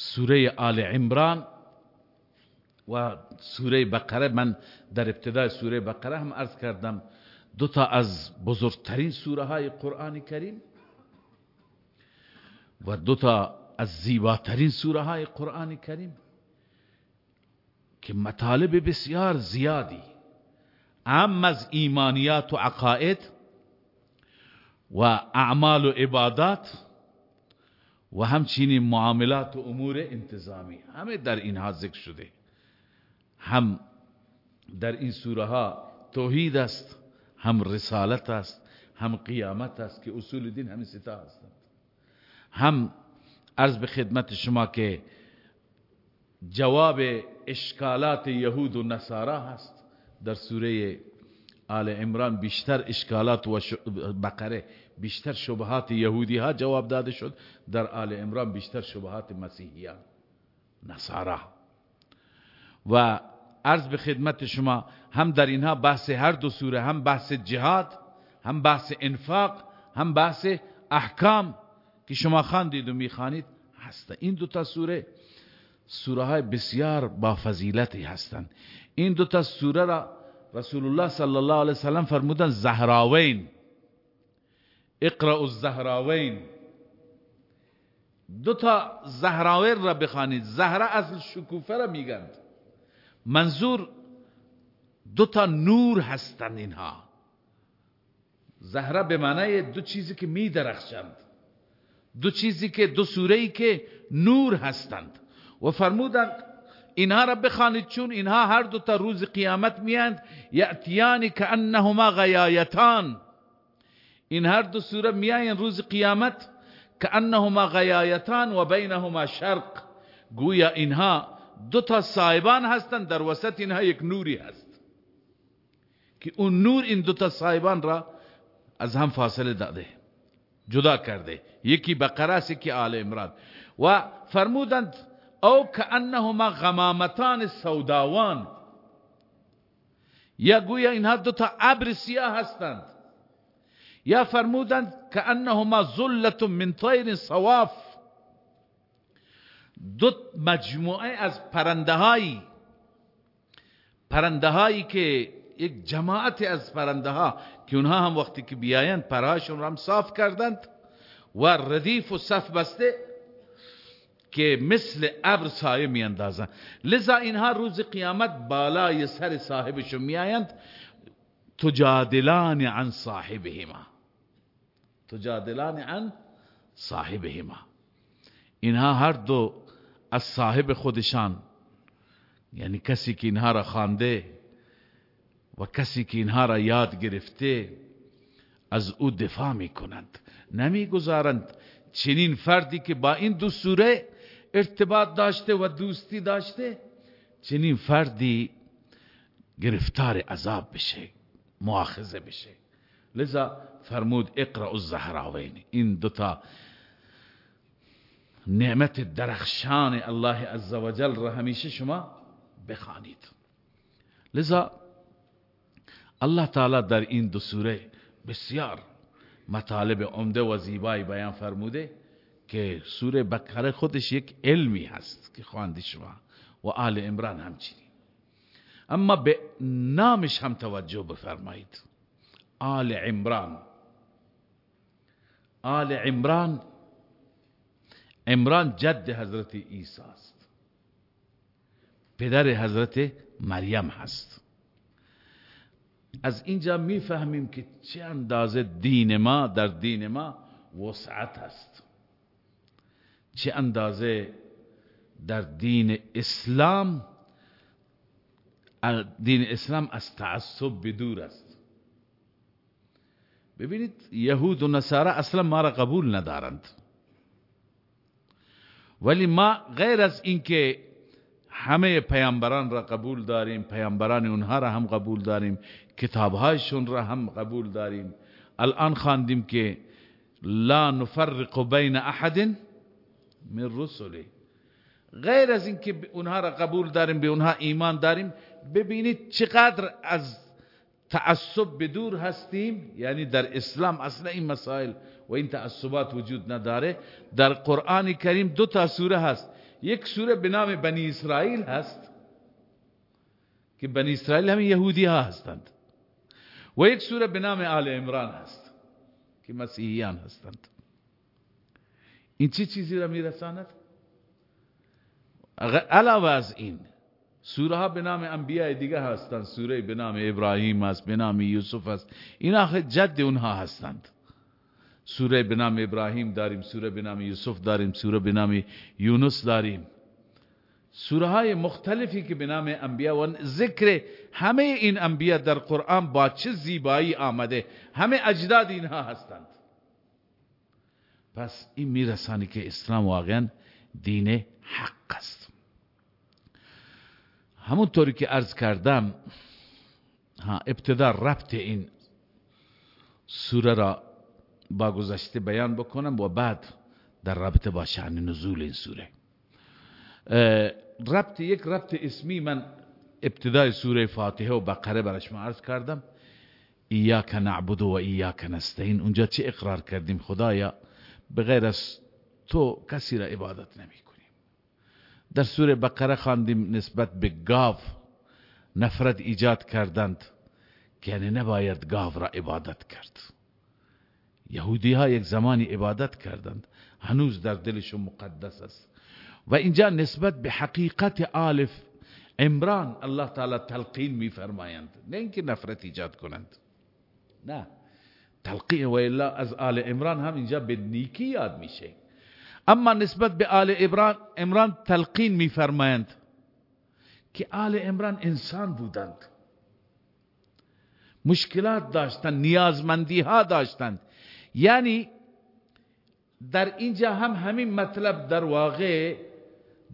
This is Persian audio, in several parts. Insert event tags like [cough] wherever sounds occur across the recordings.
سوره آل عمران و سوره بقره. من در ابتدای سوره بقره هم عرض کردم دو تا از بزرگترین سوره های قرآن کریم و دو تا از زیباترین سوره های قرآن کریم که مطالب بسیار زیادی اهم از ایمانیات و عقاید و اعمال و عبادات و همچنین معاملات و امور انتظامی. همه در اینها ذکر شده. هم در این سوره ها توحید است هم رسالت است هم قیامت است که اصول دین همین ستا هستند. هم عرض به خدمت شما که جواب اشکالات یهود و نصارا هست در سوره آل عمران بیشتر اشکالات و بقره بیشتر شبهات یهودی ها جواب داده شد. در آل عمران بیشتر شبهات مسیحیان نصارا. و عرض به خدمت شما هم در اینها بحث هر دو سوره هم بحث جهاد هم بحث انفاق هم بحث احکام که شما خواندید و می‌خوانید هست. این دو تا سوره سوره های بسیار با فضیلتی هستند. این دو تا سوره را رسول الله صلی الله علیه وسلم فرمودن زهراوین. اقرأ الزهراوین. دو تا زهراوین را بخوانید. زهره از شکوفه را میگند. منظور دو تا نور هستند اینها. زهره به معنای دو چیزی که می درخشند دو چیزی که دو سوره ای که نور هستند. و فرمودند اینها را بخوانید چون اینها هر دو تا روز قیامت میاند. یاتیانی کانهما غیایتان. این هر دو سوره میاین روز قیامت کانهما غیایتان و بینهما شرق. گویا اینها دو تا صاحبان هستند در وسط اینها یک نوری هست. که اون نور این دو تا صاحبان را از هم فاصله داده جدا کرده. یکی بقره است یکی آل عمران. و فرمودند او کانهما غمامتان سوداوان. یا گویا اینها دو تا ابر سیاه هستند. یا فرمودند کانهما ظلت من طیر صواف. دو مجموعه از پرنده هایی پرنده هایی که یک جماعت از پرنده ها که اونها هم وقتی که بیایند پرهاشون را هم صاف کردند و ردیف و صف بسته که مثل ابر سایه می اندازن لذا اینها روز قیامت بالای سر صاحبشون می آیند تجادلان عن صاحبهما. تجادلان عن صاحبهما. اینها هر دو از صاحب خودشان. یعنی کسی که اینها را خوانده و کسی که اینها را یاد گرفته از او دفاع می کنند نمی گذارند چنین فردی که با این دو سوره ارتباط داشته و دوستی داشته چنین فردی گرفتار عذاب بشه مؤاخذه بشه. لذا فرمود اقرأ الزهراوین این دوتا نعمت درخشان الله عزوجل را همیشه شما بخوانید. لذا الله تعالی در این دو سوره بسیار مطالب عمده و زیبایی بیان فرموده که سوره بقره خودش یک علمی هست که خواندی شما و آل عمران همچنین. اما به نامش هم توجه بفرمایید. آل عمران آل عمران. عمران جد حضرت عیسی است. پدر حضرت مریم هست. از اینجا می‌فهمیم که چه اندازه دین ما در دین ما وسعت است. چه اندازه در دین اسلام دین اسلام از تعصب بدور است. ببینید یهود و نصارا اصلا ما را قبول ندارند. ولی ما غیر از اینکه همه پیامبران را قبول داریم پیامبران اونها را هم قبول داریم کتابهایشون را هم قبول داریم الان خواندیم که لا نفرق بین احد من رسله غیر از اینکه اونها را قبول داریم به اونها ایمان داریم ببینید چقدر از تعصب بدور هستیم یعنی در اسلام اصلا این مسائل و این تعصبات وجود نداره. در قرآن کریم دو تا سوره هست. یک سوره به نام بنی اسرائیل هست که بنی اسرائیل همین یهودی ها هستند. و یک سوره به نام آل عمران هست که مسیحیان هستند. این چی چیزی را میرساند؟ علاوه از این سوره ها به نام انبیاء دیگه هستند. سوره به نام ابراهیم است به نام یوسف است. این آخه جد اونها هستند. سوره به نام ابراهیم داریم سوره به نام یوسف داریم سوره به نام یونس داریم. سوره های مختلفی که به نام انبیاء و ذکر همه این انبیاء در قرآن با چه زیبایی آمده. همه اجداد اینها هستند. پس این میرسانی که اسلام واقعا دین حق است. همونطوری که عرض کردم ها ابتدا ربط این سوره را با گذشته بیان بکنم و بعد در رابطه با شأن نزول این سوره. ربط یک ربط اسمی من ابتدای سوره فاتحه و بقره برش عرض کردم. ایاک نعبد و ایاک نستعین. اونجا چه اقرار کردیم خدایا؟ به غیر از تو کسی را عبادت نمی در سوره بقره خواندیم نسبت به گاو نفرت ایجاد کردند که یعنی نباید گاو را عبادت کرد. یهودی ها یک زمانی عبادت کردند. هنوز در دلشون مقدس است. و اینجا نسبت به حقیقت آلف عمران الله تعالی تلقین میفرمایند. نه اینکه نفرت ایجاد کنند. نه. تلقین و الا از آل عمران هم اینجا به نیکی یاد میشه. اما نسبت به آل عمران عمران تلقین میفرمایند که آل عمران انسان بودند. مشکلات داشتند نیازمندی ها داشتند. یعنی در اینجا هم همین مطلب در واقع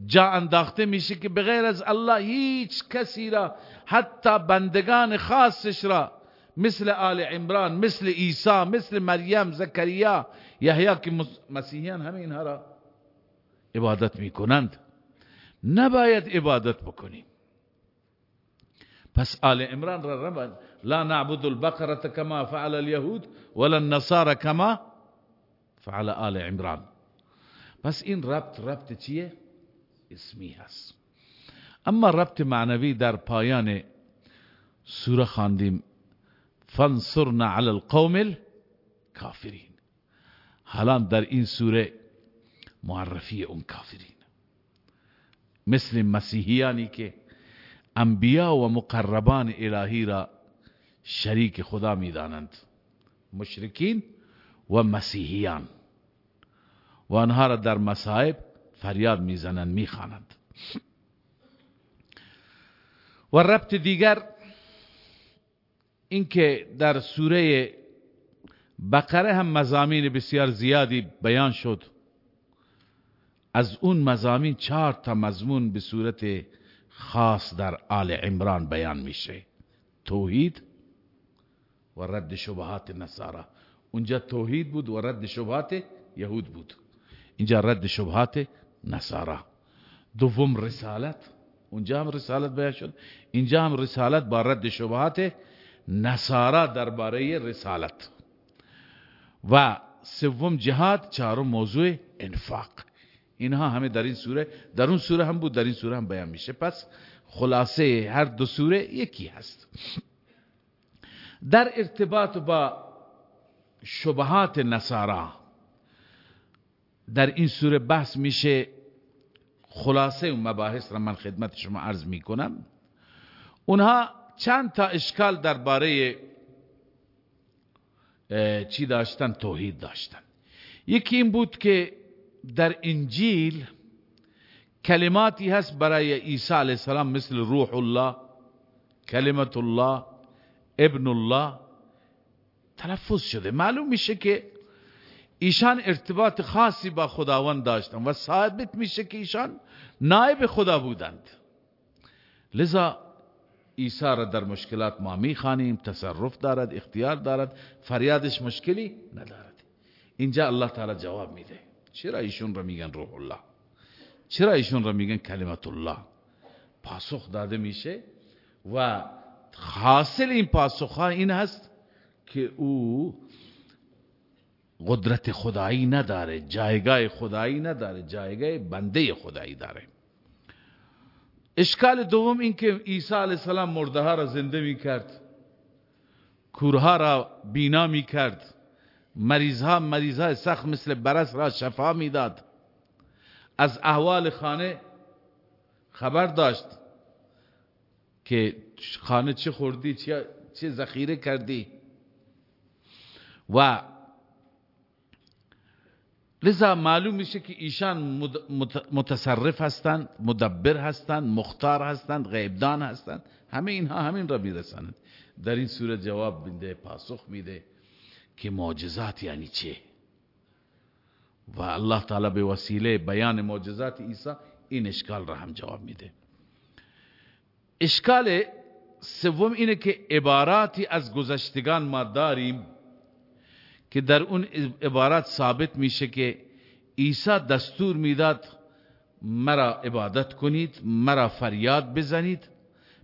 جا انداخته میشه که بغیر از الله هیچ کسی را حتی بندگان خاصش را مثل آل عمران مثل عیسی مثل مریم زکریا یحیی که مسیحیان همه اینها را عبادت می‌کنند. نباید عبادت بکنیم. پس آل عمران را ربن لا نعبد البقرة كما فعل اليهود ولا النصارى كما فعل آل عمران. پس این ربط ربط چیه؟ اسمی هست. اما ربط معنوی در پایان سوره خواندیم. فانصرنا على القوم الكافرین حالا در این سوره معرفی اون کافرین. مثل مسیحیانی که انبیا و مقربان الهی را شریک خدا میدانند. مشرکین و مسیحیان. و آنها را در مصائب فریاد میزنند میخوانند. و ربط دیگر اینکه در سوره بقره هم مزامین بسیار زیادی بیان شد. از اون مزامین چهار تا مضمون به صورت خاص در آل عمران بیان میشه. توحید و رد شبهات نصارا. اونجا توحید بود و رد شبهات یهود بود. اینجا رد شبهات نصارا. دوم رسالت. اونجا هم رسالت بیان شد. اینجا هم رسالت با رد شبهات نصارا درباره رسالت. و سوم جهاد چهارم موضوع انفاق. اینها همه در این سوره در اون سوره هم بود در این سوره هم بیان میشه. پس خلاصه هر دو سوره یکی هست. در ارتباط با شبهات نصارا در این سوره بحث میشه خلاصه اون مباحث را من خدمت شما عرض می‌کنم. اونها چند تا اشکال درباره چی داشتن؟ توحید داشتن. یکی این بود که در انجیل کلماتی هست برای عیسی علیه السلام مثل روح الله کلمت الله ابن الله. تلفظ شده. معلوم میشه که ایشان ارتباط خاصی با خداوند داشتن و ثابت میشه که ایشان نائب خدا بودند. لذا عیسی را در مشکلات ما می‌خوانیم تصرف دارد اختیار دارد فریادش مشکلی ندارد. اینجا الله تعالی جواب میده. چرا ایشون را میگن روح الله؟ چرا ایشون را میگن کلمت الله؟ پاسخ داده میشه و حاصل این پاسخ ها این هست که او قدرت خدایی نداره جایگاه خدایی نداره جایگاه بنده خدایی داره. اشکال دوم این که عیسی علیه السلام مرده ها را زنده می کرد کورها را بینا می کرد مریض ها مریض ها سخت مثل برس را شفا می‌داد از احوال خانه خبر داشت که خانه چه خوردی چه ذخیره کردی و لذا معلوم میشه که ایشان متصرف هستند مدبر هستند مختار هستند غیبدان هستند. همه اینها همین را می‌رسند در این صورت جواب میده پاسخ میده که معجزات یعنی چه؟ و الله تعالی به وسیله بیان معجزات عیسی این اشکال را هم جواب میده. اشکال سوم اینه که عباراتی از گذشتگان ما داریم. که در اون عبارت ثابت میشه که عیسی دستور می‌داد مرا عبادت کنید مرا فریاد بزنید.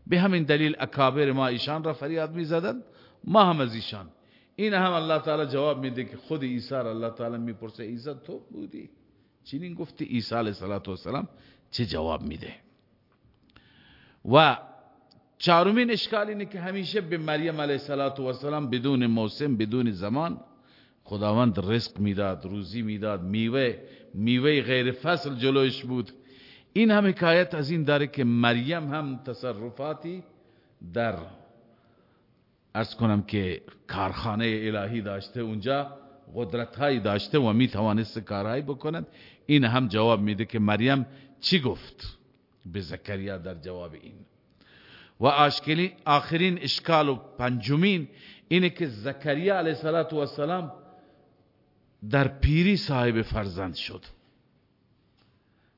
به همین دلیل اکابر ما ایشان را فریاد می‌زدند ما هم از ایشان. این هم الله تعالی جواب میده که خود عیسی را الله تعالی می‌پرسه عیسی تو بودی؟ چنین گفتی عیسی علیه السلام چه جواب میده. و چهارمین اشکال اینه که همیشه به مریم علیه السلام بدون موسم بدون زمان خداوند رزق می‌داد روزی می‌داد میوه میوه غیر فصل جلوش بود. این هم حکایت از این داره که مریم هم تصرفاتی در ارز کنم که کارخانه الهی داشته اونجا قدرت هایی داشته و می توانست کارهایی بکند. این هم جواب میده که مریم چی گفت؟ به زکریا در جواب این. و آخرین اشکال و پنجمین اینه که زکریا علیه السلام در پیری صاحب فرزند شد.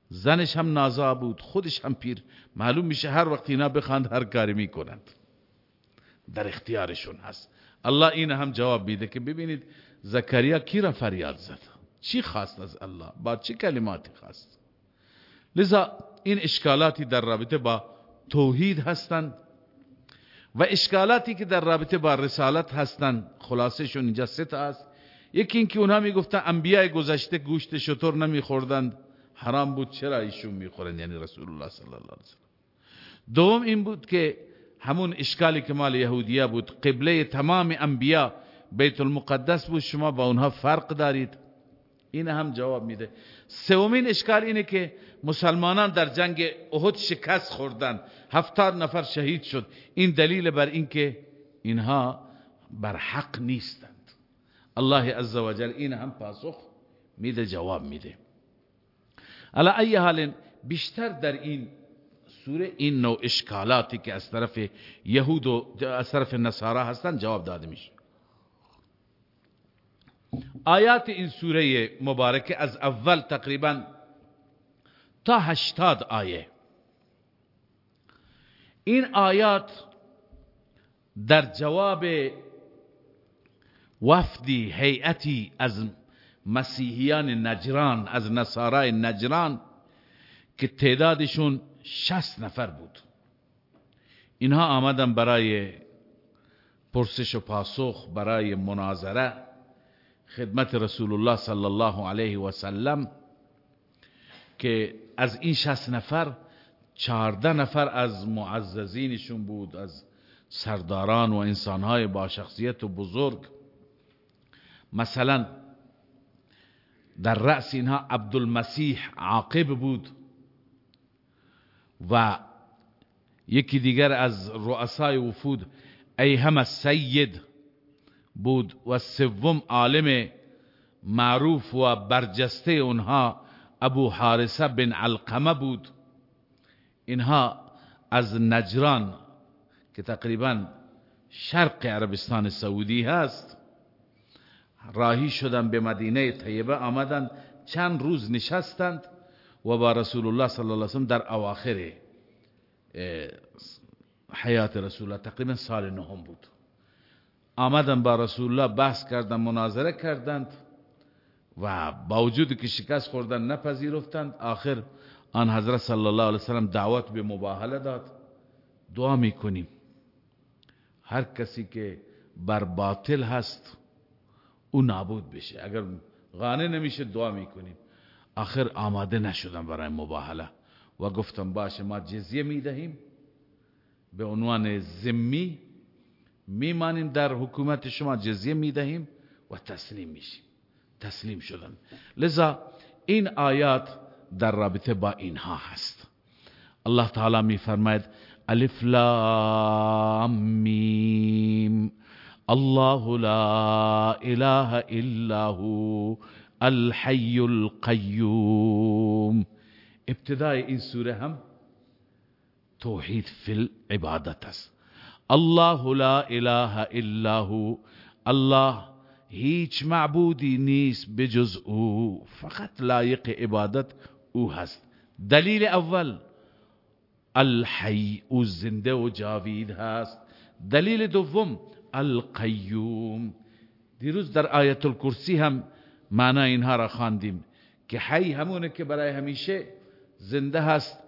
زنش هم نازا بود خودش هم پیر. معلوم میشه هر وقت اینا بخواند هر کاری می‌کنند. در اختیارشون هست. الله این هم جواب میده که ببینید زکریا کی را فریاد زد؟ چی خواست از الله؟ با چه کلماتی خواست؟ لذا این اشکالاتی در رابطه با توحید هستند و اشکالاتی که در رابطه با رسالت هستند خلاصشون اینجا سه تا است یکی اینکه اونها می‌گفتن انبیاء گذشته گوشت شطور نمیخوردند. حرام بود چرا ایشون می‌خورند؟ یعنی رسول الله صلی الله علیه وسلم. دوم این بود که همون اشکالی که مال یهودیه بود. قبله تمام انبیا بیت المقدس بود. شما با اونها فرق دارید. این هم جواب میده. سومین اشکال اینه که مسلمانان در جنگ احد شکست خوردن هفتاد نفر شهید شد. این دلیل بر اینکه اینها بر حق نیستند. الله عزوجل این هم پاسخ میده جواب میده. علا ای حال بیشتر در این سوره این نوع اشکالاتی که از طرف یهود و از طرف نصارا هستن جواب داده میشه. آیات این سوره مبارکه از اول تقریبا تا هشتاد آیه. این آیات در جواب وفدی هیئتی از مسیحیان نجران از نصارای نجران که تعدادشون شست نفر بود. اینها آمدن برای پرسش و پاسخ برای مناظره. خدمت رسول الله صلی الله علیه و سلم که از این شست نفر چهارده نفر از معززینشون بود از سرداران و انسانهای با شخصیت و بزرگ. مثلا در رأس اینها عبدالمسیح عاقب بود و یکی دیگر از رؤسای وفود ایهم السید بود و سوم عالم معروف و برجسته اونها ابو حارسه بن علقمه بود. اینها از نجران که تقریبا شرق عربستان سعودی هست. راهی شدن به مدینه طیبه آمدند چند روز نشستند و با رسول الله صلی الله علیه وسلم در اواخر حیات رسول الله تقریبا سال نهم بود. آمدن با رسول الله بحث کردند مناظره کردند و با وجود که شکست خوردن نپذیرفتند. آخر آن حضرت صلی الله علیه وسلم دعوت به مباهله داد. دعا می‌کنیم. هر کسی که بر باطل هست او نابود بشه. اگر غانه نمیشه دعا می‌کنیم. آخر آماده نشدم برای مباهله. و گفتم باشه ما جزیه می‌دهیم. به عنوان زمی میمانیم در حکومت شما جزیه می‌دهیم و تسلیم میشیم. تسلیم شدن. لذا این آیات در رابطه با اینها هست. الله تعالی میفرماید الف لام میم. الله لا إله إلا هو الحي القيوم. ابتدای این سوره هم توحید فی العبادت است الله لا اله الا هو الله هیچ معبودی نیست بجز أو فقط لایق عبادت أو هست دلیل اول الحی أو زنده و جاوید هست دلیل دوم القیوم. دیروز در آیت الکرسی هم معنی اینها را خواندیم که حی همونه که برای همیشه زنده هست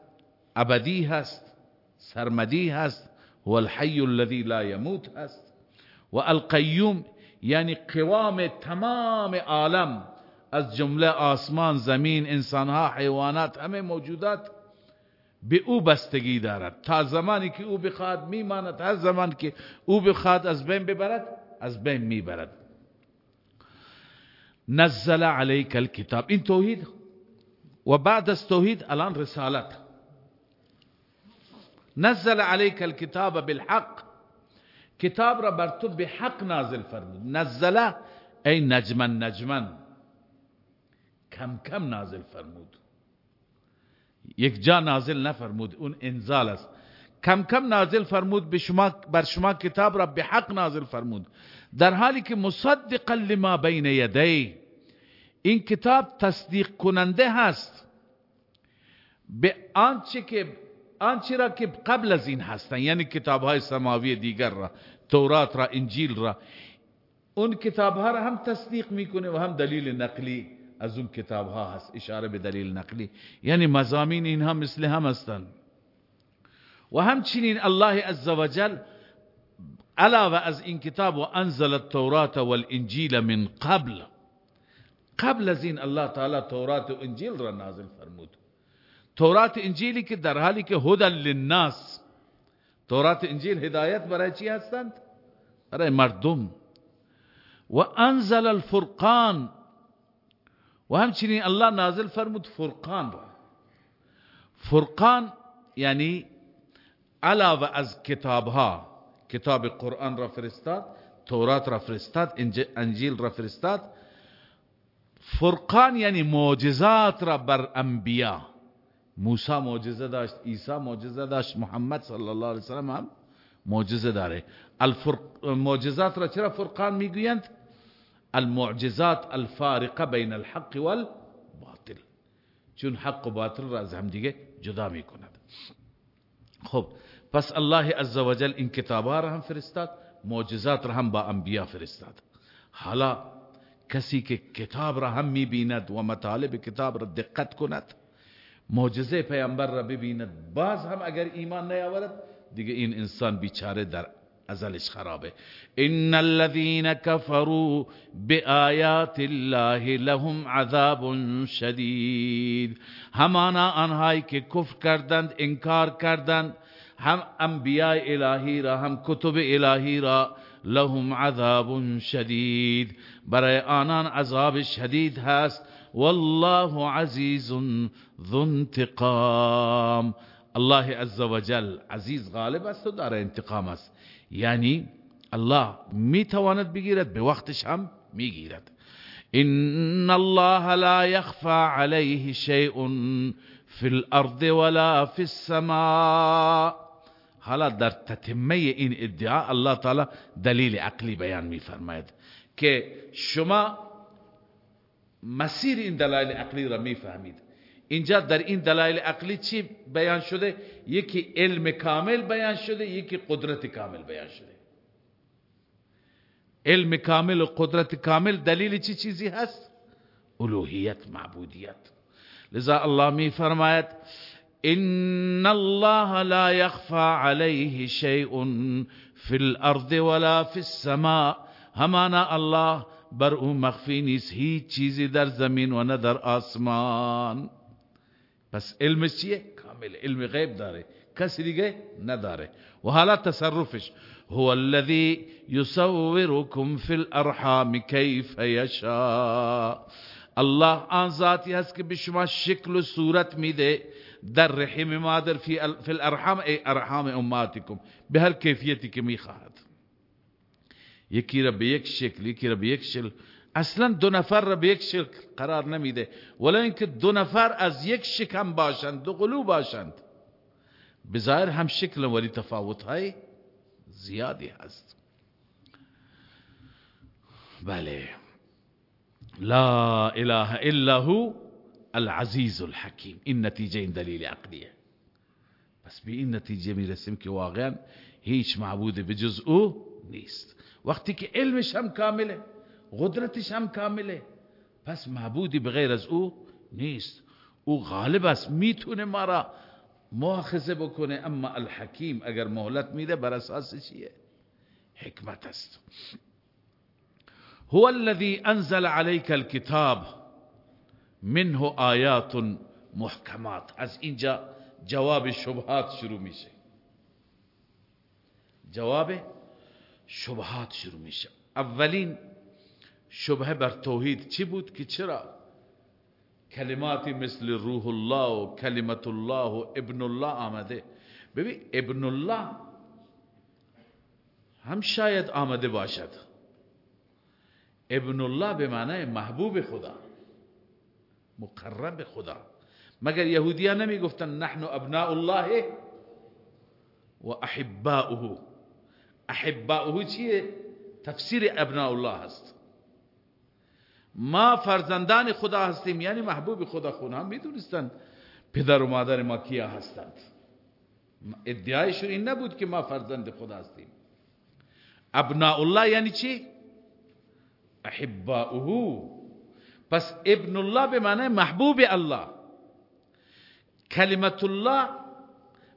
ابدی هست سرمدی هست و الحی الذی لا يموت هست. و القیوم یعنی قوام تمام عالم از جمله آسمان زمین انسانها حیوانات همه موجودات به او بستگی دارد. تا زمانی که او بخواد میماند هر زمان که او بخواد از بین ببرد از بین می‌برد. نزل علیک الكتاب این توحید و بعد از توحید الان رسالت. نزل علیک الكتاب بالحق. کتاب را بر تو به حق نازل فرمود. نزله ای نجمن نجمن. کم کم نازل فرمود. یک جا نازل نفرمود اون انزال است. کم کم نازل فرمود به شما بر شما کتاب را به حق نازل فرمود. در حالی که مصدقا لما بین یدی این کتاب تصدیق کننده هست به آنچه که آنچه را که قبل از این هستن یعنی کتاب های سماوی دیگر را تورات را انجیل را. اون کتاب ها را هم تصدیق می‌کنه و هم دلیل نقلی. از اون کتاب ها هست اشاره به دلیل نقلی. یعنی مزامین اینها مثل هم هستند و همچنین الله عزوجل علاوه از این کتاب و انزل التورات والانجیل من قبل. قبل از این الله تعالی تورات و انجیل را نازل فرمود. تورات انجیلی که در حالی که هدى للناس. تورات انجیل هدایت برای چی هستند؟ برای مردم. و انزل الفرقان و همچنین الله نازل فرمود فرقان را. فرقان یعنی علاوه از کتاب ها کتاب قرآن را فرستاد تورات را فرستاد انجیل را فرستاد. فرقان یعنی معجزات را بر انبیا. موسی معجزه داشت عیسی معجزه داشت محمد صلی الله علیه وسلم هم معجزه داره. الفرق معجزات را چرا فرقان می‌گویند؟ المعجزات الفارقة بین الحق والباطل. چون حق و باطل را از هم دیگه جدا میکند. خب پس الله عزوجل این کتابها را هم فرستاد معجزات را هم با انبیا فرستاد. حالا کسی که کتاب را هم میبیند و مطالب کتاب را دقت کند معجزه پیامبر را ببیند باز هم اگر ایمان نیاورد دیگه این انسان بیچاره در ازلش خرابه إن الذين كفروا بآيات الله لهم عذاب شدید همانا آنهایی که کفر کردند انکار کردند هم انبیاء الهی را هم کتب الهی را لهم عذاب شدید. برای آنان عذاب شدید هست. والله عزیز ذو انتقام. الله عز وجل عزیز غالب است و داره انتقام است. یعنی الله می تواند بگیرد به وقتش هم میگیرد. إن الله لا يخفى عليه شيء في الأرض ولا في السماء. حالا در تتمه این ادعا الله تعالی دلیل عقلی بیان میفرماید که شما مسیر این دلایل عقلی را میفهمید. اینجا در این دلایل عقلی چی بیان شده؟ یکی علم کامل بیان شده یکی قدرت کامل بیان شده. علم کامل و قدرت کامل دلیل چی چیزی هست؟ الوهیت معبودیت. لذا الله می فرماید ان الله لا يخفى عليه شيء في الارض ولا في السماء. همانا الله بر او مخفی نیست هیچ چیزی در زمین و نه در آسمان. پس علم چیه؟ کامل. علم غیب داره. کسی دیگه نداره. و حالا تصرفش. هو الذي يصوركم في الارحام كيف يشاء الله آن ذاتی هست که به شما شکل و صورت میده. در رحم مادر فی الارحام ای ارحام اماتکم. به هر کیفیتی که می‌خواهد. یکی را به یک شکل یکی را به یک شکل. اصلا دو نفر را به یک شکل قرار نمیده. ولی اینکه دو نفر از یک شکم باشند دو قلوب باشند بظاهر هم شکل ولی تفاوت های زیادی هست. بله. لا اله الا هو العزیز الحکیم. این نتیجه این دلیل عقلیه. پس به این نتیجه می‌رسیم که واقعا هیچ معبود به جز او نیست. وقتی که علمش هم کامله قدرتش هم کامله. پس معبودی بغیر از او نیست. او غالب است می‌تونه ما را مؤاخذه بکنه. اما الحکیم اگر مهلت میده بر اساس چیه؟ حکمت است. هو الذي انزل عليك الكتاب منه آیات محکمات. از اینجا جواب شبهات شروع میشه. جواب شبهات شروع میشه. اولین شبهه بر توحید چی بود که چرا؟ کلماتی مثل روح الله و کلمت الله و ابن الله آمده. ببین ابن الله هم شاید آمده باشد. ابن الله به معنای محبوب خدا مقرب خدا. مگر یهودیا نمی گفتن نحن ابناء الله و احباؤه؟ احباؤه چیه؟ تفسیر ابناء الله هست. ما فرزندان خدا هستیم یعنی محبوب خدا خونه. هم می‌دونستن پدر و مادر ما کیا هستند. ادعایشون این نبود که ما فرزند خدا هستیم. ابناء الله یعنی چی؟ احباؤه. پس ابن الله به معنی محبوب الله. کلمت الله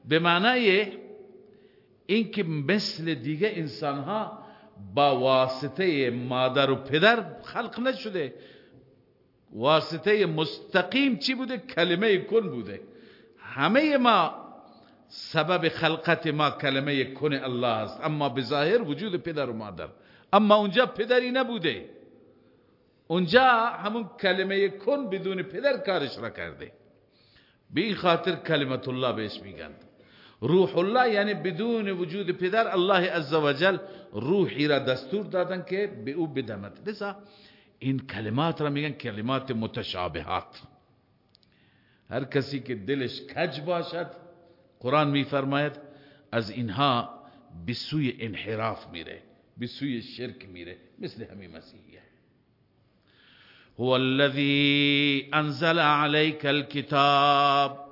به معنی اینکه مثل دیگه انسان ها با واسطه مادر و پدر خلق نشده. واسطه مستقیم چی بوده؟ کلمه کن بوده. همه ما سبب خلقت ما کلمه کن الله است. اما به ظاهر وجود پدر و مادر. اما اونجا پدری نبوده. اونجا همون کلمه کن بدون پدر کارش را کرده. به خاطر کلمت الله بهش میگند. روح الله یعنی بدون وجود پدر الله عزوجل روحی را دستور دادن که به او بدمد. لذا این کلمات را میگن کلمات متشابهات. هر کسی که دلش کج باشد قرآن میفرماید از اینها به سوی انحراف میره به سوی شرک میره مثل همین مسیحیه. هو الذي انزل عليك الكتاب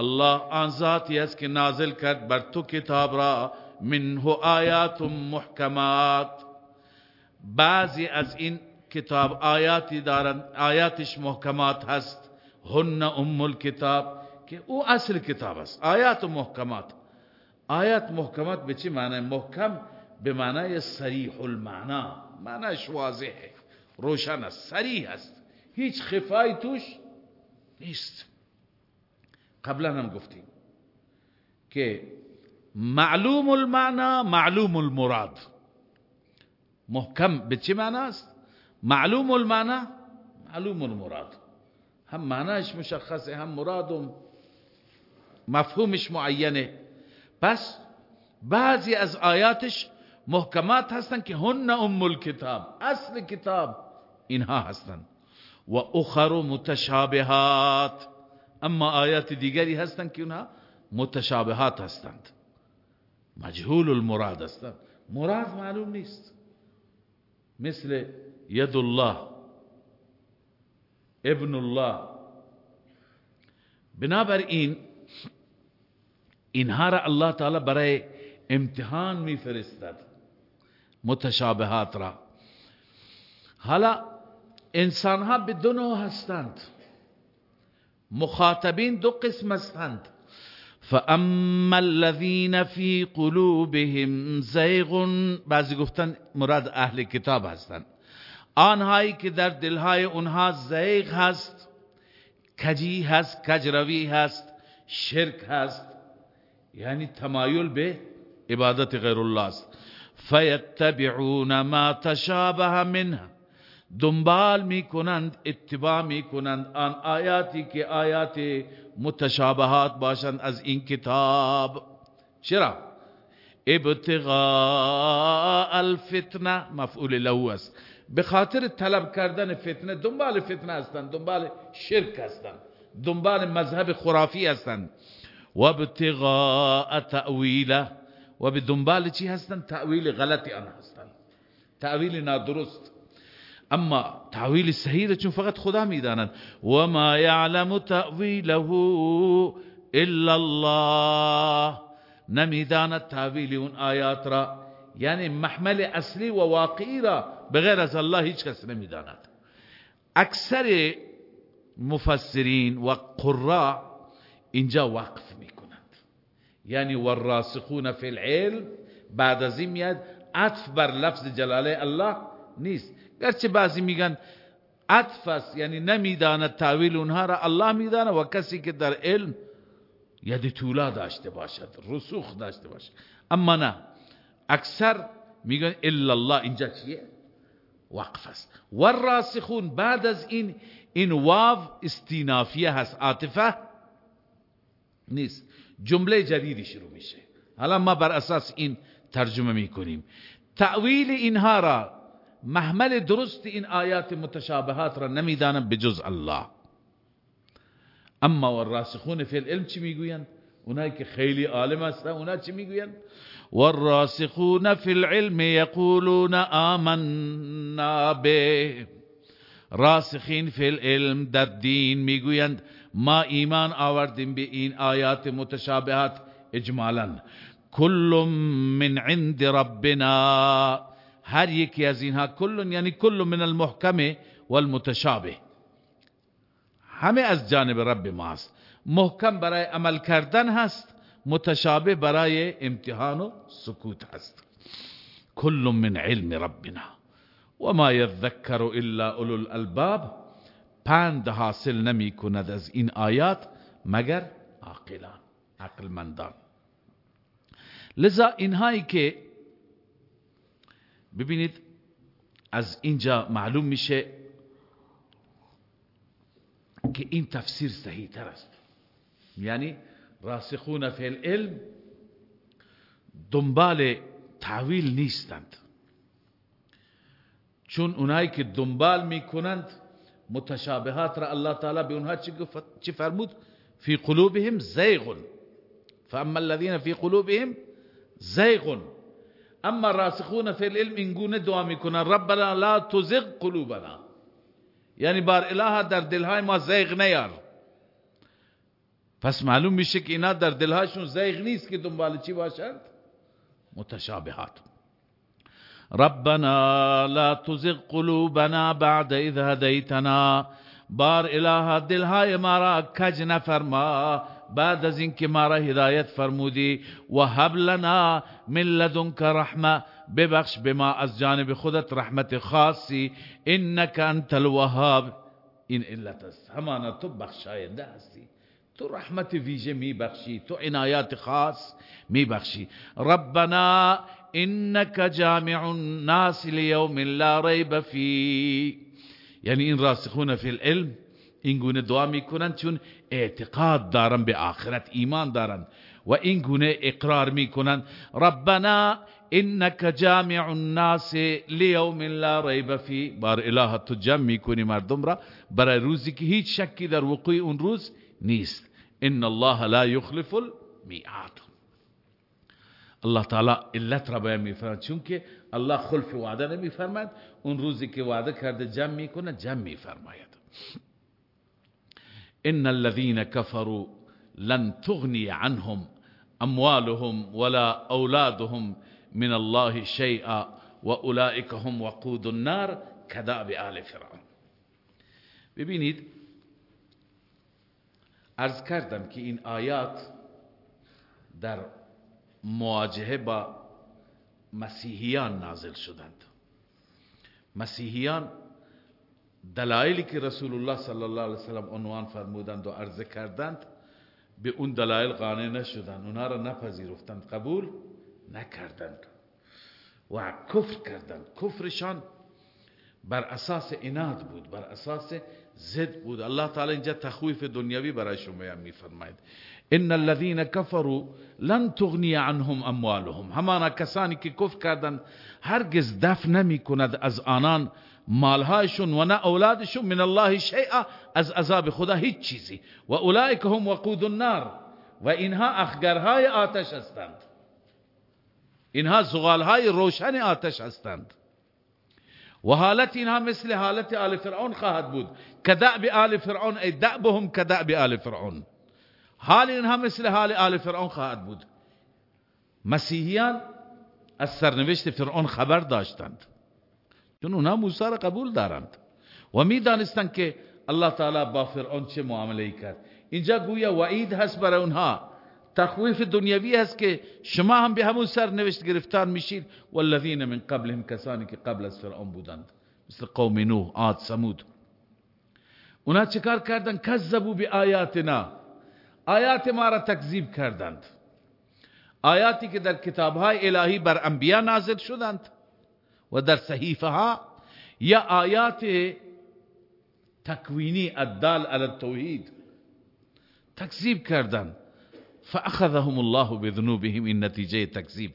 الله آن ذاتی است که نازل کرد بر تو کتاب را منه آیات محکمات۔ بعضی از این کتاب آیاتی دارند آیاتش محکمات هست۔ هن ام الكتاب که او اصل کتاب است۔ آیات محکمات۔ آیات محکمات به چی معنی؟ محکم به معنی صریح المعنا معنیش واضحه روشن است صریح است۔ هیچ خفای توش نیست۔ قبلا هم گفتیم که معلوم المعنا معلوم المراد. محکم به چه معنی است؟ معلوم المعنا معلوم المراد. هم معناش مشخصه هم مراد مفهومش معینه. پس بعضی از آیاتش محکمات هستند که هن ام الكتاب اصل کتاب اینها هستند و اخر متشابهات. اما آیات دیگری هستند که اونها متشابهات هستند. مجهول المراد هستند. مراد معلوم نیست. مثل ید الله ابن الله بنابراین اینها را الله تعالی برای امتحان میفرستد. متشابهات را. حالا انسان ها به دو نوع هستند. مخاطبین دو قسم هستند. فاما الذين في قلوبهم زیغ بعضی گفتن مراد اهل کتاب هستند. آنهایی که در دلهای اونها زیغ هست کجی هست کجروی هست شرک هست یعنی تمایل به عبادت غیر الله است. فیتبعون ما تشابه منه دنبال می کنند اتباع می کنند آن آیاتی که آیات متشابهات باشند از این کتاب. چرا؟ ابتغاء الفتنه مفعول له است. به خاطر طلب کردن فتنه دنبال فتنه هستند دنبال شرک هستند دنبال مذهب خرافی هستند. و ابتغاء تأویله و به دنبال چی هستند؟ تأویل غلطی آن هستند. تأویل نادرست. أما تعویل صحیح چون فقط خدا میداند و ما یعلم تأویله إلا الله. نمیداند تعویل اون آیات را. یعنی محمل اصلی و واقعی را بغیر از الله هیچ کس نمیداند. اکثر مفسرین و قراء اینجا وقف میکنند. یعنی والراسخون فی العلم بعد از این میاد عطف بر لفظ جلاله الله نیست. گرچه بعضی میگن عطف است یعنی نمی‌داند تعویل اونها را الله می‌داند. و کسی که در علم ید طولا داشته باشد رسوخ داشته باشد. اما نه اکثر میگن الا الله اینجا چیه؟ وقف است. و راسخون بعد از این این واو استینافیه هست. عاطفه نیست. جمله جدیدی شروع میشه. حالا ما بر اساس این ترجمه می‌کنیم. تعویل اینها را محمل درست این آیات متشابهات را نمیدانم بجز الله. اما والراسخون فی العلم چی میگویند؟ اونایی که خیلی عالم هستن اونا چی میگویند؟ والراسخون فی العلم یقولون آمنا به. راسخین فی العلم در دین میگویند ما ایمان آوردیم به این آیات متشابهات اجمالا. کل من عند ربنا هر یکی از اینها کل یعنی کل من المحکم والمتشابه. همه از جانب رب ما است محکم برای عمل کردن هست متشابه برای امتحان و سکوت هست. کل من علم ربنا. و ما یذکر الا اولو الالباب. پند حاصل نمی کند از این آیات مگر عاقلان عقل مندان لذا اینهایی که ببینید از اینجا معلوم میشه که این تفسیر صحیح تر است. یعنی راسخون فی العلم دنبال تعویل نیستند. چون اونایی که دنبال می‌کنند متشابهات را الله تعالی به اونها چی فرمود؟ فی قلوبهم زیغ. فاما الذين فی قلوبهم زیغ. اما راسخون فی العلم اینگونه دعا می‌کنن ربنا لا تزغ قلوبنا. یعنی بار اله در دلهای ما زیغ نیار. پس معلوم میشه که اینا در دلهاشون زیغ نیست که دنبال چی باشند متشابهات. ربنا لا تزغ قلوبنا بعد اذ هدیتنا. بار اله دلهای ما را کج نفرما. بعد از اینکه ما را هدایت فرمودی و هب لنا من لدنک رحمه ببخش به ما از جانب خودت رحمت خاصی. انک انت الوهاب. این علت است. همانا تو بخشاینده هستی. تو رحمت ویژه می بخشی تو عنایات خاص می بخشی ربنا انک جامع الناس لیوم لا ریب فی. یعنی این راسخون فی العلم این گونه دعا می‌کنند چون اعتقاد دارن به آخرت ایمان دارن. و این گونه اقرار می‌کنند ربنا انك جامع الناس لیوم لا ریب فی. بار اله تو جمع می‌کنی مردم را. برای روزی که هیچ شکی در وقوع اون روز نیست. ان الله لا يخلف المیعاد. الله تعالی علت را بیان میفرماید. چون که الله خلف وعده نمیفرماید. اون روزی که وعده کرده جمع می‌کنه جمع میفرماید. إن الذين كفروا لن تغني عنهم أموالهم ولا أولادهم من الله شيئا وأولئك هم وقود النار كداب آل فرعون. ببینید ارز کردم که این آیات در مواجهه با مسیحیان نازل شدند. مسیحیان دلایلی که رسول الله صلی الله علیه وسلم عنوان فرمودند و عرضه کردند به اون دلایل قانع نشدند. اونها را نپذیرفتند. قبول نکردند. و کفر کردند. کفرشان بر اساس اناد بود بر اساس زد بود. الله تعالی اینجا تخویف دنیوی برای شما میفرماید. ان الذين كفروا لن تغني عنهم اموالهم. همانا کسانی که کفر کردند هرگز دفع نمی از آنان مالهایشون و نه اولادشون من الله شیئا از عذاب خدا هیچ چیزی. و اولئک هم وقود النار. و اینها اخگرهای آتش هستند. اینها زغالهای روشن آتش هستند. و حالت اینها مثل حالت آل فرعون خواهد بود. کدعب آل فرعون ای دعبهم کدعب آل فرعون. حال اینها مثل حال آل فرعون خواهد بود. مسیحیان از سرنوشت فرعون خبر داشتند. چون اونها موسی را قبول دارند. و می دانستند که الله تعالی با فرعون چه معامله کرد. اینجا گویا وعید هست برای اونها. تخویف دنیوی هست که شما هم به همون سرنوشت گرفتار میشید. والذین من قبلهم کسانی که قبل از فرعون بودند. مثل قوم نوح عاد سمود اونا چکار کردن؟ کذبوا به آیاتنا آیات ما را تکذیب کردند. آیاتی که در کتابهای الهی بر انبیا نازل شدند. و در صحیفه ها یا آیات تکوینی الدال علی التوحید تکذیب کردند فأخذهم الله بذنوبهم این نتیجه تکذیب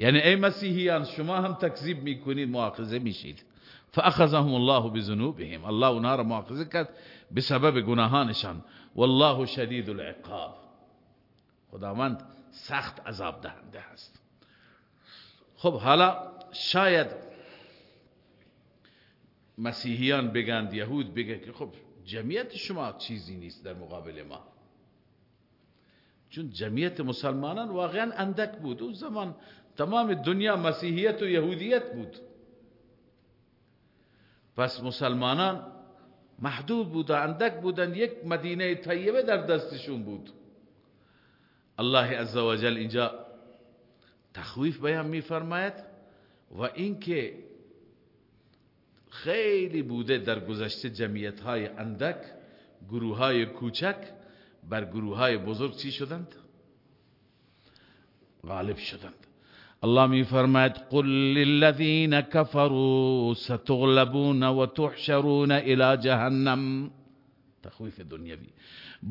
یعنی ای مسیحیان شما هم تکذیب میکنید مؤاخذه میشید. فأخذهم الله بذنوبهم. الله را مؤاخذه کرد بسبب گناهانشان. والله شدید العقاب. خداوند سخت عذاب دهنده است. خب حالا شاید مسیحیان بگند یهود بگه که خب جمعیت شما چیزی نیست در مقابل ما. چون جمعیت مسلمانان واقعا اندک بود. اون زمان تمام دنیا مسیحیت و یهودیت بود. پس مسلمانان محدود بود اندک بودن یک مدینه طیبه در دستشون بود. الله عزوجل اینجا تخویف بیان میفرماید. و اینکه خیلی بوده در گذشته جمعیت های اندک گروه های کوچک بر گروه های بزرگ چی شدند؟ غالب شدند. الله می فرماید قل للذین كفروا ستغلبون و تحشرون الى جهنم. تخویف دنیوی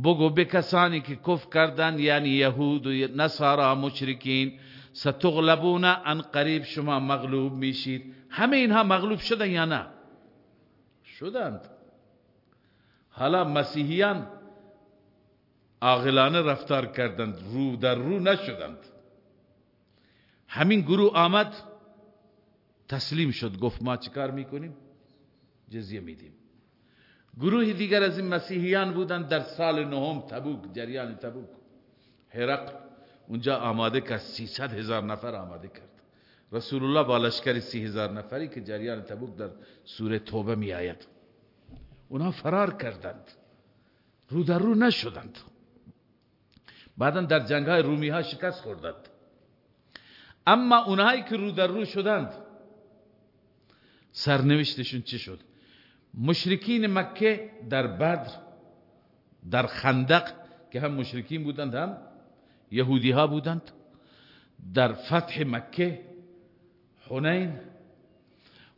بگو به کسانی که کف کردن یعنی یهود و نصارا مشرکین ستغلبون ان قریب شما مغلوب میشید. همه اینها مغلوب شدن یا نه؟ شدند. حالا مسیحیان عاقلانه رفتار کردند رو در رو نشدند. همین گروه آمد تسلیم شد گفت ما چیکار می‌کنیم؟ جزیه میدیم. گروه دیگر از این مسیحیان بودند در سال نهم تبوک جریان تبوک هرقل. اونجا آماده کرد. سیصد هزار نفر آماده کرد. رسول الله با لشکر سی هزار نفری که جریان تبوک در سوره توبه می آید. اونا فرار کردند. رو در رو نشدند. بعدا در جنگ های رومی ها شکست خوردند. اما اونهایی که رو در رو شدند سرنوشتشون چه شد؟ مشرکین مکه در بدر در خندق که هم مشرکین بودند هم یهودی ها بودند. در فتح مکه حنین.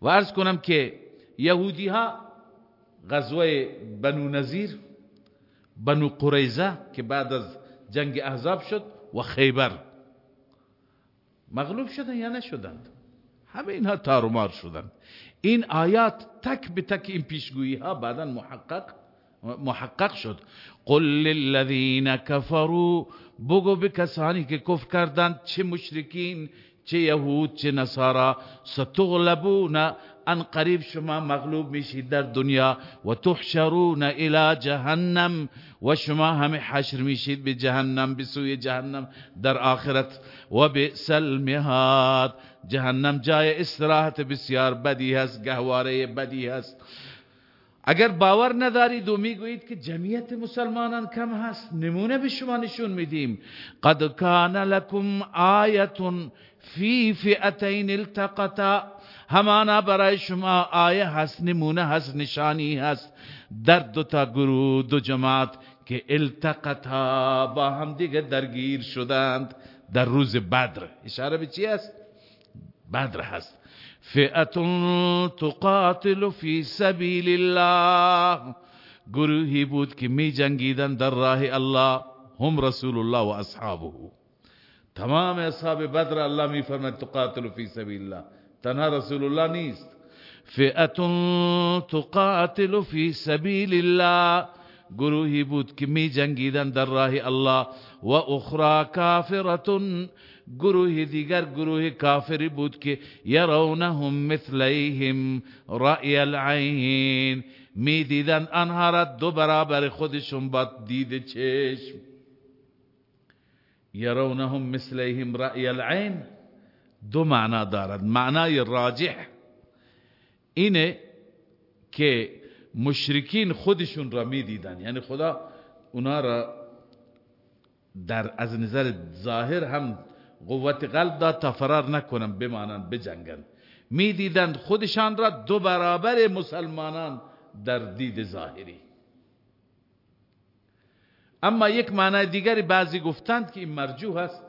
و ارز کنم که یهودی ها غزوه بنو نظیر بنو قریزه که بعد از جنگ احزاب شد و خیبر. مغلوب شدن یا نشدند؟ همه اینها تارومار شدند. این آیات تک به تک این پیشگویی ها بعدا محقق محقق شد. قل للذین کفروا بگو به کسانی که کفر کردند چه مشرکین چه یهود چه نصارا. ستغلبون ان قریب شما مغلوب میشید در دنیا و تحشرون الى جهنم و شما همه حشر میشید به جهنم به سوی جهنم در آخرت. و بئس المهاد. جهنم جای استراحت بسیار بدی هست گهواره بدی هست. اگر باور ندارید و می‌گویید که جمعیت مسلمانان کم هست. نمونه به شما نشون میدیم. قد کان لکم آیت فی فئتین التقطا همانا برای شما آیه هست نمونه هست نشانی هست. در دو تا گروه دو جماعت که التقطا با هم دیگه درگیر شدند در روز بدر. اشاره به چی است بدر هست فئت تقاتل فی سبیل الله. گروهی بود که می جنگیدن در راه الله هم رسول الله و اصحابه تمام اصحاب بدر الله می فرماید تقاتل فی سبیل الله تنها رسول الله نیست. فئت تقاتل فی سبیل الله گروهی بود که می جنگیدن در راه الله و أخرى گروه دیگر گروه کافری بود که یرونهم مثلیهم رأی العین. می دیدن آنها را دو برابر خودشون با دید چشم. یرونهم مثلیهم رأی العین. دو معنا دارد. معنای راجح اینه که مشرکین خودشون را می دیدن یعنی خدا اونا را در از نظر ظاهر هم قوت قلب داد تا فرار نکنن بمانند بجنگن می‌دیدند خودشان را دو برابر مسلمانان در دید ظاهری. اما یک معنی دیگری بعضی گفتند که این مرجوح است.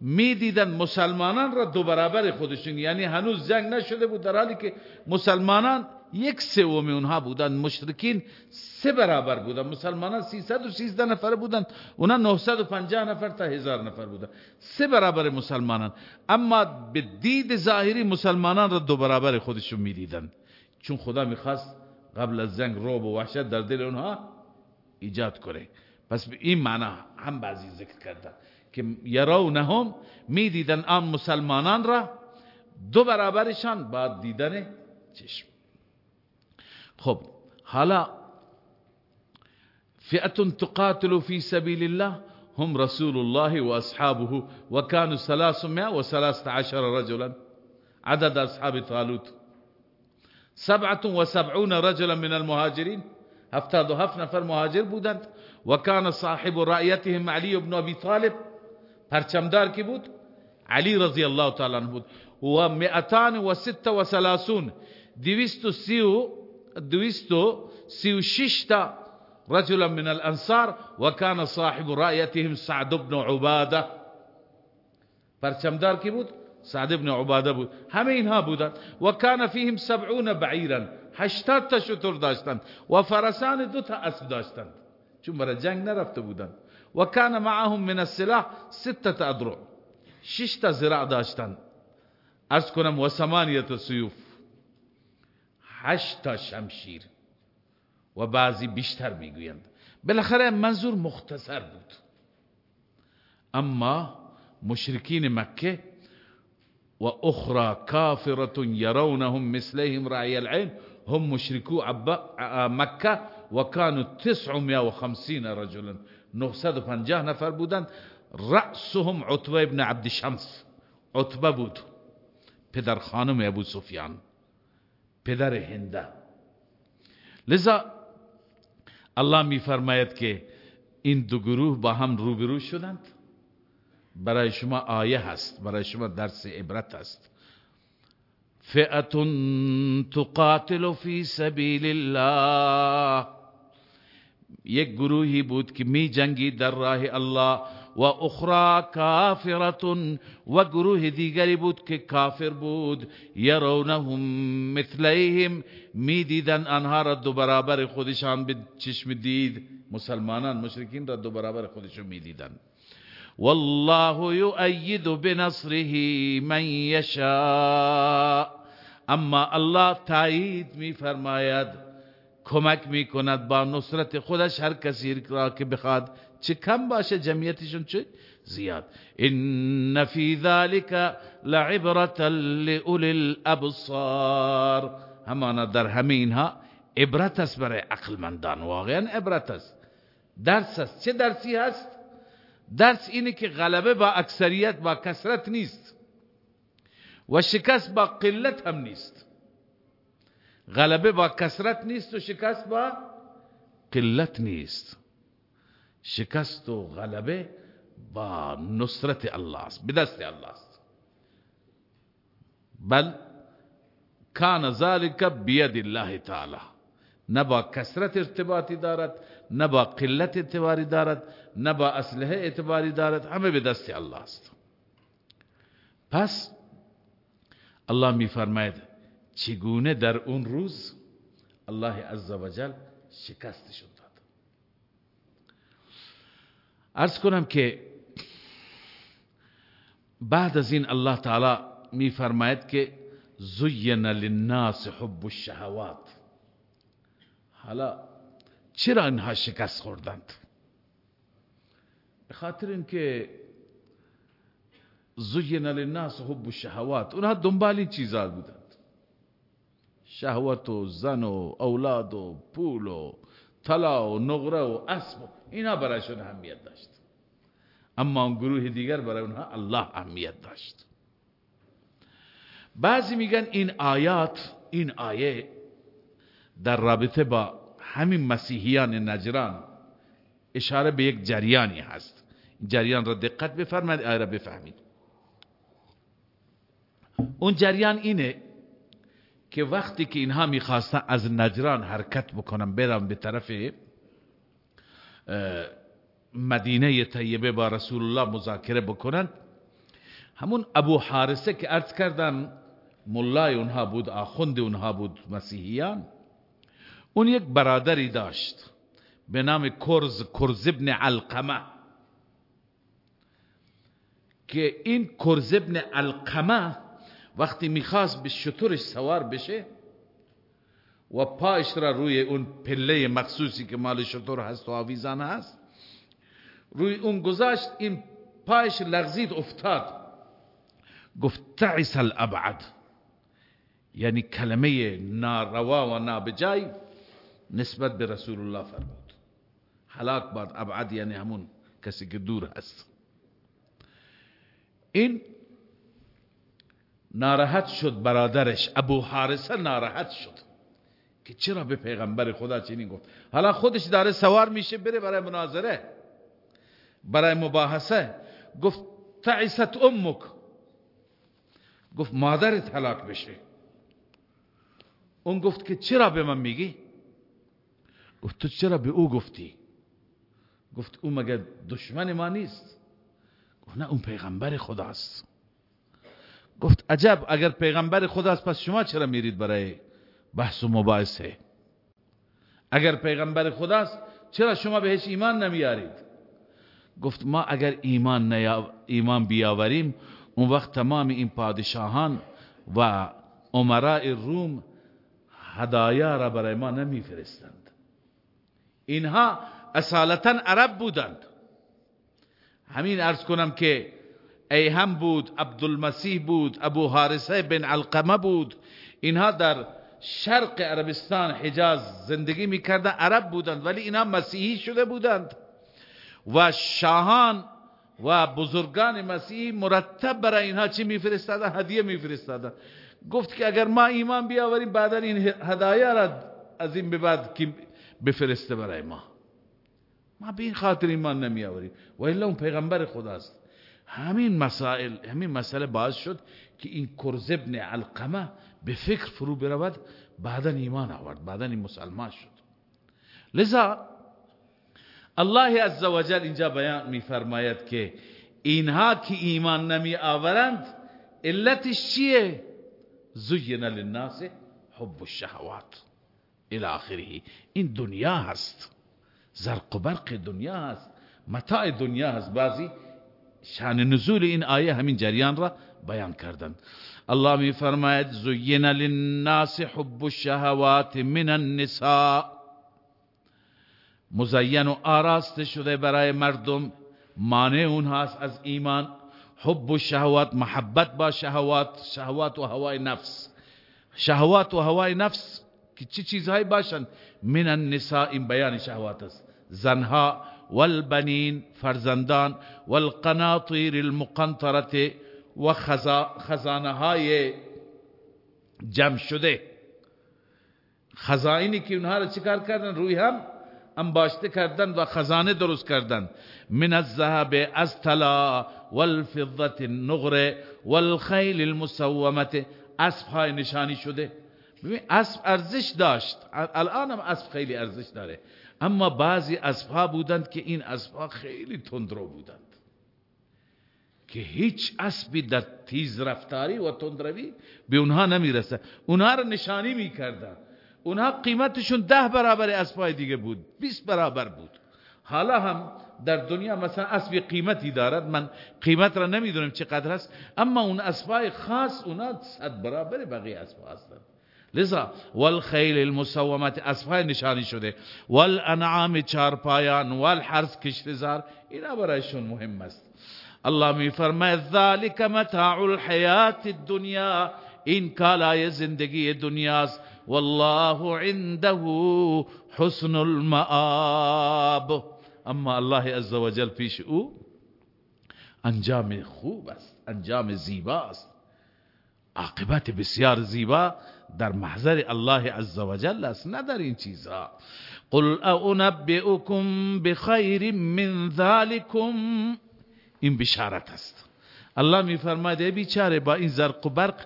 می‌دیدند مسلمانان را دو برابر خودشون یعنی هنوز جنگ نشده بود در حالی که مسلمانان یک سوم اونها بودن مشرکین سه برابر بودن. مسلمانان 313 نفر بودن. اونا 950 نفر تا هزار نفر بودن. سه برابر مسلمانان. اما به دید ظاهری مسلمانان را دو برابر خودشون می‌دیدن. چون خدا می‌خواست قبل از جنگ روب و وحشت در دل اونها ایجاد کنه. پس به این معنا هم بعضی ذکر کردن که یرونهم می‌دیدن آن مسلمانان را دو برابرشان با دیدن چشم. خب هلا فئة تقاتل في سبيل الله هم رسول الله وأصحابه وكانوا ثلاثمائة وثلاثة عشر رجلا عدد أصحاب طالوت. سبعة وسبعون رجلا من المهاجرين. هفتاد هفنا فالمهاجر مهاجر بودند. وكان صاحب رأيتهم علي بن أبي طالب. پرچمدار کی بود؟ علي رضي الله تعالى عنه بود. و مئتان و ست و سلاسون دویست و سی و دويستو سيوششتا رجلا من الأنصار وكان صاحب رأيتهم سعد بن عبادة. پرچمدار کی بود؟ سعد بن عبادة بود. همه اینها بودند وكان فيهم سبعون بعيرا. هشتاد تا شتر داشتند وفرسان دو تا اسب داشتند چون برای جنگ نرفته بودند وكان معهم من السلاح ستة ادرع. ششتا زراع داشتند ارز کنم السيوف هشت تا شمشیر. و بعضی بیشتر می‌گویند. بالاخره منظور مختصر بود. اما مشرکین مکه و اخرى کافرة يرونهم مثلهم رعی العين هم مشركو مکه و كانوا 950 رجلا 950 نفر بودند. رأسهم عتبه ابن عبد شمس عتبه بود. پدر خانم ابو سفیان. پدر هنده. لذا الله میفرماید که این دو گروه با هم روبرو شدند. برای شما آیه هست برای شما درس عبرت هست فئت تقاتل فی سبیل الله یک گروهی بود که می جنگی در راه الله. و أخرى کافرتون و گروه دیگری بود که کافر بود یرونهم مثلیهم می دیدن آنها را دو برابر خودشان به چشم دید مسلمانان مشرکین را دو برابر خودشان می دیدن والله يؤيد بنصره من يشاء. أما الله تایید می فرماید کمک می کند با نصرت خودش هر کسی را که بخواد چه کم باشه جمعیتشون چه؟ زیاد. ان فی ذلك لعبرة لأولی الابصار همانا در همه اینها عبرت است برای عقل مندان واقعا عبرت است. درس است. چه درسی هست؟ درس اینه که غلبه با اکثریت با کسرت نیست. و شکست با قلت هم نیست. غلبه با کسرت نیست و شکست با قلت نیست. شکست و غلبه با نصرت الله است به دست الله است. بل کان ذلك بید الله تعالی نه با کسرت ارتباطی دارد نه با قلت اعتباری دارد نه با اسلحه اعتباری دارد همه به دست الله است. پس الله میفرماید چگونه در اون روز الله عزوجل شکستشون داد ارز کنم که بعد از این الله تعالی میفرماید که زین للناس حب الشهوات. حالا چرا اینها شکست خوردند؟ به خاطر اینکه زین للناس حب الشهوات. اونها دنبال این چیزا بودند. شهوت و زن و اولاد و پول و طلا و نقره و اسب اینا برایشون اهمیت داشت. اما اون گروه دیگر برای اونها الله اهمیت داشت. بعضی میگن این آیات این آیه در رابطه با همین مسیحیان نجران اشاره به یک جریانی هست. جریان را دقت بفرمایید آیه را بفهمید. اون جریان اینه که وقتی که اینها می‌خواستن از نجران حرکت بکنن برن به طرف مدینه طیبه با رسول الله مذاکره بکنن. همون ابو حارسه که ارز کردن ملای اونها بود آخوند اونها بود مسیحیان. اون یک برادری داشت به نام کرز کرز ابن علقمه. که این کرز ابن علقمه وقتی می‌خواست به شطورش سوار بشه و پایش را روی اون پله مخصوصی که مال شطور هست و آویزان هست روی اون گذاشت این پایش لغزید افتاد. گفت تعس الابعد. یعنی کلمه ناروا و نابجای نسبت به رسول الله فرمود. حلاک باد ابعد یعنی همون کسی که دور هست. این ناراحت شد برادرش ابو حارسه ناراحت شد. که چرا به پیغمبر خدا چنین گفت؟ حالا خودش داره سوار میشه بره برای مناظره برای مباحثه. گفت تعیست امک. گفت مادرت هلاک بشه. اون گفت که چرا به من میگی؟ گفت تو چرا به او گفتی؟ گفت او مگه دشمن ما نیست؟ گفت نه اون پیغمبر خداست. گفت عجب اگر پیغمبر خداست پس شما چرا میرید برای بحث و مباحثه. اگر پیغمبر خداست چرا شما بهش ایمان نمیارید؟ گفت ما اگر ایمان, ایمان بیاوریم اون وقت تمام این پادشاهان و عمراء روم هدایا را برای ما نمیفرستند. اینها اصالتا عرب بودند. همین ارز کنم که ایهم بود عبدالمسیح بود ابو حارسه بن علقمه بود. اینها در شرق عربستان حجاز زندگی می‌کردن عرب بودند ولی اینها مسیحی شده بودند. و شاهان و بزرگان مسیحی مرتب برای اینها چی میفرستادن؟ هدیه میفرستادن. گفت که اگر ما ایمان بیاوریم بعدا این هدایه را از این به بعد کی بفرسته برای ما. ما به این خاطر ایمان نمی آوریم و الا اون پیغمبر خداست. همین مسائل همین مسئله باعث شد که این کرز ابن علقمه به فکر فرو برود بعدا ایمان آورد بعدا این مسلمان شد. لذا الله عزوجل اینجا بیان میفرماید که اینها که ایمان نمی آورند علتش چیه؟ زین للناس حب الشهوات. الى آخره. این دنیا هست. زرق و برق دنیا هست. متاع دنیا هست. بعضی شان نزول این آیه همین جریان را بیان کردن الله می فرماید زین للناس حب الشهوات من النساء. مزین و آراسته شده برای مردم مانع اونهاست از ایمان. حب و شهوات محبت با شهوات شهوات و هوای نفس. شهوات و هوای نفس که چی چیزهایی باشن؟ من النساء این بیان شهوات است. زنها والبنین فرزندان والقناطیر المقنطرت و خزانه های جمع شده. خزائنی که اونها رو چیکار کردن؟ روی هم انباشته کردن و خزانه درست کردن. من الذهب از طلا والفضه النغر والخیل المسومه اسب های نشانی شده. ببین اسب ارزش داشت. الان هم اسب خیلی ارزش داره. اما بعضی اسب ها بودند که این اسب ها خیلی تندرو بودند. که هیچ اسبی در تیز رفتاری و تندروی به اونها نمی‌رسه. اونها رو نشانی می‌کردن. اونها قیمتشون ده برابر اسبای دیگه بود 20 برابر بود. حالا هم در دنیا مثلا اسبی قیمتی دارد من قیمت را نمی‌دونم چقدر هست اما اون اسبای خاص اونا صد برابر بقیه اسبا هستند. لذا والخیل المسومت اسبای نشانی شده. والانعام چارپایان والحرس کشتزار اینا برایشون مهم است. الله می فرماید ذالک متاع الحیات الدنیا این کالای آية زندگی دنیاست والله عنده حسن المآب. أما الله عز وجل پیش أو أنجام خوب است أنجام زیبا است. عاقبت بسیار زیبا در محضر الله عز وجل است نه در این چیزها قل اؤنبئکم بخیر من ذالکم این بشارت است الله میفرماید ای بیچاره با این زرق و برق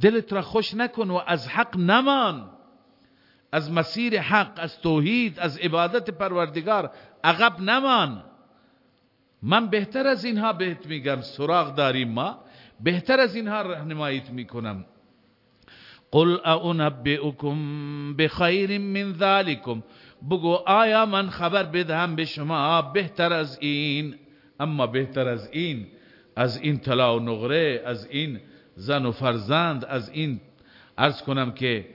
دلت را خوش نکن و از حق نمان. از مسیر حق از توحید از عبادت پروردگار عقب نمان. من بهتر از اینها بهت میگم سراغ داریم ما. بهتر از اینها رهنماییت می‌کنم. قل اونبئکم بخیر من ذالکم. بگو آیا من خبر بدهم به شما بهتر از این؟ اما بهتر از این از این طلا و نغره از این زن و فرزند از این ارز کنم که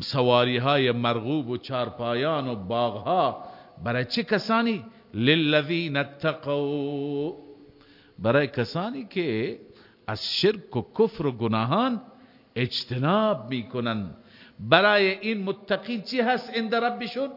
سواری های مرغوب و چارپایان و باغ ها برای چه کسانی؟ للذین اتقوا. برای کسانی که از شرک و کفر و گناهان اجتناب می‌کنن برای این متقین چی هست عند ربشون؟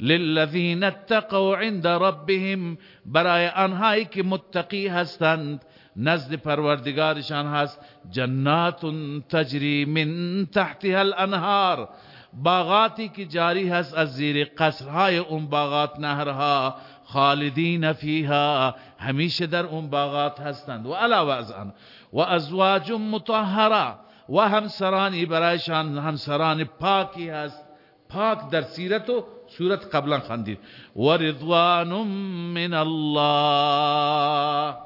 للذین اتقوا عند ربهم. برای آنهایی که متقی هستند نزد پروردگارشان هست جنات تجری من تحتها الانهار. باغاتی که جاری هست از زیر قصرهای اون باغات نهرها خالدین فیها. همیشه در اون باغات هستند. و علاوه از آن و ازواج مطهره. و همسرانی برایشان همسران پاکی هست. پاک در سیرت و صورت قبلا خندید و رضوان من الله.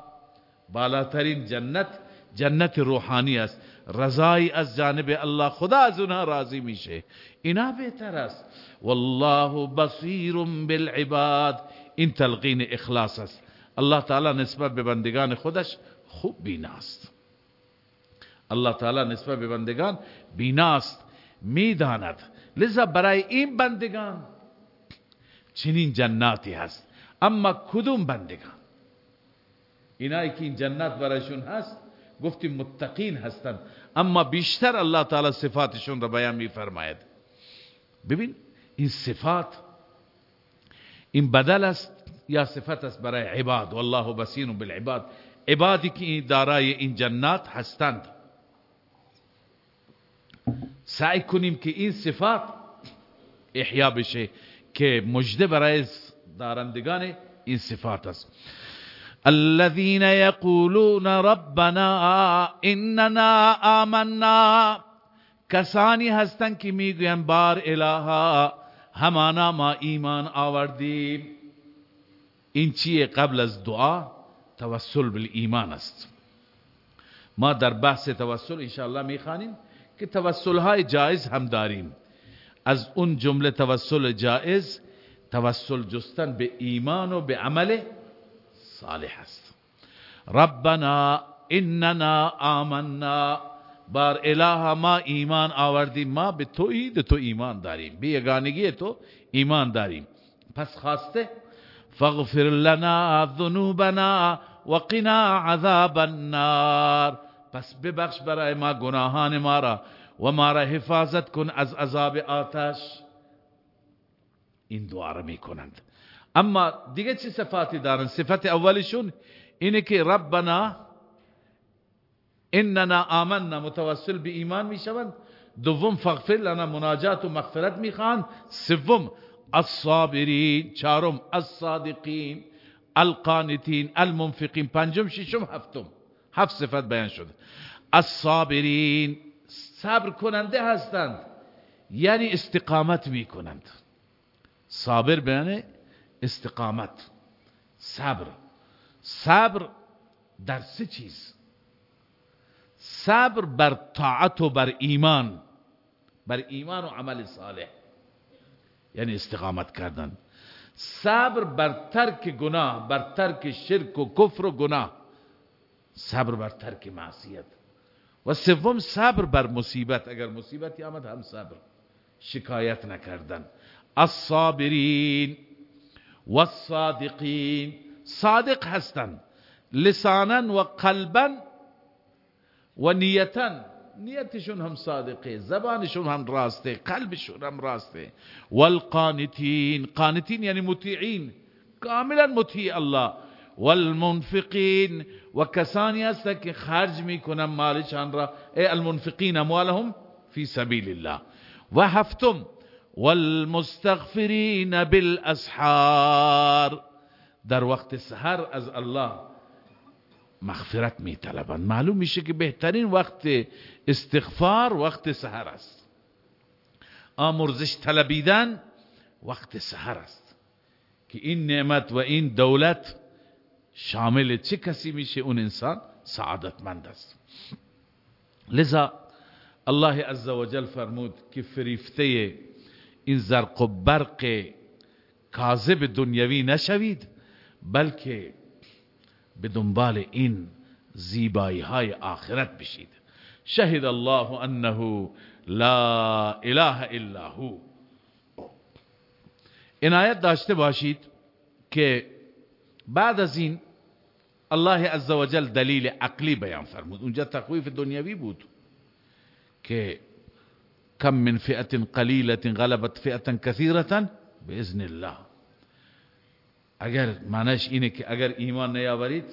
بالاترین جنت جنت روحانی است. رضای از جانب الله خدا از اونها راضی میشه. اینا بهتر است. والله بصیر بالعباد. این تلقین اخلاص است. الله تعالی نسبت به بندگان خودش خوب بیناست. الله تعالی نسبت به بندگان بیناست. می‌داند. لذا برای این بندگان چنین جناتی هست. اما کدوم بندگان؟ اینایی که این جنت برایشون هست گفتیم متقین هستند اما بیشتر الله تعالی صفاتشون را بیان میفرماید. ببین این صفات این بدل است یا صفت است برای عباد. والله بصیر بالعباد. عبادی که دارای این جنات هستند. سعی کنیم که این صفات احیا بشه. که مجده برای دارندگان این صفات است. الذين يقولون ربنا اننا آمنا. کسانی هستند که می‌گویند بار الها همانا ما ایمان آوردیم. این چیه؟ قبل از دعا توسل بالایمان است. ما در بحث توسل انشاءالله می‌خوانیم که توسل های جایز هم داریم. از اون جمله توسل جایز توسل جستن به ایمان و به عمل صالح است. ربنا اننا آمنا بار اله ما ایمان آوردیم ما به توحید تو ایمان داریم به یگانگی تو ایمان داریم. پس خواسته فاغفر لنا ذنوبنا وقنا عذاب النار. پس ببخش برای ما گناهان ما را و ما را حفاظت کن از عذاب آتش این دعا را می‌کنند اما دیگه چه صفاتی دارن صفت اولشون اینه که ربنا اننا آمنا متوسل به ایمان می‌شوند دوم فغفر لنا مناجات و مغفرت می‌خوان سوم الصابرین چهارم الصادقین القانتین المنفقین پنجم ششم هفتم هفت صفت بیان شده الصابرین صبر کننده هستند. یعنی استقامت می‌کنند. صابر بیان استقامت. صبر. صبر در سه چیز. صبر بر طاعت و بر ایمان. بر ایمان و عمل صالح. یعنی استقامت کردن. صبر بر ترک گناه بر ترک شرک و کفر و گناه. صبر بر ترک معصیت. و سوم صبر بر مصیبت. اگر مصیبتی آمد هم صبر. شکایت نکردن. الصابرین والصادقین صادق هستند لسانا و قلبا و نیتا. نیتشون هم صادقه. زبانشون هم راسته. قلبشون هم راسته. والقانتین قانتین یعنی مطیعین. کاملا مطیع الله. والمنفقین و کسانی هستند که خرج میکنن مالشان را ای المنفقین أموالهم؟ فی سبیل الله. و هفتم والمستغفرین بالأسحار. در وقت سحر از الله مغفرت می طلبند. معلوم میشه که بهترین وقت استغفار وقت سحر است. آمرزش طلبیدن وقت سحر است. که این نعمت و این دولت شامل چه کسی میشه اون انسان؟ سعادتمند است. لذا الله عزوجل فرمود که فریفته این زرق و برق کاذب دنیوی نشوید بلکه به دنبال این زیبایی های آخرت بشید. شهد الله انه لا اله الا هو. عنایت داشته باشید که بعد از این الله عزوجل دلیل عقلی بیان فرمود. اونجا تخویف دنیوی بود که کم من فئت قلیلت غلبت فئتا کثیرتا بإذن الله. اگر معنیش اینه که اگر ایمان نیاورید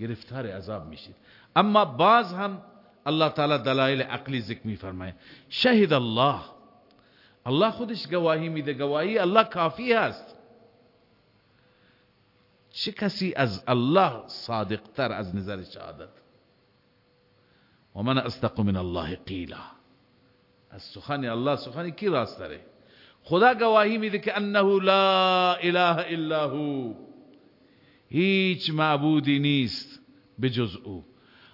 گرفتار عذاب میشید. اما باز هم الله تعالی دلایل عقلی ذکر میفرمایه شهد الله. الله خودش گواهی میده. گواهی الله کافی است چه کسی از الله صادقتر از نظر شهادت؟ و من اصدق من الله قیلا. از سخن الله سخن کی راست داره؟ خدا گواهی میده که انه لا اله الا هو. هیچ معبودی نیست به جز او.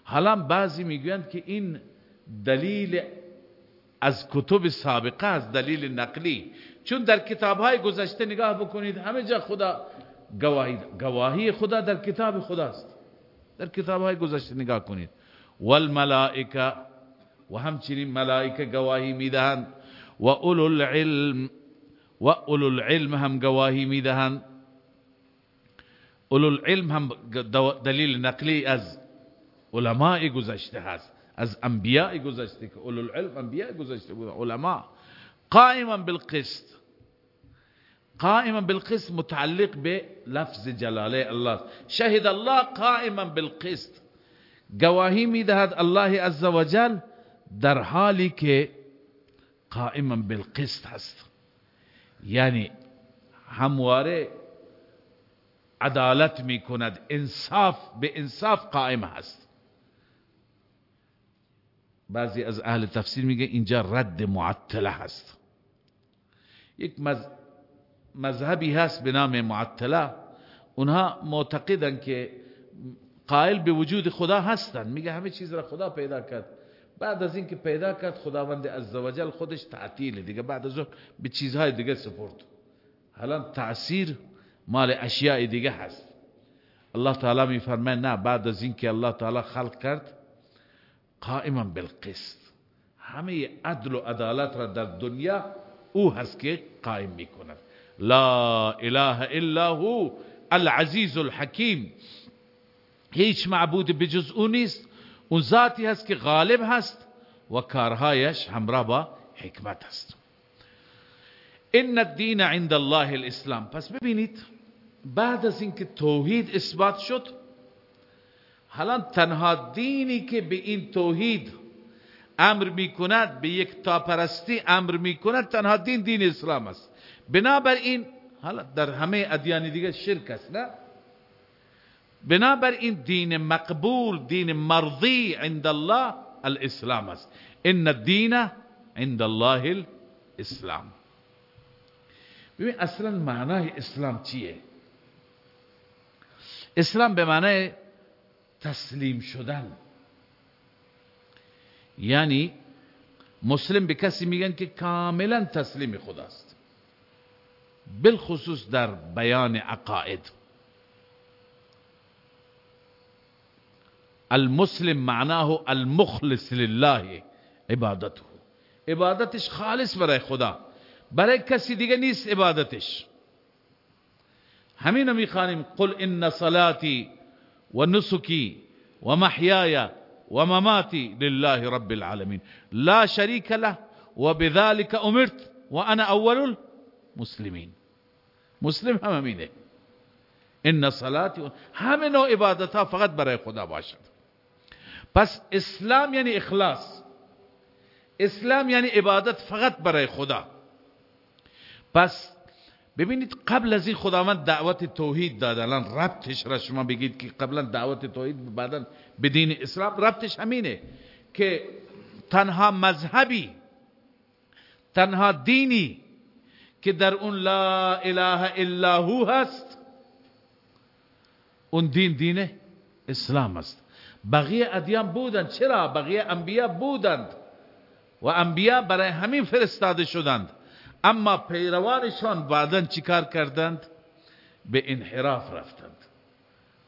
حالا بعضی می‌گویند که این دلیل از کتب سابقه است دلیل نقلی. چون در کتاب های گذشته نگاه بکنید همه جا خدا گواهی گواهی خدا در کتاب خداست. در کتاب های گذشته نگاه کنید. والملائکه و همچنین ملائکه گواهی می‌دهند و اولو العلم و اولو العلم هم گواهی می‌دهند. اولو العلم هم دلیل نقلی از علماء گذشته هست. از انبیاء گذشته که اولو العلم انبیاء گذشته بود علماء قائما بالقسط. قائما بالقسط متعلق به لفظ جلاله الله. شهد الله قائما بالقسط. گواهی میدهد الله عزوجل در حالی که قائما بالقسط هست. یعنی همواره عدالت می انصاف به انصاف قائم هست. بعضی از أهل تفسیر میگه اینجا رد معطله هست. یک مذهبی هست به نام معطله. اونها معتقدن که قائل به وجود خدا هستن. میگه همه چیز را خدا پیدا کرد. بعد از اینکه پیدا کرد خداوند عزوجل خودش تعطیل. دیگه بعد از اون به چیزهای دیگه سپرد. حالا تأثیر مال اشیاء دیگه هست. الله تعالی میفرماید نه بعد از اینکه الله تعالی خلق کرد قائما بالقسط. همه عدل و عدالت را در دنیا او هست که قائم می‌کند. لا إله إلا هو العزیز الحکیم هیچ معبود بجز أو نیست اون ذاتی هست که غالب هست و کارهایش همراه با ان الدین عند الله الاسلام. پس ببینید بعد از اینکه توحید اثبات شد حالا تنها دینی که به این توحید امر می‌کند به یک تاپرستی امر می‌کند تنها دین دین اسلام است. بنابراین حالا در همه ادیان دیگه شرک است نه؟ بنابراین دین مقبول دین مرضی عند الله الاسلام است. ان الدین عند الله الاسلام. ببین اصلا معنای اسلام چیه؟ اسلام به معنای تسلیم شدن. یعنی مسلم به کسی میگن که کاملا تسلیم خداست. بالخصوص در بیان عقاید. المسلم معناه المخلص لله عبادته. عبادتش خالص برای خدا. برای کسی دیگه نیست عبادتش. همین می‌خوانیم. قل ان صلاتي ونسكي ومحياي ومماتي لله رب العالمين. لا شريك له وبذلك أمرت وأنا أول المسلمين. مسلم هم إن صلاتی همه نوع فقط برای خدا باشد. پس اسلام یعنی اخلاص. اسلام یعنی عبادت فقط برای خدا. پس ببینید قبل از این خداوند دعوت توحید داد الان ربطش را شما بگید که قبلا دعوت توحید بعدا به دین اسلام. ربطش همینه که تنها مذهبی تنها دینی که در اون لا اله الا هو هست اون دین دین اسلام است. بقیه ادیان بودند. چرا؟ بقیه انبیا بودند و انبیا برای همین فرستاده شدند. اما پیروانشان بعدا چیکار کردند؟ به انحراف رفتند.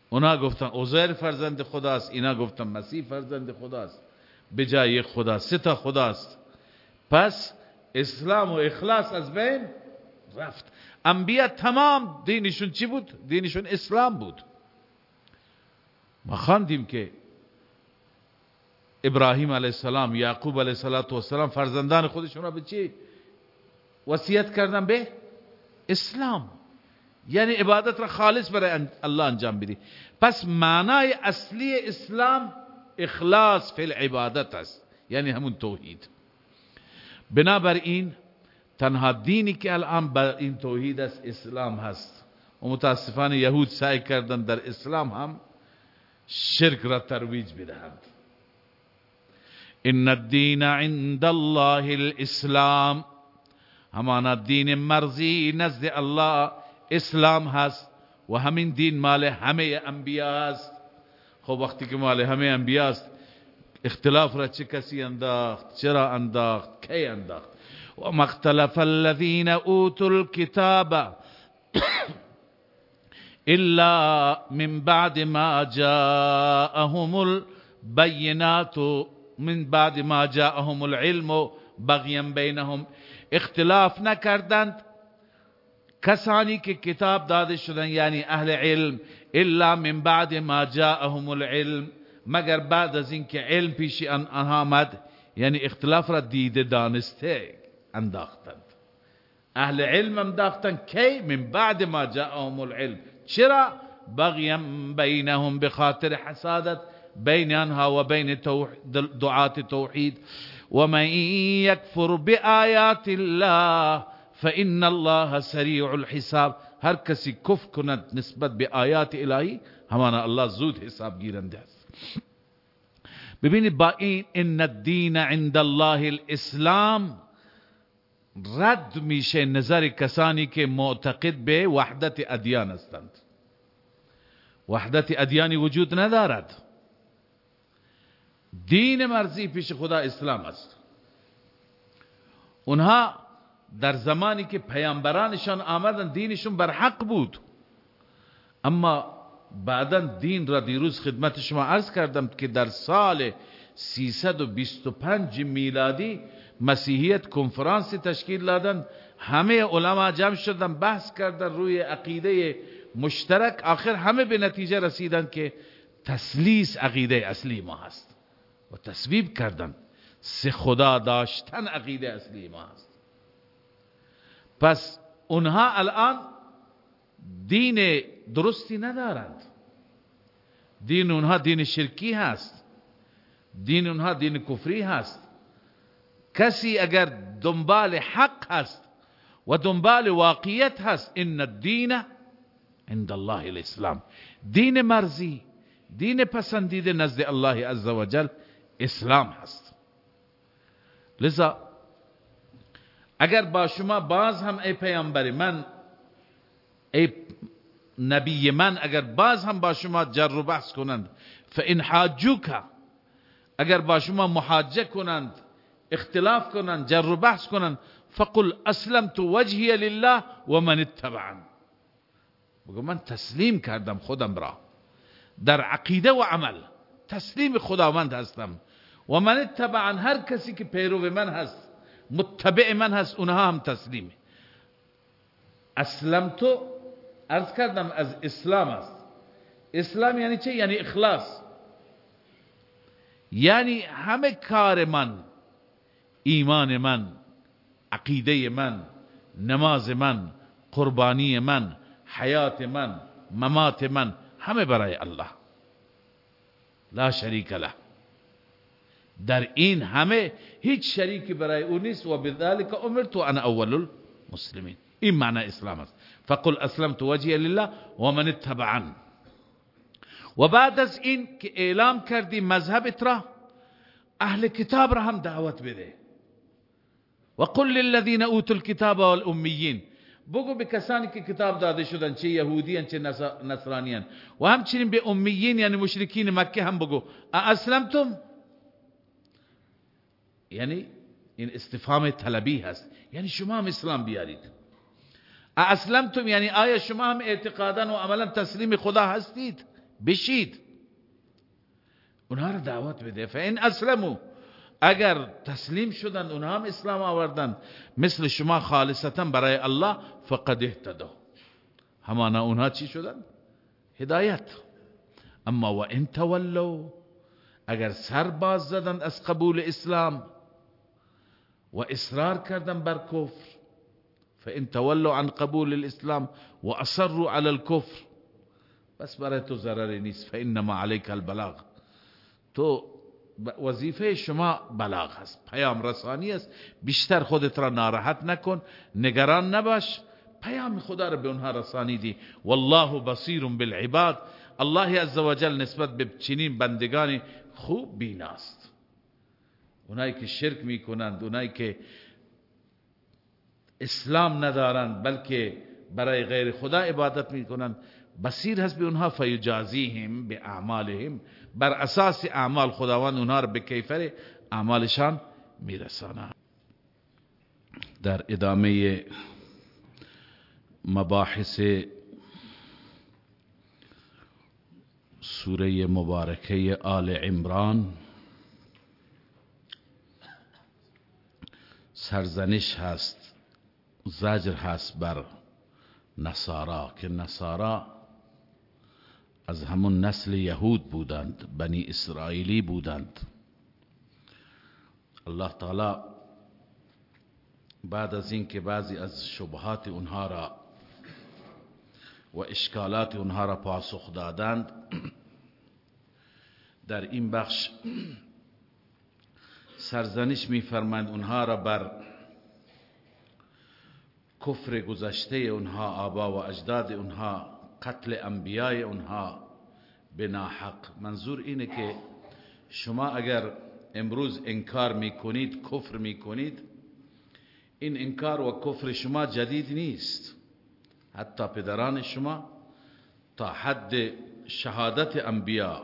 اونا گفتن عزیر فرزند خداست اینا گفتن مسیح فرزند خداست به جای خدا سه تا خداست. پس اسلام و اخلاص از بین رفت. انبیا تمام دینشون چی بود؟ دینشون اسلام بود. ما خواندیم که ابراهیم علیه السلام یعقوب علیه السلام فرزندان خودشون را به چی؟ وصیت کردن به اسلام. یعنی عبادت را خالص برای الله انجام بدی. پس معنای اصلی اسلام اخلاص فی العبادت است. یعنی همون توحید. بنابراین تنها دینی که الان بر این توحید است اسلام هست. و متاسفانه یهود سعی کردن در اسلام هم شرک را ترویج بدهند. ان الدین عند الله الاسلام. همانا دین مرزی نزد الله اسلام هست و همین دین مال همه انبیا است. خب وقتی که مال همه انبیا است اختلاف را چه کسی انداخت؟ چرا انداخت؟ کی انداخت؟ و مختلف الذين اوتوا الكتاب [coughs] الا من بعد ما جاءهم البينات من بعد ما جاءهم العلم بغيا بينهم اختلاف نکردند. کسانی که کتاب داده شدن یعنی أهل علم الا من بعد ما جاءهم العلم. مگر بعد از اینکه علم پیش آنها آمد یعنی اختلاف را دیده دانسته انداختند. أهل علم انداختند کی؟ من بعد ما جاءهم العلم. چرا؟ بغیم بینهم بخاطر حسادت بین آنها و بین دعات توحید. ومن يكفر بآيات الله فإن الله سريع الحساب. هر کسی کف کند نسبت به آیات الهی همانا الله زود حساب گیرنده است. ببینید با این ان الدین عند الله الاسلام رد میشه نظر کسانی که معتقد به وحدت ادیان هستند. وحدت ادیانی وجود ندارد. دین مرزی پیش خدا اسلام است. اونها در زمانی که پیامبرانشان آمدن دینشون بر حق بود. اما بعدا دین را دیروز خدمت شما عرض کردم که در سال 325 میلادی مسیحیت کنفرانس تشکیل دادن. همه علما جمع شدن بحث کردن روی عقیده مشترک. آخر همه به نتیجه رسیدن که تسلیس عقیده اصلی ما هست. و تصویب کردن. سه خدا داشتن عقیده اصلی ما هست پس اونها الان دین درستی ندارند. دین اونها دین شرکی هست. دین اونها دین کفری هست. کسی اگر دنبال حق هست و دنبال واقعیت هست ان الدین عند الله الاسلام. دین مرزی دین پسندیده نزد الله عزوجل اسلام هست. لذا اگر با شما باز هم ای پیامبر من ای نبی من اگر باز هم با شما جر و بحث کنند فان حاجوک اگر با شما محاجه کنند اختلاف کنند جر و بحث کنند فقل اسلمت وجهی لله و من اتبعن. بگو من تسلیم کردم خودم را. در عقیده و عمل تسلیم خداوند هستم. و من اتبعن هر کسی که پیرو من هست متبع من هست اونها هم تسلیمه. اسلمتو ارز کردم از اسلام است. اسلام یعنی چه؟ یعنی اخلاص. یعنی همه کار من ایمان من عقیده من نماز من قربانی من حیات من ممات من همه برای الله. لا شریک له. در این همه هیچ شریکی برای او نیست. و بذلك امرت انا اول المسلمین. این معنی اسلام است. فقل اسلمت وجهی لله و من اتبعن. و بعد از این که اعلام کردی مذهب را اهل کتاب را هم دعوت بده. و قل للذین اوتوا الكتاب والامیین بگو به کسانی که کتاب داده شدن چه یهودیان چه نصرانیان. و همچنین به امیین یعنی مشرکین مکه هم بگو. اسلمتم؟ یعنی این استفهام طلبی هست. یعنی شما هم اسلام بیارید. اسلمتم یعنی آیا شما هم اعتقادا و عملا تسلیم خدا هستید؟ بشید. اونها رو دعوت بده. فان اسلمو اگر تسلیم شدند اونها هم اسلام آوردن. مثل شما خالصتا برای الله فقد اهتدوا. همانا اونها چی شدن؟ هدایت. اما و ان تولوا اگر سر باز زدند از قبول اسلام و اصرار کردن بر کفر. فان تولوا عن قبول الاسلام و على الكفر بس برای تو ضرری نیست. فانما عليك البلاغ. تو وظیفه شما بلاغ هست پیام رسانی است. بیشتر خودت را ناراحت نکن نگران نباش. پیام خدا را به اونها رسانیدی والله بصیر بالعباد. الله عزوجل نسبت به چنین بندگانی خوب بیناست. اونایی که شرک می‌کنند اونایی که اسلام ندارند بلکه برای غیر خدا عبادت می‌کنند. بصیر هست به اونها فیجازیهم به اعمالهم. بر اساس اعمال خداوند اونها رو به کیفر اعمالشان میرسانه در ادامه مباحث سوره مبارکه آل عمران سرزنش هست زجر هست بر نصارا که نصارا از همون نسل یهود بودند بنی اسرائیلی بودند. الله تعالی بعد از اینکه بعضی از شبهات اونها را و اشکالات اونها را پاسخ دادند در این بخش سرزنش میفرمند اونها را بر کفر گذشته اونها آبا و اجداد اونها قتل انبیای اونها به ناحق منظور اینه که شما اگر امروز انکار می‌کنید کفر می‌کنید این انکار و کفر شما جدید نیست. حتی پدران شما تا حد شهادت انبیا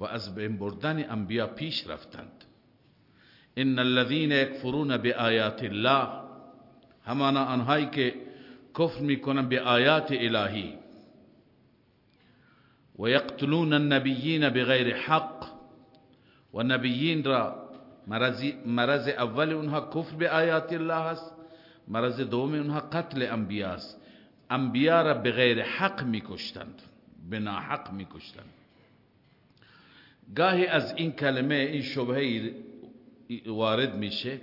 و از بین بردن انبیا پیش رفتند. إن الذين يكفرون بآیات الله همانا آنهایی که کفر میکنن به آیات الهی. و یقتلون النبیین بغیر حق و نبیین را مرض اول اونها کفر به آیات الله است مرض دوم اونها قتل انبیا است. انبیا را بغیر حق میکشتند بنا حق میکشتند. گاهی از این کلمه این شبهه وارد میشه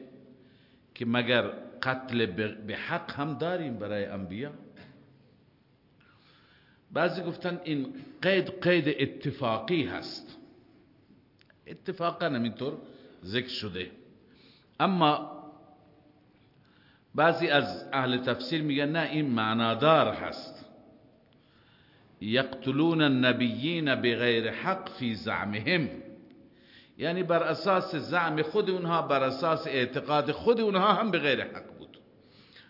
که مگر قتل به حق هم داریم برای انبیا؟ بعضی گفتن این قید قید اتفاقی هست. اتفاقا همینطور ذکر شده. اما بعضی از اهل تفسیر میگن نه این معنادار هست. یقتلون النبیین بغیر حق فی زعمهم. یعنی بر اساس زعم خود اونها بر اساس اعتقاد خود اونها هم بغیر حق بود.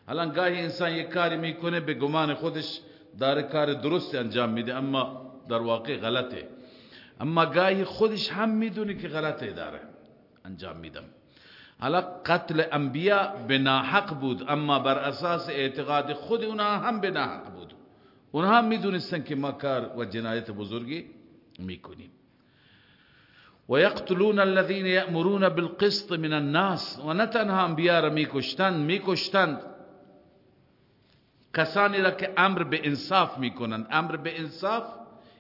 الان گاهی انسان یک کاری می‌کنه به گمان خودش داره کار درست انجام میده اما در واقع غلطه. اما گاهی خودش هم می‌دونه که غلطه داره انجام میدم. حالا قتل انبیاء به ناحق بود اما بر اساس اعتقاد خود اونها هم به ناحق بود. اونها هم می‌دونستن که ما کار و جنایت بزرگی می‌کنیم. و یقتلون الذين یأمرون بالقسط من الناس. و نه تنها انبیاء را میکشتند أمر به انصاف أمر به انصاف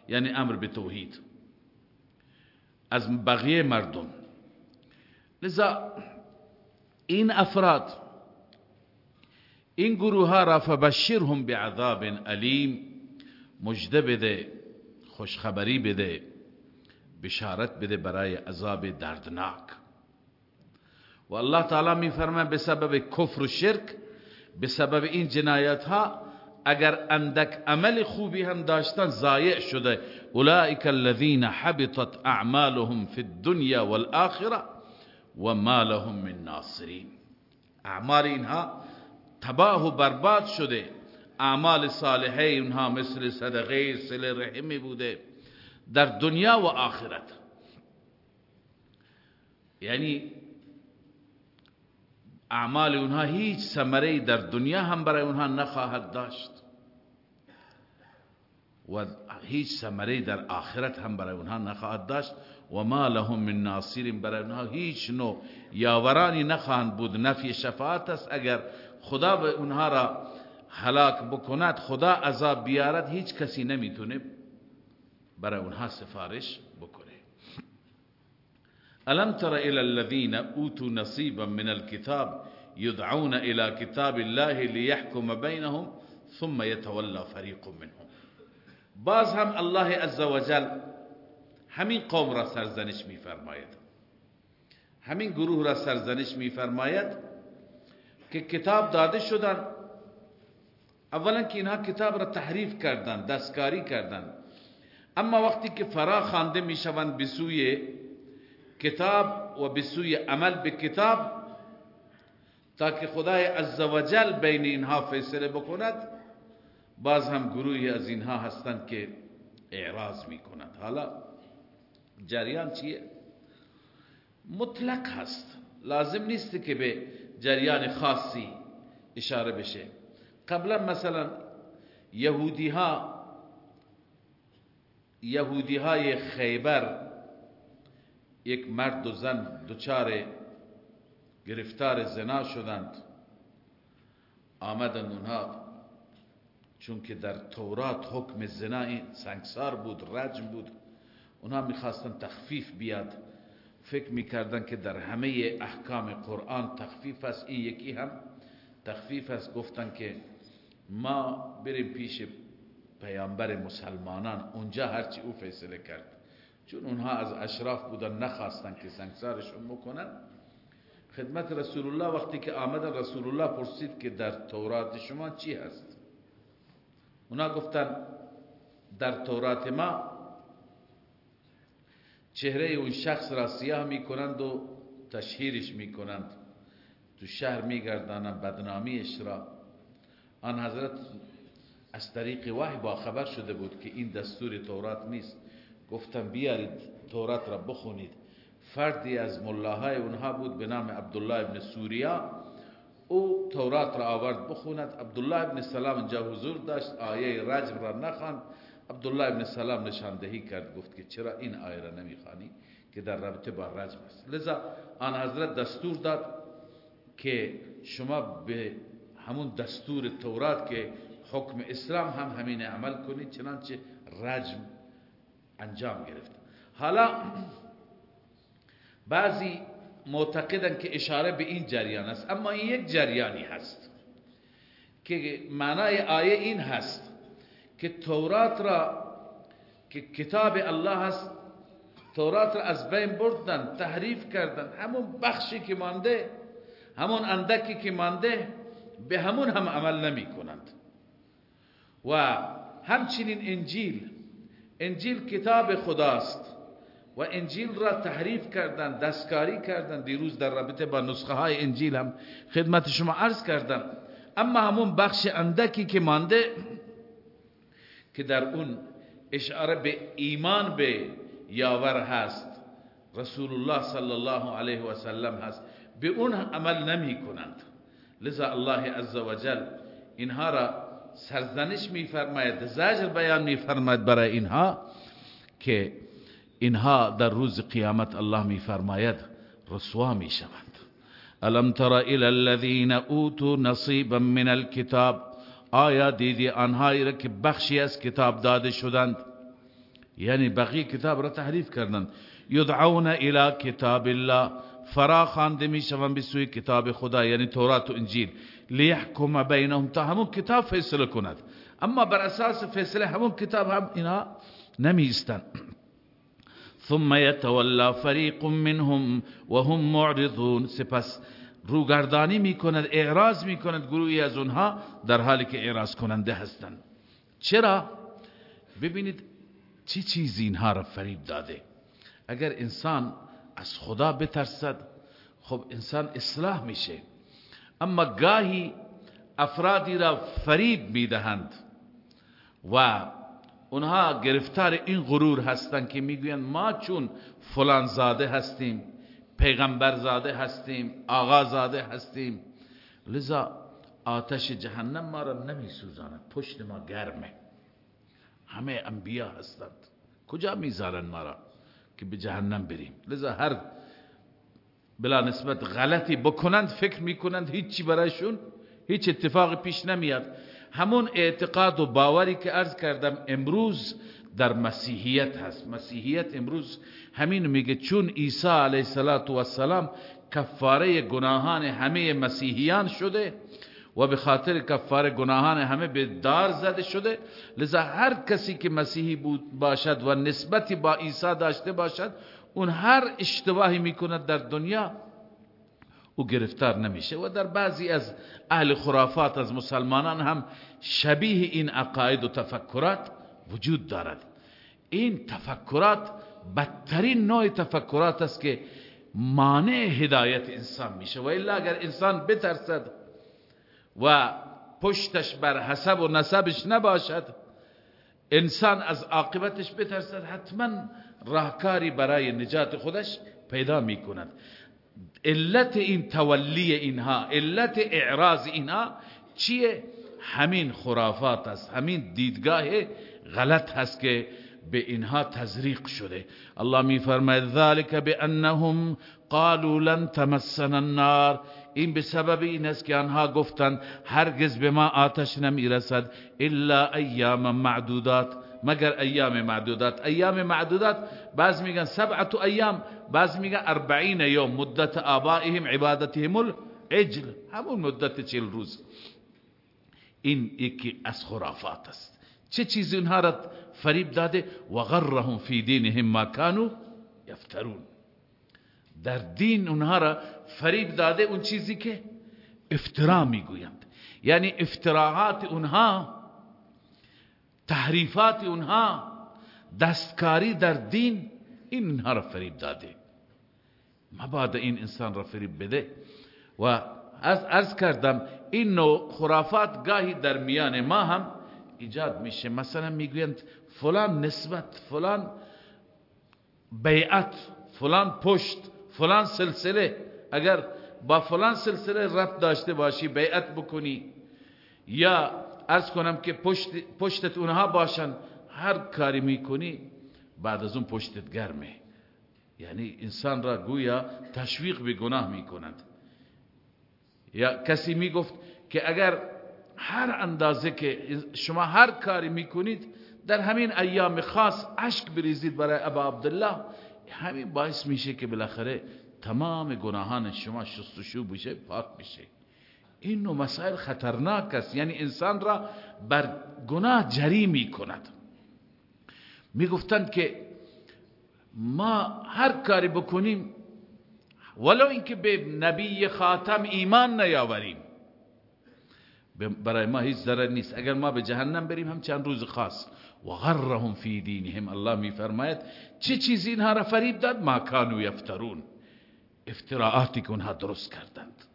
یعنی أمر به توحید از بقیه مردم. لذا این أفراد این گروه ها را فبشرهم بعذاب علیم مجده بده خوشخبری بده. بشارت بده برای عذاب دردناک. و الله تعالی می فرمه به سبب کفر و شرک به سبب این جنایت ها اگر اندک عمل خوبی هم داشتن ضایع شده. اولئک الذین حبطت اعمالهم فی الدنیا والآخره و ما لهم من ناصرین. اعمال اینها تباه و برباد شده. اعمال صالحه اونها مثل صدقه سل رحمی بوده. در دنیا و آخرت. یعنی اعمال اونها هیچ ثمره در دنیا هم برای اونها نخواهد داشت و هیچ ثمره در آخرت هم برای اونها نخواهد داشت و ما لهم من ناصر برای اونها هیچ نوع یاورانی نخواهند بود. نفی شفاعت است. اگر خدا به اونها را هلاک بکند خدا عذاب بیارد هیچ کسی نمی‌تونه برای اونها سفارش بکنه ألم تر إلى الذين أوتوا نصيبا من الكتاب يدعون إلى كتاب الله ليحكم بينهم ثم يتولى فريق منهم؟ باز هم الله عزوجل همین قوم را سرزنش میفرماید. همین گروه را سرزنش میفرماید که کتاب داده شدن. اولا که اینها کتاب را تحریف کردند دستکاری کردند اما وقتی که فرا خوانده می‌شوند به سوی کتاب و به سوی عمل به کتاب تا که خدای عزوجل بین اینها فیصله بکند باز هم گروهی از اینها هستند که اعراض می‌کنند. حالا جریان چیه؟ مطلق هست. لازم نیست که به جریان خاصی اشاره بشه. قبلا مثلا یهودی ها یهودی های خیبر یک مرد و زن دوچار گرفتار زنا شدند. آمدن اونها چون که در تورات حکم زنا سنگسار بود رجم بود. اونها می‌خواستن تخفیف بیاد. فکر می‌کردن که در همه احکام قرآن تخفیف است. این یکی هم تخفیف است. گفتن که ما بریم پیش پیامبر مسلمانان اونجا هرچی او فیصله کرد. چون اونها از اشراف بودن نخواستن که سنگسارشون بکنن. خدمت رسول الله وقتی که آمد رسول الله پرسید که در تورات شما چی هست؟ اونا گفتن در تورات ما چهره اون شخص را سیاه می‌کنند و تشهیرش می‌کنند. تو شهر میگردانند بدنامیش را. آن حضرت از طریق وحی با خبر شده بود که این دستور تورات نیست. گفتم بیارید تورات را بخونید. فردی از ملاهای اونها بود به نام عبدالله ابن سوریا. او تورات را آورد بخوند. عبدالله ابن سلام اینجا حضور داشت. آیه رجم را نخواند. عبدالله ابن سلام نشاندهی کرد. گفت که چرا این آیه را نمی‌خوانی که در رابطه با رجم است لذا آن حضرت دستور داد که شما به همون دستور تورات که حکم اسلام هم همین عمل کنید چنانچه رجم انجام گرفت. حالا بعضی معتقدن که اشاره به این جریان است اما این یک جریانی هست که معنای آیه این هست که تورات را که کتاب الله هست تورات را از بین بردن تحریف کردن همون بخشی که مانده همون اندکی که مانده به همون هم عمل نمی کنند. و همچنین انجیل. انجیل کتاب خداست و انجیل را تحریف کردن دستکاری کردن. دیروز در رابطه با نسخه های انجیل هم خدمت شما عرض کردم. اما همون بخش اندکی که مانده که در اون اشاره به ایمان به یاور هست رسول الله صلی الله علیه و سلم هست به اون عمل نمی کنند. لذا الله عز وجل اینها را سرزنش میفرماید زجر بیان میفرماید برای اینها که اینها در روز قیامت الله میفرماید رسوا می‌شوند. الم تر الى الذين اوتوا نصيبا من الكتاب آیا دیدی آنهایی را که بخشی از کتاب داده شدند؟ یعنی بقیه کتاب را تحریف کردند. یدعون الى کتاب الله. فرا خوانده می شوند به سوی کتاب خدا یعنی تورات و انجیل. لیحکم بینهم تا همون کتاب فیصله کند. اما بر اساس فیصله همون کتاب هم اینا نمیستند ثم يتولى فريق منهم وهم معرضون. سپس روگردانی می‌کند اعراض می‌کند گروهی از اونها در حالی که اعراض کننده هستند. چرا؟ ببینید چی چیزی اینها را فریب داده. اگر انسان از خدا بترسد. خب انسان اصلاح میشه. اما گاهی افرادی را فریب می‌دهند و اونها گرفتار این غرور هستند که می‌گویند ما چون فلان زاده هستیم پیغمبر زاده هستیم آقا زاده هستیم. لذا آتش جهنم ما را نمی سوزاند پشت ما گرمه. همه انبیا هستند. کجا می‌ذارن ما را؟ که به جهنم بریم. لذا هر بلا نسبت غلطی بکنند فکر می‌کنند هیچی برایشون هیچ اتفاقی پیش نمیاد. همون اعتقاد و باوری که عرض کردم امروز در مسیحیت هست. مسیحیت امروز همین میگه چون عیسی علیه السلام کفاره گناهان همه مسیحیان شده و به خاطر کفاره گناهان همه به دار زده شده. لذا هر کسی که مسیحی بود باشد و نسبتی با عیسی داشته باشد اون هر اشتباهی می‌کند در دنیا او گرفتار نمیشه. و در بعضی از اهل خرافات از مسلمانان هم شبیه این عقاید و تفکرات وجود دارد. این تفکرات بدترین نوع تفکرات است که مانع هدایت انسان میشه. و الا اگر انسان بترسد و پشتش بر حسب و نسبش نباشد. انسان از عاقبتش بترسد حتما راهکاری برای نجات خودش پیدا می‌کند. علت این تولی اینها علت اعراض اینها چیه؟ همین خرافات است همین دیدگاه غلط هست که به اینها تزریق شده. الله می فرماید ذالک بانهم قالوا لن تمسنا النار. این به سبب این است که آنها گفتند هرگز به ما آتش نمی‌رسد الا ایام معدودات. مگر ایام معدودات؟ ایام معدودات بعض میگن سبعت ایام بعض میگن اربعین یوم مدت آبائهم عبادتهم العجل همون مدت چل روز. این یکی از خرافات است. چه چیزی اونها را فریب داده؟ و غرهم فی دینهم ما کانوا یفترون. در دین اونها را فریب داده اون چیزی که افترا می‌گویند. یعنی افتراعات اونها تحریفات اونها دستکاری در دین این اینها را فریب داده. مبادا این انسان را فریب بده. و از ارز کردم این نوع خرافات گاهی در میان ما هم ایجاد میشه. مثلا می‌گویند فلان نسبت فلان بیعت فلان پشت فلان سلسله. اگر با فلان سلسله رفت داشته باشی بیعت بکنی یا ارز کنم که پشت پشتت اونها باشن هر کاری می‌کنی بعد از اون پشتت گرمه. یعنی انسان را گویا تشویق به گناه می‌کنند یا کسی می‌گفت که اگر هر اندازه که شما هر کاری می‌کنید در همین ایام خاص اشک بریزید برای ابا عبدالله همین باعث میشه که بالاخره تمام گناهان شما شستشو بشه پاک بشه. این نوع مسائل خطرناک است. یعنی انسان را بر گناه جری می کند می گفتند که ما هر کاری بکنیم ولو اینکه به نبی خاتم ایمان نیاوریم. برای ما هیچ ضرر نیست. اگر ما به جهنم بریم هم چند روز خاص. و غرهم فی دینهم. الله میفرماید چه چیزی اینها را فریب داد؟ ما کانو یفترون. افتراعاتی که اونها درست کردند.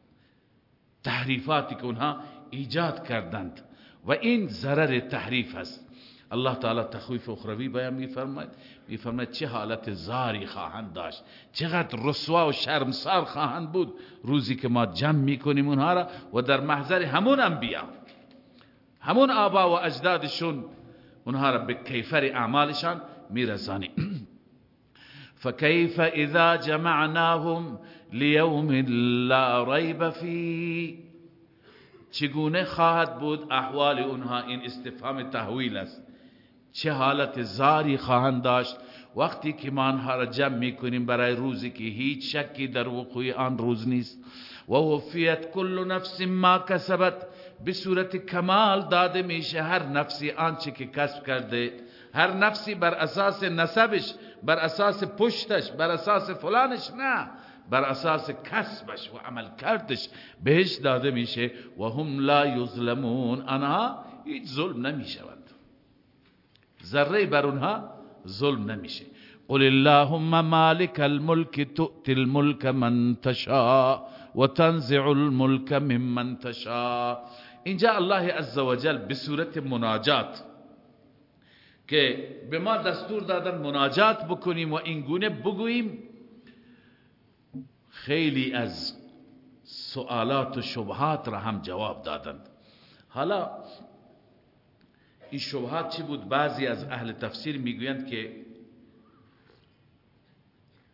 تحریفاتی که اونها ایجاد کردند. و این ضرر تحریف است. الله تعالی تخویف اخروی بیان میفرماید. میفرماید چه حالت زاری خواهند داشت. چقدر رسوا و شرمسار خواهند بود روزی که ما جمع می‌کنیم اونها را و در محضر همون انبیا. همون آبا و اجدادشون اونها را به کیفر اعمالشان میرسانیم. [clears throat] فكيف اذا جمعناهم ليوم لا ريب فيه؟ چگونه خواهد بود احوال اونها این استفهام تحویل است؟ چه حالت زاری خواهند داشت؟ وقتی که ما آنها را جمع می‌کنیم برای روزی که هیچ شکی در وقوع آن روز نیست. و وفیت کل نفس ما کسبت. به صورت کمال داده میشه هر نفسی آنچه که کسب کرده. هر نفسی بر اساس نسبش بر اساس پشتش بر اساس فلانش نه. بر اساس کسبش و عمل کردش بهش داده میشه. و هم لا یظلمون. آنها هیچ ظلم نمی‌شوند. ذره بر اونها ظلم نمیشه. قل اللهم مالك الملك تؤتي الملك من تشاء وتنزع الملك ممن تشاء. اینجا الله عزوجل به صورت مناجات که به ما دستور دادن مناجات بکنیم و این گونه بگوییم خیلی از سوالات و شبهات را هم جواب دادند. حالا این شبهات چی بود؟ بعضی از اهل تفسیر می‌گویند که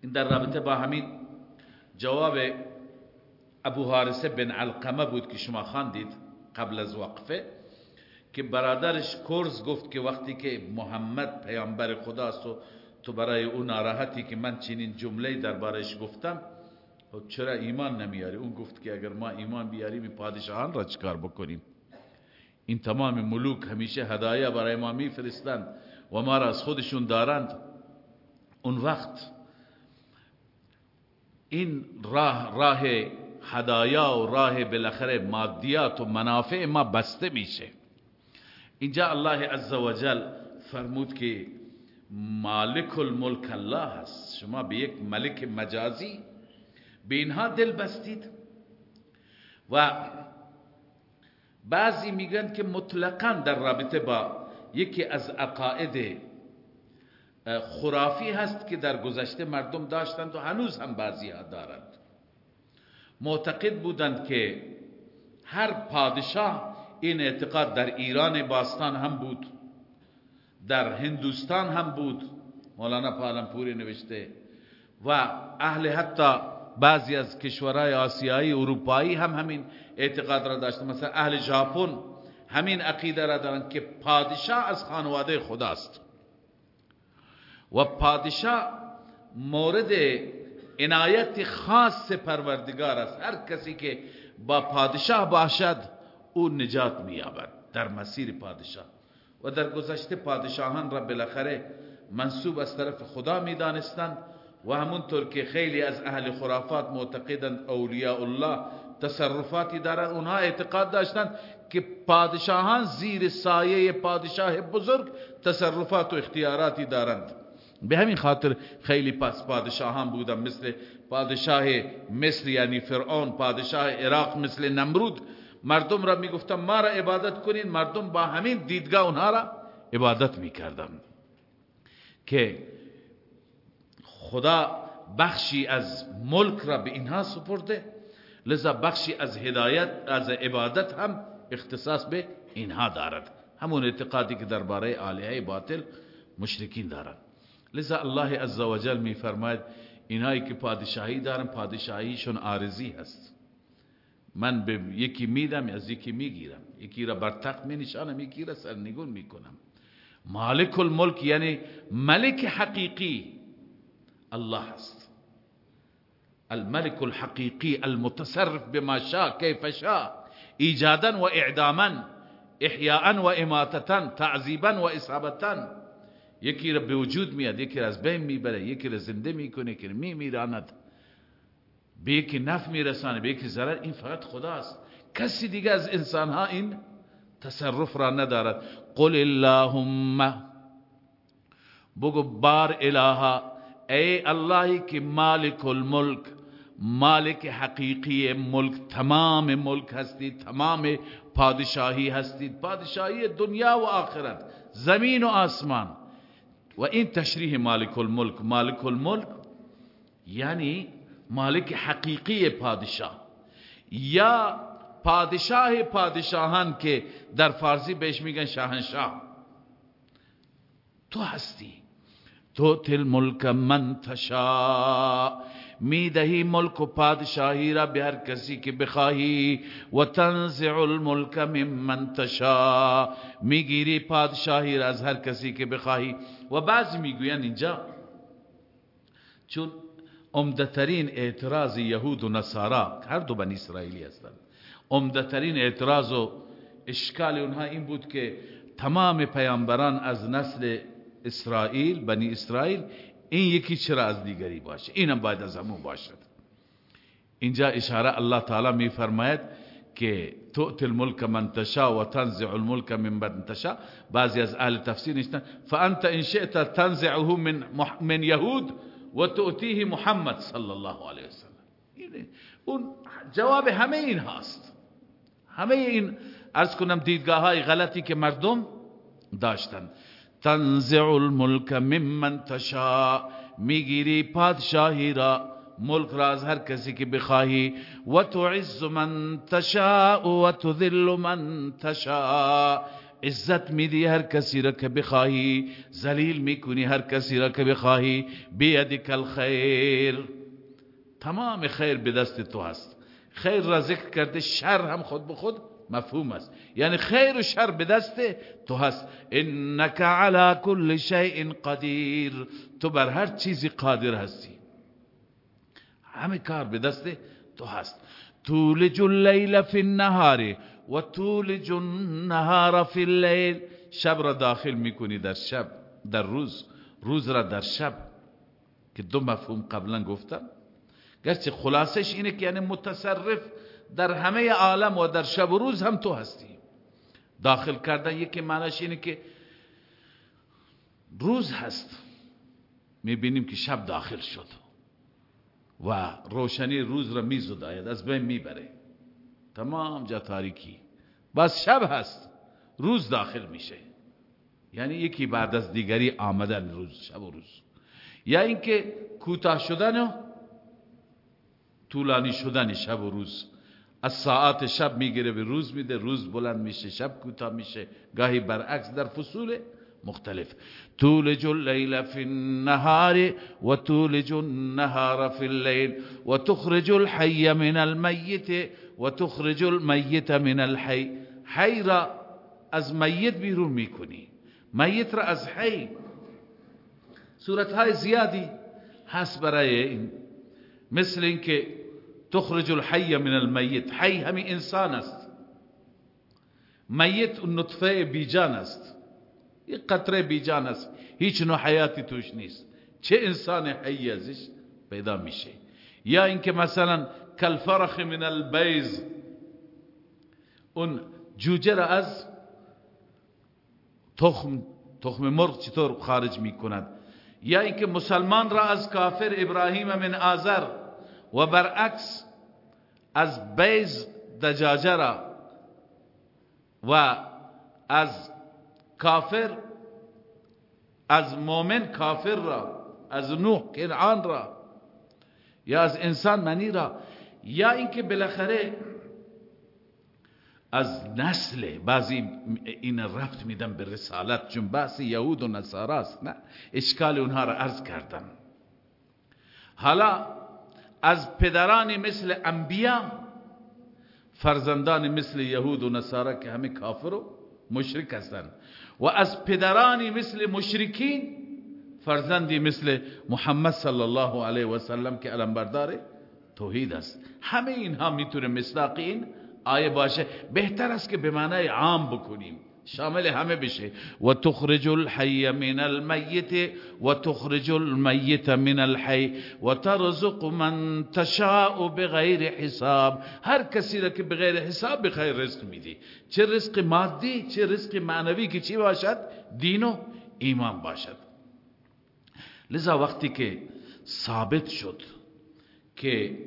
این در رابطه با همین جواب ابو حارسه بن علقمه بود که شما خواندید قبل از وقفه. که برادرش کرز گفت که وقتی که محمد پیامبر خداست و تو برای اون ناراحتی که من چنین جمله دربارش گفتم خب چرا ایمان نمیاری؟ اون گفت که اگر ما ایمان بیاریم این پادشاهان را چکار بکنیم؟ این تمام ملوک همیشه هدایا برای ما میفرستند و ما را از خودشون دارند. اون وقت این راه راه هدایا و راه بالاخره مادیات و منافع ما بسته میشه. اینجا الله عزوجل فرمود که مالک الملک الله هست شما به یک ملک مجازی به اینها دل بستید و بعضی میگن که مطلقا در رابطه با یکی از عقاید خرافی هست که در گذشته مردم داشتند و هنوز هم بعضی ها دارند. معتقد بودند که هر پادشاه این اعتقاد در ایران باستان هم بود در هندوستان هم بود مولانا پالنپوری نوشته و اهل حتی بعضی از کشورهای آسیایی اروپایی هم همین اعتقاد را داشته مثلا اهل ژاپن همین عقیده را دارند که پادشاه از خانواده خداست. و پادشاه مورد عنایت خاص پروردگار است. هر کسی که با پادشاه باشد او نجات مییابد در مسیر پادشاه و در گذشته پادشاهان را بالاخره منصوب از طرف خدا می‌دانستند و همونطور که خیلی از اهل خرافات معتقدند اولیاء الله تصرفاتی دارند اونها اعتقاد داشتند که پادشاهان زیر سایه پادشاه بزرگ تصرفات و اختیاراتی دارند. به همین خاطر خیلی پس پادشاهان بودن مثل پادشاه مصر یعنی فرعون پادشاه عراق مثل نمرود. مردم را می‌گفتن ما را عبادت کنین. مردم با همین دیدگاه اونها را عبادت می‌کردن که خدا بخشی از ملک را به اینها سپرده لذا بخشی از هدایت از عبادت هم اختصاص به اینها دارد. همون اعتقادی که درباره آلیه باطل مشرکین دارد. لذا الله عزوجل می فرماید اینهایی که پادشاهی دارن پادشاهیشون آرزی هست. من به یکی میدم از یکی می‌گیرم. یکی را بر تخت می نشانم یکی را سرنگون می‌کنم. مالک الملک یعنی ملک حقیقی الله هست الملك الحقيقي المتصرف بما شاء كيف شاء. ایجادا و اعداما احیاء و اماتتا تعذیبا و اصابتا. یکی را به وجود میاد یکی را از بین می‌بره یکی را زنده می‌کنه یکی را میمیراند. به یکی نفع میرسانه به یکی ضرر این فقط خداست. کسی دیگه از انسان ها این تصرف را ندارد. قل اللهم بگو بار الها ای اللهی که مالک الملک مالک حقیقی ملک تمام ملک هستید تمام پادشاهی هستید پادشاهی دنیا و آخرت زمین و آسمان. و این تشریح مالک الملک. مالک الملک یعنی مالک حقیقی پادشاه. یا پادشاه پادشاهان که در فارسی بهش میگن شاهنشاه. تو هستی. تو تل ملک من تشا می‌دهی ملک و پادشاهی را به هر کسی که بخواهی. و تنزع الملک من تشا می‌گیری پادشاهی را از هر کسی که بخواهی. و بعضی می‌گوین اینجا. چون عمدترین اعتراض یهود و نصارا هر دو بنی اسرائیلی هستند. عمدترین اعتراض و اشکال اونها این بود که تمام پیامبران از نسل اسرائیل بنی اسرائیل این یکی چرا از دیگری باشه؟ اینم باید از همون باشد اینجا اشاره الله تعالی می فرماید که تؤت الملک من تشا و تنزع الملک من من تشا بعضی از اهل تفسیر نشتن فانت ان شئت تنزعه من من یهود و تؤتیه محمد صلی الله علیه وسلم اون جواب همه این هاست. همه این ارز کنم دیدگاه های غلطی که مردم داشتن. تنزع الملک ممن تشا می‌گیری پادشاهی را ملک را از هر کسی که بخواهی. و تعز من تشا و تذل من تشا عزت میدی هر کسی را که بخواهی ذلیل می‌کنی هر کسی را که بخواهی. بیدک الخیر. تمام خیر به دست تو هست. خیر را ذکر کرده شر هم خود به خود مفهوم است. یعنی خیر و شر به دست تو هست. انک علی کل شیء قدیر. تو بر هر چیزی قادر هستی. همه کار به دست تو هست. تولج اللیل فی النهار. و تولج النهار فی اللیل شب را داخل می‌کنی در شب در روز روز را در شب. که دو مفهوم قبلا گفتم. گرچه خلاصش اینه که یعنی متصرف در همه عالم و در شب و روز هم تو هستی. داخل کردن یکی معنیش اینه که روز هست. می‌بینیم که شب داخل شد. و روشنی روز را میزداید از بین می‌بره. تمام جا تاریکی. بس شب هست. روز داخل میشه. یعنی یکی بعد از دیگری آمدن روز شب و روز. یا اینکه کوتاه شدن و طولانی شدن شب و روز. از ساعت شب می‌گیره به روز میده روز بلند میشه شب کوتاه میشه. گاهی برعکس در فصول مختلف. تولج اللیل فی النهار و تولج النهار فی اللیل و تخرج الحی من المیت و تخرج المیت من الحی. حی را از میت بیرون می‌کنی. میت را از حی. صورت های زیادی هست برای این. مثل اینکه تخرج الحی من المیت. حی همین انسان است. میت اون نطفه بیجان است. یک قطره بیجان است. هیچ نوع حیاتی توش نیست. چه انسان حی ازش پیدا میشه. یا اینکه مثلا کالفرخ من البیز اون جوجه را از تخم تخم مرغ چطور خارج می‌کند؟ یا اینکه مسلمان را از کافر ابراهیم من آذر و برعکس از بیز دجاجه را و از کافر از مؤمن کافر را از نوح کنعان را یا از انسان منی را یا اینکه بالاخره از نسل بعضی این رفت میدم به رسالت چون بحث یهود و نصاراست نه اشکال اونها را عرض کردم. حالا از پدرانی مثل انبیا فرزندان مثل یهود و نصارا که همه کافر و مشرک هستند و از پدرانی مثل مشرکین فرزندی مثل محمد صلی الله علیه و سلم که علمبردار توحید است. همه اینها می‌تونه مصداق این آیه باشه بهتر است که به معنای عام بکنیم. شامل همه بشه. و تخرج الحی من المیت و تخرج المیت من الحی و ترزق من تشاء بغیر حساب. هر کسی را که بغیر حساب بخیر رزق میدی. چه رزق مادی چه رزق معنوی که چی باشد؟ دین و ایمان باشد. لذا وقتی که ثابت شد که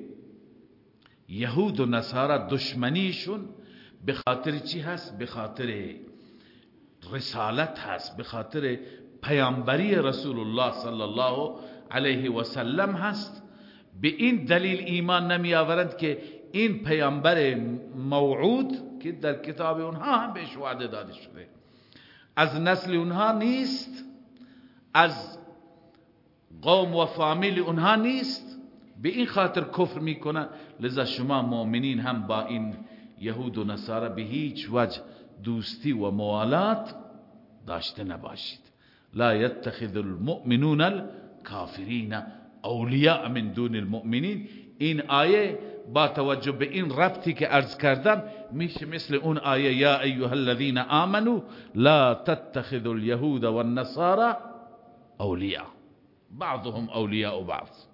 یهود و نصارا دشمنیشون به خاطر چی هست؟ به خاطر رسالت هست به خاطر پیامبری رسول الله صلی الله علیه و سلم هست. به این دلیل ایمان نمی آورند که این پیامبر موعود که در کتاب اونها هم بهش وعده داده شده. از نسل اونها نیست از قوم و فامیل اونها نیست. به این خاطر کفر می‌کنن لذا شما مؤمنین هم با این یهود و نصارا به هیچ وجه دوستی و موالات داشته نباشید. لا يتخذ المؤمنون الكافرین اولیاء من دون المؤمنین. این آیه با توجه به این ربطی که ارز کردم میشه مثل اون آیه یا ایها الذین آمنوا لا تتخذوا اليهود والنصارى اولیاء. بعضهم اولیاء بعض.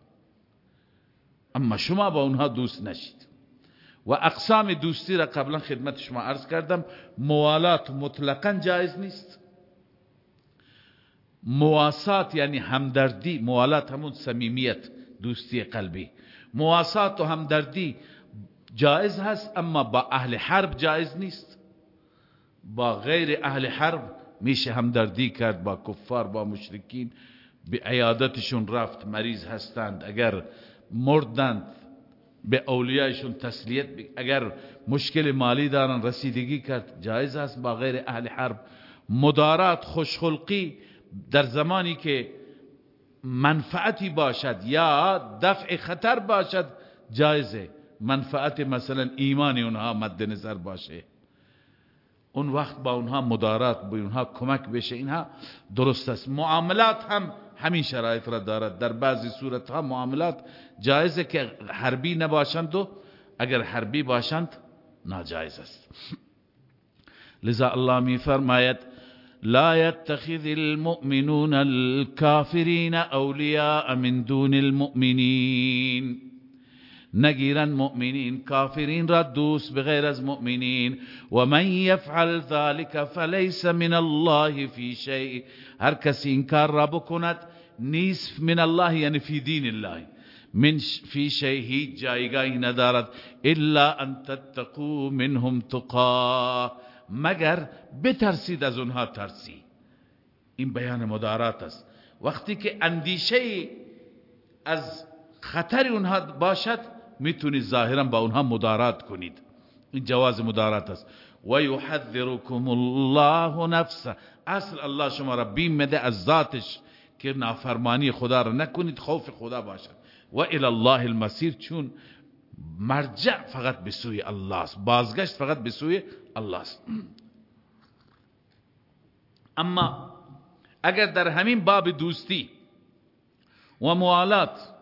اما شما با اونها دوست نشید. و اقسام دوستی را قبلا خدمت شما عرض کردم موالات مطلقا جایز نیست. مواسات یعنی همدردی موالات همون صمیمیت دوستی قلبی. مواسات و همدردی جایز هست اما با اهل حرب جایز نیست. با غیر اهل حرب میشه همدردی کرد با کفار با مشرکین. به عیادتشون رفت مریض هستند. اگر مردند به اولیایشون تسلیت اگر مشکل مالی دارن رسیدگی کرد جایز است با غیر اهل حرب. مدارات خوشخلقی در زمانی که منفعتی باشد یا دفع خطر باشد جایزه. منفعت مثلا ایمان اونها مد نظر باشه. اون وقت با اونها مدارات با اونها کمک بشه. اینها درست است. معاملات هم همین شرایط را دارد. در بعضی صورت ها معاملات جایزه که حربی نباشند و اگر حربی باشند ناجایز است. لذا الله می فرماید لا يتخذ المؤمنون الكافرين اولیاء من دون المؤمنین. نگیرن مؤمنین کافرین را دوست بغیر از مؤمنین. و من یفعل ذلك فلیس من الله فی شیء. هر کسی این کار را بکند نیست من الله یعنی فی دین الله. من فی شیء هیچ جایگاهی ندارد. الا ان تتقوا منهم تقا. مگر بترسید از اونها ترسی. این بیان مدارات است. وقتی که اندیشه از خطر اونها باشد می‌تونید ظاهرا با اونها مدارات کنید. این جواز مدارات است. و یحذرکم الله نفسه. اصل الله شما را بیم مده از ذاتش. که نافرمانی خدا را نکنید خوف خدا باشد. و الى الله المسیر چون مرجع فقط به سوی الله است. بازگشت فقط به سوی الله است. اما اگر در همین باب دوستی و موالات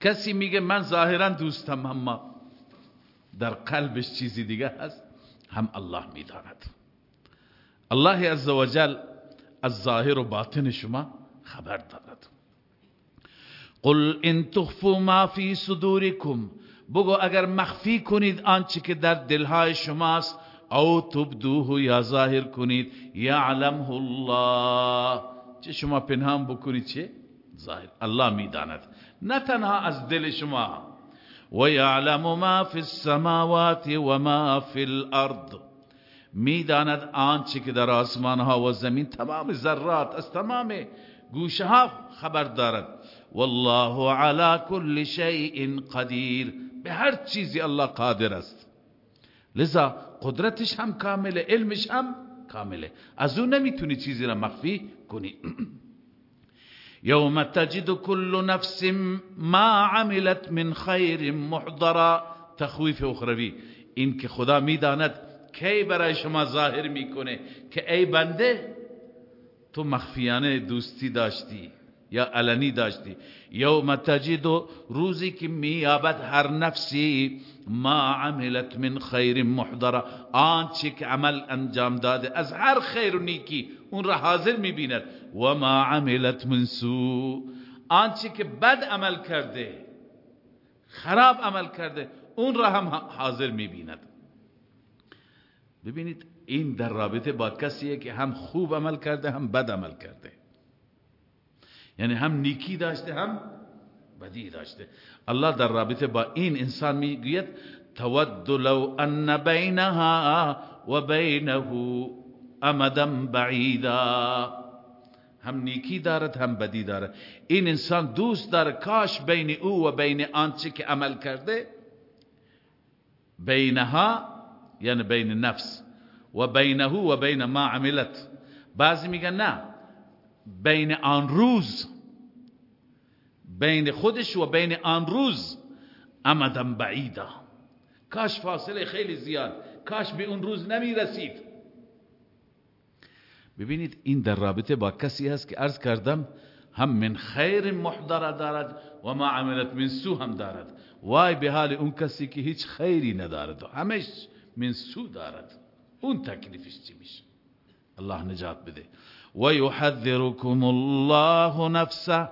کسی میگه من ظاهرا دوستم اما در قلبش چیزی دیگه هست هم الله می‌داند. الله عزوجل از ظاهر و باطن شما خبر دارد. قل ان تخفوا ما فی صدورکم بگو اگر مخفی کنید آنچه که در دلهای شماست او تبدوه یا ظاهر کنید یعلمه الله. چه شما پنهان بکنید چه؟ ظاهر. الله می‌داند. نه تنها از دل شما. و یعلم ما فی السماوات و ما فی الارض. می‌داند آنچه که در آسمان ها و زمین تمام ذرات از تمام گوشه ها خبر دارد. والله على كل شيء قدیر. به هر چیزی الله قادر است. لذا قدرتش هم کامله علمش هم کامله. از اون نمی‌تونی چیزی را مخفی کنی. [clears throat] یوم تجد كل نفس ما عملت من خیر محضرا. تخویف اخروی. این که خدا می‌داند کی برای شما ظاهر می‌کنه که ای بنده تو مخفیانه دوستی داشتی یا علنی داشتی. یوم تجد روزی که میابد هر نفسی ما عملت من خیر محضره آنچه که عمل انجام داده از هر خیر و نیکی اون را حاضر می‌بیند. و ما عملت من سو آنچه که بد عمل کرده خراب عمل کرده اون را هم حاضر می‌بیند. ببینید این در رابطه با کسیه که هم خوب عمل کرده هم بد عمل کرده. یعنی هم نیکی داشته هم بدی داشته. الله در رابطه با این انسان می‌گوید تود لو ان بینها و بینه امدا بعیدا. هم نیکی دارد هم بدی دارد. این انسان دوست دارد کاش بین او و بین آنچه که عمل کرده بینها یعنی بین نفس و بینه و بین ما عملت. بعضی میگن نه بین آن روز بین خودش و بین آن روز امدن بعیدا. کاش فاصله خیلی زیاد کاش به اون روز نمی رسید ببینید این در رابطه با کسی هست که عرض کردم هم من خیر محضر دارد و ما عملت من سو هم دارد. وای به حال اون کسی که هیچ خیری ندارد. و همش من سو دارد اون تکلیفش چی میشه؟ الله نجات بده. و یحذرکم الله نفسه.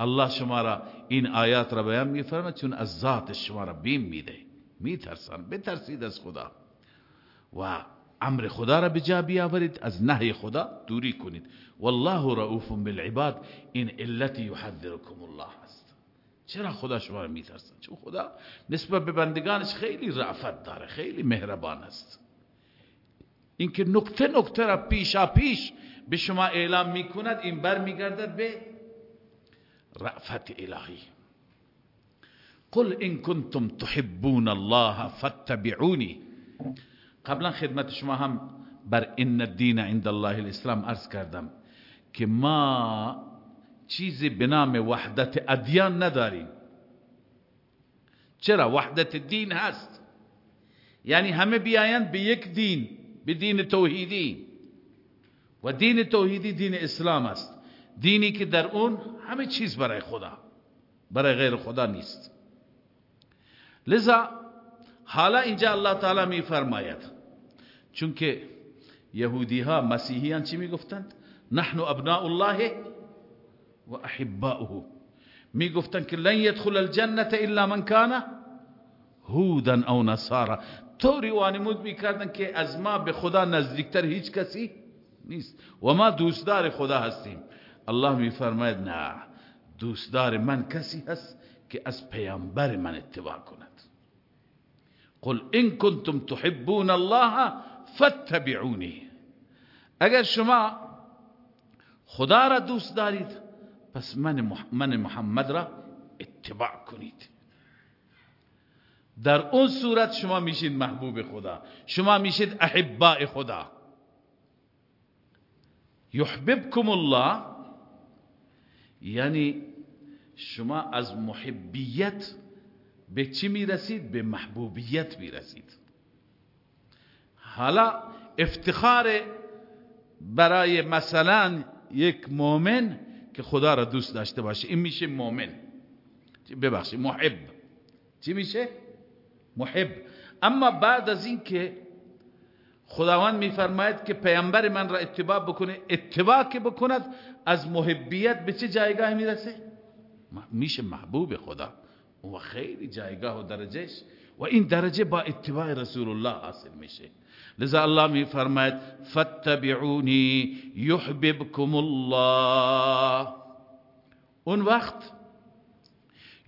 الله شما را این آیات را بیان میفرماید چون از ذات شما را بیم میده. میترسن. بترسید از خدا. و أمر خدا را به جا بیاورید. از نهی خدا دوری کنید. والله رؤوف بالعباد. این علت یحذرکم الله. چرا خدا شما را میترسن؟ چون خدا نسبت به بندگانش خیلی رعفت داره خیلی مهربان است. اینکه نکته نکته را پیشا پیش به شما اعلام می‌کند این بر میگردد به رأفت الهی. قل ان کنتم تحبون الله فاتبعونی. قبلا خدمت شما هم بر ان الدین عند الله الاسلام عرض کردم که ما چیزی به نام وحدت ادیان نداریم. چرا؟ وحدت دین هست. یعنی همه بیایند به یک دین به دین توحیدی. و دین توحیدی دین اسلام است. دینی که در اون همه چیز برای خدا برای غیر خدا نیست. لذا حالا اینجا الله تعالی می فرماید چون که یهودی ها مسیحیان چی می گفتند نحن ابناء الله و احباؤه می گفتند که لن يدخل الجنة إلا من كان هودا أو نصارا طوری وانمود می کردن که از ما به خدا نزدیکتر هیچ کسی نیست. و ما دوستدار خدا هستیم. الله می فرماید نه دوستدار من کسی هست که از پیامبر من اتباع کند. قل ان کنتم تحبون الله فاتبعونی. اگر شما خدا را دوست دارید پس من, من محمد را اتباع کنید. در اون صورت شما میشید محبوب خدا. شما میشید احباء خدا. یحببکم الله. یعنی شما از محبیت به چی می‌رسید؟ به محبوبیت می‌رسید. حالا افتخار برای مثلا یک مؤمن که خدا را دوست داشته باشه. این میشه مؤمن. ببخشید محب. چی میشه؟ محب. اما بعد از این که خداوند میفرماید که پیامبر من را اتباع بکنه اتباع که بکند از محبیت به چه جایگاه می‌رسه؟ میشه محبوب خدا. و خیلی جایگاه و درجهش. و این درجه با اتباع رسول الله حاصل میشه. لذا الله میفرماید فاتبعونی یحببکم الله. اون وقت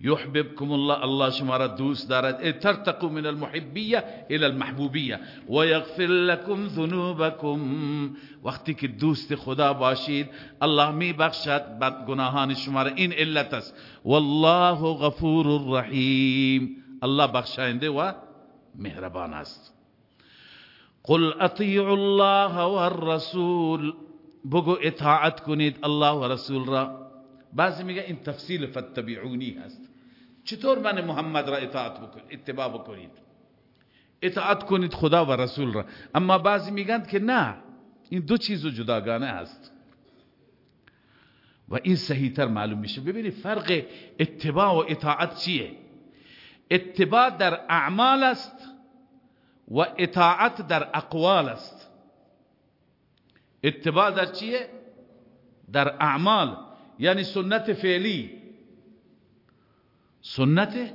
يحببكم الله الله شما را دوست دارد ترتقوا من المحبیه إلى المحبوبیه و یغفر لكم ذنوبكم. وقتی که دوست خدا باشید الله می بخشد بد گناهان شما را این علت است. والله غفور رحیم. الله بخشاینده و مهربان است. قل اطیعوا الله والرسول. بگو اطاعت کنید الله و رسول را. بعضی میگه این تفصیل فتبعونی هست. چطور من محمد را اطاعت بکنید اتباع بکنید؟ اطاعت کنید خدا و رسول را. اما بعضی میگن که نه این دو چیز جداگانه هست. و این صحیحتر معلوم میشه. ببینید فرق اتباع و اطاعت چیه؟ اتباع در اعمال است و اطاعت در اقوال است. اتباع در چیه؟ در اعمال یعنی سنت فعلی. سنت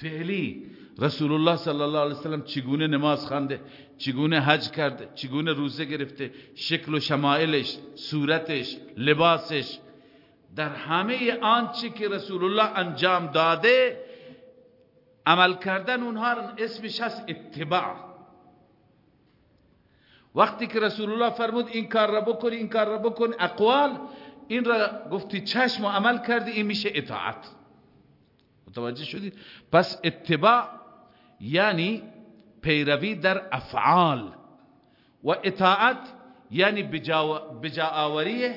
فعلی. رسول الله صلی الله علیه وسلم چگونه نماز خانده چگونه حج کرده چگونه روزه گرفته شکل و شمائلش صورتش لباسش. در همه آنچه که رسول الله انجام داده عمل کردن اونها اسمش هست اتباع. وقتی که رسول الله فرمود این کار را بکنی این کار را بکن اقوال این را گفتی چشم و عمل کردی این میشه اطاعت. متوجه شدید؟ پس اتباع یعنی پیروی در افعال و اطاعت یعنی بجا آوری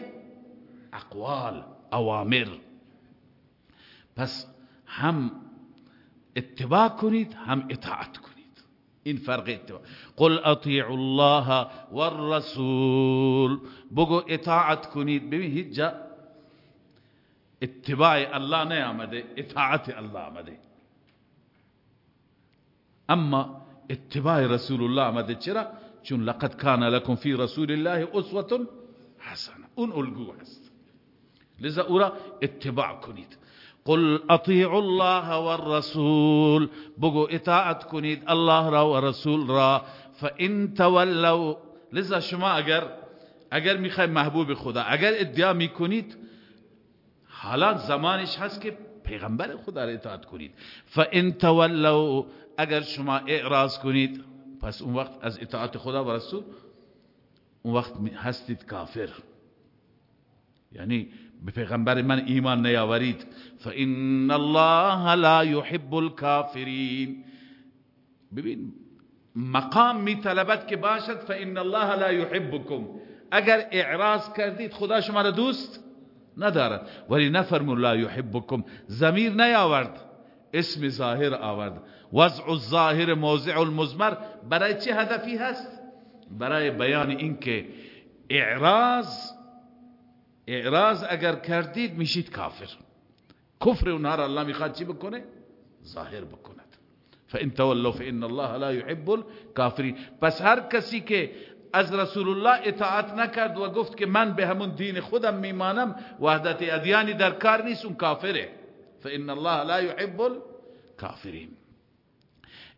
اقوال اوامر. پس هم اتباع کنید هم اطاعت کنید. این فرق اتباع. قل اطیع الله والرسول. بگو اطاعت کنید. ببین هیچ جا اتباع الله نیامده اطاعت الله آمده. اما اتباع رسول الله آمده. چرا؟ چون لقد کان لكم فی رسول الله اسوه حسنه اون الگو هست. لذا او را اتباع کنید. قل اطیعوا الله والرسول. بگو اطاعت کنید الله را و رسول را. فان تولوا لذا شما اگر اگر می‌خوای محبوب خدا اگر ادعا می‌کنید حالا زمانش هست که پیغمبر خدا را اطاعت کنید. فان تولوا اگر شما اعراض کنید پس اون وقت از اطاعت خدا و رسول اون وقت هستید کافر. یعنی به پیغمبر من ایمان نیاورید. فإن الله لا يحب الكافرین. ببین مقام می طلبت که باشد فإن الله لا يحبكم. اگر اعراض کردید خدا شما را دوست ندارد. ولی نفرمون لا يحبكم. زمیر نیاورد. اسم ظاهر آورد. وضع الظاهر موضع المزمر برای چه هدفی هست؟ برای بیان اینکه اعراض اعراض اگر کردید میشید کافر. کفر اونها را الله می‌خواد چی بکنه؟ ظاهر بکند. فان تولوا فان الله لا يحب الكافرین. پس هر کسی که از رسول الله اطاعت نکرد و گفت که من به همون دین خودم میمانم وحدت ادیانی در کار نیست اون کافره. فان الله لا يحب الكافرین.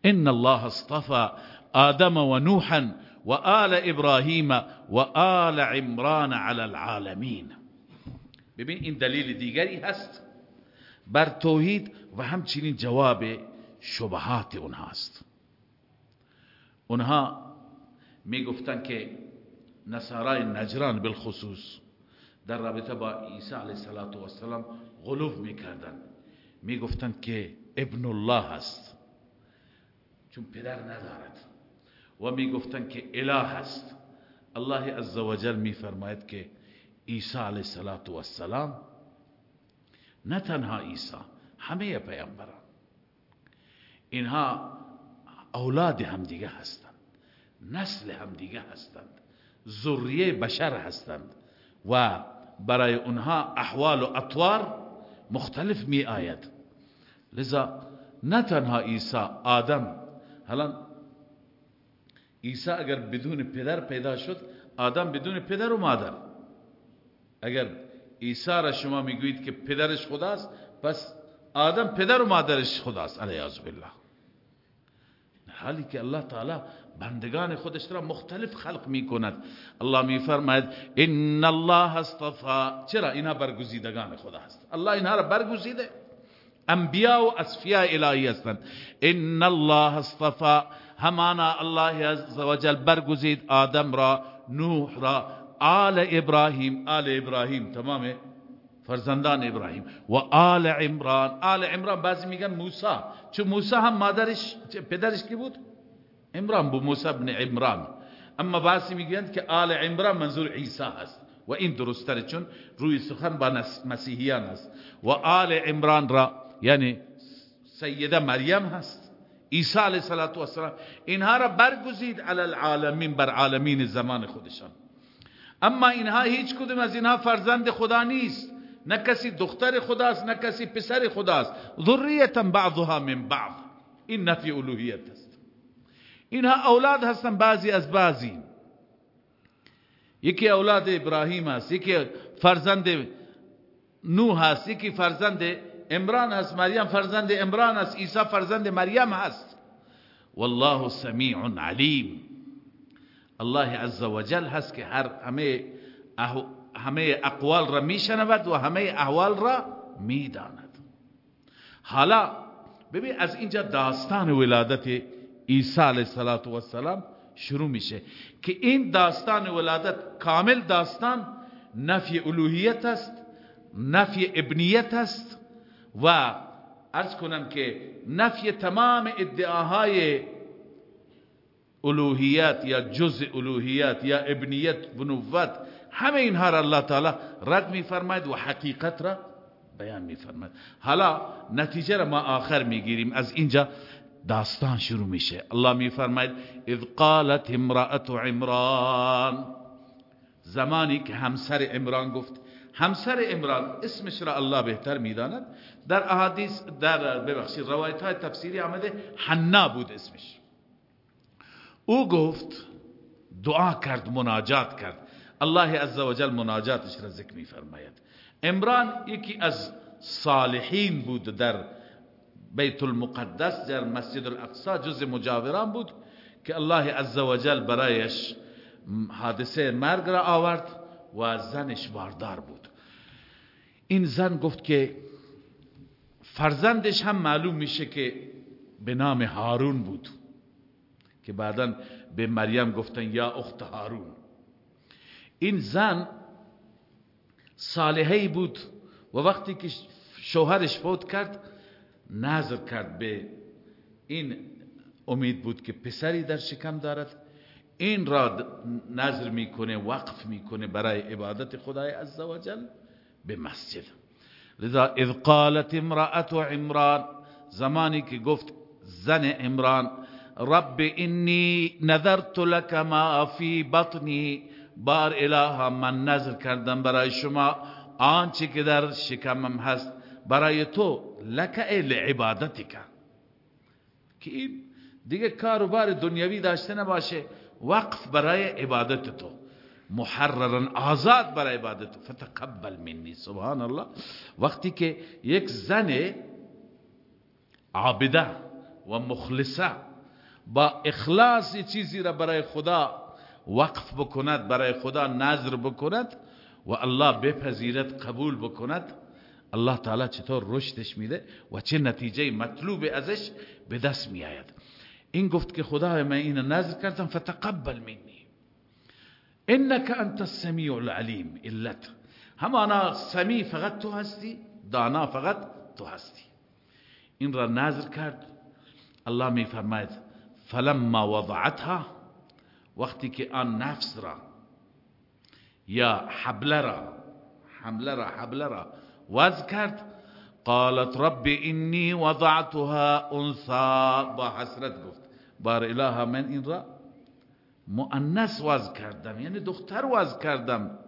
ان الله اصطفى آدم ونوحا وآل ابراهیم و آل عمران على العالمین ببین این دلیل دیگری هست بر توحید و همچنین جواب شبهات اونهاست. اونها می‌گفتن که نصارای نجران بالخصوص در رابطه با عیسی علیه السلام غلوف می‌کردن می‌گفتن که ابن الله هست چون پدر ندارد. و می‌گفتن که اله هست. الله عزوجل میفرماید که عیسی علیه السلام نه تنها عیسی همه پیامبران. اینها اولاد همدیگه هستند نسل همدیگه هستند ذریه بشر هستند و برای اونها احوال و اطوار مختلف می آید لذا نه تنها عیسی آدم حالا عیسی اگر بدون پدر پیدا شد آدم بدون پدر و مادر اگر عیسی را شما می‌گویید که پدرش خداست پس آدم پدر و مادرش خداست علیه بالله حالی که الله تعالی بندگان خودش را مختلف خلق می کند الله می فرماید ان الله اصطفى چرا اینا برگزیدگان خدا هست الله اینها را برگزیده انبیاء و اصفیاء الهی هستند ان الله اصطفى همانا الله عز وجل برگزید آدم را نوح را آل ابراهیم آل ابراهیم تمام فرزندان ابراهیم. و آل عمران. آل عمران بعضی میگن موسی چون موسی هم مادرش پدرش کی بود؟ عمران بود موسی ابن عمران. اما بعضی میگن که آل عمران منظور عیسی هست. و این درستره چون روی سخن با مسیحیان هست. و آل عمران را یعنی سیده مریم هست. عیسی علیه السلام اینها را برگزید علی العالمین بر عالمین زمان خودشان. اما اینها هیچ کدوم از اینها فرزند خدا نیست. نه کسی دختر خداست نه کسی پسر خداست. ذریتا بعضها من بعض. این نفی الوهیت است. اینها اولاد هستن بعضی از بعضی. یکی اولاد ابراهیم است یکی فرزند نوح است یکی فرزند عمران است مریم فرزند عمران است عیسی فرزند مریم است والله سمیع علیم. الله عز وجل هست که هر همه همه اقوال را میشنود و همه احوال را می‌داند. حالا ببین از اینجا داستان ولادت عیسی علیه السلام شروع میشه که این داستان ولادت کامل داستان نفی الوهیت است نفی ابنیت است و ارز کنم که نفی تمام ادعاهای الوهیت یا جزء الوهیت یا ابنیت و نوت همه اینها را الله تعالی رد میفرماید و حقیقت را بیان میفرماید. حالا نتیجه را ما آخر می‌گیریم. از اینجا داستان شروع میشه. الله میفرماید اذ قالت امرأة عمران. زمانی که همسر عمران گفت همسر عمران اسمش را الله بهتر می‌داند؟ در احادیث در ببخشید روایت های تفسیری آمده حنا بود اسمش. او گفت دعا کرد مناجات کرد. الله عزوجل مناجاتش را ذکر میفرماید. عمران یکی از صالحین بود در بیت المقدس در مسجد الاقصا جز مجاوران بود که الله عزوجل برایش حادثه مرگ را آورد و زنش باردار بود. این زن گفت که فرزندش هم معلوم میشه که به نام هارون بود. که بعدا به مریم گفتن یا اخت هارون. این زن صالحی بود و وقتی که شوهرش فوت کرد نظر کرد به این امید بود که پسری در شکم دارد. این را نظر می‌کنه وقف می‌کنه برای عبادت خدای عزوجل به مسجد. لذا اذ قالت امرأة عمران زمانی که گفت زن عمران رب انی نذرت لك ما فی بطنی بار اله من نظر کردم برای شما آنچه که در شکمم هست برای تو لک لعبادتک. که این دیگه کاروبار دنیوی داشته نباشه وقف برای عبادت تو. محررا آزاد برای عبادت. فتقبل منی سبحان الله وقتی که یک زن عابده و مخلصه با اخلاص چیزی را برای خدا وقف بکند برای خدا نظر بکند و الله بپذیرد قبول بکند الله تعالی چطور رشدش میده و چه نتیجه مطلوب ازش به دست میآید. این گفت که خدا من این نظر کردم فتقبل منی. إنك أنت السمیع العلیم علت همانا سمی فقط تو هستی دانا فقط تو هستی این را نظر کرد الله می فرماید فلما وضعتها وقتی که آن نفس را یا حبله را حمله را حبله را وز کرد قالت رب انی وضعتها انثا با حسرت گفت. بار اله من این را مؤنث وز کردم یعنی دختر وز کردم.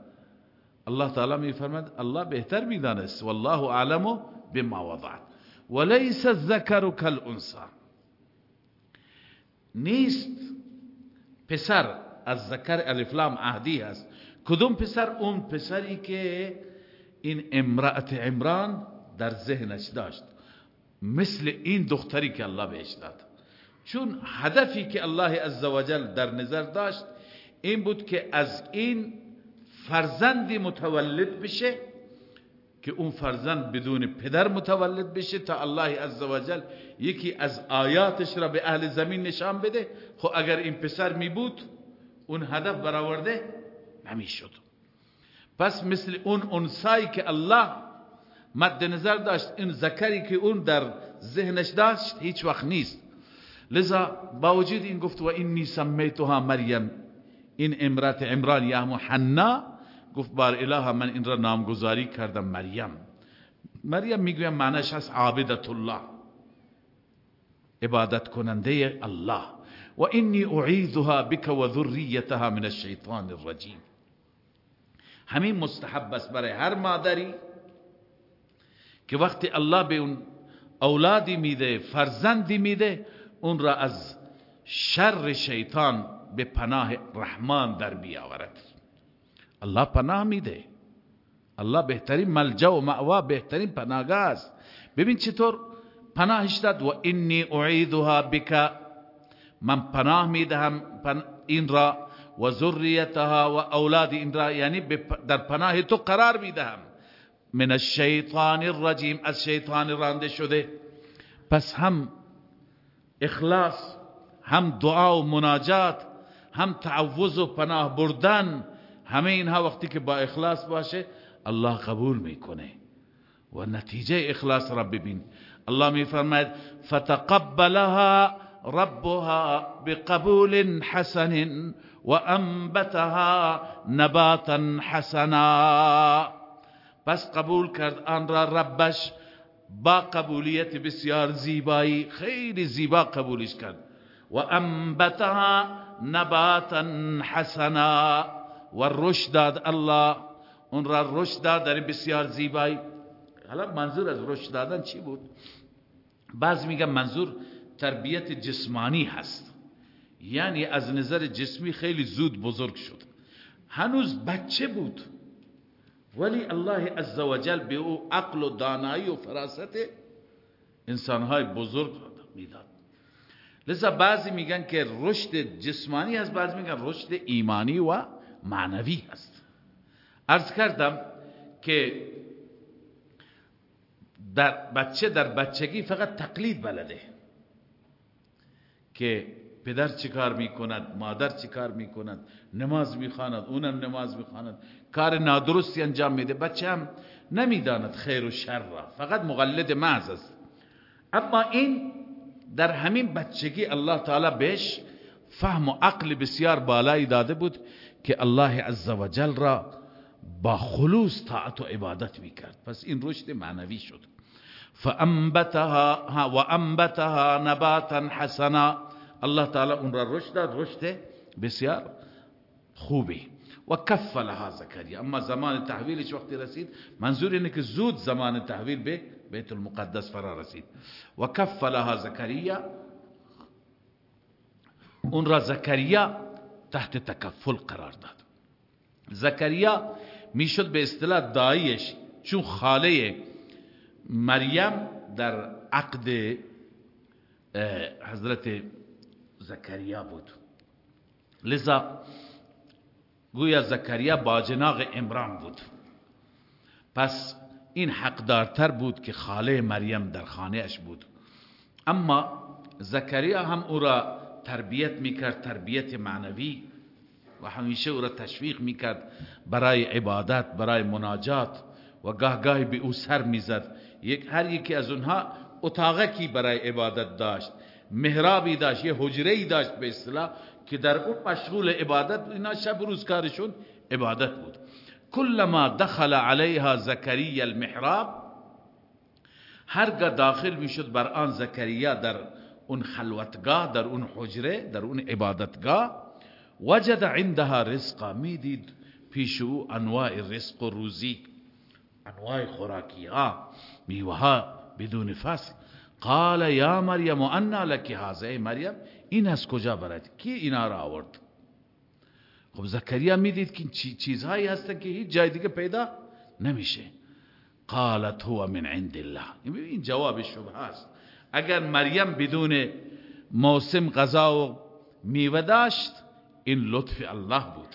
الله تعالی می فرماد الله بهتر می‌دانست والله اعلم بما وضعت. وليس الذكر كالانثى نیست پسر از ذکر الفلام عهدی هست. کدوم پسر؟ اون پسری که این امرأت عمران در ذهنش داشت. مثل این دختری که الله بهش داد. چون هدفی که الله عزوجل در نظر داشت این بود که از این فرزندی متولد بشه که اون فرزند بدون پدر متولد بشه تا الله عزوجل یکی از آیاتش را به اهل زمین نشان بده. خب اگر این پسر می بود اون هدف برآورده نمی شد پس مثل اون انسایی که الله مد نظر داشت این ذکری که اون در ذهنش داشت هیچ وقت نیست. لذا با وجود این گفت و اینی سمیتها مریم این امرات عمران یا حنا گفت بار اله من این را نامگذاری کردم مریم. مریم می‌گویم معنیش هست عابدت الله عبادت کننده الله. و اینی اعیذها بک و ذریتها من الشیطان الرجیم. همین مستحب است برای هر مادری که وقتی الله به اون اولادی میده فرزندی میده اون را از شر شیطان به پناه رحمان در بیاورد. الله پناه میده. الله بهترین ملجا و معوا بهترین پناهگاه است. ببین چطور پناهش داد و انی اعیدها بک. من پناه می‌دهم این را و ذریتها و اولاد این را یعنی در پناه تو قرار می‌دهم. من الشیطان الرجیم از شیطان رانده شده. پس هم اخلاص هم دعا و مناجات هم تعوض و پناه بردن همه اینها وقتی که با اخلاص باشه الله قبول می‌کنه. و نتیجه اخلاص را ببین. الله میفرماید فتقبلها ربها بقبول حسن وانبتها نباتا حسنا. پس قبول کرد آن را ربش با قبولیت بسیار زیبایی خیلی زیبا قبولش کرد. و انبتها نباتا حسنا و رشد داد الله. اون را رشد داد در بسیار زیبایی. حالا منظور از رشد دادن چی بود؟ بعض میگن منظور تربیت جسمانی هست. یعنی از نظر جسمی خیلی زود بزرگ شد. هنوز بچه بود. ولی الله عزوجل به او عقل و دانایی و فراست انسانهای بزرگ می‌داد. لذا بعضی میگن که رشد جسمانی هست بعضی میگن رشد ایمانی و معنوی هست. ارز کردم که در بچه در بچگی فقط تقلید بلده که پدر چیکار می‌کند مادر چیکار می‌کند نماز می‌خواند اونم نماز می‌خواند کار نادرستی انجام میده بچه هم نمی‌داند خیر و شر را فقط مقلد محض است. اما این در همین بچگی الله تعالی بهش فهم و عقل بسیار بالایی داده بود که الله عزوجل را با خلوص طاعت و عبادت می‌کرد. پس این رشد معنوی شد. فانبتها و انبتها نباتا حسنا. الله تعالی اون را رشد داد رشد بسیار خوبی و کفلها زکریا أما زمان تحویلش وقتی رسید منظور اینه که زود زمان تحویل به بیت المقدس فرا رسید و کفلها زکریا اون را زکریا تحت تکفل قرار داد. زکریا میشد به اصطلاح دایش چون خاله مریم در عقد حضرت زکریا بود. لذا گویا زکریا باجناق امران بود. پس این حقدارتر بود که خاله مریم در خانه اش بود. اما زکریا هم او را تربیت می‌کرد تربیت معنوی و همیشه او را تشویق می‌کرد برای عبادت برای مناجات و گاه گاهی به او سر می‌زد. یک هر یکی از اونها اتاقکی برای عبادت داشت. محرابی داشت یه حجره داشت به اصطلاح که در اون مشغول عبادت اینا شب روز کارشون عبادت بود. کلما دخل علیها زکریا المحراب هرگاه داخل می‌شد بر آن زکریا در اون خلوتگاه در اون حجره در اون عبادتگاه وجد عندها رزقا. می‌دید پیش او انواع رزق و روزی انواع خوراکی ها میوه بدون فصل. قال یا مریم انا لکی هذا. مریم این از کجا برد؟ کی اینا را آورد؟ خب زکریا می‌دید که چیزهایی هست که هیچ جای دیگه پیدا نمیشه. قالت هو من عند الله. این جواب شبه است اگر مریم بدون موسم غذا و میوه داشت این لطف الله بود.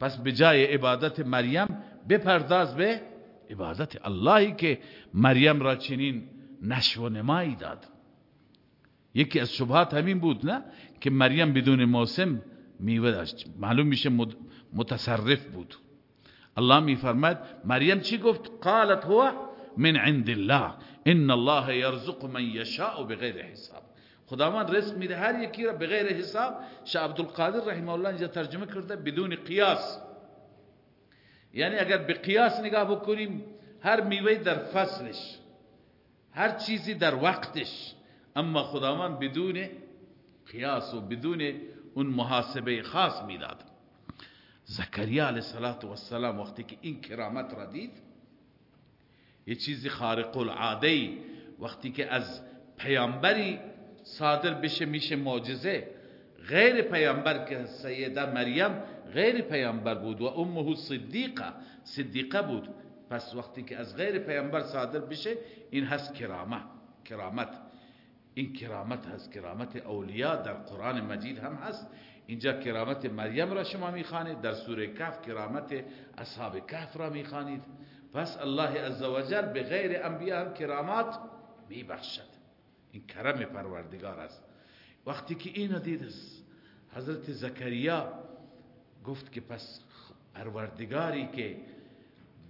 پس به جای عبادت مریم بپرداز به عبادت اللهی که مریم را چنین نشو نمایی داد. یکی از شبهات همین بود نه؟ که مریم بدون موسم میوه داشت. معلوم میشه متصرف بود. الله میفرماد مریم چی گفت؟ قالت هو من عند الله. ان الله يرزق من يشاء بغیر حساب. خداوند رزق میده هر یکی را بغیر حساب. شاه عبدالقادر رحمه الله اینجا ترجمه کرده بدون قیاس. یعنی اگر به قیاس نگاه بکنیم هر میوه در فصلش هر چیزی در وقتش. اما خداوند بدون قیاس و بدون اون محاسبه خاص می‌داد. زکریا علیه السلام وقتی که این کرامت را دید یه چیزی خارق العاده وقتی که از پیامبری صادر بشه میشه معجزه. غیر پیامبر که سیده مریم غیر پیامبر بود و امه صدیقه صدیقه بود. پس وقتی که از غیر پیامبر صادر بشه این هست کرامه کرامت. این کرامت هست کرامت اولیاء در قرآن مجید هم هست. اینجا کرامت مریم را شما می‌خوانید در سوره کف کرامت اصحاب کف را می‌خوانید. پس الله عزوجل به غیر انبیاء هم کرامات میبخشد. این کرم پروردگار است. وقتی که اینو دید حضرت زکریا گفت که پس پروردگاری که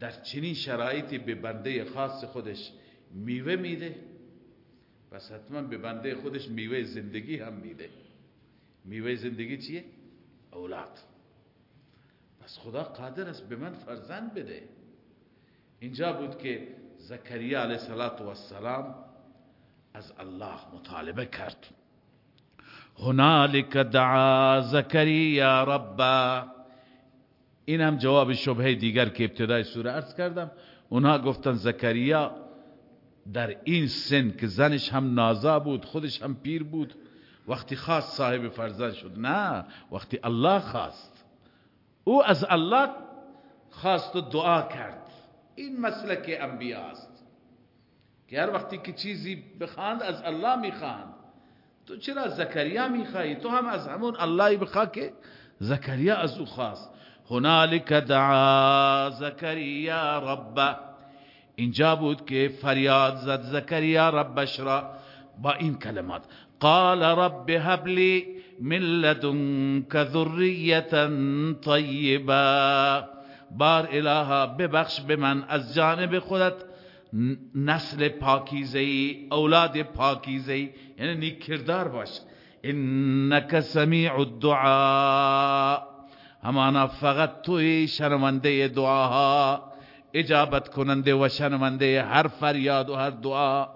در چنین شرایطی به بنده خاص خودش میوه میده پس حتما به بنده خودش میوه زندگی هم میده. میوه زندگی چیه؟ اولاد. پس خدا قادر است به من فرزند بده. اینجا بود که زکریا علیه السلام از الله مطالبه کرد. هنالک دعا زکریا ربا. این هم جواب شبه دیگر که ابتدای سوره ارز کردم. اونها گفتن زکریا در این سن که زنش هم نازا بود خودش هم پیر بود وقتی خواست صاحب فرزند شد. نه وقتی الله خواست. او از الله خواست و دعا کرد. این مسلک انبیاء است. که هر وقتی که چیزی بخواند از الله می‌خواند تو چرا زکریا می‌خوای تو هم از همون الله بخوا که زکریا از او خواست. هنالک دعا زکریا رب. اینجا بود که فریاد زد زکریا ربش را با این کلمات. قال رب هب لي من لدنك ذرية طيبة. بار الها ببخش به من. از جانب خودت نسل پاکیزه أولاد پاکیزه یعنی نیک کردار باش. إنك سمیع الدعاء. همانا فقط توی شنونده دعاها اجابت کننده و شنونده هر فریاد و هر دعا۔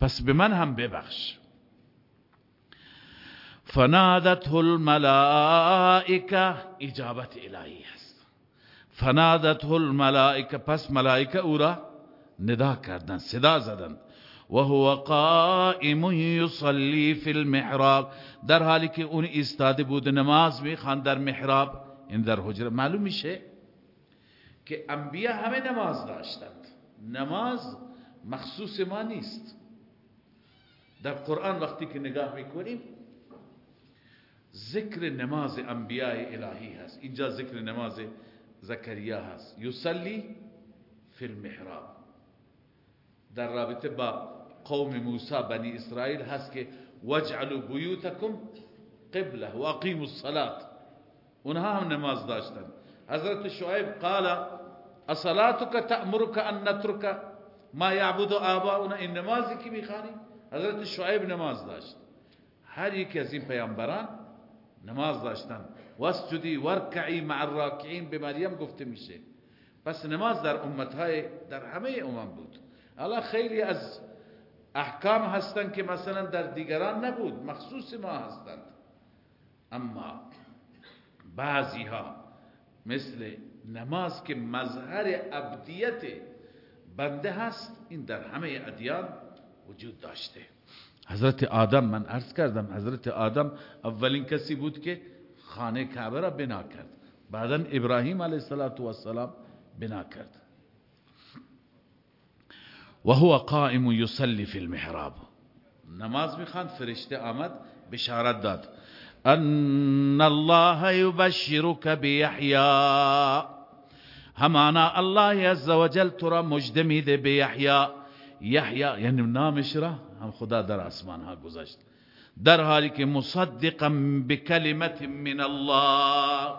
پس به من هم ببخش۔ فنادته الملائکه اجابت الهی است فنادته الملائکه پس ملائکه او را ندا کردن صدا زدند و هو قائم یصلی فی المحراب۔ در حالی که اون ایستاده بود نماز می‌خوان در محراب این در حجره. معلوم میشه که انبیا همه نماز داشتند. نماز مخصوص ما نیست. در قرآن وقتی که نگاه می‌کنیم ذکر نماز انبیاء الهی هست. اینجا ذکر نماز زکریا هست. یصلی فی المحراب. در رابطه با قوم موسی بنی اسرائیل هست که وجعلوا بیوتکم قبله و اقیموا الصلاة. اونها هم نماز داشتن. حضرت شعیب قال اصلاتك تأمرك ان نترك ما يعبد آباؤنا. این نمازی که می‌خوانی؟ حضرت شعیب نماز داشت. هر یکی از این پیامبران نماز داشتن. واسجدی ورکعی مع الراکعین به مریم گفته میشه. پس نماز در امتهای در همه امم بود. حالا خیلی از احکام هستن که مثلا در دیگران نبود. مخصوص ما هستند. اما بعضی ها مثل نماز که مظهر عبدیت بنده هست این در همه ادیان وجود داشته. حضرت آدم من عرض کردم حضرت آدم اولین کسی بود که خانه کعبه را بنا کرد. بعدا ابراهیم علیه السلام بنا کرد. و هو قائم یصلی فی المحراب. نماز می‌خواند فرشته آمد بشارت داد. ان الله یبشرک بیحیا همانا الله عزوجل تو را مجده میده به یحیا یحیا نامش را هم خدا در آسمان ها گذاشت در حالی که مصدقا بکلمت من الله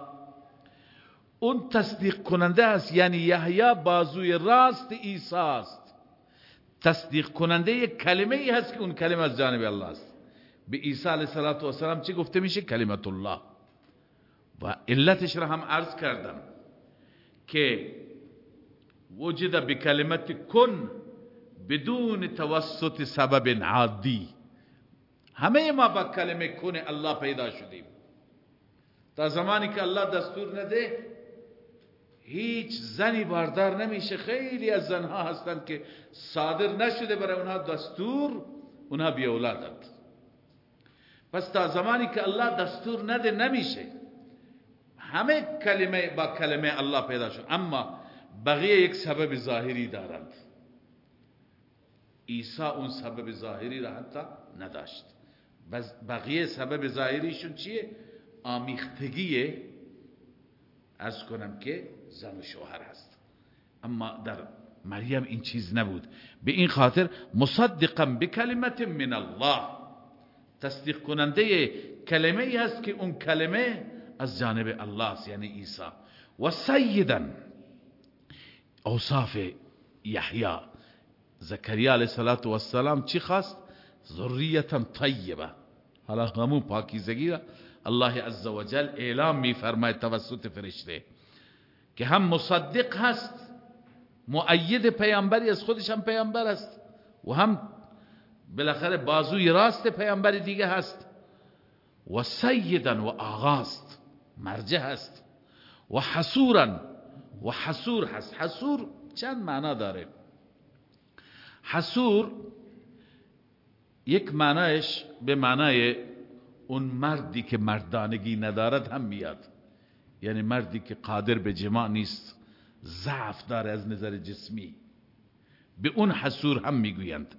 اون تصدیق کننده است یعنی یحیی بازوی راست عیسی است تصدیق کننده یک کلمه ای هست که اون کلمه از جانب الله است به عیسی علیه السلام چی گفته میشه؟ کلمت الله. و علتش را هم عرض کردم که وجد بکلمت کن بدون توسط سبب عادی. همه ما با کلمه کن الله پیدا شدیم. تا زمانی که الله دستور نده هیچ زنی باردار نمیشه. خیلی از زنها هستند که صادر نشده برای اونها دستور اونها بی پس تا زمانی که الله دستور نده نمیشه. همه کلمه با کلمه الله پیدا شد. اما بقیه یک سبب ظاهری دارند. عیسی اون سبب ظاهری را حتی نداشت. بقیه سبب ظاهریشون چیه؟ آمیختگی. از کنم که زن و شوهر هست. اما در مریم این چیز نبود. به این خاطر مصدقا بکلمت من الله. تصدیق کننده کلمه ای هست که اون کلمه از جانب الله است یعنی عیسی. و سیدا اوصاف یحیی. زکریا علیه السلام چی خواست؟ ذریتا طیبه. حالا همون پاکیزگی را الله عزوجل اعلام می فرماید توسط فرشته که هم مصدق هست مؤید پیامبری از خودش هم پیامبر است و هم بالاخره بازوی راست پیامبر دیگه هست. و سیدا و آغاست. مرجع هست. و حسورا و حسور هست. حسور چند معنا داره؟ حسور یک معنایش به معنای اون مردی که مردانگی ندارد هم میاد. یعنی مردی که قادر به جماع نیست. ضعف داره از نظر جسمی. به اون حسور هم می‌گویند.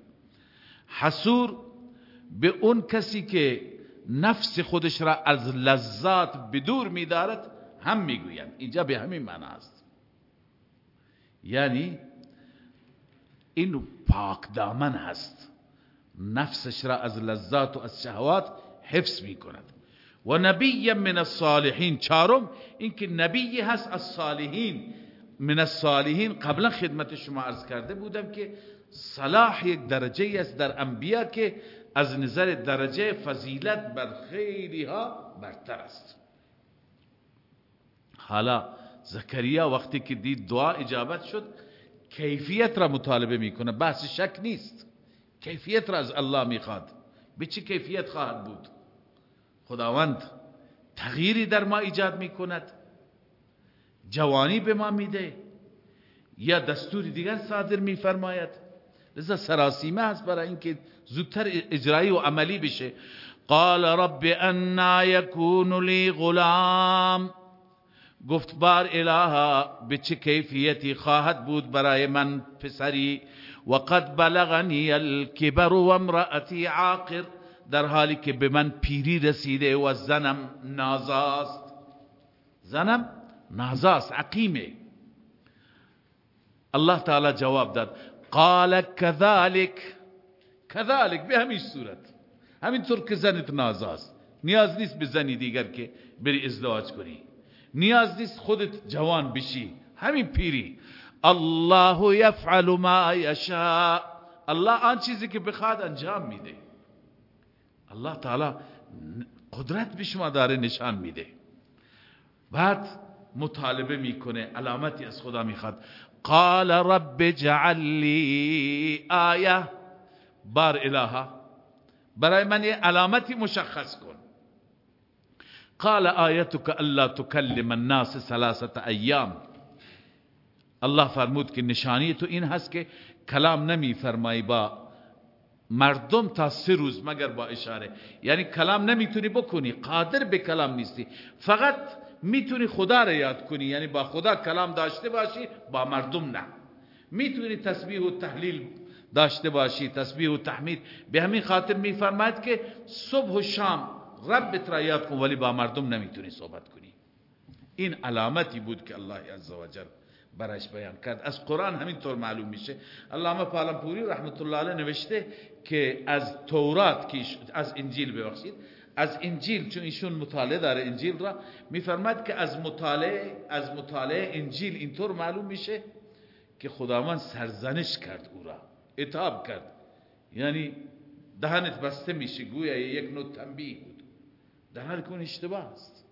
حسور به اون کسی که نفس خودش را از لذات بدور میدارد هم می‌گویند. اینجا به همین معنی است. یعنی این پاک دامن هست. نفسش را از لذات و از شهوات حفظ می کند و نبی من الصالحین چارم اینکه نبی هست از صالحین. من الصالحین قبلا خدمت شما عرض کرده بودم که صلاح یک درجه است در انبیا که از نظر درجه فضیلت بر خیلی ها برتر است. حالا زکریا وقتی که دید دعا اجابت شد کیفیت را مطالبه می‌کنه. بحث شک نیست. کیفیت را از الله می‌خواد. به چه کیفیت خواهد بود؟ خداوند تغییری در ما ایجاد می‌کند. جوانی به ما میده. یا دستوری دیگر صادر میفرماید. لذا سراسیمه هست برای اینکه زودتر اجرایی و عملی بشه. قال رب أنا یکون لی غلام. گفت بار الها به چه کیفیتی خواهد بود برای من پسری؟ وقد بلغنی الكبر و امرأتی عاقر. در حالی که به من پیری رسیده و زنم نازاست. زنم نازاست عقیمه. الله تعالی جواب داد. قال كذلك. كذلك به همین صورت. همینطور که زنت نازاست. نیاز نیست به زنی دیگر که بری ازدواج کنی. نیاز نیست خودت جوان بشی. همین پیری. الله یفعل ما یشاء. الله آن چیزی که بخواد انجام میده. الله تعالی قدرت به شما داره نشان میده. بعد مطالبه می‌کنه علامتی از خدا می‌خواد. قال رب اجعل لی آیه بار الها برای من یه علامتی مشخص کن. قال آیتك الا تکلم الناس ثلاثه ایام الله فرمود که نشانی تو این هست که کلام نمی فرمایی با مردم تا سه روز مگر با اشاره. یعنی کلام نمی‌تونی بکنی. قادر به کلام نیستی. فقط می‌تونی خدا را یاد کنی یعنی با خدا کلام داشته باشی با مردم نه. می‌تونی تسبیح و تحلیل داشته باشی تسبیح و تحمید. به همین خاطر میفرماید که صبح و شام رب را یاد کن ولی با مردم نمی‌تونی صحبت کنی. این علامتی بود که الله عزوجل برایش بیان کرد. از قرآن همینطور معلوم میشه. علامه پالنپوری رحمت الله علیه نوشته که از تورات که از انجیل ببخشید از انجیل چون ایشون مطالعه داره انجیل را میفرماد که از مطالعه از مطالعه انجیل اینطور معلوم میشه که خداوند سرزنش کرد او را اتاب کرد. یعنی دهنت بسته میشه گویا یک نوع تنبیه بود. در کن اشتباه است.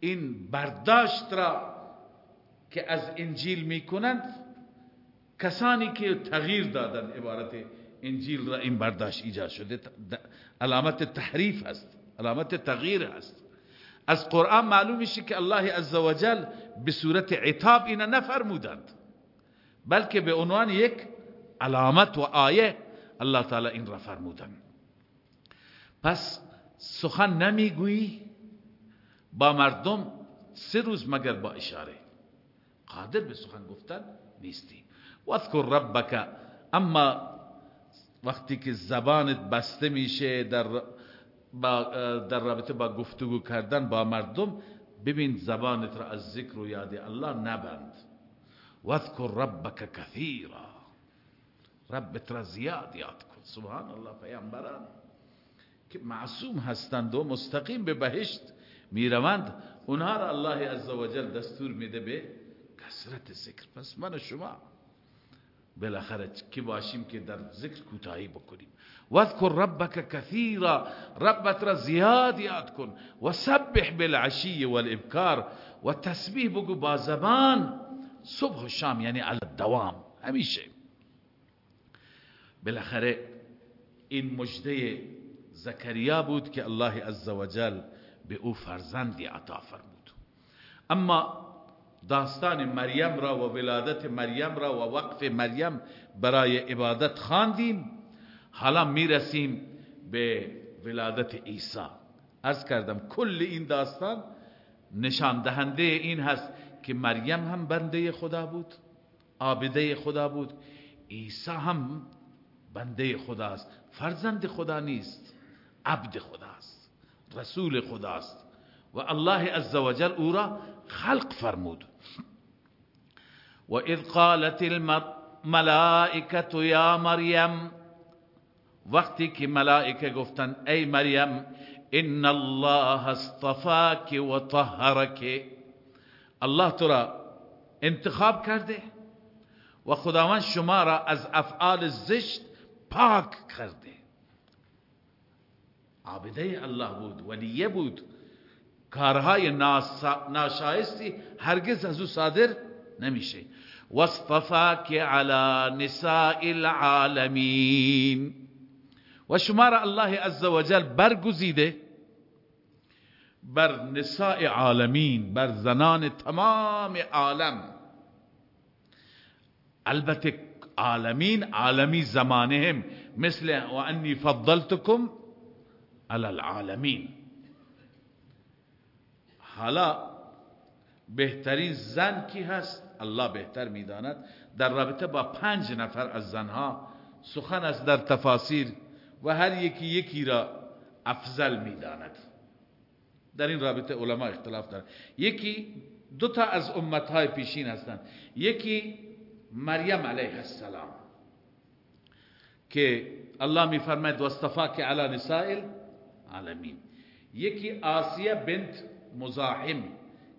این برداشت را که از انجیل می‌کنند کسانی که تغییر دادن عبارت انجیل را این برداشت ایجاد شده علامت تحریف است علامت تغییر است از قرآن معلوم میشه که الله عزوجل به صورت عتاب اینا نفرمودند. بلکه به عنوان یک علامت و آیه الله تعالی این را فرمودند پس سخن نمیگویی با مردم سه روز مگر با اشاره. قادر به سخن گفتن نیستی. واذکر ربک اما وقتی که زبانت بسته میشه در در رابطه با گفتگو کردن با مردم ببین زبانت را از ذکر و یاد الله نبند. واذکر ربک کثیرا. ربت را زیاد یاد کن. سبحان الله پیامبران. که معصوم هستند و مستقیم به بهشت می‌روند. اونها را الله عزوجل دستور میده به کسرت ذکر. پس من شما بالاخره کی باشیم که در ذکر کوتاهی بکنیم. واذکر ربک کثیرا ربت را زیاد یاد کن. و سبح بالعشی والابکار و تسبیح بگو با زبان صبح و شام یعنی علی الدوام. همیشه. بالاخره این مجده زکریا بود که الله عزوجل به أو فرزندی عطا فرمود. اما داستان مریم را و ولادت مریم را و وقف مریم برای عبادت خواندیم. حالا می‌رسیم به ولادت عیسی. از کردم کل این داستان نشان دهنده این هست که مریم هم بنده خدا بود عابده خدا بود. عیسی هم بنده خداست فرزند خدا نیست عبد خداست رسول خداست. و الله عزوجل او را خلق فرمود. و اذ قالت الملائکه یا مریم وقتی که ملائکه گفتن ای مریم إن الله اصطفاك و طهرك الله تو را انتخاب کرده و خداوند شما را از افعال زشت پاک کرده. عابده الله بود ولیه بود. کارهای ناشایستی هرگز از او صادر نمیشه. واصطفاك على نساء العالمین. و شما را الله عزوجل برگزیده بر نساء عالمین بر زنان تمام عالم. البته عالمین عالمی زمانهم. مثل و انی فضلتكم على العالمین حالا بهترین زن کی هست؟ الله بهتر می‌داند. در رابطه با پنج نفر از زنها سخن است در تفاسیر و هر یکی یکی را افضل می‌داند. در این رابطه علما اختلاف دارند یکی دو تا از امتهای پیشین هستند. یکی مریم علیه السلام که الله میفرماید واصطفاک علی نساء العالمین. یکی آسیه بنت مزاحم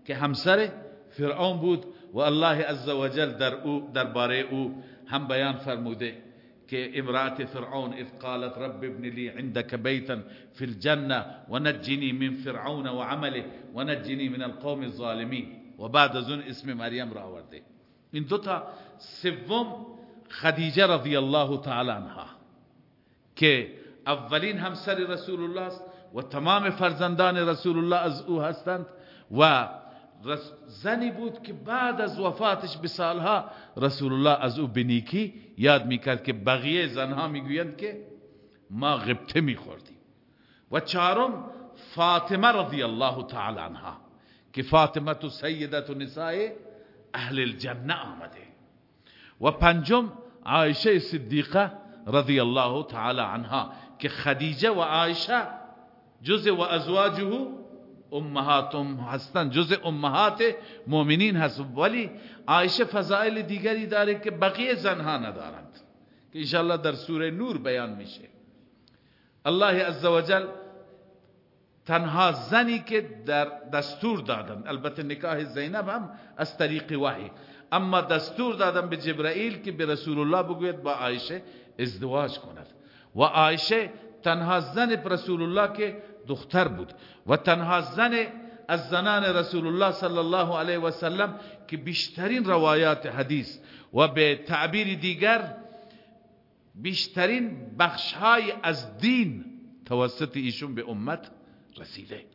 که همسر فرعون بود و الله عزوجل در أو درباره أو هم بیان فرموده که امرأت فرعون اذ قالت رب ابن لي عندك بيتا في الجنة ونجني من فرعون وعمله ونجني من القوم الظالمين و بعد از اون اسم مریم را آورده. این دوتا سوم خدیجه رضی الله تعالی عنها که اولین همسر رسول الله است. و تمام فرزندان رسول الله از او هستند و زنی بود که بعد از وفاتش به سالها رسول الله از او بنیکی یاد می‌کرد که بقیه زنها می‌گویند که ما غبطه میخوردیم. و چهارم فاطمه رضی الله تعالی عنها که فاطمه تو سیدت و نسای اهل الجنه آمده. و پنجم عایشه صدیقه رضی الله تعالی عنها که خدیجه و عایشه جزء و ازواجه امهاتم هستن. جز امهات مؤمنین هست. ولی عایشه فضائل دیگری داره که بقیه زنها ندارند. که انشاءالله در سوره نور بیان میشه. الله عزوجل تنها زنی که در دستور دادن. البته نکاح زینب هم از طریق وحی. اما دستور دادن به جبرائیل که به رسول الله بگوید با عایشه ازدواج کند. و عایشه تنها زن رسول الله که دختر بود و تنها زن از زنان رسول الله صلی الله علیه و سلم که بیشترین روایات حدیث و به تعبیر دیگر بیشترین بخشهای از دین توسط ایشون به امت رسیده.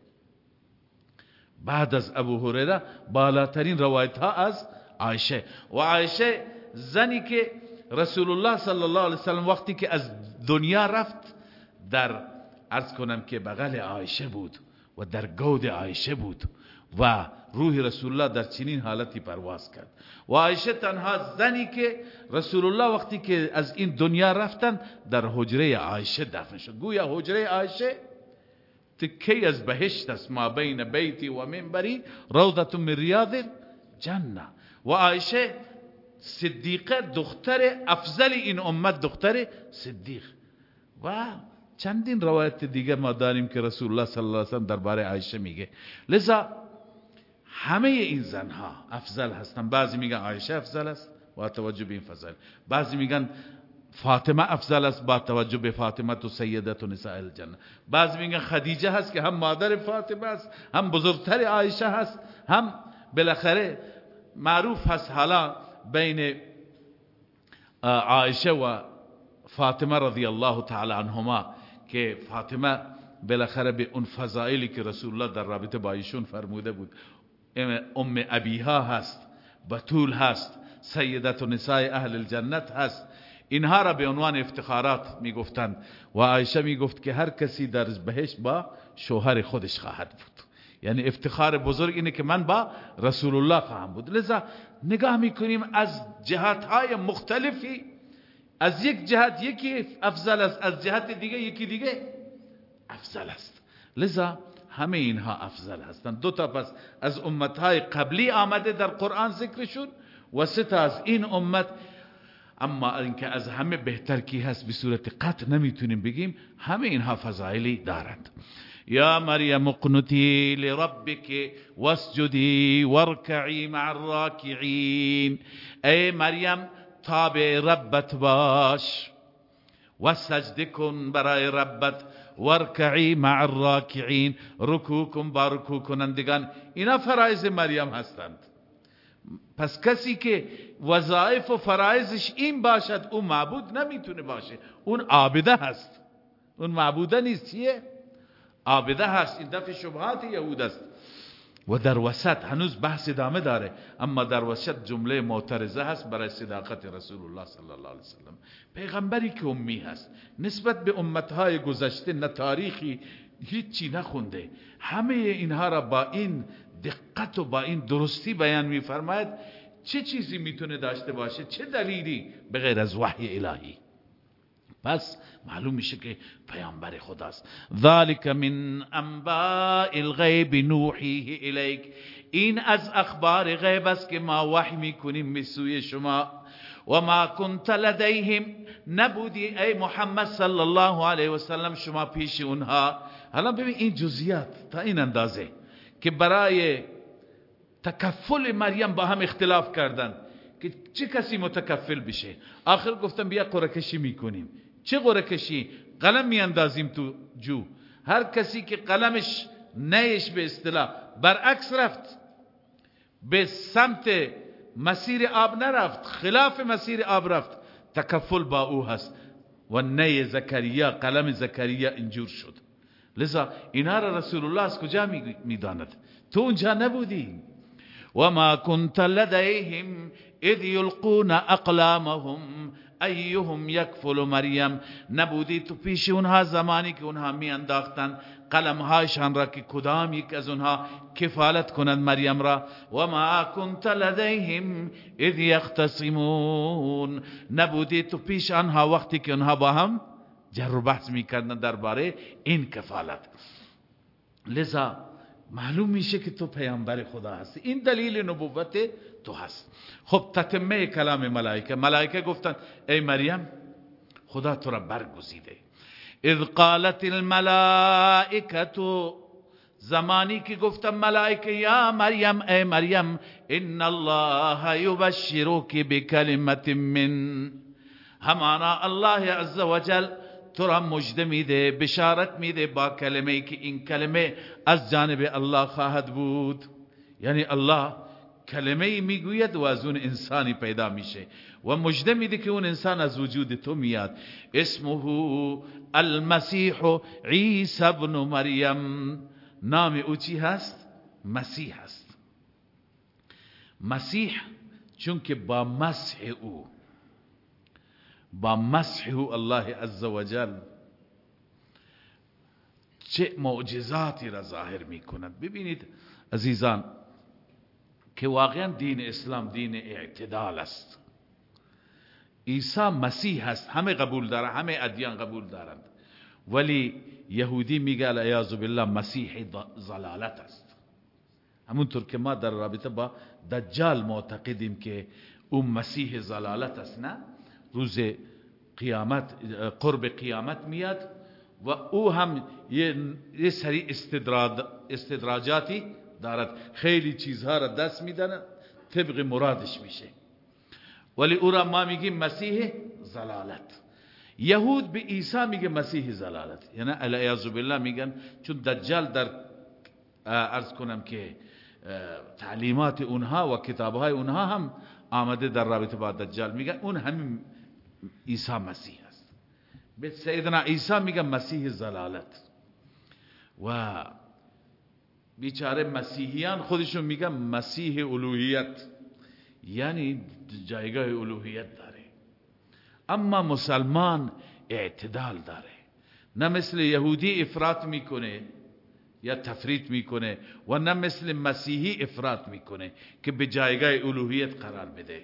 بعد از ابو هریره بالاترین روایت ها از عایشه. و عایشه زنی که رسول الله صلی الله علیه وسلم وقتی که از دنیا رفت در ارز کنم که بغل عایشه بود و در گود عایشه بود و روح رسول الله در چنین حالتی پرواز کرد. و عایشه تنها زنی که رسول الله وقتی که از این دنیا رفتن در حجره عایشه دفن شد. گویا حجره عایشه تکی از بهشت است. ما بین بیتی و منبری روضت من ریاض جنه و عایشه صدیقه دختر افضل این امت دختر صدیق. و چندین روایت دیگه ما داریم که رسول الله صلی الله علیه وسلم درباره عایشه میگه. لذا همه این زنها افضل هستن. بعضی میگن عایشه افضل است با توجه به این فضل. بعضی میگن فاطمه افضل است با توجه به فاطمه تو سیدت و نساء الجنه. بعضی میگن خدیجه هست که هم مادر فاطمه است هم بزرگتر عایشه هست هم بالاخره معروف هست حالا بین عایشه و فاطمه رضی الله تعالی عنهما. که فاطمه بالاخره به اون فضائلی که رسول الله در رابطه با ایشون فرموده بود. ام ابیها هست بطول هست سیدت و نسای اهل الجنت هست. اینها را به عنوان افتخارات می‌گفتند و عایشه می‌گفت که هر کسی در بهشت با شوهر خودش خواهد بود. یعنی افتخار بزرگ اینه که من با رسول الله خواهم بود. لذا نگاه می‌کنیم از جهت های مختلفی از یک جهت یکی افضل است از جهت دیگه یکی دیگه افضل است. لذا همه اینها افضل هستند. دو تا پس از امتهای قبلی آمده در قرآن ذکرشون و سه تا از این امت. اما اینکه از همه بهتر کی هست به صورت قطع نمی‌تونیم بگیم همه اینها فضایلی دارند. یا مریم اقنتی لربک واسجدی وارکعی مع الراکعین. ای مریم تابع ربت باش و سجده کن برای ربت ورکعی مع الراکعین. رکوع کن با رکوع کنندگان. اینا فرایز مریم هستند. پس کسی که وظایف و فرایزش این باشد اون معبود نمی‌تونه باشه. اون عابده هست. اون معبوده نیست. چیه؟ عابده هست. این دفع شبهات یهود است. و در وسط هنوز بحث ادامه داره اما در وسط جمله معترضه هست برای صداقت رسول الله صلی الله علیه وسلم. پیغمبری که امی هست نسبت به امتهای گذشته نه تاریخی هیچی نخونده. همه اینها را با این دقت و با این درستی بیان میفرماید چه چیزی می‌تونه داشته باشه؟ چه دلیلی؟ به غیر از وحی الهی. پس معلوم میشه که پیامبر خداست. ذالک من انباء الغیب نوحیه الیک. این از اخبار غیب است که ما وحی می‌کنیم به سوی شما. و ما کنت لدیهم. نبودی ای محمد صلی الله علیه و سلم شما پیش اونها. حالا ببین این جزئیات تا این اندازه که برای تکفل مریم با هم اختلاف کردن که چه کسی متکفل بشه؟ آخر گفتم بیا قرکشی می‌کنیم. چه قره کشی؟ قلم میاندازیم تو جو. هر کسی که قلمش نیش به اصطلاح برعکس رفت به سمت مسیر آب نرفت خلاف مسیر آب رفت تکفل با او هست. و نی زکریا قلم زکریا انجور شد. لذا اینا را رسول الله از کجا می‌داند؟ تو اونجا نبودی. و ما كنت لديهم اذ يلقون اقلامهم ایهم یکفل مریم؟ نبودی تو پیش اونها زمانی که اونها می انداختن قلم هایشان را که کدام یک از اونها کفالت کنند مریم را؟ و ما کنت لدیهم اذ یختصمون. نبودی تو پیش آنها وقتی که اونها با هم جر و بحث می‌کردن درباره این کفالت. لذا معلوم میشه که تو پیامبر خدا هستی. این دلیل نبوت تو هست. خب تتمه کلام ملائکه. ملائکه گفتن ای مریم خدا تو را برگزیده. اذ قالت الملائکه زمانی که گفتم ملائکه یا مریم ای مریم ان الله یبشرک بکلمت من. همانا الله عز وجل تو را مجده میده بشارت میده با کلمه ای که این کلمه از جانب الله خواهد بود. یعنی الله کلمه می‌گوید و از اون انسانی پیدا میشه. و مجده میده که اون انسان از وجود تو میاد. اسمه المسیح عیسی ابن مریم. نام او چی هست؟ مسیح است مسیح چون که با مسح او با مسح او الله عزوجل چه معجزاتی را ظاهر می کند ببینید عزیزان که واقعا دین اسلام دین اعتدال است. عیسی مسیح است همه قبول داره همه ادیان قبول دارند ولی یهودی میگه العیاذ بالله مسیح ضلالت است. همونطور که ما در رابطه با دجال معتقدیم که او مسیح ضلالت است نه؟ روز قیامت قرب قیامت میاد و او هم یه سری استدراجاتی دارد. خیلی چیزها را دست میدن طبق مرادش میشه. ولی او را ما میگیم مسیح زلالت. یهود به عیسی میگه مسیح زلالت. یعنی العیاذ بالله میگن. چون دجال در ارز کنم که تعلیمات اونها و کتابهای اونها هم آمده در رابطه با دجال. میگن اون همین عیسی مسیح است. به سیدنا عیسی میگه مسیح زلالت. و بیچاره مسیحیان خودشون میگن مسیح الوهیت. یعنی جایگاه الوهیت داره. اما مسلمان اعتدال داره. نه مثل یهودی افراط می‌کنه یا تفریط می‌کنه و نه مثل مسیحی افراط می‌کنه که به جایگاه الوهیت قرار بده.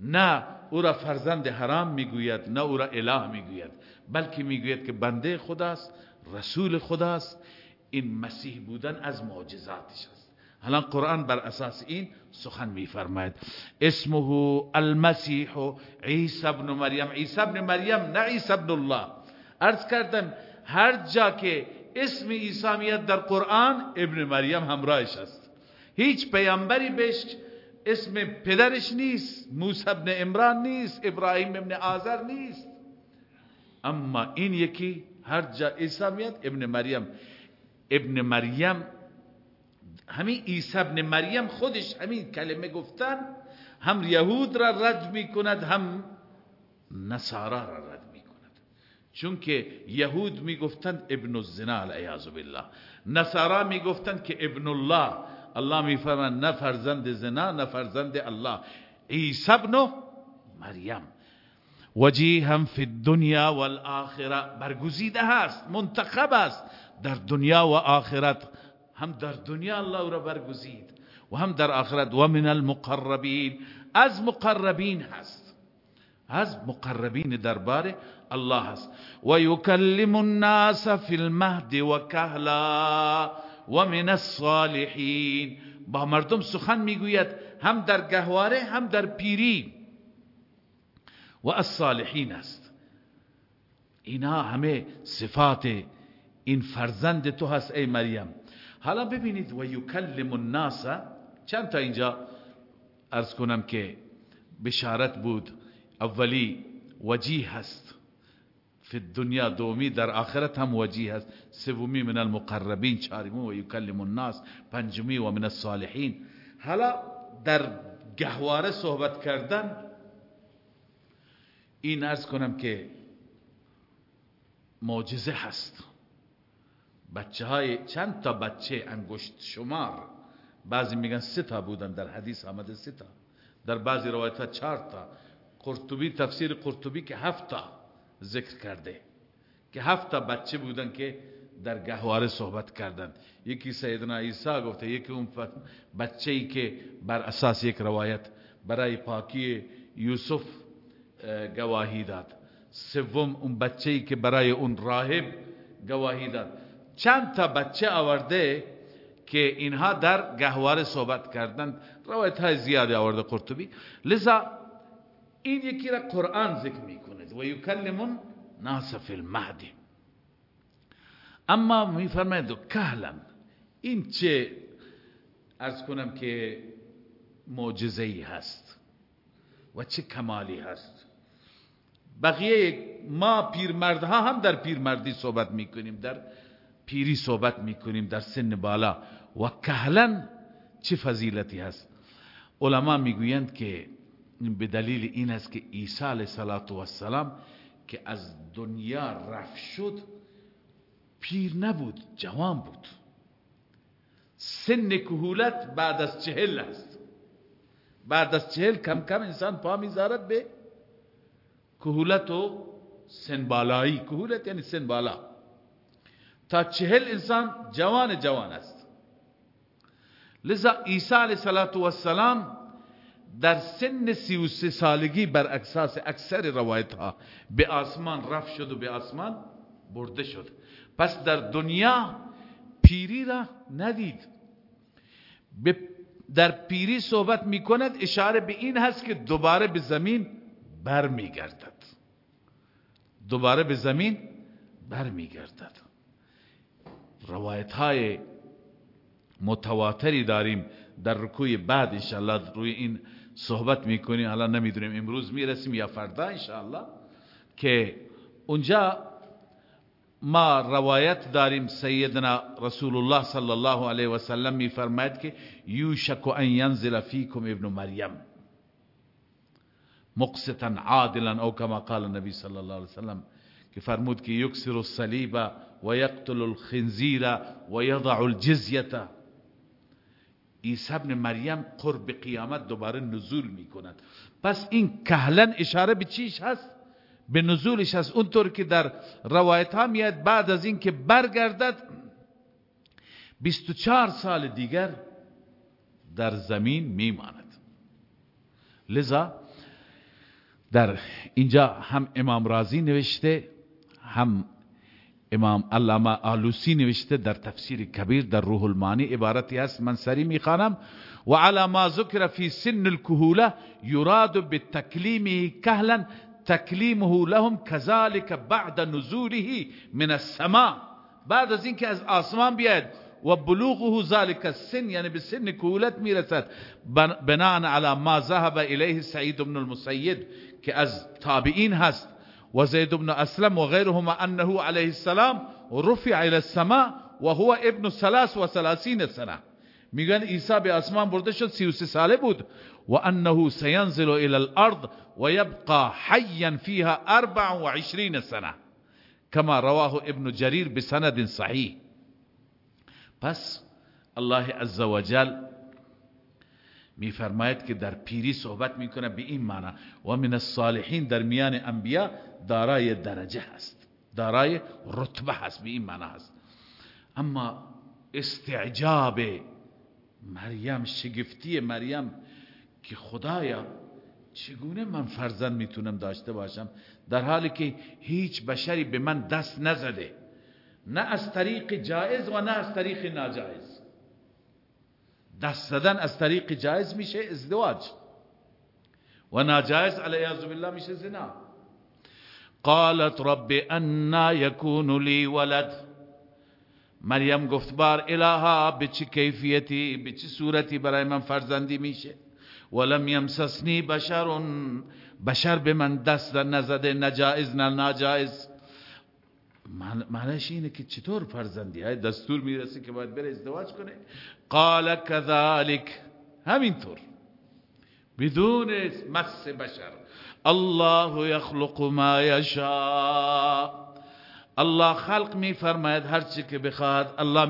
نه او را فرزند حرام می‌گوید نه او را اله می‌گوید بلکه می‌گوید که بنده خداست رسول خداست. این مسیح بودن از معجزاتش است. حالا قرآن بر اساس این سخن میفرماید. اسمه المسیح عیسی ابن مریم. عیسی ابن مریم نه عیسی ابن الله. ارز کردم هر جا که اسم عیسی میاد در قرآن ابن مریم همراهش است. هیچ پیامبری بهش اسم پدرش نیست موسی ابن عمران نیست ابراهیم ابن آذر نیست. اما این یکی هر جا عیسی میاد ابن مریم. ابن مریم همین عیسی ابن مریم خودش همین کلمه گفتن هم یهود را رد می کند هم نصارا را رد می کند چون که یهود می گفتند ابن الزنا العیاذ بالله. نصارا می گفتند که ابن الله. الله می فرماید نه فرزند زنا نه فرزند الله. عیسی ابن مریم. وجیها فی الدنیا والآخره برگزیده هست منتخب است. در دنیا و آخرت هم در دنیا الله را برگزید و هم در آخرت. و من المقربین از مقربین هست. از مقربین دربار الله هست. و یکلم الناس فی المهد و کهلا و من الصالحین. با مردم سخن می‌گوید هم در گهواره هم در پیری. و الصالحین است اینا همه صفات این فرزند تو هست ای مریم. حالا ببینید و یکلم الناس چند تا اینجا ارز کنم که بشارت بود. اولی وجیه هست. فی الدنیا دومی در آخرت هم وجیه هست. سومی من المقربین چهارمی و یکلم الناس پنجمی و من الصالحین. حالا در گهواره صحبت کردن این ارز کنم که معجزه هست. بچه های چند تا بچه انگشت شمار. بعضی میگن سه تا بودن در حدیث آمده سه تا. در بعضی روایت ها چهار تا. قرطبی تفسیر قرطبی که هفت تا ذکر کرده. که هفت تا بچه بودن که در گهواره صحبت کردند یکی سیدنا عیسی گفته یکی اون بچه ای که بر اساس یک روایت برای پاکی یوسف گواهی داد. سوم اون بچه ای که برای اون راهب گواهی داد. چند تا بچه آورده که اینها در گهواره صحبت کردند. روایت های زیادی آورده قرطبی. لذا این یکی را قرآن ذکر می کند و یکلمون ناس فی المهد. اما می فرماید کهلا. این چه ارز کنم که معجزه هست و چه کمالی هست. بقیه ما پیرمردها هم در پیرمردی صحبت می‌کنیم در پیری صحبت می‌کنیم در سن بالا. و کهلا چه فضیلتی هست؟ علما می‌گویند که به دلیل این است که عیسی علیه السلام که از دنیا رفت شد پیر نبود جوان بود. سن کهولت بعد از چهل است. بعد از چهل کم کم انسان پا می‌ذارد به کهولت و سن بالایی. کهولت یعنی سن بالا. تا چهل انسان جوان جوان است. لذا عیسی علیه السلام در سن سی و سه سالگی بر اکساس اکثر روایت ها به آسمان رفت شد و به آسمان برده شد. پس در دنیا پیری را ندید. در پیری صحبت می کند اشاره به این هست که دوباره به زمین بر می گردد دوباره به زمین بر می گردد روایت های متواتری داریم در رکوی بعد انشاءالله روی این صحبت می‌کنیم. الان نمی‌دونیم امروز می‌رسیم یا فردا انشاءالله که اونجا ما روایت داریم. سیدنا رسول الله صلی الله علیه و سلم میفرماید که یوشک ان ینزل فیکم ابن مریم مقسطا عادلا او کما قال النبی صلی الله علیه وسلم که فرمود که یکسر الصلیب و یقتل الخنزیر و یضع الجزیه عیسی ابن مریم قرب قیامت دوباره نزول می کند پس این کهلن اشاره به چیش هست؟ به نزولش هست. اونطور که در روایت ها میاد بعد از اینکه برگردد 24 سال دیگر در زمین میماند. لذا در اینجا هم امام رازی نوشته هم امام علامه آلوسی نوشته در تفسیر کبیر در روح المانی عبارتی هست من سری می‌خوانم. و على ما ذکر فی سن الكهوله یراد بتکلیمه کهلا تکلیمه لهم كذلك بعد نزوله من السماء. بعد از اینکه از آسمان بیاد و بلوغه ذلك السن یعنی به سن کهولت می‌رسد. بناء على ما ذهب الیه سعید بن المسید که از تابعین هست. وزيد بن أسلم وغيرهما أنه عليه السلام رفع إلى السماء وهو ابن ثلاث میگن عیسی به آسمان برده شد 33 ساله بود. و انه سینزل إلى الأرض و یبقى حیا فيها 24 سنة. كما رواه ابن جرير بسند صحیح پس الله عز وجل میفرماید که در پیری صحبت میکنه به این معنی. و من الصالحین در میان انبیا دارای درجه هست. دارای رتبه هست. به این معنی هست. اما استعجاب مریم شگفتی مریم که خدایا چگونه من فرزند می‌تونم داشته باشم؟ در حالی که هیچ بشری به من دست نزده. نه از طریق جایز و نه از طریق ناجایز. دست زدن از طریق جایز میشه ازدواج. و ناجایز علیه بالله میشه زنا. قالت رب انا یکون لی ولد. مریم گفت بار الها به چه کیفیتی به چه صورتی برای من فرزندی میشه؟ ولم یمسسنی بشر. بشر به من دست نزده نجائز نه ناجائز معنیش اینه که چطور فرزندی؟ های دستور می‌رسه که باید بره ازدواج کنه. قال كذلك همینطور. بدون مس بشر. الله يخلق ما يشاء. الله خلق می فرماید هر چی که بخواد الله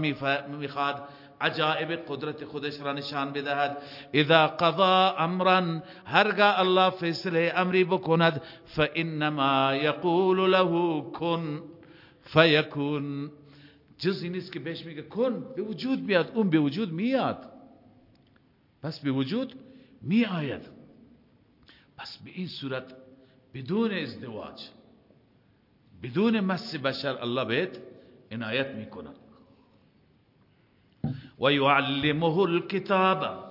می خواهد عجائب قدرت خودش را نشان بدهد. اذا قضا امرا هرگاه الله فیصله امری بکند فإنما یقول له کن فیکون. جزی نیست که بهش میگه کن به وجود میاد. اون به وجود میاد. پس به وجود می آید پس به این صورت بدون ازدواج بدون مس بشر الله بهت عنایت می‌کند. و یعلمه الكتاب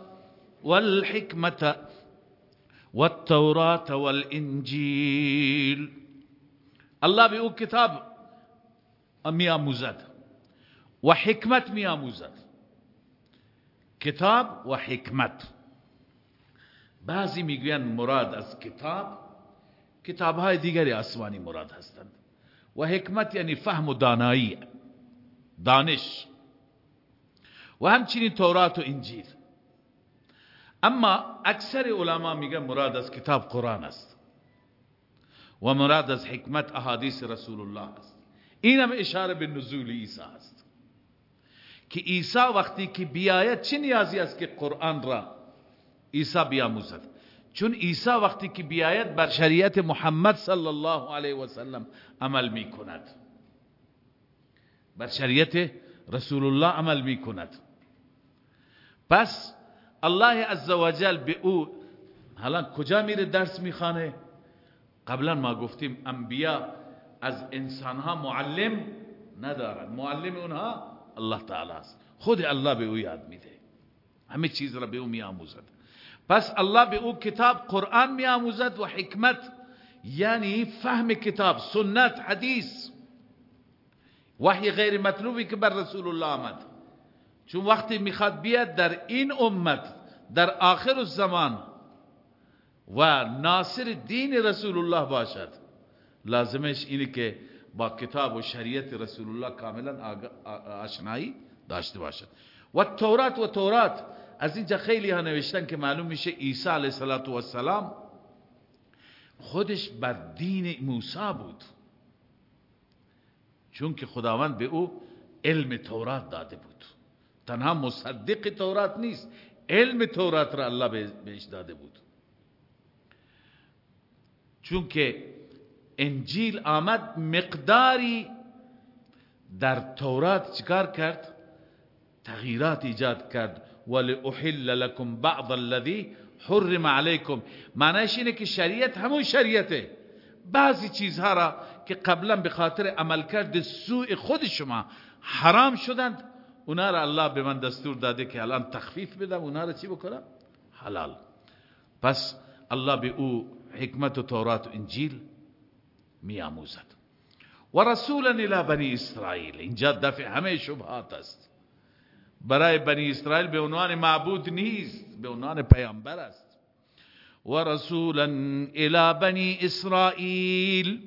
والحکمت والتوراة والانجیل. الله به او کتاب می آموزد و حکمت می آموزد کتاب و حکمت. بعضی می‌گویند مراد از کتاب کتاب های دیگری آسمانی مراد هستند. و حکمت یعنی فهم و دانایی دانش. و همچنین تورات و انجیل. اما اکثر علما میگن مراد از کتاب قرآن است. و مراد از حکمت احادیث رسول الله است اینم اشاره به نزول عیسی است. که عیسی وقتی که بیاید چه نیازی است که قرآن را عیسی بیاموزد. چون عیسی وقتی که بیاید بر شریعت محمد صلی الله علیه و سلم عمل می کند بر شریعت رسول الله عمل می کند پس الله عزوجل به او حالا کجا میره درس می‌خوانه؟ قبلا ما گفتیم انبیا از انسانها معلم ندارن. معلم اونها الله تعالی است. خود الله به او یاد میده. همه چیز را به او میآموزد. پس الله به او کتاب قرآن میآموزد و حکمت یعنی فهم کتاب سنت حدیث وحی غیر مطلوبی که بر رسول الله آمد. چون وقتی می‌خواد بیاد در این امت در آخر الزمان و ناصر دین رسول الله باشد لازمش اینه که با کتاب و شریعت رسول الله کاملا آشنایی داشته باشد. و تورات و تورات از اینجا خیلی ها نوشتن که معلوم میشه عیسی علیه السلام خودش بر دین موسی بود. چون که خداوند به او علم تورات داده بود. تنها مصدق تورات نیست علم تورات را الله بهش داده بود. چون که انجیل آمد مقداری در تورات چکار کرد؟ تغییرات ایجاد کرد. ولی احل لکم بعض الذی حرم علیکم معنیش اینه که شریعت همون شریعته. بعضی چیزها را که قبلا به خاطر عملکرد سوء خود شما حرام شدند اونا را الله به من دستور داده که الان تخفیف بدم اونا را چی بکنم؟ حلال. پس الله به او حکمت و تورات و انجیل می آموزد و رسولا الى بنی اسرائیل. اینجا دفع همه شبهات است. برای بنی اسرائیل به عنوان معبود نیست به عنوان پیامبر است. و رسولا الى بنی اسرائیل.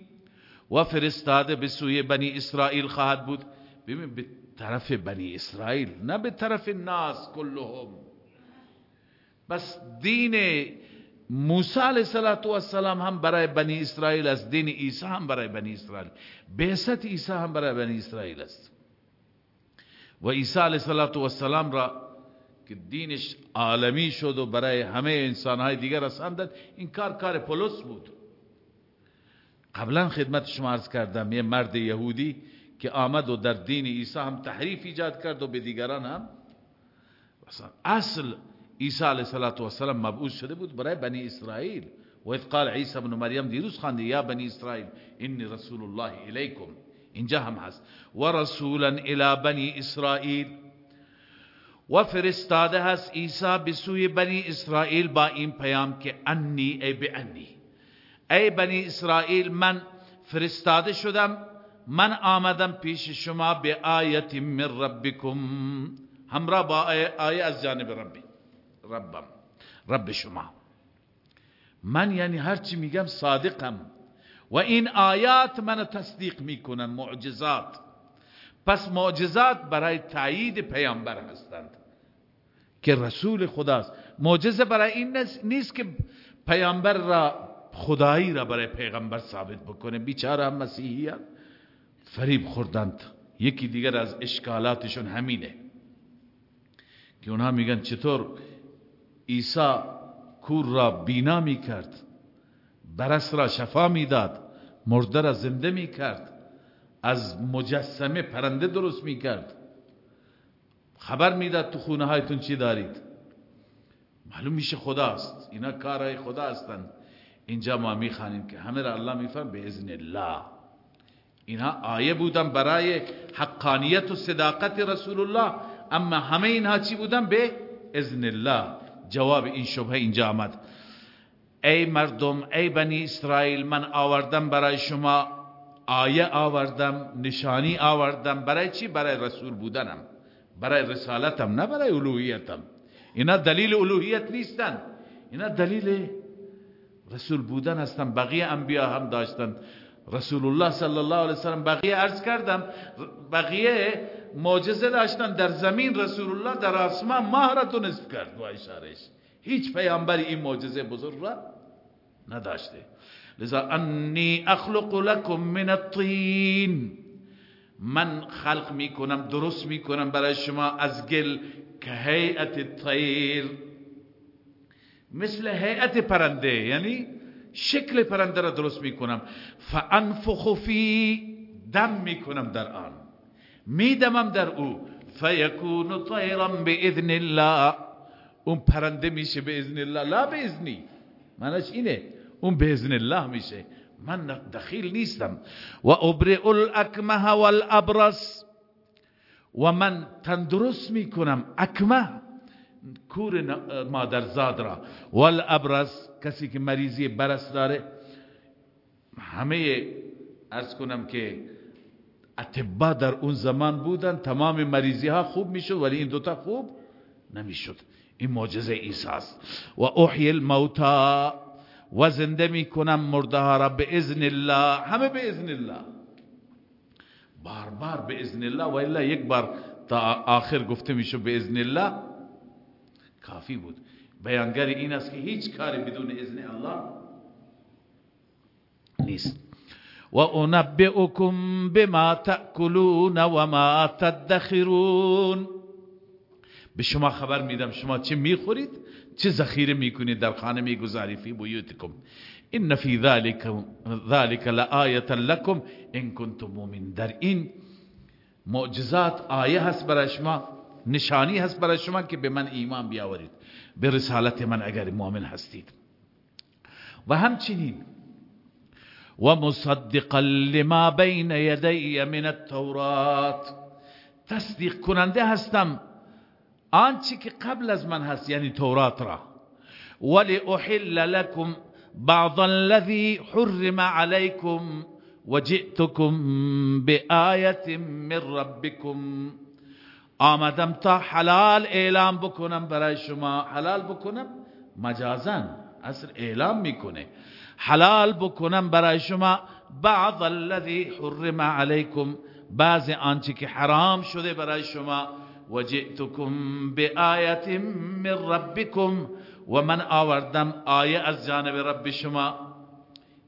و فرستاده به سوی بنی اسرائیل خواهد بود. ببین به طرف بنی اسرائیل نه به طرف ناس کلهم. بس دین موسی علیه السلام هم برای بنی اسرائیل است. دین عیسی هم برای بنی اسرائیل. بعثت عیسی هم برای بنی اسرائیل است. و عیسی علیه السلام را که دینش عالمی شد و برای همه انسانهای دیگر رساندد این کار کار پولس بود. قبلا خدمت شما عرض کردم یه مرد یهودی که آمد و در دین عیسی هم تحریف ایجاد کرد و به دیگران هم اصل عیسی علیه السلام مبعوث شده بود برای بنی اسرائیل. و اذ قال عیسی ابن مریم دیروز خانده یا بنی اسرائیل انی رسول الله الیکم اینجا هم هست. و رسولا الی بنی اسرائیل. و فرستاده هست عیسی به سوی بنی اسرائیل با این پیام که انی ای به انی. ای بنی اسرائیل من فرستاده شدم. من آمدم پیش شما به آیت من ربکم. همراه با آیه از جانب ربی. ربم. رب شما. من یعنی هرچی میگم صادقم. و این آیات من تصدیق می‌کنن معجزات. پس معجزات برای تایید پیامبر هستند که رسول خداست. معجزه برای این نیست که پیامبر را خدایی را برای پیغمبر ثابت بکنه. بیچاره مسیحیان فریب خوردند یکی دیگر از اشکالاتشون همینه. که اونها میگن چطور عیسی کور را بینا می کرد برس را شفا می‌داد مرده را زنده می کرد از مجسمه پرنده درست می کرد خبر می‌داد تو خونه هایتون چی دارید؟ معلوم میشه خداست. اینا کارهای خدا هستند اینجا ما می‌خوانیم که همه را الله میفهم به اذن الله. اینها آیه بودن برای حقانیت و صداقت رسول الله اما همه اینها چی بودن؟ به اذن الله. جواب این شبه اینجا آمد. ای مردم ای بنی اسرائیل من آوردم برای شما آیه آوردم نشانی آوردم. برای چی؟ برای رسول بودنم. برای رسالتم نه برای الوهیتم. اینا دلیل الوهیت نیستن. اینا دلیل رسول بودن هستن. بقیه انبیا هم داشتن. رسول الله صلی الله علیه وسلم بقیه عرض کردم. بقیه معجزه داشتن. در زمین رسول الله در آسمان ماه را تونست کرد. و اشارش هیچ پیامبری این معجزه بزرگ را نداشته. لذا انی اخلق لكم من الطین. من خلق می‌کنم درست می‌کنم برای شما از گل که هیئت طیر. مثل هیئت پرنده یعنی شکل پرنده را درست می‌کنم. فانفخ فی دم می‌کنم در آن. میدمم در او. فیکون طیرا باذن الله. اون پرنده میشه به اذن الله. لا به اذنی. معنیش اینه. اون به اذن الله میشه. من دخیل نیستم. و ابرئ الاکمه والابرس. و من تندرست می‌کنم. اکمه. کور مادرزاد را. والابرس. کسی که مریضی برس داره. همه ارز کنم که اتبا در اون زمان بودن. تمام مریضی ها خوب می‌شد ولی این دوتا خوب نمی‌شد. این معجزه عیسی است. و احی الموتا و زنده می‌کنم مرده ها را به اذن الله. همه به اذن الله. بار بار به اذن الله. و الا یک بار تا آخر گفته میشه به اذن الله. کافی بود. بیانگر این است که هیچ کاری بدون اذن الله نیست. و انبئکم بما تأکلون و ما تدخرون. به شما خبر میدم شما چه می‌خورید؟ چه ذخیره می‌کنید در خانه می‌گذاری فی بیوتکم. ان فی ذلك ذلك لآیه لكم ان کنتم مؤمن. در این معجزات آیه هست برای شما نشانی هست برای شما که به من ایمان بیاورید به رسالت من اگر مؤمن هستید. و همچنین و مصدقا لما بین یدی من التورات. تصدیق کننده هستم آنچه که قبل از من هست یعنی تورات را. ولی احل لكم بعض الذي حرم عليكم وجئتكم بآية من ربكم آمدم تا حلال اعلام بکنم برای شما. حلال بکنم مجازن اصل اعلام می‌کنه. حلال بکنم برای شما. بعض الذي حرم عليكم بعض آنچه که حرام شده برای شما. وجئتكم بآیت من ربكم و من آوردم آیه از جانب رب شما.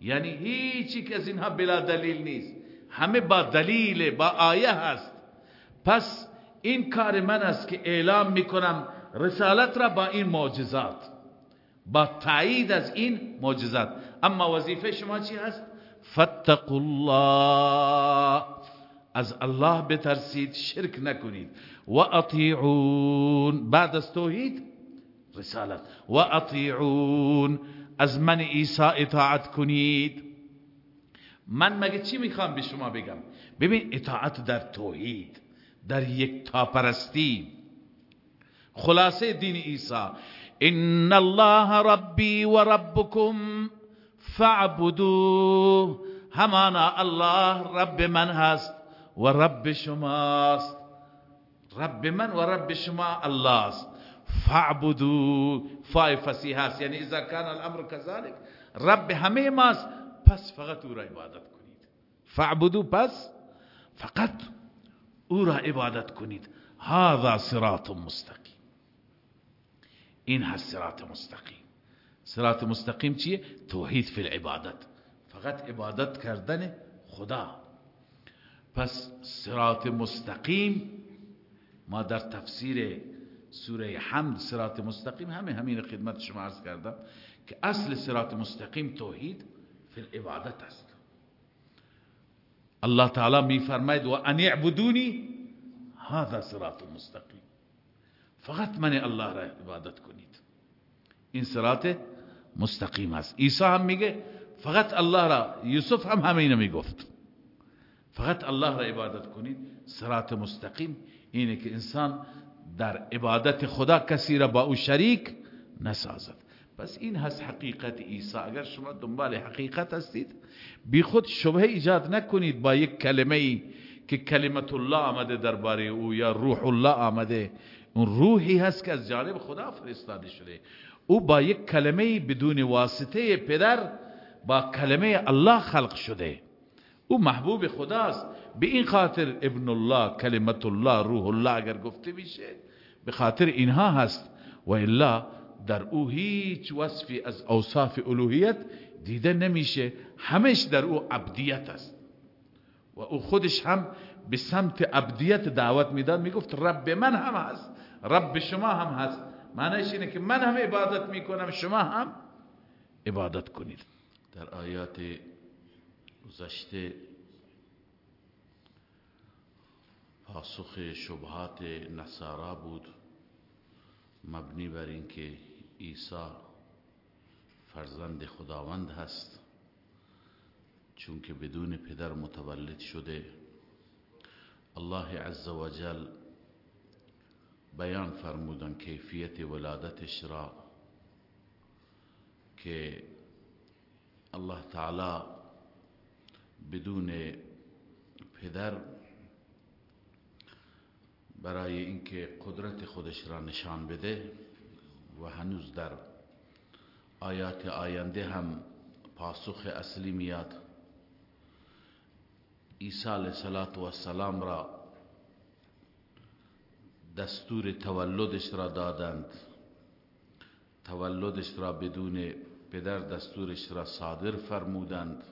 یعنی هیچی که از اینها بلا دلیل نیست. همه با دلیل با آیه هست. پس این کار من است که اعلام میکنم رسالت را با این معجزات با تایید از این معجزات. اما وظیفه شما چی هست؟ فتقوا الله. از الله بترسید شرک نکنید. و اطیعون بعد از توحید رسالت. و اطیعون از من عیسی اطاعت کنید. من مگه چی می‌خوام به شما بگم؟ ببین اطاعت در توحید در یک تاپرستی. خلاصه دین عیسی. ان الله ربی و ربکم فاعبدوه. همانا الله رب من هست. و رب شماست. رب من و رب شما الله است فاعبدو فای فسیح است یعنی اذا کان الامر كذلك رب همه ماست. پس فقط أو را عبادت کنید. فاعبدو پس فقط أو را عبادت کنید. هذا صراط مستقیم. این هست صراط مستقیم. صراط مستقیم چیه؟ توحید فی العبادت. فقط عبادت کردن خدا. پس صراط مستقیم ما در تفسیر سوره حمد صراط مستقیم همه همین خدمت شما عرض کردم که اصل صراط مستقیم توحید فی العبادت است. الله تعالی می فرماید و ان اعبدونی هذا صراط مستقیم. فقط من الله را عبادت کنید. این صراط مستقیم است. عیسی هم میگه فقط الله را. یوسف هم همینو می‌گفت. فقط الله را عبادت کنید صراط مستقیم. اینه که انسان در عبادت خدا کسی را با او شریک نسازد. پس این هست حقیقت عیسی. اگر شما دنبال حقیقت هستید بی خود شبه ایجاد نکنید با یک کلمه ای که کلمت الله آمده درباره او یا روح الله آمده. اون روحی هست که از جانب خدا فرستاده شده. او با یک کلمه بدون واسطه پدر با کلمه الله خلق شده. او محبوب خداست. به این خاطر ابن الله کلمت الله روح الله اگر گفته میشه به خاطر اینها هست. و الا در او هیچ وصفی از اوصاف الوهیت دیده نمیشه. همش در او عبدیت است. و او خودش هم به سمت ابدیت دعوت می‌داد. می‌گفت رب من هم هست. رب شما هم هست. معنیش اینه که من هم عبادت می‌کنم. شما هم عبادت کنید. در آیات گذشته پاسخ شبهات نصارا بود مبنی بر اینکه عیسی فرزند خداوند هست. چون که بدون پدر متولد شده الله عز و جل بیان فرمودن کیفیت ولادتش را که الله تعالی بدون پدر برای اینکه قدرت خودش را نشان بده و هنوز در آیات آینده هم پاسخ اصلی میاد. عیسی علیه السلام را دستور تولدش را دادند. تولدش را بدون پدر دستورش را صادر فرمودند.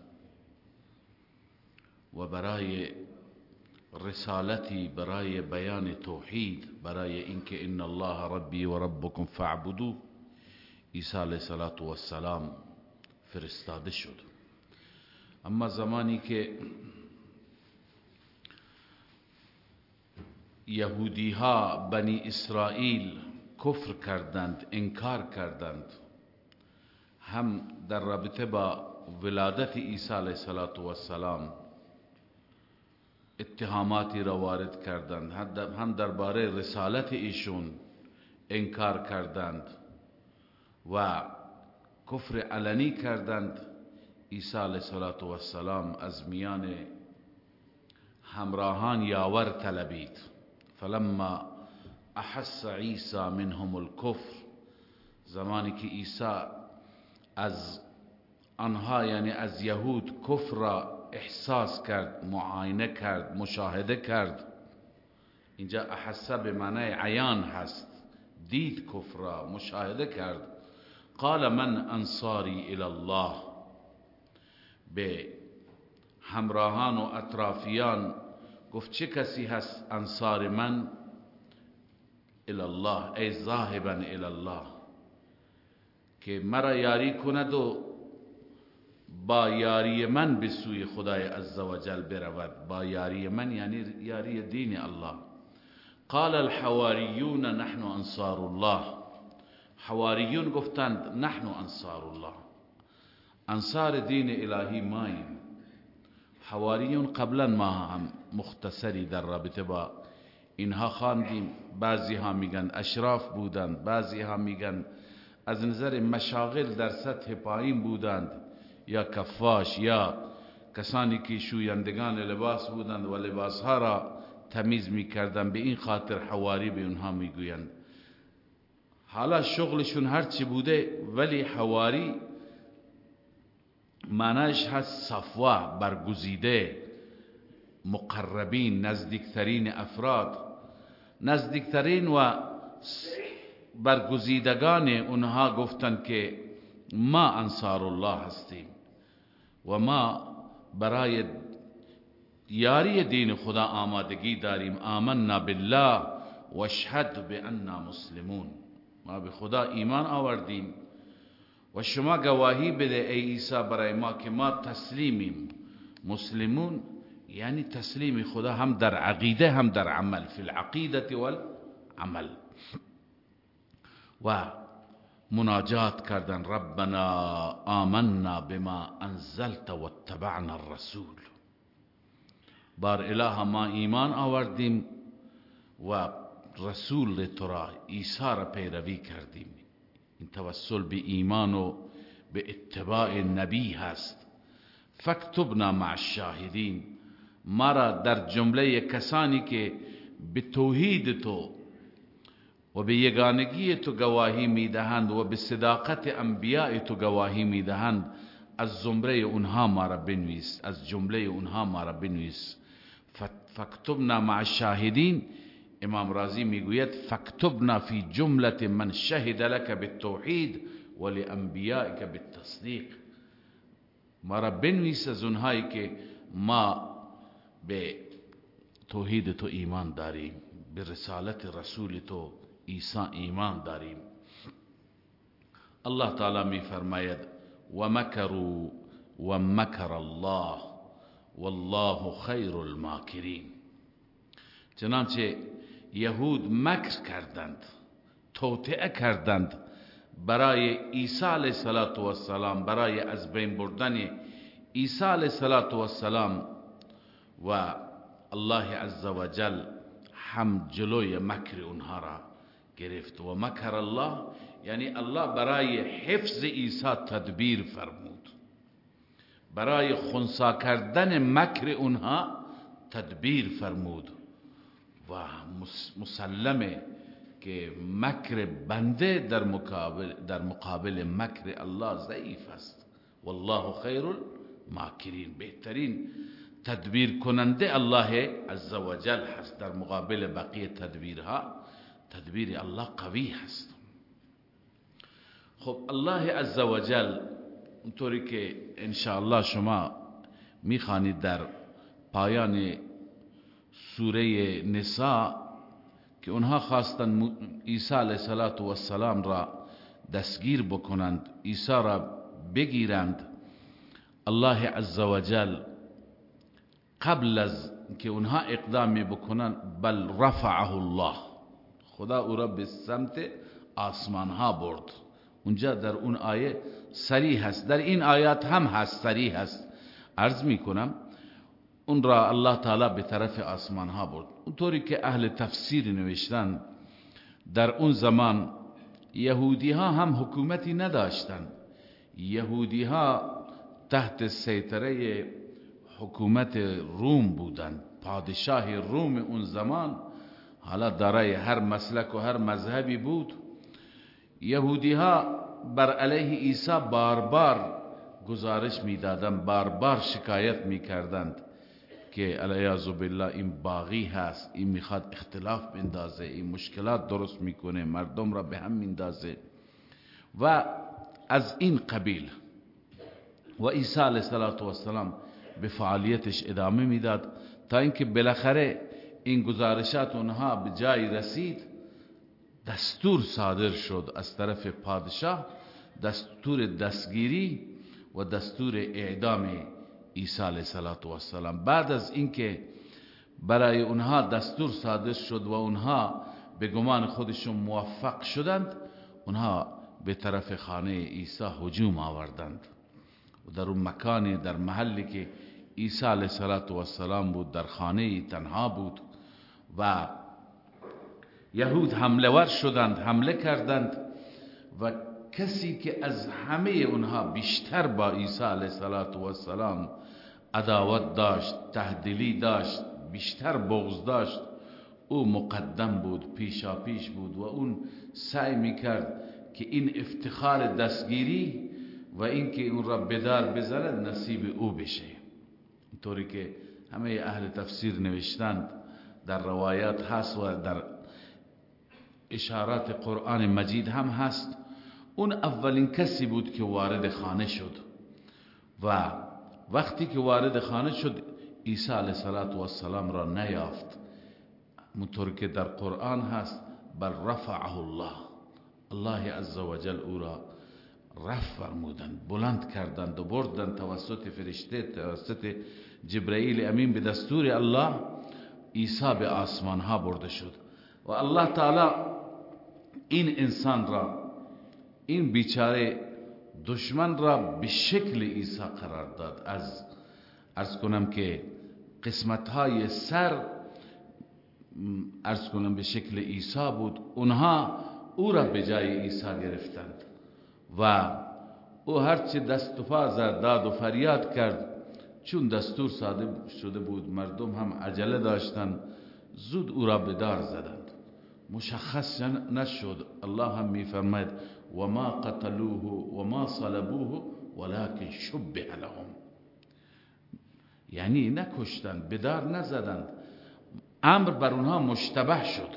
و برای رسالتی برای بیان توحید برای اینکه ان الله ربی و ربکم فاعبدوه. عیسی علیه السلام فرستاده شد. اما زمانی که یهودی ها بنی اسرائیل کفر کردند انکار کردند هم در رابطه با ولادت عیسی علیه السلام اتهاماتی را وارد کردند. هم درباره رسالت ایشون انکار کردند و کفر علنی کردند. عیسی علیه السلام از میان همراهان یاور طلبید. فلما احس عیسی منهم الكفر زمانی که عیسی از آنها یعنی از یهود کفر را احساس کرد معاینه کرد مشاهده کرد. اینجا احسه به معنی عیان هست. دید کفر را مشاهده کرد. قال من انصاری الى الله به همراهان و اطرافیان گفت چه کسی هست انصار من؟ الى الله ای ذاهبا الى الله که مرا یاری کند و با یاری من به سوی خدای عزوجل برود. با یاری من یعنی یاری دین الله. قال الحواریون نحن انصار الله. حواریون گفتند نحن انصار الله. انصار دین الهی مایم حواریون قبلا ما هم مختصری در رابطه با اینها خواندیم. بعضی ها میگن اشراف بودند بعضی ها میگن از نظر مشاغل در سطح پایین بودند. یا کفاش یا کسانی که شویندگان لباس بودند و لباسها را تمیز می‌کردند به این خاطر حواری به اونها می‌گویند. حالا شغلشون هرچی بوده ولی حواری معنیش هست صفوه برگزیده مقربین نزدیکترین افراد. نزدیکترین و برگزیدگان اونها گفتند که ما انصار الله هستیم. و ما برای یاری دین خدا آمادگی داریم. آمنا بالله و اشهد باننا مسلمون. ما به خدا ایمان آوردیم. و شما گواهی بده ای عیسی برای ما که ما تسلیمیم. مسلمون یعنی تسلیم خدا هم در عقیده هم در عمل فی العقیده والعمل. و مناجات کردن ربنا آمنا بما أنزلت واتبعنا الرسول. بار إله ما ایمان آوردیم و رسول تو را عیسی را پیروی کردیم. این توسل به ایمان و به اتباع نبی هست. فکتبنا مع الشاهدین. مرا در جمله کسانی که به توحید تو و به یگانگی تو گواهی می‌دهند و به صداقت انبیاء تو گواهی می‌دهند. از زمره اونها ما را بنویس از جمله اونها ما را بنویس. فکتبنا مع الشاهدین. امام رازی می‌گوید فکتبنا فی جمله من شهد لك بالتوحید و لانبیائک بالتصدیق. ما را بنویس از اونهایی که ما به توحید تو ایمان داریم به رسالت رسول تو عیسی ایمان داریم. الله تعالی می فرماید و مکروا و مکر الله والله خیر الماکرین. چنانچه یهود مکر کردند توطعه کردند برای عیسی علیه السلام برای از بین بردن عیسی علیه السلام و الله عز وجل هم جلوی مکر اونها را گرفت و مکر الله یعنی الله برای حفظ عیسی تدبیر فرمود. برای خونسا کردن مکر اونها تدبیر فرمود و مسلمه که مکر بنده در مقابل, در مقابل مکر الله ضعیف است. والله خیر الماکرین. بهترین تدبیر کننده الله عزوجل هست در مقابل بقیه تدبیرها. تدبیر الله قوی هست. خب الله عزوجل اونطوری که انشاءالله شما می‌خوانید در پایان سوره نساء که اونها خواستن عیسی علیه السلام را دستگیر بکنند عیسی را بگیرند. الله عزوجل قبل از که اونها اقدامی بکنن بل رفعه الله. خدا او را به سمت آسمان ها برد. اونجا در اون آیه سریح هست در این آیات هم هست سریح هست عرض می کنم اون را الله تعالی به طرف آسمان ها برد. اونطوری که اهل تفسیر نوشتن در اون زمان یهودی ها هم حکومتی نداشتند یهودی ها تحت سیطره حکومت روم بودند پادشاه روم اون زمان حالا دارای هر مسلک و هر مذهبی بود یهودی ها بر علیه عیسی بار بار گزارش می‌دادند بار بار شکایت می‌کردند که علیه بالله این باغی هست این می‌خواد اختلاف بندازه این مشکلات درست می‌کنه مردم را به هم میندازه. و از این قبیل و عیسی علیه السلام به فعالیتش ادامه می‌داد تا اینکه بالاخره این گزارشات اونها به جای رسید دستور صادر شد از طرف پادشاه دستور دستگیری و دستور اعدام عیسی علیه السلام بعد از اینکه برای اونها دستور صادر شد و اونها به گمان خودشون موفق شدند اونها به طرف خانه عیسی هجوم آوردند. و در اون مکانی در محلی که عیسی علیه السلام بود در خانه تنها بود. و یهود حمله ور شدند حمله کردند و کسی که از همه اونها بیشتر با عیسی علیه السلام عداوت داشت تهدیلی داشت بیشتر بغض داشت او مقدم بود پیشا پیش بود و اون سعی می‌کرد که این افتخار دستگیری و اینکه اون را بدار بزند نصیب او بشه. طوری که همه اهل تفسیر نوشتند در روایات هست و در اشارات قرآن مجید هم هست. اون اولین کسی بود که وارد خانه شد و وقتی که وارد خانه شد عیسی علیه السلام را نیافت. منطور که در قرآن هست بل رفعه الله. الله عز وجل او را رفع فرمودند بلند کردند و بردند توسط فرشته توسط جبرائیل امین به دستور الله. عیسی به آسمان ها برده شد و الله تعالی این انسان را این بیچاره دشمن را به شکل عیسی قرار داد از ارز کنم که قسمت های سر ارز کنم به شکل عیسی بود اونها او را به جای عیسی گرفتند و او هرچه دست و داد و فریاد کرد چون دستور ساده شده بود مردم هم عجله داشتند زود او را به دار زدند. مشخص نشد الله هم میفرماید و ما قتلوه و ما صلبوه ولكن شبه لهم. یعنی نکشتند بدار نزدند. امر بر اونها مشتبه شد.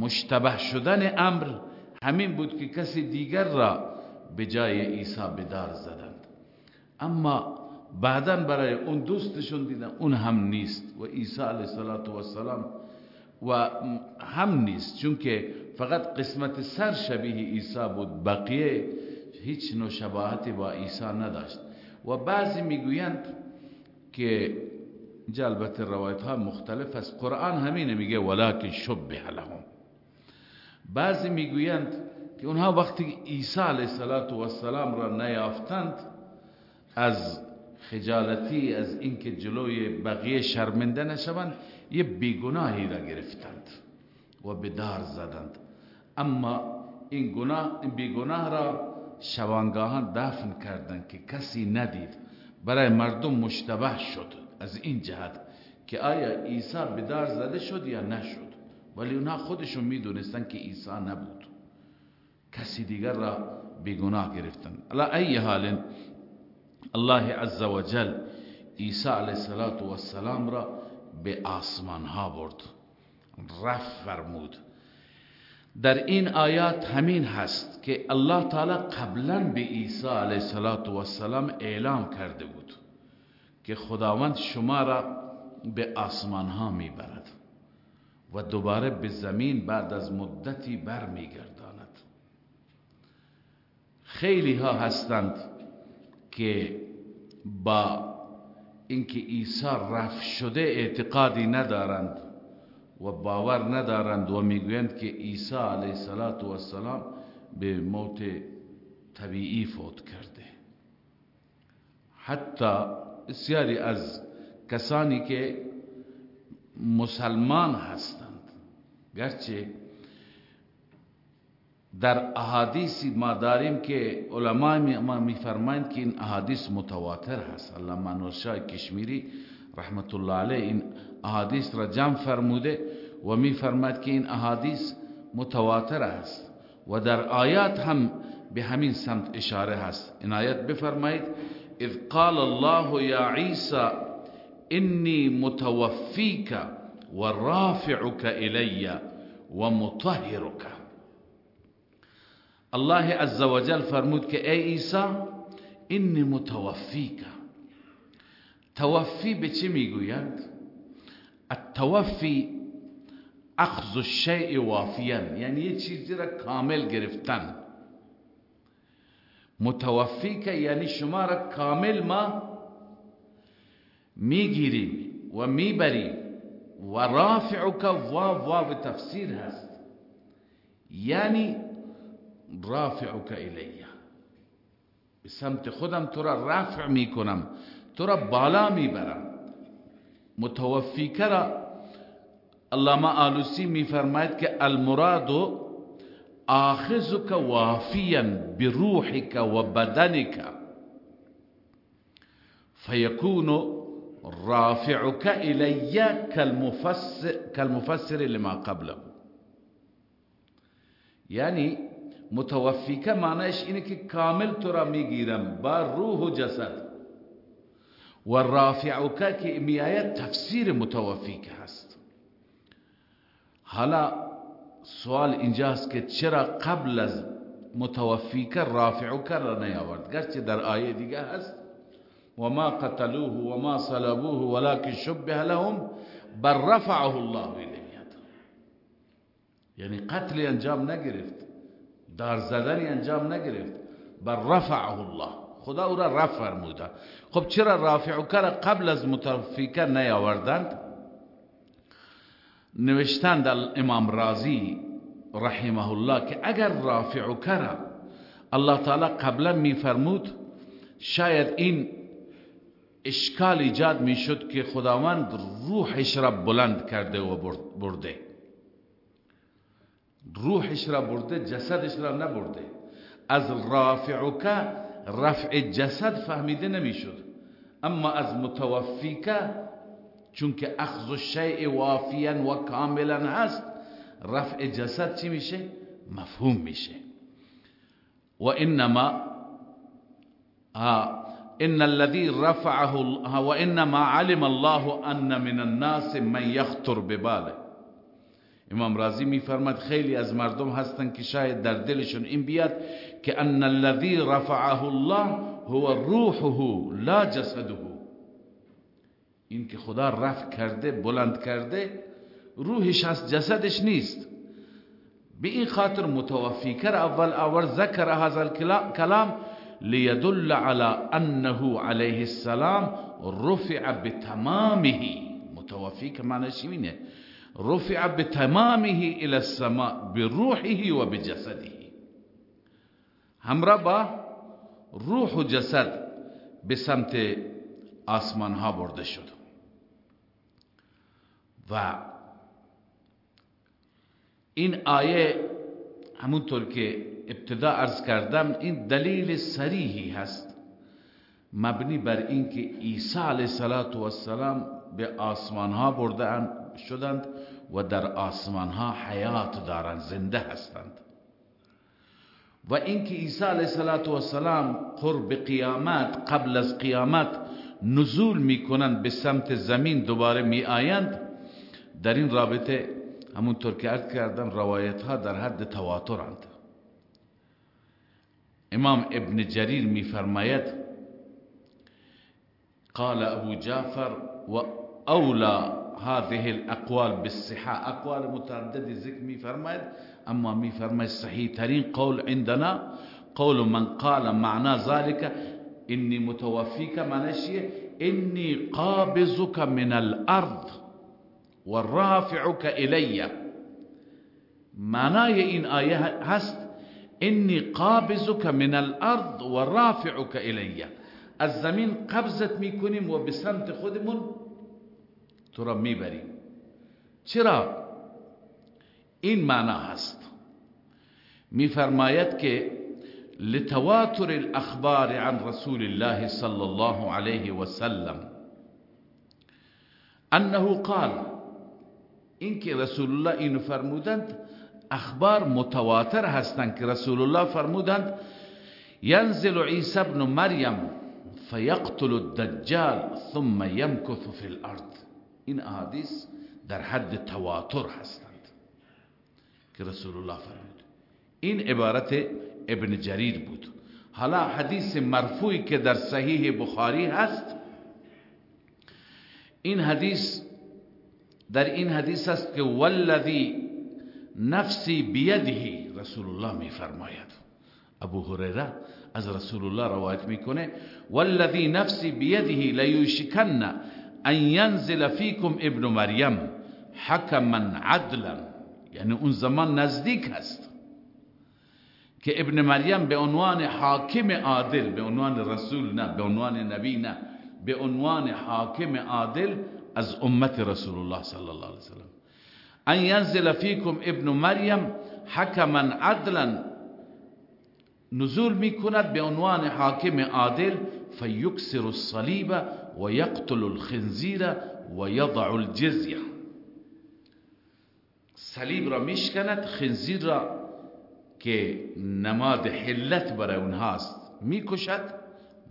مشتبه شدن امر همین بود که کسی دیگر را به جای عیسی بدار زدند. اما بعدا برای اون دوستشون دیدن اون هم نیست. و عیسی علیه السلام و هم نیست. چون که فقط قسمت سر شبیه عیسی بود بقیه هیچ نوع شباهتی با عیسی نداشت. و بعضی می‌گویند که البته روایت ها مختلف است. قرآن همینه میگه ولکن شبه لهم. بعضی می‌گویند که اونها وقتی عیسی علیه السلام را نیافتند از خجالتی از اینکه جلوی بقیه شرمنده نشوند یه بیگناهی را گرفتند و به دار زدند. اما این گناه این بیگناه را شوانگاهان دفن کردند که کسی ندید. برای مردم مشتبه شد از این جهت که آیا عیسی به دار زده شد یا نشد. ولی اونها خودشون می‌دونستن که عیسی نبود. کسی دیگر را بیگناه گرفتن علا ای حال الله عز وجل عیسی علیه السلام را به آسمان ها برد. رفت فرمود. در این آیات همین هست که الله تعالی قبلا به عیسی علیه السلام اعلام کرده بود که خداوند شما را به آسمان ها می‌برد و دوباره به زمین بعد از مدتی بر میگرداند خیلی ها هستند که با اینکه عیسی رفت شده اعتقادی ندارند و باور ندارند و می‌گویند که عیسی علیه السلام به موت طبیعی فوت کرده. حتی بسیاری از کسانی که مسلمان هستند گرچه در احادیثی ما داریم که علماء ما میفرمایند که این احادیث متواتر هست. علامه نورشاه کشمیری رحمت الله علیه این احادیث را جمع فرموده و میفرماید که این احادیث متواتر است. و در آیات هم به همین سمت اشاره هست. این آیات بفرمایید اذ قال الله یا عیسی انی متوفیک و رافعک الی و مطهرک. الله عز وجل فرمود که ای عیسی انی متوفیک توفی به چی میگویند التوفی أخذ الشیء وافیا یعنی یه چیزی را کامل گرفتن. متوفی که یعنی شما را کامل ما میگیریم و میبریم. و رافعک واو واو تفسیر هست. یعنی رافعک الیه به سمت خودم تو را رفع میکنم تو را بالا میبرم متوفی کرا علامه آلوسی میفرماید که المراد آخذك وافيا بروحك وبدنك فيكون رافعك إلي كالمفسر, كالمفسر لما قبله. يعني متوفیک معنیش اینه که کامل تو را می‌گیرم. با روح و جسد. و رافعک که میآید تفسیر متوفیک هست. حالا سوال اینجاست که چرا قبل از متوفی کر رافع کر را نیاورد؟ گرچه در آیه دیگه هست. و ما قتلوه و ما صلبوه ولكن شبه لهم بر رفعه الله الیه. یعنی قتل انجام نگرفت. دار زدنی انجام نگرفت. بر رفعه الله. خدا او را رفع فرموده. خب چرا رافع کر قبل از متوفی کر نیاوردند؟ نوشتند امام رازی رحمه الله که اگر رافع کرا الله تعالی قبلا میفرمود شاید این اشکال ایجاد می‌شد که خداوند روحش را بلند کرده و برده. روحش را برده جسدش را نبرده. از رافع که رفع جسد فهمیده نمی‌شد. اما از متوفی چون که اخذ الشیء وافیا و کاملا هست رفع جسد چی میشه؟ مفهوم میشه. و انما ان الذي رفعه و انما علم الله ان من الناس من يخطر بباله. امام رازی میفرماد خیلی از مردم هستن که شاید در دلشون این بیاد که ان الذي رفعه الله هو روحه لا جسده. این که خدا رفع کرده بلند کرده روحش از جسدش نیست. به این خاطر متوفیکر اول اول ذکر هذا الكلام لیدل على انه علیه السلام رفع بتمامه. متوفی که معنیش اینه. رفع بتمامه الى السماء بروحه و بجسده همراه با روح و جسد به سمت آسمان ها برده شد. و این آیه همونطور که ابتدا ارز کردم این دلیل سریحی هست. مبنی بر اینکه عیسی علیه السلام به آسمان ها برده شدند و در آسمان ها حیات دارند زنده هستند. و اینکه عیسی علیه السلام قرب قیامت قبل از قیامت نزول می‌کنند به سمت زمین دوباره می آیند در این رابطه همونطور که عرض کردم روایت ها در حد تواترند. امام ابن جریر می فرماید قال ابو جعفر و اولا هذه الأقوال بالصحة أقوال متعدد ذکر می فرماید أما می فرماید صحیح ترین قول عندنا قول من قال معنى ذلك إني متوفيك معنیشه إني قابضك من الأرض ورافعك إلي. معنای این آیه هست انی قابضك من الأرض و رافعك الی از زمین قبضت میکنیم و خودمون تو را میبریم چرا؟ این معنا هست. میفرماید که لتواتر الاخبار عن رسول الله صلى الله عليه وسلم. انه قال اینکه رسول الله اینو فرمودند أخبار متواتر هستند که رسول الله فرمودند ینزل عیسی ابن مریم فیقتل الدجال ثم یمکث فی الأرض. این احادیث در حد تواتر هستند. که رسول الله فرمود. این عبارت ابن جریر بود. حالا حدیث مرفوعی که در صحیح بخاری هست این حدیث در این حدیث است که والذی نفسی بیده رسول الله می فرماید ابو هریره از رسول الله روایت می‌کنه والذی نفسی بیده لیوشکن أن ینزل فیکم ابن مریم حکما عدلا. یعنی اون زمان نزدیک هست. که ابن مریم به عنوان حاکم عادل به عنوان رسول نه به عنوان نبی نه به عنوان حاکم عادل از امت رسول الله صلی الله علیه وسلم. أن ینزل فیکم ابن مریم حکما عدلا. نزول میکند به عنوان حاکم عادل فیکسر الصلیب و یقتل الخنزیر و یضع الجزیه صلیب را میشکند خنزیر را که نماد حلت برای اونهاست میکشد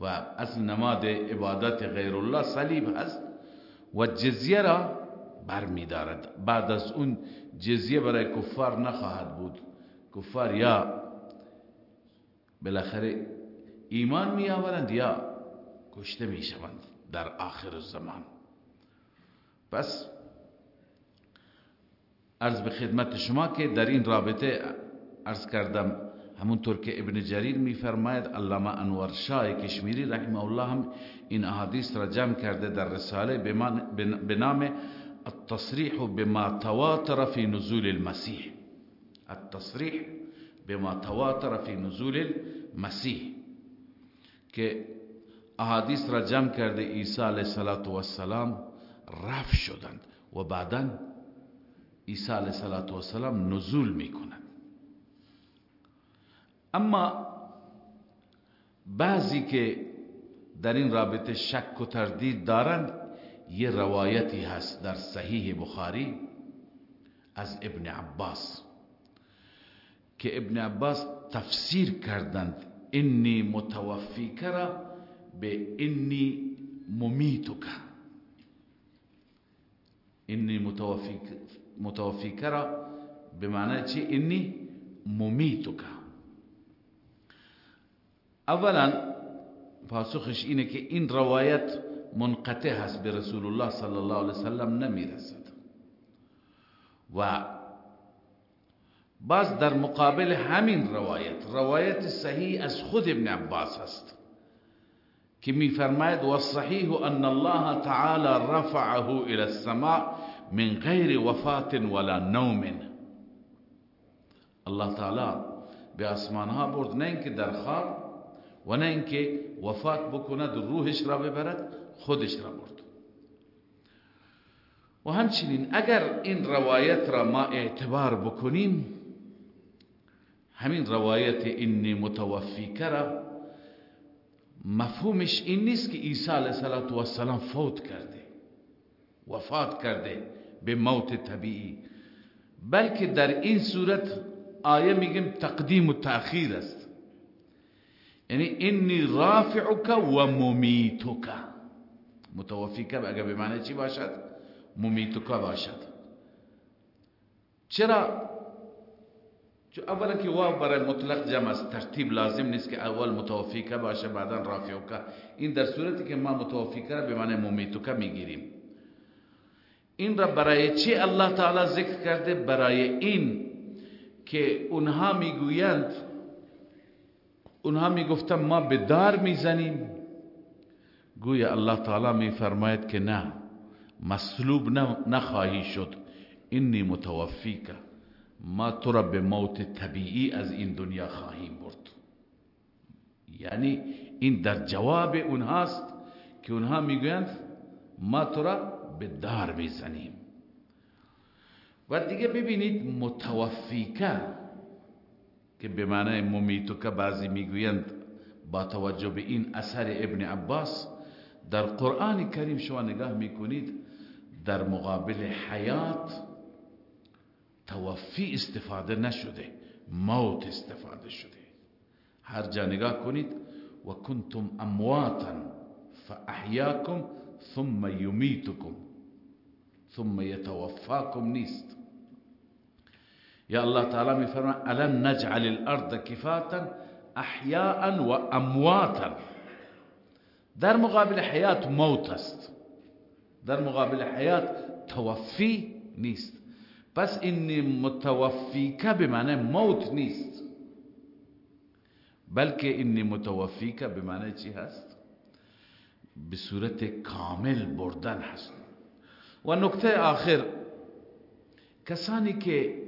و از نماد عبادت غیر الله صلیب هست و جزیه را بر می دارد بعد از اون جزیه برای کفار نخواهد بود. کفار یا بالاخره ایمان می آورند یا کشته می شوند در آخر زمان. پس عرض به خدمت شما که در این رابطه عرض کردم همونطور که ابن جریر میفرماید علامه انور شاه کشمیری رحمه الله هم این احادیث را جمع کرده در رساله به نام التصريح بما تواتر في نزول المسيح التصريح بما تواتر في نزول المسيح که احادیث را جمع کرده عیسی علیه السلام رفع شدند و بعدا عیسی علیه السلام نزول می‌کنند اما بعضی که در این رابطه شک و تردید دارند یه روایتی هست در صحیح بخاری از ابن عباس که ابن عباس تفسیر کردند انی متوفی کرا انی متوفی متوفی کرا به معنی چی انی ممیتک اولا پاسخش اینه که این روایت منقطع هست الله صلی الله علیه وسلم نمیرسد و باز در مقابل همین روایت روایت صحیح از خود ابن عباس هست. که میفرماید و صحیح أن الله تعالی رفعه إلى السماء من غیر وفات ولا نوم. الله تعالی به آسمان ها برد اینکه در خواب و نه اینکه وفات بکند روحش را ببرد خودش برد. و اگر این روایت را ما اعتبار بکنیم همین روایت انی متوفی کرد مفهومش این نیست که عیسی علیه السلام فوت کرده وفات کرده به موت طبیعی بلکه در این صورت آیه میگیم تقدیم و تأخیر است. یعنی انی رافعک و ممیتک. متوفیک اگر به معنی چی باشد؟ ممیتک باشد. چرا؟ چون اولا که واو برای مطلق جمع است ترتیب لازم نیست که اول متوفیکه باشه بعدا رافعوکه. این در صورتی که ما متوفیکه را به معنی ممیتوکه می‌گیریم. این را برای چی الله تعالی ذکر کرده؟ برای این که اونها می‌گویند اونها می‌گفتن ما به دار می‌زنیم. گویا الله تعالی میفرماید که نه مسلوب نخواهی شد. اینی متوفیکه ما تو را به موت طبیعی از این دنیا خواهیم برد. یعنی این در جواب اونهاست که اونها می‌گویند ما تو را به دار می‌زنیم. و دیگه ببینید متوفیکه که به معنی ممیتو که بعضی می‌گویند با توجه به این اثر ابن عباس در قرآن کریم شما نگاه می‌کنید در مقابل حیات توفی استفاده نشده موت استفاده شده. هر جا نگاه کنید و کنتم امواتا فاحیاکم ثم یمیتکم. ثم یتوفاکم نیست. یا الله تعالی می فرما الان نجعل الأرض کفاتا احیاء و امواتا. در مقابل حیات موت است. در مقابل حیات توفی نیست. پس این متوفیکه به معنی موت نیست. بلکه این متوفیکه به معنی چی هست؟ به صورت کامل بردن هست. و نکته آخر کسانی که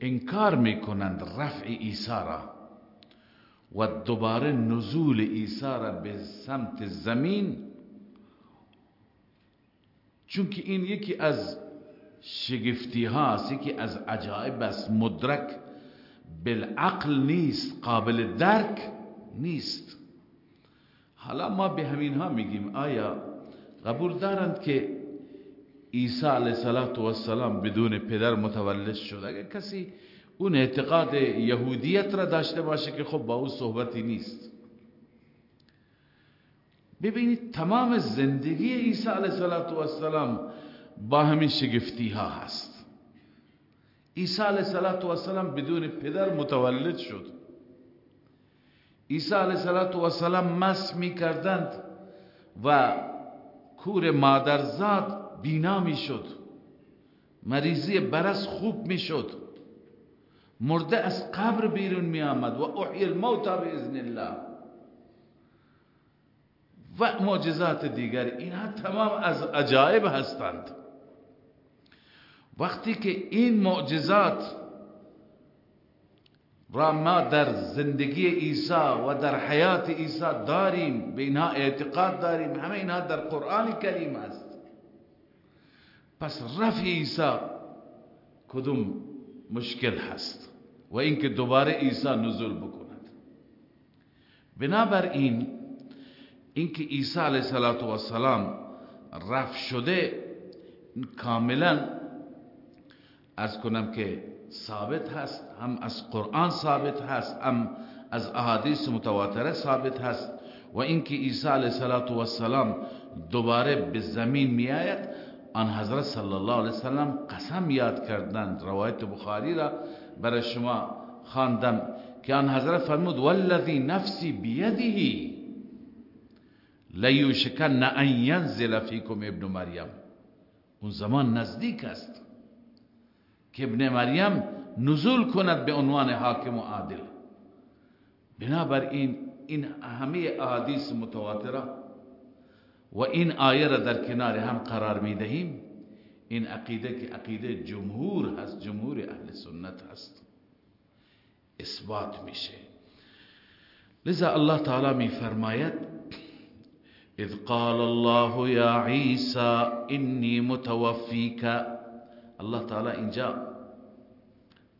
انکار می‌کنند رفع عیسی را و دوباره نزول عیسی را به سمت زمین چون که این یکی از شگفتی هاست یکی از عجائب است. مدرک بالعقل نیست قابل درک نیست. حالا ما به همین ها میگیم آیا قبول دارند که عیسی علیه السلام بدون پدر متولد شد؟ اگر کسی اون اعتقاد یهودیت را داشته باشه که خب با او صحبتی نیست. ببینید تمام زندگی عیسی علیه السلام با همین شگفتی ها هست. عیسی علیه السلام بدون پدر متولد شد. عیسی علیه السلام مس می کردند و کور مادرزاد بینا می شد. مریضی برس خوب می شد. مرده از قبر بیرون می آمد و احی الموتا باذن الله. و معجزات دیگر اینها تمام از عجایب هستند. وقتی که این معجزات را ما در زندگی عیسی و در حیات عیسی داریم به اینها اعتقاد داریم همه اینها در قرآن کریم است. پس رفع عیسی کدوم مشکل هست؟ و اینکه دوباره عیسی نزول بکند. بنابراین اینکه عیسی علیه السلام رفع شده کاملا از کنم که ثابت هست هم از قرآن ثابت هست هم از احادیث متواتره ثابت هست. و اینکه عیسی علیه السلام دوباره به زمین می آید آن حضرت صلی الله علیه وسلم قسم یاد کردند روایت بخاری را برای شما خواندم که آن حضرت فرمود والذی نفسی بیده لیوشکن ان ینزل فیکم ابن مریم. اون زمان نزدیک است. که ابن مریم نزول کند به عنوان حاکم و عادل. بنابراین این همه احادیث متواتره و این آیه را در کنار هم قرار می دهیم. این عقیده که عقیده جمهور هست جمهور اهل سنت هست. اثبات میشه. لذا الله تعالی می فرماید اذ قال الله یا عیسی انی متوفیک. الله تعالی اینجا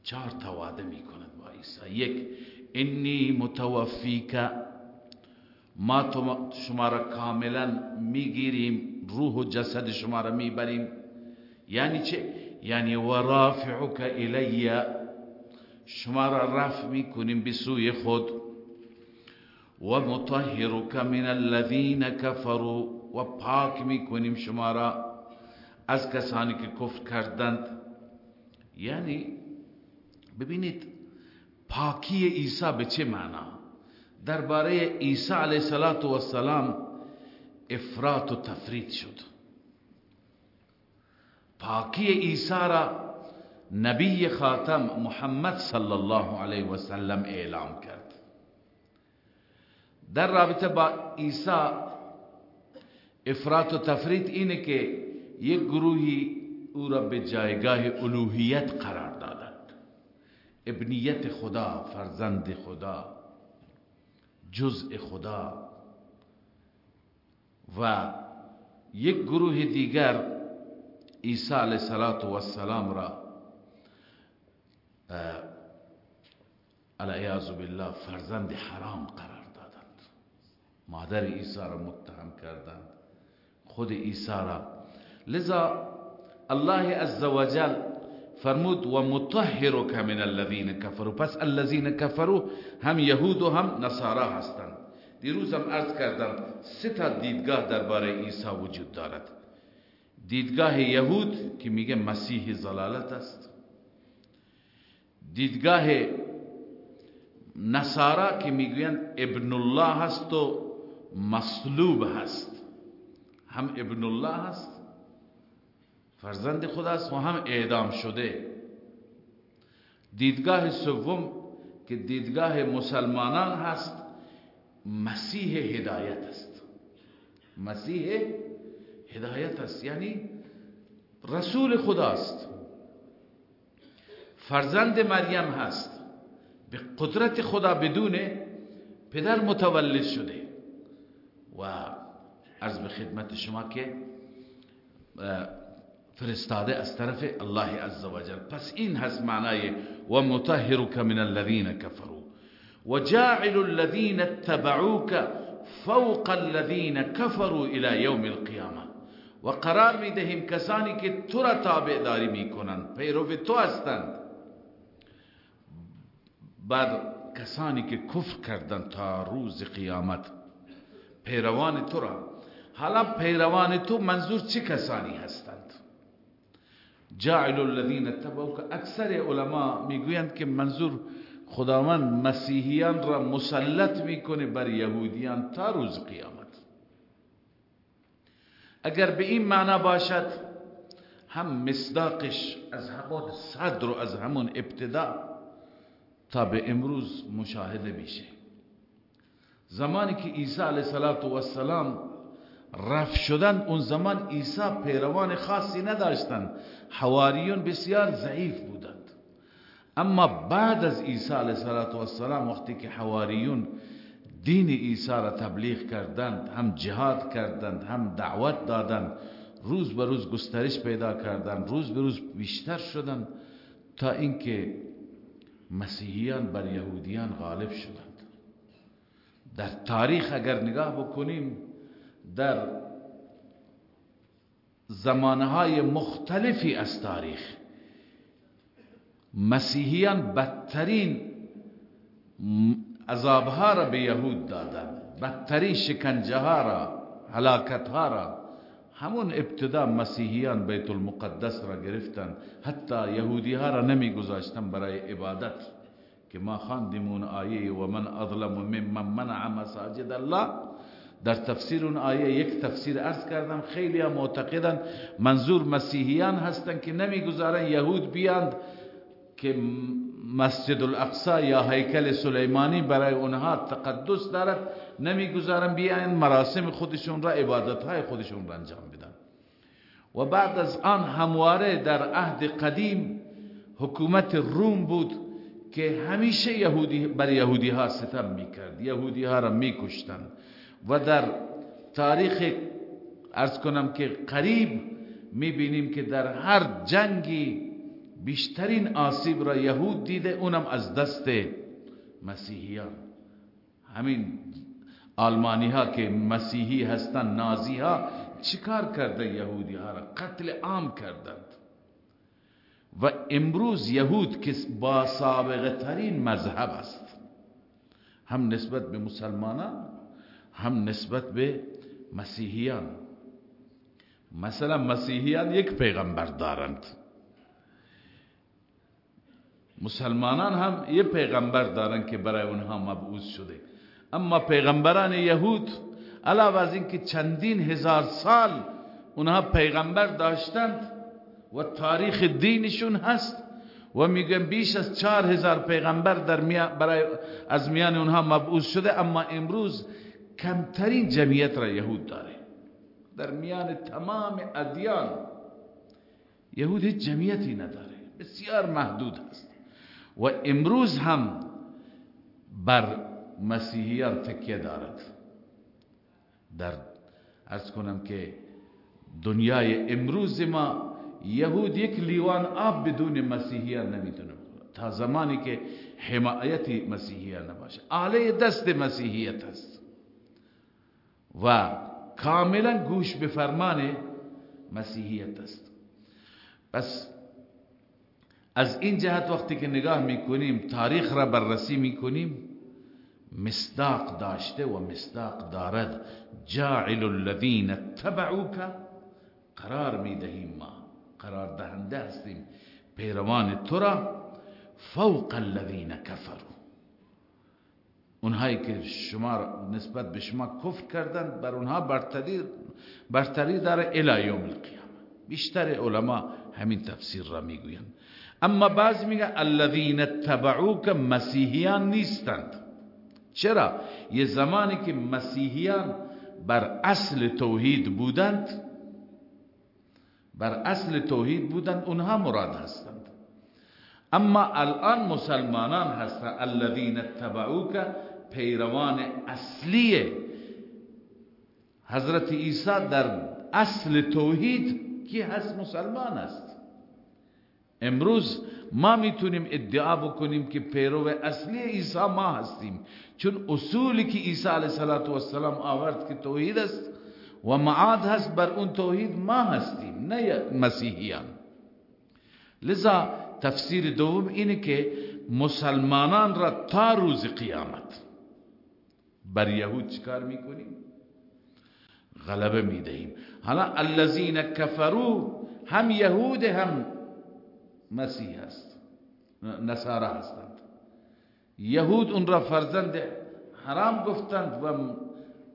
چهار تا وعده می کند با عیسی. یک انی متوفیک ما شما را کاملا می‌گیریم روح و جسد شما را می‌بریم. یعنی چه؟ یعنی ورافعک الی شما را رفع می‌کنیم به سوی خود. و مطهرک من الذین کفروا. و پاک می‌کنیم شما را از کسانی که کفر کردند. یعنی ببینید پاکی عیسی به چه معنا؟ درباره عیسی علیه السلام افراط و تفرید شد. پاکی عیسی را نبی خاتم محمد صلی الله علیه و سلم اعلام کرد. در رابطه با عیسی افراط و تفرید اینه که یک گروهی او را به جایگاه الوهیت قرار دادند ابنیت خدا فرزند خدا جزء خدا. و یک گروه دیگر عیسی علیه السلام را علیه بالله فرزند حرام قرار دادند. مادر عیسی را متهم کردند. خود عیسی را. لذا الله عزوجل فرمود و مطهرک من الذین کفروا پس الذین کفروا هم یهود و هم نصارا هستند. دیروز هم عرض کردم سه تا دیدگاه درباره عیسی وجود دارد. دیدگاه یهود که میگه مسیح زلالت است. دیدگاه نصارا که می‌گویند ابن الله هست و مصلوب هست. هم ابن الله هست فرزند خداست و هم اعدام شده. دیدگاه سوم که دیدگاه مسلمانان هست مسیح هدایت است. مسیح هدایت است. یعنی رسول خداست فرزند مریم هست. به قدرت خدا بدون پدر متولد شده. و عرض به خدمت شما که فرستاده از طرف الله عز وجل. پس این هست معنای و مطهرک من الذین کفروا. و جاعل الذین اتبعوک فوق الذین کفروا إلى یوم القیامة. و قرار می دهیم کسانی که تو را تابعداری می کنند پیرو تو هستند. بعد کسانی که کفر کردند تا روز قیامت پیروان تو را. حالا پیروان تو منظور چه کسانی هستند؟ جاعل الذین اتبعوک اکثر علما می‌گویند که منظور خداوند مسیحیان را مسلط می‌کنه بر یهودیان تا روز قیامت. اگر به این معنا باشد هم مصداقش از همون صدر و از همون ابتدا تا به امروز مشاهده میشه. زمانی که عیسی علیه السلام رفت شدن اون زمان عیسی پیروان خاصی نداشتند حواریون بسیار ضعیف بودند. اما بعد از عیسی علیه السلام وقتی که حواریون دین عیسی را تبلیغ کردند هم جهاد کردند هم دعوت دادند روز به روز گسترش پیدا کردند روز به روز بیشتر شدند تا اینکه مسیحیان بر یهودیان غالب شدند. در تاریخ اگر نگاه بکنیم در زمانهای مختلفی از تاریخ. مسیحیان بدترین عذابها را به یهود دادند. بدترین شکنجه ها را حلاکت ها را. همون ابتدا مسیحیان بیت المقدس را گرفتند. حتی یهودی ها را نمی گذاشتن برای عبادت که ما خواندیم اون آیه و من اظلم ممن منع مساجد الله در تفسیر اون آیه یک تفسیر ارز کردم خیلی هم معتقدن منظور مسیحیان هستن که نمی‌گذارن یهود بیاند که مسجد الاقصا یا هیکل سلیمانی برای اونها تقدس دارد. نمی‌گذارن بیاین مراسم خودشون را عبادت های خودشون را انجام بدن. و بعد از آن همواره در عهد قدیم حکومت روم بود که همیشه یهودی بر یهودی ها ستم می‌کرد. یهودی ها را میکشتند و در تاریخ ارز کنم که قریب می‌بینیم که در هر جنگی بیشترین آسیب را یهود دیده اونم از دست مسیحیان. همین آلمانی ها که مسیحی هستن نازی ها چیکار کرده یهودی ها را؟ قتل عام کردند. و امروز یهود که با سابقه ترین مذهب است هم نسبت به مسلمانان هم نسبت به مسیحیان. مثلا مسیحیان یک پیغمبر دارند. مسلمانان هم یک پیغمبر دارند که برای اونها مبعوث شده. اما پیغمبران یهود علاوه از اینکه چندین هزار سال اونها پیغمبر داشتند و تاریخ دینشون هست و میگن بیش از چهار هزار پیغمبر در برای از میان اونها مبعوث شده اما امروز کمترین جمعیت را یهود داره. در میان تمام ادیان یهود هیچ جمعیتی نداره. بسیار محدود است. و امروز هم بر مسیحیان تکیه دارد. در ارز کنم که دنیای امروز ما یهود یک لیوان آب بدون مسیحیان نمی‌تونه تا زمانی که حمایتی مسیحیان نباشه. آله دست مسیحیت است. و کاملا گوش به فرمان مسیحیت است. پس از این جهت وقتی که نگاه می‌کنیم تاریخ را بررسی می‌کنیم مصداق داشته و مصداق دارد. جاعل الذين اتبعوك قرار می‌دهیم ما. قرار دهنده هستیم. پیروان تو را فوق الذين كفروا اونهایی که شما نسبت به شما کفر کردند بر اونها برتری برتری داره الی یوم القیامه. بیشتر علما همین تفسیر را می‌گویند. اما بعض میگه الذين اتبعوك مسیحیان نیستند. چرا؟ یه زمانی که مسیحیان بر اصل توحید بودند بر اصل توحید بودند اونها مراد هستند. اما الان مسلمانان هستند الذين اتبعوك پیروان اصلی حضرت عیسی در اصل توحید کی هست؟ مسلمان است. امروز ما می‌تونیم ادعا بکنیم که پیرو اصلی عیسی ما هستیم. چون اصولی که عیسی علیه السلام آورد که توحید است و معاد هست بر اون توحید ما هستیم نه مسیحیان. لذا تفسیر دوم اینه که مسلمانان را تا روز قیامت بر یهود چکار می‌کنیم؟ غلبه می‌دهیم. حالا الذین کفرو هم یهود هم مسیح هست. نصارا هستند. یهود اون را فرزند حرام گفتند و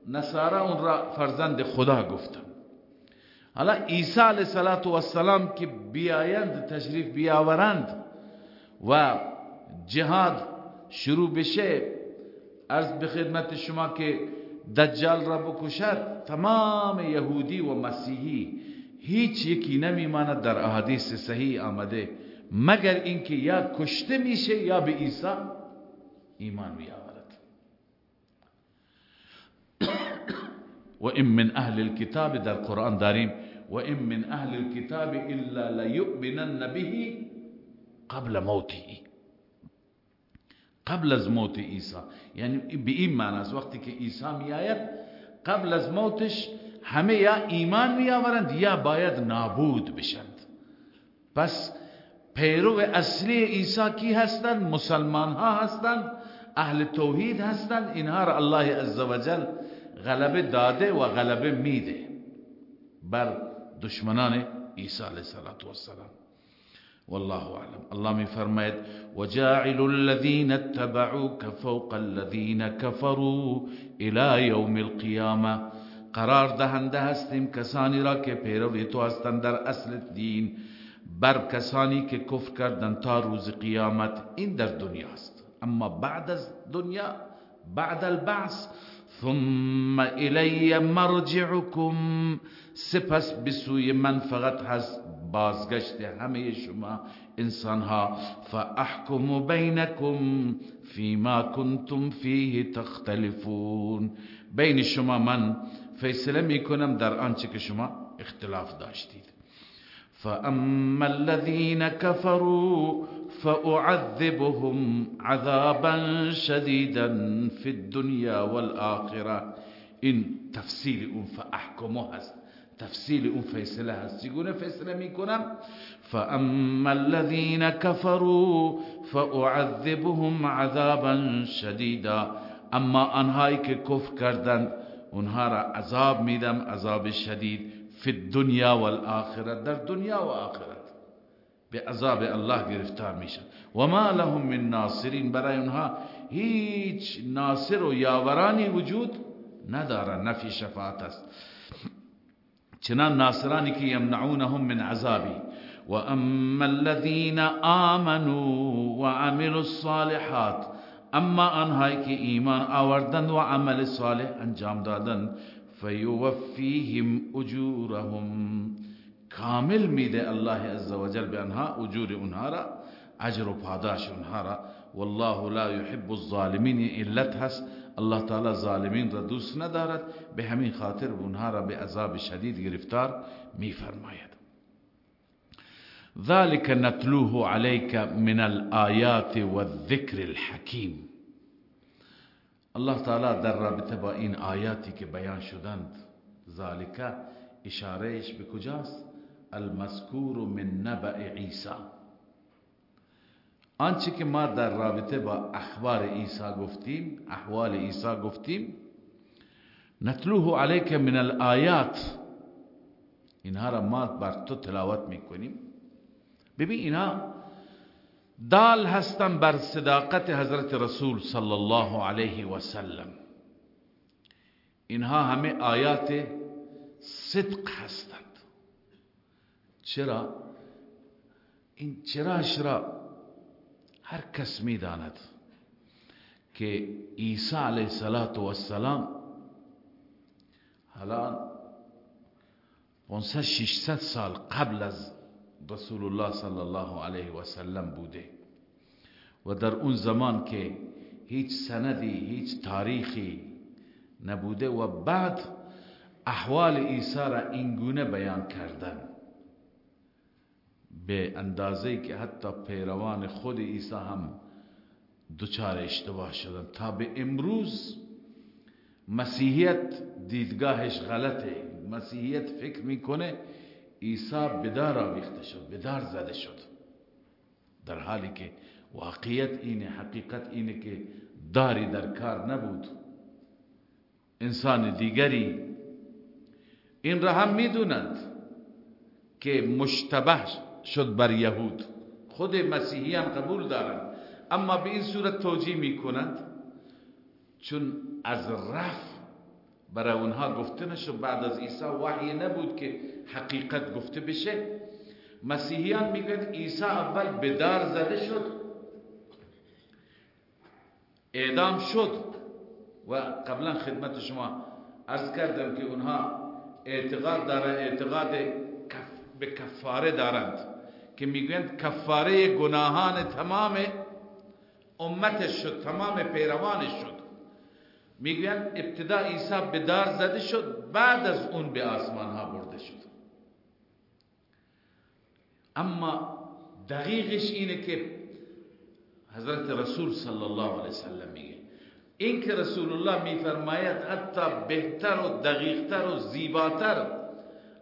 نصارا اون را فرزند خدا گفتند. حالا عیسی علیه السلام که بیایند تشریف بیاورند و جهاد شروع بشه از به خدمت شما که دجال را بکشد تمام یهودی و مسیحی هیچ یکی نمیماند در احادیث صحیح آمده. مگر اینکه یا کشته میشه یا به عیسی ایمان میآورد. و ام من اهل الكتاب در قرآن داریم و ام من اهل الكتاب الا لیؤمنن به قبل موته. قبل از موت عیسی. یعنی به این معنی است. وقتی که عیسی میآید قبل از موتش همه یا ایمان میآورند یا باید نابود بشند. پس پیرو اصلی عیسی کی هستند؟ مسلمان ها هستند اهل توحید هستند. اینها را الله عزوجل غلبه داده و غلبه میده. بر دشمنان عیسی علیه السلام والله أعلم. الله می فرماید وجاعل الذين اتبعوك فوق الذين كفروا إلى يوم القيامة. قرار دهنده هستیم کسانی را که پیروی تو هستند در اصل دین بر کسانی که کفر کردند تا روز قیامت. این در دنیا است. اما بعد از دنیا بعد البعث. ثم الی مرجعکم سپس بسوی من فقط هست بازگشت همه شما انسان ها فاحکم بینکم فیما کنتم فیه تختلفون. بین شما من فیصله میکنم در آنچه که شما اختلاف داشتید. فأما الذين كفروا فأعذبهم عذابا شديدا في الدنيا والآخرة. این تفصیل اون فاحکمه هست تفصیل اون فیصله هست چگونه فیصله میکنم فأما الذين كفروا فأعذبهم عذابا شديدا. أما آنهایی که کفر کردند اونها را عذاب میدم عذاب شدید. فی الدنیا والآخرت. در دنیا و آخرت. به عذاب الله گرفتار میشن. و ما لهم من ناصرین. برای اونها هیچ ناصر و یاورانی وجود ندارن. نفی شفاعت است. چنان ناصرانی کی یمنعونهم من عذابی و وأما الذين آمنوا وعملوا الصالحات أما أنهاي كي ایمان آوردن و عمل صالح أنجام دادن فیوفیهم أجورهم. کامل میده الله عز و جل وجل انها أجور أنها را عجر و پاداش أنها را والله لا يحب الظالمين علت هست الله تعالی ظالمین را دوست ندارد به همین خاطر اونها را به عذاب شدید گرفتار میفرماید. ذلك نتلوه عليك من الآيات والذكر الحكيم. الله تعالی در رابطه با این آیاتی که بیان شدند ذالک اشارهش به کجاست؟ المذکور من نبع عیسی. آنچه که ما در رابطه با اخبار عیسی گفتیم احوال عیسی گفتیم نتلوه علیک من الآیات. اینها را ما بر تو تلاوت می‌کنیم. ببین اینا دال هستن بر صداقت حضرت رسول صلی الله علیه و سلم. اینها همه آیات صدق هستند. چرا؟ این چرا را هر کس می‌داند که عیسی علیه السلام حالا 500 600 سال قبل از رسول الله صلی الله علیه و سلم بوده و در اون زمان که هیچ سندی هیچ تاریخی نبوده و بعد احوال عیسی را اینگونه بیان کردن. به اندازه که حتی پیروان خود عیسی هم دچار اشتباه شدن. تا به امروز مسیحیت دیدگاهش غلطه. مسیحیت فکر می‌کنه عیسی بدار آویخته شد بدار زده شد. در حالی که واقعیت اینه حقیقت اینه که داری در کار نبود. انسان دیگری این را هم می‌دونند که مشتبه شد بر یهود. خود مسیحی هم قبول دارند اما به این صورت توجیه می‌کنند چون از رفت برای اونها گفته نشد بعد از عیسی وحی نبود که حقیقت گفته بشه. مسیحیان میگن عیسی اول به دار زده شد اعدام شد و قبلا خدمت شما عرض کردم که اونها اعتقاد دارن اعتقاد به کفاره دارند. که می‌گویند کفاره گناهان تمام امتش شد تمام پیروانش شد. می‌گویند ابتدا عیسی به دار زده شد بعد از اون به آسمان ها برده شد. اما دقیقش اینه که حضرت رسول صلی الله علیه وسلم میگه این که رسول الله میفرماید حتی بهتر و دقیقتر و زیباتر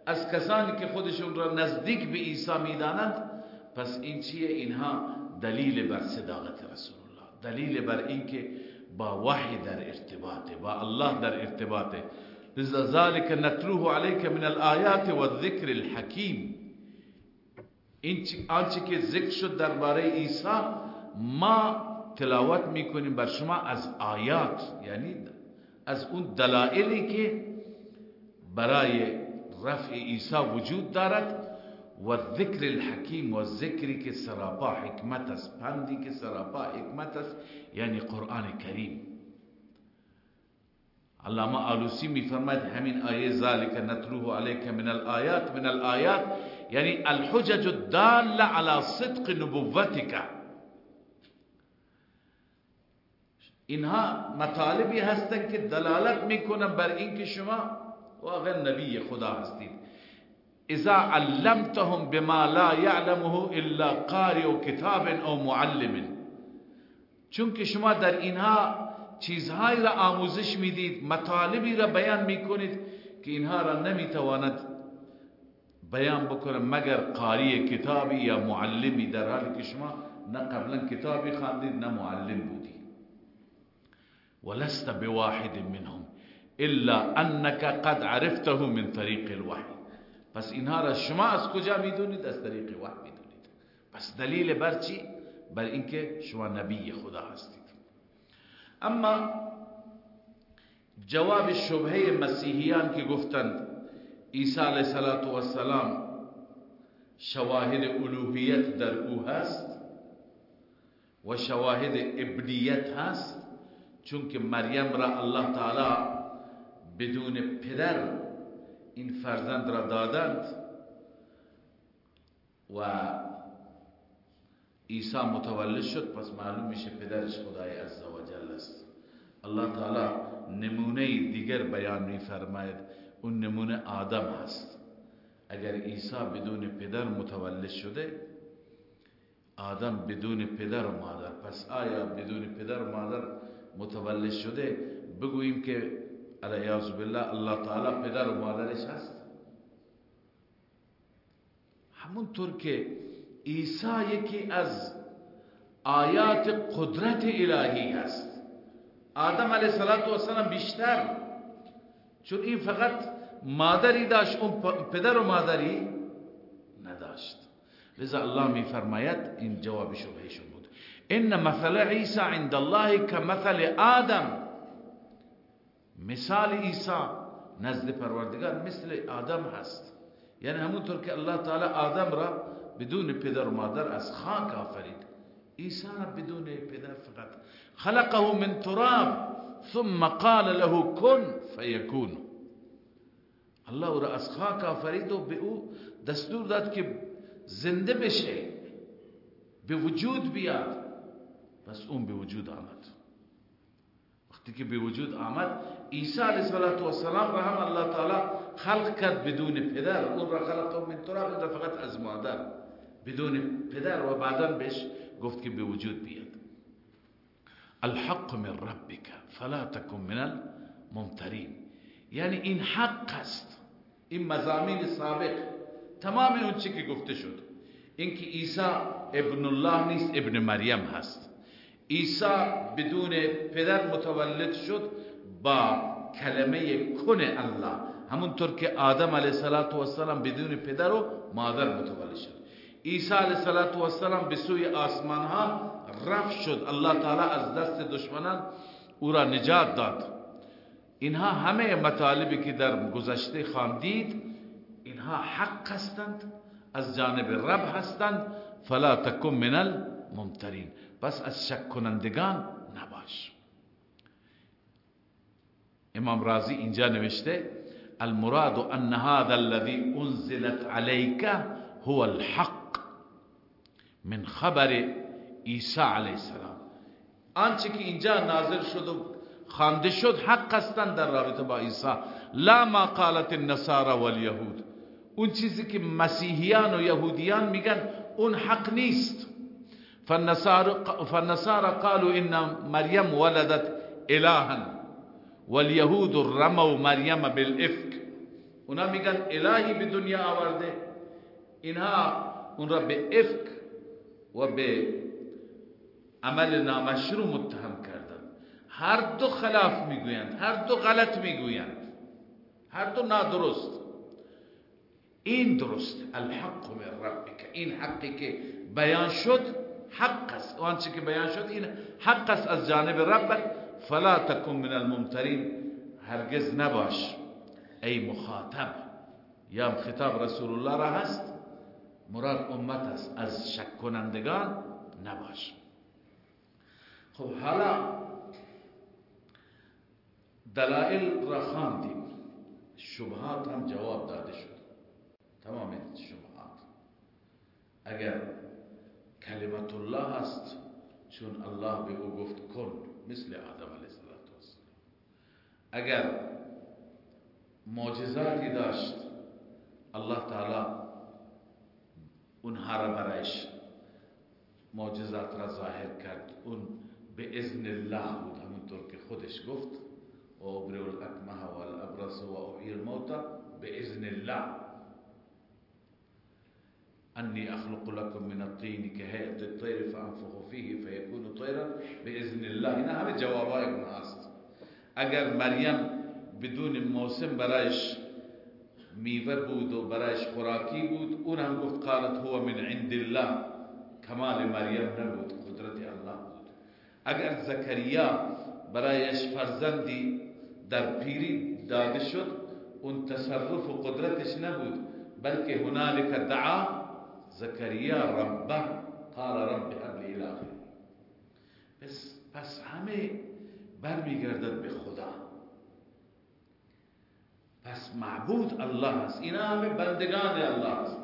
از کسانی که خودشون را نزدیک به عیسی می‌دانند پس این چیه؟ اینها دلیل بر صداقت رسول الله دلیل بر اینکه با وحی در ارتباطه با الله در ارتباطه. لذا ذلك نتلوه عليك من الآيات والذكر الحكيم. این آنچه که ذکر شد درباره عیسی ما تلاوت می‌کنیم بر شما از آیات یعنی از اون دلائلی که برای رفع عیسی وجود دارد. والذكر الحكيم والذكر كسرابا حكمتس باندي كسرابا حكمتس يعني قرآن كريم. علامہ آلوسی می فرمات حمين آية ذلك نتلوه عليك من الآيات من الآيات يعني الحجج الدالة على صدق نبوتك انها مطالبی هستند که دلالت میکنن بر اینکه شما واقعا نبی خدا هستید. إذا علمتهم بما لا يعلمه إلا قارئ کتاب أو معلم. چون شما در اینها چیزهایی را آموزش میدید مطالبی را بیان میکنید که اینها را نمیتواند بیان بکنه مگر قاری کتابی یا معلمی در حالی که شما نه قبلا کتابی خواندید نه معلم بودی ولست بواحد منهم الا انك قد عرفته من طریق الوحی. پس اینها را شما از کجا می‌دونید؟ از طریق وحی می‌دونید. پس دلیل بر چی؟ بر اینکه شما نبی خدا هستید. اما جواب شبهه مسیحیان که گفتند عیسی علیه السلام شواهد الوهیت در او هست و شواهد ابنیت هست چون که مریم را الله تعالی بدون پدر این فرزند را دادند و عیسی متولد شد پس معلوم میشه پدرش خدای عزوجل است. الله تعالی نمونه دیگر بیان میفرماید اون نمونه آدم هست. اگر عیسی بدون پدر متولد شده آدم بدون پدر و مادر. پس آیا بدون پدر و مادر متولد شده؟ بگوییم که علیاذ بالله الله تعالی پدر و مادرش هست همونطور که عیسی یکی از آیات قدرت الهی هست آدم علیه السلام بیشتر چون این فقط مادری داشت اون پدر و مادری نداشت لذا الله می فرماید این جواب شبهشون بود ان مثل عیسی عند الله كمثل آدم مثال عیسی نزد پروردگار مثل آدم هست. یعنی همونطور که الله تعالی آدم را بدون پدر و مادر از خاک آفرید. عیسی را بدون پدر فقط. خلقه من تراب ثم قال له کن فیکون. الله او را از خاک آفرید و به او دستور داد که زنده بشه به وجود بیاد. پس اون به وجود آمد. وقتی که به وجود آمد عیسی علیه السلام را هم الله تعالی خلق کرد بدون پدر. اون را خلق من تراب فقط از مادر. بدون پدر و بعدا بهش گفت که به وجود بیاد. الحق من ربک فلا تکن من الممترین. یعنی این حق است. این مزامین سابق تمام اون چی که گفته شد. اینکه عیسی ابن الله نیست ابن مریم هست. عیسی بدون پدر متولد شد. با کلمه کن الله. همونطور که آدم علیه السلام بدون پدر و مادر متولد شد. عیسی علیه السلام به سوی آسمان ها رفت شد. الله تعالی از دست دشمنان او را نجات داد. اینها همه مطالبی که در گذشته خواندید اینها حق هستند از جانب رب هستند. فلا تکن من الممترین. پس از شک کنندگان إمام رازی اینجا نوشته المراد أن هذا الذي أنزلت عليك هو الحق من خبر عیسی علیه السلام. آنچه که اینجا نازل شد و خوانده شد حق هستند در رابطه با عیسی. لا ما قالت النصارى والیهود. اون چیزی که مسیحیان و یهودیان میگن اون حق نیست. فالنصارى قالوا إن مریم ولدت الها. واليهود رموا مریم بالافك اونا میگن الهی به دنیا آورده. اینها اون را به افک و به عمل نامشروع متهم کردند. هر دو خلاف می‌گویند هر دو غلط می‌گویند هر دو نادرست. این درست. الحق من ربک. این حقی که بیان شد حق است. آنچه که بیان شد این حق است از جانب ربک فلا تکن من الممترین هرگز نباش. ای مخاطب یا خطاب رسول الله را هست؟ مراد امت است. از شک کنندگان نباش. خب حالا دلائل را خواندیم. شبهات هم جواب داده شد. تمام شبهات. اگر کلمت الله هست چون الله به أو گفت کن مثل آدم. اگر معجزاتی داشت الله تعالی اونها را برایش معجزات را ظاهر کرد. اون به اذن الله بود همونطور که خودش گفت. و ابرئ الاکمه و الابرس و احیی الموتى به اذن الله. انی اخلق لكم من الطين كهيئة الطير فانفخ فيه فيكون طيرا باذن الله. اینا همه جوابای اونهاست. اگر مریم بدون موسم برایش میوه بود و برایش خوراکی بود اون هم گفت قالت هو من عند الله. کمال مریم نبود قدرت الله بود. اگر زکریا برایش فرزندی در پیری داده شد اون تصرف و قدرتش نبود بلکه هنالک دعا زکریا ربه قال رب هب لی الآخر پس پس همه برمیگردد به خدا. پس معبود الله است. اینا همه بندگان الله هستند.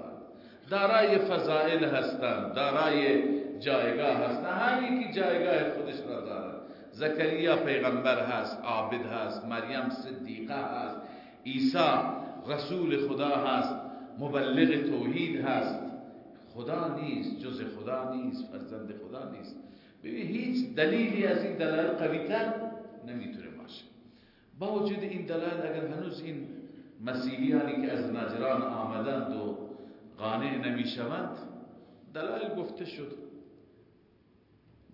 دارای فضائل هستند دارای جایگاه هستند. هر یکی جایگاه خودش را دارد. زکریا پیغمبر هست عابد هست مریم صدیقه هست عیسی رسول خدا هست مبلغ توحید هست. خدا نیست جز خدا نیست فرزند خدا نیست. ببین هیچ دلیلی از این دلایل قوی تر نمی‌تونه باشه. با وجود این دلایل اگر هنوز این مسیحیانی که از نجران آمدند و قانع نمی‌شوند دلایل گفته شد.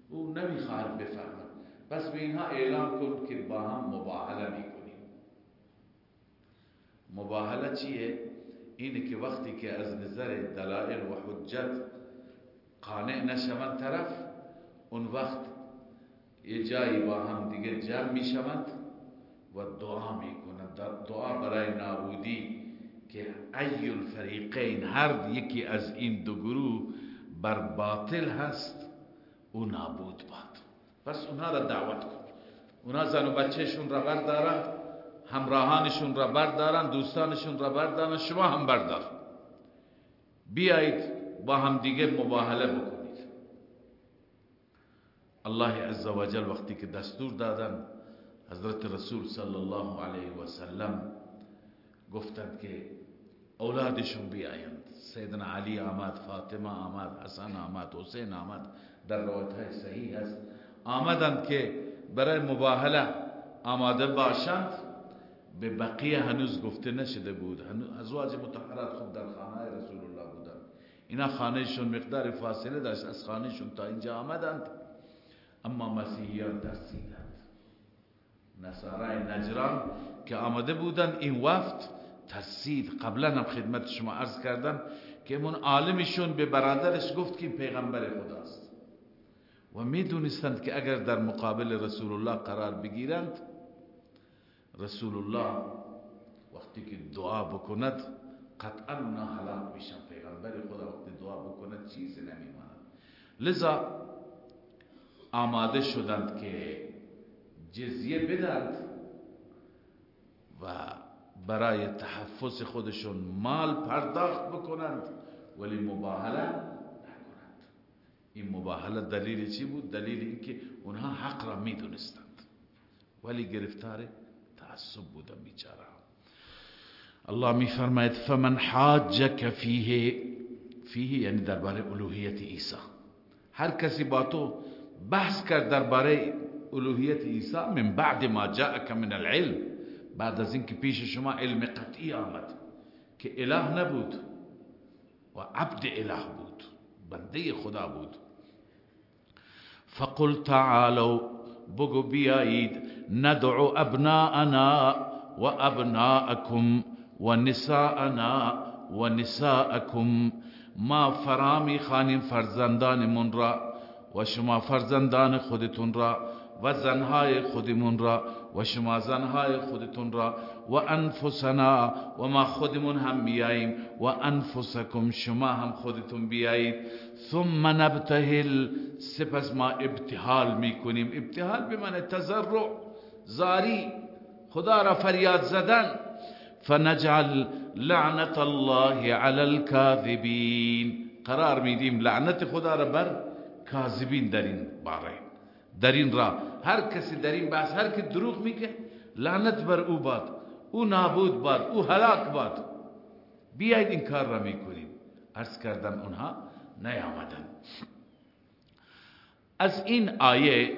او نمی‌خواهد بفهمد. پس به اینها اعلام کن که با هم مباهله می‌کنیم. مباهله چیه؟ اینه که وقتی که از نظر دلائل و حجت قانع نشوند طرف اون وقت یه جایی با هم دیگه جمع می‌شوند و دعا می‌کنند دعا برای نابودی که ای الفریقین هر یکی از این دو گروه بر باطل هست او نابود باد. پس اونها را دعوت کن. اونها زن و بچهشون را بردارن همراهانشون را بردارن دوستانشون را بردارن شما هم بردار. بیایید با هم دیگه مباهله بکنید الله عزوجل وقتی که دستور دادن حضرت رسول صلی الله علیه و سلم گفتند که اولادشون بیایند. سیدنا علی آمد فاطمه آمد حسن آمد حسین آمد در روایت های صحیح است آمدند که برای مباهله آماده باشند. به بقیه هنوز گفته نشده بود. ازواج متحرات خود در خانه رسول الله بودند اینا خانهشون مقدار فاصله داشت از خانهشون تا اینجا آمدند. اما مسیحیان ترسیدند. نصارای نجران که آمده بودند این وفت ترسید. قبلا هم خدمت شما عرض کردم که اون عالمشون به برادرش گفت که پیغمبر خداست. و می‌دونستند که اگر در مقابل رسول الله قرار بگیرند رسول الله وقتی که دعا بکند قطعا اونا هلاک میشن. پیغمبر خدا وقتی دعا بکند چیزی نمیماند. لذا آماده شدند که جزیه بدند و برای تحفظ خودشون مال پرداخت بکنند ولی مباهله نکنند. این مباهله دلیل چی بود؟ دلیل اینکه اونها حق را می‌دونستند. ولی گرفتار تعصب بودن بیچاره. الله میفرماید فمن حاجک فیه فیه یعنی درباره الوهیت عیسی. هر کسی با تو بحث کرد دربارة الوهیت عیسی من بعد ما جاءک من العلم. بعد از اینکه پیش شما علم قطعی آمد که اله نبود و عبد اله بود بنده خدا بود. فقل تعالوا بگو بیایید ندعو ابناءنا و ابناءکم و نساءنا و نساءکم. ما فرامی خانیم فرزندانمون را و شما فرزندان خودتون را و زنهای خودمون را و شما زنهای خودتون را و انفسنا و ما خودمون هم بیاییم و انفسکم شما هم خودتون بیایید. ثم نبتهل سپس ما ابتحال می‌کنیم. ابتحال به من تزرع زاری خدا را فریاد زدن. فنجعل لعنت الله علی الكاذبین. قرار میدیم لعنت خدا را بر کاذبین در این باره. در این راه هر کسی در این بحث هر کی دروغ میگه لعنت بر او باد او نابود باد او هلاک باد. بیاید این کار را می‌کنیم. عرض کردم اونها نیامدن. از این آیه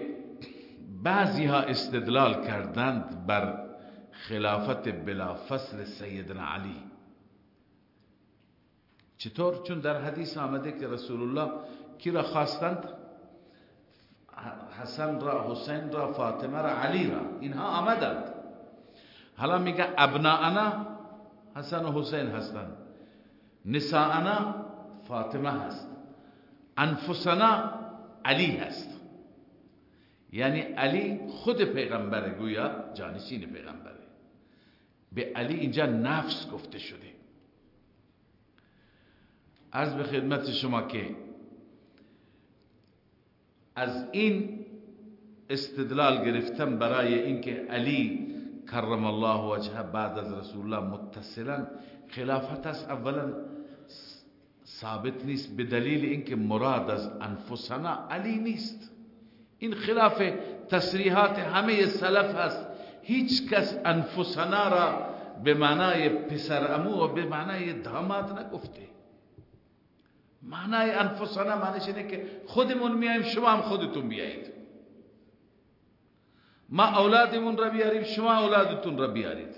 بعضی ها استدلال کردند بر خلافت بلا فصل سیدنا علی. چطور؟ چون در حدیث آمده که رسول الله کی را خواستند حسن را حسین را فاطمه را علی را. اینها آمدند. حالا میگه ابناءنا حسن و حسین هستند. نساءنا فاطمه هست. انفسنا علی هست. یعنی علی خود پیغمبر گویا جانشین پیغمبره. به علی اینجا نفس گفته شده. از به خدمت شما که از این استدلال گرفتم برای اینکه علی کرم الله وجهه بعد از رسول الله متصلا خلافت است. اولا ثابت نیست به دلیل اینکه مراد از انفسنا علی نیست. این خلاف تصریحات همه سلف هست هیچ کس انفسنا را به معنای پسر امو و به معنای داماد نگفته. معنای انفسنا معنیش اینه که خودمون میاییم شما هم خودتون بیایید. ما اولادمون را بیاریم شما اولادتون را بیارید.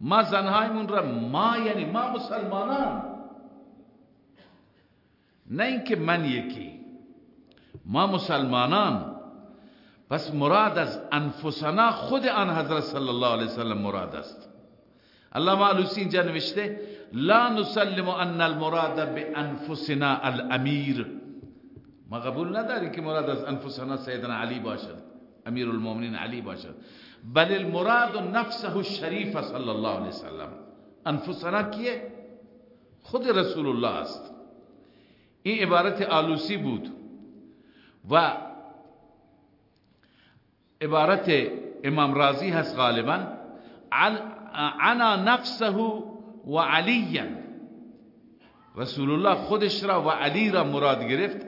ما زنهایمون را ما یعنی ما مسلمانان. نه اینکه من یکی ما مسلمانان. پس مراد از انفسنا خود آن حضرت صلی الله علیه وسلم مراد است. الله معلوسی اینجا نوشته لا نسلم أن المراد به انفسنا الامیر ما قبول نداری که مراد از أنفسنا سیدنا علی باشد امیر المؤمنین علی باشد بل المراد نفسه الشریف صلی الله علیه وسلم. أنفسنا کیه خود رسول الله است. این عبارت آلوسی بود. و عبارت امام رازی هست غالبا. عنا نفسه و علیا رسول الله خودش را و علی را مراد گرفت.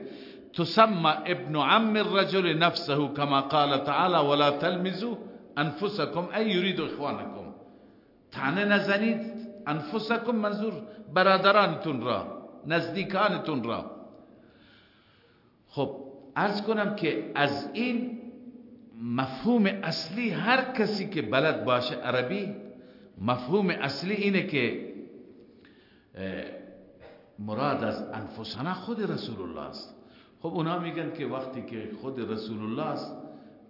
تسمى ابن عم الرجل نفسه كما قال تعالى ولا تلمزوا انفسكم ای يريد اخوانكم تعنه نزنید انفسكم منظور برادرانتون را نزدیکانتون را. خب ارز کنم که از این مفهوم اصلی هر کسی که بلد باشه عربی مفهوم اصلی اینه که مراد از انفسنا خود رسول الله است. خب اونا میگن که وقتی که خود رسول الله است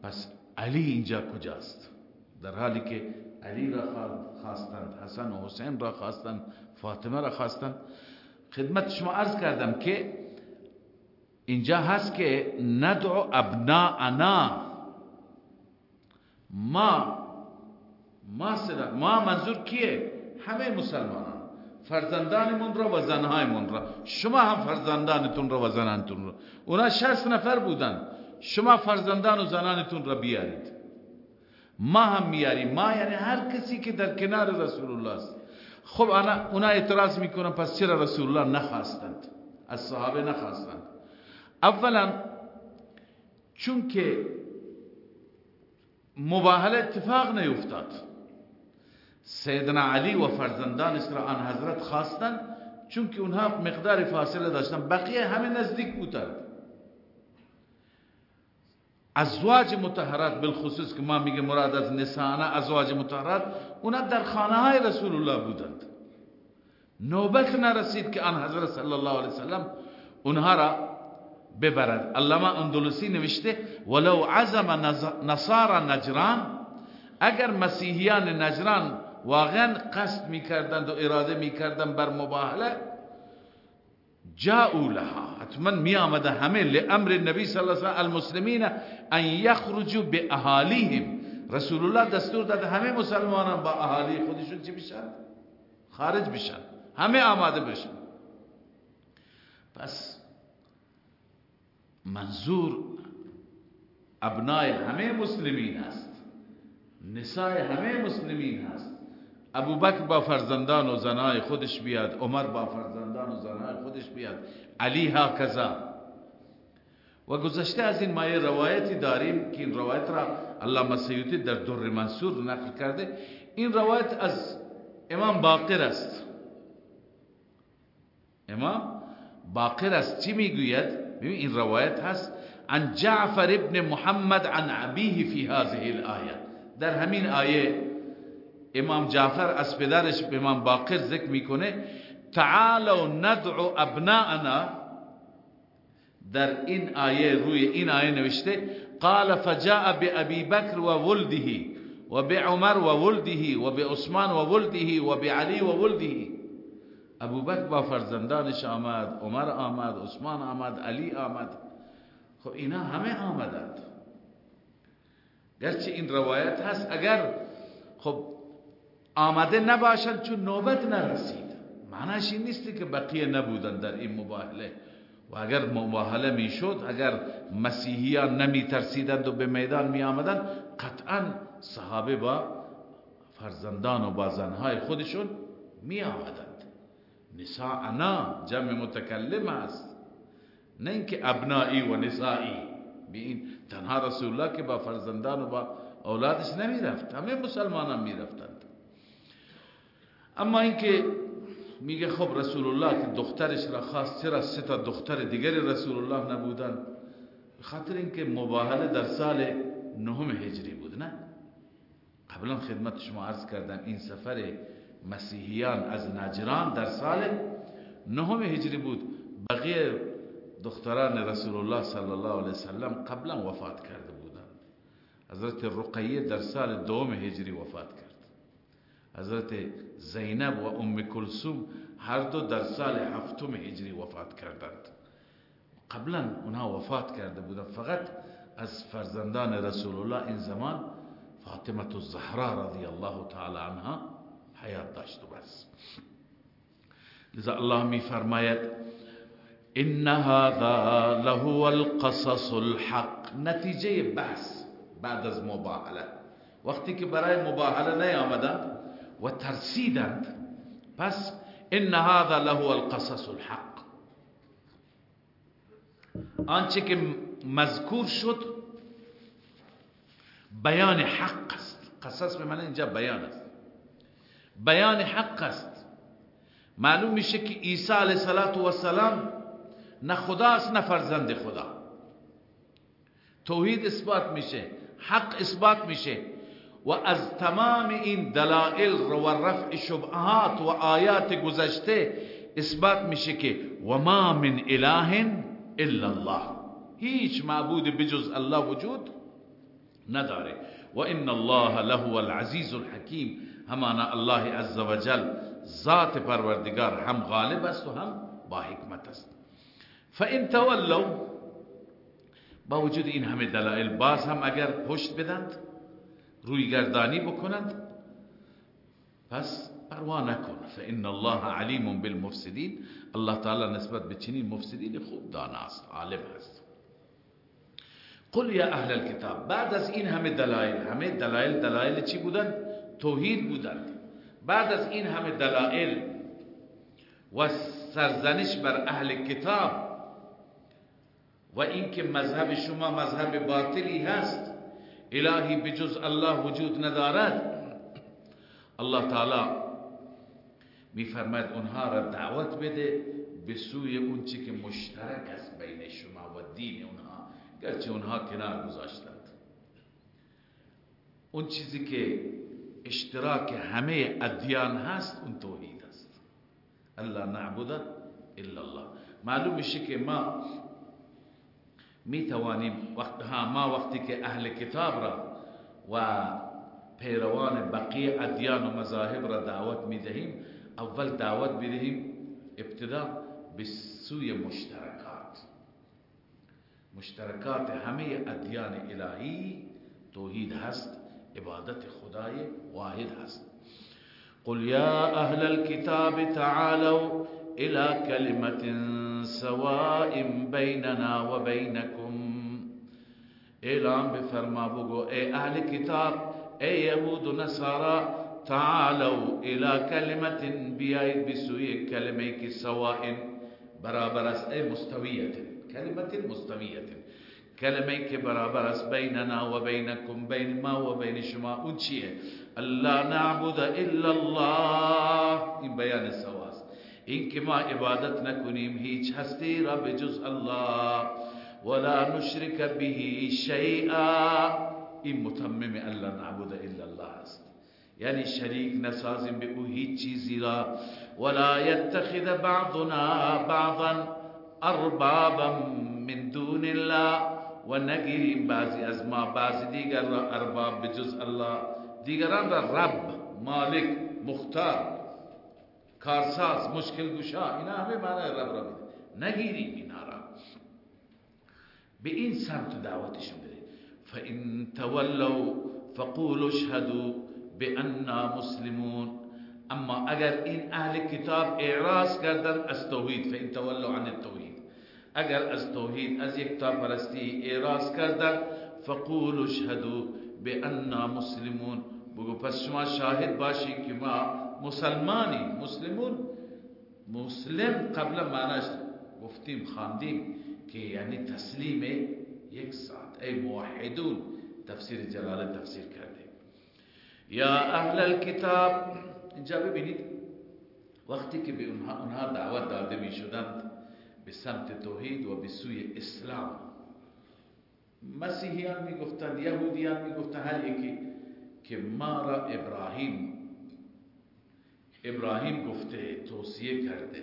پس علی اینجا کجاست؟ در حالی که علی را خواستند حسن و حسین را خواستند فاطمه را خواستند. خدمت شما عرض کردم که اینجا هست که ندعو ابناءنا. ما ما ما منظور کیه؟ همه مسلمانان فرزندانمون را و زنهایمون را شما هم فرزندانتون را و زنانتون را اونا شخص نفر بودن. شما فرزندان و زنانتون را بیارید. ما هم میاریم. ما یعنی هر کسی که در کنار رسول الله است. خب اونا اعتراض می‌کنن پس چرا رسول الله نخواستند؟ از صحابه نخواستند. اولا چون که مباهله اتفاق نیفتاد. سیدنا علی و فرزندان را آن حضرت خواستن چون که اونها مقدار فاصله داشتن بقیه همه نزدیک بودند ازواج متحرات بالخصوص که ما میگه مراد از نسانه ازواج متحرات اونا در خانه های رسول الله بودند نوبت نرسید که آن حضرت صلی الله علیه وسلم اونها را ببرد علامه اندلسی نوشته ولو عزم نصارى نجران اگر مسیحیان نجران واقعا قصد می‌کردند و اراده می‌کردند بر مباهله. جاءوا لها. حتما می آمده همه لامر نبی صلی الله علیه و المسلمین ان یخرجوا باهالیهم رسول الله دستور داده همه مسلمانان با اهالی خودشون چی بشن؟ خارج بشن. همه آماده بشن. پس منظور ابنای همه مسلمین است. نسای همه مسلمین هست ابو بکر با فرزندان و زنای خودش بیاد عمر با فرزندان و زنای خودش بیاد. علی ها کذا. و گذشته از این مایه روایتی داریم که این روایت را علامه سیوطی در در منصور نقل کرده. این روایت از امام باقر است. امام باقر است چی می‌گوید؟ ببین این روایت هست. عن جعفر ابن محمد عن ابیه فی هذه الايه در همین آیه امام جعفر از پدرش امام باقر ذکر می‌کنه تعالوا ندعو ابناءنا. در این آیه روی این آیه نوشته قال فجاء بأبي بكر وولده وبعمر وولده وبعثمان وولده وبعلي وولده ابو بکر با فرزندانش آمد عمر آمد عثمان آمد علی آمد. خب اینا همه آمدند. گرچه این روایت هست اگر خب آمده نباشند چون نوبت نرسید. معناش این نیستی که بقیه نبودن در این مباهله و اگر مباهله می‌شد اگر مسیحیان نمی ترسیدند و به میدان می آمدند قطعا صحابه با فرزندان و با زنهای خودشون می آمدند نساءنا جمع متکلم است. نه اینکه ابنایی و نسائی. به این تنها رسول الله که با فرزندان و با اولادش نمی رفت همه مسلمانان می رفتند اما اینکه میگه خب رسول الله که دخترش را خواست چرا سه تا دختر دیگر رسول الله نبودن خاطر اینکه مباهله در سال نهم هجری بود نه؟ قبلا خدمت شما عرض کردم این سفر مسیحیان از نجران در سال نهم هجری بود. بقیه دختران رسول الله صلی الله علیه وسلم قبلا وفات کرده بودند. حضرت رقیه در سال دوم هجری وفات کرد. حضرت زینب و ام کلثوم هر دو در سال هفتم هجری وفات کردند. قبلا اونها وفات کرده بودند. فقط از فرزندان رسول الله این زمان فاطمه الزهرا رضی الله تعالی عنها حیات داشت و بس. لذا الله می فرماید ان هذا له القصص الحق. نتیجه بحث بعد از مباهله. وقتی که برای مباهله نیامدند و ترسیدند پس إن هذا له القصص الحق. آنچه که مذکور شد بیان حق است. قصص به معنی اینجا بیان است. بیان حق است. معلوم میشه که عیسی علیه السلام نه خدا است نه فرزند خدا. توحید اثبات میشه حق اثبات میشه. و از تمام این دلائل و رفع شبهات و آیات گذشته اثبات میشه که و ما من اله الا الله. هیچ معبود بجز الله وجود نداره. و ان الله له العزیز الحکیم. همانا الله عز وجل ذات پروردگار هم غالب است و هم با حکمت است. فان تولوا با وجود این همه دلائل باز هم اگر پشت بدند روی گردانی پس پروا نکن. فان الله علیم بالمفسدین. الله تعالی نسبت به چنین مفسدین خوب داناست عالم است قل یا اهل الكتاب بعد از این همه دلایل همه دلایل دلایل چی بودند؟ توحید بودند. بعد از این همه دلایل و سرزنش بر اهل کتاب و اینکه مذهب شما مذهب باطلی هست الهی بجز الله وجود ندارد. الله تعالی میفرماید اونها را دعوت بده به سوی اون چی که مشترک است بین شما و دین اونها گرچه اونها کنار گذاشتند. اون چیزی که اشتراک همه ادیان هست اون توحید است. الله نعبد الا الله. معلوم میشه که ما می توانیم وقت ها ما وقتی که أهل کتاب را و پیروان بقیه ادیان و مذاهب را دعوت میدهیم اول دعوت بدهیم ابتدا به سوی مشترکات. مشترکات همه ادیان الهی توحید هست عبادت خدای واحد هست. قل یا أهل الكتاب تعالوا إلى كلمة سواء بيننا وبينكم. اعلان بفرما بگو اے أهل کتاب اے یهود و نصارا تعالوا إلى كلمة بیایید بسوی کلمه کی سواء برابر است اے مستویت کلمة مستویت کلمه برابر است بیننا و بینکم بین ما و بین شما اون چیه نعبد الا الله این بیان سواست این که ما عبادت نکنیم هیچ هستی را بجز الله ولا نشرك به شیئا. این متمم الله نعبد الا الله است. یعنی شریک نسازیم به او هیچ چیزی را. ولا يتخذ بعضنا بعضا اربابا من دون الله و نگیریم بعضی از ما، بعضی دیگر را ارباب بجز الله دیگران را رب، مالک، مختار. کارساز مشکل گشا اینا همه معنی رب را میده. نگیریم اینا را. به این سمت دعوتشون بده فان تولوا فقولوا اشهدوا باننا مسلمون. اما اگر این اهل کتاب اعراض کردن از توحید فان تولوا عن التوحید. اگر از توحید از یک تا پرستی اعراض کردن فقولوا اشهدوا باننا مسلمون. بگو پس شما شاهد باشی که ما مسلمانی مسلمون. مسلم قبل معناش گفتیم خواندیم که یعنی تسلیم یک ساعت ای موحدون. تفسیر جلال تفسیر کرده یا اهل الكتاب اینجا ببینید وقتی که به اونها, اونها دعوت داده می شدند به سمت توحید و به سوی اسلام. مسیحیان می گفتند یهودیان می گفتند هر یکی که ما را ابراهیم ابراهیم گفته توصیه کرده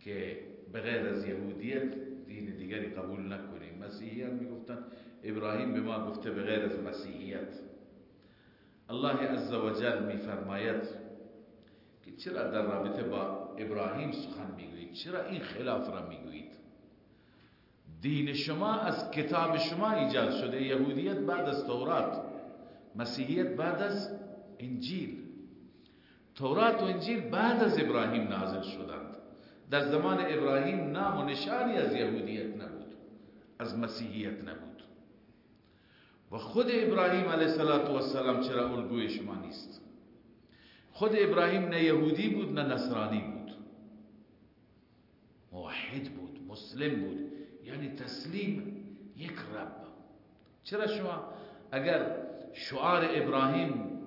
که بغیر از یهودیت دین دیگری قبول نکنیم. مسیحیان می‌گفتن ابراهیم به ما گفته بغیر از مسیحیت. الله عزوجل میفرماید که چرا در رابطه با ابراهیم سخن می‌گویید؟ چرا این خلاف را می‌گویید؟ دین شما از کتاب شما ایجاد شده. یهودیت بعد از تورات مسیحیت بعد از انجیل. تورات و انجیل بعد از ابراهیم نازل شدند. در زمان ابراهیم نام و نشانی از یهودیت نبود از مسیحیت نبود. و خود ابراهیم علیه السلام چرا الگوی شما نیست؟ خود ابراهیم نه یهودی بود نه نصرانی بود. موحد بود مسلم بود یعنی تسلیم یک رب. چرا شما اگر شعار ابراهیم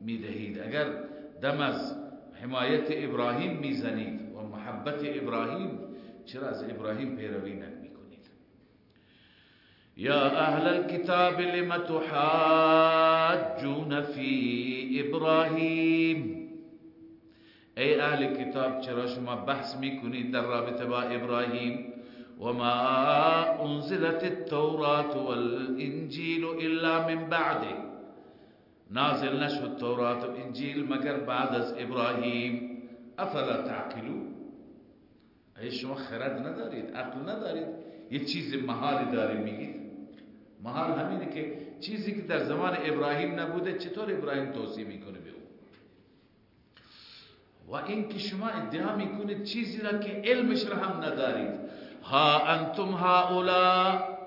می‌دهید اگر دم از حمایت ابراهیم میزنید و محبت ابراهیم چرا از ابراهیم پیروی نمیکنید؟ یا أهل الكتاب لم تحاجون فی ابراهیم؟ ای أهل کتاب چرا شما بحث میکنید در رابطه با ابراهیم؟ وما انزلت التوراة والانجیل الا من بعده. نازل نشد تورات و انجیل مگر بعد از ابراهیم. افلا تعقلو؟ ای شما خرد ندارید عقل ندارید. یه چیز محالی دارید میگید محال همینه که چیزی که در زمان ابراهیم نبوده چطور ابراهیم توصیه می‌کنه به او؟ و این که شما ادعا می‌کنید چیزی را که علمش را هم ندارید. ها انتم هؤلاء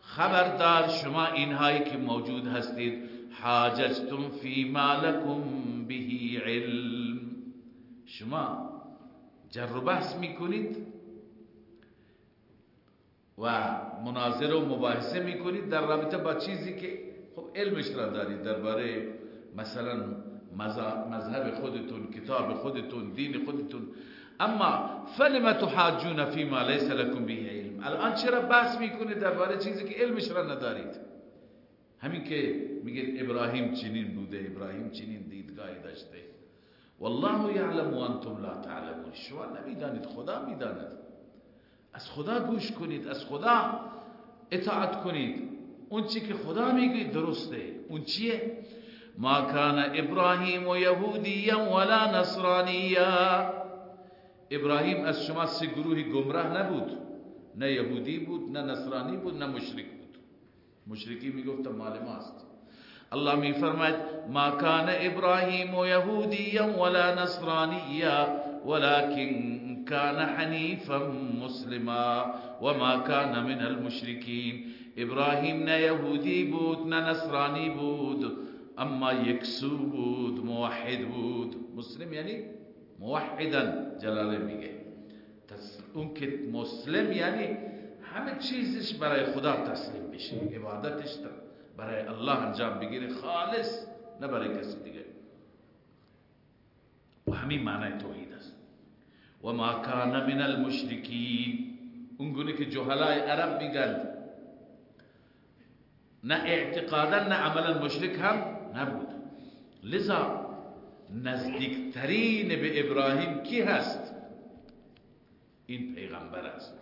خبردار شما اینهایی که موجود هستید. حاججتم فی ما لکم به علم. شما جر و بحث می‌کنید و مناظره و مباحثه می‌کنید در رابطه با چیزی که خب علمش را دارید درباره مثلا مذهب خودتون کتاب خودتون دین خودتون. اما فلما تحاجون فی ما لیس لکم به علم؟ الان چرا بحث می‌کنید درباره چیزی که علمش را ندارید؟ همین که میگه ابراهیم چنین بوده ابراهیم چنین دیدگاهی داشته. والله یعلم و انتم لا تعلمون. شما نمی‌دانید خدا می‌داند. از خدا گوش کنید از خدا اطاعت کنید. اون چی که خدا میگه درسته. اون چیه؟ ما كان ابراهیم و یهودیا ولا نصرانیا. ابراهیم از شما سه گروهی گمراه نبود. نه یهودی بود نه نصرانی بود نه مشرک مشرکی میگفت مال ماست الله می فرماید ما کان ابراهیم یهودیا ولا نصرانیا ولكن كان حنيفا مسلما، وما كان من المشركين ابراهیم نه یهودی بود نه نصرانی بود، اما یکسو بود، موحد بود. مسلم یعنی موحدا جلاله میگه اون که مسلم یعنی همه چیزش برای خدا تسلیم بشه. عبادتش برای الله انجام بگیره. خالص نه برای کسی دیگه. و همین معنی توحید است. و ما کان من المشرکین. اون که جهلای عرب میگن. نه اعتقادا نه عملا مشرک هم نبود. لذا نزدیکترین به ابراهیم کی هست؟ این پیغمبر است.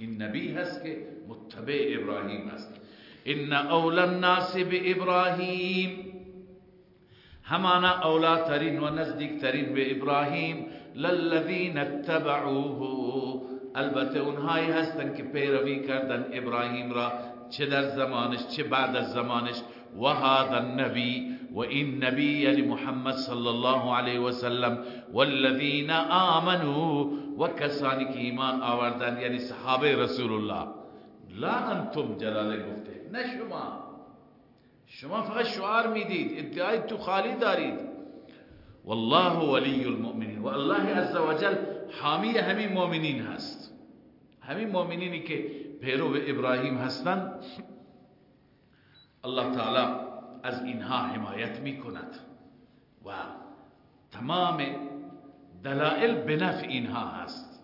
این نبی هست که متبع ابراهیم است إن اولا الناس به ابراهیم همانا اولا ترین و نزدیک ترین به ابراهیم للذین اتبعوه. البته اونهایی هستن که پیروی کردن ابراهیم را. چه در زمانش چه بعد از زمانش. و هذا النبی و این نبی یعنی محمد صلی الله علیه و سلم. والذین آمنوا و کسانی که ایمان آوردن یعنی صحابه رسول الله لا انتم جلاله گفته. نه شما. شما فقط شعار می‌دید. ادعای تو خالی دارید. والله ولی المؤمنین. و الله عز وجل حامی همین مؤمنین هست. همین مؤمنینی که پیرو ابراهیم هستند الله تعالی از اینها حمایت می کند و تمام دلائل به نفع اینها هست.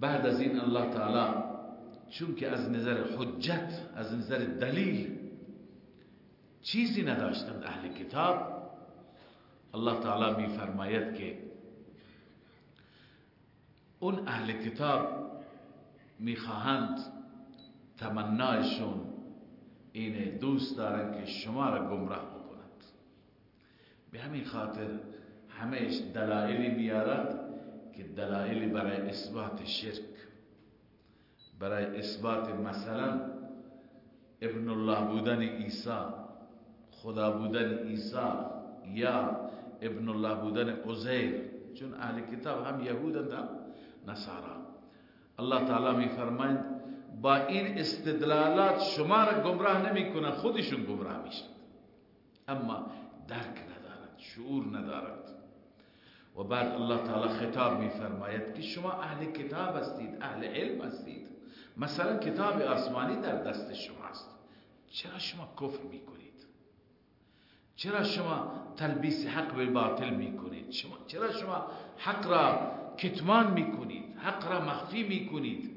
بعد از این الله تعالی چون که از نظر حجت از نظر دلیل چیزی نداشتند اهل کتاب الله تعالی می فرماید که اون اهل کتاب می‌خواهند تمنایشون اینه دوست دارن که شما را گمراه بکنند. به همین خاطر همهش دلائلی بیارد که دلائلی برای اثبات شرک برای اثبات مثلا ابن الله بودن عیسی خدا بودن عیسی یا ابن الله بودن عزیر چون اهل کتاب هم یهودند هم نصارا. الله تعالی می فرمایند با این استدلالات شما را گمراه نمی کنند خودشون گمراه میشن. اما درک ندارد شعور ندارد. و بعد الله تعالی خطاب می فرماید که شما اهل کتاب هستید اهل علم هستید. مثلا کتاب آسمانی در دست شماست چرا شما کفر می‌کنید؟ چرا شما تلبیس حق به باطل می‌کنید؟ شما چرا شما حق را کتمان می‌کنید؟ حق را مخفی می‌کنید؟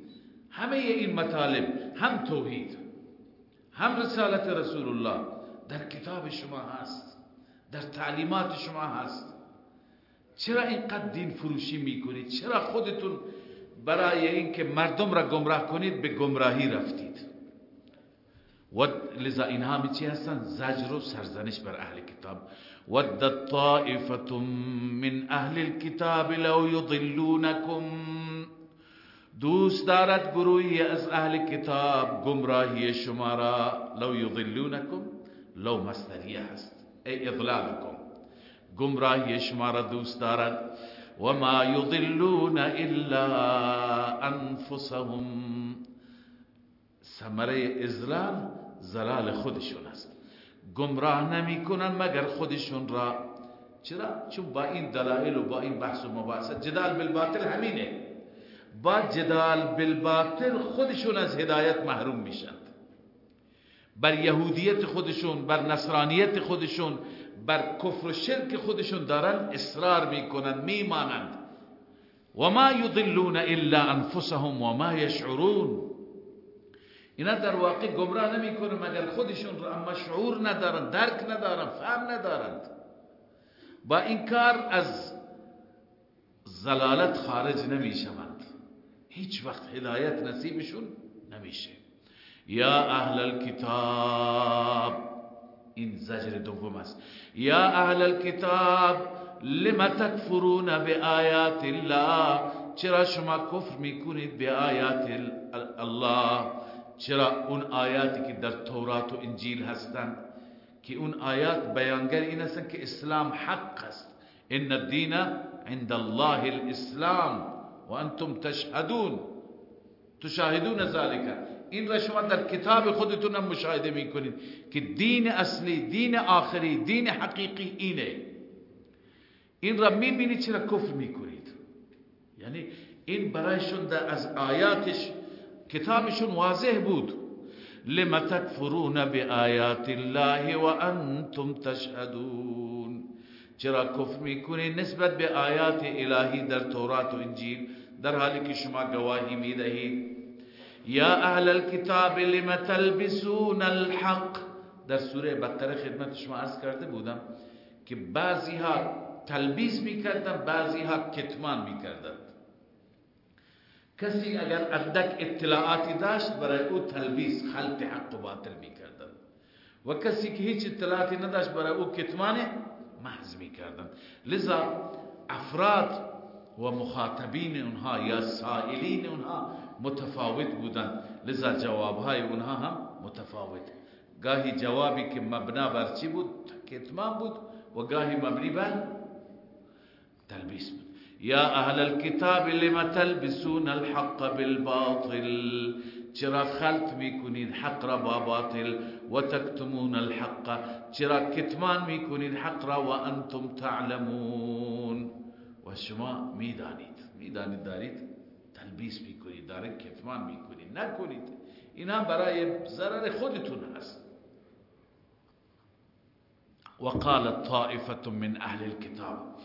همه این مطالب هم توحید هم رسالت رسول الله در کتاب شما هست در تعلیمات شما هست. چرا اینقدر دین فروشی می‌کنید؟ چرا خودتون برای اینکه مردم را گمراه کنید به گمراهی رفتید؟ و لذا اینها می چی هستن؟ زجر و سرزنش بر اهل کتاب. ود طائفه من اهل الكتاب لو يضلونكم دوست دارد گروهی از اهل کتاب گمراهی شما را. لو یضلونکم. لو مستریه هست. ای اضلالکم. گمراهی شما را دوست دارد و ما یضلون الا انفسهم. ثمره ازلال زلال خودشون است. گمراه نمی کنن مگر خودشون را. چرا؟ چون با این دلائل و با این بحث و مباحثت جدال بالباطل همینه. با جدال بالباطل خودشون از هدایت محروم میشند بر یهودیت خودشون بر نصرانیت خودشون بر کفر و شرک خودشون دارن اصرار می‌کنند میمانند. و ما یضلون الا انفسهم و ما یشعرون. اینا در واقع گمراه نمی‌کنه مگر خودشون رو اما شعور ندارن درک ندارن فهم ندارند. با این کار از زلالت خارج نمی‌شوند. هیچ وقت هدایت نصیبشون نمیشه. یا أهل الكتاب. این زجر دوم است. یا أهل الكتاب لم تکفرون به آیات الله؟ چرا شما کفر میکنید به آیات الله؟ چرا اون آیاتی که در تورات و انجیل هستند که اون آیات بیانگر این هستند که اسلام حق است. إن الدین عند الله الإسلام. و أنتم تشهدون. تشاهدون ذالک این را شما در کتاب خودتون هم مشاهده می‌کنید که دین اصلی دین آخری دین حقیقی اینه. این را می‌بینید چرا کفر می‌کنید. یعنی این برایشون در از آیاتش کتابشون واضح بود. لم تکفرون بآیات الله و تشهدون. چرا کفر می‌کنید نسبت به آیات الهی در تورات و انجیل در حالی که شما گواهی می‌دهید. یا اهل الكتاب لم تلبسون الحق؟ در سوره بقره خدمت شما عرض کرده بودم که بعضی ها تلبیس می‌کردن بعضی ها کتمان می‌کردن کسی اگر اندک اطلاعاتی داشت برای او تلبیس خلط حق و باطل می‌کردن و کسی که هیچ اطلاعاتی نداشت برای او کتمان محض می‌کردن لذا افراد و مخاطبین اونها یا سائلین اونها متفاوت بودن. لذا جوابهای اونها هم متفاوت. گاهی جوابی که مبنا بر چی بود؟ کتمان بود و گاهی مبنی بر تلبیس بود. یا أهل الكتاب لما تلبسون الحق بالباطل؟ چرا خلط میکنید حق را با باطل و تکتمون الحق؟ چرا کتمان میکنید حق را و أنتم تعلمون؟ و شما میدانید. میدانید دارید تلبیس میکنید. دارید کتمان می‌کنید نکنید. اینا برای ضرر خودتون هست. وقال طائفة من اهل الكتاب.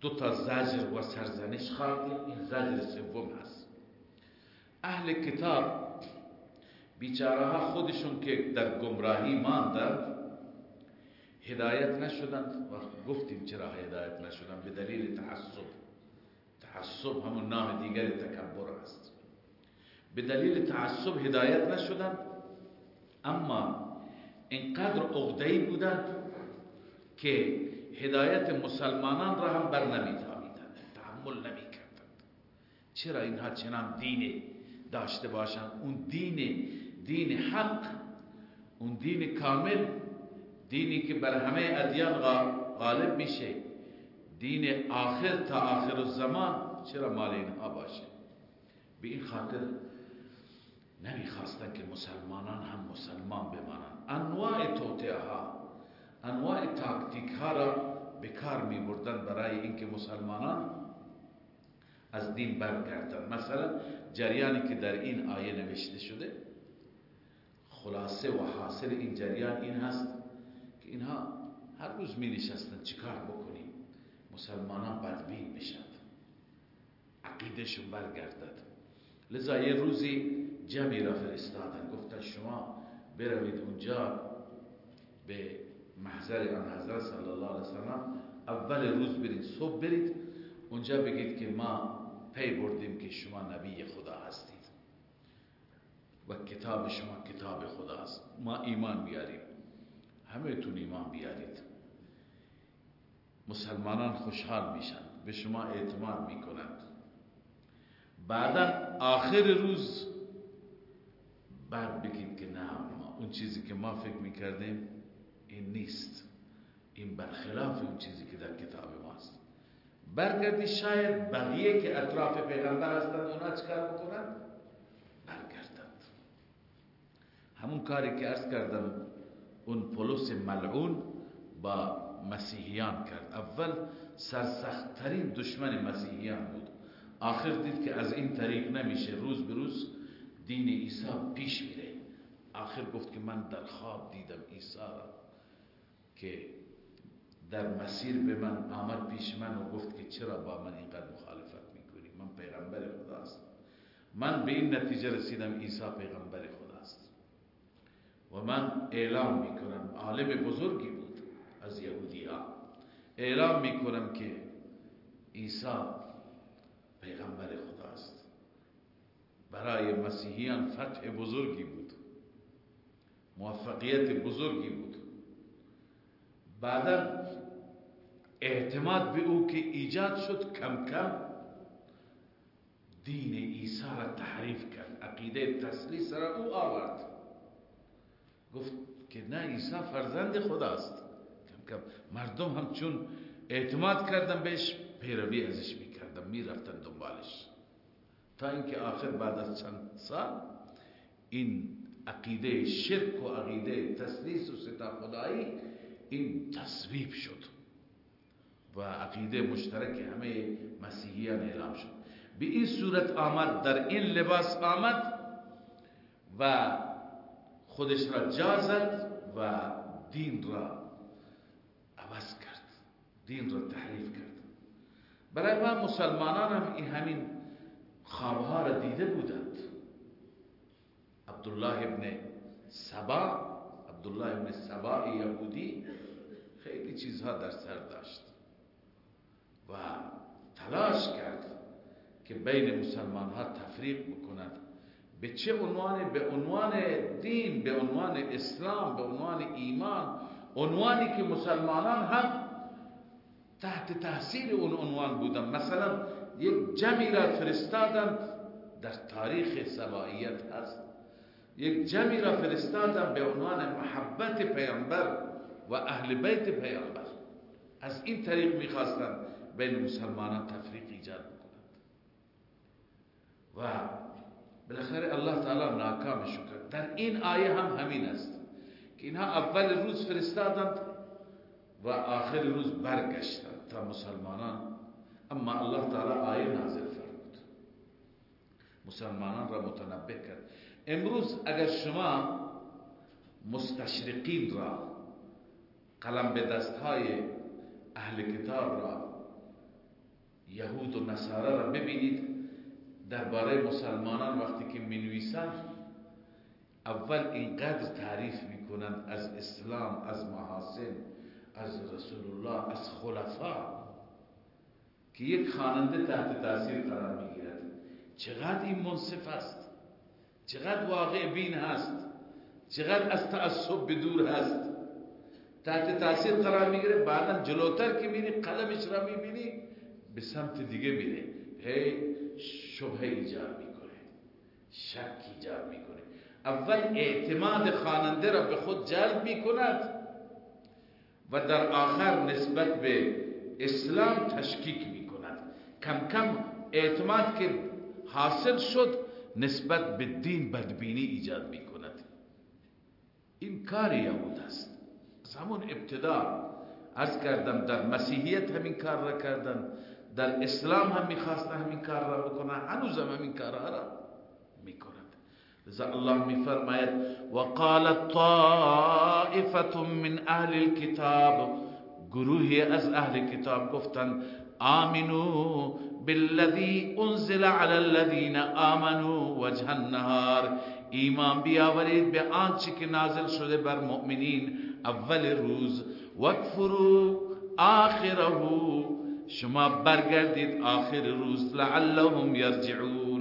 دو تا زجر و سرزنش خواردیم این زجر سوم هست. اهل کتاب بیچاره خودشون که در گمراهی ماندند هدایت نشدند. و گفتیم چرا هدایت نشدند؟ به دلیل تعصب. تعصب همون نام دیگر تکبر است. به دلیل تعصب هدایت نشدند اما اینقدر عقده‌ای بودند که هدایت مسلمانان را هم بر نمیتابیدند. تحمل نمی‌کردند. چرا اینها چنان دین داشته باشند؟ اون دین دین حق اون دین کامل دینی که بر همه ادیان غالب میشه. دین آخر تا آخر الزمان چرا مال اینها باشه؟ به این خاطر نمی‌خواستن که مسلمانان هم مسلمان بمانند. انواع توطعه ها انواع تاکتیک ها را به می بردن برای اینکه مسلمانان از دین برگردن. مثلا جریانی که در این آیه نوشته شده خلاصه و حاصل این جریان این هست که اینها هر روز می نشستن چیکار بکنیم مسلمانان بدبین بشند عقیدشون برگردد. لذا یه روزی جمعی را فرستادن. گفتن شما بروید اونجا به محضر آن حضرت صلی الله علیه وسلم اول روز برید صبح برید. اونجا بگید که ما پی بردیم که شما نبی خدا هستید. و کتاب شما کتاب خدا است. ما ایمان بیاریم. همه تون ایمان بیارید. مسلمانان خوشحال میشن به شما اعتماد می‌کنند بعدا آخر روز بعد بگید که نه اون چیزی که ما فکر می‌کردیم این نیست. این برخلاف اون چیزی که در کتاب ماست. برگردی شاید بقیه که اطراف پیغمبر هستند اونا چکار بکنند برگردند. همون کاری که ارز کردم اون پولس ملعون با مسیحیان کرد. اول سرسختترین دشمن مسیحیان بود. آخر دید که از این طریق نمیشه. روز به روز دین عیسی پیش میره. آخر گفت که من در خواب دیدم عیسی را که در مسیر به من آمد پیش من و گفت که چرا با من اینقدر مخالفت می‌کنی؟ من پیغمبر خداست. من به این نتیجه رسیدم عیسی پیغمبر خداست. و من اعلام می‌کنم عالم بزرگی بود. از یهودی ها. اعلام می‌کنم که عیسی پیغمبر خداست برای مسیحیان فتح بزرگی بود. موفقیت بزرگی بود. بعدا اعتماد به او که ایجاد شد کم کم دین عیسی را تحریف کرد. عقیده تسلیس را او آورد. گفت که نه عیسی فرزند خداست. مردم هم چون اعتماد کردن بهش پیروی ازش می‌کردن می‌رفتن دنبالش. تا اینکه آخر بعد از چند سال این عقیده شرک و عقیده تسلیس و ستا خدایی این تصویب شد و عقیده مشترک همه مسیحیان اعلام شد. به این صورت آمد در این لباس آمد و خودش را جازد و دین را دین را تحریف کرد. برای ما مسلمانان هم این همین خوابها را دیده بودند. عبدالله ابن سبا عبدالله ابن سبا یهودی خیلی چیزها در سر داشت و تلاش کرد که بین مسلمان ها تفریق بکند. به چه عنوان؟ به عنوان دین به عنوان اسلام به عنوان ایمان. عنوانی که مسلمانان هم تحت تحصیل اون عنوان بودن مثلا یک جمعی را فرستادند در تاریخ سباییت هست. یک جمعی را فرستادند به عنوان محبت پیامبر و اهل بیت پیامبر. از این طریق می‌خواستند بین مسلمانان تفریق ایجاد بکنند و بالاخره الله تعالی ناکامش کرد در این آیه هم همین است که اینها اول روز فرستادند و آخر روز برگشتند تا مسلمانان. اما الله تعالی آیه نازل فرمود. مسلمانان را متنبه کرد. امروز اگر شما مستشرقین را قلم به دست های اهل کتاب را یهود و نصارا را ببینید درباره مسلمانان وقتی که نویسند اول اینقدر تعریف می‌کنند از اسلام از محاسن از رسول الله از خلفا که یک خواننده تحت تاثیر قرار می‌گیرد. چقدر این منصف است؟ چقدر واقع بین هست؟ چقدر از تعصب به دور هست؟ تحت تاثیر قرار می‌گیره. بعدا جلوتر که میری قلمش را می‌بینی به سمت دیگه میره. هی شبه ایجاد می‌کنه. شک ایجاد می‌کنه. اول اعتماد خواننده را به خود جلب می‌کند. و در آخر نسبت به اسلام تشکیک می‌کند. کم کم اعتماد که حاصل شد نسبت به دین بدبینی ایجاد می‌کند. این کار یهود است از همون ابتدا از کردم در مسیحیت همین کار را کردن در اسلام هم می‌خواستن همین کار را بکنن هنوز هم همین کار را. لذا الله میفرماید وقالت طائفه من اهل الكتاب گروهی از اهل کتاب گفتند آمنو بالذي انزل على الذين آمنوا وجه النهار ایمان بیاورید به آنچه که نازل شده بر مؤمنین اول روز۔ وکفرو آخره شما برگردید آخر روز لعلهم یرجعون۔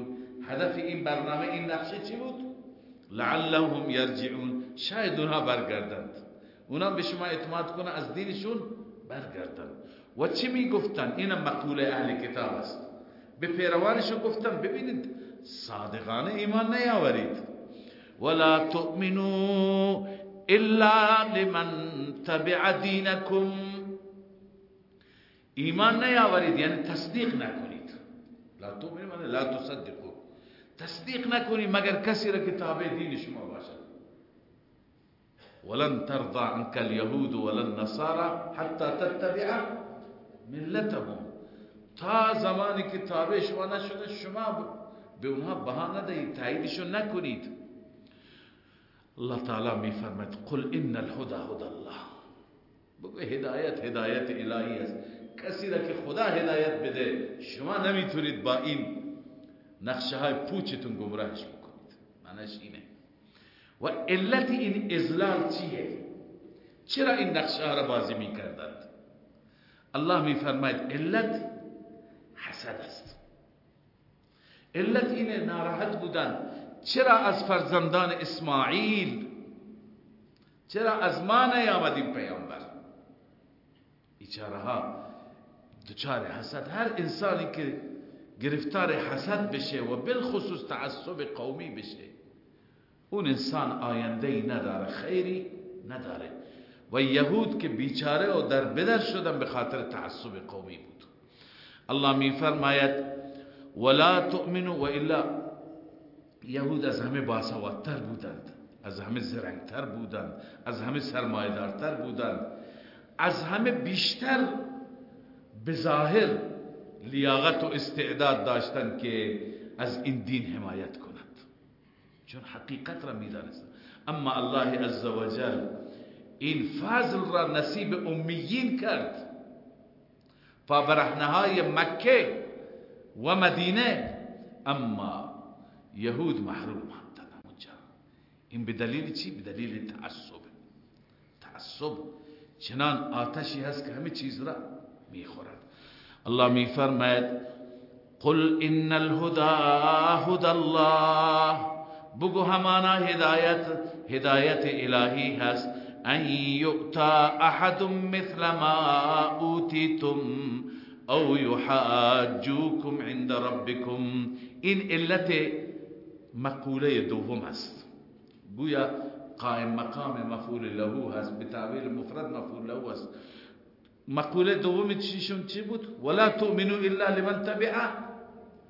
هدف این برنامه این نقشه چی بود؟ لعلهم یرجعون. شاید اونها برگردند. اونا به شما اعتماد کنه از دینشون برگردند و چی می گفتن؟ این مقوله اهل کتاب است. به پیروانشون گفتن ببینید صادقانه ایمان نیاورید. ولا تؤمنوا الا لمن تبع دینکم. ایمان نیاورید یعنی تصدیق نکنید. لا تؤمنوا لا تصدقوا تصدیق نکنید مگر کسی را که تابع دین شما باشد. ولن ترضى عنك اليهود ولا النصارى حتى تتبع ملتهم. تا زمانی که تابع شما نشده شما به اونها بها ندهید تاییدشون نکنید. الله تعالی می فرماید قل ان الهدى هدى الله. بگو هدایت هدایت الهی است. کسی را که خدا هدایت بده شما نمیتونید با این نقشه های پوچتون گمراهش بکنید. معنیش اینه. و علت این ازلال چیه؟ چرا این نقشه ها را بازی می‌کردند الله میفرماید علت حسد است. علت اینه ناراحت بودن. چرا از فرزندان اسماعیل؟ چرا از ما نیامدیم پیامبر؟ ایچاره ها دچار حسد. هر انسانی که گرفتار حسد بشه و بالخصوص تعصب قومی بشه. اون انسان آینده ای نداره خیری نداره. و یهود که بیچاره و در بدر شدن به خاطر تعصب قومی بود. الله می فرماید ولا تؤمنوا و الا یهود از همه باسوادتر بودند از همه زرنگتر بودند از همه سرمایدارتر بودند از همه بیشتر به ظاهر لیاقت و استعداد داشتند که از این دین حمایت کنند چون حقیقت را می‌دانست اما الله عزوجل این فضل را نصیب امیین کرد. پابرهنه های مکه و مدینه اما یهود محروم هستند اونجا این به دلیل چی؟ به دلیل تعصب. تعصب چنان آتشی هست که همه چیز را می‌خورد الله میفرماید قل ان الهدى هدى الله. بگو همانا هدایت هدایت الهی هست ان یؤتا احد مثل ما اوتیتم أو یحاجوکم عند ربکم این علت مقوله دوم است گویا قائم مقام مفعول له هست به تعبیر مفرد مفعول له هست مقوله دوم چیشون چی بود؟ ولا تؤمنوا الا لمن تبع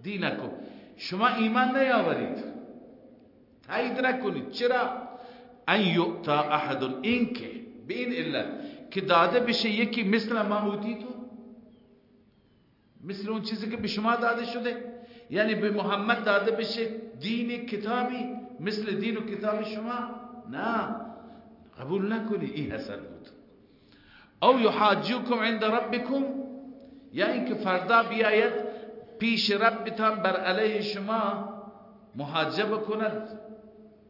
دینکم. شما ایمان نیاورید. تایید نکنید. چرا؟ ان یؤتا احد این که به این علت که داده بشه یکی مثل ما تو. مثل اون چیزی که به شما داده شده. یعنی به محمد داده بشه دین کتابی مثل دین و کتاب شما. نه. قبول نکنی این حسد بود. أو یحاجوکم عند ربکم یا اینکه فردا بیاید پیش ربتان بر علیه شما محاجه کند.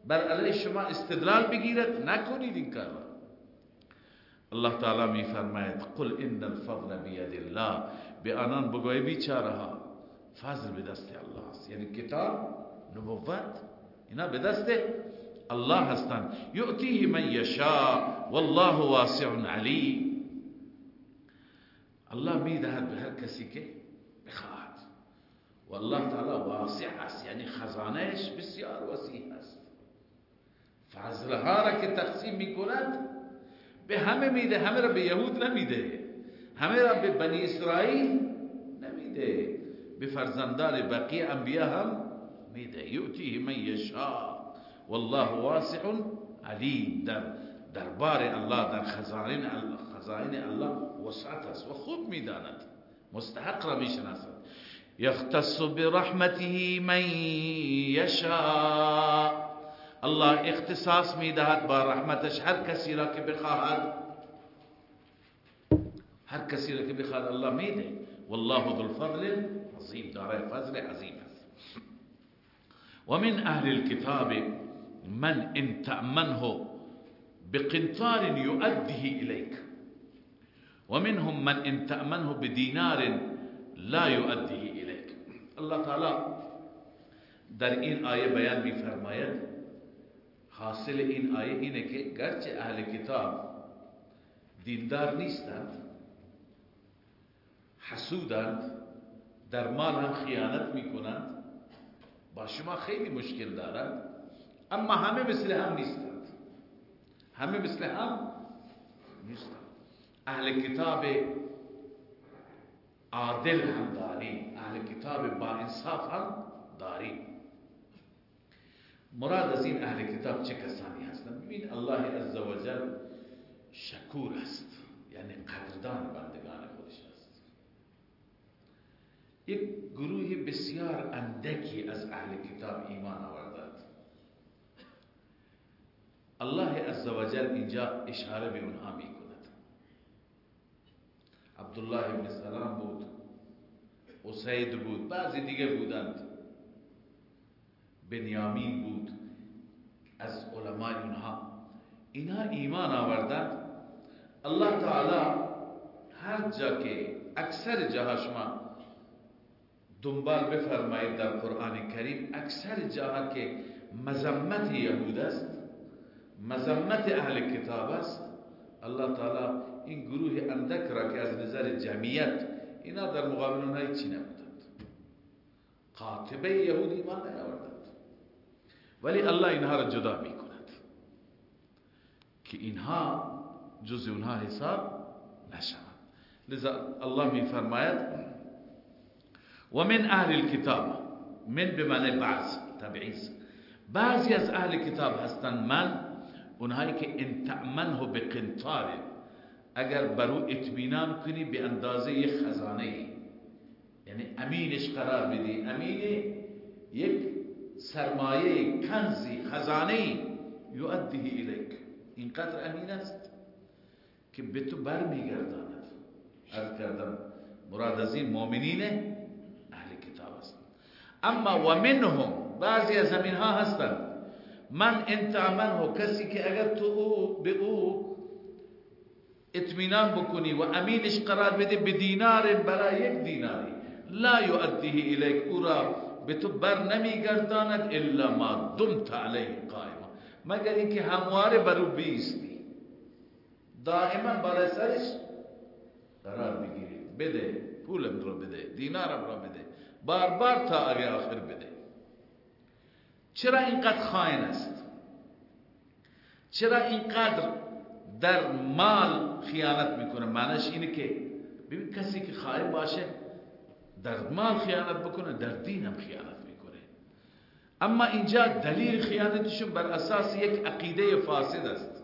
بر علیه شما استدلال بگیرد. نکنید این کار الله تعالی می فرماید قل إن الفضل بید الله. به آنان بگوی بیچاره ها فضل به دست الله است. یعنی کتاب نبوت اینا به دست الله هستند. یعطیه من یشاء والله واسع علیم. الله میدهد به هر کسی که بخواهد و الله تعالی واسع است یعنی خزانهش بسیار وسیع است فضلها را که تقسیم میکند به همه میده همه را به یهود نمیده همه را به بنی اسرائیل نمیده به فرزندان بقیه انبیا هم میده. یعطیه من یشاء والله واسع علیم. در دربار الله در خزائن الله. خزائن الله وسعت است و خوب میداند. مستحق را میشناسد. یختص برحمته من یشاء. الله اختصاص میدهد با رحمتش. هر کسی را که بخواهد هر کسی را که بخواهد الله میده. والله ذو الفضل عظیم دارای فضل عظیم است. و من أهل الكتاب من ان تأمنه بقنطار يؤديه إليك. ومنهم من إن تأمنه بدینار لا يؤديه إليك. الله تعالی در این آیه بیان می فرماید حاصل این آیه اینه که گرچه أهل کتاب دیندار نیستند حسودند در مال هم خیانت میکنند با شما خیلی مشکل دارند اما همه مثل هم نیستند. همه مثل هم نیستند. اهل کتاب عادل هم داریم اهل کتاب با انصاف هم داریم. مراد از این اهل کتاب چه کسانی هستند؟ ببین الله عزوجل شکور است یعنی قدردان بندگان خودش است. یک گروه بسیار اندکی از اهل کتاب ایمان آوردند. الله عزوجل اینجا اشاره به اونها می کند عبدالله ابن سلام بود. اسید بود. بعضی دیگه بودند. بنیامین بود. از علمای اونها. اینها ایمان آوردند. الله تعالی هر جا که اکثر جاها شما دنبال بفرمایید در قرآن کریم اکثر جاها که مذمت یهود است مذمت اهل کتاب است الله تعالی این گروه اندک را که از نظر جمعیت اینا در مقابل اونها چی نبودند. قاطبه یهود ایمان نیاوردند. ولی الله اینها را جدا می کند که اینها جز اونها حساب نشوند. لذا الله می فرماید و من اهل الكتاب من بمعنی بعض تبعیز بعضی از اهل کتاب هستند من اونهایی که انتعمنه به قنطار اگر برو اطمینان کنی به اندازه یک خزانه یعنی امینش قرار بدی. امین یک سرمایه کنزی خزانه یؤدیه الیک. اینقدر امین است که به تو برمیگرداند. عرض کردم مراد از این مؤمنین اهل کتاب است. اما و منهم بعضی از همین ها هستند. من انت ها کسی که اگر تو او به او اطمینان بکنی و امینش قرار بده به دینار برای یک دیناری. لا یؤدیه الیک او را به تو بر نمیگرداند الا ما دمت علیه قائما. مگر اینکه همواره بر او بیستی. دائما بالای سرش قرار بگیری. بده پولم رو بده دینارم را بده. بار بار تا اگه آخر بده. چرا اینقدر خائن است؟ چرا اینقدر در مال خیانت می‌کنه. معنیش اینه که ببین کسی که خائن باشه در مال خیانت بکنه در دین هم خیانت می‌کنه. اما اینجا دلیل خیانتشون بر اساس یک عقیده فاسد است.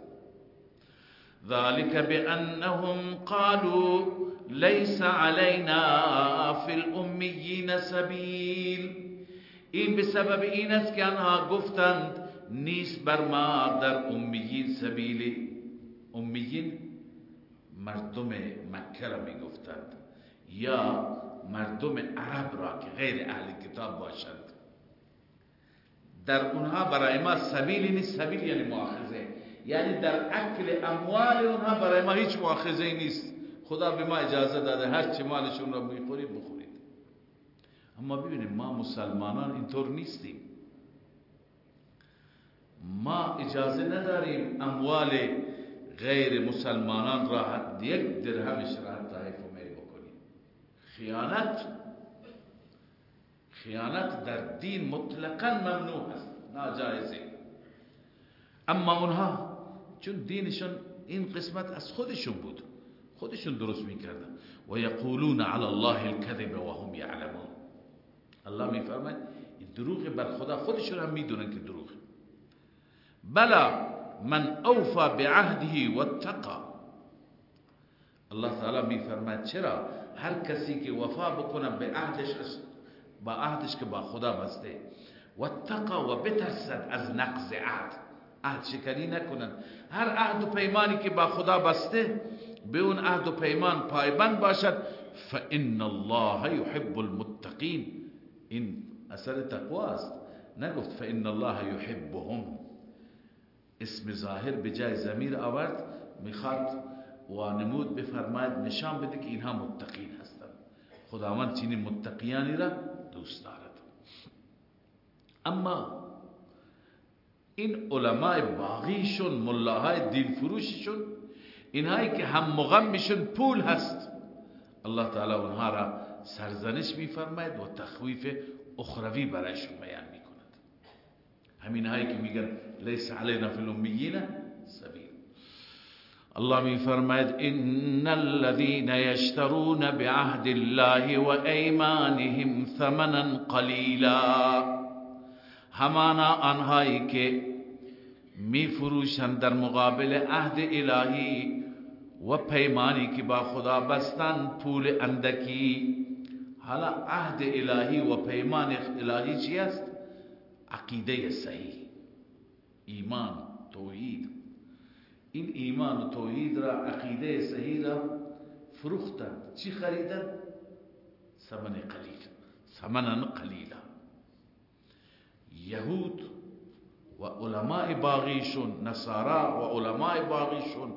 ذلك بأنهم قالوا ليس علينا في الأميين سبيل. این به سبب این است که آنها گفتند نیست بر ما در امیین سبیلی. امیین مردم مکه را می گفتند یا مردم عرب را که غیر اهل کتاب باشند. در اونها برای ما سبیلی نیست. سبیل یعنی مؤاخذه. یعنی در اکل اموال اونها برای ما هیچ مؤاخذه نیست. خدا به ما اجازه داده هر چه مالشون را می‌خورید بخورید اما ببینیم ما مسلمانان اینطور نیستیم. ما اجازه نداریم اموال غیر مسلمانان را یک درهمش را حتی و میل بکنیم خیانت خیانت در دین مطلقا ممنوع است ناجایزه. اما اونها چون دینشون این قسمت از خودشون بود خودشون درست میکردن. و یقولون علی الله الكذب و هم یعلمون. الله میفرماید دروغ بر خدا خودشون هم میدونن که دروغ بلا من اوفا بعهده واتقى. الله تعالی میفرماید چرا؟ هر کسی که وفا بکنه به عهدش با عهدش که با خدا بسته. واتقى و بترسد از نقض عهد. عهد شکنی نکنن. هر عهد و پیمانی که با خدا بسته به اون عهد و پیمان پایبند باشد. فإن الله يحب المتقین. این اثر تقوا است نگفت فإن الله يحبهم. اسم ظاهر به جای زمیر آورد می‌خواد و نمود بفرماید نشان بده که اینها متقین هستند خداوند چنین متقیانی را دوست دارد. اما این علماء باغیشون ملاهای دین فروششون اینهایی که هم مغمشون پول هست الله تعالی اونها را سرزنش میفرماید و تخویف اخروی برایشون بیان می‌کند. همین هایی که میگن لیس علینا فی الامیین سبیل الله میفرماید إن الذين يشترون بعهد الله و ثمنا قلیلا همانا آنهایی که می فروشند در مقابل عهد الهی و پیمانی که با خدا بستن پول اندکی. حالا عهد الهی و پیمان الهی چی است؟ عقیده صحیح. ایمان توحید. این ایمان و توحید را عقیده صحیح را فروختن چی خریدن ثمن قلیل. ثمنا قلیلا یهود و علماء باغیشون نصارا و علماء باغیشون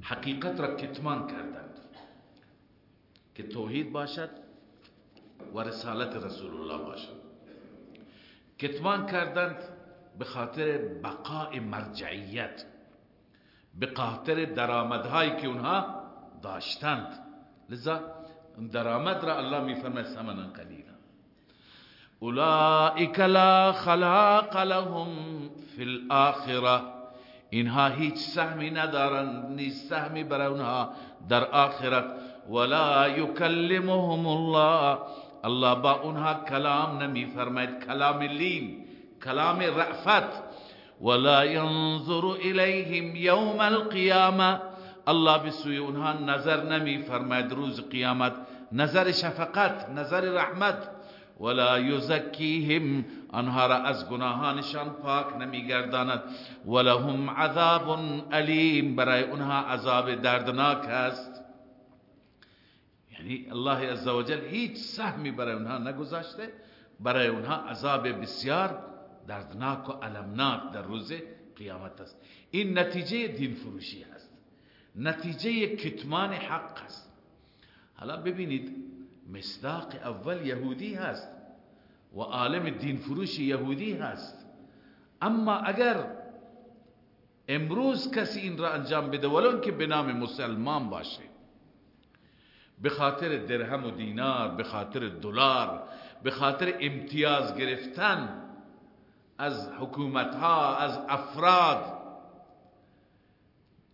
حقیقت را کتمان کردند. که توحید باشد و رسالت رسول الله باشد. کتمان کردند به خاطر بقاء مرجعیت به خاطر درآمدهایی که اونها داشتند. لذا درآمد را الله میفرماید ثمنا قلیلا. اولئک لا خلاق لهم فی الاخره اینها هیچ سهمی ندارند نیست سهمی برای اونها در آخرت. ولا یکلمهم الله. الله با اونها کلام نمی فرماید. کلام لین کلام رعفت ولا ينظر الیهم یوم القیامه الله به سوی نظر نمی فرماید روز قیامت. نظر شفقت نظر رحمت. ولا یزکیهم آنها را از گناهانشان پاک نمیگرداند ولهم عذاب علیم برای اونها عذاب دردناک است. یعنی الله عزوجل هیچ سهمی برای اونها نگذاشته. برای اونها عذاب بسیار دردناک و علمناک در روز قیامت است. این نتیجه دین فروشی است نتیجه کتمان حق است. حالا ببینید مصداق اول یهودی هست و عالم دین فروش یهودی هست. اما اگر امروز کسی این را انجام بده ولون که به نام مسلمان باشه به خاطر درهم و دینار به خاطر دلار به خاطر امتیاز گرفتن از حکومت ها از افراد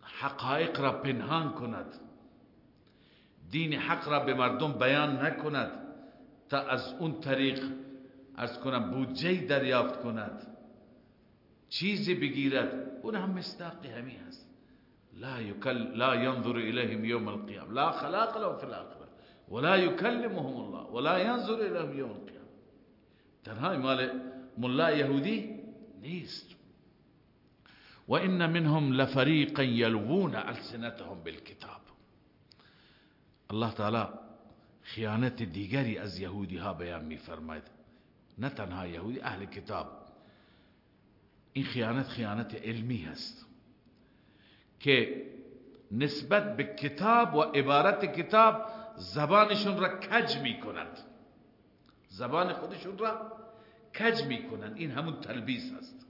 حقایق را پنهان کند. دین حق را به مردم بیان نکند تا از اون طریق از کنم بودجه دریافت کند. چیزی بگیرد اون هم مستاقی همی هست. لا يكل لا ينظر إليهم يوم القيامة. لا خلاق لهم في الآخرة. ولا يكلمهم الله. ولا ينظر إليهم يوم القيامة. تنها مال ملا یهودی نیست و ان منهم لفریقا یلوون ألسنتهم بالکتاب الله تعالی خیانت دیگری از یهودی ها بیان میفرماید نه تنها أهل کتاب. این خیانت خیانت علمی هست. که نسبت به کتاب و عبارت کتاب زبانشون را کج می کند زبان خودشون را کج می‌کنن این همون تلبیس هست.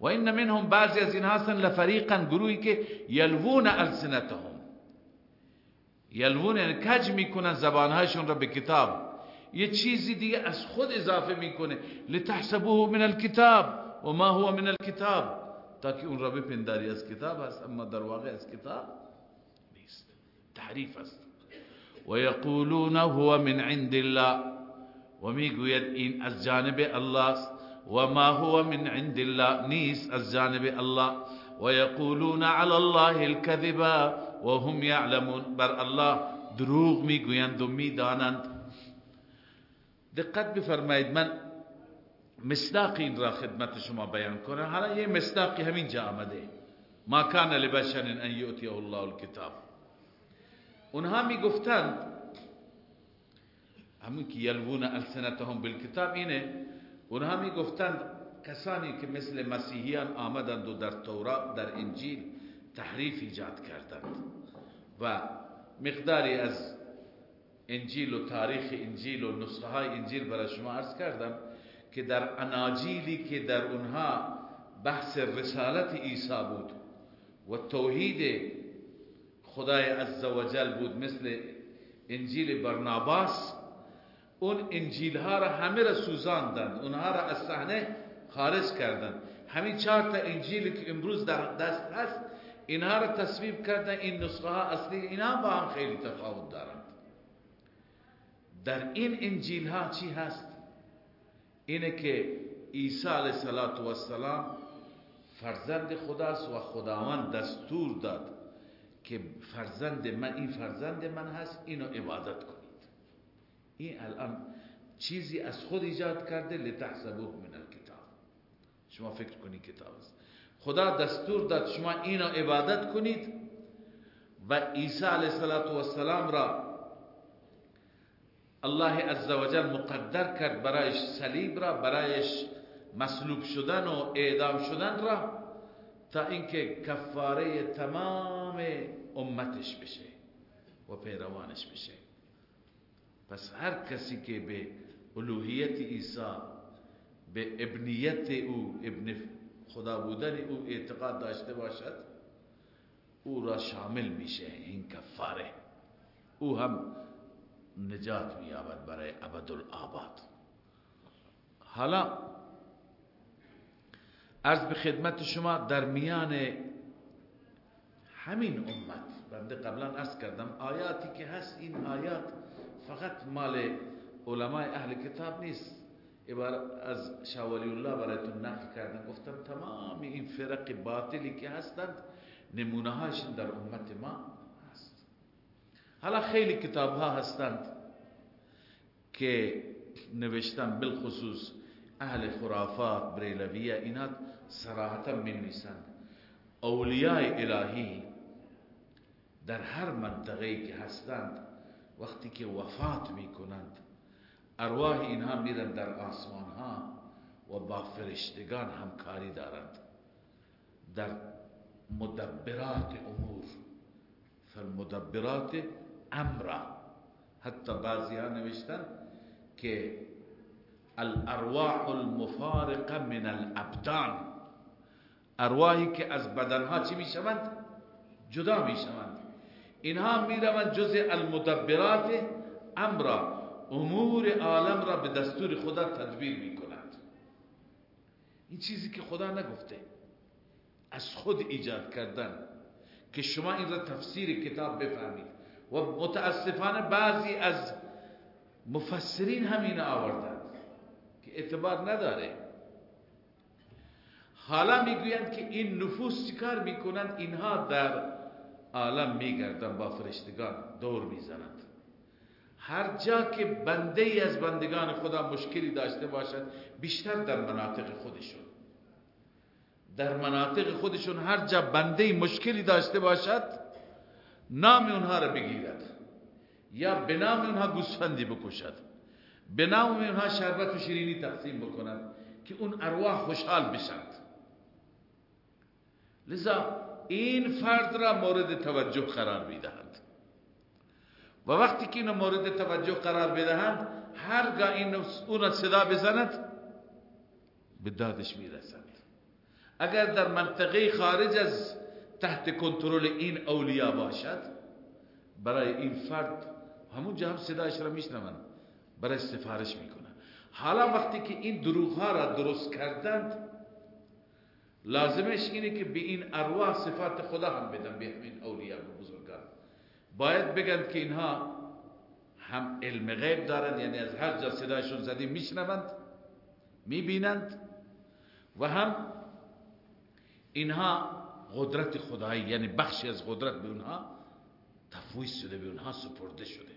و این منهم بعضی از این هستن لفریقا گروهی که یلوون السنتهم یلوون یعنی کج می‌کنن زبانهایشون را به کتاب. یه چیزی دیگه از خود اضافه می‌کنه. لتحسبوه من الكتاب و ما هو من الكتاب تاکه اون را بپنداری از کتاب هست اما در واقع از کتاب نیست. تحریف است و هو من عند الله. و میگوید این از جانب الله است. و ما هو من عند الله نیست از جانب الله. و یقولون علی الله الكذب و هم یعلمون بر الله دروغ میگویند و میدانند. دقت بفرمایید من مصداق این را خدمت شما بیان کنم حالا یه مصداقی همین جا آمده. ما کان لبشر ان یؤتیه الله الكتاب اونها می‌گفتند همون که یلوون السنتهم بالکتاب اینه اونها می گفتند کسانی که مثل مسیحیان آمدند و در تورات در انجیل تحریف ایجاد کردند. و مقداری از انجیل و تاریخ انجیل و نسخه های انجیل برای شما عرض کردم. که در اناجیلی که در اونها بحث رسالت عیسی بود و توحید خدای عزوجل بود مثل انجیل برناباس اون انجیل ها را همه را سوزاندند اونها را از صحنه خارج کردند. همین چهار تا انجیلی که امروز در دست هست اینها را تصویب کردن این نسخه ها اصلی اینا با هم خیلی تفاوت دارند. در این انجیل ها چی هست؟ اینه که عیسی علیه السلام فرزند خداست و خداوند دستور داد که فرزند من این فرزند من هست اینو عبادت کن این الان چیزی از خود ایجاد کرده لتحسبوه من الكتاب شما فکر کنید کتاب است. خدا دستور داد شما اینو عبادت کنید و عیسی علیه السلام را الله عزوجل مقدر کرد برایش صلیب را برایش مصلوب شدن و اعدام شدن را تا اینکه کفاره تمام امتش بشه و پیروانش بشه. پس هر کسی که به الوهیت عیسی به ابنیت او ابن خدا بودن او اعتقاد داشته باشد او را شامل میشه این کفاره. او هم نجات مییابد برای ابدالآباد حالا عرض به خدمت شما در میان همین امت بنده قبلا عرض کردم آیاتی که هست این آیات فقط مال علماء اهل کتاب نیست. عبارت از شاولی الله برایتون نقل کردن گفتم تمام این فرق باطلی که هستند نمونه هاشون در امت ما حالا خیلی کتاب ها هستند که نوشتن بالخصوص اهل خرافات بریلویه اینا صراحتا می نویسند اولیاء الهی در هر منطقه که هستند وقتی که وفات می کنند ارواح اینها میرن در آسمان ها و با فرشتگان همکاری دارند. در مدبرات امور فالمدبرات امرا حتی بعضی ها نوشتن که الارواح المفارقه من الابدان ارواحی که از بدنها چی می‌شوند؟ جدا می‌شوند. اینها می‌روند جز المدبرات امرا امور عالم را به دستور خدا تدبیر می‌کنند. این چیزی که خدا نگفته. از خود ایجاد کردن. که شما این را تفسیر کتاب بفهمید. و متاسفانه بعضی از مفسرین همین آوردند که اعتبار نداره. حالا می‌گویند که این نفوس چیکار می‌کنند؟ اینها در عالم میگردن با فرشتگان دور می‌زنند. هر جا که بنده ای از بندگان خدا مشکلی داشته باشد بیشتر در مناطق خودشون. در مناطق خودشون هر جا بنده مشکلی داشته باشد نام اونها را بگیرد. یا به نام اونها گوسفندی بکشد. به نام اونها شربت و شیرینی تقسیم بکند که اون ارواح خوشحال بشند. لذا این فرد را مورد توجه قرار می‌دهند. و وقتی که اینو مورد توجه قرار بدهند هرگاه این اون صدا بزند به دادش می‌رسند. اگر در منطقه خارج از تحت کنترل این اولیا باشد؟ برای این فرد همون هم صدایش را میشنوند برای سفارش می‌کنن حالا وقتی که این دروغ ها را درست کردند لازمش اینه که به این ارواح صفات خدا هم بدن به همین اولیا و بزرگان. باید بگن که اینها هم علم غیب دارند یعنی از هر جا صدایشون زدیم میشنوند می‌بینند و هم اینها قدرت خدایی یعنی بخشی از قدرت به اونها تفویض شده به اونها سپرده شده.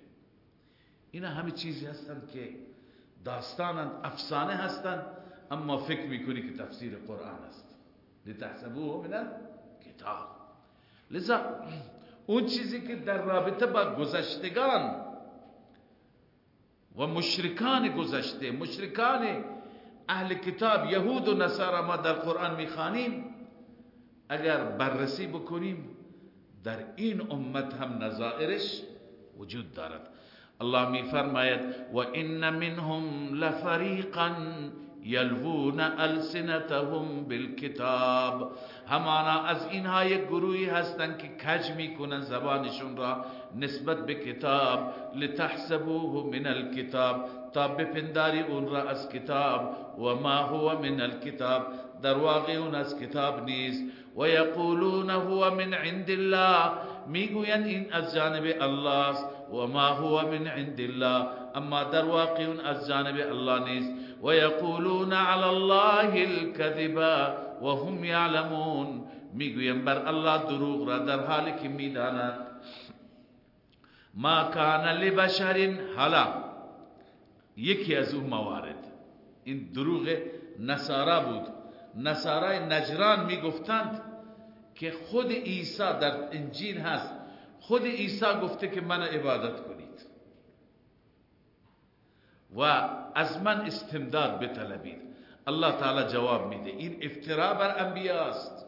اینا همه چیزی هستند که داستانند افسانه هستند اما فکر می‌کنی که تفسیر قرآن است. لتحسبوه من کتاب لذا اون چیزی که در رابطه با گذشتگان و مشرکان گذشته مشرکان اهل کتاب یهود و نصارا ما در قرآن می‌خوانیم اگر بررسی بکنیم در این امت هم نظائرش وجود دارد. الله می فرماید و ان منهم لفریقا یلوون السنتهم بالکتاب. همانا از اینها یک گروهی هستند که کج می‌کنن زبانشون را نسبت به کتاب لتحسبوه من الكتاب تا بپنداری اون را از کتاب و ما هو من الكتاب در واقع اون از کتاب نیست. و یقولون هو من عند الله. میگوین این از الله. است و ما هو من عند الله. أما در واقع اون از جانب الله نیست و یقولون علی الله الكذب و هم یعلمون میگوین بر الله دروغ را در حالی ما کان لبشر حالا. یکی از اون موارد. این دروغ نصارا بود. نصارای نجران میگفتند. که خود عیسی در انجیل هست. خود عیسی گفته که من عبادت کنید. و از من استمداد بطلبید. الله تعالی جواب میده. این افترا بر انبیاء است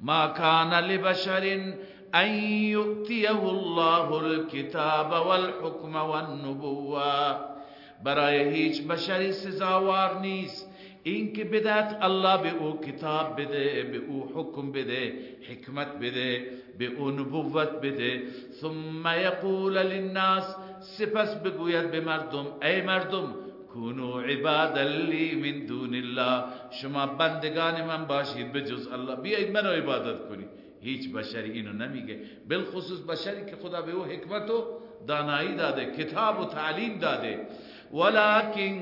ما کان لبشر ان یؤتیه الله الكتاب والحکم والنبوه برای هیچ بشری سزاوار نیست. این که بدت الله به او کتاب بده به او حکم بده حکمت بده به او نبوت بده ثم یقول للناس سپس بگوید به مردم ای مردم کونو عباد لی من دون الله شما بندگان من باشید به جز الله بیایید منو عبادت کنید هیچ بشری اینو نمیگه بالخصوص بشری که خدا به او حکمت و دانایی داده کتاب و تعلیم داده ولكن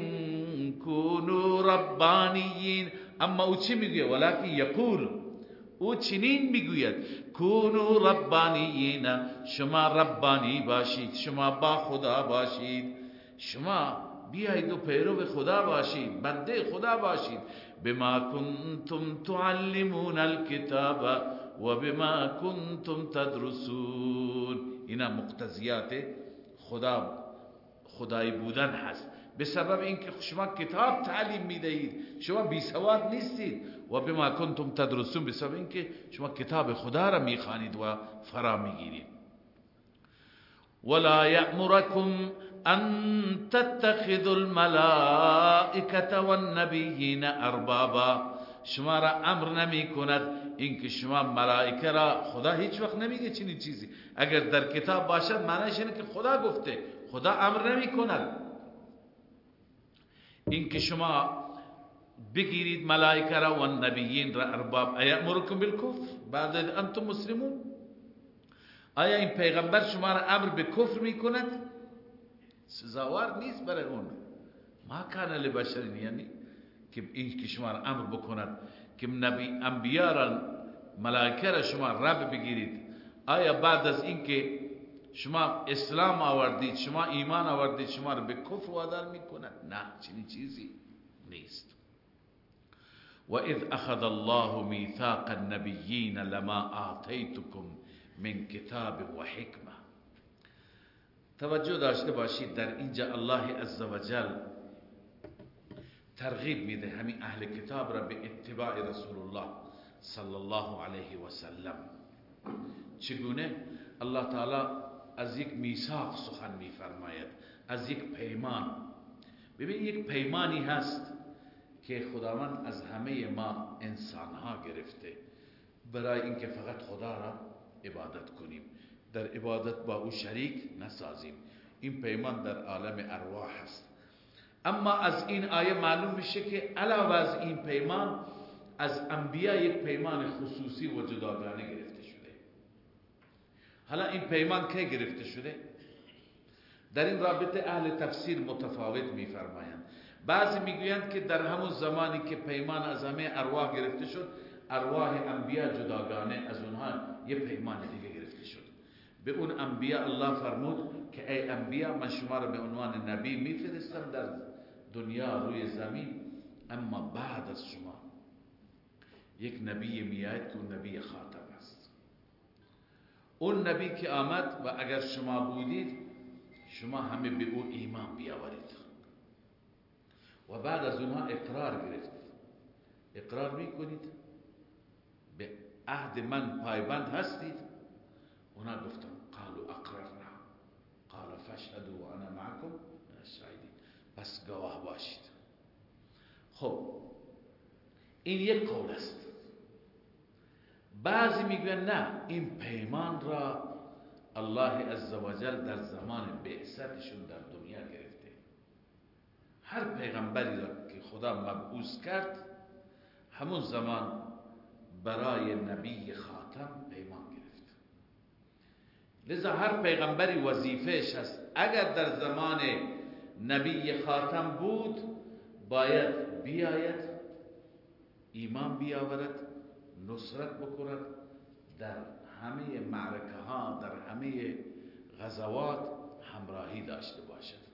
کونو ربانیین. اما او چی میگه ولكن یقول. او چنین می‌گوید. کونو ربانیین. شما ربانی باشید. شما با خدا باشید. شما بیایید و پیرو خدا باشید. بنده خدا باشید. بما کنتم تعلمون الكتاب و بما کنتم تدرسون. اینا مقتضیات خدا خدای بودن هست. به سبب اینکه شما کتاب تعلیم می‌دهید شما بی سواد نیستید. و بما کنتم تدرسون به سبب اینکه شما کتاب خدا را می‌خوانید و فرا می‌گیرید. ولا یأمرکم ان تتخذوا الملائکه والنبیین اربابا شما را امر نمی کند اینکه شما ملائکه را خدا هیچ وقت نمیگه چنین چیزی. اگر در کتاب باشد معنیش اینه که خدا گفته. خدا امر نمی کند اینکه شما بگیرید ملائکه را و نبیین را ارباب. ایامرکم بالکفر؟ بعد انتم مسلمون. آیا این پیغمبر شما را امر به کفر می کند سزاوار نیست برای اون. ما کان لبشر یعنی که این که شما را امر بکند که نبی انبیا را ملائکه را شما رب بگیرید. آیا بعد از اینکه شما اسلام آوردید شما ایمان آوردید شما را به کفر وادار می‌کند. نه چنین چیزی نیست. و اذ اخذ الله میثاق النبیین لما آتیتکم من کتاب و حکمه. توجه داشته باشید در اینجا الله عزوجل ترغیب میده همین اهل کتاب را به اتباع رسول الله صلی الله علیه و سلم. چگونه؟ الله تعالی از یک میثاق سخن میفرماید از یک پیمان. ببین یک پیمانی هست که خداوند از همه ما انسان ها گرفته. برای اینکه فقط خدا را عبادت کنیم. در عبادت با او شریک نسازیم. این پیمان در عالم ارواح هست. اما از این آیه معلوم میشه که علاوه از این پیمان از انبیا یک پیمان خصوصی و جداگانه حالا این پیمان که گرفته شده؟ در این رابطه اهل تفسیر متفاوت میفرمایند. بعضی می‌گویند که در همون زمانی که پیمان از همه ارواح گرفته شد ارواح انبیا جداگانه از اونها یه پیمان دیگه گرفته شد. به اون انبیا الله فرمود که ای انبیا من شما را به عنوان نبی میفرستم در دنیا روی زمین اما بعد از شما یک نبی میاد که نبی خاتم. اون نبی که آمد و اگر شما بودید شما همه به او ایمان بیاورید. و بعد از اونها اقرار گرفت اقرار می‌کنید. به عهد من پایبند هستید. اونا گفتن قالوا اقررنا. قال فاشهدوا وانا معكم من الشاهدين پس گواه باشید. خب این یک قول است. بعضی می‌گوین نه این پیمان را الله عزوجل در زمان بعثتشون در دنیا گرفته. هر پیغمبری را که خدا مبعوث کرد همون زمان برای نبی خاتم پیمان گرفت. لذا هر پیغمبری وظیفهش هست اگر در زمان نبی خاتم بود باید بیاید ایمان بیاورد. نصرت بکند در همه معرکه ها در همه غزوات همراهی داشته باشد.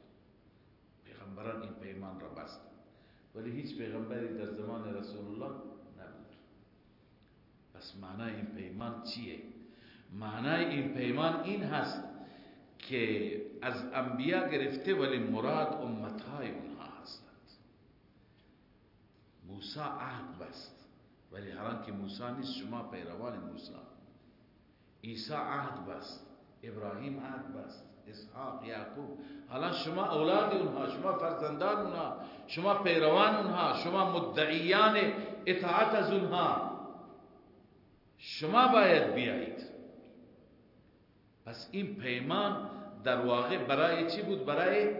پیغمبران این پیمان را بست. ولی هیچ پیغمبری در زمان رسول الله نبود. پس معنای این پیمان چیه؟ معنای این پیمان این هست که از انبیا گرفته ولی مراد امتهای اونها هستند. موسی عهد بست. ولی هران که موسی نیست شما پیروان موسی. عیسی عهد بست ابراهیم عهد بست اسحاق یعقوب. حالا شما اولاد اونها شما فرزندان اونها شما پیروان اونها شما مدعیان اطاعت از اونها. شما باید بیایید. پس این پیمان در واقع برای چی بود؟ برای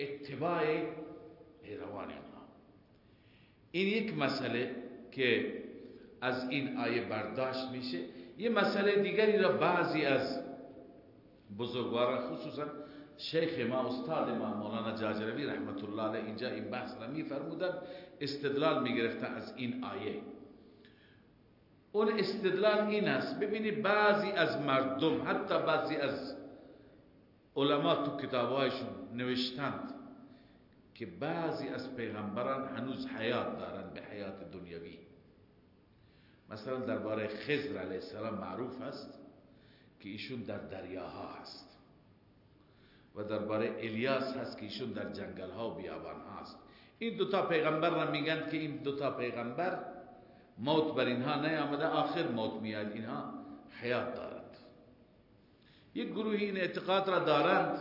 اتباع پیروان اونها. این یک مسئله. که از این آیه برداشت میشه. یه مسئله دیگری را بعضی از بزرگواران خصوصا شیخ ما استاد ما مولانا جاجروی رحمت الله علیه اینجا این بحث را میفرمودن. استدلال می‌گرفتن از این آیه. اون استدلال این است. ببینید بعضی از مردم حتی بعضی از علما تو کتابهایشون نوشتند که بعضی از پیغمبران هنوز حیات دارند به حیات دنیوی مثلا درباره خضر علیه السلام معروف است که ایشون در دریاها هست. و درباره الیاس هست که ایشون در جنگل ها و بیابان هست. این دوتا پیغمبر را میگن که این دوتا پیغمبر موت بر اینها نیامده آخر موت میاد اینها حیات دارند. یک گروهی این اعتقاد را دارند.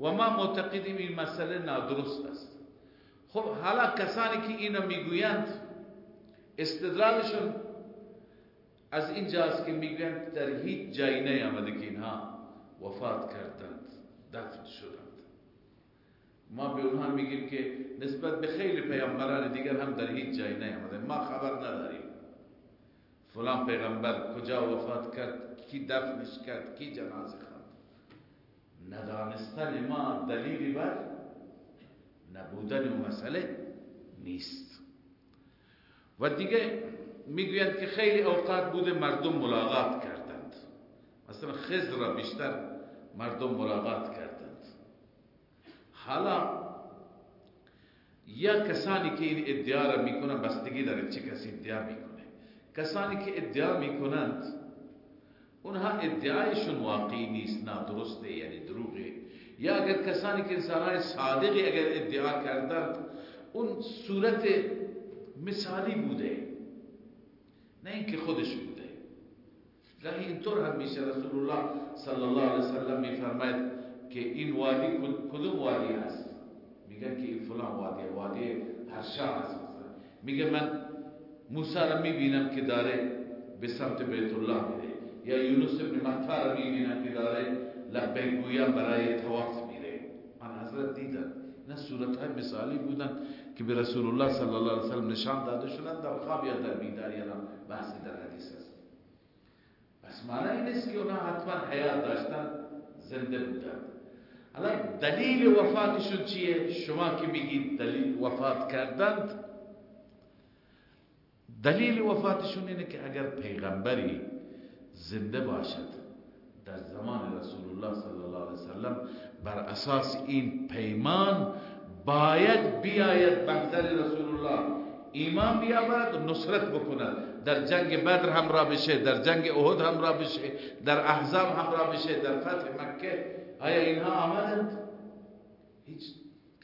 و ما معتقدیم این مسئله نادرست است. خب حالا کسانی که اینو می‌گویند استدلالشون از اینجاست که می‌گویند در هیچ جایی نیامده که اینها وفات کردند دفن شدند. ما به اونها میگیم که نسبت به خیلی پیامبران دیگر هم در هیچ جایی نیامده. ما خبر نداریم. فلان پیغمبر کجا وفات کرد؟ کی دفنش کرد؟ کی جنازه خواند؟ ندانستن ما دلیلی بر نبودن اون مسئله نیست. و دیگه می‌گویند که خیلی اوقات بوده مردم ملاقات کردند. مثلا خزر را بیشتر مردم ملاقات کردند. حالا یا کسانی که این ادعا را می‌کنند بستگی داره چه کسی ادعا می‌کنه. کسانی که ادعا می‌کنند اونها ادعایشون واقعی نیست نادرسته یعنی دروغه. یا اگر کسانی که انسانهای صادقی اگر ادعا کردند اون صورت مثالی بوده. نه اینکه خودش بوده گاهی اینطور هم میشه رسول الله صلی الله علیه وسلم میفرماید که این وادی کدوم وادی هست؟ میگن که این فلان وادی وادی هرشا هست. میگه من موسی را می‌بینم که داره به سمت بیت الله میره. یا یونس ابن مطا را می‌بینم که داره گویم برای تواف میره. من حضرت دیدم. نه صورت های مثالی بودن. که به رسول الله صلی الله علیه وسلم نشان داده شدن در خواب یا در بیداری یا بحثی در حدیث است. پس معنی این است که اونا حتما حیات داشتن زنده بودن. حالا دلیل وفاتشون چیه؟ شما که میگید دلیل وفات کردند دلیل وفاتشون اینه که اگر پیغمبری زنده باشد در زمان رسول الله صلی الله علیه وسلم بر اساس این پیمان باید بیاید بهتر رسول الله ایمان بیاورد نصرت بکند. در جنگ بدر هم را بشه در جنگ احد هم را بشه در احزاب هم را بشه در فتح مکه. آیا اینها آمدند؟ هیچ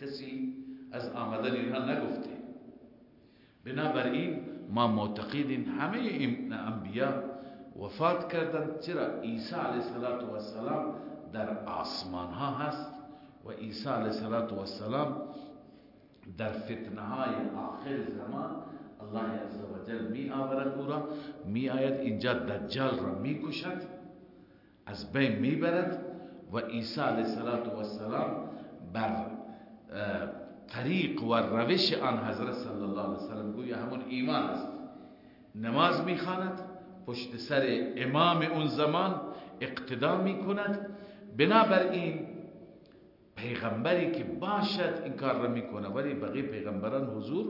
کسی از آمدن اینها نگفته. بنابراین ما معتقدین همه این انبیا وفات کردند چرا عیسی علیه السلام در آسمان ها هست؟ و عیسی علیه السلام در فتنه های آخر زمان الله عزوجل می آورد او را می آید اینجا دجال را می کشد از بین می برد و عیسی علیه السلام بر طریق و روش آن حضرت صلی الله علیه وسلم گویا همون ایمان است. نماز می خاند پشت سر امام اون زمان اقتدا می کند. بنابراین پیغمبری که باشد این کار را میکنه، ولی بقیه پیغمبران حضور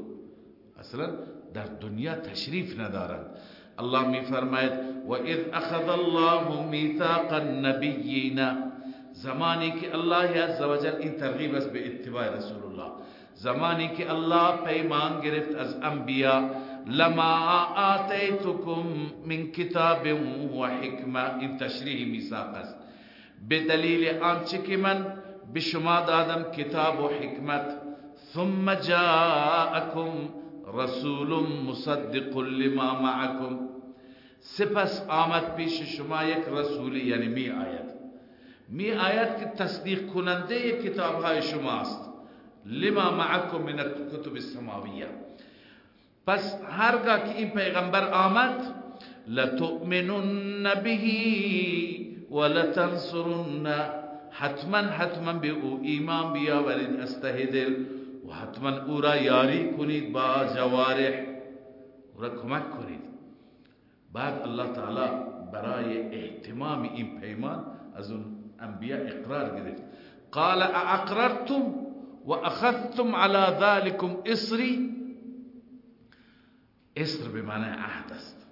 اصلا در دنیا تشریف ندارند. الله میفرماید و اذ اخذ الله میثاق النبیین زمانی که الله عزوجل این ترغیب است به اتباع رسول الله زمانی که الله پیمان گرفت از انبیا لما آتیتکم من کتاب و حکمه این تشریح میثاق است. به دلیل آنچه که من به شما دادم کتاب و حکمت. ثم جاءکم رسول مصدق لما معکم. سپس آمد پیش شما یک رسول یعنی می آید. می آید که تصدیق کننده کتاب های شماست. لما معکم من کتب السماویه. پس هرگاه که این پیغمبر آمد لتؤمنن به ولتنصرن حتما حتما به او ایمان بیاورید. استهدل و حتما او را یاری کنید با جوارح. او را کمک کنید. بعد الله تعالی برای احتمام این پیمان از اون انبیاء اقرار گرفت. قال اقررتم و اخذتم على ذلكم اصری اصر به معنی عهد است.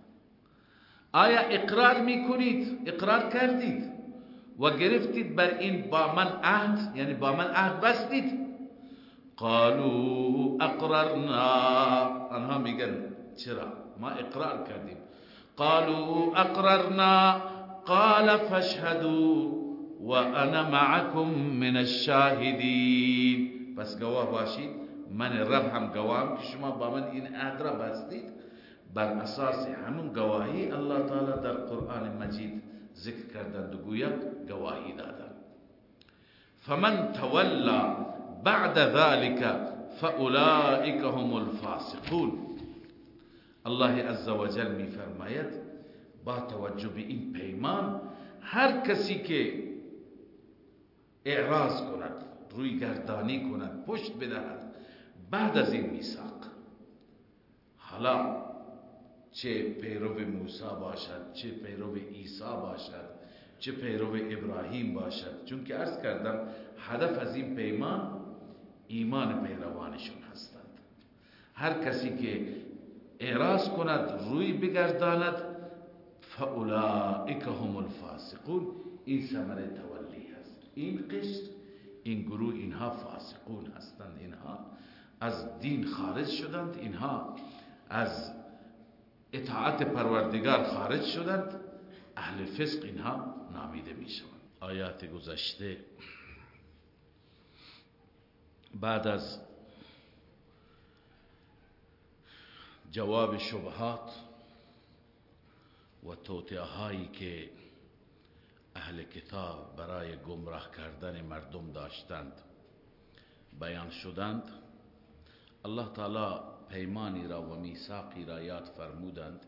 آیا اقرار می‌کنید؟ اقرار کردید. و گرفتید بر این با من عهد یعنی با من عهد بستید. قالوا اقررنا. آنها میگن چرا؟ ما اقرار کردیم. قالوا اقررنا. قال فاشهدوا وأنا معكم من الشاهدين پس گواه باشید من رب هم گواهم که شما با من این عهد را بستید. بر أساس همون گواهی الله تعالی در قرآن مجید ذکر کردند و گویا گواهی دادند فمن تولا بعد ذلك فأولئك هم الفاسقون. الله عز وجل می فرماید با توجه به این پیمان هر کسی که اعراض کند روی گردانی کند پشت بدهد بعد از این میثاق. حالا چه پیرو موسی باشد چه پیرو عیسی باشد چه پیرو ابراهیم باشد. چون که عرض کردم هدف از این پیمان ایمان پیروانشون هستند. هر کسی که اعراض کند روی بگرداند فاولائک هم الفاسقون. این ثمر تولی هست. این قشر این گروه اینها فاسقون هستند. اینها از دین خارج شدند. اینها از اطاعت پروردگار خارج شدند. اهل فسق اینها نامیده می شوند آیات گذشته. بعد از جواب شبهات و توطعه هایی که اهل کتاب برای گمراه کردن مردم داشتند بیان شدند الله تعالی پیمانی را و میثاقی را یاد فرمودند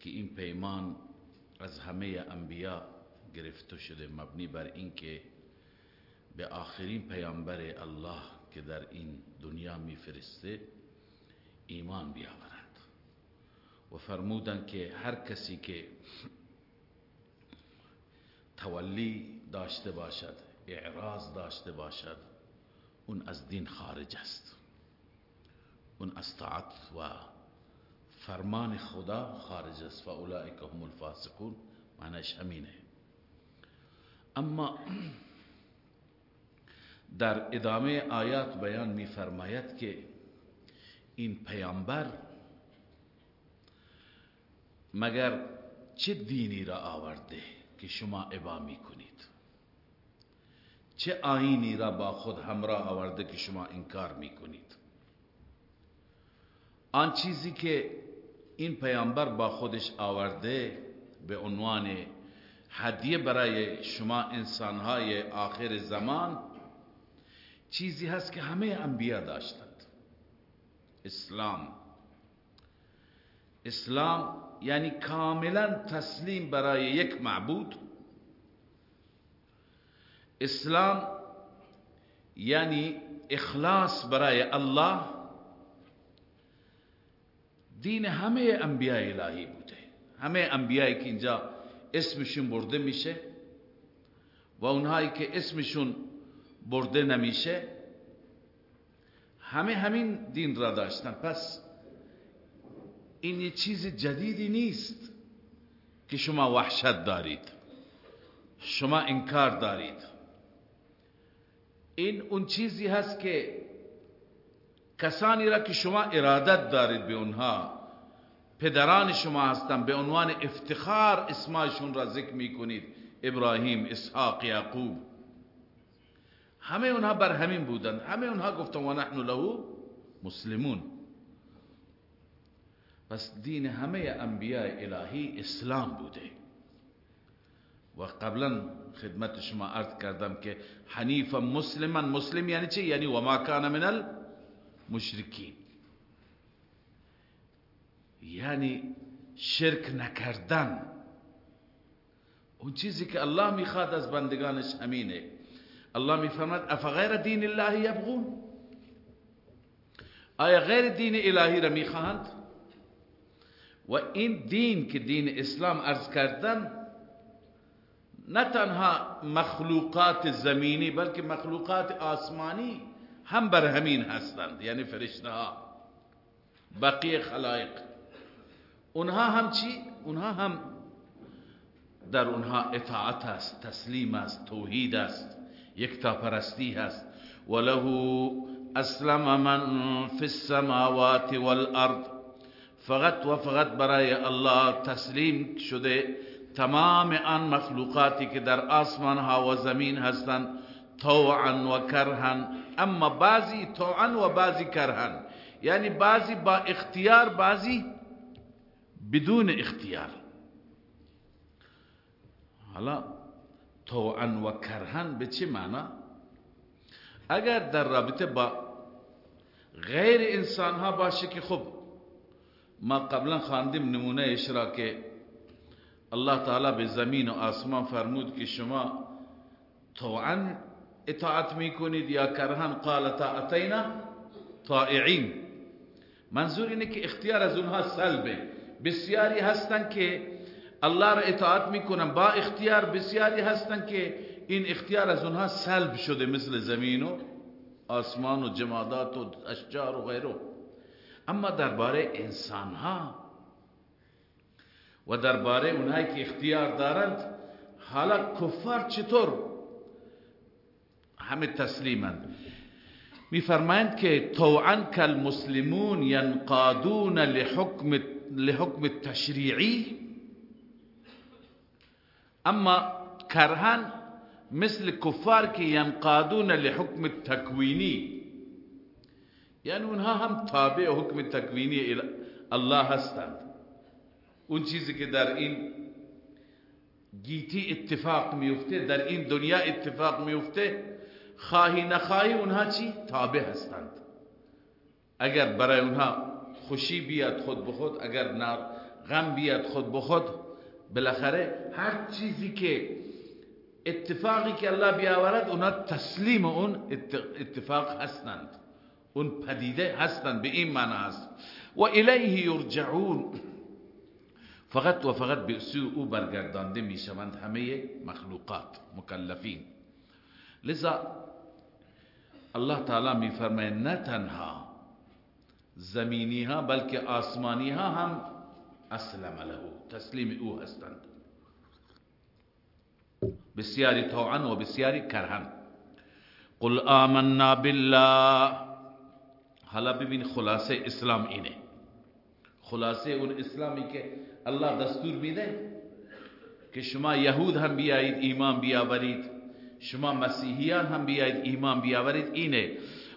که این پیمان از همه انبیا گرفته شده مبنی بر اینکه به آخرین پیامبر الله که در این دنیا میفرسته ایمان بیاورند. و فرمودند که هر کسی که تولی داشته باشد اعراض داشته باشد اون از دین خارج است. اون از و فرمان خدا خارج است فاولائک هم الفاسقون معنیش همینه اما در ادامه آیات بیان میفرماید که این پیامبر مگر چه دینی را آورده که شما ابا می کنید چه آینی را با خود همراه آورده که شما انکار می کنید آن چیزی که این پیامبر با خودش آورده به عنوان هدیه برای شما انسانهای آخر زمان چیزی هست که همه انبیا داشتند. اسلام. اسلام یعنی کاملا تسلیم برای یک معبود. اسلام یعنی اخلاص برای الله. دین همه انبیاء الهی بوده. همه انبیایی که اینجا اسمشون برده میشه و اونهایی که اسمشون برده نمیشه همه همین دین را داشتن. پس این یه چیز جدیدی نیست که شما وحشت دارید. شما انکار دارید. این اون چیزی هست که کسانی را که شما ارادت دارید به اونها پدران شما هستند به عنوان افتخار اسمایشون را ذکر می کنید ابراهیم اسحاق یعقوب. همه اونها بر همین بودند. همه اونها گفتن و نحن له مسلمون. پس دین همه انبیاء الهی اسلام بوده. و قبلا خدمت شما عرض کردم که حنیف مسلما مسلم یعنی چی؟ یعنی و ما کان من المشرکین یعنی شرک نکردن. اون چیزی که الله می‌خواد از بندگانش همینه. الله میفرماد افغیر دین الله یبغون؟ آیا غیر دین الهی را می‌خواهند؟ و این دین که دین اسلام ارز کردن نه تنها مخلوقات زمینی بلکه مخلوقات آسمانی. هم بر همین هستند یعنی فرشته ها بقیه خلایق. اونها هم چی؟ اونها هم در اونها اطاعت است تسلیم است توحید است یکتا پرستی هست. وله اسلم من فی السماوات والارض فقط و فقط برای الله تسلیم شده تمام آن مخلوقاتی که در آسمان ها و زمین هستند طوعا و کرهن اما بعضی طوعا و بعضی کرهن یعنی بعضی با اختیار بعضی بدون اختیار. حالا طوعا و کرهن به چه معنا؟ اگر در رابطه با غیر انسان ها باشه که خب ما قبلا خواندیم نمونه اشرا که الله تعالی به زمین و آسمان فرمود که شما طوعا اطاعت می‌کنید یا کرهن قال اتینا طائعین. منظور اینه که اختیار از اونها سلبه. بسیاری هستن که الله را اطاعت می‌کنن با اختیار بسیاری هستن که این اختیار از اونها سلب شده مثل زمین و آسمان و جمادات و اشجار و غیره. اما درباره انسان ها و درباره اونهایی که اختیار دارند حالا کفار چطور همه تسلیمند. میفرمایند که طوعا کالمسلمون ینقادون لحکم لحکم التشریعی. اما کرهن مثل کفار که ینقادون لحکم التکوینی. یعنی اونها هم تابع حکم تکوینی الله هستند. اون چیزی که در این گیتی اتفاق میفته در این دنیا اتفاق میفته خواهی نخواهی اونها چی؟ تابع هستند. اگر برای اونها خوشی بیاد خود به خود اگر غم بیاد خود به خود بالاخره هر چیزی که اتفاقی که الله بیاورد اونها تسلیم اون اتفاق هستند. اون پدیده هستند به این معنی هست. و الیه یرجعون. فقط و فقط به سوی او برگردانده می شوند همه مخلوقات مکلفین. لذا الله تعالی می فرماید نه تنها زمینی ها بلکه آسمانی ها هم اسلم له تسلیم او هستند بسیاری طوعا و بسیاری کرهن قل آمنا بالله حالا ببین خلاصه اسلام اینه خلاصه اون اسلامی که الله دستور میده که شما یهود هم بیایید ایمان بیاورید شما مسیحیان هم بیایید ایمان بیاورید اینه.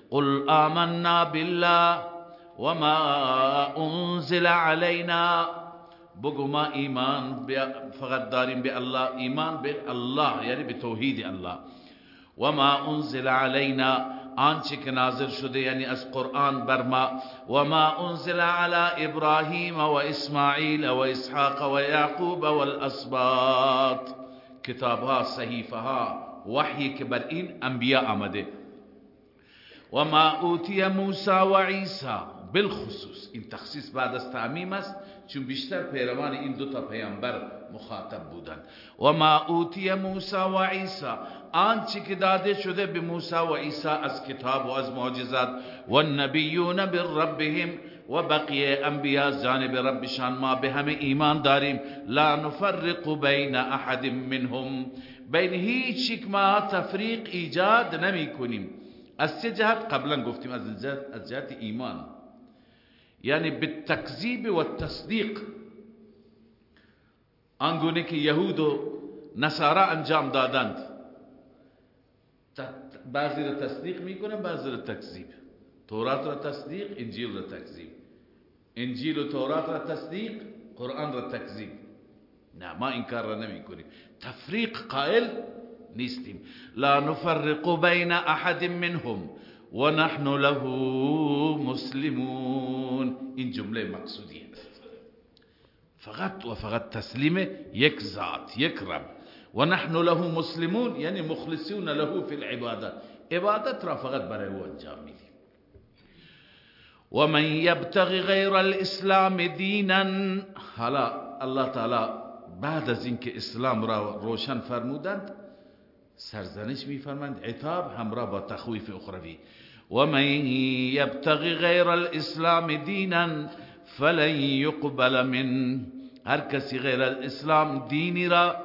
قل آمنا بالله وما انزل علينا بگو ما ایمان فقط داریم به الله، ایمان به الله یعنی به توحید الله. وما انزل علينا آنچه که نازل شده یعنی از قرآن بر ما. و ما انزل على ابراهیم و اسماعیل و اسحاق و یعقوب و الاسباط. کتابها صحیفه ها وحی که بر این انبیاء آمده. و ما اوتی موسی و عیسی بالخصوص. این تخصیص بعد از تعمیم است چون بیشتر پیروان این دو تا پیامبر مخاطب بودند. و ما اوتی موسی و عیسی. آنچه که داده شده به موسی و عیسی از کتاب و از معجزات. و النبیون بالربهم و بقیه انبیاء جانب ربشان ما به همه ایمان داریم. لا نفرق بین احد منهم. بین هیچ ما تفریق ایجاد نمی کنیم. از چه جهت؟ قبلا گفتیم از جهت, از جهت ایمان. یعنی بالتکذیب و تصدیق آنگونه که یهود و نصارا انجام دادند. بعضی را تصدیق می‌کنن بعضی را تکذیب. تورات را تصدیق انجیل را تکذیب. انجیل و تورات را تصدیق قرآن را تکذیب نه ما این کار را نمی کنیم. تفریق قائل نیستیم. لا نفرق بین أحد منهم و نحن له مسلمون. این جمله مقصودی است فقط و فقط تسلیم یک ذات یک رب. و نحن له مسلمون یعنی مخلصون له فی العبادت عبادت را فقط برای أو انجام میدیم. و من یبتغی غیر الإسلام دینا حالا الله تعالی بعد از اینکه اسلام را روشن فرمودند سرزنش میفرمند عتاب همراه با تخویف اخروی. و من یبتغی غیر الإسلام دینا فلن يقبل من هر کسی غیر الإسلام دینی را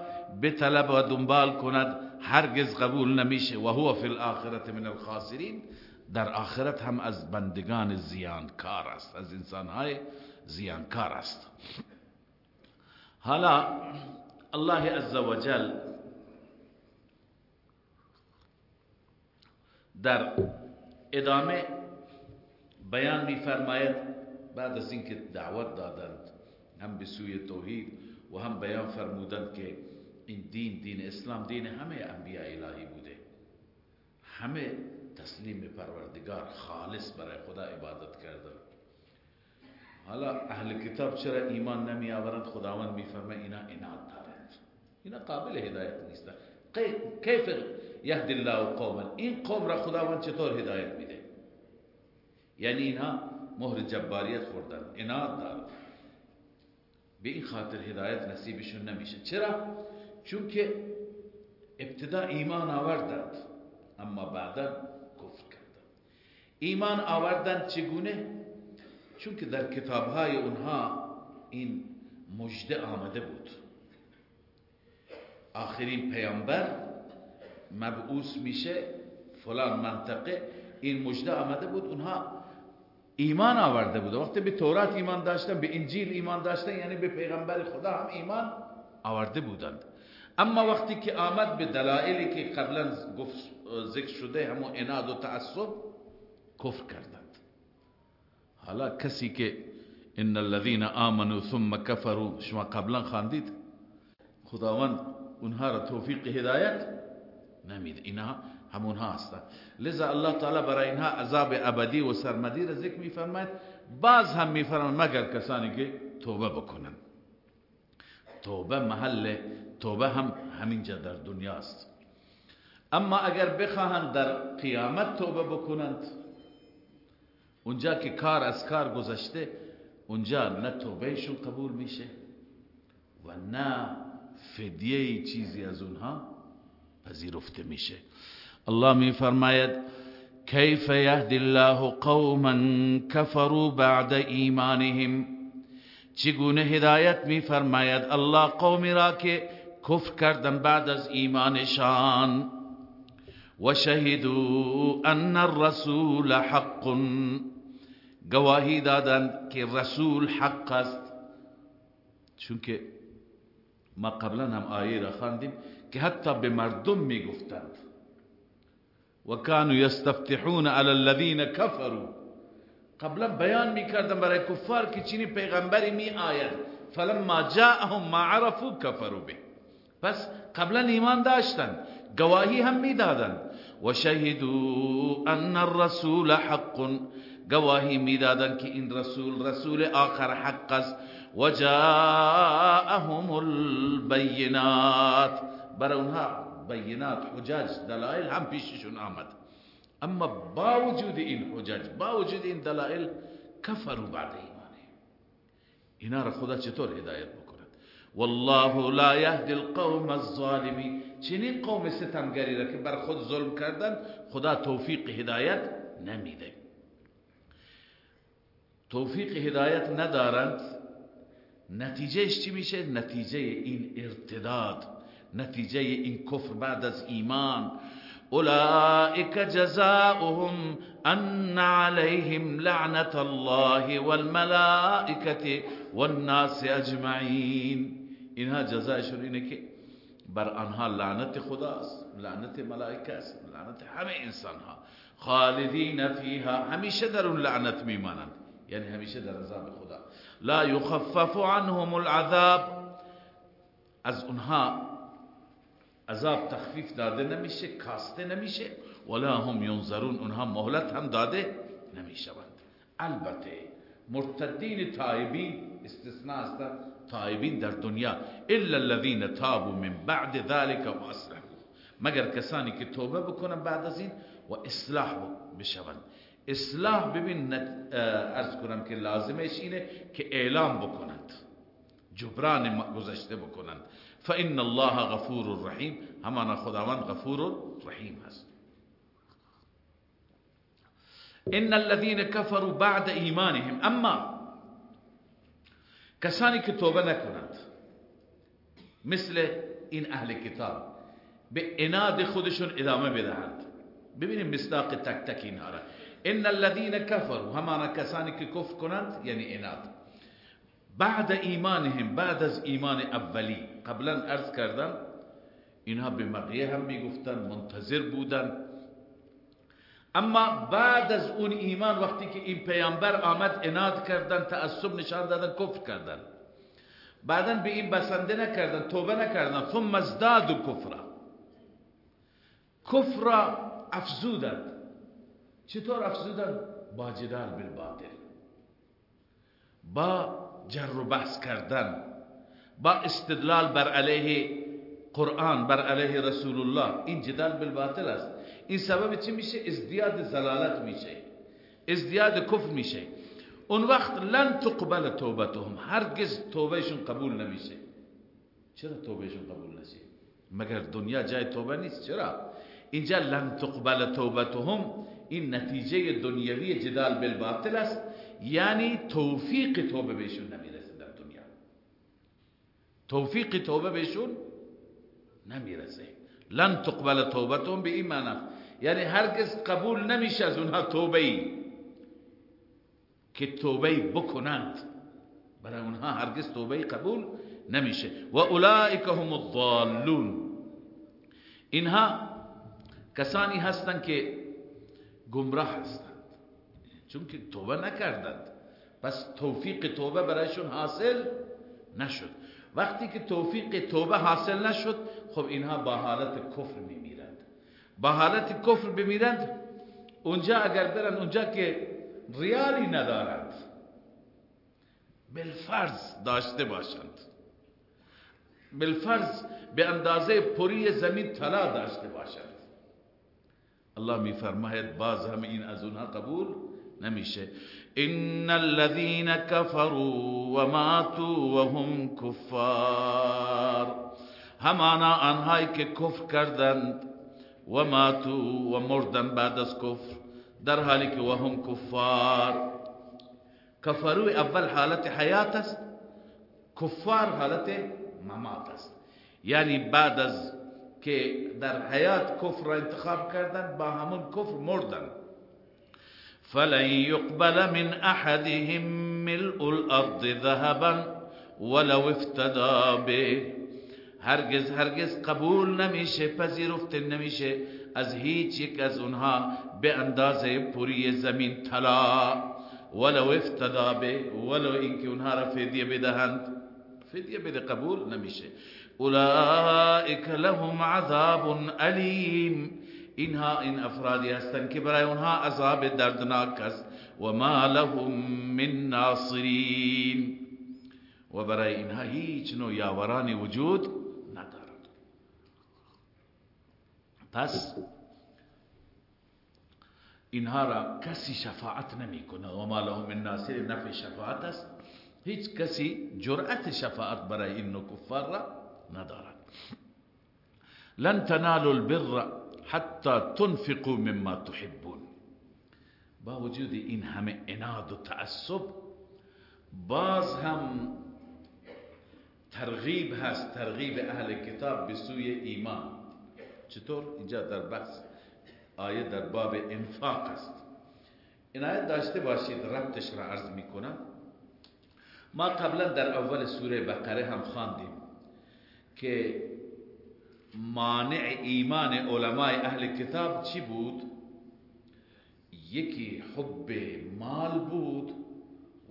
به طلب و دنبال کند هرگز قبول نمیشه. و هو فی الاخرت من الخاسرین. در آخرت هم از بندگان زیانکار است از انسانهای زیانکار است. حالا الله عزوجل در ادامه بیان میفرماید بعد از اینکه دعوت دادند هم به سوی توحید و هم بیان فرمودند که این دین دین اسلام دین همه انبیاء الهی بوده. همه تسلیم پروردگار خالص برای خدا عبادت کردن حالا اهل کتاب چرا ایمان نمی آورند؟ خداوند میفرمه اینا اناد دارند. اینا قابل هدایت نیستن کیف یهد الله قوما این قوم را خداوند چطور هدایت میده؟ یعنی اینا مهر جباریت خوردن اناد دارند به این خاطر هدایت نصیبشون نمیشه. چرا؟ چون که ابتدا ایمان آوردند اما بعدا ایمان آوردند چگونه چون که در کتابهای اونها این مجده آمده بود آخرین پیامبر مبعوث میشه فلان منطقه این مجده آمده بود اونها ایمان آورده بود وقتی به تورات ایمان داشتن به انجیل ایمان داشتن یعنی به پیغمبر خدا هم ایمان آورده بودند اما وقتی که آمد به دلایلی که قبلا ذکر شده همون اناد و تعصب کفر کردند. حالا کسی که ان الذين آمنوا ثم كفروا شما قبلا خواندید خداوند اونها را توفیق هدایت نمید اینها همونها هستند. لذا الله تعالی برای اینها عذاب ابدی و سرمدی را ذکر میفرماید. باز هم میفرماید مگر کسانی که توبه بکنند. توبه محل توبه هم همینجا در دنیاست اما اگر بخواهند در قیامت توبه بکنند اونجا که کار از کار گذشته اونجا نه توبهشون قبول میشه. و نه فدیه چیزی از اونها پذیرفته میشه. الله می فرماید کیف یهدی الله قوما کفروا بعد ایمانهم؟ چگونه هدایت می فرماید الله قومی را که کفر کردن بعد از ایمانشان؟ و شهدوا ان الرسول حق گواهی دادند که رسول حق است. چون که ما قبلا هم آیه را خواندیم که حتی به مردم می گفتند و کانوا یستفتحون علی الذین کفروا. قبلا بیان می‌کردن برای کفار که چینی پیغمبری می آید فلما جاءهم ما عرفوا کفروا به. پس قبلا ایمان داشتن. گواهی هم می‌دادن. و شهدوا ان الرسول حق. گواهی می‌دادن که این رسول رسول آخر حق است. و جاءهم البینات. برای اونها بینات حجاج دلائل هم پیششون آمد. اما با وجود این حجاج با وجود این دلائل کفروا بعد ایمانه اینا را خدا چطور هدایت بکند؟ والله لا یهدی القوم الظالمین. چنین قوم ستمگری را که بر خود ظلم کردن خدا توفیق هدایت نمیده. توفیق هدایت ندارند. نتیجهش چی میشه؟ نتیجه این ارتداد نتیجه این کفر بعد از ایمان. اولئک جزاؤهم ان عليهم لعنت الله والملائکه والناس اجمعین. اینها جزایشون اینه که بر آنها لعنت خداست لعنت ملائکه است لعنت همه انسان ها خالدین فیها همیشه در اون لعنت میمانند. یعنی همیشه در عذاب خدا. لا یخفف عنهم العذاب. از اونها عذاب تخفیف داده نمیشه کاسته نمیشه ولا هم ینظرون. اونها مهلت هم داده نمی‌شوند. البته مرتدین تایبین استثناء هستند تایبین در دنیا. الا الذين تابوا من بعد ذلك واصلحوا مگر کسانی که توبه بکنن بعد از این و اصلاح بشوند. اصلاح ببین ارز کنم که لازمش اینه که اعلام بکنند. جبران گذشته بکنند. فان الله غفور رحیم. همان خداوند غفور رحیم هست. ان الذين كفروا بعد ایمانهم اما کسانی که توبه نکنند مثل این اهل کتاب به اناد خودشون ادامه بدهند. ببینیم مصداق تک تک اینها را. ان الذين كفروا همانا کسانی که کفر کنند یعنی اناد بعد ایمانهم بعد از ایمان اولی قبلا عرض کردم اینها به مقیه هم میگفتن منتظر بودن. اما بعد از اون ایمان وقتی که این پیامبر آمد اناد کردن تعصب نشان دادن کفر کردن. بعدا به این بسنده نکردن توبه نکردن. ثم ازداد کفر کفر افزودن چطور افزودن؟ با جدال بالباطل. با جر و بحث کردن با استدلال بر علیه قرآن بر علیه رسول الله این جدال بالباطل است. این سبب چی میشه؟ ازدیاد زلالت میشه. ازدیاد کفر میشه. اون وقت لن تقبل توبتهم. هرگز توبهشون قبول نمیشه. چرا توبهشون قبول نشه؟ مگر دنیا جای توبه نیست؟ چرا؟ اینجا لن تقبل توبتهم. این نتیجه دنیوی جدال بالباطل است. یعنی توفیق توبه بهشون نمی‌رسه در دنیا. توفیق توبه بهشون نمی‌رسه. لن تقبل توبتهم به این معنی یعنی هرگز قبول نمیشه از اونها توبه ای که توبه بکنند. برای اونها هرگز توبه قبول نمیشه. و اولئک هم الضالون. اینها کسانی هستند که گمراه هستند. چون که توبه نکردند. پس توفیق توبه برایشون حاصل نشد. وقتی که توفیق توبه حاصل نشد خب اینها با حالت کفر میمیرند. با حالت کفر بمیرند اونجا اگر برن اونجا که ریالی ندارند. بالفرض داشته باشند. بالفرض به اندازه پری زمین طلا داشته باشند. الله میفرماید باز هم این از اونها قبول نمیشه إن الذين كفروا وماتوا وهم كفار. همانا آنهایی که کفر کردند و ماتو و مردن بعد از کفر در حالی که وهم کفار. کفرو اول حالت حیات است کفار حالت ممات است. یعنی بعد از که در حیات کفر انتخاب کردن با همون کفر مردن. فلن يقبل من أحدهم ملء الأرض ذهبا ولو افتدى به. هرگز هرگز قبول نمیشه پذیرفته نمیشه از هیچ یک از اونها به اندازه پوری زمین طلا. ولو افتدا به ولو اینکه اونها را فدیه بدهند. فدیه بده قبول نمیشه. اولئک لهم عذاب علیم اینها این افرادی هستند که برای اونها عذاب دردناک است. لهم من ناصرین. و برای اینها هیچ نوع یاورانی وجود ندارد. پس اینها را کسی شفاعت نمیکنه و ما لهم من ناصر نفی شفاعت است. هیچ کسی جرأت شفاعت برای این کفار را ندارد. لن تنالوا البر حتی تنفقوا مما تحبون. با وجود این همه اناد و تعصب باز هم ترغیب هست ترغیب اهل کتاب به سوی ایمان. چطور؟ اینجا در بحث آیه در باب انفاق است. این آیه داشته باشید ربطش را عرض می‌کنم. ما قبلا در اول سوره بقره هم خواندیم. که مانع ایمان علمای اهل کتاب چی بود؟ یکی حب مال بود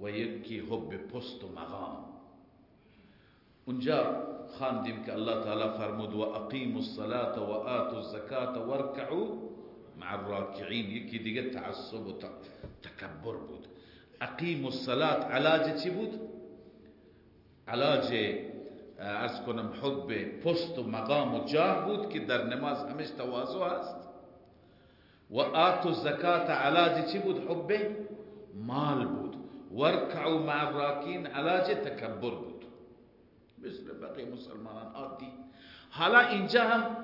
و یکی حب پست و مقام. اونجا خاندیم که الله تعالی فرمود و اقیم الصلاة و آتوا الزکات وارکعوا مع الراکعین. یکی دیگه تعصب و تکبر بود. اقیم الصلاة علاج چی بود؟ علاج از کنم حب پست و مقام و جاه بود که در نماز همش تواضع هست و آتو زکات علاج چی بود؟ حب مال بود. ورکعو مع الراکین علاج تکبر بود. مثل بقیه مسلمانان عادی. حالا اینجا هم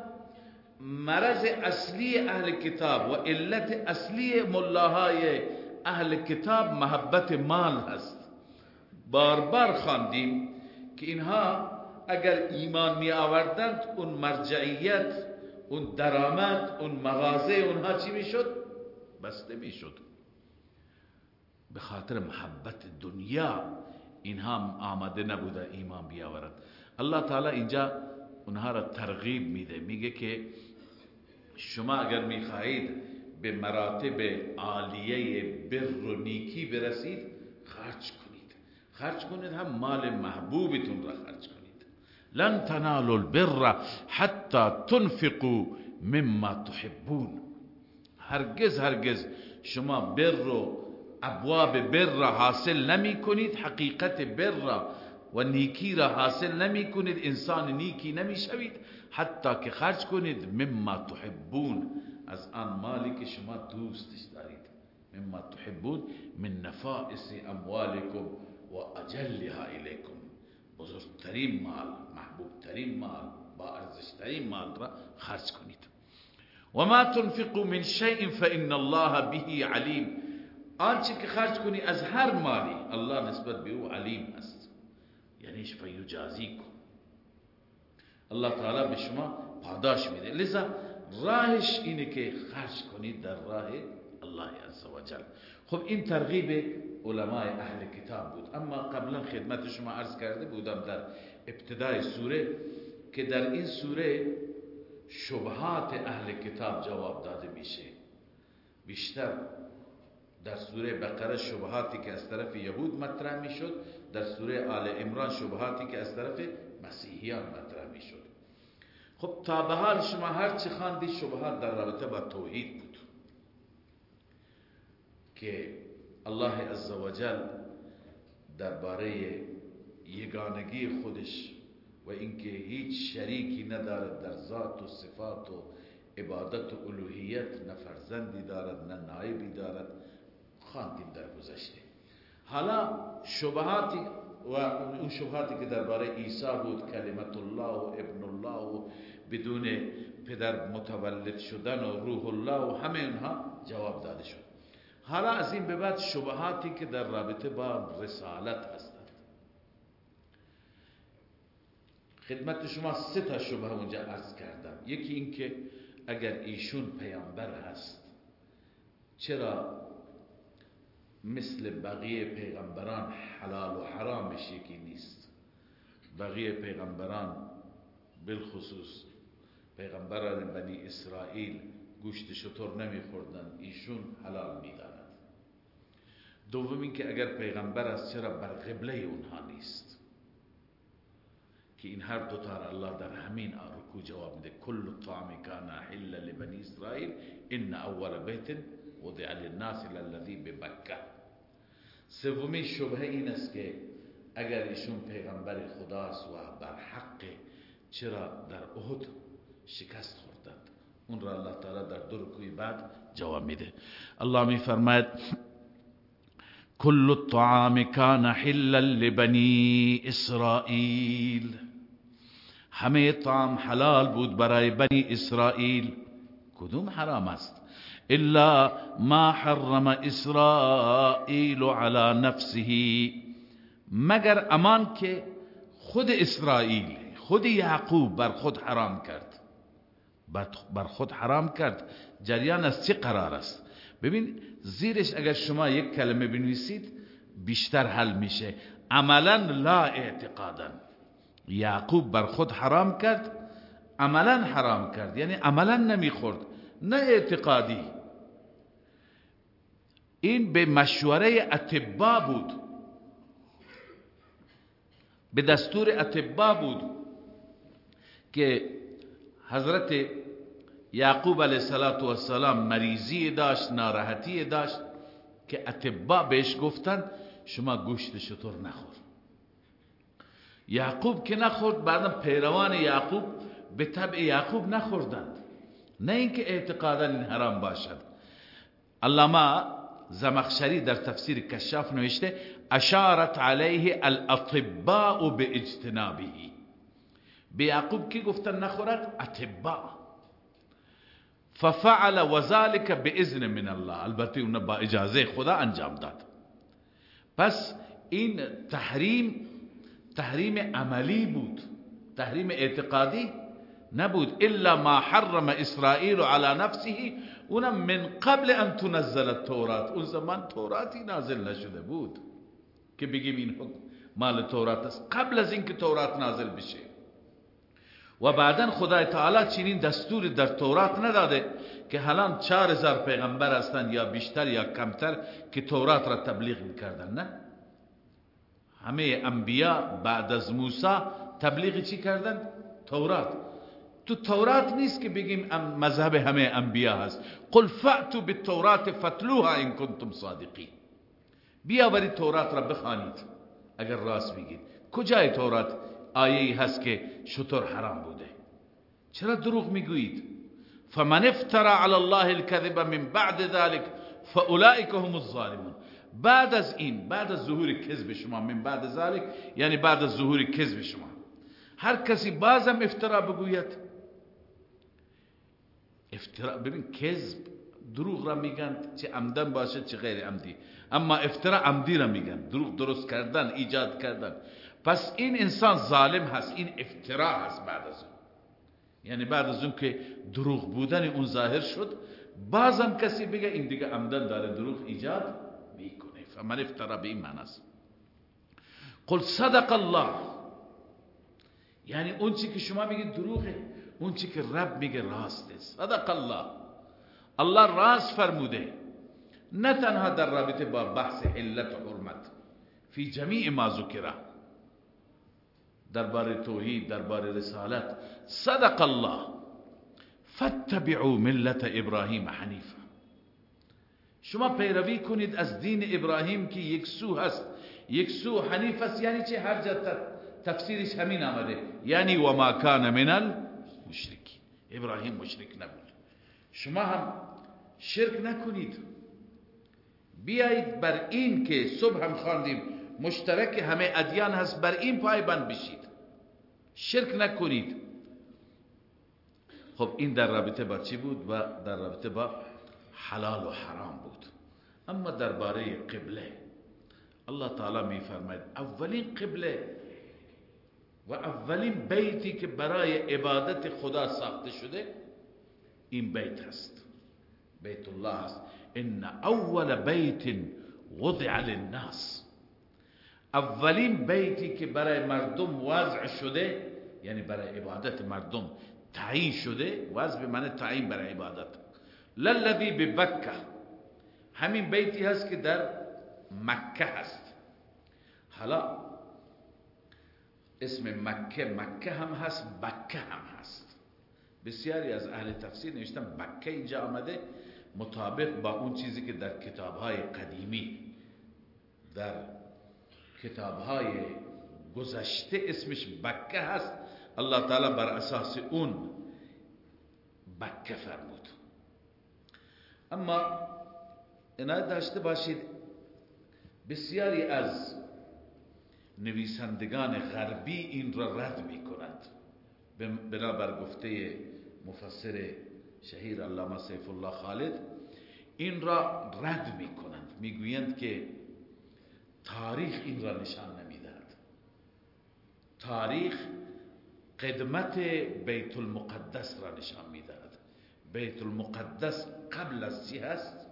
مرض اصلی اهل کتاب و علت اصلی ملاهای اهل کتاب محبت مال هست. بار بار خواندیم که اینها اگر ایمان می آوردند اون مرجعیت اون درآمد اون مغازه اونها چی می‌شد بسته می‌شد به خاطر محبت دنیا اینها آمده نبوده ایمان بیاورد الله تعالی اینجا اونها را ترغیب میده. میگه که شما اگر می‌خواهید به مراتب عالیه بر و نیکی برسید خرج کنید. خرج کنید هم مال محبوبتون را خرج کنید. لن تنالوا البر حتى تنفقوا مما تحبون. هرگز هرگز شما بر رو ابواب بر را حاصل نمی کنید حقیقت بر را و نیکی را حاصل نمی کنید انسان نیکی نمی شوید حتی که خرج کنید مما تحبون. از آن مالی که شما دوستش دارید. مما تحبون من نفائس اموالکم و اجلها الیکم. بزرگترین مال محبوبترین مال با ارزشترین مال را خرج کنید. و ما تنفقوا من شیء فإن الله به علیم. آنچه که خرج کنی از هر مالی الله نسبت به أو علیم است. یعنی فیجازیکم الله تعالی به شما پاداش میده. لذا راهش اینه که خرج کنید در راه الله عزوجل خب این ترغیب علمای اهل کتاب بود. اما قبلا خدمت شما عرض کرده بودم در ابتدای سوره که در این سوره شبهات اهل کتاب جواب داده میشه. بیشتر در سوره بقره شبهاتی که از طرف یهود مطرح می‌شد در سوره آل عمران شبهاتی که از طرف مسیحیان مطرح می‌شد. خب تا به حال شما هر چی خواندید شبهات در رابطه با توحید بود. که الله عزوجل درباره یگانگی خودش و اینکه هیچ شریکی ندارد در ذات و صفات و عبادت و الوهیت نه فرزندی دارد نه نایبی دارد خواندیم در گذشته. حالا شبهاتی و اون شبهاتی که درباره عیسی بود کلمت الله و ابن الله و بدون پدر متولد شدن و روح الله و همه اونها جواب داده شد. حالا از این به بعد شبهاتی که در رابطه با رسالت هستند. خدمت شما سه تا شبه اونجا عرض کردم. یکی این که اگر ایشون پیامبر هست چرا مثل بقیه پیغمبران حلال و حرامش یکی نیست؟ بقیه پیغمبران بالخصوص پیغمبران بنی اسرائیل گوشت شطور نمیخوردن ایشون حلال می‌داند. دوم اینکه اگر پیغمبر است چرا بر قبله اونها نیست؟ که این هر دو تا الله در همین رکوع جواب میده. کل الطعام کان حل لبنی اسرائیل ان اول بیت وضع للناس للذی ببکه. سومی شبه این است که اگر ایشون پیغمبر خداست و بر حق چرا در احد شکست خوردند؟ اون را الله تعالی در دو رکوع بعد جواب میده. الله می فرماید كل الطعام كان حلا لبني اسرائیل همه طعام حلال بود برای بنی اسرائیل. کدوم حرام است؟ الا ما حرم اسرائیل على نفسه. مگر امان که خود اسرائیل خود یعقوب بر خود حرام کرد. بر خود حرام کرد. جریان از چه قرار است؟ ببین زیرش اگر شما یک کلمه بنویسید بیشتر حل میشه. عملا لا اعتقادا. یعقوب بر خود حرام کرد عملا حرام کرد. یعنی عملا نمی‌خورد نه اعتقادی. این به مشوره اتبا بود. به دستور اتبا بود که حضرت یعقوب علیه السلام مریضی داشت ناراحتی داشت که اتباع بهش گفتن شما گوشت شطور نخور. یعقوب که نخورد بعدا پیروان یعقوب به طبع یعقوب نخوردند. نه اینکه اعتقادا این حرام باشد. علامه زمخشری در تفسیر کشاف نوشته اشارت علیه الاطباء به اجتنابه به یعقوب کی گفتن نخورد؟ اتباع ففعل وذلك بإذن من الله. البته اون با اجازه خدا انجام داد. پس این تحریم تحریم عملی بود. تحریم اعتقادی نبود. الا ما حرم اسرائیل على نفسه اونم من قبل ان تنزل التورات. اون زمان توراتی نازل نشده بود. که بگیم این حکم مال تورات است. قبل از اینکه تورات نازل بشه. و بعدا خدای تعالی چنین دستور در تورات نداده که حالا چهار هزار پیغمبر هستند یا بیشتر یا کمتر که تورات را تبلیغ می‌کردن نه؟ همه انبیا بعد از موسی تبلیغ چی کردن تورات. تو تورات نیست که بگیم مذهب همه انبیا هست. قل فأتوا بالتورات فتلوها ان کنتم صادقین. بیاورید تورات را بخوانید. اگر راست بگید کجای تورات؟ آیه هست که شطور حرام بوده. چرا دروغ می‌گویید؟ فمن افترى على الله الكذب من بعد ذلك فاولئك هم الظالمون. بعد از این بعد از ظهور کذب شما من بعد ذلك یعنی بعد از ظهور کذب شما. هر کسی بازم افترا بگوید. افترا ببین کذب دروغ را میگن چه عمدن باشه چه غیر عمدی. اما افترا عمدی را میگن. دروغ درست کردن ایجاد کردن. پس این انسان ظالم هست این افترا هست بعد از اون. یعنی بعد از اون که دروغ بودن اون ظاهر شد بازم کسی بگه این دیگه عمدن داره دروغ ایجاد می‌کنه. فمن افترا به این معنی است. قل صدق الله. یعنی اون چی که شما میگید دروغه اون چی که رب میگه راسته صدق الله. الله راست فرموده. نه تنها در رابطه با بحث حلت و حرمت فی جمیع ما ذکره. درباره توحید درباره رسالت. صدق الله. فاتبعوا ملت ابراهیم حنیفا. شما پیروی کنید از دین ابراهیم که یک سو هست. یک سو حنیف است یعنی چه؟ هر جا تفسیرش همین آمده. یعنی و ما کان من المشرکی ابراهیم مشرک نبود. شما هم شرک نکنید. بیایید بر این که صبح هم خواندیم مشترک همه ادیان هست بر این پایبند بشید. شرک نکنید. خب این در رابطه با چی بود؟ و در رابطه با حلال و حرام بود. اما درباره قبله. الله تعالی می فرماید اولین قبله و اولین بیتی که برای عبادت خدا ساخته شده این بیت هست. بیت الله هست. ان اول بیت وضع للناس. اولین بیتی که برای مردم وضع شده یعنی برای عبادت مردم تعیین شده وضع معنی تعیین برای عبادت. للذی ببکه همین بیتی هست که در مکه هست. حالا اسم مکه مکه هم هست بکه هم هست. بسیاری از اهل تفسیر نوشتن بکه اینجا آمده مطابق با اون چیزی که در کتابهای قدیمی در کتابهای گذشته اسمش بکه هست. الله تعالی بر اساس اون بکه فرمود. اما اینا داشته باشید بسیاری از نویسندگان غربی این را رد می کند بنابر گفته مفسر شهیر علامه سیف الله خالد این را رد می کنند می‌گویند که تاریخ این را نشان نمی‌دهد. تاریخ قدمت بیت المقدس را نشان می‌دهد. بیت المقدس قبل از چی هست؟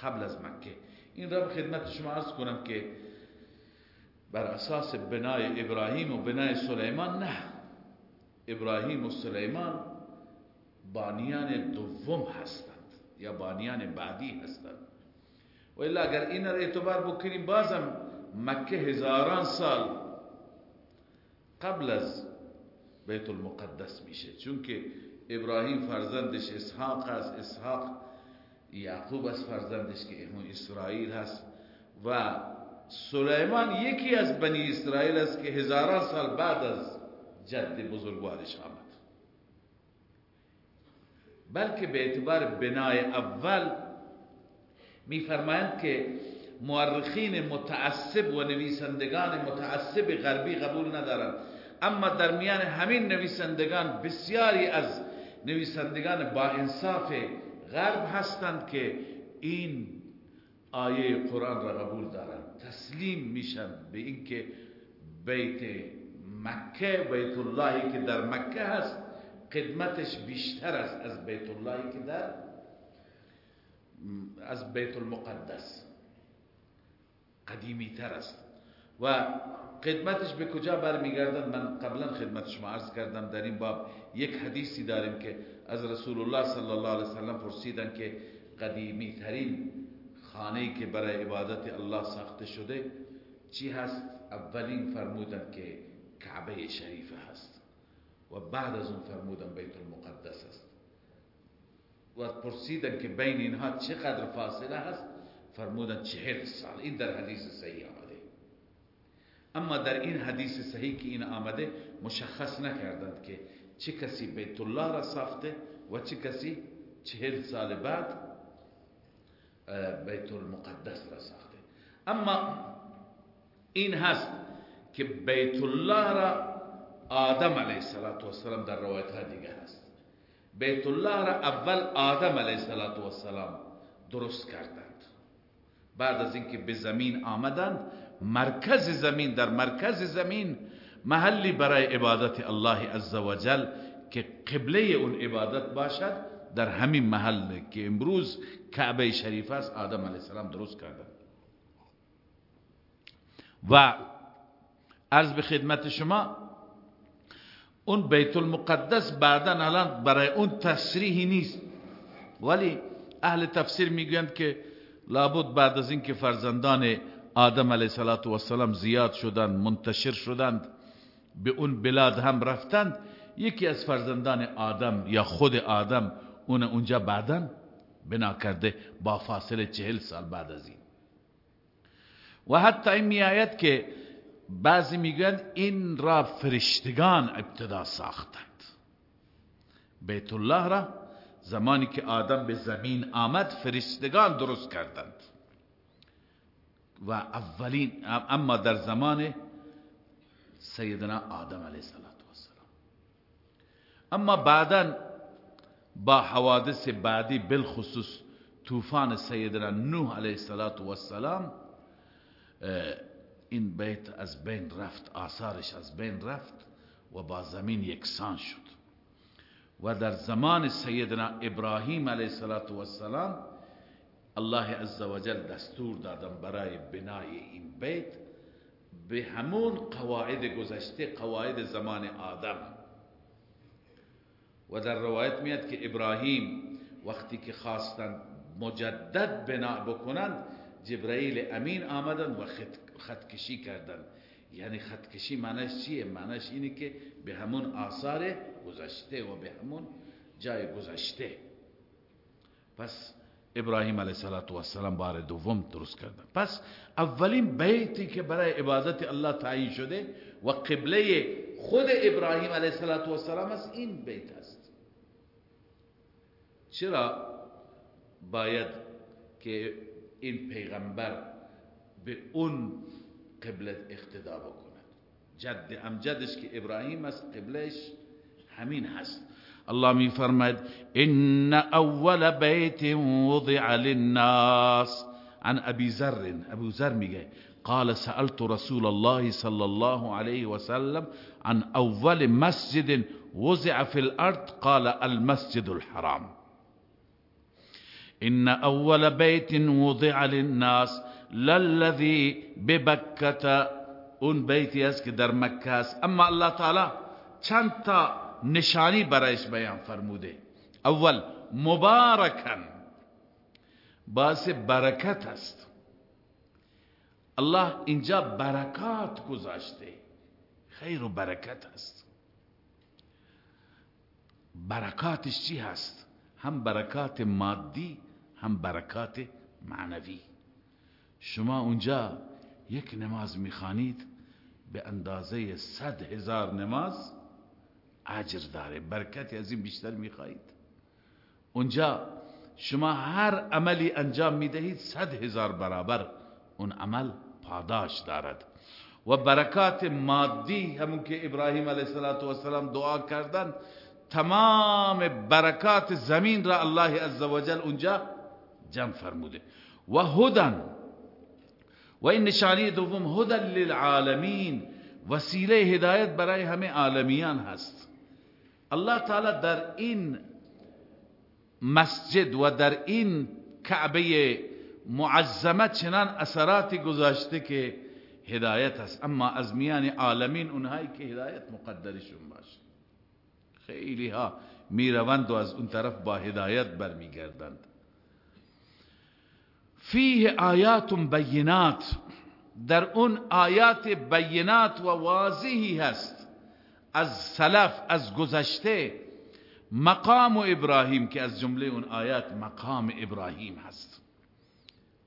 قبل از مکه. این را به خدمت شما عرض کنم که بر اساس بنای ابراهیم و بنای سلیمان نه. ابراهیم و سلیمان بانیان دوم هستند یا بانیان بعدی هستند. و الا اگر این را اعتبار بکنیم بازم مکه هزاران سال قبل از بیت المقدس میشه. چون که ابراهیم فرزندش اسحاق است اسحاق یعقوب است فرزندش که اون اسرائیل هست. و سلیمان یکی از بنی اسرائیل است که هزاران سال بعد از جد بزرگوارش آمد. بلکه به اعتبار بنای اول میفرمایند که مورخین متعصب و نویسندگان متعصب غربی قبول ندارند. اما در میان همین نویسندگان بسیاری از نویسندگان با انصاف غرب هستند که این آیه قرآن را قبول دارند. تسلیم میشن به اینکه بیت مکه بیت اللهی که در مکه هست خدمتش بیشتر است از بیت اللهی که در از بیت المقدس. قدیمی تر است. و خدمتش به کجا برمیگردن من قبلا خدمت شما عرض کردم در این باب یک حدیثی داریم که از رسول الله صلی الله علیه وسلم پرسیدن که قدیمی ترین خانه که برای عبادت الله ساخته شده چی هست؟ اولین فرمودن که کعبه شریفه هست و بعد از اون فرمودن بیت المقدس است و پرسیدن که بین اینها چقدر فاصله هست؟ فرمودن چهل سال. این در حدیث صحیح اما در این حدیث صحیح که این آمده مشخص نکردند که چه کسی بیت الله را ساخته و چه کسی چهل سال بعد بیت المقدس را ساخته. اما این هست که بیت الله را آدم علیه السلام در روایت ها دیگه هست. بیت الله را اول آدم علیه السلام درست کردند. بعد از اینکه به زمین آمدند مرکز زمین در مرکز زمین محلی برای عبادت الله عزوجل که قبله اون عبادت باشد در همین محل که امروز کعبه شریف است آدم علیه السلام درست کردند و عرض به خدمت شما اون بیت المقدس بعدا الان برای اون تصریحی نیست. ولی اهل تفسیر می‌گویند که لابد بعد از اینکه فرزندان آدم علیه السلام زیاد شدند منتشر شدند به اون بلاد هم رفتند. یکی از فرزندان آدم یا خود آدم اون اونجا بعدا بنا کرده با فاصله چهل سال بعد از این. و حتی این میآید که بعضی میگن این را فرشتگان ابتدا ساختند. بیت الله را زمانی که آدم به زمین آمد فرشتگان درست کردند. و اولین اما در زمان سیدنا آدم علیه السلام اما بعدا با حوادث بعدی بالخصوص طوفان سیدنا نوح علیه السلام این بیت از بین رفت آثارش از بین رفت و با زمین یکسان شد. و در زمان سیدنا ابراهیم علیه السلام الله عزوجل دستور دادم برای بنای این بیت به همون قواعد گذشته قواعد زمان آدم. و در روایت میاد که ابراهیم وقتی که خواستند مجدد بنا بکنند جبرائیل امین آمدند و خطکشی کردند یعنی خطکشی معنیش چیه؟ معنیش اینه که به همون آثار گذشته و به همون جای گذشته. پس ابراهیم علیه السلام بار دوم درست کردن. پس اولین بیتی که برای عبادت الله تعیین شده و قبله خود ابراهیم علیه السلام است این بیت است. چرا باید که این پیغمبر به اون قبلت اقتدا بکند؟ جد امجدش که ابراهیم است قبلش همین هست. الله می فرماید إن أول بیت وضع للناس. عن أبي ذر أبو ذر میگه قال سألت رسول الله صلى الله عليه وسلم عن أول مسجد وضع في الأرض قال المسجد الحرام. إن أول بيت وضع للناس للذي ببکت أون بیتی است در مکه أما الله تعالی چند تا نشانی برایش بیان فرموده. اول مبارکن باعث برکت است. الله اینجا برکات گذاشته. خیر و برکت است. برکاتش چی هست؟ هم برکات مادی هم برکات معنوی. شما اونجا یک نماز می‌خوانید به اندازه صد هزار نماز اجر داره برکتی از این بیشتر می‌خواهید. اونجا شما هر عملی انجام می‌دهید صد هزار برابر اون عمل پاداش دارد. و برکات مادی همون که ابراهیم علیه السلام دعا کردن تمام برکات زمین را الله عزوجل اونجا جمع فرموده. و هدن و این نشانی دوم هدن للعالمین. وسیله هدایت برای همه عالمیان هست. الله تعالی در این مسجد و در این کعبه معظمه چنان اثراتی گذاشته که هدایت است. اما از میان عالمین اونهایی که هدایت مقدرشون باشه. خیلی ها می‌روند و از اون طرف با هدایت برمیگردند. فیه آیات بینات. در اون آیات بینات و واضحی هست. از سلف از گذشته مقام ابراهیم که از جمله اون آیات مقام ابراهیم هست.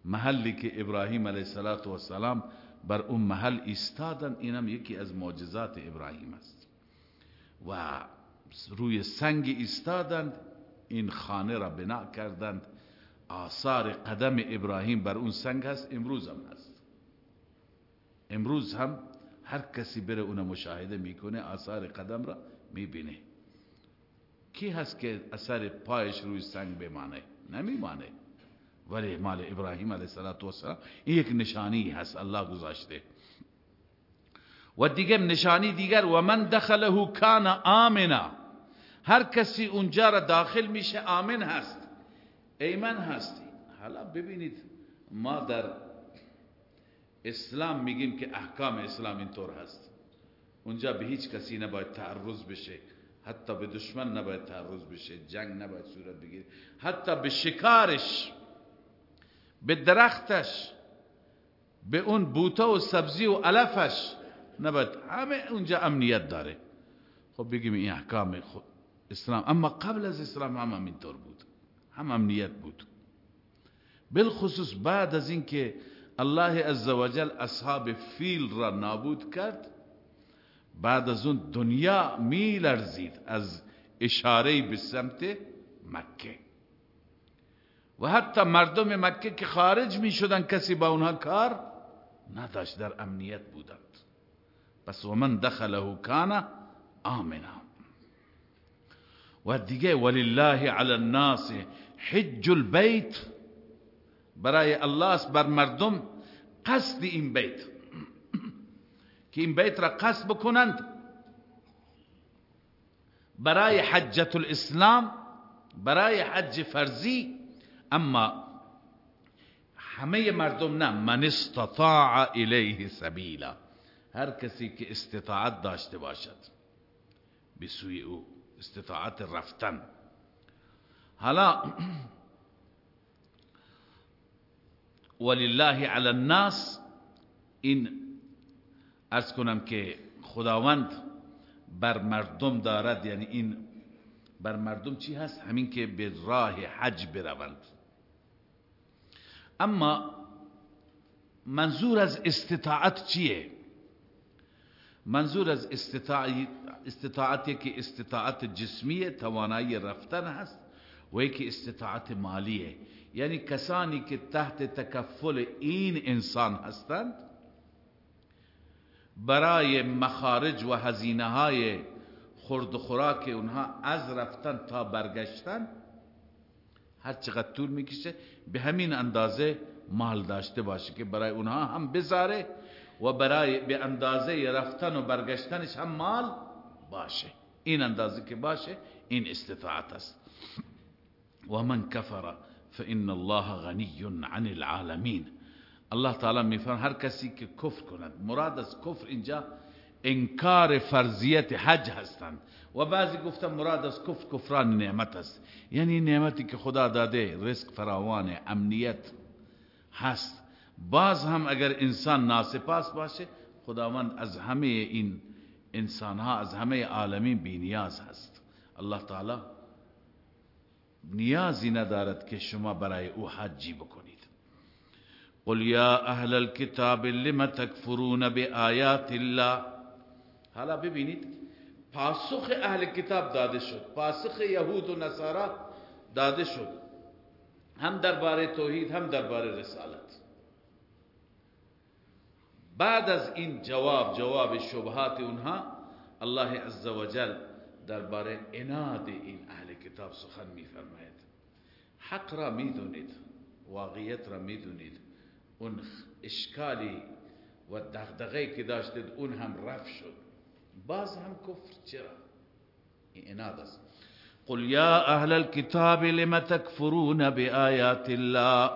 محلی که ابراهیم علیه السلام بر اون محل ایستادن اینم یکی از معجزات ابراهیم است. و روی سنگ ایستادند این خانه را بنا کردند. آثار قدم ابراهیم بر اون سنگ هست امروز هم هست. امروز هم هر کسی بره اون مشاهده می‌کنه آثار قدم را می‌بینه. کی هست که اثر پایش روی سنگ بمانه؟ نمیمانه. ولی مال ابراهیم علیه السلام این یک نشانی هست الله گذاشته. و دیگه نشانی دیگر و من دخله کان آمنا. هر کسی اونجا را داخل میشه آمن هست. ایمن هستی. حالا ببینید ما در اسلام میگیم که احکام اسلام اینطور هست. اونجا به هیچ کسی نباید تعرض بشه. حتی به دشمن نباید تعرض بشه. جنگ نباید صورت بگیره. حتی به شکارش به درختش به اون بوته و سبزی و علفش نباید. همه اونجا امنیت داره. خب بگیم این احکام خود اسلام. اما قبل از اسلام هم همینطور بود. هم امنیت بود. بالخصوص بعد از اینکه الله عزوجل اصحاب فیل را نابود کرد. بعد از اون دنیا می لرزید از اشاره به سمت مکه. و حتی مردم مکه که خارج می شدن کسی با اونها کار نداشت در امنیت بودند. پس و من دخله کان آمنا. و دیگه ولله علی الناس حج البیت. برای الله بر مردم قصد این بیت. [clears throat] که این بیت را قصد بکنند. برای حجت الاسلام برای حج فرضی اما همه مردم نه. من استطاع الیه سبیلا. هر کسی که استطاعت داشته باشد به سوی او استطاعت رفتن. حالا [clears throat] ولله علی الناس این ارز کنم که خداوند بر مردم دارد یعنی این بر مردم چی هست؟ همین که به راه حج بروند. اما منظور از استطاعت چیه؟ منظور از استطاعتی که استطاعت جسمی توانایی رفتن هست و یکی استطاعت مالیه. یعنی کسانی که تحت تکفل این انسان هستند برای مخارج و هزینه های خورد و خوراک اونها از رفتن تا برگشتن هر چقدر طول می‌کشه به همین اندازه مال داشته باشه که برای اونها هم بذاره و برای به اندازه رفتن و برگشتنش هم مال باشه. این اندازه که باشه این استطاعت است. و من کفر فإن الله غنی عن العالمین الله تعالی میفرم هر کسی که کفر کند مراد از کفر اینجا انکار فرضیت حج هستند. و بعضی گفتن مراد از کفر کفران نعمت است. یعنی نعمتی که خدا داده رزق فراوان امنیت هست. باز هم اگر انسان ناسپاس باشه خداوند از همه این انسان ها از همه عالمین بینیاز هست. الله تعالی نیازی ندارد که شما برای او حجی بکنید. قل یا اهل الكتاب لم تکفرون بآیات الله؟ حالا ببینید پاسخ اهل کتاب داده شد پاسخ یهود و نصارا داده شد. هم درباره توحید هم درباره رسالت. بعد از این جواب جواب شبهات اونها الله عزوجل درباره اناد این اهل کتاب سخن میفرماید. حق را می‌دونید واقعیت را می‌دونید. اون اشکالی و دغدغه‌ای که داشتید اون هم رفع شد. باز هم کفر چرا؟ این اناد است. قل یا اهل الكتاب لم تکفرون بآیات الله؟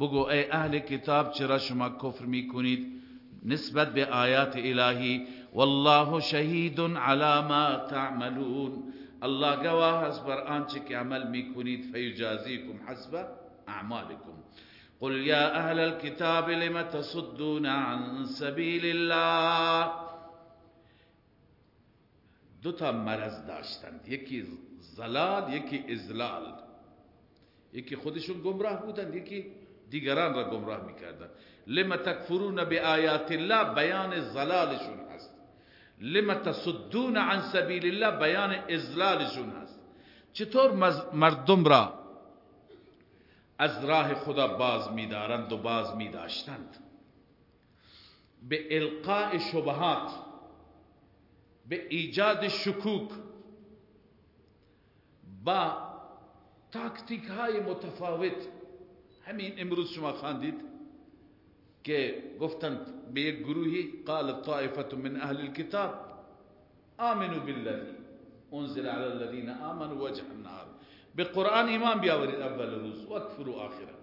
بگو ای اهل کتاب چرا شما کفر می‌کنید نسبت به آیات الهی؟ والله شهید على ما تعملون. الله گواه است بر آنچه که عمل میکنید فیجازیکم حسب اعمالکم. قل یا أهل الكتاب لم تصدون عن سبیل الله؟ دو تا مرض داشتند. یکی زلال یکی ازلال. یکی خودشون گمراه بودند یکی دیگران را گمراه میکردند. لما تکفرون به آیات الله بیان زلالشون. لما تصدون عن سبیل الله بیان ازلالشون هست. چطور مردم را از راه خدا باز میدارند و باز میداشتند؟ به القاء شبهات به ایجاد شکوک با تاکتیک های متفاوت. همین امروز شما خواندید. که گفتند به یک گروهی قال طائفه من اهل الكتاب، آمنوا بالذي انزل على الذين آمنوا وجه النهار به قرآن ایمان بیاورید اول روز و اکفروا آخره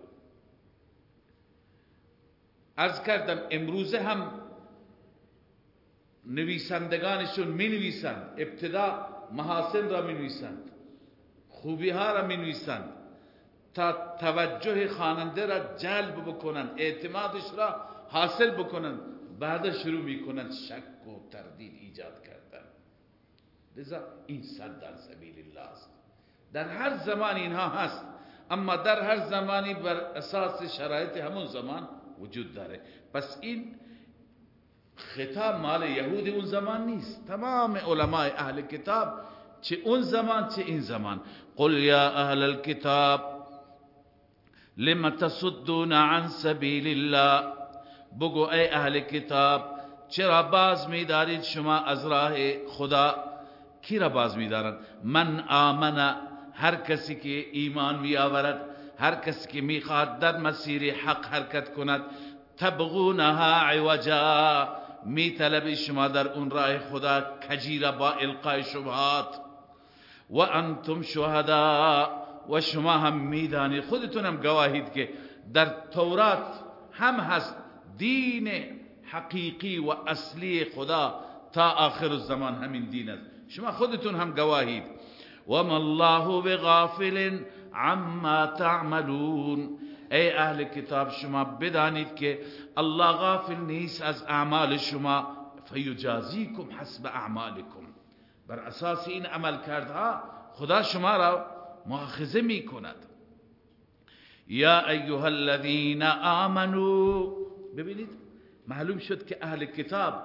از کردم امروزه هم نویسندگانشون می نویسند، ابتدا محاسن را می نویسند، خوبی ها را می نویسند تا توجه خواننده را جلب بکنن اعتمادش را حاصل بکنن. بعد شروع می‌کنن شک و تردید ایجاد کردن. لذا این صد در سبیل الله است. در هر زمان اینها هست اما در هر زمانی بر اساس شرایط همون زمان وجود داره. پس این خطاب مال یهود اون زمان نیست. تمام علماء اهل کتاب چه اون زمان چه این زمان. قل یا اهل الكتاب لم تصدون عن سبیل الله؟ بگو ای اهل کتاب چرا باز میدارید شما از راه خدا؟ کی را باز میدارند من آمن هر کسی که ایمان می آورد هر کسی که می‌خواد در مسیر حق حرکت کند تبغونها عوجا. می طلب شما در اون راه خدا کجیره با القای شبهات؟ و انتم شهدا. و شما هم می‌دانید خودتون هم گواهید که در تورات هم هست دین حقیقی و اصلی خدا تا آخر الزمان همین دین است. شما خودتون هم گواهید. وما الله بغافل عما تعملون. ای اهل کتاب شما بدانید که الله غافل نیست از اعمال شما. فیجازیکم حسب اعمالکم. بر اساس این عمل کردها خدا شما را مؤاخذه می کند یا ایها الذین آمنو ببینید معلوم شد که اهل کتاب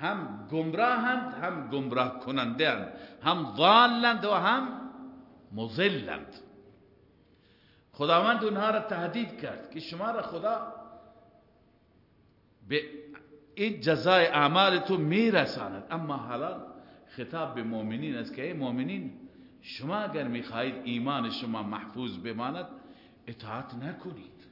هم گمراهند هم گمراه کننده هند. هم ضالند و هم مزلند خداوند اونها را تهدید کرد که شما را خدا به این جزای اعمالتون میرساند اما حالا خطاب به مؤمنین است که ای مؤمنین شما اگر می‌خواهید ایمان شما محفوظ بماند اطاعت نکنید.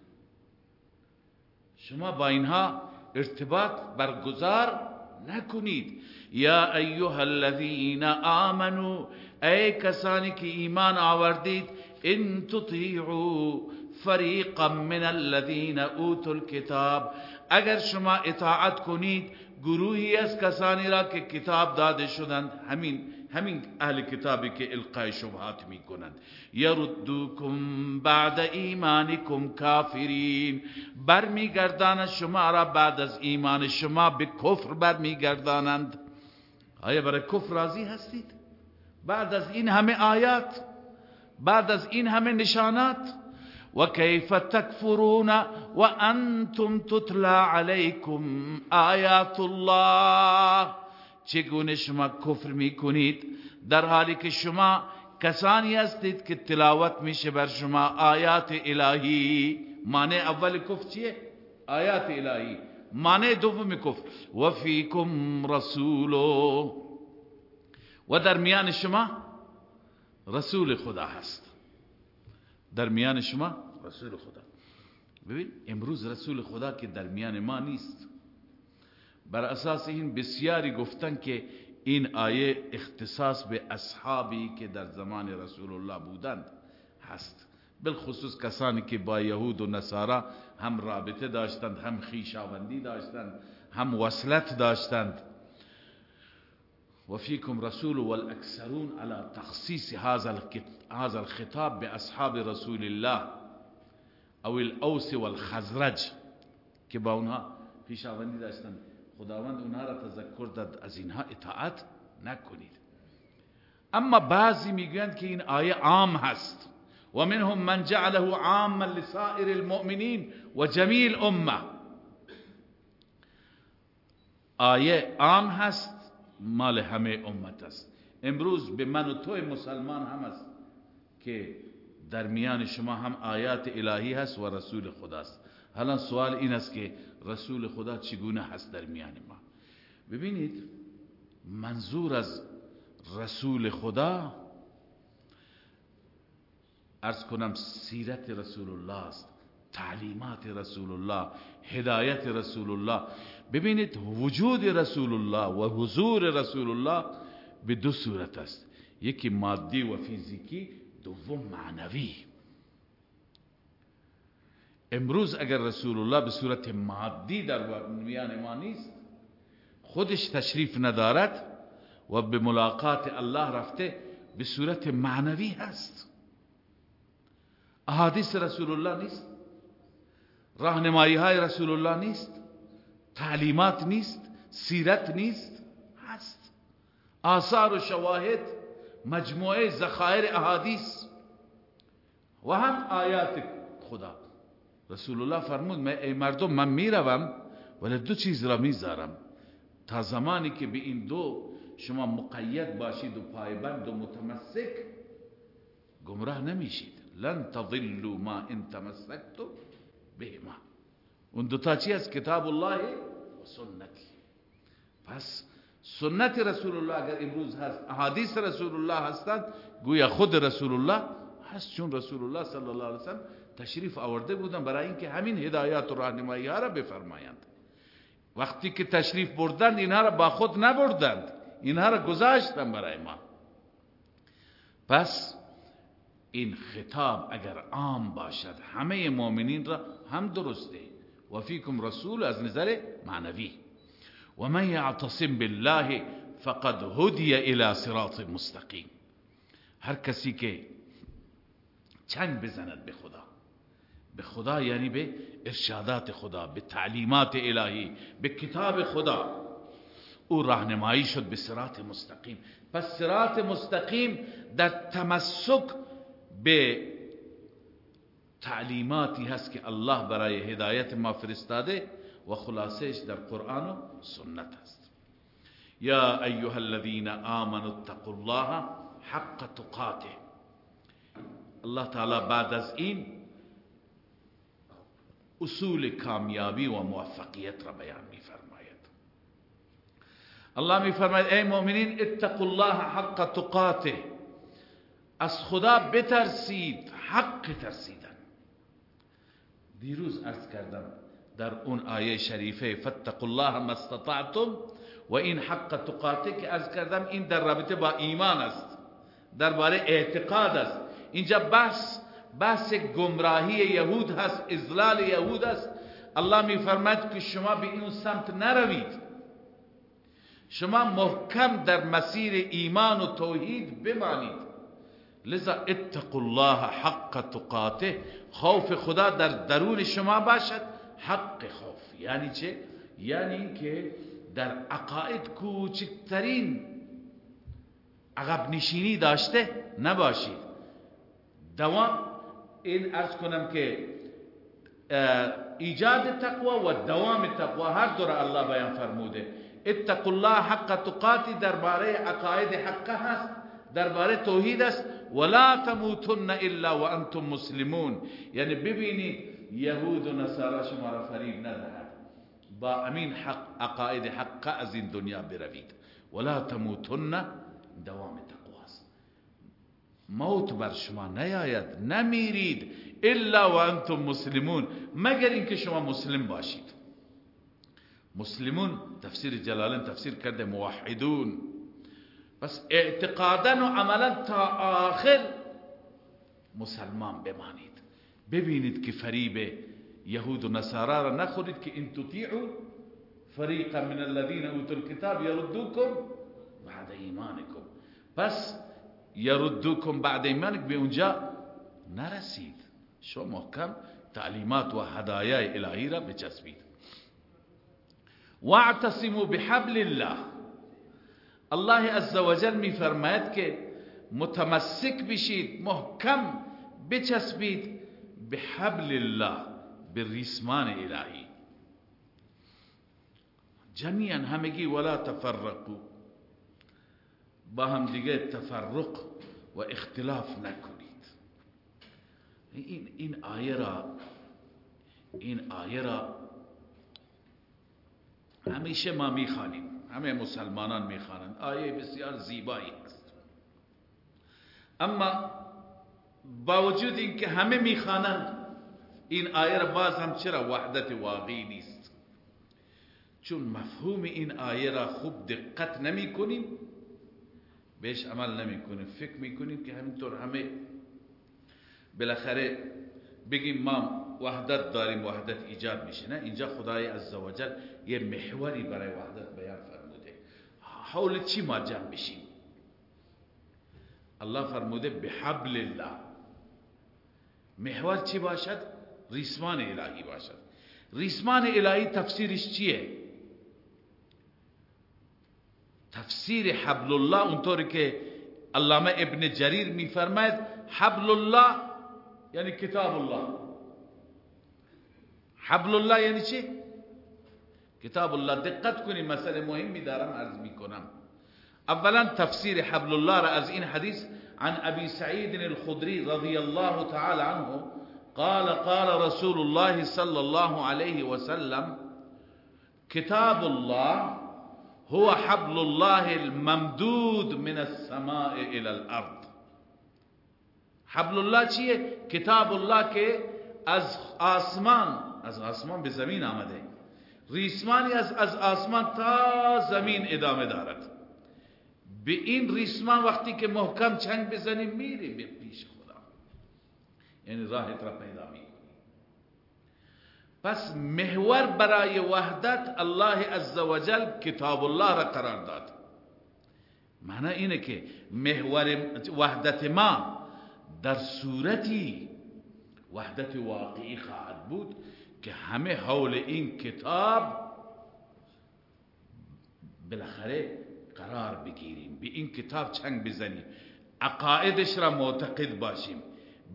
شما با اینها ارتباط برگزار نکنید. یا ایها الذین آمنو ای کسانی که ایمان آوردید ان تطیعوا فریقا من الذین اوتوا الكتاب اگر شما اطاعت کنید گروهی از کسانی را که کتاب داده شدند همین همین اهل کتابی که القای شبهات می کنند یردوکم بعد ایمانکم کافرین. برمیگردانند شما را بعد از ایمان شما به کفر برمیگردانند. آیا برای کفر راضی هستید؟ بعد از این همه آیات بعد از این همه نشانات. و کیف تکفرون و انتم تتلا علیکم آیات الله. چگونه شما کفر می‌کنید؟ در حالی که شما کسانی هستید که تلاوت میشه بر شما آیات الهی. معنی اول کفر چیه؟ آیات الهی. معنی دوم کفر. و فیکم رسولو. و در میان شما رسول خدا هست. در میان شما رسول خدا. ببین امروز رسول خدا که در میان ما نیست. بر اساس این بسیاری گفتن که این آیه اختصاص به اصحابی که در زمان رسول الله بودند هست. بالخصوص کسانی که با یهود و نصارا هم رابطه داشتند هم خیشاوندی داشتند هم وصلت داشتند. وفيكم رسول والأكثرون على تخصيص هذا الخطاب بأصحاب رسول الله او الاوس والخزرج که با اونها خیشاوندی داشتند. خداوند اونها را تذکر داد از اینها اطاعت نکنید. اما بعضی می‌گویند که این آیه عام هست. و منهم من جعله عاما لسائر المؤمنین و جمیع الامه. آیه عام هست مال همه امت است. امروز به من و تو مسلمان هم است که در میان شما هم آیات الهی هست و رسول خداست حالا سوال این است که رسول خدا چگونه هست در میان ما؟ ببینید منظور از رسول خدا ارز کنم سیرت رسول الله است تعلیمات رسول الله هدایت رسول الله. ببینید وجود رسول الله و حضور رسول الله به دو صورت است. یکی مادی و فیزیکی دوم معنوی. امروز اگر رسول الله به صورت مادی در میان ما نیست خودش تشریف ندارد و به ملاقات الله رفته به صورت معنوی هست. احادیث رسول الله نیست راهنمایی های رسول الله نیست تعلیمات نیست سیرت نیست هست. آثار و شواهد مجموعه زخایر احادیث و هم آیات خدا. رسول الله فرمود من ای مردم من می‌روم ولی دو چیز را می‌ذارم تا زمانی که به این دو شما مقید باشید و پایبند و متمسک گمراه نمیشید لن تضلوا ما ان تمسکتم بهما اون دوتا چی از کتاب الله و سنتی پس سنت رسول الله اگر امروز هست احادیث رسول الله هستند گویا خود رسول الله هست چون رسول الله صلی الله علیه وسلم تشریف آورده بودن برای اینکه همین هدایات و راهنمایی ها را بفرمایند. وقتی که تشریف بردند اینها را با خود نبردند. اینها را گذاشتن برای ما. پس این خطاب اگر عام باشد همه مؤمنین را هم درسته. و فیکم رسول از نظر معنوی. و من یعتصم بالله فقد هدی الى صراط مستقیم. هر کسی که چنگ بزند به خدا به خدا یعنی به ارشادات خدا به تعلیمات الهی به کتاب خدا. او راهنمایی شد به صراط مستقیم. پس صراط مستقیم در تمسک به تعلیماتی هست که الله برای هدایت ما فرستاده و خلاصش در قرآن و سنت هست. یا ایها الذين آمنوا اتقوا الله حق تقاته. الله تعالی بعد از این أصول کامیابی و موفقیت را بیان می فرماید الله می فرماید ای مؤمنین اتقوا الله حق تقاته. از خدا بترسید حق ترسیدن. دیروز عرض کردم در اون آیه شریفه فاتقوا الله ما استطعتم و این حق تقاته که عرض کردم این در رابطه با ایمان است. درباره اعتقاد است. اینجا بحث بحث گمراهی یهود هست ازلال یهود است. الله میفرماید که شما به این سمت نروید. شما محکم در مسیر ایمان و توحید بمانید. لذا اتقوا الله حق تقاته. خوف خدا در درون شما باشد. حق خوف. یعنی چه؟ یعنی که در عقاید کوچکترین عقب نشینی داشته نباشید. دوام این ارز کنم که ایجاد تقوا و دوام تقوا هر دور الله بیان فرموده. اتقوا الله حق تقاتی درباره عقاید حقه هست درباره توحید است. ولا تموتن الا وانتم مسلمون. یعنی ببینید یهود و نصارا شما را فریب ندهد. با امین حق عقاید حق از این دنیا بروید. ولا تموتن دوام موت بر شما نیاید. نمیرید الا وانتم مسلمون مگر اینکه شما مسلم باشید. مسلمون تفسیر جلالین تفسیر کرده موحدون. پس اعتقادا و عملا تا آخر مسلمان بمانید. ببینید که فریب یهود و نصارا را نخورید که ان تطیعوا فریقا من الذين اوتوا الكتاب يردوكم بعد ایمانکم. پس يردوكم بعد إيمانك بأونجا نرسيد. شو محكم؟ تعليمات وهدايا إلهية را بچسبید واعتصموا بحبل الله. الله عز وجل می فرماید که متمسک بشید محکم بچسبید بحبل الله بالریسمان الهی. جميعا همگی ولا تفرقوا با هم دیگه تفرق و اختلاف نکنید. این این آیه را این آیه را همیشه ما می‌خوانیم. همه مسلمانان می‌خوانند. آیه بسیار زیبایی است اما با وجود اینکه همه می‌خوانند این آیه را باز هم چرا وحدت واقعی نیست؟ چون مفهوم این آیه را خوب دقت نمی کنیم بهش عمل نمی کنیم فکر می کنیم که همینطور همه بالاخره بگیم ما وحدت داریم وحدت ایجاد میشه. نه اینجا خدای عزوجل یه محوری برای وحدت بیان فرموده. حول چی ما جمع بشیم؟ الله فرموده به حبل الله. محور چی باشد؟ ریسمان الهی باشد. ریسمان الهی تفسیرش چیه؟ تفسیر حبل الله اونطوری که علامه ابن جریر میفرماید حبل الله یعنی کتاب الله حبل الله یعنی چی؟ کتاب الله دقت کنید مسئله مهمی دارم عرض می‌کنم. اولا تفسیر حبل الله را از این حدیث عن ابي سعيد الخدري رضي الله تعالى عنه قال قال رسول الله صلى الله عليه وسلم كتاب الله هو حبل الله الممدود من السماء الى الارض حبل الله چیه؟ کتاب الله که از آسمان از آسمان به زمین آمده. ریسمانی از از آسمان تا زمین ادامه دارد. به این ریسمان وقتی که محکم چنگ بزنیم میری به پیش خدا. یعنی راهت را پیدا می پس محور برای وحدت الله عزوجل کتاب الله را قرار داد. معنی اینه که محور وحدت ما در صورتی وحدت واقعی خواهد بود که همه حول این کتاب بالاخره قرار بگیریم. به این کتاب چنگ بزنیم. عقایدش را معتقد باشیم.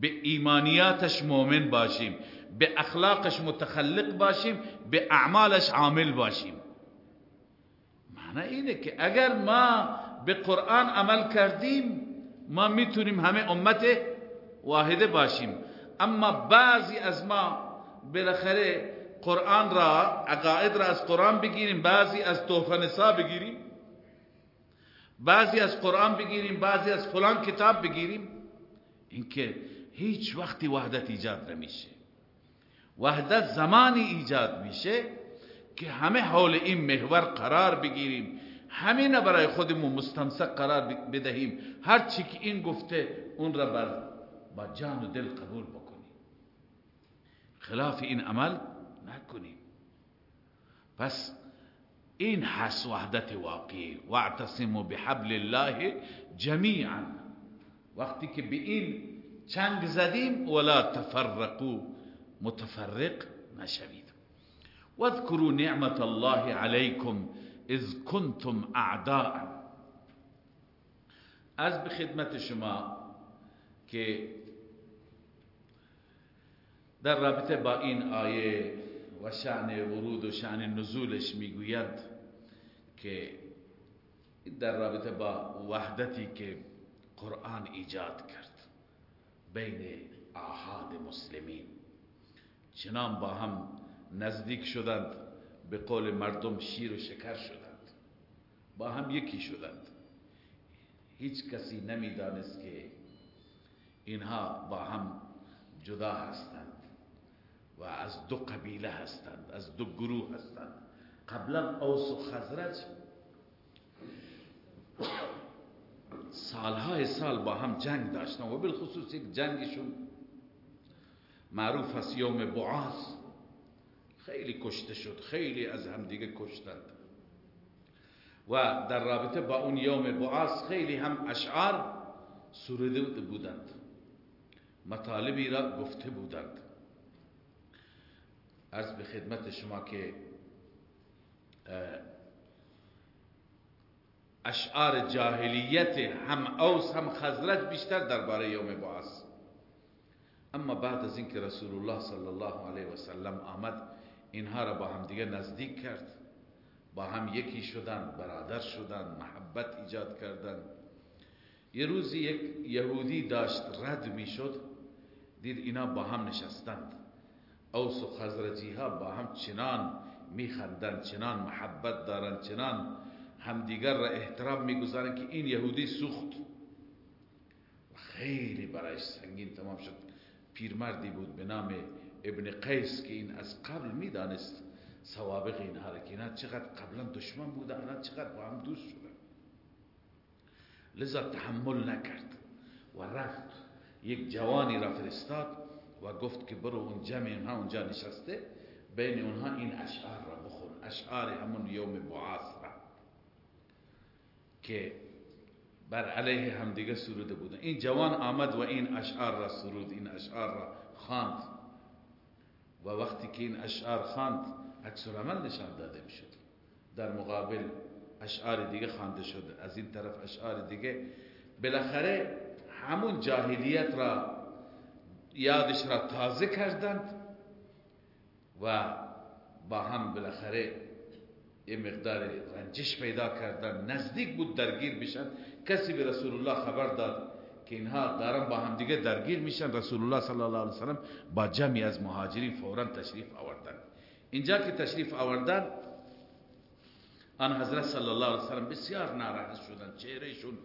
به ایمانیاتش مؤمن باشیم. به اخلاقش متخلق باشیم به اعمالش عامل باشیم. معنی اینه که اگر ما به قرآن عمل کردیم ما می‌تونیم همه امت واحده باشیم. اما بعضی از ما بالاخره قرآن را عقاید را از قرآن بگیریم بعضی از توفه نسا بگیریم بعضی از قرآن بگیریم بعضی از فلان کتاب بگیریم اینکه هیچ وقتی وحدت ایجاد نمیشه. وحدت زمانی ایجاد میشه که همه حول این محور قرار بگیریم. همین برای خودمون مستمسک قرار بدهیم. هر چی که این گفته اون را بر با جان و دل قبول بکنیم. خلاف این عمل نکنیم. پس این هست وحدت واقعی. واعتصموا بحبل الله جمیعا. وقتی که به این چنگ زدیم ولا تفرقوا. متفرق نشوید. واذكروا نعمت الله عليكم اذ كنتم اعداء. از به خدمت شما که در رابطه با این آیه و شعن ورود و شعن نزولش می‌گوید که در رابطه با وحدتی که قرآن ایجاد کرد بین آهاد مسلمین. چنان با هم نزدیک شدند به قول مردم شیر و شکر شدند. با هم یکی شدند. هیچ کسی نمی‌دانست که اینها با هم جدا هستند و از دو قبیله هستند از دو گروه هستند. قبلا اوس و خزرج [coughs] سالهای سال با هم جنگ داشتن و بالخصوص یک جنگشون معروف است یوم بعاث. خیلی کشته شد خیلی از همدیگه کشتند و در رابطه با اون یوم بعاث خیلی هم اشعار سروده بودند. مطالبی را گفته بودند. از به خدمت شما که اشعار جاهلیت هم اوس هم خزرج بیشتر درباره یوم بعث اما بعد از اینکه رسول الله صلی الله علیه و سلم آمد اینها را با هم دیگه نزدیک کرد. با هم یکی شدن برادر شدن محبت ایجاد کردن. یه روزی یک یهودی داشت رد می‌شد. دید اینا با هم نشستند. اوس و خزرجی ها با هم چنان میخندند چنان محبت دارند چنان همدیگر را احترام می‌گذارن که این یهودی سوخت. و خیلی برایش سنگین تمام شد. پیرمردی بود به نام ابن قیس که این از قبل می‌دانست سوابق این حرکینات چقدر قبلا دشمن بوده الان چقدر با هم دوست شده لذا تحمل نکرد و رفت. یک جوانی را فرستاد و گفت که برو اون جمع اونها اونجا نشسته بین اونها این اشعار را بخون. اشعار همون یوم بعاث که بر علیه همدیگه سروده بودن این جوان آمد و این اشعار را سرود این اشعار را خواند. و وقتی که این اشعار خواند عکس نشان داده می‌شد. در مقابل اشعار دیگه خوانده شد. از این طرف اشعار دیگه بالاخره همون جاهلیت را یادش را تازه کردند و با هم بالاخره یه مقدار رنجش پیدا کردن نزدیک بود درگیر بشن. کسی به رسول الله خبر داد که اینها دارن با هم دیگه درگیر میشن. رسول الله صلی الله علیه وسلم با جمعی از مهاجرین فورا تشریف آوردن. اینجا که تشریف آوردن آن حضرت صلی الله علیه وسلم بسیار ناراحت شدن چهرهشون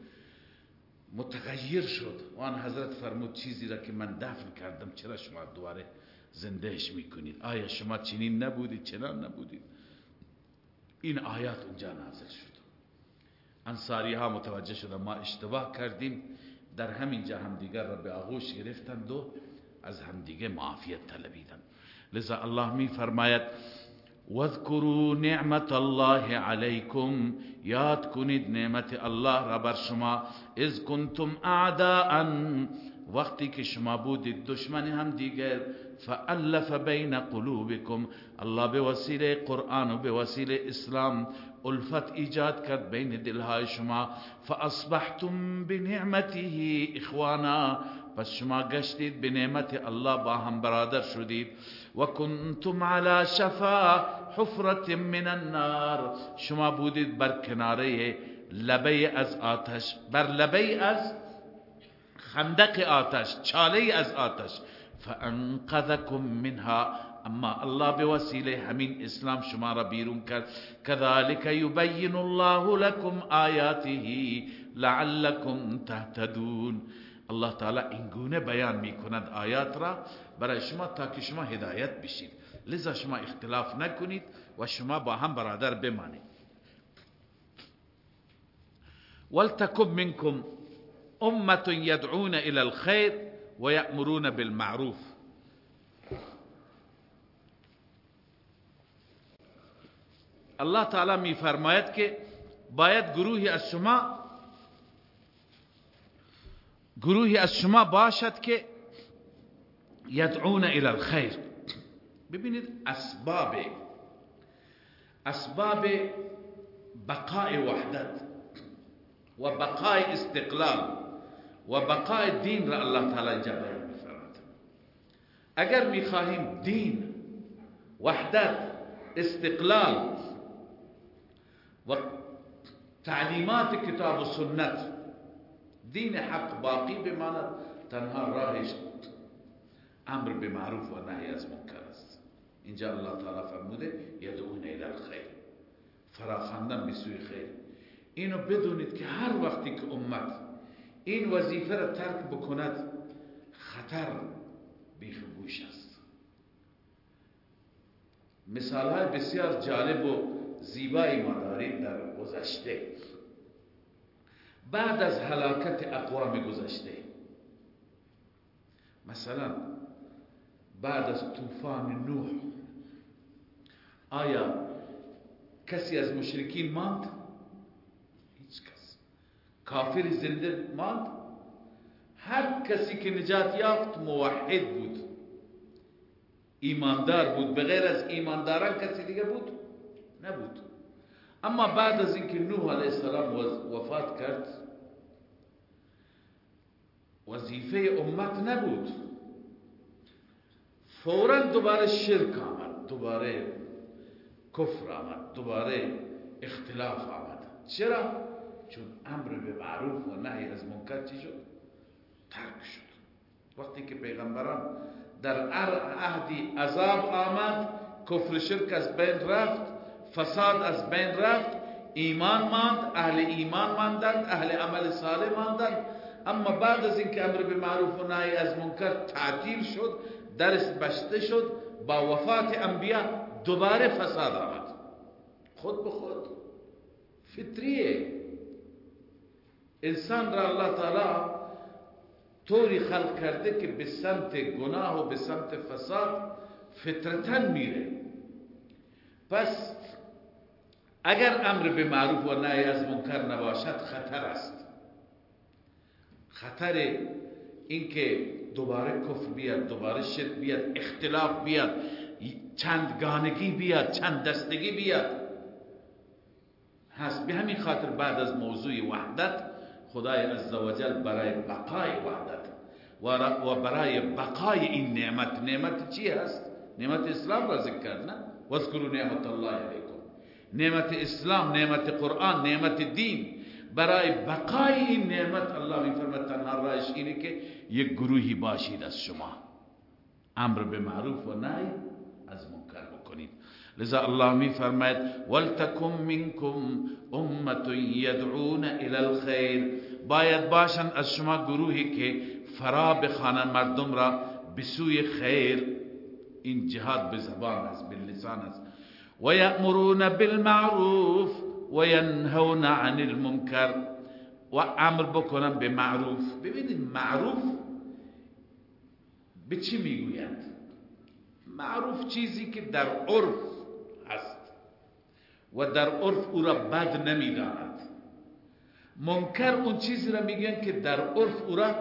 متغیر شد. و آن حضرت فرمود چیزی را که من دفن کردم چرا شما دوباره زندهش می‌کنید؟ آیا شما چنین نبودید؟ چنان نبودید؟ این آیات اونجا نازل شد. انصاری ها متوجه شدن ما اشتباه کردیم در همین جا همدیگر را به آغوش گرفتند و از همدیگه معافیت طلبیدن لذا الله می فرماید واذکروا نعمت الله علیکم. یاد کنید نعمت الله را بر شما. اذ کنتم اعداء وقتی که شما بودید دشمن هم دیگر فألف بین قلوبکم الله به وسیله قرآن وسیله إسلام. ألفت ایجاد کرد بین دلهای شما. فأصبحتم بنعمته إخوانا. پس شما گشتید به نعمت الله با هم برادر شدید. و کنتم على شفا حفرت من النار. شما بودید بر کناره لبه از آتش. بر لبه از خندق آتش. چاله از آتش. فأنقذكم منها. أما الله بوسیله همین إسلام شما کرد كذلك يبين الله لكم آیاته لعلكم تهتدون. الله تعالی این گونه بیان می کند آیات را برای شما تا شما هدایت بشید. لذا شما اختلاف نکنید و شما با هم برادر بمانید. ولتكن منكم امة يدعون إلى الخير ويأمرون بالمعروف. الله تعالی می فرماید که باید گروهی از شما گروهی از شما باشد که یدعون إلى الخیر. ببینید اسباب اسباب بقاء وحدت و بقای استقلال. و بقای دین را الله تعالی بیان میفرماید اگر میخواهیم دین وحدت استقلال و تعلیمات کتاب و سنت دین حق باقی بماند تنها راهش أمر به معروف و نهی از منکر است. اینجا الله تعالی فرموده یدعون الی الخیر. فراخواندن به سوی خیر. اینو بدونید که هر وقتی که امت این وظیفه را ترک بکند خطر بیخ گوش است. مثال های بسیار جالب و زیبایی ما داریم در گذشته. بعد از هلاکت اقوام گذشته مثلا بعد از طوفان نوح آیا کسی از مشرکین ماند؟ کافر زنده ماند. هر کسی که نجات یافت موحد بود. ایماندار بود. بغیر از ایمانداران کسی دیگه بود نبود. اما بعد از اینکه نوح علیه السلام وفات کرد وظیفه امت نبود. فورا دوباره شرک آمد دوباره کفر آمد دوباره اختلاف آمد. چرا؟ چون امر به معروف و نهی از منکر چی شد؟ ترک شد. وقتی که پیغمبران در عهدی عذاب آمد کفر شرک از بین رفت فساد از بین رفت ایمان ماند اهل ایمان ماندند اهل عمل صالح ماندند. اما بعد از اینکه امر به معروف و نهی از منکر تعطیل شد درس بسته شد با وفات انبیا دوباره فساد آمد. خود به خود. فطریه. انسان را الله تعالی طوری خلق کرده که به سمت گناه و به سمت فساد فطرتا میره. پس اگر امر به معروف و نهی از منکر نباشد خطر است. خطر اینکه دوباره کفر بیاد دوباره شرک بیاد اختلاف بیاد چند گانگی بیاد چند دستگی بیاد. هست. به همین خاطر بعد از موضوع وحدت خدای عزوجل برای بقای وحدت. و برای بقای این نعمت. نعمت چی هست؟ نعمت اسلام را ذکر نه؟ وذکروا نعمت الله علیکم. نعمت اسلام نعمت قرآن نعمت دین. برای بقای این نعمت الله میفرماید تنها راهش اینه که یک گروهی باشید از شما. امر به معروف و نهی لذا الله میفرماید ولتکم منکم أمة یدعون إلى الخیر باید باشند از شما گروهی که فرا بخوانند مردم را به سوی خیر. این جهاد به زبان است به لسان است. و یأمرون بالمعروف و ینهون عن المنکر. و أمر بکنن به معروف. ببینید معروف به چی میگویند معروف چیزی که در عرف و در عرف او را بد نمی‌داند. منکر اون چیزی را میگن که در عرف او را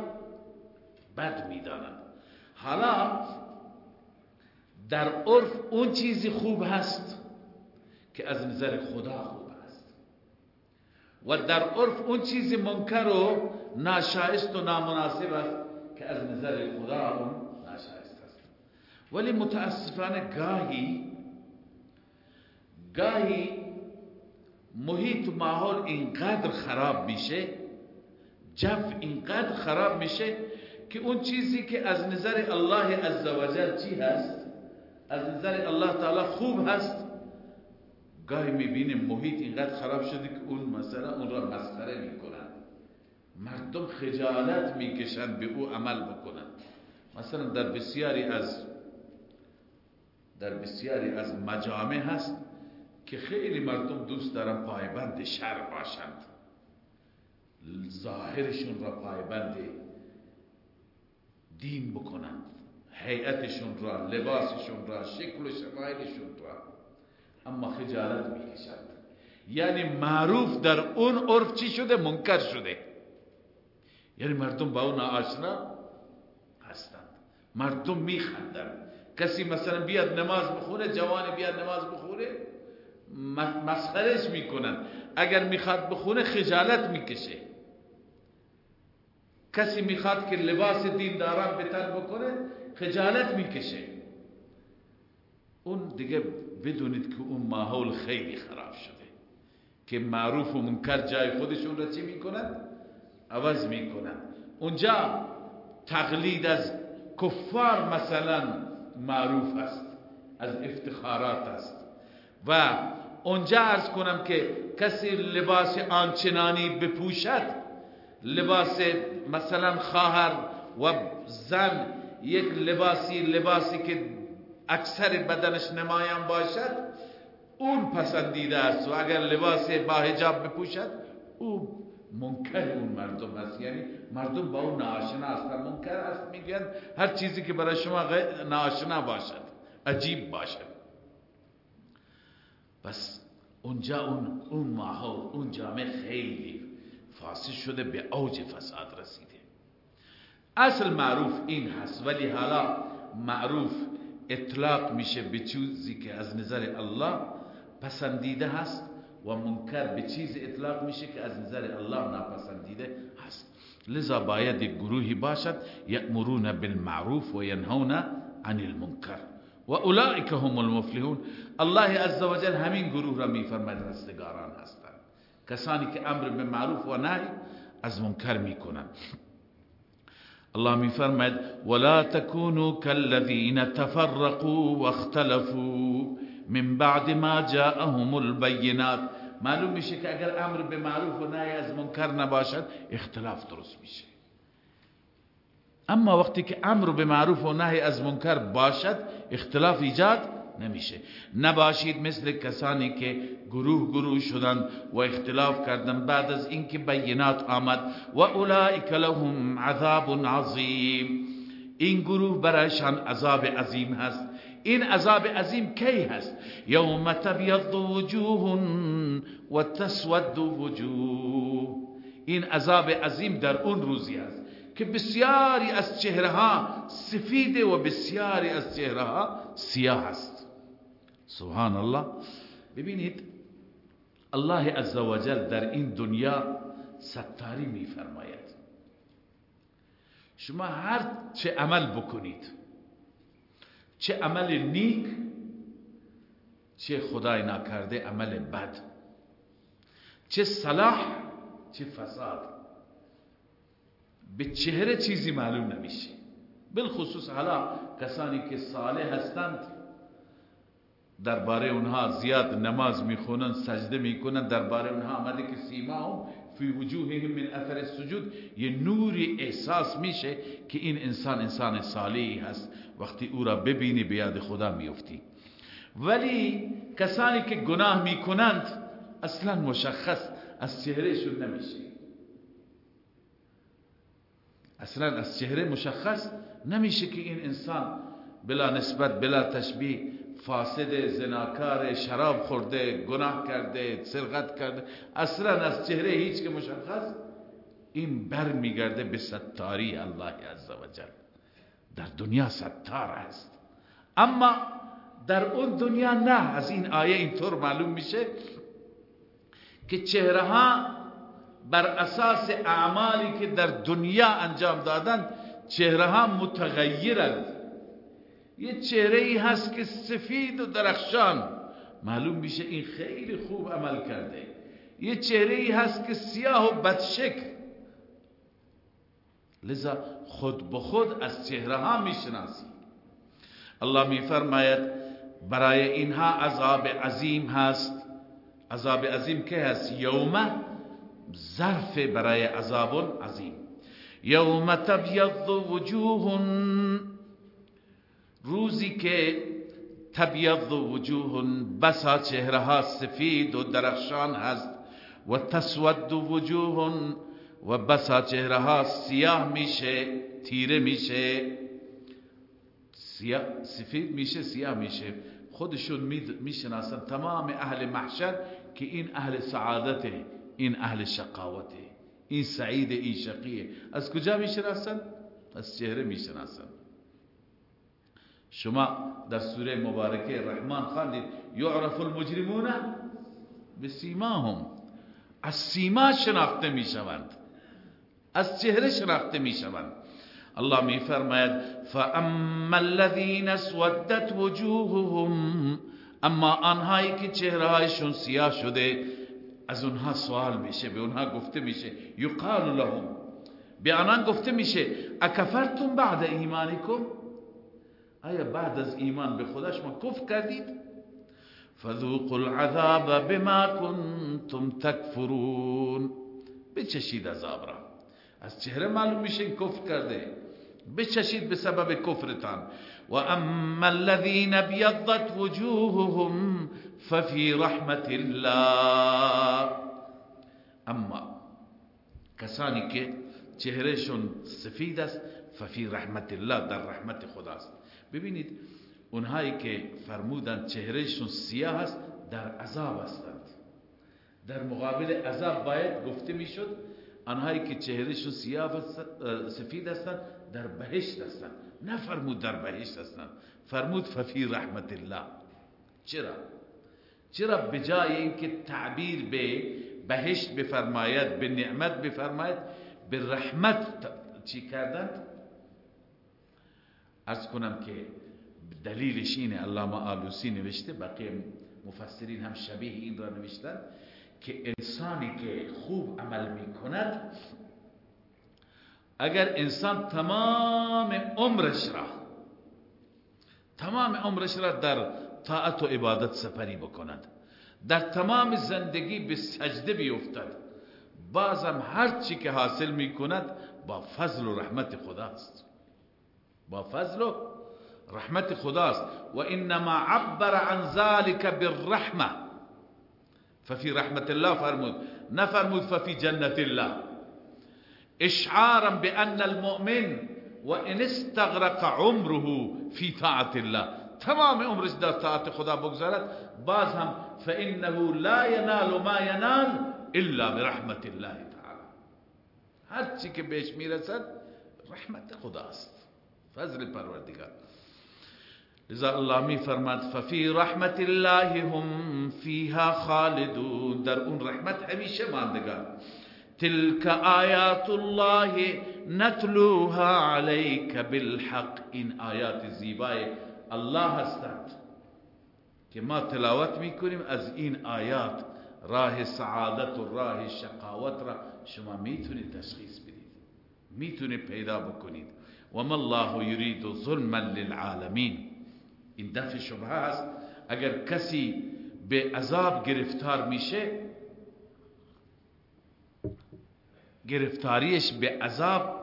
بد می‌داند. حالا در عرف اون چیزی خوب هست که از نظر خدا خوب است و در عرف اون چیزی منکر و ناشایست و نامناسب است که از نظر خدا اون ناشایست است. ولی متاسفانه گاهی گاهی محیط و ماحول اینقدر خراب میشه جو اینقدر خراب میشه که اون چیزی که از نظر الله عزوجل چی هست؟ از نظر الله تعالی خوب هست. گاهی می‌بینیم محیط اینقدر خراب شده که اون مثلا اون را مسخره می‌کنن. مردم خجالت می‌کشن به او عمل بکنن. مثلا در بسیاری از در بسیاری از مجامع هست که خیلی مردم دوست دارن پایبند شر باشند. ظاهرشون را پایبند دین بکنند. هیئتشون را لباسشون را شکل و شمایلشون را. اما خجالت می‌کشند. یعنی معروف در اون عرف چی شده؟ منکر شده. یعنی مردم با اون آشنا هستند. مردم میخندند. کسی مثلا بیاد نماز بخونه جوان بیاد نماز بخونه. مسخرش می‌کنن. اگر می‌خواد بخونه خجالت می‌کشه. کسی می‌خواد که لباس دینداران به تن بکنه خجالت می‌کشه. اون دیگه بدونید که اون ماحول خیلی خراب شده. که معروف و منکر جای خودشون را چی می‌کنن؟ عوض می‌کنن. اونجا تقلید از کفار مثلا معروف است از افتخارات است. و اونجا ارز کنم که کسی لباس آنچنانی بپوشد لباس مثلا خواهر و زن یک لباسی لباسی که اکثر بدنش نمایان باشد اون پسندیده است. و اگر لباس با حجاب بپوشد او منکر اون مردم است. یعنی مردم با اون ناشنا هستن منکر است میگن هر چیزی که برای شما ناشنا باشد عجیب باشد. بس اونجا اون اون ماحول اون جامعه خیلی فاسد شده به اوج فساد رسیده. اصل معروف این هست ولی حالا معروف اطلاق میشه به چیزی که از نظر الله پسندیده هست و منکر به چیز اطلاق میشه که از نظر الله ناپسندیده هست. لذا باید گروهی باشد یأمرون بالمعروف و ینهون عن المنکر. و اولئک هم المفلحون. الله عزوجل همین گروه را میفرماید رستگاران هستند. کسانی که امر به معروف و نهی از منکر می‌کنند. الله میفرماید ولا تكونوا كالذين تفرقوا واختلفوا من بعد ما جاءهم البينات معلوم میشه که اگر امر به معروف و نهی از منکر نباشد اختلاف درست میشه. اما وقتی که امر به معروف و نهی از منکر باشد اختلاف ایجاد نمیشه. نباشید مثل کسانی که گروه گروه شدن و اختلاف کردن بعد از اینکه بینات آمد و اولئک لهم عذاب عظیم. این گروه برایشان عذاب عظیم هست. این عذاب عظیم کی هست؟ یوم تبیض وجوه و تسود وجوه. این عذاب عظیم در اون روزی است. که بسیاری از چهره ها سفید و بسیاری از چهره ها سیاه است. سبحان الله ببینید الله عزوجل در این دنیا ستاری میفرماید. شما هر چه عمل بکنید چه عمل نیک چه خدای نکرده عمل بد چه صلاح چه فساد. به چهره چیزی معلوم نمیشه. بالخصوص حالا کسانی که صالح هستند درباره اونها زیاد نماز می‌خونن سجده می‌کنن درباره اونها آمده که سیما فی وجوههم من اثر السجود. یه نوری احساس میشه که این انسان انسان صالحی هست. وقتی او را ببینی به یاد خدا میفتی. ولی کسانی که گناه می‌کنند اصلا مشخص از چهرهشون نمیشه. اصلا از چهره مشخص نمیشه که این انسان بلا نسبت بلا تشبیه فاسد زناکار شراب خورده گناه کرده سرقت کرده اصلا از چهره هیچ که مشخص این بر میگرده به ستاری الله عزوجل در دنیا ستار است. اما در اون دنیا نه. از این آیه اینطور معلوم میشه که چهره ها بر اساس اعمالی که در دنیا انجام دادن چهره ها متغیرند یه چهره ای هست که سفید و درخشان. معلوم میشه این خیلی خوب عمل کرده. یه چهره ای هست که سیاه و بدشکل لذا خود به خود از چهره ها می‌شناسی. الله میفرماید برای اینها عذاب عظیم هست. عذاب عظیم که هست؟ یوم ظرف برای عذاب عظیم یوم تبیض وجوه روزی که تبیض وجوه بسا چهره سفید و درخشان هست. و تسود وجوه و بسا چهره سیاه میشه تیره میشه. سفید میشه سیاه میشه. خودشون می‌شناسن تمام اهل محشر که این اهل سعادته. این اهل شقاوته. این سعید این شقیه. از کجا می‌شناسن؟ از چهره می‌شناسن. شما در سوره مبارکه رحمان خواندید یعرف المجرمون بسیماهم. از سیما شناخته می‌شوند. از چهره شناخته می‌شوند. الله میفرماید فاما الذين اسودت وجوههم اما آنهایی که چهرهایشون سیاه شده از اونها سوال میشه به اونها گفته میشه یقال لهم. به آنان گفته میشه اکفرتم بعد ایمانکم؟ آیا بعد از ایمان به خدا شما کفر کردید؟ فذوقوا العذاب بما کنتم تکفرون. بچشید عذاب را. از چهره معلوم میشه کفر کرده. بچشید به سبب کفرتان. و اما الذين ابيضت وجوههم ففي رحمت الله. أما کسانی که است ففی رحمت الله در رحمت خداست ببینید اونهایی که فرمودن چهرهشون سیاه است در عذاب هستند. در مقابل عذاب باید گفته میشد آنهایی که چهرهشون سیاه سفید هستند در بهشت هستند. نه فرمود در بهشت هستند. فرمود ففی رحمت الله. چرا؟ چرا به جای اینکه تعبیر به بهشت بفرماید به نعمت بفرماید به رحمت چی کردند ارز کنم که دلیلش اینه علامه آلوسی نوشته بقیه مفسرین هم شبیه این را نوشتن که انسانی که خوب عمل می کند اگر انسان تمام عمرش را تمام عمرش را در طاعت و عبادت سپری بکند. در تمام زندگی به سجده بیفتد. بازم هر چی که حاصل می کند با فضل و رحمت خداست. با فضل و رحمت خداست. و انما عبر عن ذلك بالرحمه ففي رحمت الله فرمود. نفرمود ففي جنة الله. اشعارا بان المؤمن وان استغرق عمره في طاعة الله. تمام عمرش در طاعت خدا بگذارد باز هم فإنه لا ينال ما ينال إلا برحمت الله تعالی. هر چی که بهش میرسد رحمت خداست فضل پروردگار. لذا الله می فرماد ففی رحمت الله هم فیها خالدون. در اون رحمت همیشه ماندگار. تلك آیات الله نتلوها عليك بالحق. این آیات زیبای الله هستند که ما تلاوت می‌کنیم از این آیات. راه سعادت و راه شقاوت را شما می‌تونید تشخیص بدید. می‌تونید پیدا بکنید. و ما الله یرید ظلما للعالمین این دفع شبه است. اگر کسی به عذاب گرفتار میشه گرفتاریش به عذاب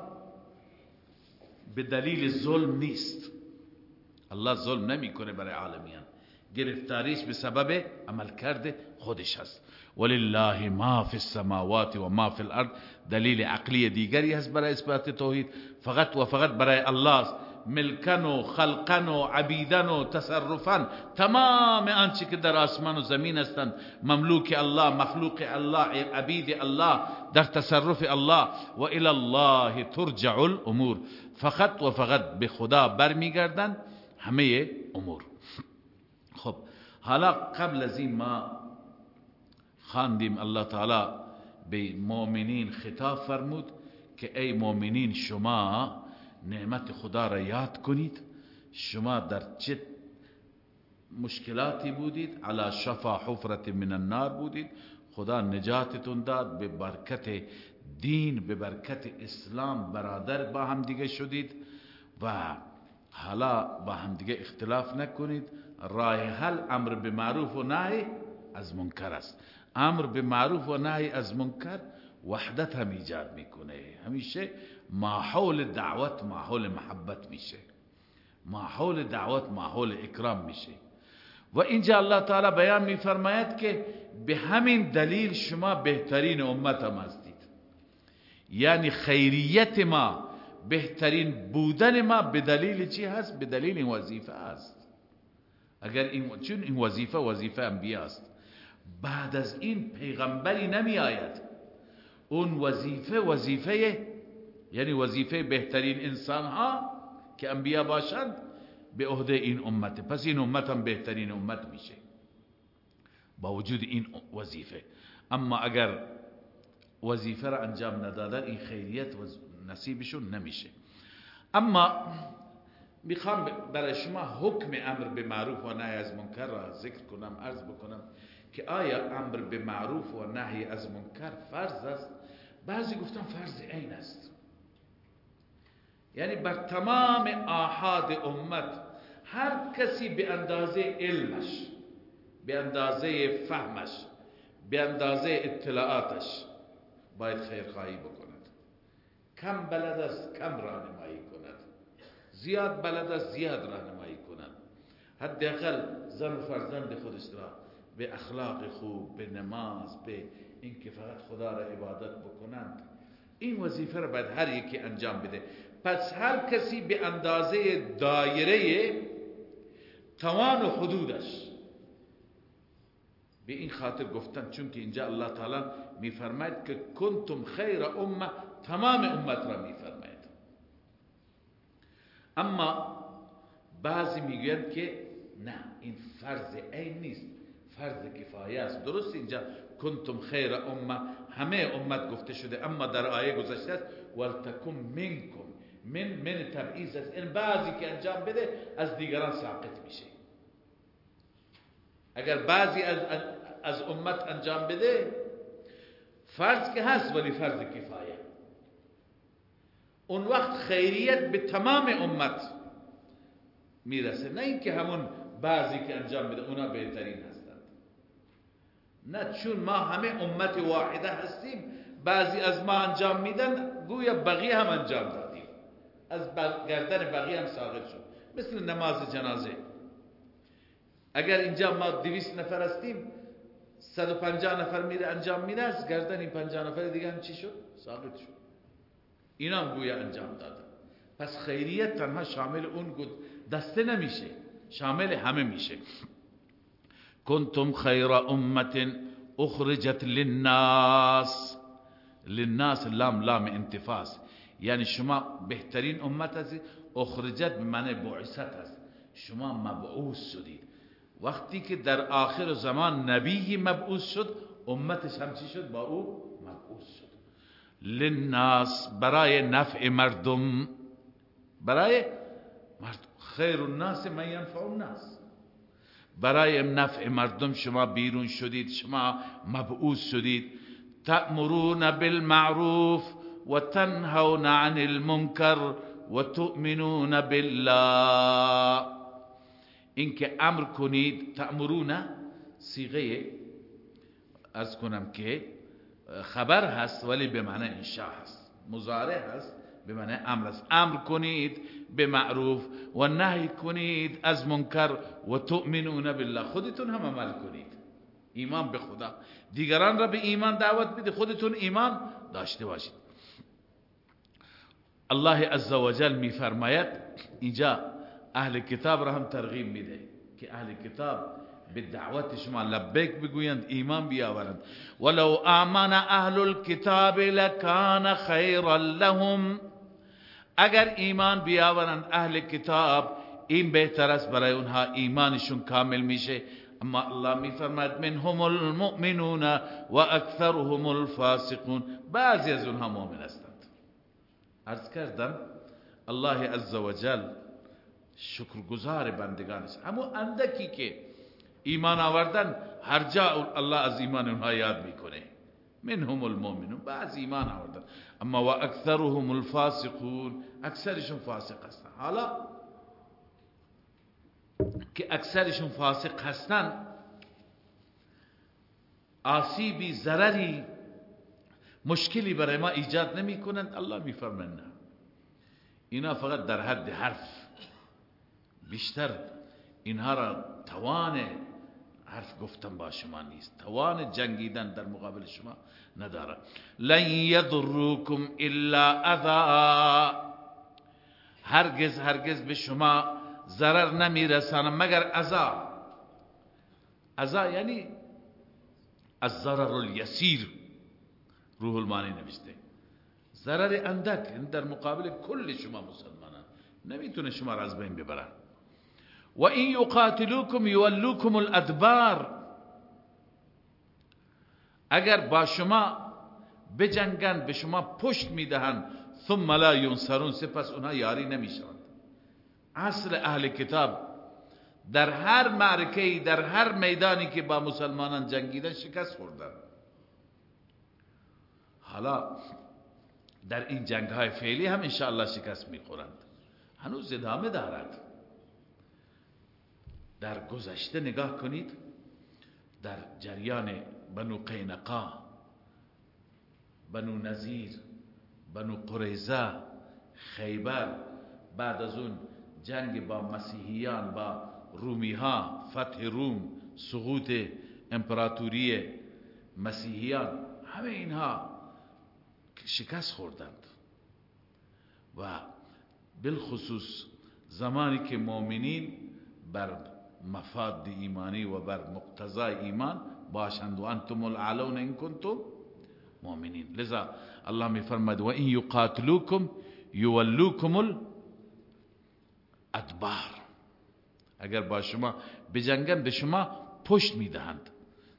به دلیل ظلم نیست. الله ظلم نمیکنه برای عالمیان. گرفتاریش به سبب عمل کرده خودش هست. ولله ما فی السماوات و ما فی الأرض. دلیل عقلی دیگری هست برای اثبات توحید. فقط و فقط برای الله است. ملکن و خلقن و عبیدن و تصرفن. تمام آنچه که در آسمان و زمین هستند. مملوک الله مخلوق الله عبید الله در تصرف الله. و الله ترجع الأمور. فقط و فقط به خدا برمیگردند. همه امور. خب حالا قبل از این ما خواندیم الله تعالی به مؤمنین خطاب فرمود که ای مؤمنین شما نعمت خدا را یاد کنید. شما در چه مشکلاتی بودید؟ علی شفا حفرت من النار بودید. خدا نجاتتون داد به برکت دین به برکت اسلام برادر با هم دیگه شدید و حالا با هم دیگه اختلاف نکنید. راه حل امر به معروف و نهی از منکر است. امر به معروف و نهی از منکر وحدت هم ایجاد می‌کنه. همیشه ماحول دعوت ماحول محبت میشه. ماحول دعوت ماحول اکرام میشه. و اینجا الله تعالی بیان میفرماید که به همین دلیل شما بهترین امت هم هستید. یعنی خیریت ما بهترین بودن ما به دلیل چی هست؟ به دلیل این وظیفه است. اگر این چون این وظیفه وظیفه انبیا است. بعد از این پیغمبری نمی آید اون وظیفه وظیفه یعنی وظیفه بهترین انسان ها که انبیا باشند به عهده این امته پس این امت هم بهترین امت میشه. با وجود این وظیفه. اما اگر وظیفه را انجام ندادن این خیریت نصیبشون نمیشه. اما می‌خوام برای شما حکم امر به معروف و نهی از منکر را ذکر کنم عرض بکنم که آیا امر به معروف و نهی از منکر فرض است؟ بعضی گفتن فرض عین است. یعنی بر تمام آحاد امت هر کسی به اندازه علمش به اندازه فهمش به اندازه اطلاعاتش باید خیرخواهی بکند کم بلد است کم راهنمایی کند. زیاد بلد است زیاد راهنمایی کند. حداقل زن و فرزند خودش را به اخلاق خوب به نماز به اینکه فقط خدا را عبادت بکنند این وظیفه را باید هر یکی انجام بده. پس هر کسی به اندازه دایره توان و حدودش به این خاطر گفتن چون که اینجا الله تعالی میفرماید که کنتم خیر امه تمام امت را میفرماید. اما بعضی می‌گویند که نه این فرض عین نیست. فرض کفایه است. درست اینجا. کنتم خیر امه. همه امت گفته شده اما در آیه گذشته است ولتکم منکم. من من تبعیض است. این بعضی که انجام بده از دیگران ساقط میشه. اگر بعضی از از امت انجام بده فرض که هست ولی فرض کفایه. اون وقت خیریت به تمام امت می‌رسه. نه اینکه همون بعضی که انجام بده اونا بهترین هستند. نه چون ما همه امت واحده هستیم بعضی از ما انجام میدن گویا بقیه هم انجام دادیم. از گردن بقیه هم ساقط شد. مثل نماز جنازه. اگر اینجا ما دویست نفر هستیم 150 نفر میره انجام میده از گردن این 50 نفر دیگه هم چی شد؟ ثابت شد. اینا هم گویا انجام دادن پس خیریت تنها شامل اون دسته نمیشه. شامل همه میشه. کنتم خیر امت اخرجت للناس. للناس لام لام انتفاس. یعنی شما بهترین امت هستید اخرجت به معنی بعثت هست. شما مبعوث شدید وقتی که در آخر زمان نبی مبعوث شد امتش هم چی شد؟ با او للناس برای نفع مردم. برای مردم خیر الناس من ینفع الناس. برای نفع مردم شما بیرون شدید شما مبعوث شدید. تأمرون بالمعروف و تنهون عن المنکر و تؤمنون بالله. اینکه امر کنید تأمرون سیغه از کنم که خبر هست ولی به معنی انشاء هست. مزارع هست به معنی امر است. امر کنید به معروف و نهی کنید از منکر و تؤمنون بالله. خودتون هم عمل کنید. ایمان به خدا. دیگران را به ایمان دعوت بده خودتون ایمان داشته باشید. الله عزوجل میفرماید اینجا اهل کتاب را هم ترغیب میده که اهل کتاب به دعوت شما. لبیک بگویند ایمان بیاورند. ولو آمن أهل الكتاب لکان خیرا لهم. اگر ایمان بیاورند أهل کتاب این بهتر است برای اونها. ایمانشون کامل میشه. اما الله میفرماید منهم المؤمنون و اکثرهم الفاسقون. بعضی از اونها مؤمن هستند. عرض کردم الله عزوجل شکرگزار بندگانش اما اندکی که ایمان آوردن هر جا الله از ایمان اونها یاد می‌کنه. منهم المؤمنون بعض ایمان آوردن. اما و اکثرهم الفاسقون اکثرشون فاسق هستن. حالا که اکثرشون فاسق هستن آسیبی ضرری مشکلی برای ما ایجاد نمی کنند الله میفرماید نه. اینا فقط در حد حرف. بیشتر اینها را توان حرف گفتن با شما نیست. توان جنگیدن در مقابل شما نداره لن یضروکم الا اذا. هرگز هرگز به شما ضرر نمیرسانم مگر اذا. اذا یعنی از ضرر الیسیر. روح المانی نوشته. ضرر اندک یعنی در مقابل کل شما مسلمانان. نمی‌تونه شما را از بین ببرن. و این یقاتلوکم یولوکم الادبار اگر با شما بجنگن به شما پشت می‌دهند ثم لا ینصرون سپس اونها یاری نمی‌شوند. اصل اهل کتاب در هر معرکه در هر میدانی که با مسلمانان جنگیدن شکست خوردن. حالا در این جنگ های فعلی هم انشاءالله شکست می‌خورند. هنوز ادامه دارد. در گذشته نگاه کنید در جریان بنو قینقا بنو نظیر بنو قریزه خیبر بعد از اون جنگ با مسیحیان با رومی ها فتح روم سقوط امپراتوری مسیحیان همه اینها شکست خوردند. و بالخصوص زمانی که مؤمنین بر مفاد ایمانی و بر مقتضای ایمان. باشند و انتم العلون ان کنتم مؤمنین لذا الله می فرماید و این یقاتلوکم یولوکم الادبار. اگر با شما بجنگن به شما پشت می‌دهند.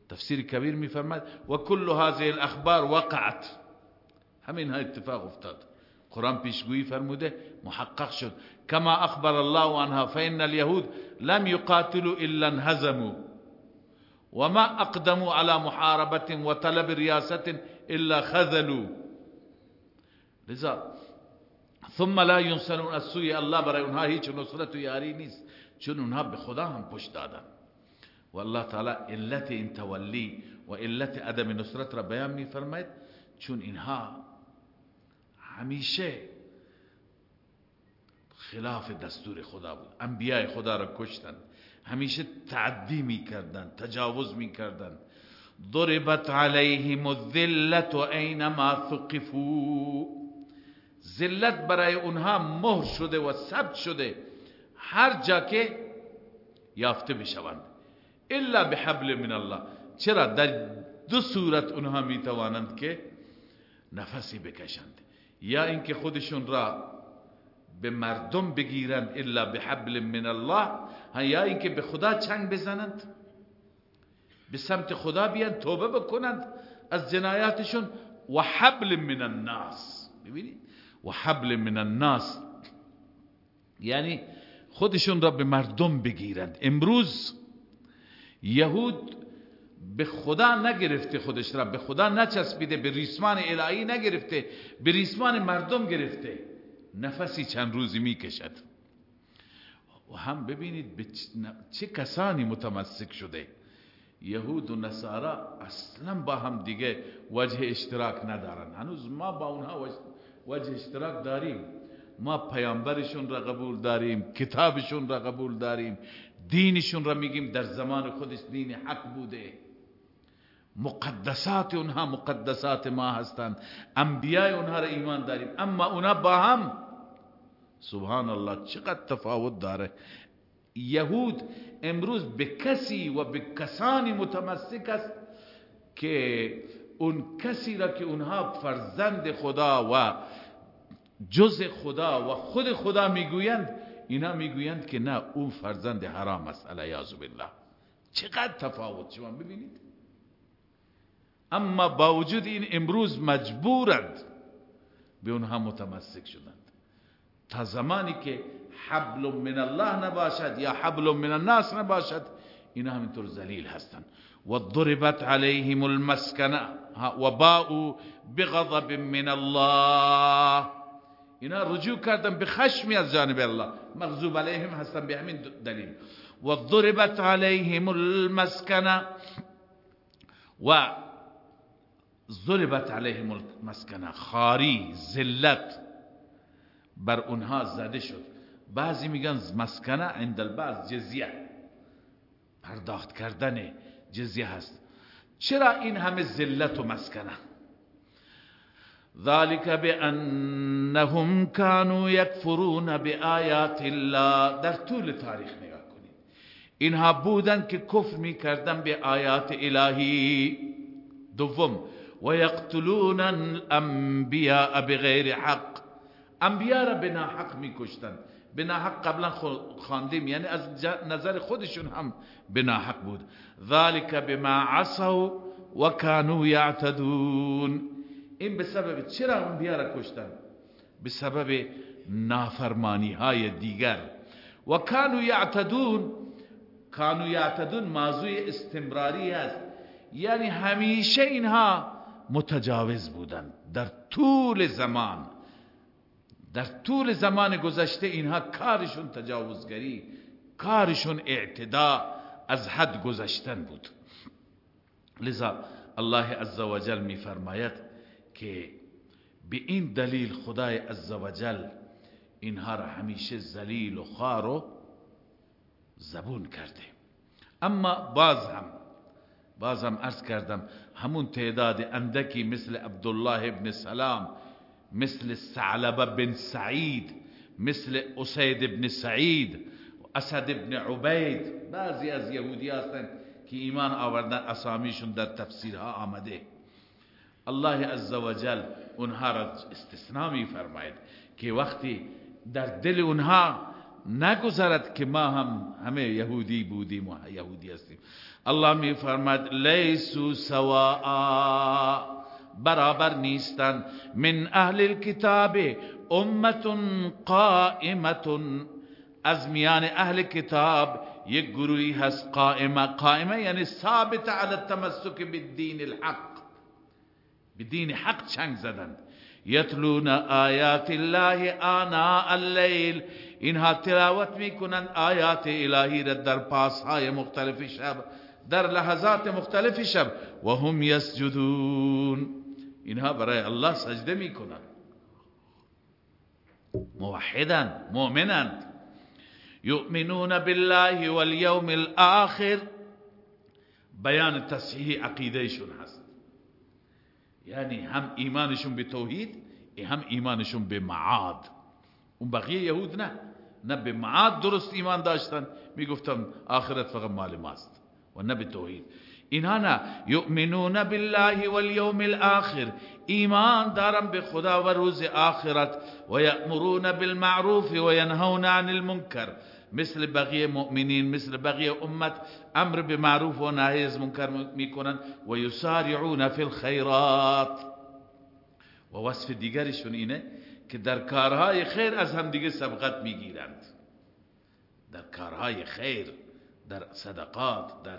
تفسیر کبیر میفرماید و کل هذه الاخبار وقعت. همین ها اتفاق افتاد. قرآن پیشگویی فرموده محقق شد. كما اخبر الله عنها فإن اليهود لم يقاتلوا إلا انهزموا. وما أقدموا على محاربة وطلب رياسة إلا خذلوا. لذا ثم لا ينصرون السوء الله برای اونها هیچ نصرت یاری نیست. چون اونها به خدا هم پشت دادن. و الله تعالی علت این تولی و علت عدم نصرت را بیان می فرماید چون اینها همیشه خلاف دستور خدا بود. انبیاء خدا را کشتن. همیشه تعدی می کردن تجاوز می کردن ضربت علیهم الذلت اینما ثقفوا. ذلت برای اونها مهر شده و ثبت شده. هر جا که یافته بشوند. الا بحبل من الله. چرا در دو صورت اونها می توانند که نفسی بکشند؟ یا اینکه خودشون را به مردم بگیرند الا بحبل من الله یا اینکه به خدا چنگ بزنند به سمت خدا بیان توبه بکنند از جنایاتشون. و حبل من الناس ببینید و حبل من الناس. یعنی خودشون را به مردم بگیرند. امروز یهود به خدا نگرفته خودش را به خدا نچسبیده به ریسمان الهی نگرفته به ریسمان مردم گرفته. نفسی چند روزی می‌کشد. و هم ببینید به چه کسانی متمسک شده. یهود و نصارا اصلا با هم دیگه وجه اشتراک ندارن. هنوز ما با اونها وجه اشتراک داریم. ما پیامبرشون را قبول داریم کتابشون را قبول داریم دینشون را میگیم. در زمان خودش دین حق بوده. مقدسات اونها مقدسات ما هستند. انبیاء اونها را ایمان داریم. اما اونها با هم سبحان الله چقدر تفاوت داره. یهود امروز به کسی و به کسانی متمسک است که اون کسی را که اونها فرزند خدا و جز خدا و خود خدا می‌گویند اینا می‌گویند که نه اون فرزند حرام است علیاذ بالله. چقدر تفاوت شما ببینید؟ اما با وجود این امروز مجبورند به اونها متمسک شدند. تا زمانی که حبل من الله نباشد یا حبل من الناس نباشد اینا همینطور ذلیل هستند. و ضربت علیهم المسکنه و باءوا بغضب من الله. اینا رجوع کردن به خشمی از جانب الله. مغضوب علیهم هستن به همین دلیل. و ضربت علیهم المسکنه و ضربت علیهم المسکنه. خاری ذلت. بر اونها زده شد. بعضی میگن مسکنه عند البعض جزیه. پرداخت کردن جزیه هست. چرا این همه ذلت و مسکنه؟ ذلك بانهم كانوا يكفرون بآیات الله. در طول تاریخ نگاه کنید. اینها بودن که کفر می‌کردن به آیات الهی. دوم و یقتلون الانبیاء بغیر حق. انبیاء را به ناحق میکشتن به ناحق قبلا خواندیم یعنی از نظر خودشون هم به ناحق بود. ذلك بما عصوا وكانوا يعتدون. این به سبب چرا انبیا را کشتن؟ به سبب نافرمانی های دیگر. و کانو یعتدون. کانو یعتدون موضوع استمراری است. یعنی همیشه اینها متجاوز بودند در طول زمان در طول زمان گذشته اینها کارشون تجاوزگری کارشون اعتدا از حد گذشتن بود. لذا الله عزوجل می فرماید که به این دلیل خدای عزوجل اینها را همیشه زلیل و خار و زبون کرده. اما باز هم باز هم ارز کردم همون تعداد اندکی مثل عبدالله ابن سلام مثل ثعلبه بن سعید مثل اسید ابن سعید اسد ابن عبید. بعضی از یهودی هستند که ایمان آوردن اسامیشون در تفسیرها آمده. الله عزوجل اونها را استثناء می فرماید که وقتی در دل اونها نگذرد که ما هم همه یهودی بودیم و یهودی هستیم. الله می فرماید لیسو سواء. برابر نیستن. من أهل الكتاب امت قائمت از میان أهل کتاب یک گروهی هست قائمه. قائمه یعنی ثابت على التمسك بالدین الحق. بدین حق چنگ زدند. یتلون آیات الله آناء اللیل. اینها تلاوت میکنند. آیات الهی را در پاسهای مختلف شب در لحظات مختلف شب. و هم یسجدون. اینها برای الله سجده می‌کنند. موحدا مؤمنند. یؤمنون بالله والیوم الاخر بیان تصحیح عقیدهشون هست. یعنی هم ایمانشون به توحید هم ایمانشون به معاد. اون بقیه یهود نه. نه به معاد درست ایمان داشتن. می‌گفتم آخرت فقط مال ماست. و نه به توحید اینها نه یؤمنون بالله والیوم الآخر ایمان دارن به خدا و روز آخرت و یأمرون بالمعروف و ینهون عن المنکر مثل بقیه مؤمنین مثل بقیه امت أمر به معروف و نهی از منکر میکنن و یسارعون فی الخیرات و که در کارهای خیر از هم دیگه سبقت میگیرند. در کارهای خیر در صدقات در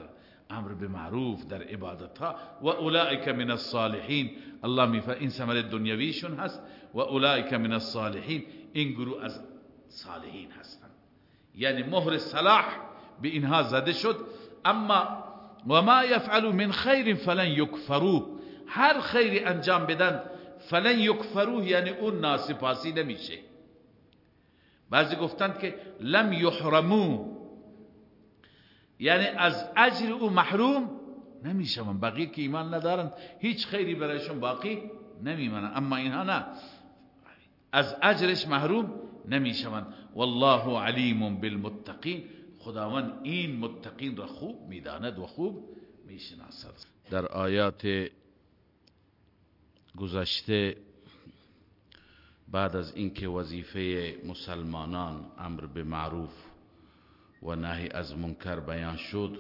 امر به معروف در عبادت ها و اولئک من الصالحین. الله میفر این ثمر دنیویشون هست. و اولئک من الصالحین. این گروه از صالحین هستند یعنی مهر صلاح به اینها زده شد. اما و ما یفعلوا من خیر فلن یکفروه. هر خیری انجام بدن فلن یکفروه یعنی اون ناسپاسی نمیشه. بعضی گفتند که لم یحرمو یعنی از اجر او محروم نمیشون بقیه که ایمان ندارن هیچ خیری برایشون باقی نمیمانن. اما اینها نه. از اجرش محروم نمیشون والله علیم بالمتقین. خداوند این متقین را خوب می‌داند و خوب می‌شناسد. در آیات گذشته بعد از اینکه وظیفه مسلمانان امر به معروف و نهی از منکر بیان شد.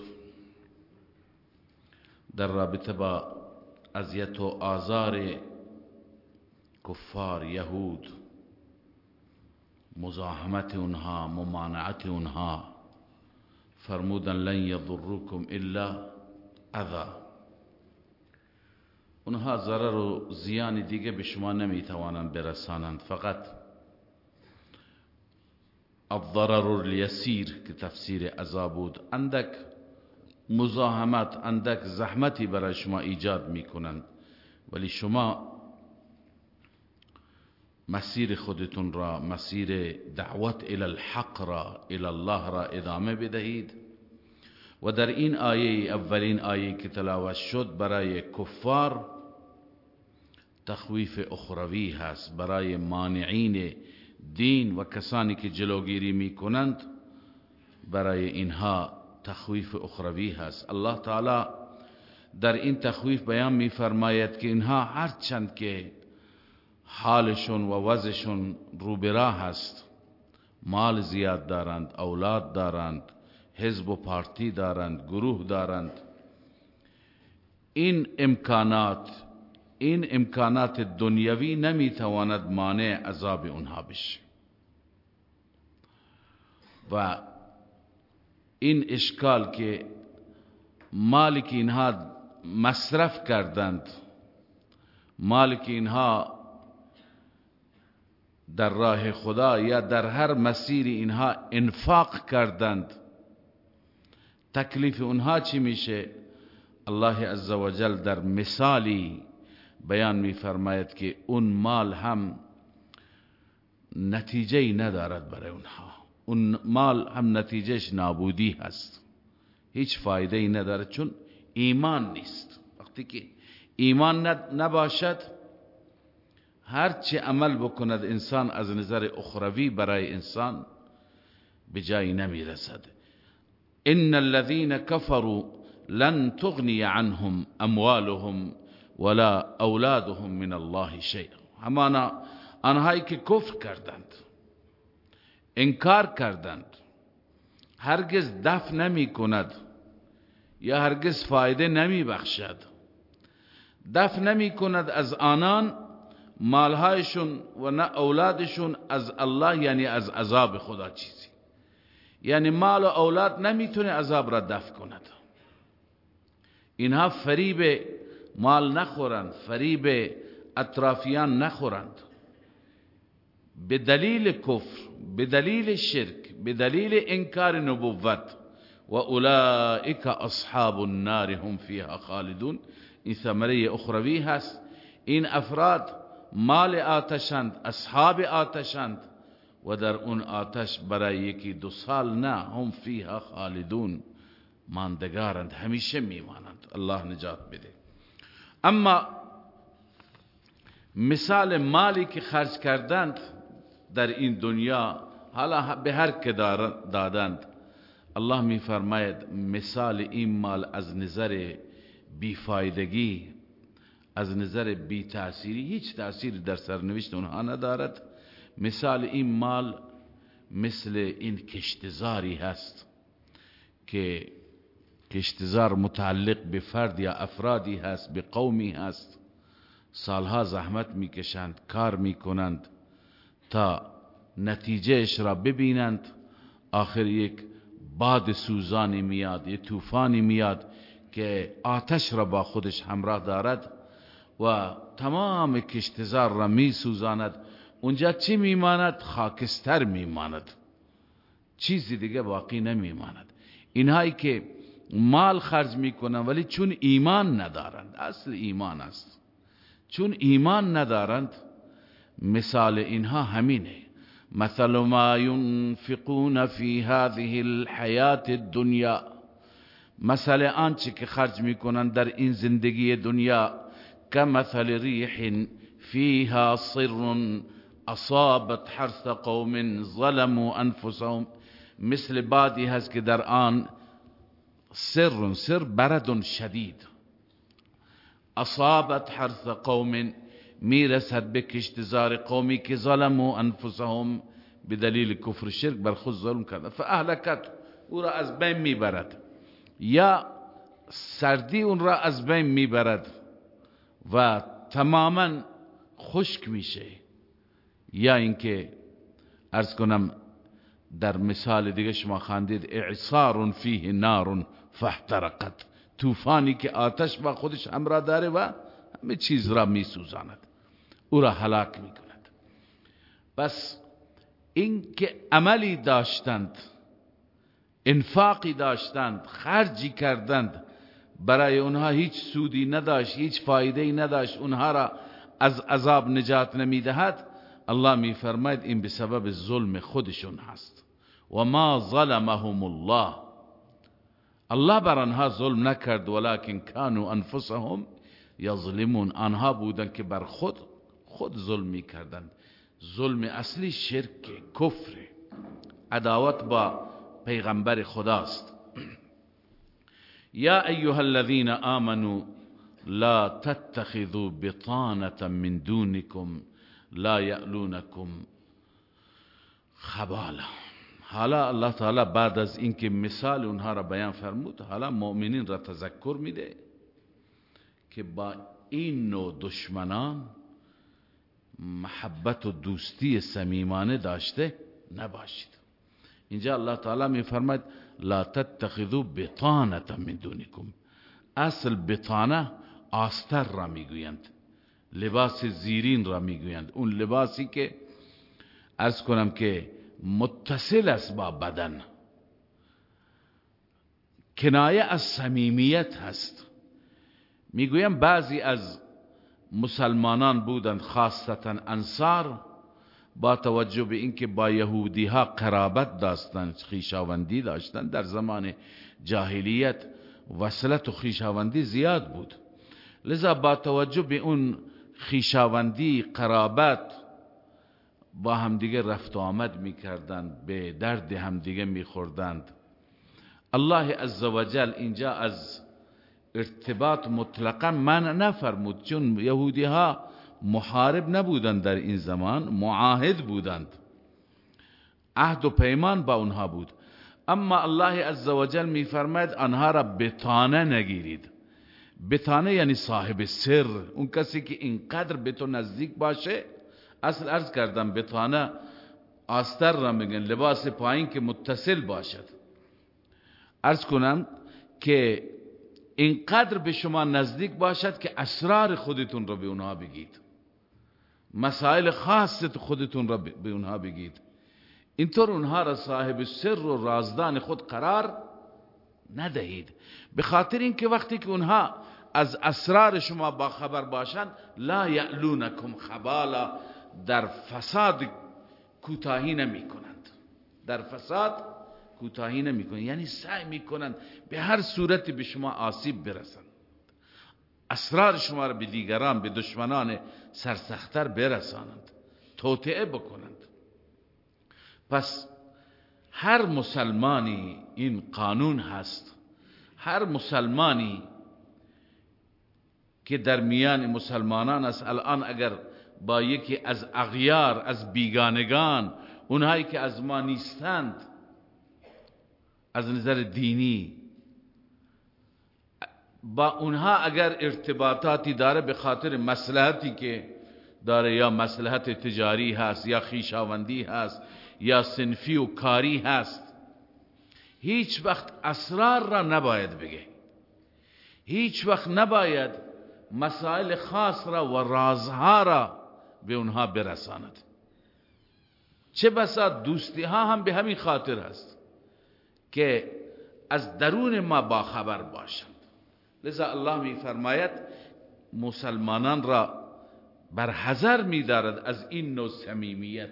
در رابطه با اذیت و آزار کفار یهود مزاحمت اونها ممانعت اونها فرمودن لن یضرکم الا اذا اونها ضرر و زیان دیگه به شما نمی‌توانند برسانند فقط الضرر الیسیر که تفسیر عذاب بود اندک مزاحمت اندک زحمتی برای شما ایجاد می‌کنند. ولی شما مسیر خودتون را مسیر دعوت الى الحق را الى الله را ادامه بدهید. و در این آیه اولین آیه که تلاوت شد برای کفار تخویف اخروی هست برای مانعین دین و کسانی که جلوگیری می کنند برای اینها تخویف اخروی هست. الله تعالی در این تخویف بیان می فرماید که اینها هرچند که حالشون و وضعشون روبرا هست مال زیاد دارند اولاد دارند حزب و پارتی دارند گروه دارند این امکانات این امکانات دنیوی نمی‌تواند مانع عذاب اونها بشه. و این اشکال که مالک اینها مصرف کردند مالک اینها در راه خدا یا در هر مسیر اینها انفاق کردند تکلیف اونها چی میشه؟ الله عزوجل در مثالی بیان میفرماید که اون مال هم نتیجه ندارد برای اونها. اون مال هم نتیجهش نابودی هست. هیچ فایده ای نداره چون ایمان نیست. وقتی که ایمان نباشد هرچی عمل بکند انسان از نظر اخروی برای انسان به جایی نمی‌رسد. ان الذين كفروا لن تغني عنهم اموالهم ولا اولادهم من الله شيء همانا آنهایی که کفر کردند انکار کردند هرگز دفع نمی کند یا هرگز فایده نمی بخشد. دفع نمی کند از آنان مالهایشون و نه اولادشون از الله یعنی از عذاب خدا چیزی. یعنی مال و اولاد نمی‌تونه عذاب را دفع کند. اینها فریب مال نخورند فریب اطرافیان نخورند. به دلیل کفر به دلیل شرک به دلیل انکار نبوت و اولئک اصحاب النار هم فیها خالدون. این ثمره اخروی هست. این افراد مال آتشند اصحاب آتشند و در اون آتش برای یکی دو سال نه هم فیها خالدون. ماندگارند همیشه میمانند. الله نجات بده. اما مثال مالی که خرج کردند در این دنیا حالا به هر که دادند الله میفرماید مثال این مال از نظر بیفایدگی از نظر بی تأثیری هیچ تأثیری در سرنوشت اونها ندارد. مثال این مال مثل این کشتزاری هست که کشتزار متعلق به فرد یا افرادی هست به قومی هست. سالها زحمت می‌کشند کار می‌کنند تا نتیجهش را ببینند. آخر یک باد سوزانی میاد یک طوفانی میاد که آتش را با خودش همراه دارد و تمام کشتزار را می سوزاند اونجا چی میماند؟ خاکستر میماند. چیزی دیگه باقی نمیماند. اینهایی که مال خرج می‌کنن ولی چون ایمان ندارند اصل ایمان است. چون ایمان ندارند مثال اینها همینه. مثل ما ينفقون في هذه الحیات الدنیا. مثل آنچه که خرج می‌کنن در این زندگی دنیا كمثل ريح فيها صر اصابت حرث قوم ظلموا انفسهم. مثل بادی هست که در آن سر سر برد شدید. اصابت حرث قوم می‌رسد به کشتزار قومی که ظلموا انفسهم به دلیل کفر شرک بر خود ظلم کرد فاهلکت او را از بین می‌برد. یا سردی اون را از بین می‌برد و تماما خشک میشه. یا اینکه ارز کنم در مثال دیگه شما خاندید اعصار فیه نار. فاحترقت. طوفانی که آتش با خودش همراه داره و همه چیز را میسوزاند. او را هلاک می‌کند. پس این که عملی داشتند انفاقی داشتند خرجی کردند برای اونها هیچ سودی نداشت هیچ فایده نداشت اونها را از عذاب نجات نمی‌دهد الله میفرماید این به سبب ظلم خودشون هست. و ما ظلمهم الله. الله بر آنها ظلم نکرد ولكن كانوا انفسهم یظلمون. آنها بودن که بر خود خود ظلم می‌کردند ظلم اصلی شرک کفر عداوت با پیغمبر خداست. یا ایها الذين آمنوا لا تتخذوا بطانة من دونكم لا یعلونکم خبالا. حالا الله تعالی بعد از اینکه مثال اونها را بیان فرمود حالا مؤمنین را تذکر میده که با این نوع دشمنان محبت و دوستی صمیمانه داشته نباشید. اینجا الله تعالی میفرماید لا تتخذوا بطانه من دونکم. اصل بطانه آستر را می‌گویند لباس زیرین را می‌گویند. اون لباسی که ارز کنم که متصل است با بدن. کنایه از صمیمیت هست. می‌گویم بعضی از مسلمانان بودند خاصتا انصار با توجه به اینکه با یهودی ها قرابت داشتند خیشاوندی داشتند در زمان جاهلیت وصلت و خیشاوندی زیاد بود. لذا با توجه به اون خیشاوندی قرابت با همدیگه رفت و آمد می‌کردند به درد همدیگه میخوردند. الله عزوجل اینجا از ارتباط مطلقا من نفرمود چون یهودی ها محارب نبودند در این زمان معاهد بودند. عهد و پیمان با اونها بود. اما الله عزوجل میفرماید آنها را بتانه نگیرید. بتانه یعنی صاحب سر اون کسی که اینقدر به تو نزدیک باشه اصل ارز کردم بتانه آستر را میگن لباس پایین که متصل باشد. ارز کنم که اینقدر به شما نزدیک باشد که اسرار خودتون را به اونها بگید. مسائل خاص خودتون را به اونها بگید. اینطور اونها را صاحب سر و رازدان خود قرار ندهید. به خاطر اینکه وقتی که اونها از اسرار شما با خبر باشند لا یعلونکم خبالا. در فساد کوتاهی نمی کنند در فساد کوتاهی نمی کنند یعنی سعی می کنند به هر صورتی به شما آسیب برسند. اسرار شما را به دیگران به دشمنان سرسختر برسانند. توطعه بکنند. پس هر مسلمانی این قانون هست. هر مسلمانی که در میان مسلمانان است الان اگر با یکی از اغیار از بیگانگان اونهایی که از ما نیستند از نظر دینی. با اونها اگر ارتباطاتی داره به خاطر مسلحتی که داره یا مسلحت تجاری هست یا خیشاوندی هست یا سنفی و کاری هست هیچ وقت اسرار را نباید بگه. هیچ وقت نباید مسائل خاص را و رازها را به اونها برساند. چه بسا دوستی ها هم به همین خاطر هست که از درون ما با خبر باشند. لذا الله می فرماید مسلمانان را بر حذر می دارد از این نوع سمیمیت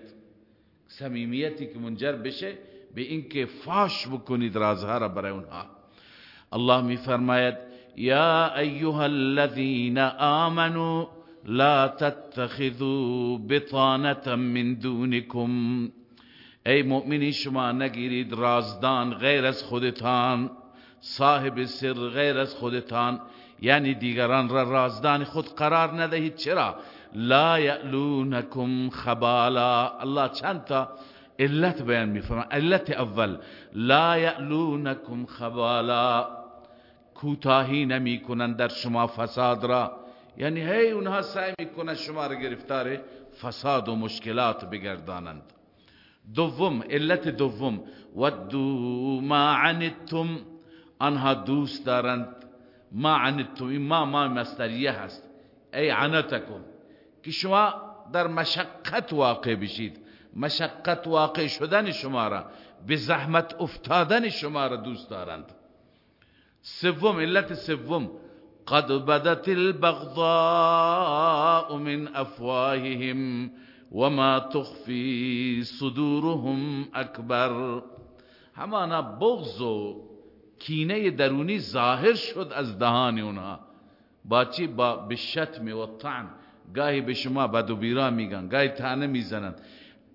سمیمیتی که منجر بشه به اینکه فاش بکنید رازها را برای اونها. الله می فرماید یا ایها الذين آمنوا لا تتخذوا بطانة من دونكم. ای مؤمنی شما نگیرید رازدان غیر از خودتان صاحب سر غیر از خودتان یعنی دیگران را رازدان خود قرار ندهید. چرا؟ لا یعلونکم خبالا. الله چند تا علت بیان میفرما علت اول لا یعلونکم خبالا. کوتاهی نمی کنند در شما فساد را. یعنی هی اونها سعی می‌کنند شما را گرفتار فساد و مشکلات بگردانند. دوم علت دوم ودو ما عنتم آنها دوست دارند. ما عنتم این ما ما مستریه هست. ای عنتکم که شما در مشقت واقع بشید. مشقت واقع شدن شما را به زحمت افتادن شما را دوست دارند. سوم علت سوم قد بدت البغضاء من افواههم وما تخفي صدورهم اکبر همانا بغض و کینه درونی ظاهر شد از دهان اونها با چی؟ با بشتم و طعن. گاهی به شما بد و بیرا میگن گاهی تانه می‌زنن.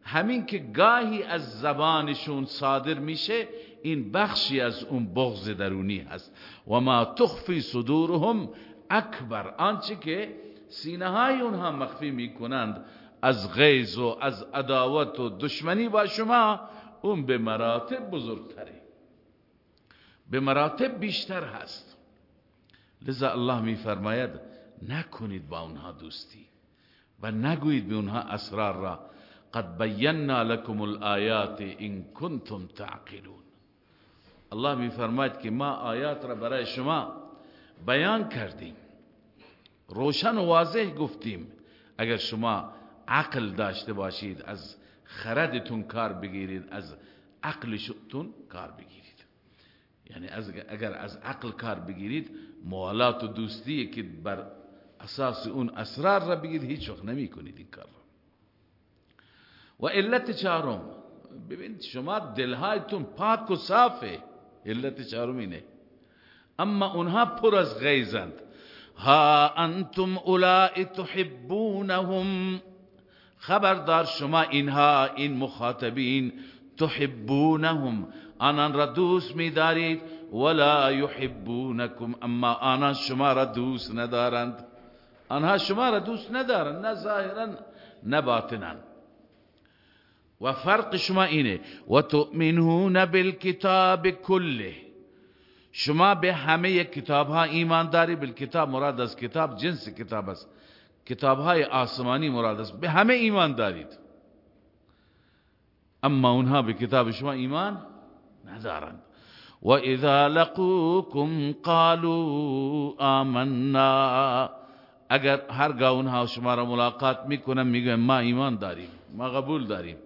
همین که گاهی از زبانشون صادر میشه این بخشی از اون بغض درونی هست. و ما تخفی صدورهم اکبر آنچه که سینه های اونها مخفی می‌کنند از غیظ و از عداوت و دشمنی با شما اون به مراتب بزرگتره. به مراتب بیشتر هست. لذا الله میفرماید نکنید با اونها دوستی و نگویید به اونها اسرار را. قد بینا لكم الآیات ان کنتم تعقلون. الله میفرماید که ما آیات را برای شما بیان کردیم. روشن و واضح گفتیم. اگر شما عقل داشته باشید از خردتون کار بگیرید از عقلتون کار بگیرید. یعنی اگر از عقل کار بگیرید موالات و دوستی که بر اساس اون اسرار را بگید هیچ وقت نمی کنید این کار و علت چهارم ببینید شما دلهایتون پاک و صافه. علت چهارم اینه. اما اونها پر از غیزند ها انتم اولائی تحبونهم. خبردار شما اینها این مخاطبین تحبونهم. آنان را دوست می‌دارید؟ ولا یحبونکم. اما آنان شما را دوست ندارند. آنها شما را دوست ندارند نه ظاهرا نه باطنا. و فرق شما اینه. و تؤمنون بالکتاب کله. شما به همه کتاب ها ایمان داری. بالکتاب مراد از کتاب جنس کتاب است. کتاب های آسمانی مراد است. به همه ایمان دارید. اما اونها به کتاب شما ایمان ندارند. و اذا لقوكم قالوا آمنا. اگر هرگاه اونها شما را ملاقات می‌کنن میگن ما ایمان داریم ما قبول داریم.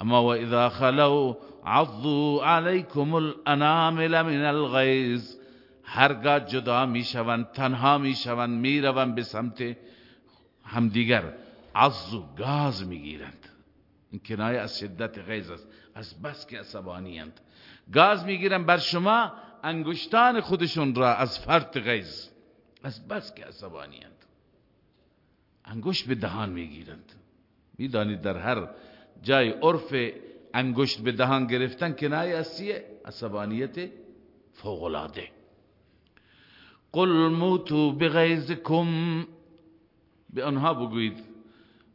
اما و اذا خلو عضو علیکم الانامل من الغیظ هرگاه جدا می‌شوند تنها می‌شوند می‌روند به سمت همدیگر. عضو گاز می‌گیرند این کنایه از شدت غیظ است. از بس که عصبانیند گاز می‌گیرند بر شما انگشتان خودشون را از فرط غیظ. از بس که عصبانیند انگشت به دهان می‌گیرند می‌دانید در هر جای عرف انگشت به دهان گرفتن کنایه از چیه عصبانیت فوق العاده قل موتو بغیظکم. به آنها بگویید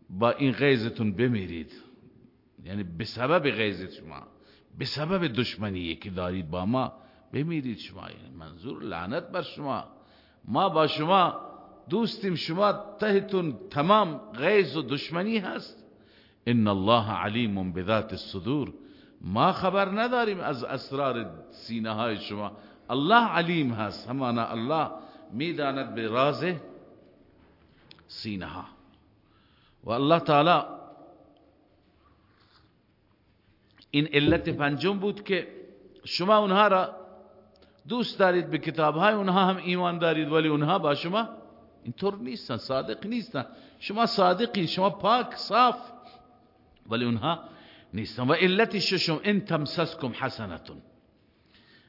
با این غیظتون بمیرید. یعنی به سبب غیظ شما به سبب دشمنی که دارید با ما بمیرید شما. یعنی منظور لعنت بر شما. ما با شما دوستیم شما تهتون تمام غیظ و دشمنی هست. ان الله علیم بذات الصدور. ما خبر نداریم از اسرار سینه های شما. الله علیم هست. همانا الله می‌داند به راز سینه ها و الله تعالی این علت پنجم بود که شما اونها را دوست دارید به کتاب های اونها هم ایمان دارید ولی اونها با شما اینطور نیستن صادق نیستن. شما صادقی شما پاک صاف. ولی اونها نیستن. و علت ششم ان تمسسکم حسنتون.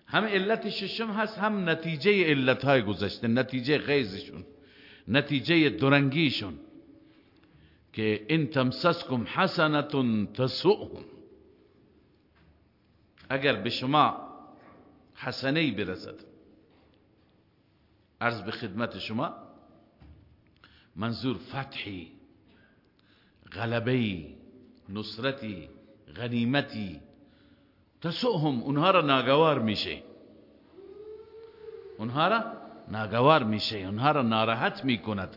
هم علت ششم هست هم نتیجه علت های گذشته نتیجه غیزشون نتیجه درنگیشون. که ان تمسسکم حسنتون تسؤهم. اگر به شما حسنه برسد عرض به خدمت شما منظور فتحی غلبی نصرتی غنیمتی. تسوهم اونها را ناگوار میشه. اونها را ناگوار میشه. اونها را ناراحت می‌کند.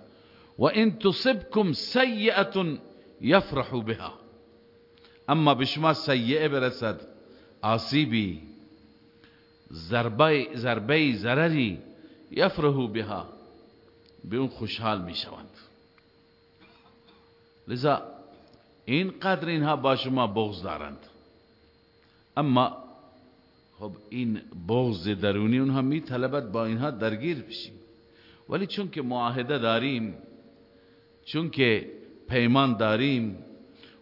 و ان تصبکم سیئه یفرح بها. اما به شما سیئه برسد. آسیبی ضربه ضربه ضرری یفرحو بها. به اون خوشحال می شوند لذا این قدر اینها با شما بغض دارند. اما خب این بغض درونی اونها می طلبت با اینها درگیر بشیم. ولی چون که معاهده داریم چون که پیمان داریم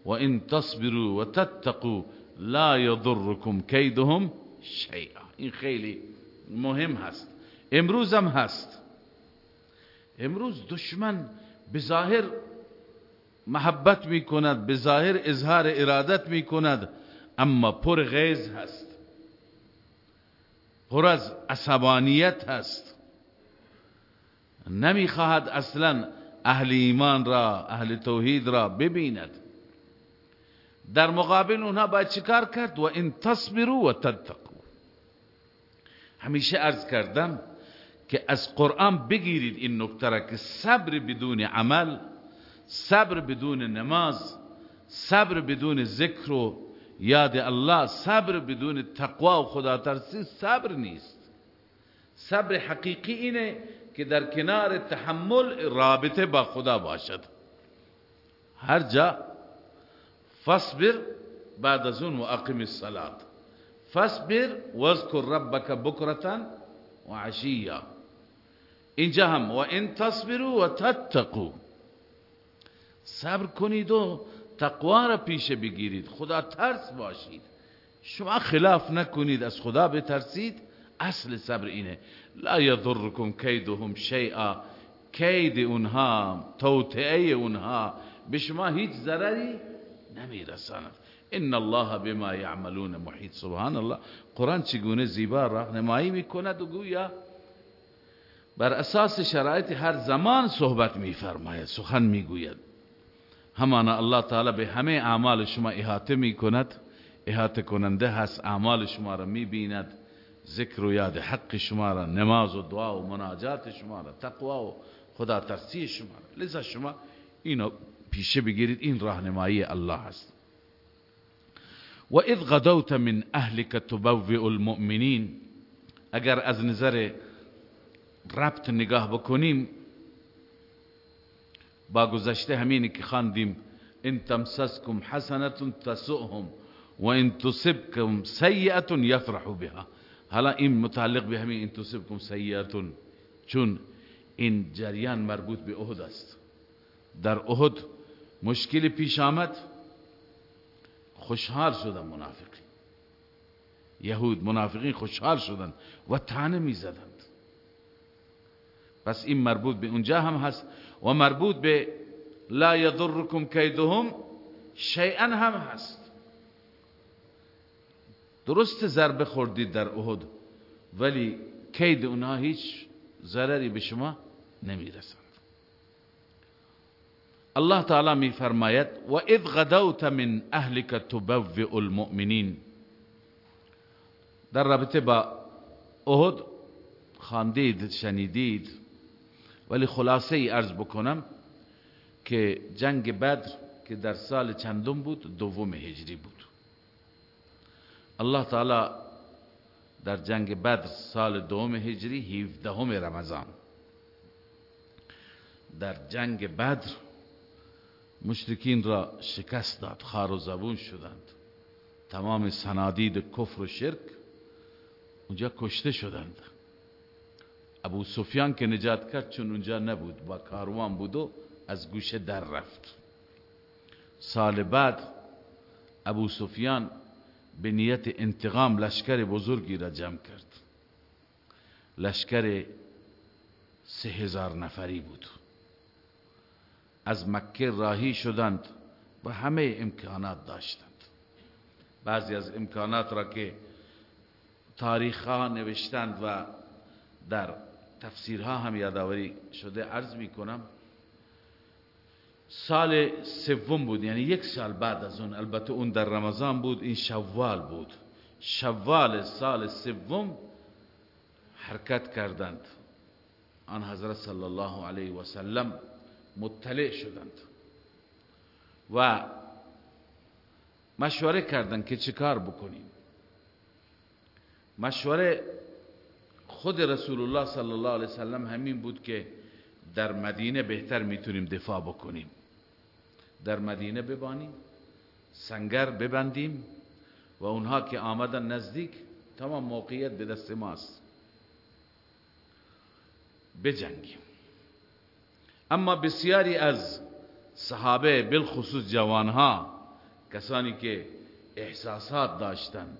و این تصبروا و تتقوا لا یضرکم کیدهم شیئا. این خیلی مهم هست. امروز هم هست. امروز دشمن به ظاهر محبت می کند به ظاهر اظهار ارادت می کند اما پر غیظ هست. پر از عصبانیت هست. نمی خواهد اصلا اهل ایمان را اهل توحید را ببیند. در مقابل اونها باید چیکار کرد؟ و ان تصبروا و تتقوا. همیشه عرض کردم که از قرآن بگیرید این نکته که صبر بدون عمل صبر بدون نماز صبر بدون ذکر و یاد الله صبر بدون تقوا و خدا ترسی صبر نیست. صبر حقیقی اینه که در کنار تحمل رابطه با خدا باشد. هر جا فصبر بعد از اون اقیم الصلاة. فصبر واذکر ربک بکرتا و عشیا اینجا هم و ان تصبروا و تتقوا. صبر کنید و تقوا را پیش بگیرید. خدا ترس باشید. شما خلاف نکنید از خدا بترسید. اصل صبر اینه. لا یضرکم کیدهم شیئا. کید اونها توطئه اونها به شما هیچ ضرری نمیرساند. ان الله بما یعملون محیط. سبحان الله قرآن چگونه زیبا راهنمایی می‌کند و گویا بر اساس شرایط هر زمان صحبت میفرماید سخن می‌گوید. همانا الله تعالی به همه اعمال شما احاطه می‌کند. احاطه کننده هست اعمال شما را می‌بیند. ذکر و یاد حق شما را نماز و دعا و مناجات شما را تقوا و خدا ترسی شما را. لذا شما اینو پیشه بگیرید این راهنمایی الله هست. و اذ غدوت من اهلك تبوئ المؤمنین. اگر از نظر ربط نگاه بکنیم با گذشته همینی که خواندیم ان تمسسکم حسنت تسؤهم و ان تصبکم سیئه یفرحوا بها. حالا این متعلق به همین ان تصبکم سیئه چون این جریان مربوط به احد است. در احد مشکل پیش آمد خوشحال شدن منافقین. یهود منافقین خوشحال شدن و تانه می زدند پس این مربوط به اونجا هم هست. و مربوط به لا یضرکم کیدهم شیئا هم هست. درست ضربه خوردید در احد ولی کید اونها هیچ ضرری به شما نمیرسند. الله تعالی می فرماید و اذ غدوت من اهلك تبوئ المؤمنین. در رابطه با احد خاندید شنیدید ولی خلاصه ای عرض بکنم که جنگ بدر که در سال چندم بود دوم هجری بود. الله تعالی در جنگ بدر سال دوم هجری 17 رمضان در جنگ بدر مشرکین را شکست داد خار و زبون شدند. تمام سنادید کفر و شرک اونجا کشته شدند. ابو سفیان که نجات کرد چون اونجا نبود با کاروان بود و از گوشه در رفت. سال بعد ابو سفیان به نیت انتقام لشکر بزرگی را جمع کرد. لشکر سه هزار نفری بود. از مکه راهی شدند و همه امکانات داشتند. بعضی از امکانات را که تاریخ ها نوشتند و در تفسیرها هم یادآوری شده عرض می کنم سال سوم بود یعنی یک سال بعد از اون البته اون در رمضان بود این شوال بود. شوال سال سوم حرکت کردند. آن حضرت صلی الله علیه و سلم مطلع شدند و مشوره کردند که چیکار بکنیم. مشوره خود رسول الله صلی الله علیه وسلم همین بود که در مدینه بهتر می‌تونیم دفاع بکنیم. در مدینه ببانیم سنگر ببندیم و اونها که آمدن نزدیک تمام موقعیت به دست ماست. بجنگیم. اما بسیاری از صحابه بالخصوص جوانها کسانی که احساسات داشتند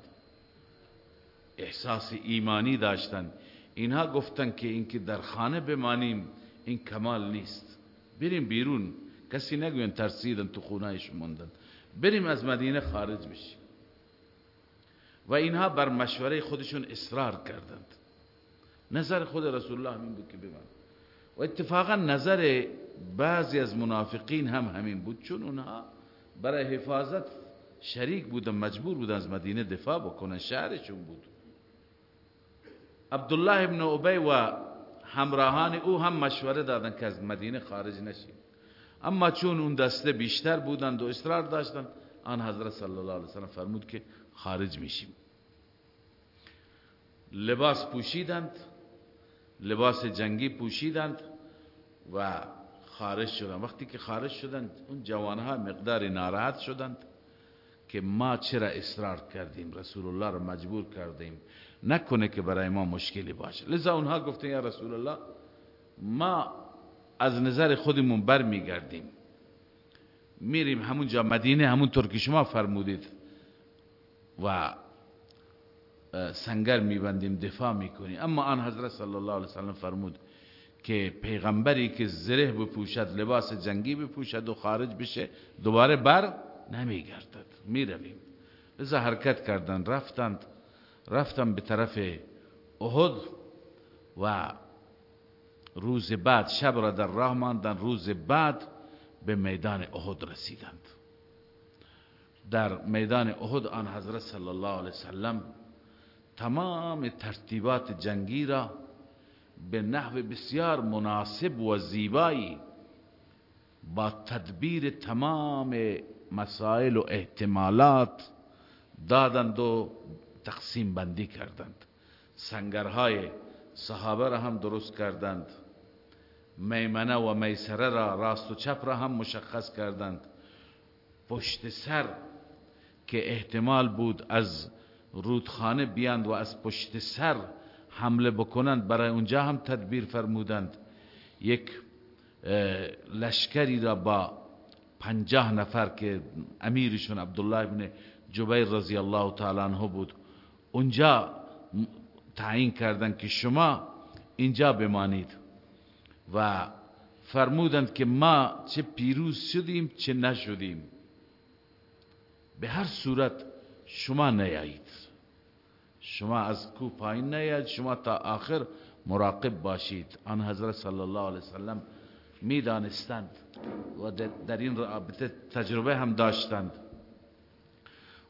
احساس ایمانی داشتند اینها گفتن که اینکه در خانه بمانیم این کمال نیست. بریم بیرون. کسی نگوین ترسیدن تو خونهش موندن. بریم از مدینه خارج بشیم. و اینها بر مشوره خودشون اصرار کردند. نظر خود رسول الله همین بود که بمان و اتفاقا نظر بعضی از منافقین هم همین بود. چون اونها برای حفاظت شریک بودن مجبور بودن از مدینه دفاع بکنن. شهرشون بود. عبدالله ابن عبی و همراهان او هم مشوره دادن که از مدینه خارج نشیم. اما چون اون دسته بیشتر بودند و اصرار داشتند آن حضرت صلی الله علیه وسلم فرمود که خارج میشیم. لباس پوشیدند لباس جنگی پوشیدند و خارج شدند. وقتی که خارج شدند اون جوانها مقدار ناراحت شدند. که ما چرا اصرار کردیم رسول الله رو مجبور کردیم. نکنه که برای ما مشکلی باشه. لذا اونها گفتن یا رسول الله ما از نظر خودمون بر میگردیم میریم همونجا مدینه همون که شما فرمودید. و سنگر میبندیم دفاع می‌کنیم. اما آن حضرت صلی الله علیه وسلم فرمود که پیغمبری که زره بپوشد لباس جنگی بپوشد و خارج بشه دوباره بر نمیگردد. می‌رویم. لذا حرکت کردن رفتند. رفتم به طرف احد و روز بعد شب را در راه ماندن. روز بعد به میدان احد رسیدند. در میدان احد آن حضرت صلی الله علیه وسلم تمام ترتیبات جنگی را به نحو بسیار مناسب و زیبایی با تدبیر تمام مسائل و احتمالات دادند و تقسیم بندی کردند. سنگرهای صحابه را هم درست کردند. میمنه و میسره را راست و چپ را هم مشخص کردند. پشت سر که احتمال بود از رودخانه بیاند و از پشت سر حمله بکنند برای اونجا هم تدبیر فرمودند. یک لشکری را با پنجاه نفر که امیرشون عبدالله بن جبیر رضی الله تعالی عنه بود اونجا تعیین کردند که شما اینجا بمانید و فرمودند که ما چه پیروز شدیم چه نشدیم. به هر صورت شما نیایید. شما از کو پایین نیایید شما تا آخر مراقب باشید. آن حضرت صلی الله علیه وسلم می‌دانستند و در این رابطه تجربه هم داشتند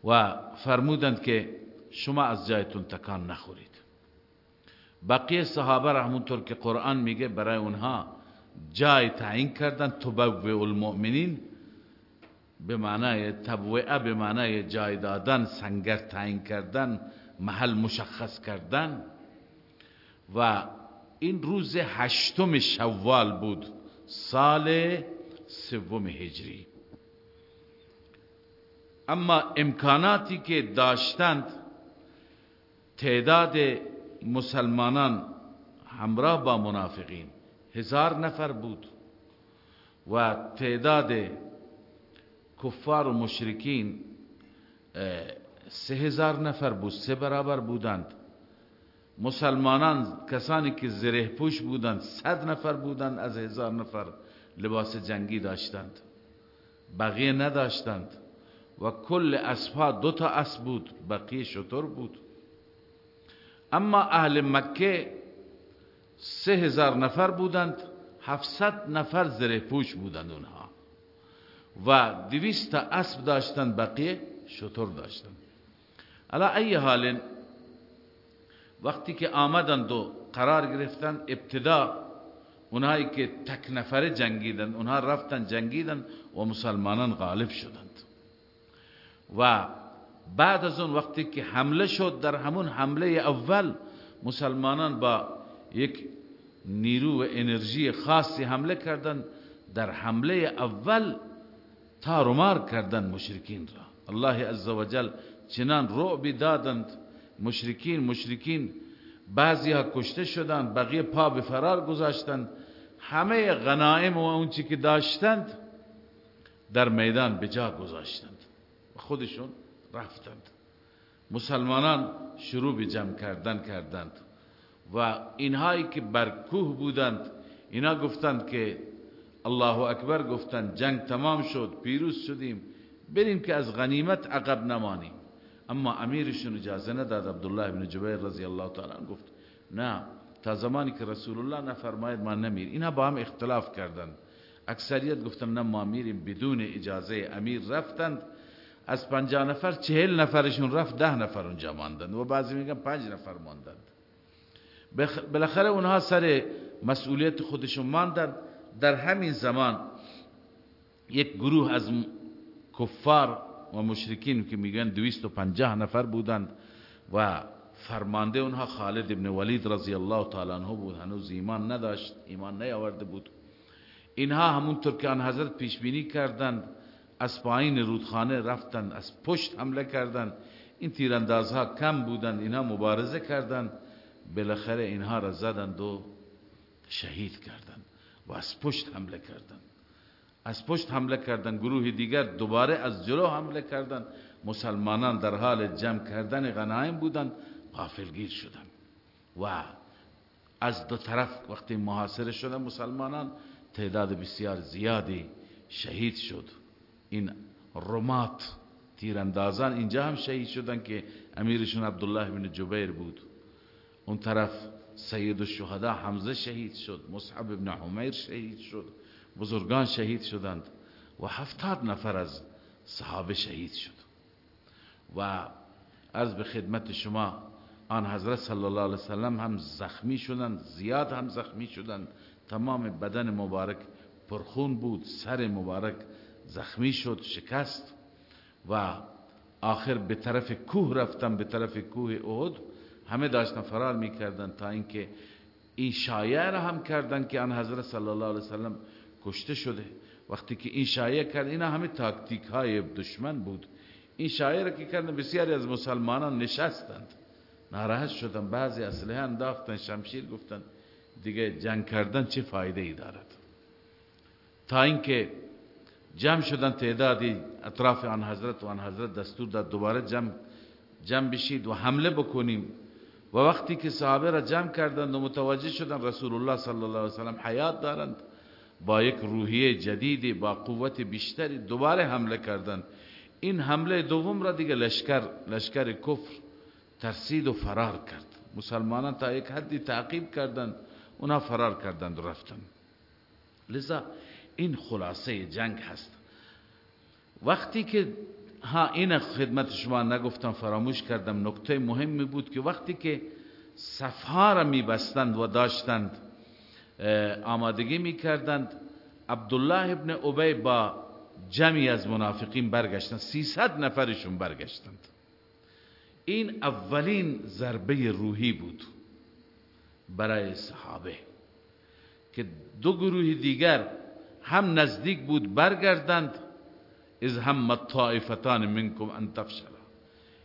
و فرمودند که شما از جایتون تکان نخورید. بقیه صحابه را همونطور که قرآن میگه برای اونها جای تعیین کردن تبوع المؤمنین به معنای تبوعه به معنای جای دادن سنگر تعیین کردن محل مشخص کردن. و این روز هشتم شوال بود. سال سوم هجری. اما امکاناتی که داشتند تعداد مسلمانان همراه با منافقین هزار نفر بود و تعداد کفار و مشرکین سه هزار نفر بود سه برابر بودند. مسلمانان کسانی که زره پوش بودند صد نفر بودند از هزار نفر لباس جنگی داشتند بقیه نداشتند و کل اسبها دو تا اسب بود بقیه شطور بود. اما اهل مکه سه هزار نفر بودند هفتصد نفر زره پوش بودند اونها. و دویست اسب داشتند بقیه شطور داشتند. علا ای حال وقتی که آمدند و قرار گرفتند ابتدا اونهایی که تک نفره جنگیدند اونها رفتن جنگیدند و مسلمانان غالب شدند. و بعد از اون وقتی که حمله شد در همون حمله اول مسلمانان با یک نیرو و انرژی خاصی حمله کردند. در حمله اول تارومار کردند مشرکین را. الله عزوجل چنان رعبی دادند مشرکین مشرکین. بعضی ها کشته شدند بقیه پا به فرار گذاشتند. همه غنائم و اون که داشتند در میدان به جا گذاشتند. خودشون رفتند. مسلمانان شروع به جمع کردن کردند. و اینهایی که بر کوه بودند اینا گفتند که الله اکبر گفتند جنگ تمام شد پیروز شدیم. بریم که از غنیمت عقب نمانیم. اما امیرشون اجازه نداد عبدالله بن جبیر رضی الله تعالی گفت نه تا زمانی که رسول الله نفرماید ما نمیر. اینا با هم اختلاف کردند اکثریت گفتن نه ما میریم بدون اجازه امیر. رفتند. از پنجاه نفر چهل نفرشون رفت ده نفر اونجا ماندند و بعضی میگن پنج نفر ماندند بالاخره اونها سر مسئولیت خودشون ماندن. در همین زمان یک گروه از کفار و مشرکین که میگن 250 نفر بودند و فرمانده اونها خالد ابن ولید رضی الله تعالی عنه بود هنوز ایمان نداشت ایمان نیاورده بود. اینها همونطور که آن حضرت پیش بینی کردند از پایین رودخانه رفتند از پشت حمله کردند. این تیراندازها کم بودند اینها مبارزه کردند. بالاخره اینها را زدند و شهید کردند و از پشت حمله کردند. از پشت حمله کردند گروه دیگر دوباره از جلو حمله کردند مسلمانان در حال جمع کردن غنایم بودند. غافلگیر شدند و از دو طرف وقتی محاصره شدن مسلمانان تعداد بسیار زیادی شهید شد. این رمات تیراندازان اینجا هم شهید شدن که امیرشون عبدالله بن جبیر بود. اون طرف سید الشهدا حمزه شهید شد. مصعب بن حمیر شهید شد. بزرگان شهید شدند و هفتاد نفر از صحابه شهید شد. و از به خدمت شما آن حضرت صلی الله علیه وسلم هم زخمی شدند زیاد هم زخمی شدند. تمام بدن مبارک پرخون بود سر مبارک زخمی شد شکست. و آخر به طرف کوه رفتن به طرف کوه احد. همه داشتن فرار می‌کردن تا اینکه این شایعه را هم کردن که آن حضرت صلی الله علیه وسلم کشته شده. وقتی که این شایعه کرد اینا همه تاکتیک های دشمن بود. این شایعه را که کردن بسیاری از مسلمانان نشستند. ناراحت شدن بعضی اسلحه انداختن شمشیر گفتن دیگه جنگ کردن چه فایده ای دارد؟ تا اینکه جمع شدن تعدادی اطراف آن حضرت و آن حضرت دستور داد دوباره جمع جمع بشید و حمله بکنیم. و وقتی که صحابه را جمع کردند و متوجه شدن رسول الله صلی الله علیه وسلم حیات دارند. با یک روحیه جدیدی با قوت بیشتری دوباره حمله کردند این حمله دوم را دیگه لشکر لشکر کفر ترسید و فرار کرد. مسلمانان تا یک حدی تعقیب کردند اونا فرار کردند و رفتن. لذا این خلاصه جنگ هست. وقتی که ها این خدمت شما نگفتم فراموش کردم نکته مهمی بود که وقتی که صفها را میبستند و داشتند آمادگی می‌کردند. عبدالله ابن عبی با جمعی از منافقین برگشتند سیصد نفرشون برگشتند. این اولین ضربه روحی بود برای صحابه که دو گروه دیگر هم نزدیک بود برگردند. از هم الطائفتان منکم ان تفشلا.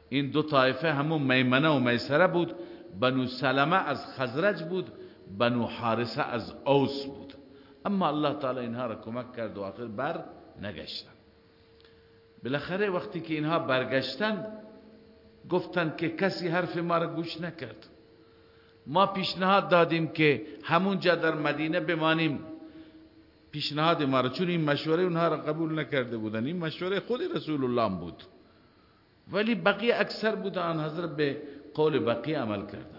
این دو طایفه همون میمنه و میسره بود. بنو سلمه از خزرج بود. بنو حارسه از اوس بود. اما الله تعالی اینها را کمک کرد و آخر بر نگشتن. بالاخره وقتی که اینها برگشتند گفتند که کسی حرف ما را گوش نکرد. ما پیشنهاد دادیم که همونجا در مدینه بمانیم. پیشنهاد ما را چون این مشوره اونها را قبول نکرده بودن. این مشوره خود رسول الله بود. ولی بقیه اکثر بودن. حضرت به قول بقیه عمل کردن.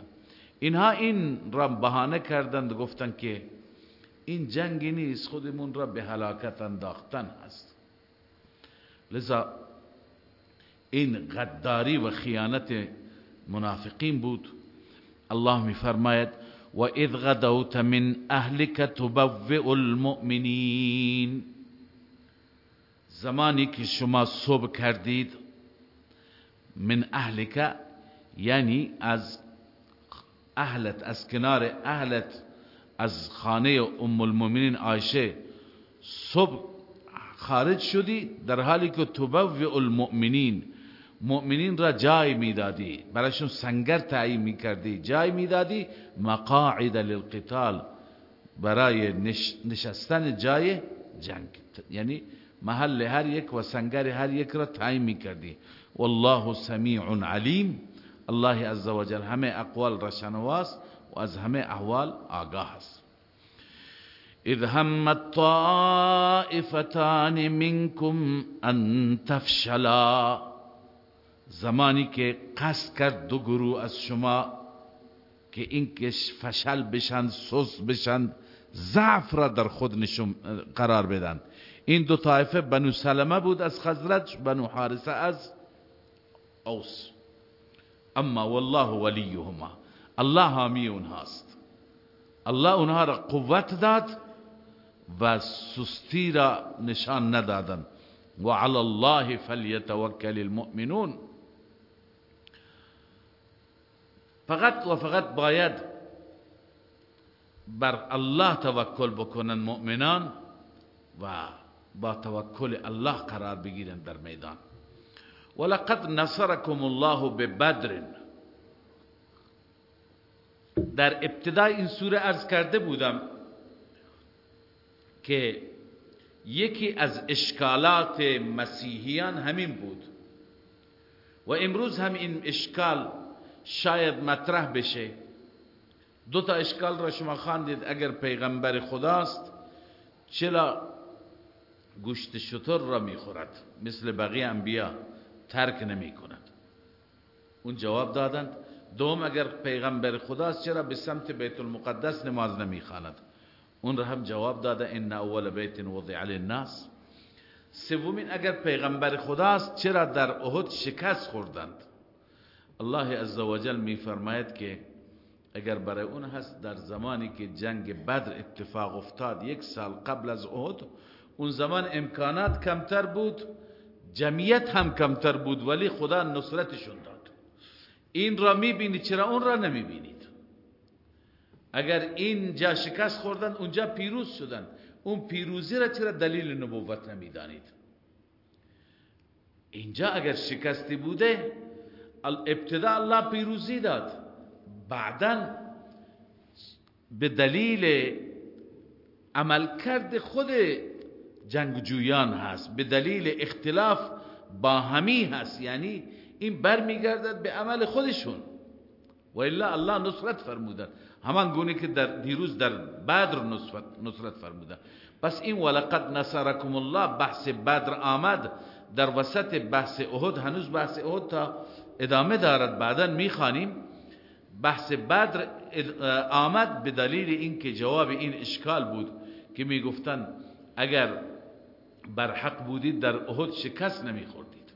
اینها این را بهانه کردند گفتند که این جنگی نیست خودمون را به هلاکت انداختن هست. لذا این غداری و خیانت منافقین بود. الله می فرماید و اذ غدوت من اهلك تبوئ المؤمنین. زمانی که شما صبح کردید من اهلک یعنی از اهلت از کنار اهلت از خانه ام المؤمنین عایشه. صبح خارج شدی در حالی که تبوئ المؤمنین. مؤمنین را جای می‌دادی برایشون سنگر تعیین می‌کردی. جای می‌دادی مقاعد للقتال برای نشستن جای جنگ. یعنی محل هر یک و سنگر هر یک را تعیین می‌کردی. والله سمیع علیم. الله عزوجل همه اقوال را شنواست و از همه احوال آگاه است. اذ هم الطائفتان منكم ان تفشلا. زمانی که قصد کرد دو گروه از شما که این کش فشل بشند سوس بشند ضعف را در خود نشون قرار بدن. این دو طایفه بنو سلمه بود از خزرج بنو حارسه از اوس. أما والله ولیهما الله حامی اونهاست الله اونها را قوت داد و سستی را نشان ندادن. و علی الله فلیتوکل المؤمنون. فقط و فقط باید بر الله توکل بکنن مؤمنان و با توکل الله قرار بگیرن در میدان. ولقد نصركم الله ببدر. در ابتدای این سوره ارز کرده بودم که یکی از اشکالات مسیحیان همین بود و امروز هم این اشکال شاید مطرح بشه. دو تا اشکال را شما خواندید. اگر پیغمبر خداست چرا گوشت شطور را می‌خورد؟ مثل بقیه انبیا. ترک نمی کند اون جواب دادند دوم اگر پیغمبر خداست چرا به سمت بیت المقدس نماز نمی خواند اون را هم جواب داده ان اول بیت وضع للناس. سومین اگر پیغمبر خداست چرا در احد شکست خوردند؟ الله عزوجل می فرماید که اگر برای اون هست در زمانی که جنگ بدر اتفاق افتاد یک سال قبل از احد اون زمان امکانات کمتر بود. جمعیت هم کمتر بود ولی خدا نصرتشون داد. این را می‌بینید چرا اون را نمی‌بینید؟ اگر این جا شکست خوردن اونجا پیروز شدن. اون پیروزی را چرا دلیل نبوت نمی‌دانید؟ اینجا اگر شکستی بوده ابتدا الله پیروزی داد. بعدا به دلیل عملکرد خود جنگجویان هست. به دلیل اختلاف با همی هست. یعنی این برمیگردد به عمل خودشون. و الا الله نصرت فرموده. همان گونه که در دیروز در بدر نصرت, نصرت فرموده. پس این ولقد نصرکم الله. بحث بدر آمد. در وسط بحث احد هنوز بحث احد تا ادامه دارد. بعدا می‌خوانیم. بحث بدر آمد به دلیل اینکه جواب این اشکال بود که می‌گفتن اگر بر حق بودید در احد شکست نمیخوردید.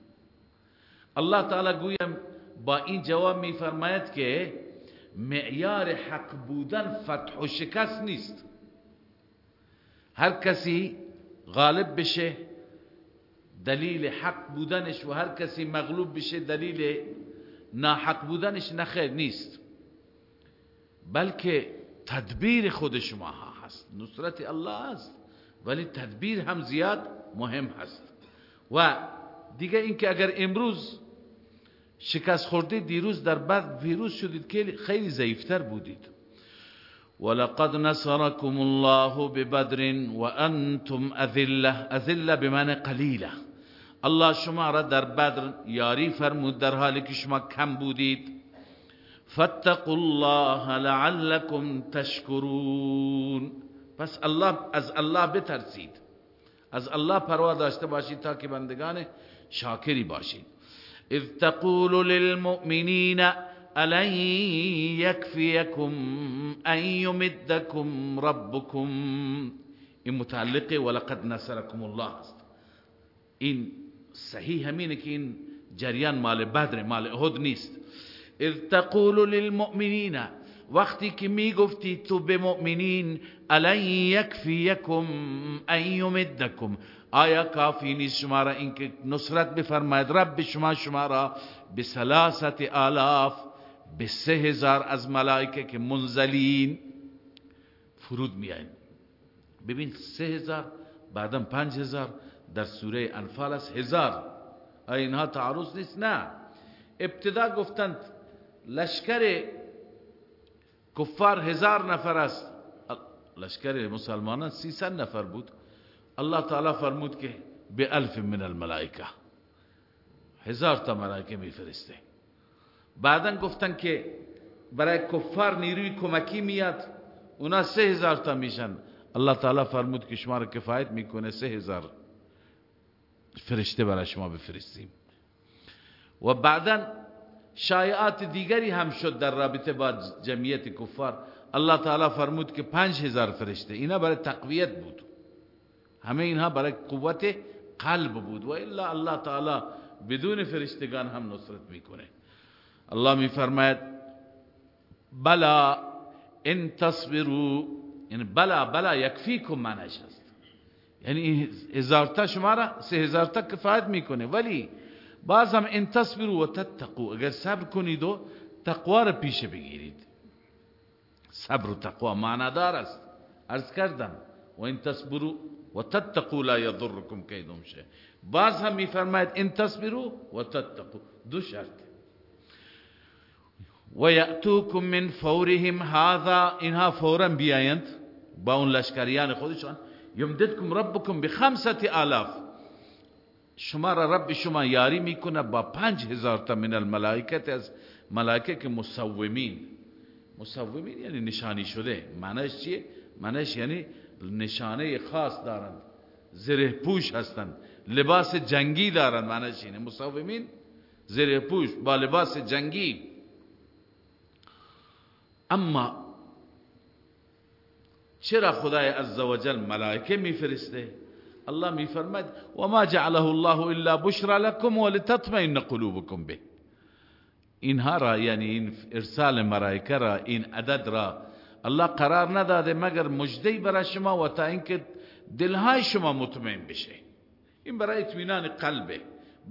الله تعالی گویم با این جواب میفرماید که معیار حق بودن فتح و شکست نیست. هر کسی غالب بشه دلیل حق بودنش و هر کسی مغلوب بشه دلیل ناحق بودنش نخیر نیست. بلکه تدبیر خود شما هست. نصرت الله است ولی تدبیر هم زیاد مهم هست. و دیگه اینکه اگر امروز شکست خورده دیروز در بعد ویروس شدید که خیلی ضعیفتر بودید. ولقد نصركم الله ببدر وانتم اذله. اذله بمعنى قلیله. الله شما را در بدر یاری فرمود در حالی که شما کم بودید. فاتقوا الله لعلكم تشکرون. پس الله از الله بترسید. از الله پروا داشته باشید تا که بندگان شاکری باشید. اذ تقول للمؤمنین الن يكفيكم ان يمدكم ربكم این متعلق ولقد نصركم الله است. این صحیح همینه که این جریان مال بدر مال احد نیست. اذ تقول للمؤمنین وقتی که می گفتی تو به مؤمنین الان یکفیکم ان یمدکم. آیا کافی نیست شما را اینکه نصرت بفرماید؟ رب شما شما را به سلاست آلاف به سه هزار از ملائکه که منزلین فرود میاین ببین سه هزار بعدم پنج هزار در سوره انفال است هزار اینها تعرض نیست؟ نه. ابتدا گفتند لشکر کفار هزار نفر است. لشکر مسلمانان سیصد نفر بود. الله تعالی فرمود که به الف من الملائکه. هزار تا ملائکه میفرسته. بعدا گفتن که برای کفار نیروی کمکی میاد. اونا سه هزار تا میشن. الله تعالی فرمود که شما را کفایت می‌کنه سه هزار فرشته برای شما بفرستیم. و بعدا شایعات دیگری هم شد در رابطه با جمعیت کفار. الله تعالی فرمود که پنج هزار فرشته اینا برای تقویت بود. همه اینها برای قوت قلب بود. و الا الله تعالی بدون فرشتگان هم نصرت می‌کنه. الله میفرماید بلا ان تصبروا. یعنی بلا بلا یکفیکم معنیش هست یعنی هزار تا شما را سه تا کفایت می‌کنه. ولی باز هم ان تصبروا و تتقوا اگر صبر کنید و تقوا را پیش بگیرید. صبر و تقوا معنادار است. عرض کردم. و ان تصبروا و تتقوا لا یضرکم کیدهم شیء. باز هم میفرماید ان تصبروا و تتقوا دو شرط. و یأتوکم من فورهم. هذا اینها فورا بیایند. با اون لشکریان خودشان. یمددکم ربکم بخمسة آلاف. شما را رب شما یاری می‌کنه با پنج هزار تا من الملائکت از ملائکه که مصومین مصومین یعنی نشانی شده. معنیش چیه؟ معنیش یعنی نشانه خاص دارند. زره پوش هستند. لباس جنگی دارند. معنیش اینه. مصومین زره پوش با لباس جنگی. اما چرا خدای عزوجل ملائکه میفرسته؟ الله میفرماید و ما جعله الله الا بشرا لكم ولتطمئن قلوبكم به. اینها را یعنی این ارسال ملائکه را این عدد را الله قرار نداده مگر مجدی برای شما و تا اینکه دلهای شما مطمئن بشه. این برای اطمینان قلبه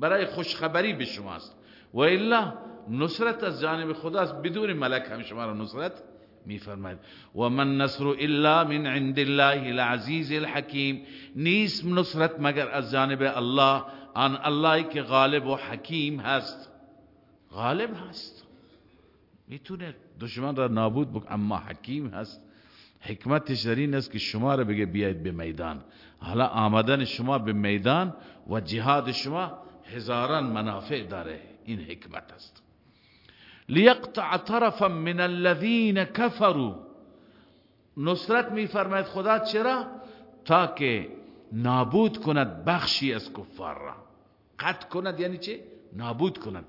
برای خوشخبری به شماست. و الا نصرت از جانب خداست بدون ملک هم شما را نصرت میفرماید. و من نصر الا من عند الله العزیز الحکیم نیست نصرت مگر از جانب الله. آن الله که غالب و حکیم هست. غالب هست. می‌تونه دشمن را نابود بک اما حکیم هست. حکمتش در این است که شما را بگه بیاید به میدان. حالا آمدن شما به میدان و جهاد شما هزاران منافع داره. این حکمت است. لیقطع طرفا من الذین کفروا. نصرت میفرماید خدا چرا؟ تا که نابود کند بخشی از کفار را. قطع کند یعنی چه نابود کند.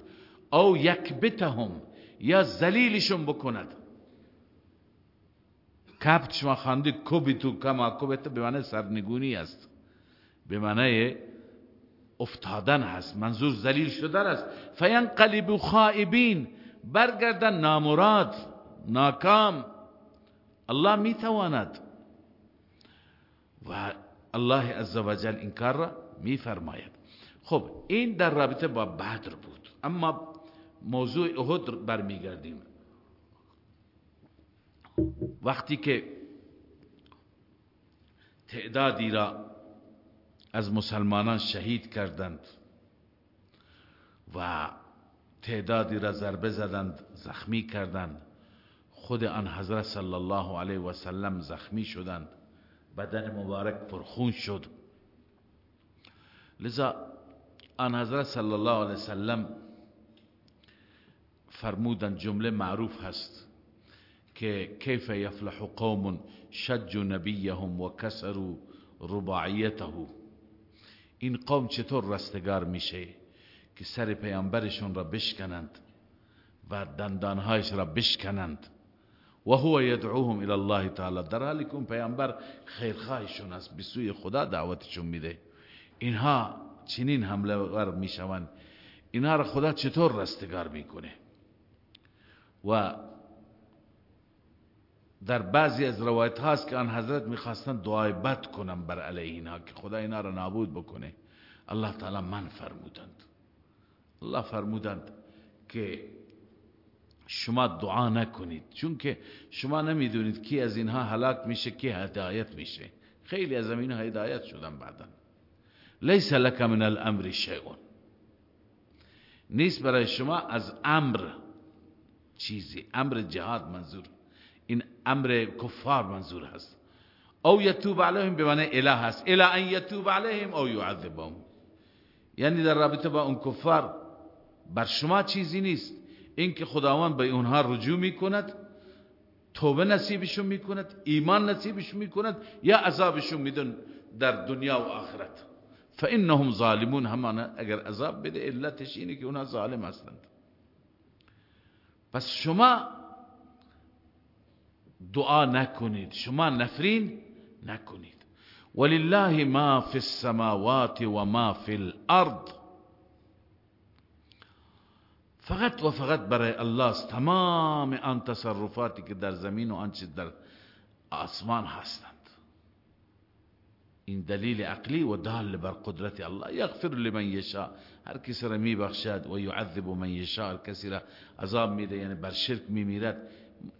او یکبتهم یا ذلیلشون بکند. کبت شما خانده کبتو کما کبت به معنی سرنگونی است. به معنی افتادن هست منظور ذلیل شدن است. فینقلب خائبین برگردن نامراد ناکام الله می‌تواند. و الله عزوجل این کار را میفرماید. خب این در رابطه با بدر بود. اما موضوع احد برمیگردیم. وقتی که تعدادی را از مسلمانان شهید کردند و تعدادی را ضربه زدند زخمی کردند. خود آن حضرت صلی الله علیه و سلم زخمی شدند. بدن مبارک پرخون شد. لذا آن حضرت صلی الله علیه و سلم فرمودن جمله معروف هست که کیف یفلح قوم شج نبیهم و کسروا رباعیته این قوم چطور رستگار میشه؟ که سر پیامبرشون را بشکنند و دندانهایش را بشکنند. و هو یدعوهم الى الله تعالی. در حالی که پیامبر خیرخواهشون است به سوی خدا دعوتشون میده. اینها چنین حمله ور می‌شوند. اینها را خدا چطور رستگار می‌کنه؟ و در بعضی از روایت هاست که آن حضرت می‌خواستن دعای بد کنم بر علیه اینا که خدا اینا را نابود بکنه. الله تعالی من فرمودند. الله فرمودند که شما دعا نکنید چون که شما نمی‌دونید کی از اینها هلاک میشه کی هدایت میشه. خیلی از اینها هدایت شدن بعدا. لیس لک من الامر شیء. نیست برای شما از امر چیزی امر جهاد منظور. این امر کفار منظور هست. او یتوب علیهم به معنی اله هست. اله ان یتوب علیهم او یعذبهم. یعنی در رابطه با اون کفار بر شما چیزی نیست. اینکه خداوند به اونها رجوع می‌کند توبه نصیبشون می‌کند ایمان نصیبشون می‌کند یا عذابشون میدن در دنیا و آخرت. فانهم ظالمون. همانا اگر عذاب بده علتش اینه که اونها ظالم هستند. پس شما دعا نکنید. شما نفرین نکنید. ولله ما فی السماوات و ما فی الارض. فقط و فقط برای الله است. تمام آن تصرفاتی که در زمین و آنچه در آسمان هستند. این دلیل عقلی و دال بر قدرت الله. یغفر لمن یشاء. هر کسی را میبخشد و یعذب من یشاء. هر کسی را عذاب میده یعنی بر شرک میمیرد.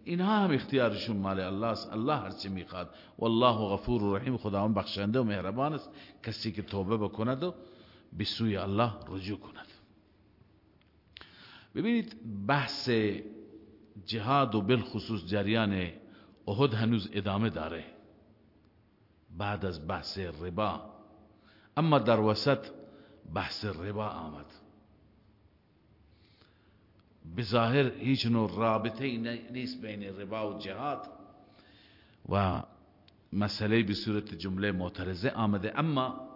اینها هم اختیارشون مال الله است. الله هر چی می‌خواد. والله غفور و رحیم. خداوند بخشنده و مهربان است. کسی که توبه بکند و به سوی الله رجوع کند. ببینید بحث جهاد و بالخصوص جریان احد هنوز ادامه داره بعد از بحث ربا. اما در وسط بحث ربا آمد. بظاهر هیچ نوع رابطه نیست بین ربا و جهاد و مسئله به صورت جمله معترضه آمده. اما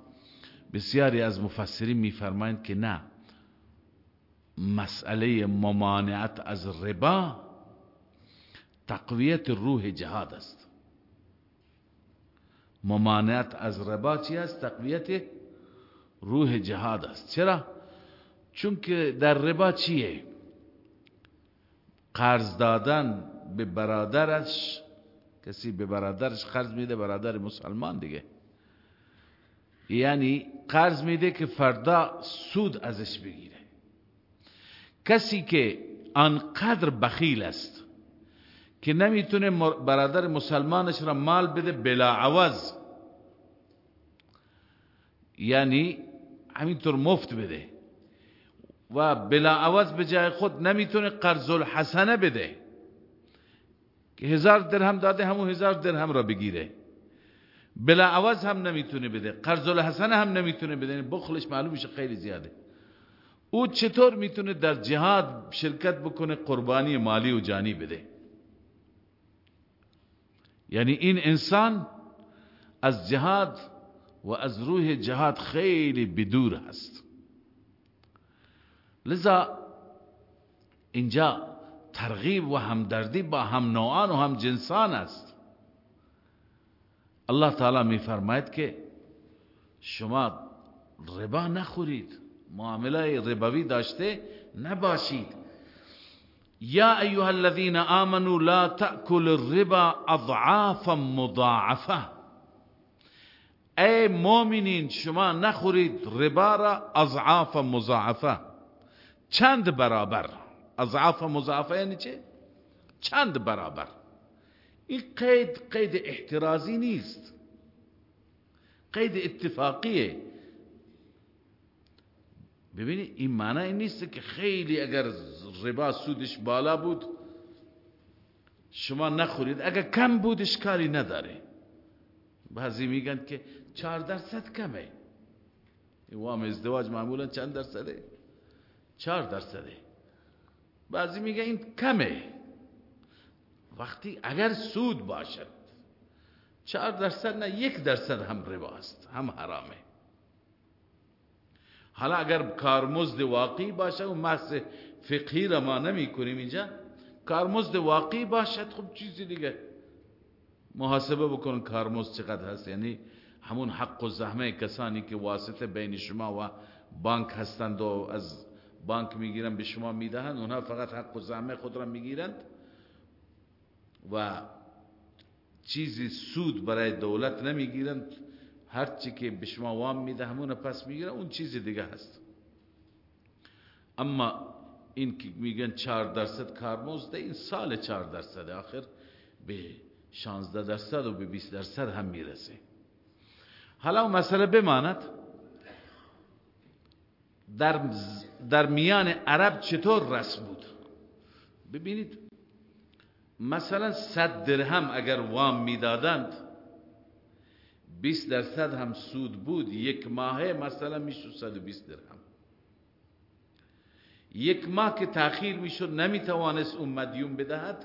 بسیاری از مفسرین میفرمایند که نه. مسئله ممانعت از ربا تقویت روح جهاد است. ممانعت از ربا چی است؟ تقویت روح جهاد است. چرا؟ چون که در ربا چیه؟ قرض دادن به برادرش کسی به برادرش قرض میده برادر مسلمان دیگه. یعنی قرض میده که فردا سود ازش بگیره. کسی که آنقدر بخیل است که نمی‌تونه برادر مسلمانش را مال بده بلا عوض. یعنی همینطور مفت بده و بلا عوض به جای خود نمی‌تونه قرض الحسنه بده که هزار درهم داده همون هزار درهم را بگیره. بلا عوض هم نمی‌تونه بده قرض الحسنه هم نمی‌تونه بده. یعنی بخلش معلوم میشه خیلی زیاده. او چطور می‌تونه در جهاد شرکت بکنه؟ قربانی مالی و جانی بده. یعنی این انسان از جهاد و از روح جهاد خیلی بدور هست لذا اینجا ترغیب و همدردی با هم نوعان و هم جنسان است. الله تعالی می فرماید که شما ربا نخورید. معامله ربوی داشته نباشید. یا ایها الذين آمنوا لا تأكل الربا اضعافا مضاعفه. ای مؤمنین شما نخورید ربا را اضعاف مضاعفه. چند برابر؟ اضعاف مضاعفه یعنی چه؟ چند برابر؟ این قید قید احترازی نیست. قید اتفاقیه. ببینید این معنی این نیست که خیلی اگر ربا سودش بالا بود شما نخورید. اگر کم بود اشکالی نداره بعضی میگن که چهار درصد کمه. وام ازدواج معمولا چند درصده؟ چهار درصده. بعضی میگن این کمه. وقتی اگر سود باشد چهار درصد نه یک درصد هم ربا است هم حرامه. حالا اگر کارمزد واقعی باشه و محض فقهی را ما نمی کنیم اینجا. کارمزد واقعی باشد خب چیزی دیگه. محاسبه بکنن کارمزد چقدر هست. یعنی همون حق و زحمه کسانی که واسطه بین شما و بانک هستند و از بانک می‌گیرن به شما می‌دهند. اونها فقط حق و زحمه خود را می‌گیرند. و چیزی سود برای دولت نمی‌گیرند. هر چی که به شما وام میده همون پس می‌گیره اون چیز دیگه هست. اما این که میگن چهار درصد کارمزده این سال چهار درصد آخر به شانزده درصد و به بیست درصد هم می‌رسه. حالا اون مسئله بماند. در, در میان عرب چطور رسم بود؟ ببینید مثلا صد درهم اگر وام می‌دادند 20 درصد هم سود بود یک ماهه مثلا می‌شد 120 درهم. یک ماه که تاخیر می‌شد نمی‌توانست اون مدیون بدهد.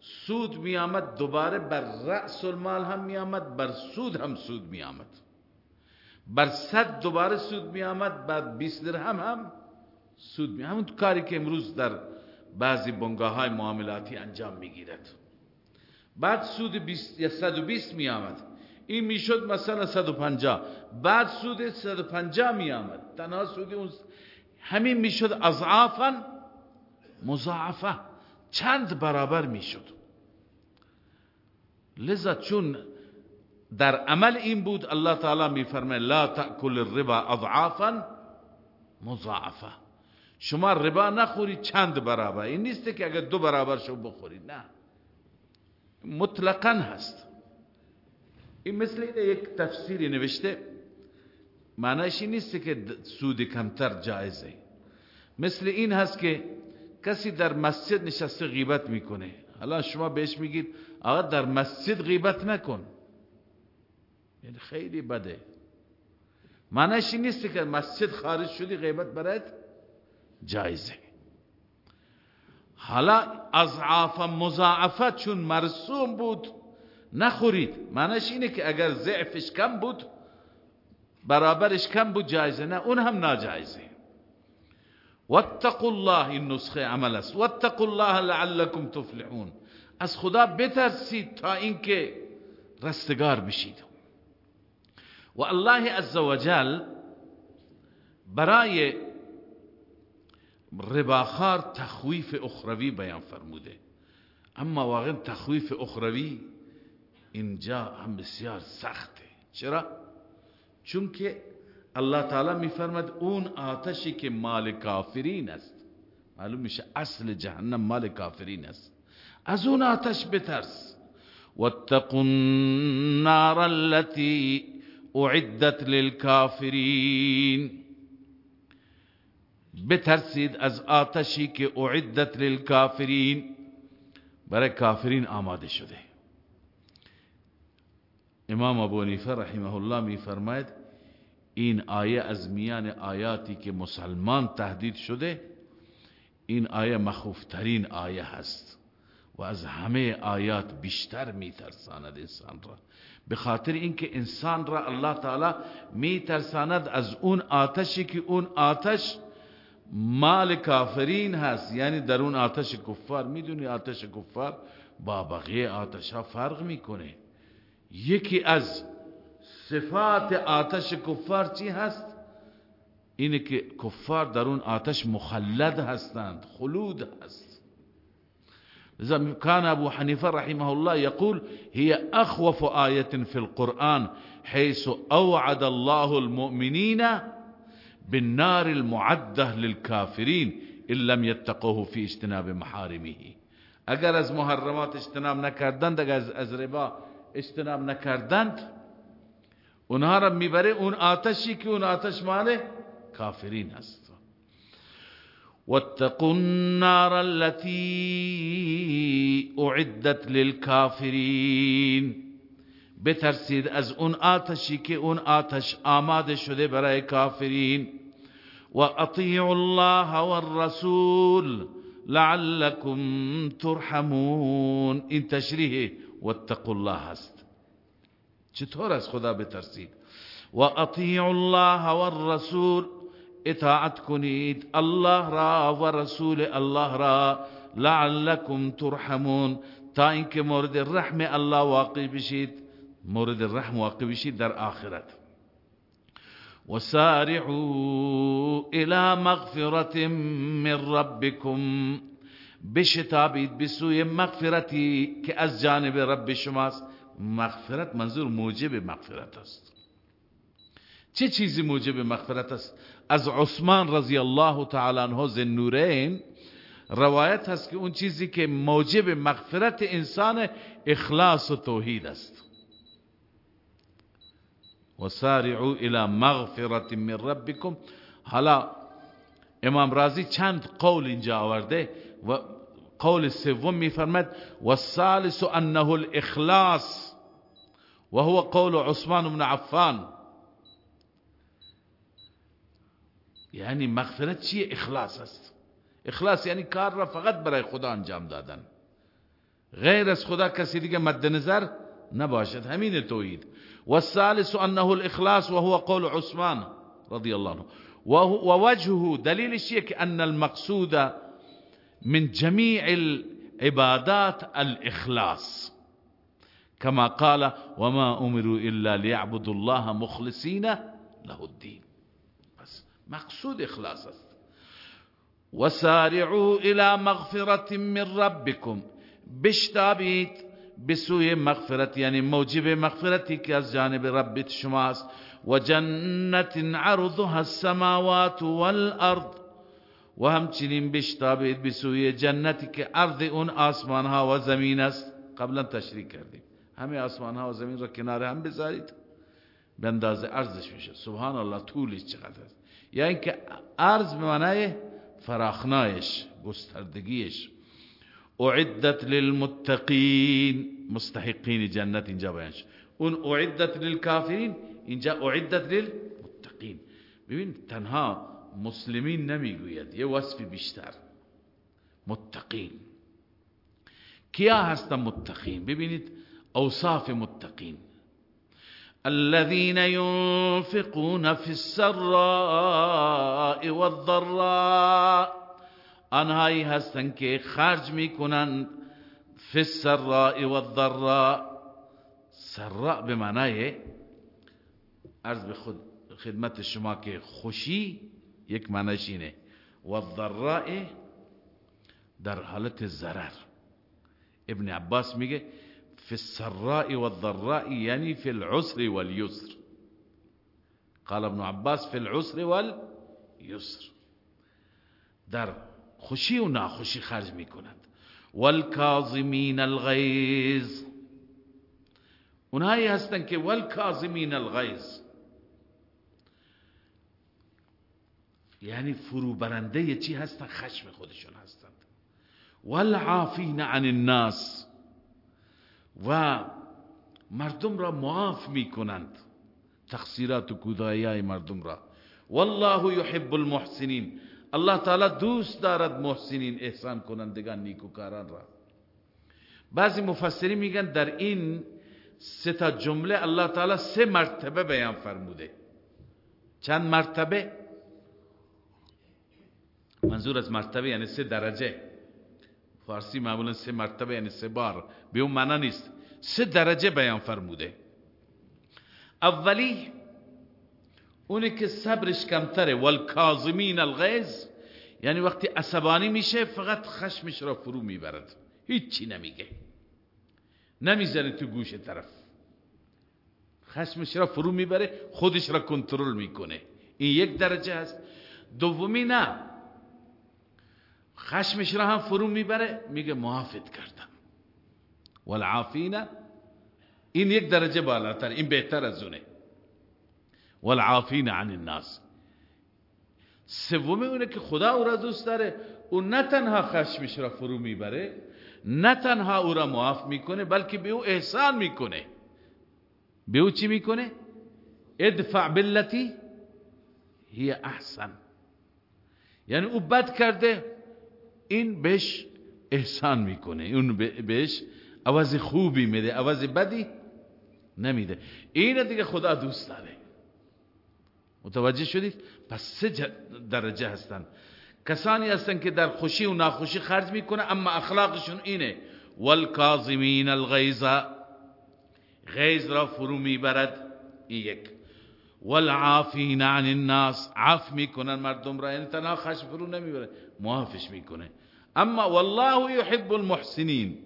سود میآمد دوباره بر رأس المال هم میآمد بر سود هم سود میآمد. بر صد دوباره سود میآمد بر 20 درهم هم سود می همون کاری که امروز در بعضی بنگاه های معاملاتی انجام می‌گیرد. بعد سود 20 یا 120 می آمد این می‌شد مثلا 150 بعد سود 150 می آمد تنها سود اون همین می‌شد اضعافا مضاعفه. چند برابر می‌شد. لذا چون در عمل این بود الله تعالی میفرمه لا تأکل الربا اضعافا مضاعفه. شما ربا نخورید چند برابر. این نیست که اگر دو برابر شو بخورید نه. مطلقا هست. این مثل یک تفسیری نوشته معنیش این نیست که سود کمتر جایزه. مثل این هست که کسی در مسجد نشسته غیبت می‌کنه. حالا شما بهش میگید آقا در مسجد غیبت نکن. یعنی خیلی بده. معنیش این نیست که مسجد خارج شدی غیبت برات جایزه. حالا اضعاف مضاعفه چون مرسوم بود نخورید. معنیش اینه که اگر ضعفش کم بود برابرش کم بود جایزه نه. اون هم ناجایزه. واتقوا الله این نسخه عمل است واتقوا الله لعلكم تفلحون. از خدا بترسید تا اینکه رستگار بشید. و الله عزوجل برای رباخار تخویف اخروی بیان فرموده. اما واقعا تخویف اخروی اینجا هم بسیار سخته. چرا؟ چون که الله تعالی میفرمد اون آتشی که مال کافرین است. معلوم میشه اصل جهنم مال کافرین است. از اون آتش بترس. واتقوا النار التي اعدت للكافرین بترسید از آتشی که اعدت للکافرین. برای کافرین آماده شده. امام ابو نیفه رحمه الله می فرماید این آیه از میان آیاتی که مسلمان تهدید شده این آیه مخوفترین آیه هست و از همه آیات بیشتر میترساند انسان را به خاطر اینکه انسان را الله تعالی میترساند از اون آتشی که اون آتش مال کافرین هست یعنی در اون آتش کفار می‌دونی آتش کفار با بقیه آتش ها فرق می‌کنه یکی از صفات آتش کفار چی هست؟ اینه که کفار در اون آتش مخلد هستند خلود هست. لذا كان ابو حنیفه رحمه الله يقول هي اخوف آية في القرآن حيث اوعد الله المؤمنين بالنار المعده للكافرين ان لم يتقوه في اجتناب محارمه اگر از محرمات اجتناب نکردند اگر از ربا اجتناب نکردند. اونها را می‌بره اون آتشی که اون آتش مال کافرین هست واتقوا النار التي اعدت للكافرين بترسید از اون آتشی که اون آتش آماده شده برای کافرین. و اطیعوا الله والرسول لعلكم ترحمون. این تشریح واتقوا الله هست چطور از خدا بترسید. و اطیعوا الله والرسول. اطاعت کنید. الله را و رسول الله را لعلكم ترحمون. تا اینکه مورد رحم الله واقع بشید. مورد رحم واقع بشید در آخرت. وسارعوا إلى مغفرة من ربكم. بشتابید بسوی مغفرتی که از جانب رب شماست. مغفرت منظور موجب مغفرت است. چه چیزی موجب مغفرت است؟ از عثمان رضی الله تعالی عنہ زنورین روایت هست که اون چیزی که موجب مغفرت انسان اخلاص و توحید است. و سارعوا الى مغفرت من ربکم. حالا امام رازی چند قول اینجا آورده. قول سوم میفرمد و الثالث أنه الإخلاص وهو قول عثمان بن عفان. یعنی مغفرت چیه إخلاص است إخلاص یعنی کار را فقط برای خدا انجام دادن. غیر از خدا کسی دیگه مد نظر نباشد. همین توحید. والثالث أنه الإخلاص وهو قول عثمان رضي الله عنه. ووجهه دليل الشيء أن المقصود من جميع العبادات الإخلاص. كما قال وما أمروا إلا ليعبدوا الله مخلصين له الدين. بس مقصود إخلاص است. وسارعوا إلى مغفرت من ربكم. بشتابید به سوی مغفرت یعنی موجب مغفرتی که از جانب ربت شماست. و جنت عرضها السماوات والأرض و همچنین بشتابید به سوی جنتی که عرض اون آسمان ها و زمین است. قبلا تشریح کردیم. همه آسمان ها و زمین را کنار هم بذارید. به اندازه عرضش میشه. سبحان الله طولش چقدر است؟ یا اینکه عرض به معنای فراخنایش گستردگیش. اعدت للمتقین. مستحقین جنت اینجا بیان اون اعدت للکافرین اینجا اعدت للمتقین. ببین تنها مسلمین نمی‌گوید. یه وصف بیشتر. متقین. کیا هستن متقین؟ ببینید اوصاف متقین. الذين ينفقون في السراء والضراء. آنهایی هستند که خرج می‌کنند فی السراء والضراء. سراء به معنای عرض به خود خدمت شما که خوشی یک معنیش اینه. و در حالت ضرر. ابن عباس میگه في السراء والضراء يعني في العسر واليسر قال ابن عباس في العسر واليسر در خوشی و ناخوشی خرج می‌کنند. والکاظمین الغیظ. اونهایی هستند که والکاظمین الغیظ. یعنی فرو برنده چی هستن؟ خشم خودشون هستند والعافین عن الناس. و مردم را معاف می کنند تقصیرات و کودایی مردم را. والله يحب المحسنین. الله تعالی دوست دارد محسنین احسان کنندگان نیکوکاران را. بعضی مفسرین میگن در این سه تا جمله الله تعالی سه مرتبه بیان فرموده. چند مرتبه؟ منظور از مرتبه یعنی سه درجه. فارسی معمولا سه مرتبه یعنی سه بار. به اون معنا نیست. سه درجه بیان فرموده. اولی اونی که صبرش کمتره. والکاظمین الغیظ. یعنی وقتی عصبانی میشه فقط خشمش را فرو می‌برد. هیچی نمیگه. نمی‌زنه تو گوش طرف. خشمش را فرو می‌بره خودش را کنترل می‌کنه. این یک درجه هست دومی نه. خشمش را هم فرو می‌بره میگه معافت کردم. والعافین این یک درجه بالاتر این بهتر از اونه. والعافین عن الناس. سومی اونه که خدا او را دوست داره او نه تنها خشمش را فرو می‌بره نه تنها او را معاف می‌کنه بلکه به او احسان می‌کنه. به او چی می‌کنه؟ ادفع بالتی هی احسن. یعنی او بد کرده این بهش احسان می‌کنه. اون بهش عوض خوبی میده عوض بدی نمیده. این دیگه خدا دوست داره. متوجه شدید؟ پس سه درجه هستن. کسانی هستن که در خوشی و ناخوشی خرج می‌کنه اما اخلاقشون اینه. والکاظمین الغیظ. غیظ را فرو می‌برد این یک. والعافین عن الناس. عف می‌کنن مردم را یعنی تنها خشم فرو نمی‌بره. معافش می‌کنه. اما والله يحب المحسنین.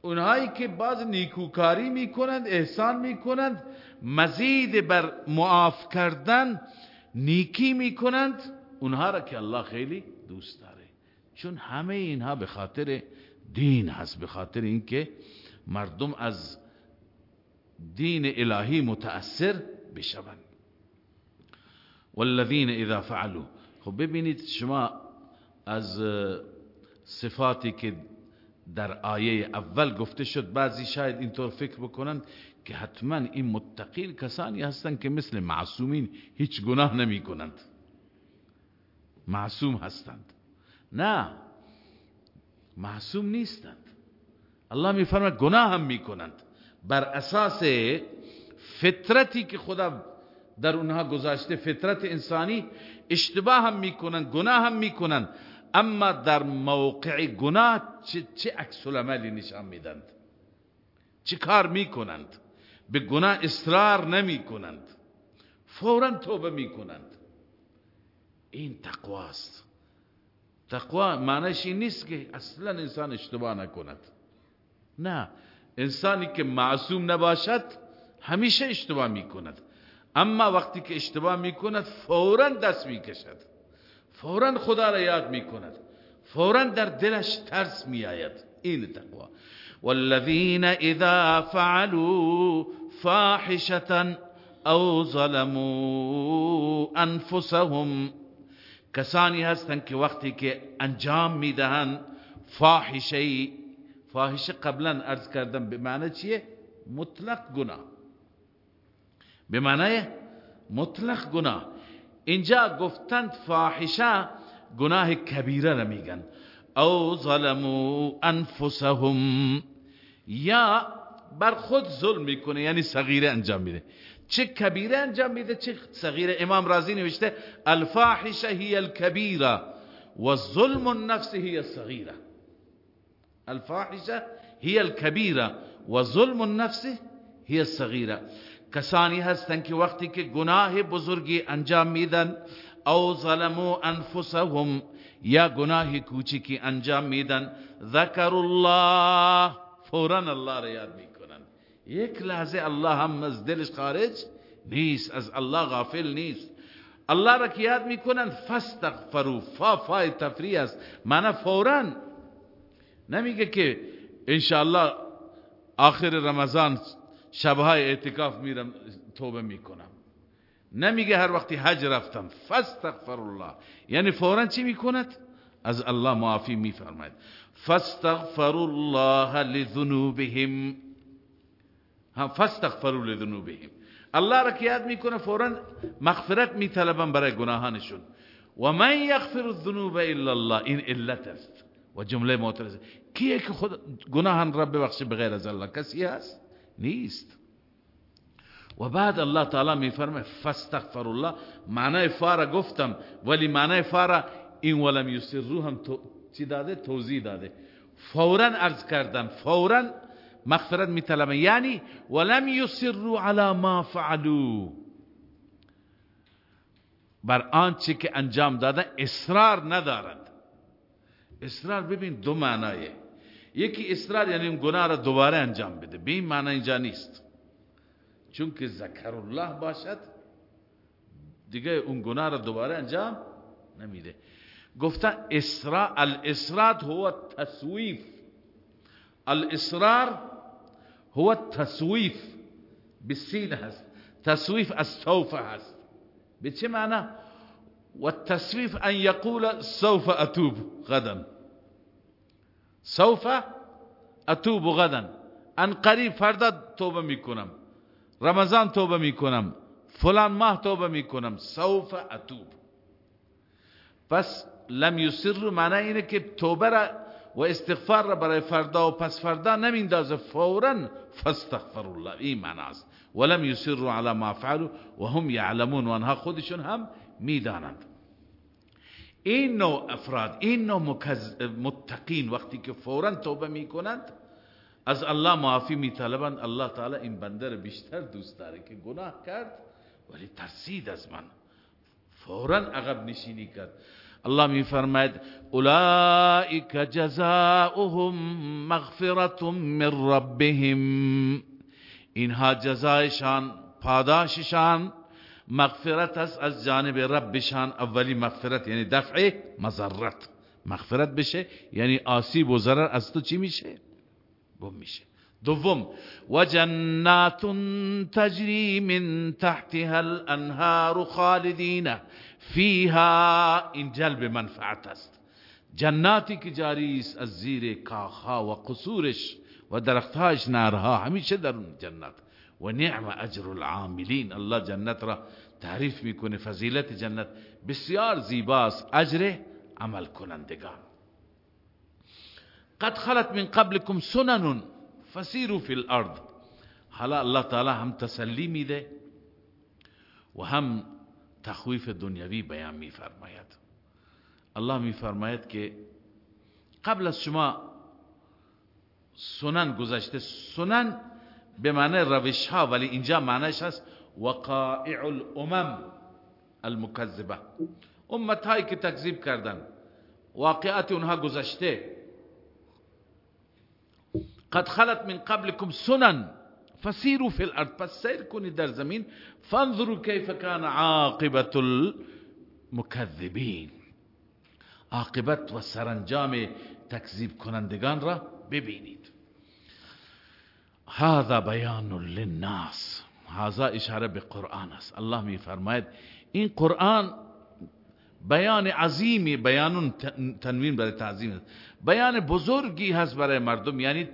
اونهایی که باز نیکوکاری می‌کنند احسان می‌کنند مزید بر معاف کردن نیکی می‌کنند اونها را که الله خیلی دوست داره. چون همه اینها به خاطر دین هست به خاطر اینکه مردم از دین الهی متأثر بشوند. والذین اذا فعلوا. خب ببینید شما از صفاتی که در آیه اول گفته شد بعضی شاید اینطور فکر بکنند که حتما این متقین کسانی هستند که مثل معصومین هیچ گناه نمی کنند. معصوم هستند. نه معصوم نیستند. الله می فرماید گناه هم می کنند. بر اساس فطرتی که خدا در اونها گذاشته فطرت انسانی اشتباه هم می‌کنند گناه هم می‌کنند اما در موقع گناه چه, چه عکس عملی نشان میدند چه کار می‌کنند به گناه اصرار نمی کنند فورا توبه می کنند این تقواست تقوا معنیش این نیست که اصلا انسان اشتباه نکند نه انسانی که معصوم نباشد همیشه اشتباه می‌کند اما وقتی که اشتباه می‌کند فورا دست می‌کشد فورا خدا را یاد می‌کند. فورا در دلش ترس میآید. این تقوا. والذین اذا فعلوا فاحشة او ظلموا انفسهم کسانی هستند که وقتی که انجام می‌دهند فاحشه فاحشه قبلا ارز کردم به معنی چیه؟ مطلق گناه. به معنی مطلق گناه. اینجا گفتند فاحشه گناه کبیره را میگن. او ظلموا انفسهم. یا بر خود ظلم می‌کنه یعنی صغیره انجام میده. چه کبیره انجام میده؟ چه صغیره؟ امام رازی نوشته الفاحشه هی الكبیره و ظلم النفس هی الصغیره الفاحشه هی الكبیره و ظلم النفس هی الصغیره کسانی هستند که وقتی که گناه بزرگی انجام میدن او ظلمو انفسهم یا گناه کوچکی انجام میدن. ذکر الله فورا الله را یاد می‌کنن. یک لحظه الله هم از دلش خارج نیست از الله غافل نیست. الله را که یاد می‌کنن فاستغفروا فا فای تفریح است. معنی فورا. نمیگه که انشاءالله آخر رمضان شبهای اعتکاف میرم توبه می‌کنم. نمیگه هر وقتی حج رفتم. فاستغفر الله یعنی فورا چی می‌کند؟ از الله معافی میفرماید. فاستغفر الله لذنوبهم. هم فاستغفروا لذنوبهم. الله را که یاد می‌کنه فورا مغفرت میطلبن برای گناهانشون. و من یغفر الذنوب الا الله این علت است. و جمله معترضه. کیه که خود گناهان رب ببخشه بغیر از الله؟ کسی هست؟ نیست. و بعد الله تعالی میفرمه فاستغفر الله معنای فارا گفتم ولی معنای فارا این ولم یسرو هم چی داده؟ توضیح داده. فورا عرض کردن فورا مغفرت میطلبن یعنی ولم یسرو علی ما فعلو بر آنچه که انجام دادن اصرار ندارند اصرار ببین دو معنایه یکی اصرار یعنی گناه را دوباره انجام بده. به این معنی اینجا نیست. چون که ذکر الله باشد دیگه اون گناه را دوباره انجام نمیده. گفته اسرا الاسرار هو تصویف الاسرار هو تصویف بالسین هست. تصویف از سوف هست. به چه معنی؟ و ان یقول سوف اتوب غدا. سوف اتوب غدا. ان قریب فردا توبه می‌کنم. رمضان توبه می‌کنم. فلان ماه توبه می‌کنم. سوف اتوب. پس لم یسر معنی اینه که توبه را و استغفار را برای فردا و پس فردا نمیندازه فورا فاستغفر الله این معنی است. ولم یسر على ما فعلوا وهم يعلمون و آنها خودشون هم می‌دانند. این نوع افراد این نوع متقین وقتی که فورا توبه می‌کنند از الله معافی میطلبند الله تعالی این بنده بیشتر دوست داره که گناه کرد ولی ترسید از من. فورا عقب نشینی کرد. الله میفرماید اولئک جزاؤهم مغفرت من ربهم. اینها جزایشان پاداششان مغفرت است از جانب ربشان. اولی مغفرت یعنی دفع مضرت. مغفرت بشه یعنی آسیب و ضرر از تو چی میشه؟ بم میشه. دوم و جنات تجری من تحتها الانهار خالدین. فیها این جلب منفعت است. جناتی که جاری است از زیر کاخها و قصورش و درختهاش نارها همیشه در جنت. و نعم اجر العاملین. الله جنت را تعریف می‌کنه فضیلت جنت. بسیار زیباست. اجر عمل کنندگان. قد خلت من قبلكم سنن فسیروا فی الارض. حالا الله تعالی هم تسلی میده و هم تخویف دنیوی بیان میفرماید. الله میفرماید که قبل از شما سنن گذشته. سنن به معنی روش ها ولی اینجا معنیش هست وقائع الأمم المکذبه امت هایی که تکذیب کردن واقعات اونها گذشته. قد خلت من قبلكم سنن. فسیروا فی الأرض. پس سیر کنید در زمین. فانظروا کیف کان عاقبت المکذبین عاقبت و سرانجام تکذیب کنندگان را ببینید. هذا بیان للناس. هذا اشاره به قرآن است. الله می فرماید این قرآن بیان عظیمی بیان تنوین برای تعظیم است. بیان بزرگی هست برای مردم. یعنی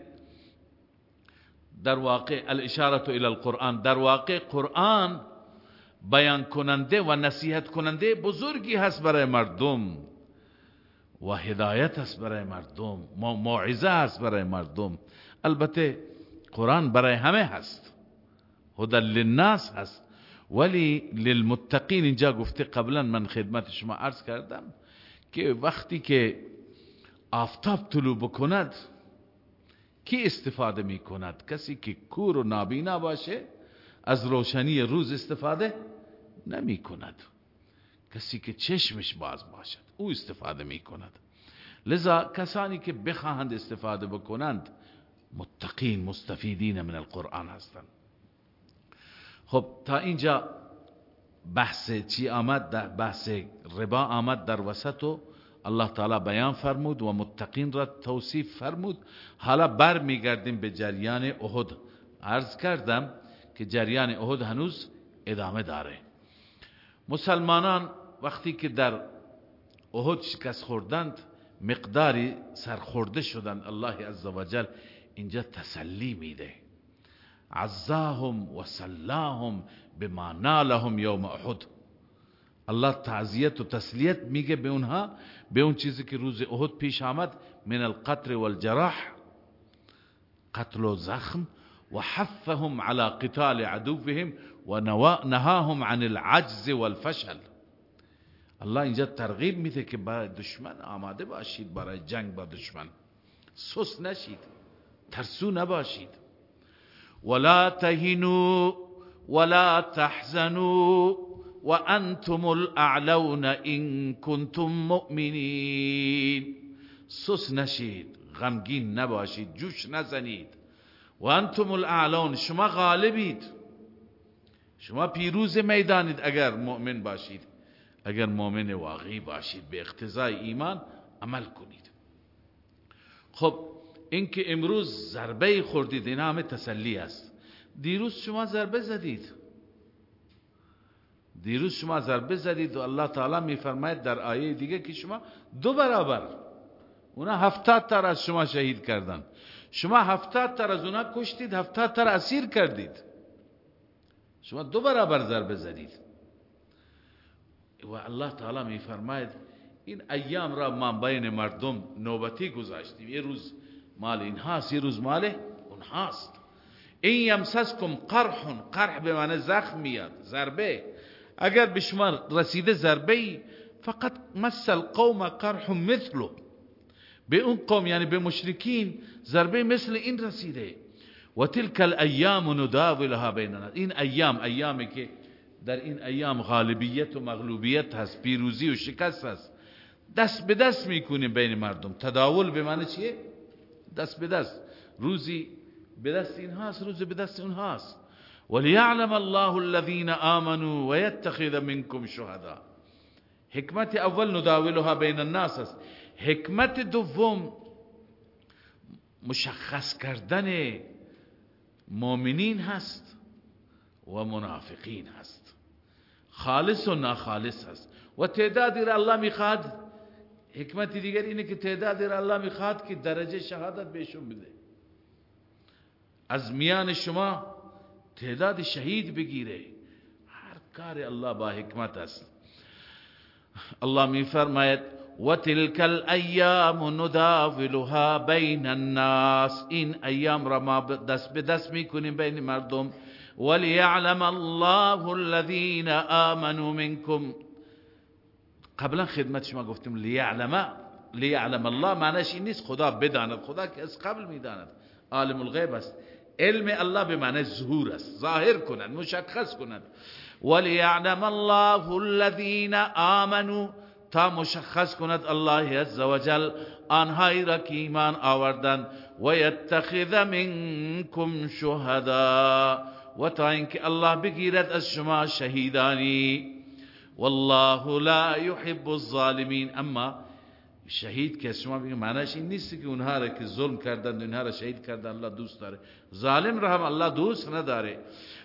در واقع الاشاره الى القرآن. در واقع قرآن بیان کننده و نصیحت کننده بزرگی هست برای مردم و هدایت هست برای مردم. موعظه هست برای مردم. البته قرآن برای همه هست. هدى للناس هست. ولی للمتقین اینجا گفته قبلا من خدمت شما عرض کردم که وقتی که آفتاب طلوع بکند کی استفاده می کند کسی که کور و نابینا باشه از روشنی روز استفاده نمی کند کسی که چشمش باز باشد او استفاده می کند لذا کسانی که بخواهند استفاده بکنند متقین مستفیدین من القرآن هستند. خب تا اینجا بحث چی آمد در بحث ربا آمد در وسط و الله تعالی بیان فرمود و متقین را توصیف فرمود. حالا بر میگردیم به جریان احد. عرض کردم که جریان احد هنوز ادامه داره. مسلمانان وقتی که در احد شکست خوردند مقداری سرخورده شدند. الله عزوجل اینجا تسلی میده. عزاهم و سلاهم بما نالهم یوم أحد. الله تعذیت و تسلیت میگه به اونها به اون چیزی که روز احد پیش آمد من القتل والجراح قتل و زخم و حفهم على قتال عدوهم و نهاهم عن العجز والفشل. الله اینجا ترغیب میده که برای دشمن آماده باشید برای جنگ با دشمن. سس نشید ترسو نباشید. ولا تهنوا ولا تحزنوا وانتم الاعلون ان كنتم مؤمنین سس نشید غمگین نباشید جوش نزنید. و انتم الاعلون شما غالبید. شما پیروز می‌دانید اگر مؤمن باشید. اگر مؤمن واقعی باشید به اقتضای ایمان عمل کنید. خب اینکه امروز ضربه خوردید این همه تسلی است. دیروز شما ضربه زدید. دیروز شما ضربه زدید و الله تعالی میفرماید در آیه دیگه که شما دو برابر اونا هفتاد تر از شما شهید کردن شما هفتاد تر از اونا کشتید هفتاد تر اسیر کردید. شما دو برابر ضربه زدید. و الله تعالی میفرماید این ایام را ما بین مردم نوبتی گذاشتیم. یه روز مال این هاست یه روز مال اون هاست این یمسسکم قرح قرح به معنی زخم میاد ضربه. اگر به شما رسیده ضربه فقط مثل قوم قرح مثلو. به اون قوم یعنی به مشرکین ضربه مثل این رسیده. و تلک الایام نداولها بیننا. این ایام ایامی که در این ایام غالبیت و مغلوبیت هست پیروزی و شکست هست. دست به دست می‌کنیم بین مردم. تداول به معنی چیه؟ دست به دست. روزی به دست این هاست روزی به دست اون هاست. وليعلم الله الذين آمنوا ويتخذ منكم شهدا. حکمت اول نداولها بین الناس است. حکمت دوم مشخص کردن مؤمنین هست و منافقین هست. خالص و ناخالص هست. و تعدادی را الله میخواد حکمت دیگر اینه که تعدادی را الله می‌خواد که درجه شهادت بهشون بده. از میان شما تعداد شهید بگیره. هر کار الله با حکمت است. الله میفرماید و تلک الایام نداولها بین الناس این ایام را ما دست به دست می‌کنیم بین مردم. وليعلم الله الذين آمنوا منكم قبلا خدمت شما گفتیم لیعلم لیعلم الله معنیش این نیست خدا بداند خدا که از قبل میداند. عالم الغیب است. علم الله به معنی ظهور است. ظاهر کند مشخص کند. وليعلم الله الذين آمنوا تا مشخص کند الله عزوجل آنهایی را که ایمان آوردند. و یتخذ منکم شهدا و تا اینکه الله بگیرد از شما شهیدانی. والله لا يحب الظالمین أما شهید که شما بگید معنیش این نیست که اونها را که ظلم کردند اونها را شهید کردن الله دوست داره. ظالم را هم الله دوست نداره.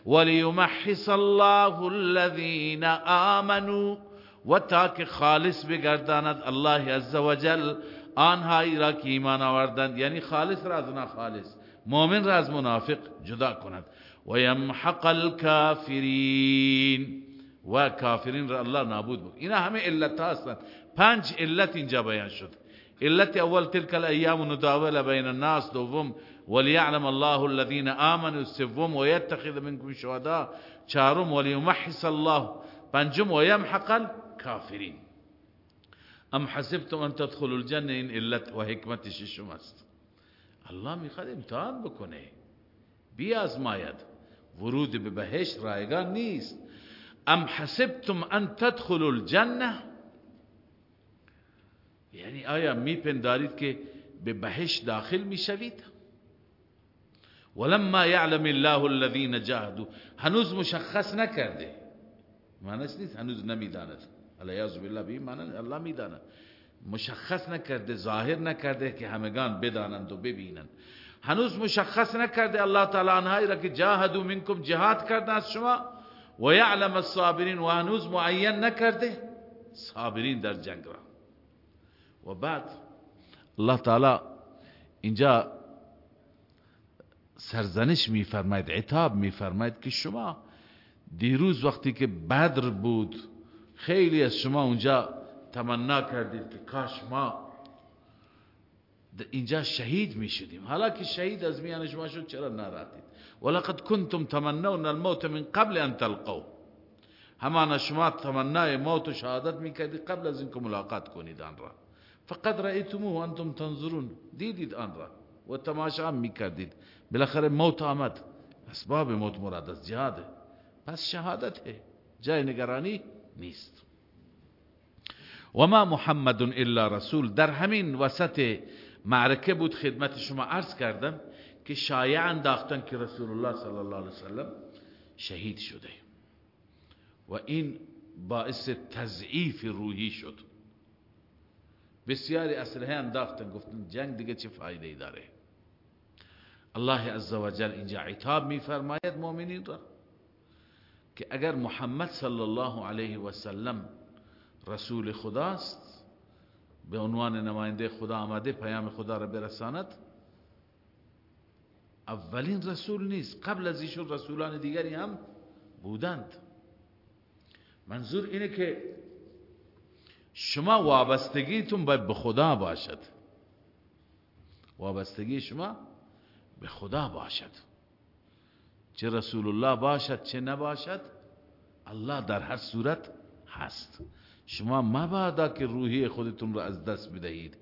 وليمحص الله الذين آمنوا و تا که خالص بگرداند الله عزوجل آنهایی را که ایمان آوردند یعنی خالص را از خالص. مؤمن را از منافق جدا کند. و یمحق و کافرین را الله نابود بود اینا همه علت هستند پنج علت اینجا بیان شد علت اول تلك الايام نداول بین الناس دوم وليعلم الله الذين آمنوا سوم ويتخذ منكم شهداء چهارم وليمحص الله. پنجم ويمحق الكافرين ام حسبتم ان تدخلوا الجنه این علت و حکمت ششم است. الله می‌خواد امتحان بکنه. بیازماید. ورود به بهشت رایگان نیست. ام حسبتم ان تدخلوا الجنه یعنی آیا میپندارید که به بهشت داخل می‌شوید؟ ولما يعلم الله الذين جاهدوا هنوز مشخص نکرده. معنیش نیست هنوز نمی‌داند. الیاذ بالله به معنی الله می‌داند. مشخص نکرده ظاهر نکرده که همگان بدانند و ببینند. هنوز مشخص نکرده الله تعالی آنهایی را که جاهدوا منکم جهاد کرده از شما؟ و یعلم الصابرین و هنوز معین نکرده صابرین در جنگ را. و بعد الله تعالی اینجا سرزنش میفرماید عتاب میفرماید که شما دیروز وقتی که بدر بود خیلی از شما اونجا تمنا کردید که کاش ما اینجا شهید می شدیم حالا که شهید از میان شما شد چرا نراتید ولقد کنتم تمنون الموت من قبل أن تلقوا همان شما تمنای موت شهادت میکردید قبل از اینکه ملاقات کنید آن را. فقد رأیتموه أنتم تنظرون. دیدید آن را. و تماشا بالاخره موت آمد. أسباب موت مراد از جهاده پس شهادت ہے جای نگرانی نیست. و ما محمد إلا رسول. در همین وسط معرکه بود خدمت شما عرض کردم. که شایع انداختن که رسول الله صلی الله علیه وسلم شهید شده. و این باعث تضعیف روحی شد. بسیاری اسلحه انداختن گفتن جنگ دیگه چه فایده ای داره؟ الله عزوجل اینجا عتاب میفرماید مؤمنین را که اگر محمد صلی الله علیه و سلم رسول خداست به عنوان نماینده خدا آمده پیام خدا را برساند اولین رسول نیست. قبل از ایشون رسولان دیگری هم بودند. منظور اینه که شما وابستگیتون باید به خدا باشد. وابستگی شما به خدا باشد. چه رسول الله باشد چه نباشد الله در هر صورت هست. شما مبادا که روحی خودتون رو از دست بدهید.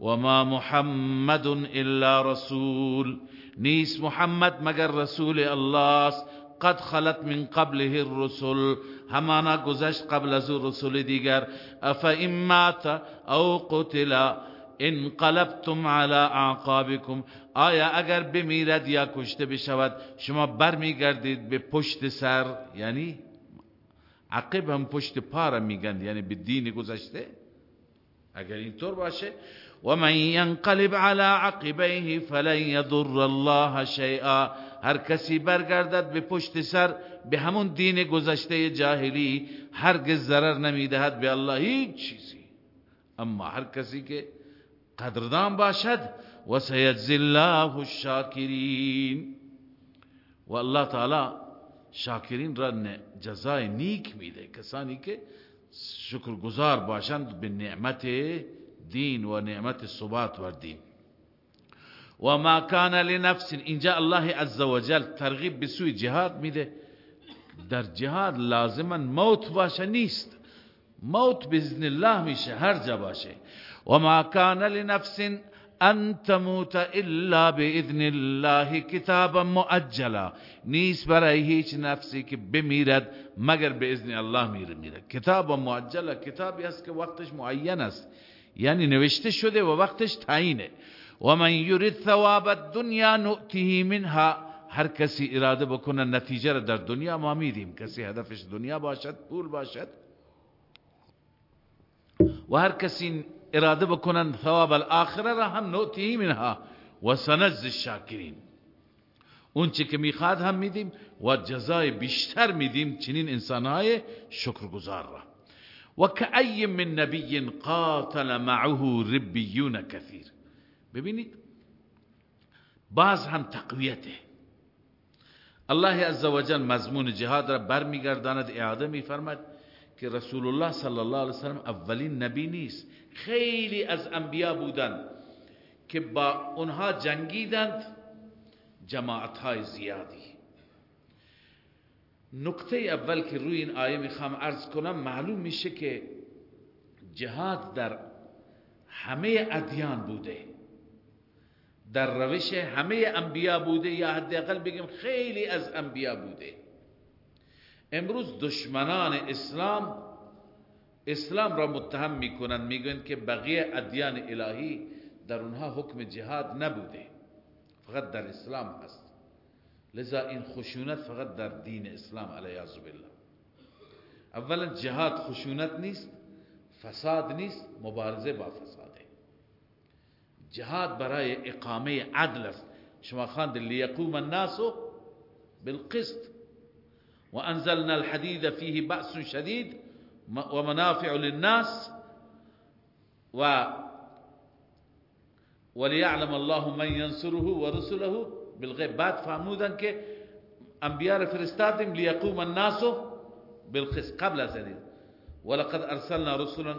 و ما محمد الا رسول. نیست محمد مگر رسول الله قد خلت من قبله الرسل. همانا گذشت قبل از رسول دیگر. افا مات أو قتل انقلبتم على اعقابكم. آیا اگر بمیرد یا کشته بشود شما برمیگردید به پشت سر؟ یعنی عقب هم پشت پا میگن یعنی به دین گذشته؟ اگر اینطور باشه و من ينقلب على عقبيه فلن يضر الله شيئا هر کسی برگردد به پشت سر به همون دین گذشته جاهلی هرگز ضرر نمی‌دهد به الله هیچ چیزی. اما هر کسی که قدردان باشد و سیجزی الله الشاکرین و الله تعالی شاکرین را جزای نیک میده. کسانی که شکرگزار باشند به نعمت الدين ونعمة الصبات والدين. وما كان لنفس إن جاء الله عز وجل ترغيب بسوی جهاد مده در جهاد لازما موت باشه نيست. موت بإذن الله میشه هر جا باشه وما كان لنفس أن تموت إلا بإذن الله كتابا مؤجلا. نيس برأي هیچ نفسي كي بميرد مگر بإذن الله میره میره کتابا مؤجلا كتاب يس که وقتش معین است یعنی نوشته شده و وقتش تعیینه. و من یرید ثواب الدنیا نؤته منها هر کسی اراده بکنه نتیجه را در دنیا ما میدیم. کسی هدفش دنیا باشد پول باشد. و هر کسی اراده بکنن ثواب الاخره را هم نوتیه منها. و سنز الشاکرین. اون چی که می‌خواد هم میدیم و جزای بیشتر میدیم چنین انسانهای شکرگزار را. و کأی من نبی قاتل معه ربیون کثیر ببینید باز هم تقویته. الله عزوجل مضمون جهاد را برمیگرداند. اعاده میفرماد که رسول الله صلی الله علیه وسلم اولین نبی نیست. خیلی از انبیا بودند که با اونها جنگیدند. جماعت های زیادی. نکته اول که روی این آیه می‌خوام عرض کنم معلوم میشه که جهاد در همه ادیان بوده. در روش همه انبیا بوده یا حداقل بگیم خیلی از انبیا بوده. امروز دشمنان اسلام اسلام را متهم می‌کنند میگن که بقیه ادیان الهی در اونها حکم جهاد نبوده. فقط در اسلام هست. لذا این خشونت فقط در دین اسلام علیه بالله. اولا جهاد خشونت نیست فساد نیست مبارزه با فساده. جهاد برای اقامه عدل است. شما خواند لیقوم الناس بالقسط. وأنزلنا الحديد فيه بأس شديد ومنافع للناس. و وليعلم الله من ينصره ورسله. بالغيب. بعد فهمودن که انبیاء فرستادیم ليقوم الناس بالقسط. قبل از ولقد أرسلنا رسلا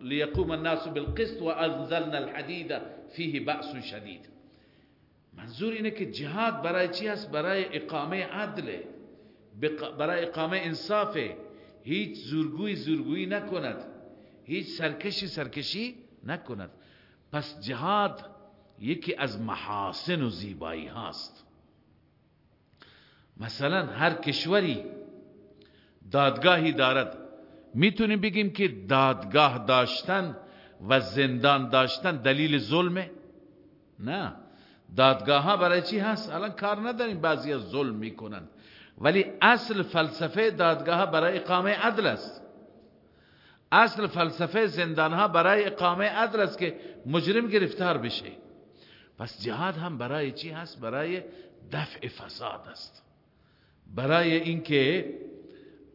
ليقوم الناس بالقسط وأنزلنا الحديد فيه بأس شديد. منظور اینه که جهاد برای چی هست؟ برای اقامه عدله برای اقامه انصافه هیچ زورگوی زورگویی نکند. هیچ سرکشی سرکشی نکند. پس جهاد یکی از محاسن و زیبایی هاست. مثلا هر کشوری دادگاهی دارد. می‌تونیم بگیم که دادگاه داشتن و زندان داشتن دلیل ظلمه؟ نه. دادگاه ها برای چی هست؟ الان کار نداریم بعضی از ظلم می‌کنن. ولی اصل فلسفه دادگاه ها برای اقامه عدل است. اصل فلسفه زندان ها برای اقامه عدل است که مجرم گرفتار بشه. پس جهاد هم برای چی هست؟ برای دفع فساد است. برای اینکه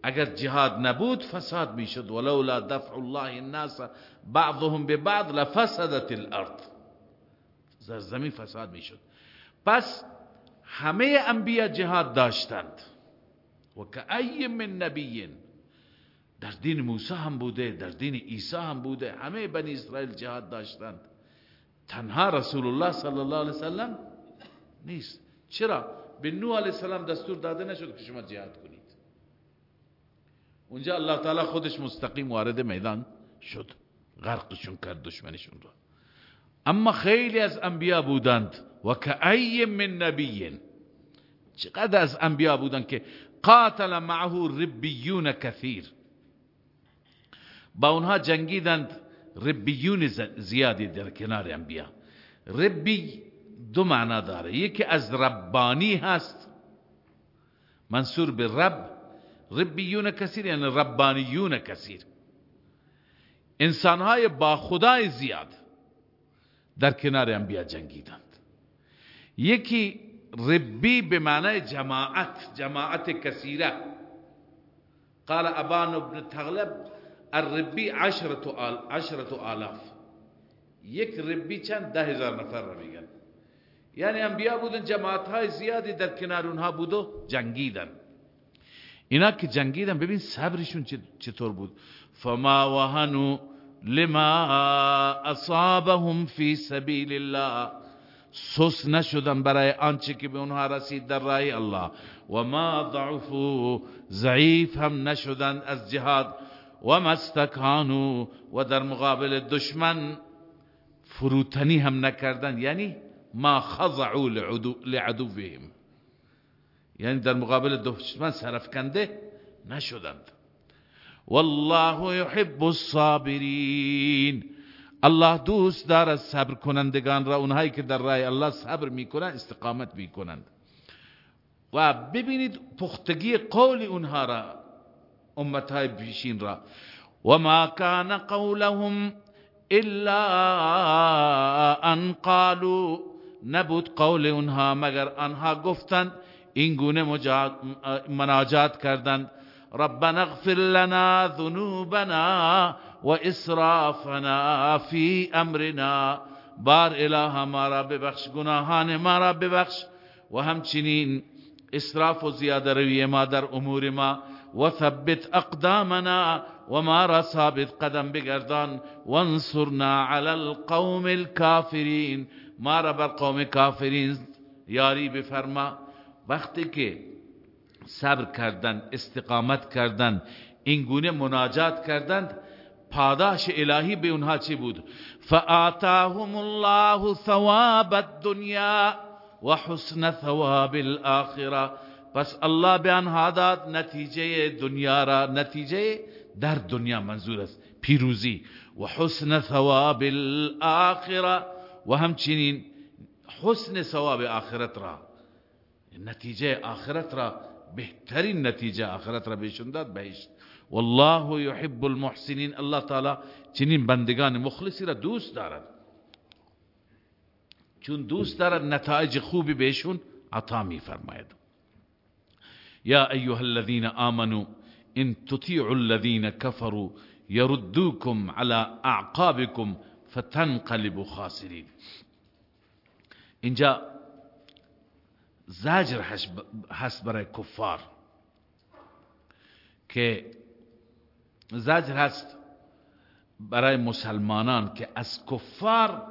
اگر جهاد نبود فساد می‌شد. ولولا دفع الله الناس بعضهم ببعض لفسدت الارض. در زمین فساد می‌شد. پس همه انبیا جهاد داشتند. و که من نبیین. در دین موسی هم بوده در دین عیسی هم بوده. همه بنی اسرائیل جهاد داشتند. تنها رسول الله صلی الله علیه وسلم نیست. چرا؟ به نوح علیه السلام دستور داده نشد که شما جهاد کنید. اونجا الله تعالی خودش مستقیم وارد میدان شد. غرقشون کرد دشمنشون رو. اما خیلی از انبیا بودند. و که من نبی چقدر از انبیا بودند که قاتل معه ربیون کثیر. با اونها جنگیدند. ربیون زیادی در کنار انبیا ربی دو معنا داره. یکی از ربانی هست. منصور به رب. ربیون کثیر یعنی ربانیون کثیر. انسانهای با خدای زیاد در کنار انبیا جنگیدند. یکی ربی به معنای جماعت جماعت کثیره. قال ابان ابن تغلب الربی عشرت آل عشرت آلاف. یک ربی چند؟ ده هزار نفر را میگن. یعنی انبیا بودن جماعت های زیادی در کنار اونها بود و جنگیدن. اینا که جنگیدن ببین صبرشون چطور بود. فما وهنو لما اصابهم فی سبیل الله سس نشدن برای آنچه که به اونها رسید در راه الله. و ما ضعفو ضعیف هم نشدن از جهاد. و مستکانو و در مقابل دشمن فروتنی هم نکردن یعنی ما خضعوا لعدوهم. یعنی در مقابل دشمن سرفکنده نشدند. والله يحب الصابرین. الله دوست دارد صبر کنندگان را اونهایی که در راه الله صبر می‌کنند استقامت می‌کنند. و ببینید پختگی قول اونها را امتهای پیشین را و ما کان قولهم إلا أن قالوا نبود قول اونها مگر آنها گفتند این گونه مناجات کردند ربنا اغفر لنا ذنوبنا و اسرافنا فی امرنا. بار اله ما را ببخش گناهان ما را ببخش. و همچنین اسراف و زیاده روی ما در امور ما. و ثبت أقدامنا و ما را ثابت قدم بگردان وانصرنا على القوم الكافرین ما را بر قوم کافرین یاری بفرما وقتی که صبر کردن استقامت کردن این گونه مناجات کردند پاداش الهی به اونها چی بود؟ فآتاهم الله ثواب الدنیا و حسن ثواب الآخرة. پس الله به آنها داد نتیجه دنیا را نتیجه در دنیا منظور است پیروزی. و حسن ثواب الاخره و همچنین حسن ثواب آخرت را نتیجه آخرت را بهترین نتیجه آخرت را بهشون داد بهشت. والله يحب المحسنین. الله تعالی چنین بندگان مخلصی را دوست دارد. چون دوست دارد نتایج خوبی بهشون عطا می فرماید یا ایها الذين آمنوا إن تطيعوا الذين كفروا يردوكم على أعقابكم فتنقلبوا خاسرين. اینجا زجر هست برای کفار که زجر هست برای مسلمانان که از کفار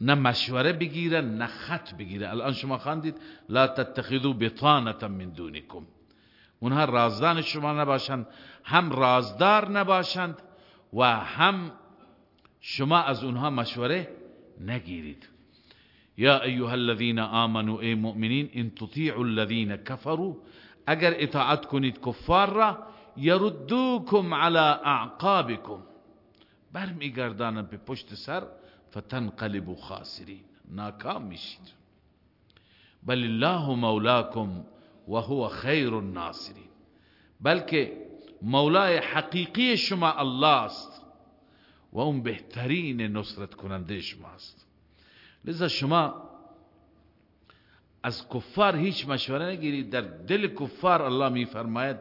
نه مشوره بگیرن نه خط بگیرن الان شما خواندید لا تتخذوا بطانه من دونکم. اونها رازدان شما نباشند هم رازدار نباشند و هم شما از اونها مشوره نگیرید. یا ایها الذين آمنوا ای مؤمنین ان تطیعوا الذين كفروا اگر اطاعت کنید کفار را یردوکم على اعقابکم. برمیگردانند به پشت سر فتنقلبوا خاسرین ناکام میشید. بل الله مولاکم و هو خیر الناصرین. بلکه مولای حقیقی شما الله است و اون بهترین نصرت کننده شماست. لذا شما از کفار هیچ مشوره نگیرید در دل کفار الله میفرماید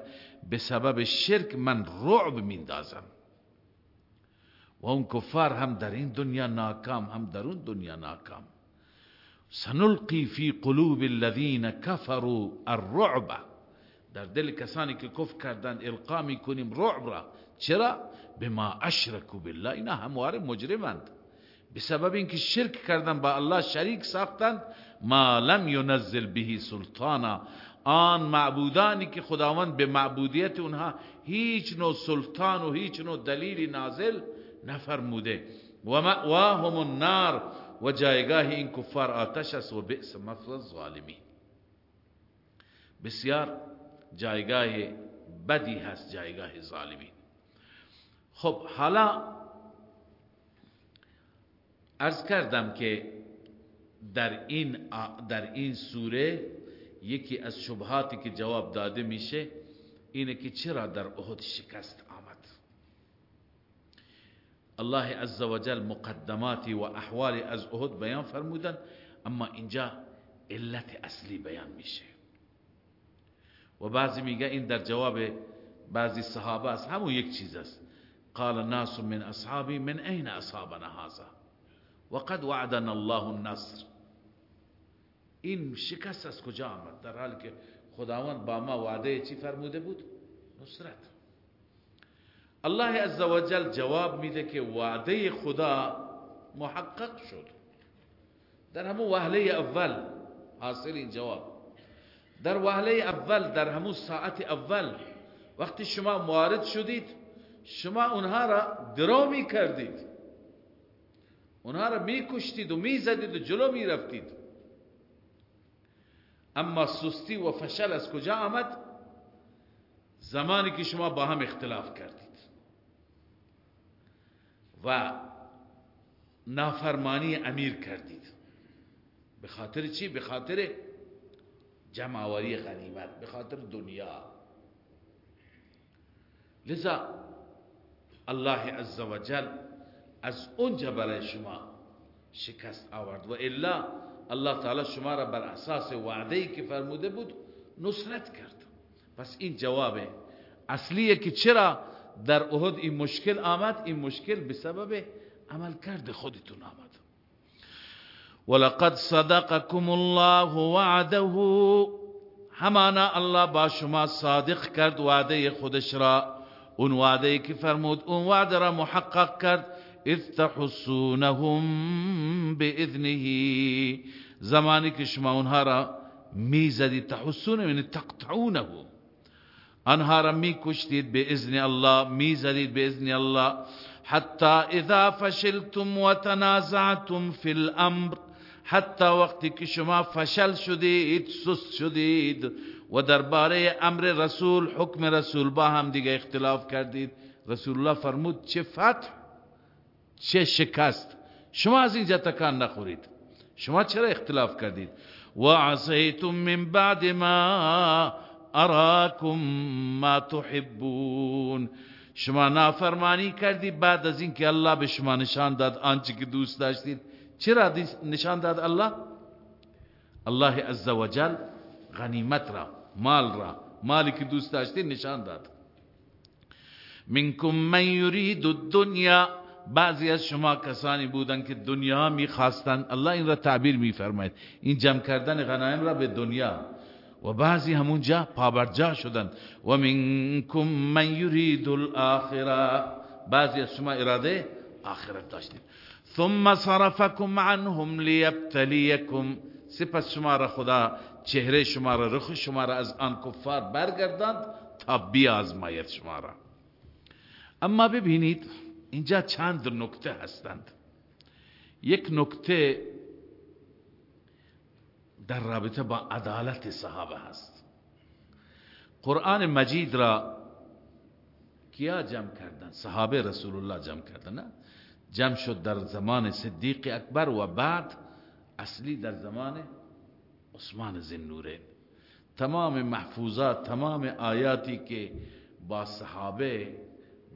به سبب شرک من رعب میندازم و اون کفار هم در این دنیا ناکام هم در اون دنیا ناکام. سنلقی فی قلوب الذین کفروا الرعب. در دل کسانی که کفر کردن القا می‌کنیم رعب را. چرا؟ بما اشرکوا بالله. اینا همواره مجرمند. به سبب اینکه شرک کردن با الله شریک ساختند ما لم ينزل به سلطانا. آن معبودانی که خداوند به معبودیت اونها هیچ نوع سلطان و هیچ نوع دلیلی نازل نفرموده. و مأواهم النار و جایگاه این کفار آتش است و بئس مثل الظالمین. بسیار جایگاه بدی هست جایگاه ظالمین. خب حالا ارز کردم که در این در این سوره یکی از شبهاتی که جواب داده میشه اینه که چرا در احد شکست؟ الله عزوجل مقدماتی و احوالی از احد بیان فرمودن اما اینجا علت اصلی بیان میشه. و بعضی میگه این در جواب بعضی صحابه است. همون یک چیز است. قال الناس من اصحابی من اين اصابنا هذا؟ وقد وعدنا الله النصر. این شکست از کجا آمد؟ در حالی که خداوند با ما وعده چی فرموده بود؟ نصرت. الله عزوجل جواب میده که وعده خدا محقق شد. در همون وهله اول حاصل این جواب. در وهله اول در همون ساعت اول وقتی شما موارد شدید شما اونها را درامی کردید اونها را میکشتید و می‌زدید و جلو می‌رفتید. اما سستی و فشل از کجا آمد؟ زمانی که شما با هم اختلاف کردید. و نافرمانی امیر کردید. به خاطر چی؟ به خاطر جمعواری غنیمت به خاطر دنیا. لذا الله عزوجل از اونجا برای شما شکست آورد و الا الله تعالی شما را بر اساس وعده که فرموده بود نصرت کرد. پس این جواب اصلیه که چرا در احد این مشکل آمد این مشکل به سبب عمل کرد خودتون آمد. ولقد صدقكم الله وعده. همانا الله با شما صادق کرد وعده خودش را. اون وعده که فرمود اون وعده را محقق کرد. اذ تحسونهم باذنه زمانی که شما اونها را می‌زدید تحسون یعنی تقطعونه. انها را میکشتید به اذن الله به اذن الله. حتی إذا فشلتم وتنازعتم في الأمر حتی وقتی که شما فشل شدید سست شدید و درباره أمر رسول حکم رسول با هم دیگه اختلاف کردید. رسول الله فرمود چه فتح؟ چه شکست؟ شما از اینجا تکان نخورید. شما چرا اختلاف کردید؟ و عصیتم من بعد ما اراکم ما تحبون. شما نافرمانی کردید بعد از اینکه الله به شما نشان داد آنچه که دوست داشتید. چرا نشان داد الله؟ الله عزوجل غنیمت را مال را مالی که دوست داشتی نشان داد. منکم من یرید الدنیا. بعضی از شما کسانی بودن که دنیا می‌خواستند الله این را تعبیر میفرماید. این جمع کردن غنایم را به دنیا. و بعضی همونجا پابرجا شدند و منکم من یرید الاخره بعضی از شما اراده آخرت داشتید ثم صرفكم عنهم ليبتليكم سپس شما را خدا چهره شما را رخ شما را از آن کفار برگرداند تا بیازماید شما را. اما ببینید اینجا چند نکته هستند. یک نکته در رابطه با عدالت صحابه هست. قرآن مجید را کیا جمع کردن؟ صحابه رسول الله جمع کردن نه؟ جمع شد در زمان صدیق اکبر و بعد اصلی در زمان عثمان زنوره. تمام محفوظات تمام آیاتی که با صحابه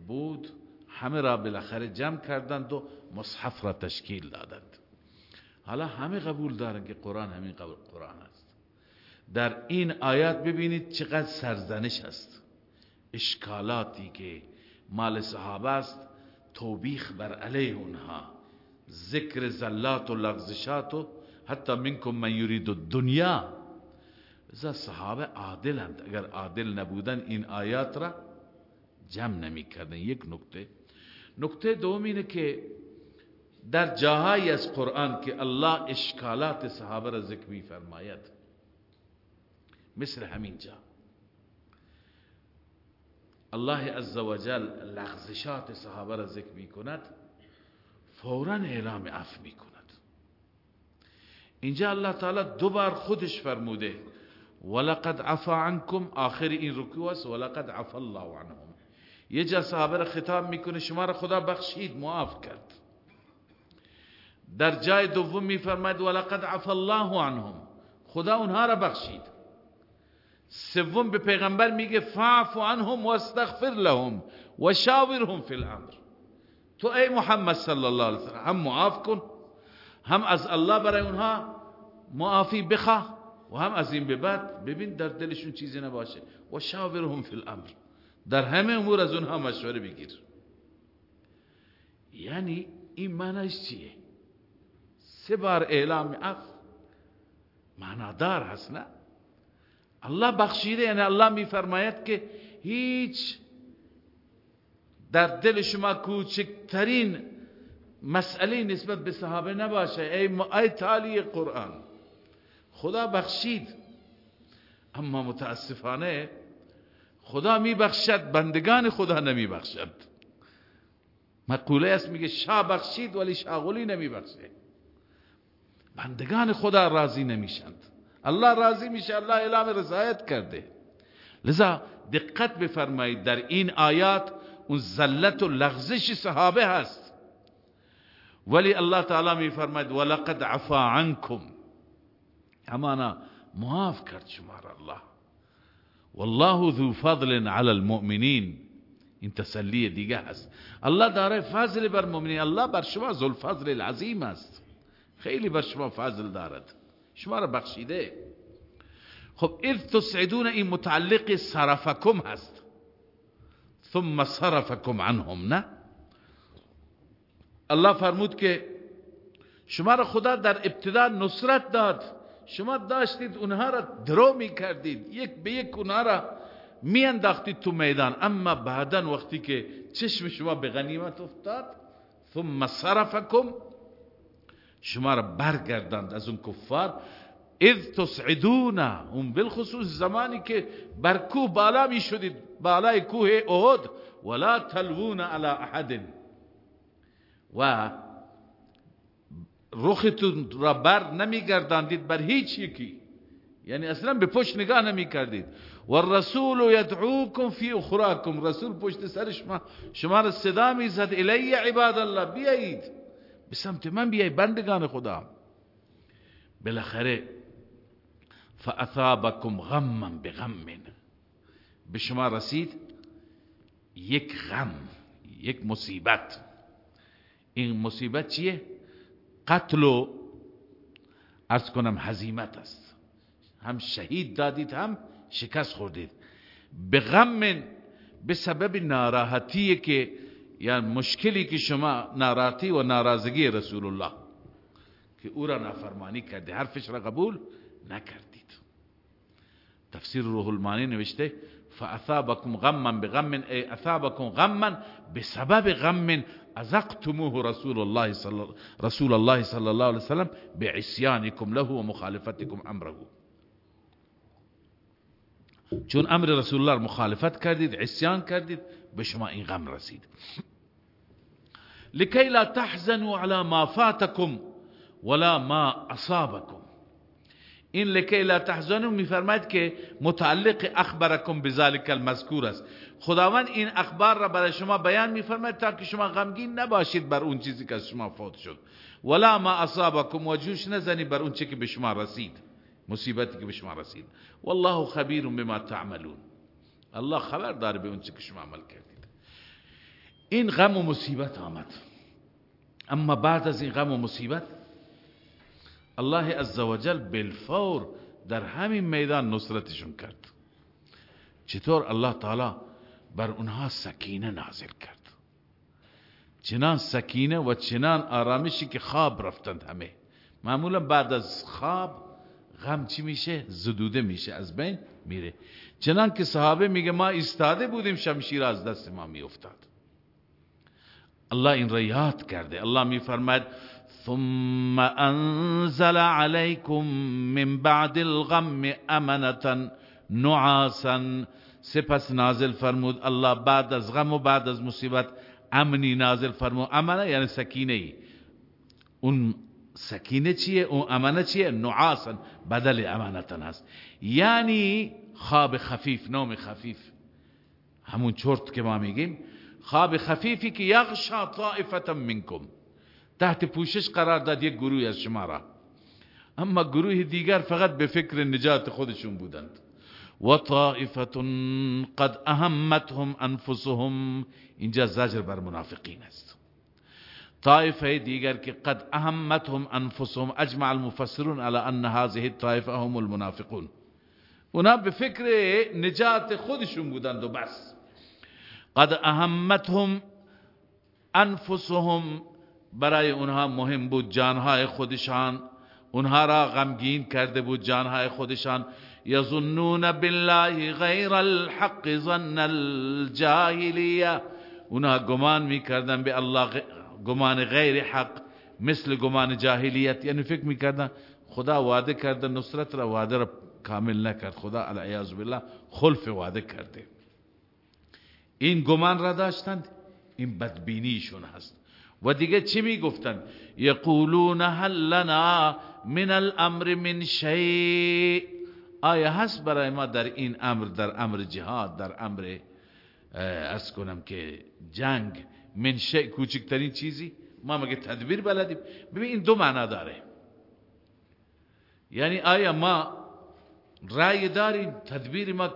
بود همه را بالاخره جمع کردند و مصحف را تشکیل دادند. حالا همه قبول دارند که قرآن همین قرآن است در این آیات ببینید چقدر سرزنش است اشکالاتی که مال صحابه است توبیخ بر علیه اونها. ذکر زلات و لغزشات و حتی منکم من یرید الدنیا. ازا صحابه عادلند. اگر عادل نبودن این آیات را جمع نمی کردن یک نکته. نکته دوم اینه که در جاهایی از قرآن که الله اشکالات صحابه را ذکر فرماید مثل همین جا. الله عزوجل لغزشات صحابه را ذکر می کند فورا اعلام عفو می کند اینجا الله تعالی دو بار خودش فرموده ولقد عفا عنكم آخر این رکوع است ولقد عفا الله عنهم. یه جا صحابه را خطاب می‌کنه شما را خدا بخشید معاف کرد. در جای دوم میفرماید ولقد عفا الله عنهم. خدا اونها را بخشید. سوم به پیغمبر میگه فعف عنهم واستغفر لهم و شاورهم فی الامر. تو ای محمد صلی الله علیه وسلم هم معاف کن هم از الله برای اونها معافی بخواه و هم از این به بعد ببین در دلشون چیزی نباشه. و شاورهم فی الامر. در همه امور از اونها مشوره بگیر. یعنی این معنیش چیه؟ سه بار اعلام اف معنادار هست نه؟ الله بخشیده یعنی الله میفرماید که هیچ در دل شما کوچکترین مسئله نسبت به صحابه نباشه. ای, ای تالی قرآن خدا بخشید. اما متاسفانه خدا میبخشد بندگان خدا نمیبخشد مقوله است میگه شاه بخشید ولی شاغلی نمیبخشه. بندگان خدا راضی نمیشند. الله راضی میشه الله اعلام رضایت کرده. لذا دقت بفرمایید در این آیات اون زلت و لغزش صحابه هست. ولی الله تعالی میفرماید ولقد عفا عنكم همانا معاف کرد شما را الله. والله ذو فضل على المؤمنین. این تسلی دیگه هست. الله داره فضل بر مؤمنین الله بر شما ذو الفضل العظیم است. خیلی بر شما فضل دارد. شما را بخشیده. خب اذ تسعدون این متعلق صرفکم هست. ثم صرفکم عنهم نه؟ الله فرمود که شما را خدا در ابتدا نصرت داد. شما داشتید اونها را درو می کردید یک به یک اونها را می انداختید تو میدان. اما بعدا وقتی که چشم شما به غنیمت افتاد ثم صرفکم شما را برگردند از اون کفار. اذ تسعدون اون بالخصوص زمانی که بر کوه بالا می شدید بالای کوه احد ولا تلوون على احد. و رختون را بر نمیگرداندید بر هیچ یکی. یعنی اصلا به پشت نگاه نمی کردید و الرسول یدعوکم فی اخراکم. رسول پشت سر شما شما را صدا می زد الی عباد الله بیایید. به سمت من بیایید بندگان خدا. بالاخره فاثابکم غما بغم به شما رسید یک غم یک مصیبت. این مصیبت چیه؟ قتل و ارز کنم هزیمت است. هم شهید دادید هم شکست خوردید. به غم به سبب ناراحتی که یا مشکلی که شما ناراحتی و ناراضگی رسول الله که او را نافرمانی کرده حرفش را قبول نکردید. تفسیر روح المانی نوشته فاثابكم غما بغم. اي اثابكم غما بسبب غم ازقتموه رسول الله صلى رسول الله صلى الله عليه وسلم بعصيانكم له ومخالفتكم امره چون امر رسول الله مخالفت کردید عصیان کردید به شما این غم رسید. لكي لا تحزنوا على ما فاتكم ولا ما اصابكم این لکی لا تحزنوا میفرماید که متعلق اخبرکم بذلك المذکور است. خداوند این اخبار را برای شما بیان میفرماید تا که شما غمگین نباشید بر اون چیزی که از شما فوت شد. ولا ما اصابکم و جوش نزنید بر اون چیزی که به شما رسید. مصیبتی که به شما رسید. والله خبیر بما تعملون. الله خبر داره به اون چیزی که شما عمل کردید. این غم و مصیبت آمد. اما بعد از این غم و مصیبت الله عزوجل بالفور در همین میدان نصرتشون کرد. چطور الله تعالی بر اونها سکینه نازل کرد؟ چنان سکینه و چنان آرامشی که خواب رفتند همه. معمولا بعد از خواب غم چی میشه؟ زدوده میشه از بین میره. چنان که صحابه میگه ما استاده بودیم شمشیر از دست ما میافتاد. الله این را یاد کرده. الله میفرماید ثم انزل عليكم من بعد الغم امنه نعاسا. سپس نازل فرمود الله بعد از غم و بعد از مصیبت امنی نازل فرمود. امنه یعنی سکینه ای اون سکینه چیه؟ اون امنه چیه؟ نعاسا بدل امانتن هست. یعنی خواب خفیف نوم خفیف. همون چرت که ما میگیم. خواب خفیفی که یغشا طائفتا منکم. تحت پوشش قرار داد یک گروه از شما را. اما گروه دیگر فقط به فکر نجات خودشون بودند. و طائفه قد اهمتهم انفسهم. اینجا زجر بر منافقین است. طائفه دیگر که قد اهمتهم انفسهم. اجمع المفسرون على ان هذه الطائفه هم المنافقون. اونا به فکر نجات خودشون بودند و بس. قد اهمتهم انفسهم. برای اونها مهم بود جانهای خودشان. اونها را غمگین کرده بود جانهای خودشان. یظنون بالله غیر الحق ظن الجاهلیه. اونها گمان می‌کردن به الله گمان غیر حق مثل گمان جاهلیت. یعنی فکر می‌کردن خدا وعده کرده نصرت را وعده را کامل نکرد. خدا علیه بالله خلف وعده کرده. این گمان را داشتند این بدبینیشون هست. و دیگه چی می‌گفتن؟ یقولون هل لنا من الامر من شیء. آیا هست برای ما در این امر در امر جهاد در امر از کنم که جنگ من شیء کوچکترین چیزی؟ ما مگه تدبیر بلدیم؟ ببین این دو معنا داره. یعنی آیا ما رأی داریم تدبیر ما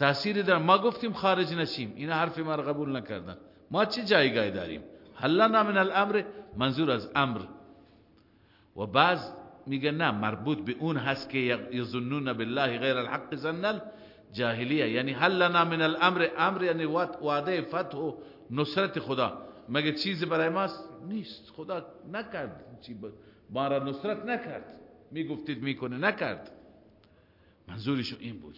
تأثیر داریم ما گفتیم خارج نشیم. این حرف ما رو قبول نکردن. ما چه جایگاهی داریم؟ حلنا من الامر منظور از امر. و بعض میگه نه مربوط به اون هست که یظنون بالله غیر الحق زنل جاهلیه یعنی حلنا من الامر امر یعنی وعده فتح و نصرت خدا. مگه چیزی برای ماست؟ نیست. خدا نکرد. ما را نصرت نکرد. می‌گفتید می‌کنه. نکرد. منظورشو این بود.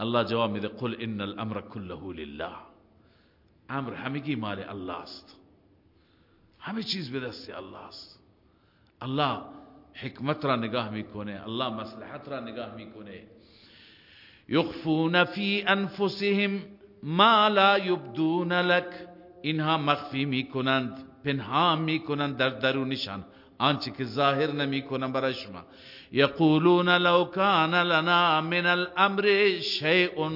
الله جواب میده قل ان الامر كله لله. امر همگی مال الله است. همه چیز به دست الله است. الله حکمت را نگاه می‌کنه الله مصلحت را نگاه می‌کنه. یخفون فی انفسهم ما لا یبدون لك اینها مخفی می‌کنند پنهان می‌کنند در درونشان. آنچه که ظاهر نمی‌کنند برای شما. یقولون لو کان لنا من الامر شیء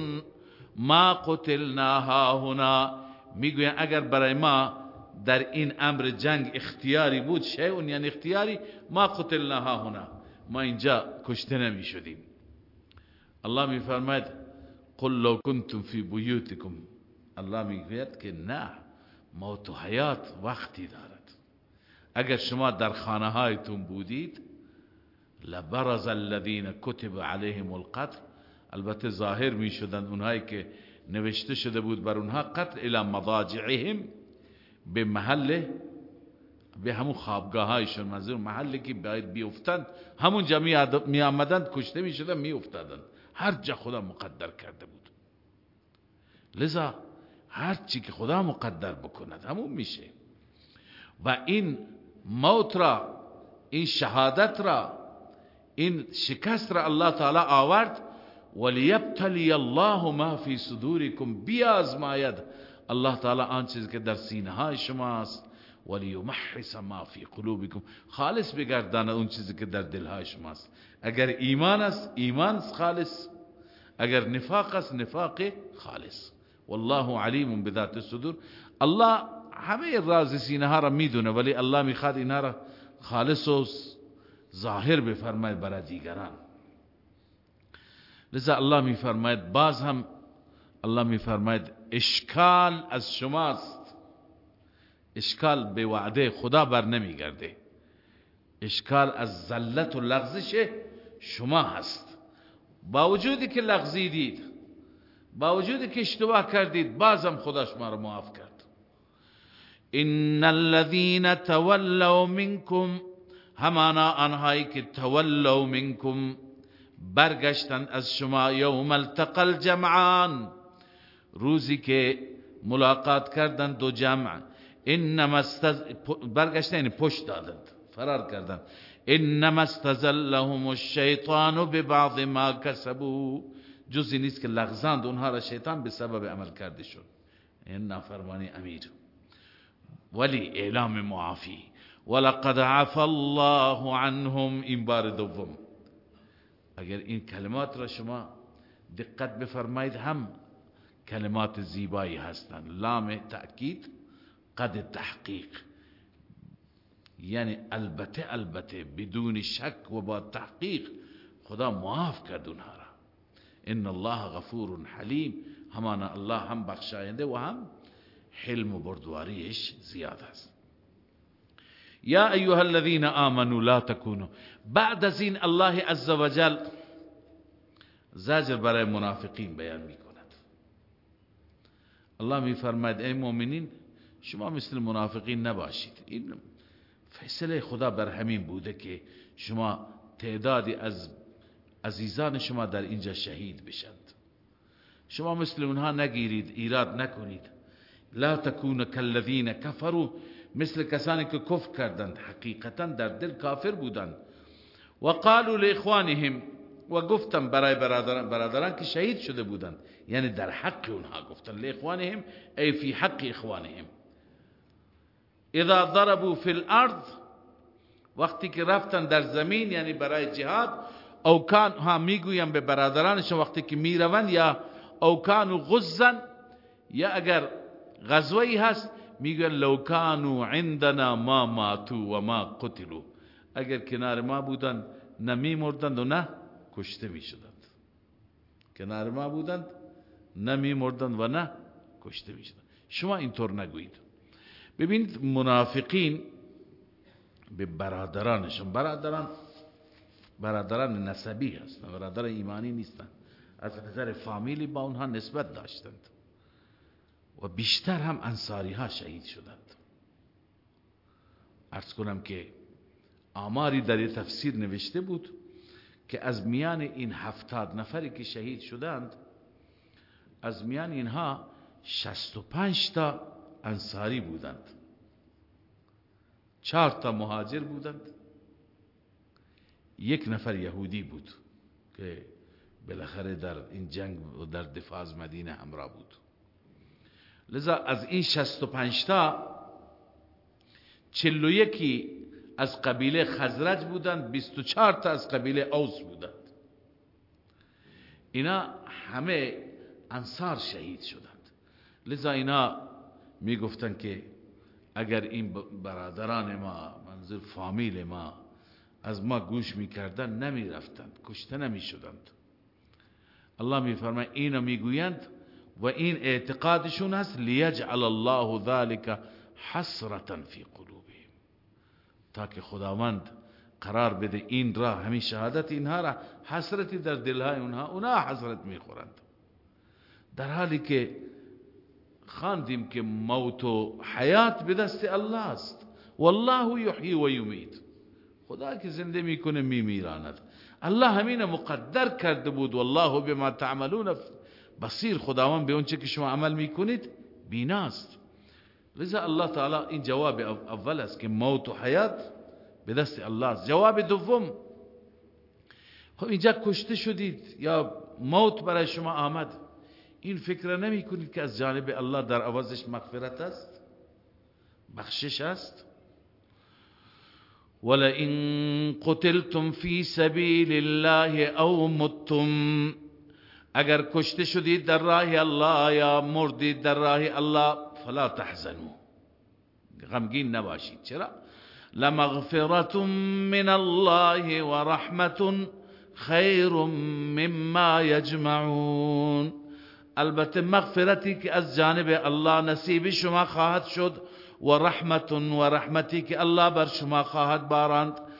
ما قتلنا هنا می‌گوین اگر برای ما در این امر جنگ اختیاری بود شیء یعنی اختیاری ما قتلنا هنا ما اینجا کشته نمی شدیم. الله میفرماید قل لو کنتم فی بیوتکم. الله می‌گوید که نه موت و حیات وقتی دارد. اگر شما در خانه هایتون بودید لبرز الذين كتب عليهم القتل البته ظاهر می شدند اونهایی که نوشته شده بود بر اونها قتل الى مضاجعهم به محل به همون خوابگاه هایشون منظور محلی که باید بیفتند همون جمعی می آمدند کشته می شدند می افتادند هر جا خدا مقدر کرده بود. لذا هر چی که خدا مقدر بکند همون میشه. و این موت را این شهادت را این شکست را الله تعالی آورد. ولیبتلی الله ما فی صدورکم بیازماید الله تعالی آن چیزی که در سینه های شماست. ولیمحص ما فی قلوبکم خالص بگردان اون چیزی که در دل های شماست. اگر ایمان است ایمان خالص. اگر نفاق است نفاق خالص. والله علیم بذات الصدور. الله همه راز سینه ها را می‌دونه ولی الله می‌خواد اینها را خالص و ظاهر بفرماید برای دیگران. لذا الله میفرماید باز هم الله میفرماید اشکال از شماست. اشکال به وعده خدا بر نمیگرده. اشکال از ذلت و لغزش شما هست. با وجودی که لغزیدید با وجودی که اشتباه کردید بازم خدا شما معاف کرد. ان الذين تولوا منكم همانا آنهایی که تولوا منکم برگشتند از شما یوم التقل جمعان روزی که ملاقات کردند دو جمع. إنما استز... برگشتن یعنی پشت دادند فرار کردند إنما استزلهم الشیطان ببعض ما کسبوا. جزی نیست که لغزاند اونها را شیطان به سبب عمل کرده شد. این نافرمانی امیر. ولی اعلام معافی ولقد عفا الله عنهم. این بار دوم. اگر این کلمات را شما دقت بفرمایید هم کلمات زیبایی هستند. لام تأکید قد تحقیق. یعنی البته البته بدون شک و با تحقیق خدا معاف کرد اونها را. ان الله غفور حلیم. همانا الله هم بخشاینده و هم حلم و بردواریش زیاد است یا ایها الذين آمنوا لا تكونوا بعد از این الله عزوجل زجر برای منافقین بیان می کند الله می فرماید ای مؤمنین شما مثل منافقین نباشید. این فیصله خدا بر همین بوده که شما تعدادی از عزیزان شما در اینجا شهید بشند. شما مثل اونها نگیرید ایراد نکنید. لا تكون كالذين كفروا مثل کسانی که کفر کردند در دل کافر بودند. و قالوا لإخوانهم و گفتم برای برادران, برادران که شهید شده بودند. یعنی در حق اونها گفتن لإخوانهم ای فی حق إخوانهم. اذا ضربوا فی الأرض وقتی که رفتن در زمین یعنی برای جهاد أو کان ها میگویم به برادرانش وقتی که میروند یا أو کانو غزن یا اگر غزوی هست میگن لو کانو عندنا ما ماتو و ما قتلو اگر کنار ما بودند نه میمردند و نه کشته می‌شدند. کنار ما بودند نه میمردند و نه کشته می‌شدند. شما اینطور نگویید. ببینید منافقین به برادرانشون برادران برادران نسبی هستند برادر ایمانی نیستند. از نظر فامیلی با اونها نسبت داشتند. و بیشتر هم انصاری ها شهید شدند. ارز کنم که آماری در تفسیر نوشته بود که از میان این هفتاد نفری که شهید شدند از میان اینها شست و پنج تا انصاری بودند. چهار تا مهاجر بودند. یک نفر یهودی بود که بالاخره در این جنگ و در دفاع از مدینه همراه بود. لذا از این شست و پنجتا چلو یکی از قبیله خزرج بودند بیست و چار تا از قبیله اوس بودند اینا همه انصار شهید شدند. لذا اینا می گفتند که اگر این برادران ما منظور فامیل ما از ما گوش می‌کردن نمی رفتند کشته نمی شدند الله می فرماید اینو می‌گویند و این اعتقادشون هست لیجعل الله ذلك حسرتا فی قلوبهم. تا که خداوند قرار بده این را همین شهادت اینها را حسرتی در دلهای اونها اونها حسرت میخورند در حالی که خاندیم که موت و حیات به دست الله است. والله یحیی و یمیت. خدا که زنده میکنه میمیراند الله همین مقدر کرده بود. والله بما تعملون بصیر خداوند به اونچه که شما عمل می‌کنید بیناست. لذا الله تعالی این جواب اول است که موت و حیات به دست الله است. جواب دوم خب اینجا کشته شدید یا موت برای شما آمد. این فکر نمی کنید که از جانب الله در عوضش مغفرت است؟ بخشش است؟ ولئن قتلتم في سبيل الله او متم. اگر کشته شدید در راه الله یا مردید در راه الله فلا تحزنوا. غمگین نباشید. چرا؟ لمغفرة من الله ورحمة خیر مما یجمعون. البته مغفرتی که از جانب الله نصیب شما خواهد شد و رحمت و رحمتی که الله بر شما خواهد باراند.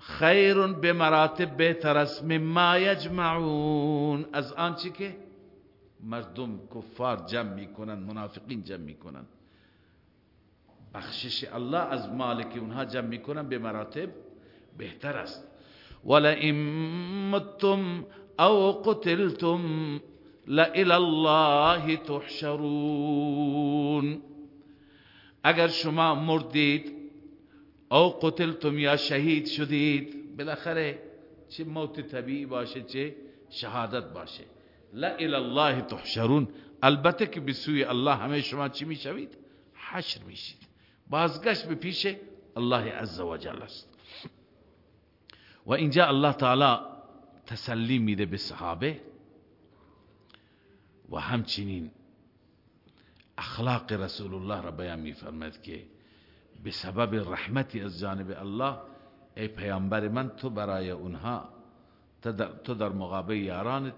خیر به مراتب بهتر است مما یجمعون. از آنچه که مردم کفار جمع می‌کنن منافقین جمع می‌کنن. بخشش الله از مالک اونها جمع می‌کنن به مراتب بهتر است. ولئن متم او قتلتم لإلى الله تحشرون. اگر شما مردید او قتلتم یا شهید شدید. بالاخره چه موت طبیعی باشه چه شهادت باشه. لا الله تحشرون. البته که به سوی الله همه شما چی می‌شوید؟ حشر میشید. بازگشت به پیش الله عز و جل است. و اینجا الله تعالی تسلی میده به صحابه. و همچنین اخلاق رسول الله را بیان میفرماید که به سبب رحمتی از جانب الله ای پیامبر من تو برای اونها تو در مقابل یارانت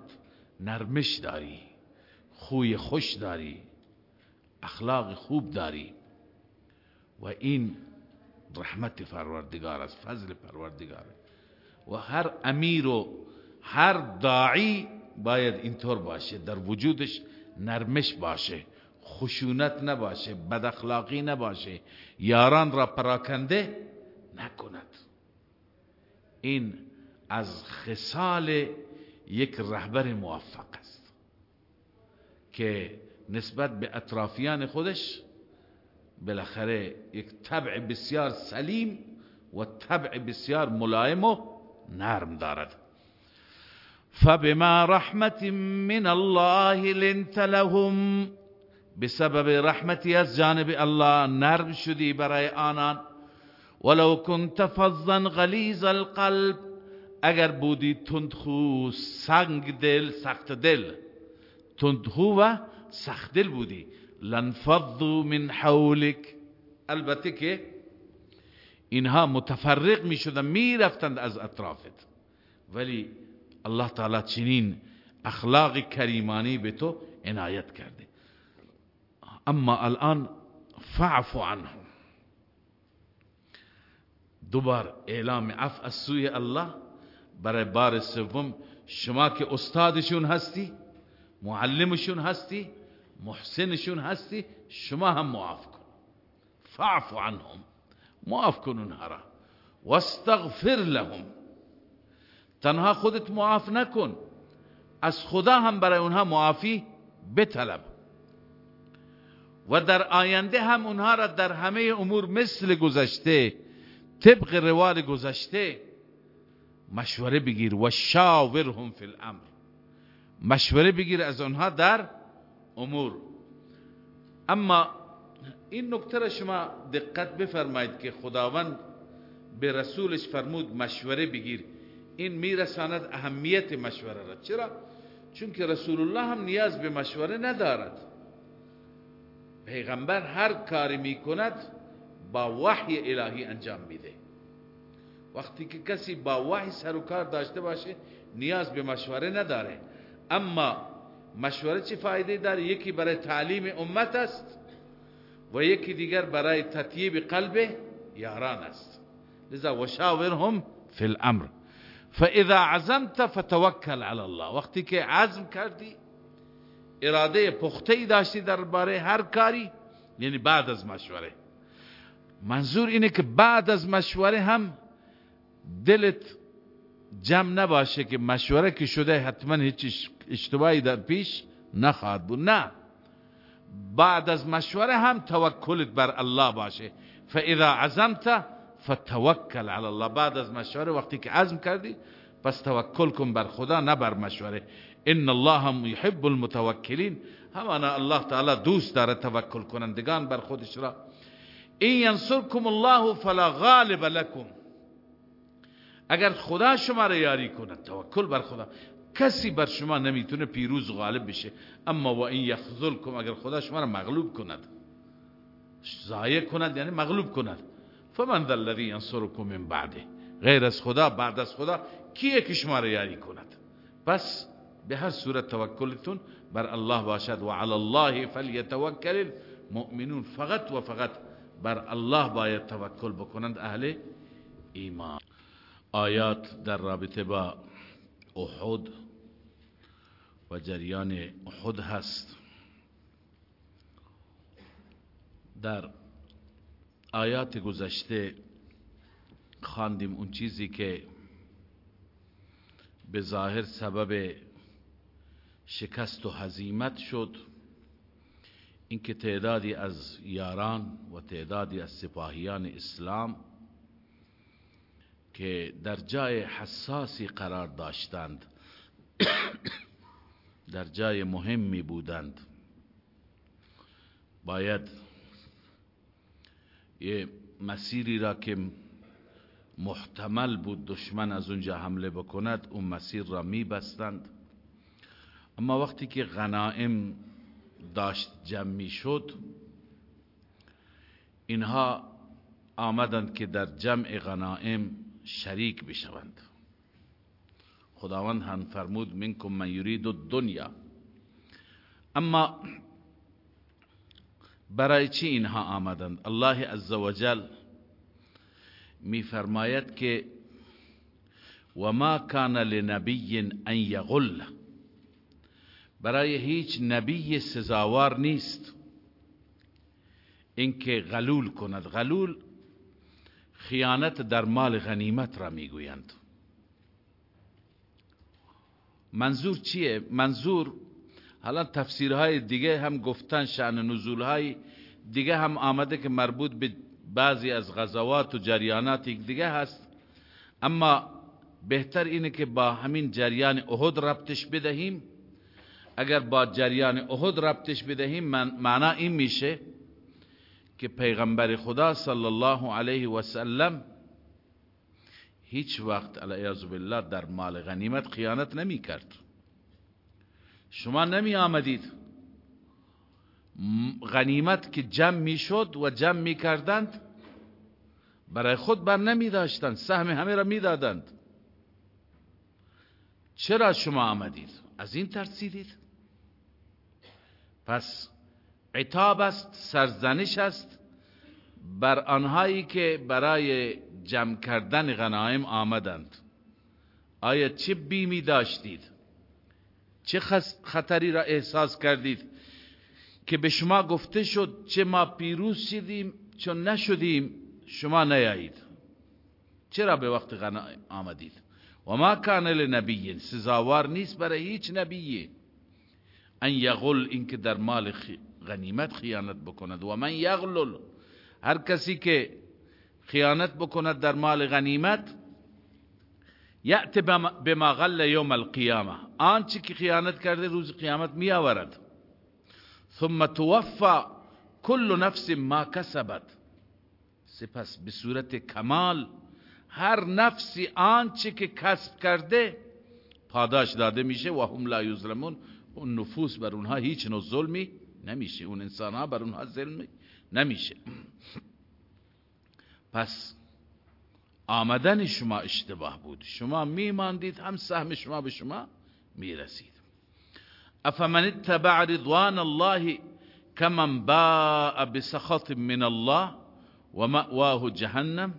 نرمش داری خوی خوش داری اخلاق خوب داری. و این رحمت پروردگار است فضل پروردگار. و هر امیر و هر داعی باید اینطور باشه در وجودش نرمش باشه. خشونت نباشه بد اخلاقی نباشه. یاران را پراکنده نکند. این از خصال یک رهبر موفق است که نسبت به اطرافیان خودش بالاخره یک طبع بسیار سلیم و طبع بسیار ملایم و نرم دارد. فبما رحمت من الله لنت لهم بسبب رحمتی از جانب الله نرم شدی برای آنان. ولو كنت فظا غلیظ القلب اگر بودی تندخو سنگ دل سخت دل. تندخو و سخت دل بودی. لنفضوا من حولک. البته که اینها متفرق می شدن می رفتند از اطرافت. ولی الله تعالی چنین اخلاق کریمانی به تو عنایت کرده. أما الآن فعفو عنهم. دوبار إعلام عفو از سوی الله. برای بار سوم شما که استادشون هستی معلمشون هستی محسنشون هستی شما هم معاف کن. فعفو عنهم. معاف کن اونها را. واستغفر لهم. تنها خودت معاف نکن. از خدا هم برای اونها معافی بطلب. و در آینده هم اونها را در همه امور مثل گذشته طبق روال گذشته مشوره بگیر. و شاورهم فی الامر. مشوره بگیر از آنها در امور. اما این نکته را شما دقت بفرمایید که خداوند به رسولش فرمود مشوره بگیر. این میرساند اهمیت مشوره را. چرا؟ چون که رسول الله هم نیاز به مشوره ندارد. پیغمبر هر کاری می‌کند با وحی الهی انجام میده. وقتی که کسی با وحی سر و کار داشته باشه نیاز به مشوره نداره. اما مشوره چه فایده داره؟ یکی برای تعلیم امت است و یکی دیگر برای تطیب قلب یاران است. لذا وشاورهم فی الامر. فاذا عزمت فتوکل علی الله. وقتی که عزم کردی اراده پخته ای داشتی درباره هر کاری؟ یعنی بعد از مشوره. منظور اینه که بعد از مشوره هم دلت جمع نباشه که مشوره که شده حتما هیچ اشتباهی در پیش نخواهد بود. نه. بعد از مشوره هم توکلت بر الله باشه. فاذا عزمت فتوکل علی الله. بعد از مشوره وقتی که عزم کردی پس توکل کن بر خدا نه بر مشوره. ان الله یحب المتوکلین همانا الله تعالی دوست داره توکل کنندگان بر خودش را این ینصرکم الله فلا غالب لكم. اگر خدا شما را یاری کند توکل بر خدا. کسی بر شما نمی‌تونه پیروز غالب بشه. اما و این یخذلکم اگر خدا شما را مغلوب کند. ضایع کند یعنی مغلوب کند. فمن ذا الذی ینصرکم من بعده؟ غیر از خدا بعد از خدا کیه که شما را یاری کند؟ پس به هر صورت توکلتون بر الله باشد. و علی الله فلیتوکل المؤمنون. فقط و فقط بر الله باید توکل بکنند اهل ایمان. آیات در رابطه با احد و جریان احد هست. در آیات گذشته خواندیم اون چیزی که به ظاهر سبب شکست و هزیمت شد. اینکه تعدادی از یاران و تعدادی از سپاهیان اسلام که در جای حساسی قرار داشتند [coughs] در جای مهمی بودند باید یه مسیری را که محتمل بود دشمن از اونجا حمله بکند اون مسیر را می بستند اما وقتی که غنائم داشت جمع شد اینها آمدند که در جمع غنائم شریک بشوند. خداوند هم فرمود منکم من یرید دنیا اما برای چی اینها آمدند؟ الله عزوجل می فرماید که و ما کان لنبی ان یغل. برای هیچ نبی سزاوار نیست. اینکه غلول کند. غلول خیانت در مال غنیمت را می‌گویند. منظور چیه؟ منظور حالا تفسیرهای دیگه هم گفتن شأن نزولهای دیگه هم آمده که مربوط به بعضی از غزوات و جریانات دیگه هست. اما بهتر اینه که با همین جریان احد ربطش بدهیم. اگر با جریان احد ربطش بدهیم معنا این میشه که پیغمبر خدا صلی الله علیه و سلم هیچ وقت علیه بالله در مال غنیمت خیانت نمی کرد. شما نمی آمدید. غنیمت که جمع می شد و جمع می کردند برای خود بر نمی داشتند سهم همه را می دادند. چرا شما آمدید؟ از این ترسیدید؟ پس عتاب است سرزنش است بر آنهایی که برای جمع کردن غنایم آمدند. آیا چه بیمی داشتید؟ چه خطری را احساس کردید که به شما گفته شد چه ما پیروز شدیم چون نشدیم شما نیایید؟ چرا به وقت غنایم آمدید؟ و ما کان لنبی سزاوار نیست برای هیچ نبیی ان یغل اینکه در مال غنیمت خیانت بکند. و من یغلل. هر کسی که خیانت بکند در مال غنیمت یأت بما غل یوم القیامه آنچه که خیانت کرده روز قیامت می آورد. ثم توفى كل نفس ما کسبت. سپس به صورت کمال هر نفسی آنچه که کسب کرده پاداش داده میشه. و هم لا یظلمون. اون نفوس بر اونها هیچ نوع ظلمی نمیشه. اون انسان ها بر اونها ظلمی نمیشه. پس آمدن شما اشتباه بود. شما میماندید هم سهم شما به شما می‌رسید. افمن اتبع رضوان الله كمن باء بسخط من الله ومأواه جهنم.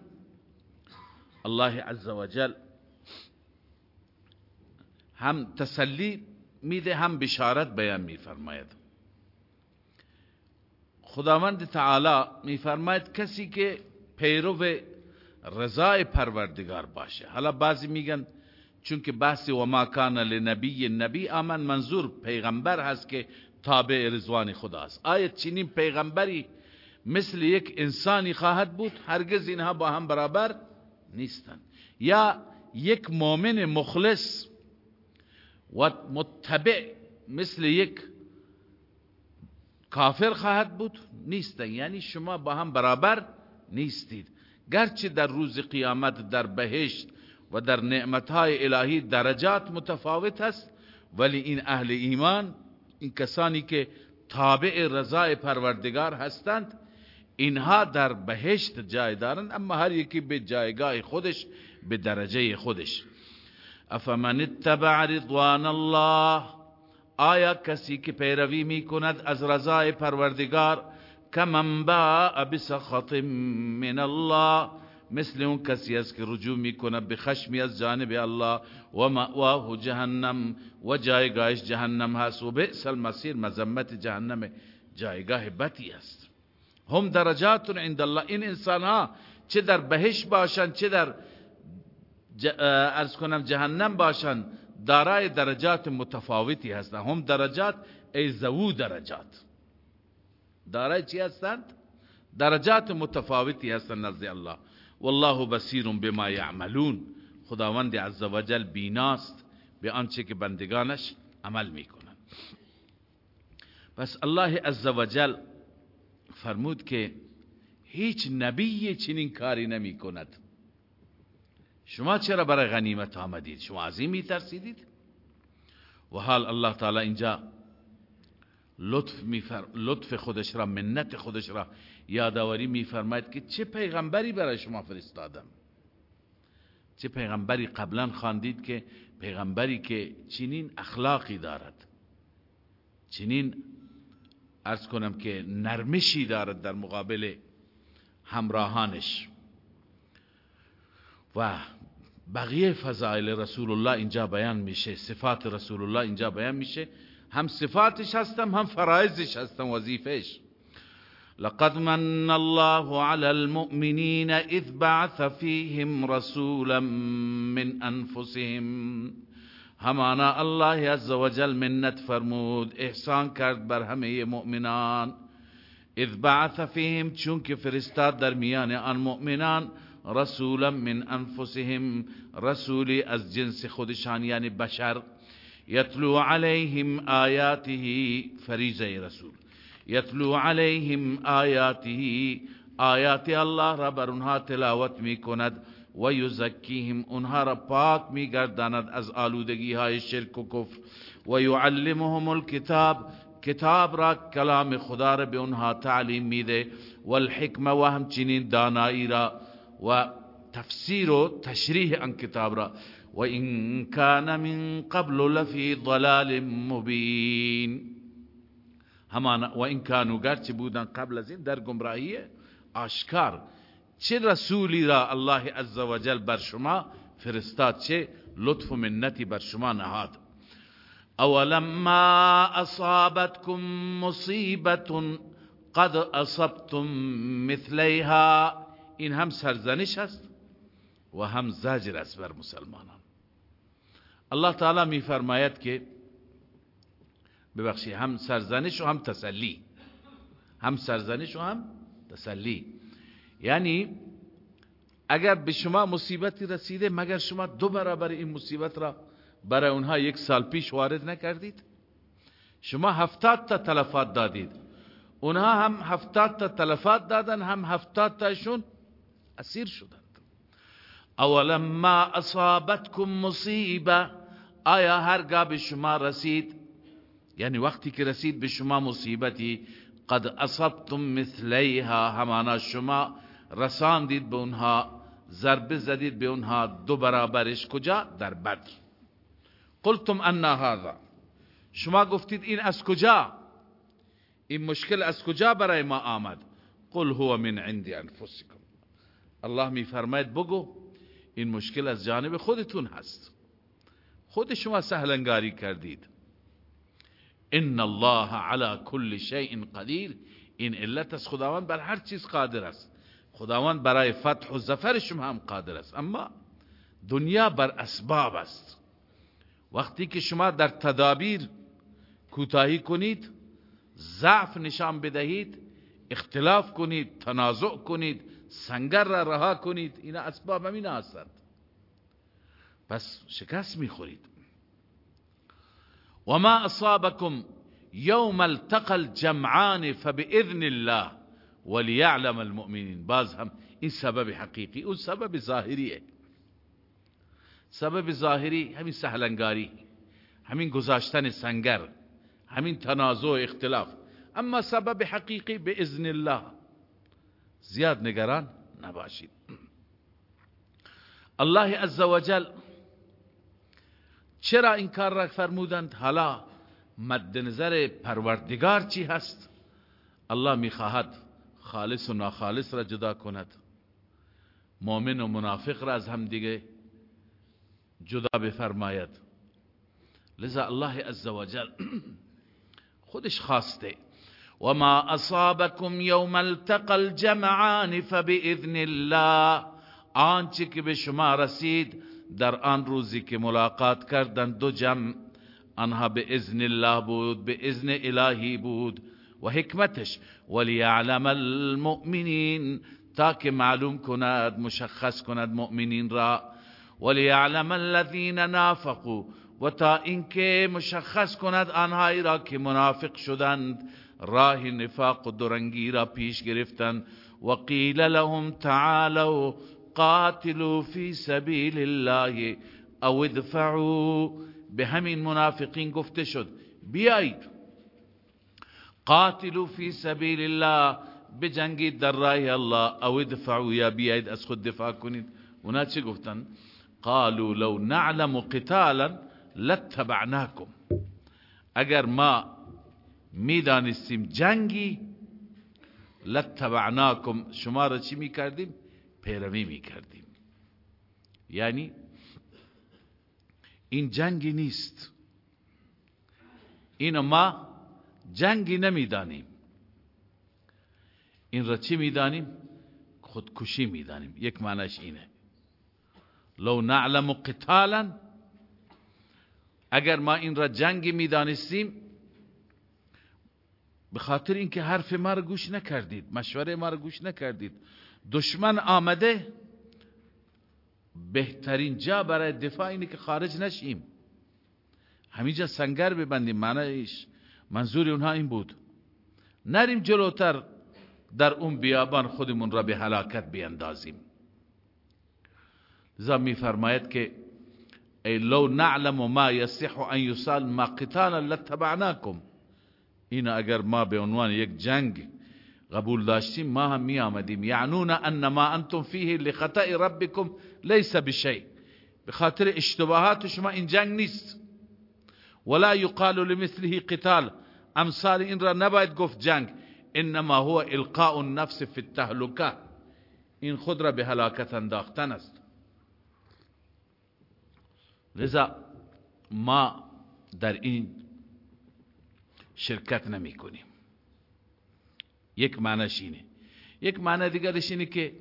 الله عز وجل هم تسلی میده هم بشارت بیان میفرماید. خداوند تعالی میفرماید کسی که پیرو رضای پروردگار باشه. حالا بعضی میگن چون که بحث و ما کان لنبی نبی آمن منظور پیغمبر هست که تابع رضوان خداست. آیا چنین پیغمبری مثل یک انسانی خواهد بود؟ هرگز اینها با هم برابر نیستن. یا یک مؤمن مخلص و متبع مثل یک کافر خواهد بود نیستن یعنی شما با هم برابر نیستید گرچه در روز قیامت در بهشت و در نعمتهای الهی درجات متفاوت است ولی این اهل ایمان این کسانی که تابع رضای پروردگار هستند اینها در بهشت جای دارند اما هر یکی به جایگاه خودش به درجه خودش افمن اتبع رضوان الله؟ آیا کسی که پیروی می کند از رضای پروردگار کمن باء بسخط من الله؟ مثل اون کسی است که رجوع می‌کنه به خشمی از جانب الله. و مأواه جهنم و جایگاهش جهنم هست و بئس المصیر مذمت جهنم جایگاه بتی است. هم درجات عند الله. این انسان ها چه در بهش باشن چه در ارز کنم جهنم باشن دارای درجات متفاوتی هستند هم درجات ای زو درجات. دارای چی هستند درجات متفاوتی هستند نزد الله. والله بصیر بما یعملون. خداوند عزوجل بیناست به آنچه که بندگانش عمل می‌کنند پس الله عزوجل فرمود که هیچ نبی چنین کاری نمی کند شما چرا برای غنیمت آمدید؟ شما از این می ترسیدید و حال الله تعالی اینجا لطف, لطف خودش را منت خودش را یادآوری میفرماید که چه پیغمبری برای شما فرستادم. چه پیغمبری قبلا خواندید که پیغمبری که چنین اخلاقی دارد. چنین ارز کنم که نرمشی دارد در مقابل همراهانش. و بقیه فضائل رسول الله اینجا بیان میشه صفات رسول الله اینجا بیان میشه. هم صفاتش هستم هم فرایزش هستم وظیفش لقد من الله على المؤمنين اذ بعث فيهم رسولا من انفسهم. همانا الله عز وجل منت فرمود احسان کرد بر همه مؤمنان. اذ بعث فيهم چون که فرستاد در میان آن مؤمنان رسولا من أنفسهم رسولی از جنس خودشان یعنی بشر یتلو علیهم آیاته فریزه رسول. یتلو علیهم آیاته آیات الله را بر اونها تلاوت می کند و یزکیهم اونها را گرداند از آلودگی های شرک و کفر. و یعلمهم الكتاب کتاب را کلام خدا را به اونها تعلیم میده. والحکمه و همچنین دانایی را و وتفسير تشريح عن كتاب را. وإن كان من قبل لفي ضلال مبين. همان وإن كانوا قرش بودن قبل زين در گمراهية آشكار چه رسولي را الله عز وجل بر شما فرستاد؟ چه لطف و منتی بر شما نهاد؟ اولما اصابتكم مصيبة قد اصبتم مثليها این هم سرزنش است و هم زجر است بر مسلمانان. الله تعالی می فرماید که ببخشی هم سرزنش و هم تسلی. هم سرزنش و هم تسلی. یعنی اگر به شما مصیبتی رسیده مگر شما دو برابر این مصیبت را برای اونها یک سال پیش وارد نکردید؟ شما هفتاد تا تلفات دادید. اونها هم هفتاد تا تلفات دادن هم هفتاد تاشون اسیر شدند. اولما اصابتكم مصیبه. آیا هرگاه به شما رسید؟ یعنی وقتی که رسید به شما مصیبتی قد اصبتم مثلیها. همانا شما رساندید به اونها ضربه زدید به اونها دو برابرش. کجا؟ در بدر. قلتم ان هذا. شما گفتید این از کجا؟ این مشکل از کجا برای ما آمد؟ قل هو من عند انفسکم. الله می فرماید بگو این مشکل از جانب خودتون هست. خود شما سهلنگاری کردید. ان الله على كل شيء قدیر. این علت از خداوند بر هر چیز قادر است. خداوند برای فتح و ظفر شما هم قادر است. اما دنیا بر اسباب است. وقتی که شما در تدابیر کوتاهی کنید ضعف نشان بدهید اختلاف کنید تنازع کنید سنگر را رها کنید این اسباب همین هستند پس شکست می‌خورید. و ما اصابكم يوم التقى الجمعان فباذن الله وليعلم المؤمنين باز هم این سبب حقیقی اون سبب ظاهریه. سبب ظاهری همین سهلنگاری همین گذاشتن سنگر همین تنازع و اختلاف. اما سبب حقیقی به اذن الله. زیاد نگران نباشید. الله عزوجل چرا این کار را فرمودند؟ حالا مد نظر پروردگار چی هست؟ الله می‌خواهد خالص و ناخالص را جدا کند. مؤمن و منافق را از هم دیگه جدا بفرماید. لذا الله عزوجل خودش خواسته وما اصابكم يوم التقى الجمعان فباذن الله آنچه که به شما رسید در آن روزی که ملاقات کردن دو جمع آنها به اذن الله بود به اذن الهی بود و حکمتش وليعلم المؤمنین تا که معلوم کند مشخص کند مؤمنین را وليعلم الذين نافقوا و تا اینکه مشخص کند آنهایی را که منافق شدند. راه نفاق درنگی را پیش گرفتند و قیل لهم تعالوا قاتلوا في سبيل الله أو ادفعوا. به همین منافقین گفته شد بیایید. قاتلوا في سبيل الله بجنگید در راه الله أو ادفعوا. یا بیایید از خود دفاع کنید. اونا چه گفتن؟ قالوا لو نعلم قتالا لاتبعناكم اگر ما می‌دانستیم جنگی. لاتبعناكم شما را چی می‌کردیم؟ پیروی می‌کردیم. یعنی این جنگی نیست. اینو ما جنگی نمی‌دانیم. این را چی می‌دانیم؟ خودکشی می‌دانیم. یک معنیش اینه. لو نعلم قتالا. اگر ما این را جنگی می‌دانستیم به خاطر اینکه حرف ما را گوش نکردید مشوره ما را گوش نکردید. دشمن آمده بهترین جا برای دفاع اینه که خارج نشیم. همینجا سنگر ببندیم معنیش منظور اونها این بود. نریم جلوتر در اون بیابان خودمون را به هلاکت بیندازیم لذا میفرماید که ای لو نعلم ما یصح ان یسال ما قتالا لتبعناکم این اگر ما به عنوان یک جنگ قبول داشتیم ما هم می آمدیم یعنون أن ما أنتم فیه لخطأ ربکم لیس بشی به خاطر اشتباهات شما این جنگ نیست ولا یقال لمثله قتال. أمثال این را نباید گفت جنگ. إنما هو إلقاء النفس فی التهلکه این خود را به هلاکت انداختن است. لذا ما در این شرکت نمی کنیم یک معنیش اینه. یک معنی دیگرش اینه که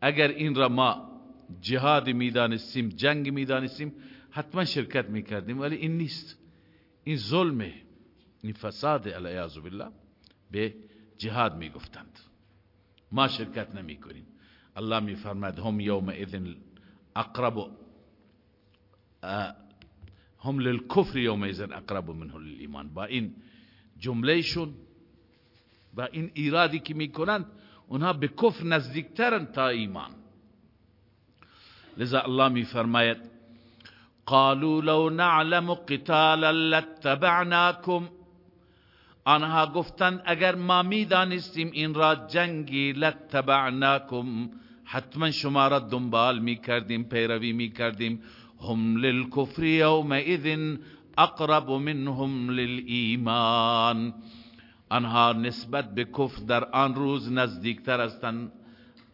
اگر این را ما جهاد می‌دانستیم جنگ می‌دانستیم حتما شرکت می‌کردیم ولی این نیست. این ظلمه این فساد علیه بالله به جهاد می‌گفتند. ما شرکت نمی کنیم الله میفرماد هم یوم اذن اقرب هم للکفر یوم اذن اقرب منه للایمان. با این جملهشون و این ایرادی که می‌کنند اونها به کفر نزدیکترن تا ایمان. لذا الله میفرماید قالوا لو نعلم قتالا لاتبعناكم آنها گفتند اگر ما می‌دانستیم این را جنگی لاتبعناكم حتما شما را دنبال می‌کردیم پیروی می‌کردیم. هم للكفر يومئذ أقرب منهم للایمان آنها نسبت به کفر در آن روز نزدیکتر هستند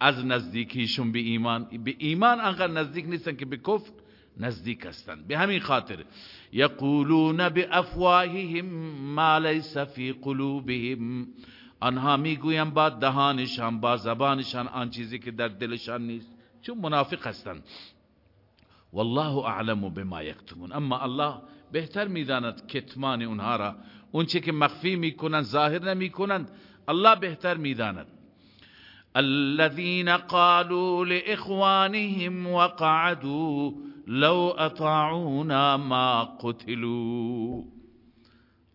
از نزدیکیشون به ایمان. به ایمان آنقدر نزدیک نیستن که به کفر نزدیک هستند به همین خاطر یقولون بأفواههم ما لیس فی قلوبهم. آنها میگوین با دهانشان با زبانشان آن چیزی که در دلشان نیست. چون منافق هستند والله اعلم بما یکتمون. اما الله بهتر می‌داند کتمان اونها را. اونچه که مخفی می‌کنند ظاهر نمی‌کنند الله بهتر می‌داند. الذين قالوا لاخوانهم وقعدوا لو اطاعونا ما قتلوا.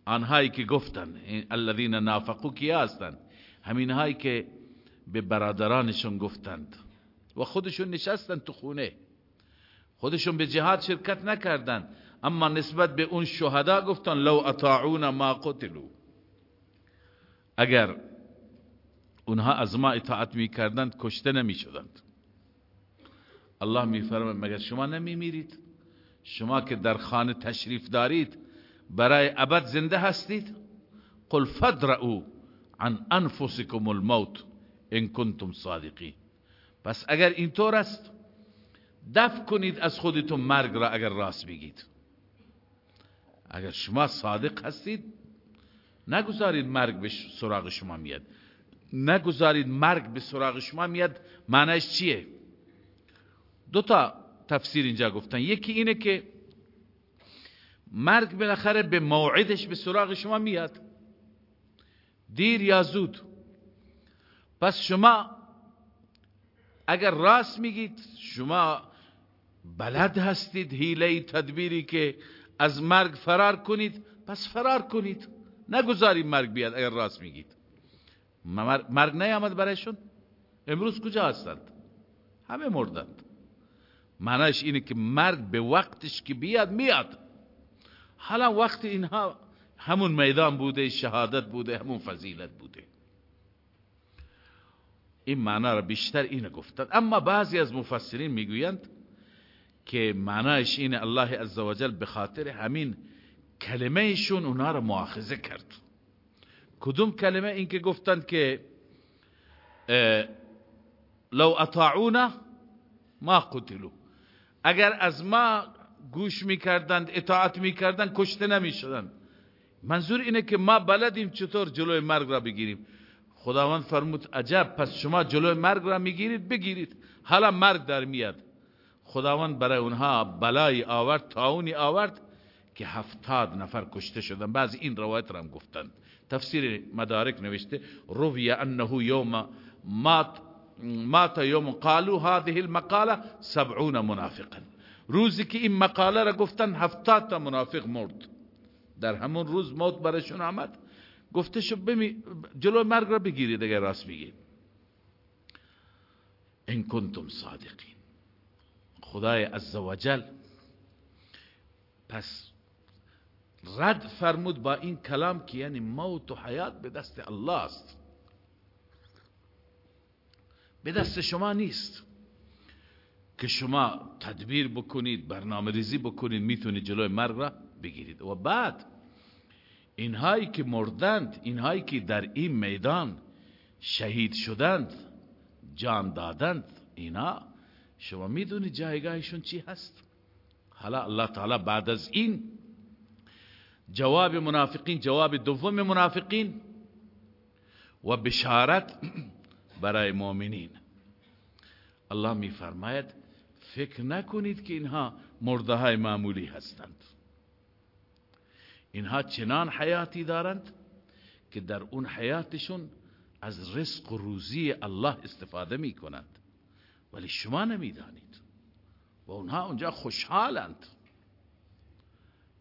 آنهایی که گفتند الذين نافقوا کی هستند؟ همین هایی که به برادرانشون گفتند. و خودشون نشستند تو خونه. خودشون به جهاد شرکت نکردند اما نسبت به اون شهدا گفتن لو اطاعون ما قتلو اگر اونها از ما اطاعت می کردند کشته نمی شدند الله می فرماید مگر شما نمی میرید شما که در خانه تشریف دارید برای ابد زنده هستید؟ قل فدرعو عن انفسکم الموت ان کنتم صادقین. پس اگر اینطور است دفع کنید از خودتون مرگ را اگر راست بگید. اگر شما صادق هستید نگذارید مرگ به سراغ شما میاد. نگذارید مرگ به سراغ شما میاد معنیش چیه؟ دو تا تفسیر اینجا گفتن. یکی اینه که مرگ بالاخره به موعدش به سراغ شما میاد. دیر یا زود. پس شما اگر راست میگید شما بلد هستید هیله تدبیری که از مرگ فرار کنید پس فرار کنید. نگذارید مرگ بیاد اگر راست میگید. مرگ نیامد برایشون؟ امروز کجا هستند؟ همه مردند. معنیش اینه که مرگ به وقتش که بیاد میاد. حالا وقت اینها همون میدان بوده شهادت بوده همون فضیلت بوده. این معنا را بیشتر اینه گفتند اما بعضی از مفسرین می‌گویند که معنایش این الله عزوجل به خاطر همین کلمه شون اونا رو مؤاخذه کرد. کدوم کلمه؟ این که گفتند که لو اطاعونا ما قتلو اگر از ما گوش می‌کردند اطاعت می‌کردند کشته نمی‌شدند. منظور اینه که ما بلدیم چطور جلوی مرگ را بگیریم. خداوند فرمود عجب پس شما جلوی مرگ را می‌گیرید بگیرید. حالا مرگ در میاد. خداوند برای اونها بلای آورد تاونی آورد که هفتاد نفر کشته شدن. بعضی این روایت را هم گفتند. تفسیر مدارک نوشته روی انه یوم مات مات یوم قالو هذه المقاله سبعون منافقا. روزی که این مقاله را گفتن هفتاد تا منافق مرد. در همون روز موت برشون آمد. گفته شو بمی جلو مرگ را بگیرید اگر راست میگید. ان کنتم صادقین. خدای عزوجل. پس رد فرمود با این کلام که یعنی موت و حیات به دست الله است به دست شما نیست. که شما تدبیر بکنید برنامه ریزی بکنید می‌تونید جلوی مرگ را بگیرید. و بعد اینهایی که مردند اینهایی که در این میدان شهید شدند جان دادند اینا شما می‌دونید جایگاهشون چی هست؟ حالا الله تعالی بعد از این جواب منافقین جواب دوم منافقین و بشارت [clears throat] برای مؤمنین الله میفرماید فکر نکنید که اینها مرده های معمولی هستند. اینها چنان حیاتی دارند که در اون حیاتشون از رزق و روزی الله استفاده می کنند ولی شما نمی‌دانید. و اونها اونجا خوشحالند.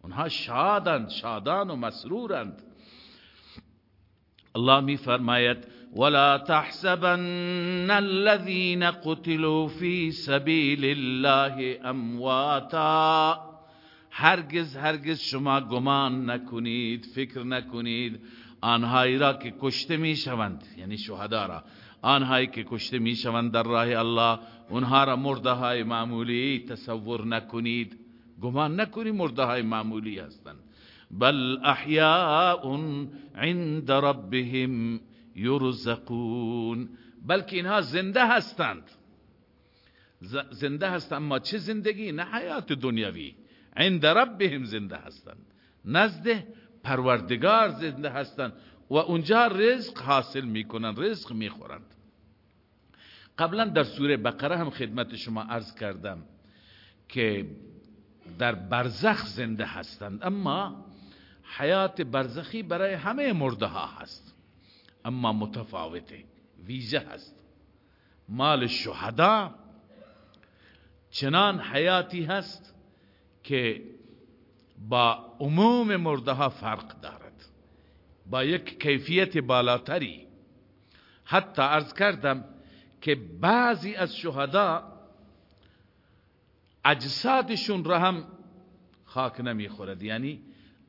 اونها شادند شادان و مسرورند. الله می فرماید ولا تحسبن الذين قتلوا في سبيل الله امواتا هرگز هرگز شما گمان نکنید فکر نکنید آنهایی را که کشته می شوند یعنی شهدا را آنهایی که کشته می شوند در راه الله اونها را مرده های معمولی تصور نکنید. گمان نکنید مرده های معمولی هستند. بل احیاء عند ربهم یرزقون. بلکه اینها زنده هستند. زنده هستند. اما چه زندگی؟ نه حیات دنیوی عند ربهم زنده هستند. نزد پروردگار زنده هستند. و اونجا رزق حاصل می‌کنن رزق می‌خورند. قبلا در سوره بقره هم خدمت شما عرض کردم که در برزخ زنده هستند اما حیات برزخی برای همه مرده ها هست. اما متفاوته ویژه هست. مال شهدا چنان حیاتی هست که با عموم مرده ها فرق دارد. با یک کیفیت بالاتری. حتی ارز کردم که بعضی از شهدا اجسادشون را هم خاک نمی‌خورد. یعنی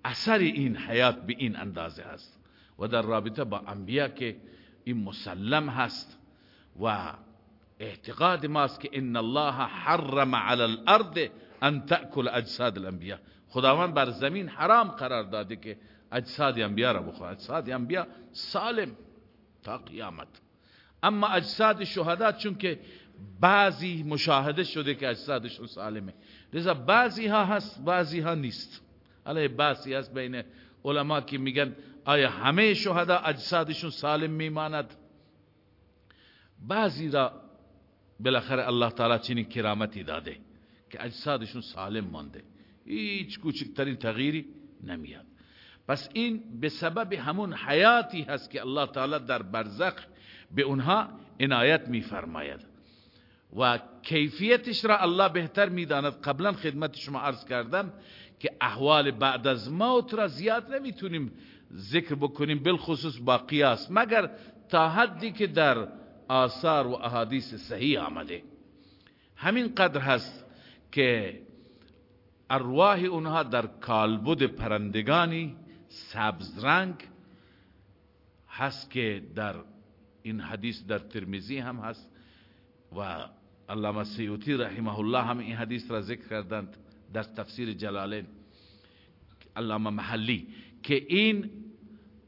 اثر این حیات به این اندازه است و در رابطه با انبیا که این مسلم هست و اعتقاد ماست که ان الله حرم على الارض ان تأکل اجساد الانبیاء خداوند بر زمین حرام قرار داده که اجساد انبیا را بخوره اجساد انبیا سالم تا قیامت اما اجساد شهدا چون که بعضی مشاهده شده که اجسادشون سالمه لذا بعضی ها هست بعضی ها نیست علیه بحثی هست بین علما که میگن آیا همه شهدا اجسادشون سالم میماند بعضی را بالاخره الله تعالی چنین کرامتی داده که اجسادشون سالم مانده هیچ کوچکترین تغییری نمیاد پس این به سبب همون حیاتی هست که الله تعالی در برزخ به اونها عنایت میفرماید. و کیفیتش را الله بهتر می‌داند. قبلا خدمت شما عرض کردم که احوال بعد از موت را زیاد نمی‌تونیم ذکر بکنیم بالخصوص با قیاس مگر تا حدی که در آثار و احادیث صحیح آمده. همین قدر هست که ارواح اونها در کالبد پرندگانی سبز رنگ هست که در این حدیث در ترمیزی هم هست و علامه سیوطی رحمه الله هم این حدیث را ذکر کردند در تفسیر جلالین علامه محلی که این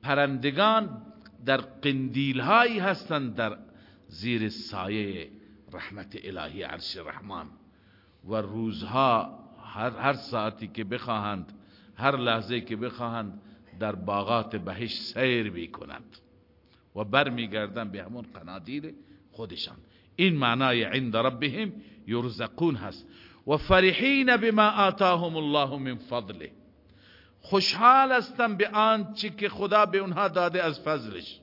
پرندگان در قندیل هایی هستند در زیر سایه رحمت الهی عرش رحمان و روزها هر, هر ساعتی که بخواهند هر لحظه که بخواهند در باغات بهش سیر می‌کنند و برمیگردند به همون قنادیل خودشان. این معنای عند ربهم یرزقون هست. و فرحین بما آتاهم الله من فضله. خوشحال هستم به آنچه که خدا به اونها داده از فضلش.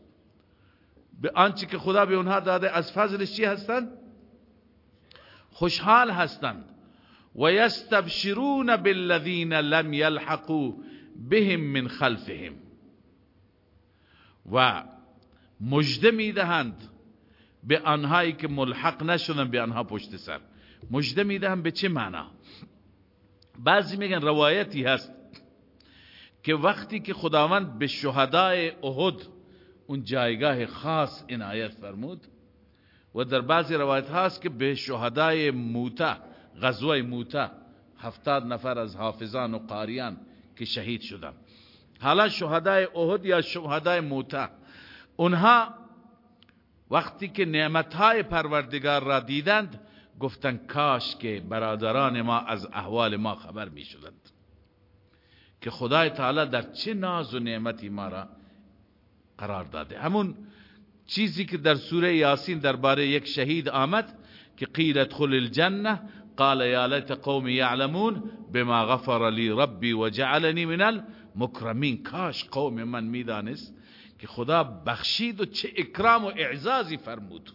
به آنچه که خدا به اونها داده از فضلش چی هستند خوشحال هستند. و یستبشرون بالذین لم یلحقوا بهم من خلفهم. و مجده می‌دهند به آنهایی که ملحق نشدن به آنها پشت سر. مجده می‌دهند به چه معنا؟ بعضی میگن روایتی هست که وقتی که خداوند به شهدای احد اون جایگاه خاص عنایت فرمود و در بعضی روایت هست که به شهدای موتا غزوه موتا هفتاد نفر از حافظان و قاریان که شهید شدن حالا شهدای احد یا شهدای موتا؟ اونها وقتی که نعمتهای پروردگار را دیدند گفتند کاش که برادران ما از احوال ما خبر می شدند که خدای تعالی در چه ناز و نعمتی ما را قرار داده. همون چیزی که در سوره یاسین درباره یک شهید آمد که قیل ادخل الجنه قال یا لیت قوم یعلمون بما غفر لی ربی و جعلنی من المکرمین کاش قوم من می‌دانست که خدا بخشید و چه اکرام و اعزازی فرمود.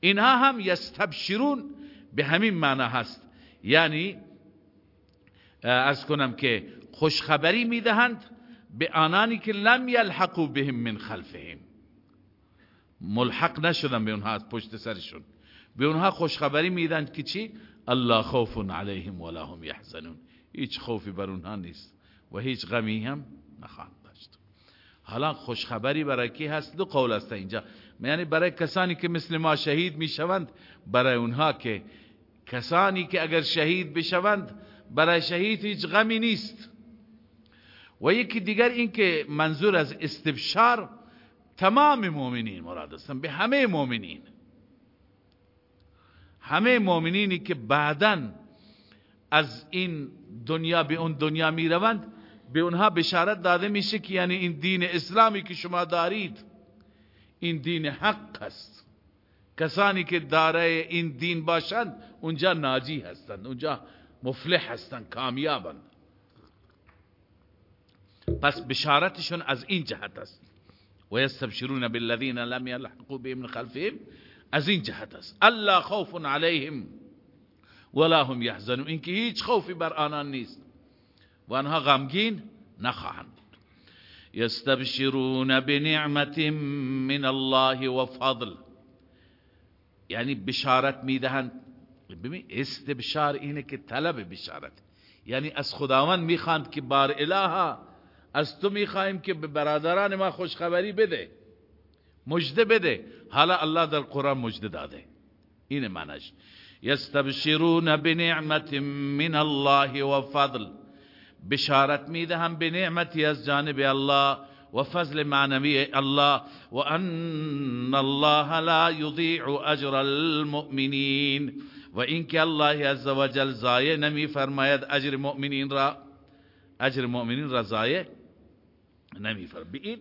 اینها هم یستبشرون به همین معنا هست. یعنی از کنم که خوشخبری می‌دهند به آنانی که لم یلحقوا بهم من خلفهم. ملحق نشدن به اونها از پشت سرشون. به اونها خوشخبری میدن که چی؟ الله خوف علیهم ولا هم یحزنون. هیچ خوفی بر اونها نیست و هیچ غمی هم نخواهند داشت. حالا خوشخبری برای کی هست؟ دو قول است اینجا. یعنی برای کسانی که مثل ما شهید می‌شوند برای اونها که کسانی که اگر شهید بشوند برای شهید هیچ غمی نیست. و یکی دیگر این که منظور از استبشار تمام مؤمنین مراد هستن به همه مؤمنین همه مؤمنینی که بعدا از این دنیا به اون دنیا می روند به اونها بشارت داده میشه که یعنی این دین اسلامی که شما دارید این دین حق است. کسانی که داره این دین باشند اونجا ناجی هستند اونجا مفلح هستند کامیابند. پس بشارتشون از این جهت است. و یستبشرون بالذین لم یلحقوا بهم من خلفهم از این جهت است. الله خوف علیهم ولا هم یحزنون. اینکه هیچ خوفی بر آنان نیست. و آنها غمگین نخواهند یستبشرون بنعمت من الله و فضل. یعنی بشارت می‌دهند. ببین استبشار اینه که طلب بشارت. یعنی از خداوند می‌خواند که بار الها از تو می‌خواهیم که به برادران ما خوشخبری بده مجده بده. حالا الله در قرآن مجده داده این معنیش یستبشرون بنعمت من الله و فضل بشارت میدهم به نعمتی از جانب الله و فضل معنوی الله. و ان الله لا یضیع أجر المؤمنین و اینکه الله عزوجل ضایع نمی فرماید أجر مؤمنین را أجر مؤمنین را ضایع نمی فرماید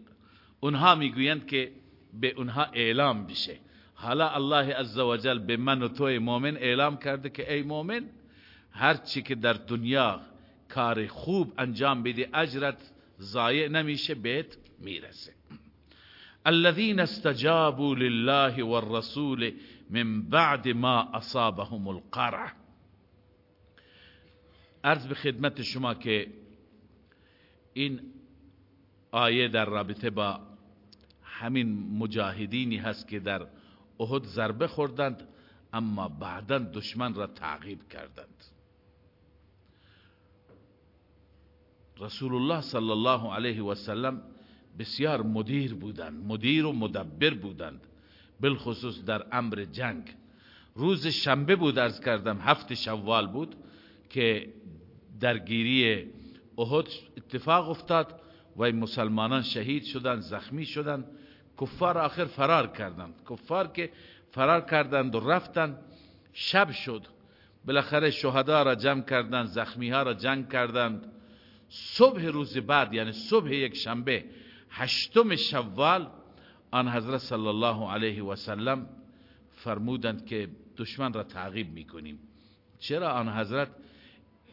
اونها میگویند که به اونها اعلام بشه. حالا الله عزوجل به من و توی مؤمن اعلام کرده که ای مؤمن هر چی که در دنیا کار خوب انجام بدی اجرت ضایع نمیشه بهت می‌رسه. الذين استجابوا لله والرسول من بعد ما اصابهم القرع. عرض به خدمت شما که این آیه در رابطه با همین مجاهدینی هست که در احد ضربه خوردند اما بعدا دشمن را تعقیب کردند. رسول الله صلی الله علیه و سلم بسیار مدیر بودند مدیر و مدبر بودند بالخصوص در امر جنگ. روز شنبه بود ارز کردم هفت شوال بود که درگیری احد اتفاق افتاد. و مسلمانان شهید شدند زخمی شدند. کفار آخر فرار کردند. کفار که فرار کردند و رفتند شب شد. بالاخره شهدا را جمع کردند زخمی ها را جنگ کردند. صبح روز بعد یعنی صبح یک شنبه هشتم شوال آن حضرت صلی الله علیه و سلم فرمودند که دشمن را تعقیب می‌کنیم. چرا آن حضرت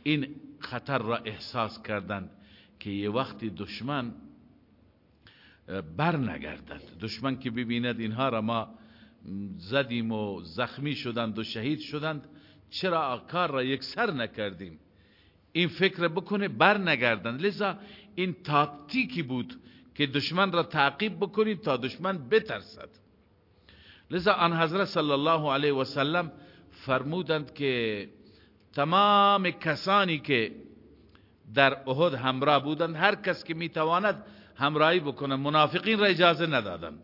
این خطر را احساس کردند که یه وقتی دشمن بر نگردد دشمن که ببیند اینها را ما زدیم و زخمی شدند و شهید شدند چرا کار را یک سر نکردیم؟ این فکر بکنه بر نگردند لذا این تاکتیکی بود که دشمن را تعقیب بکنید تا دشمن بترسد. لذا آن حضرت صلی الله علیه و سلم فرمودند که تمام کسانی که در احد همراه بودند هر کس که می‌تواند همراهی بکنه منافقین را اجازه ندادند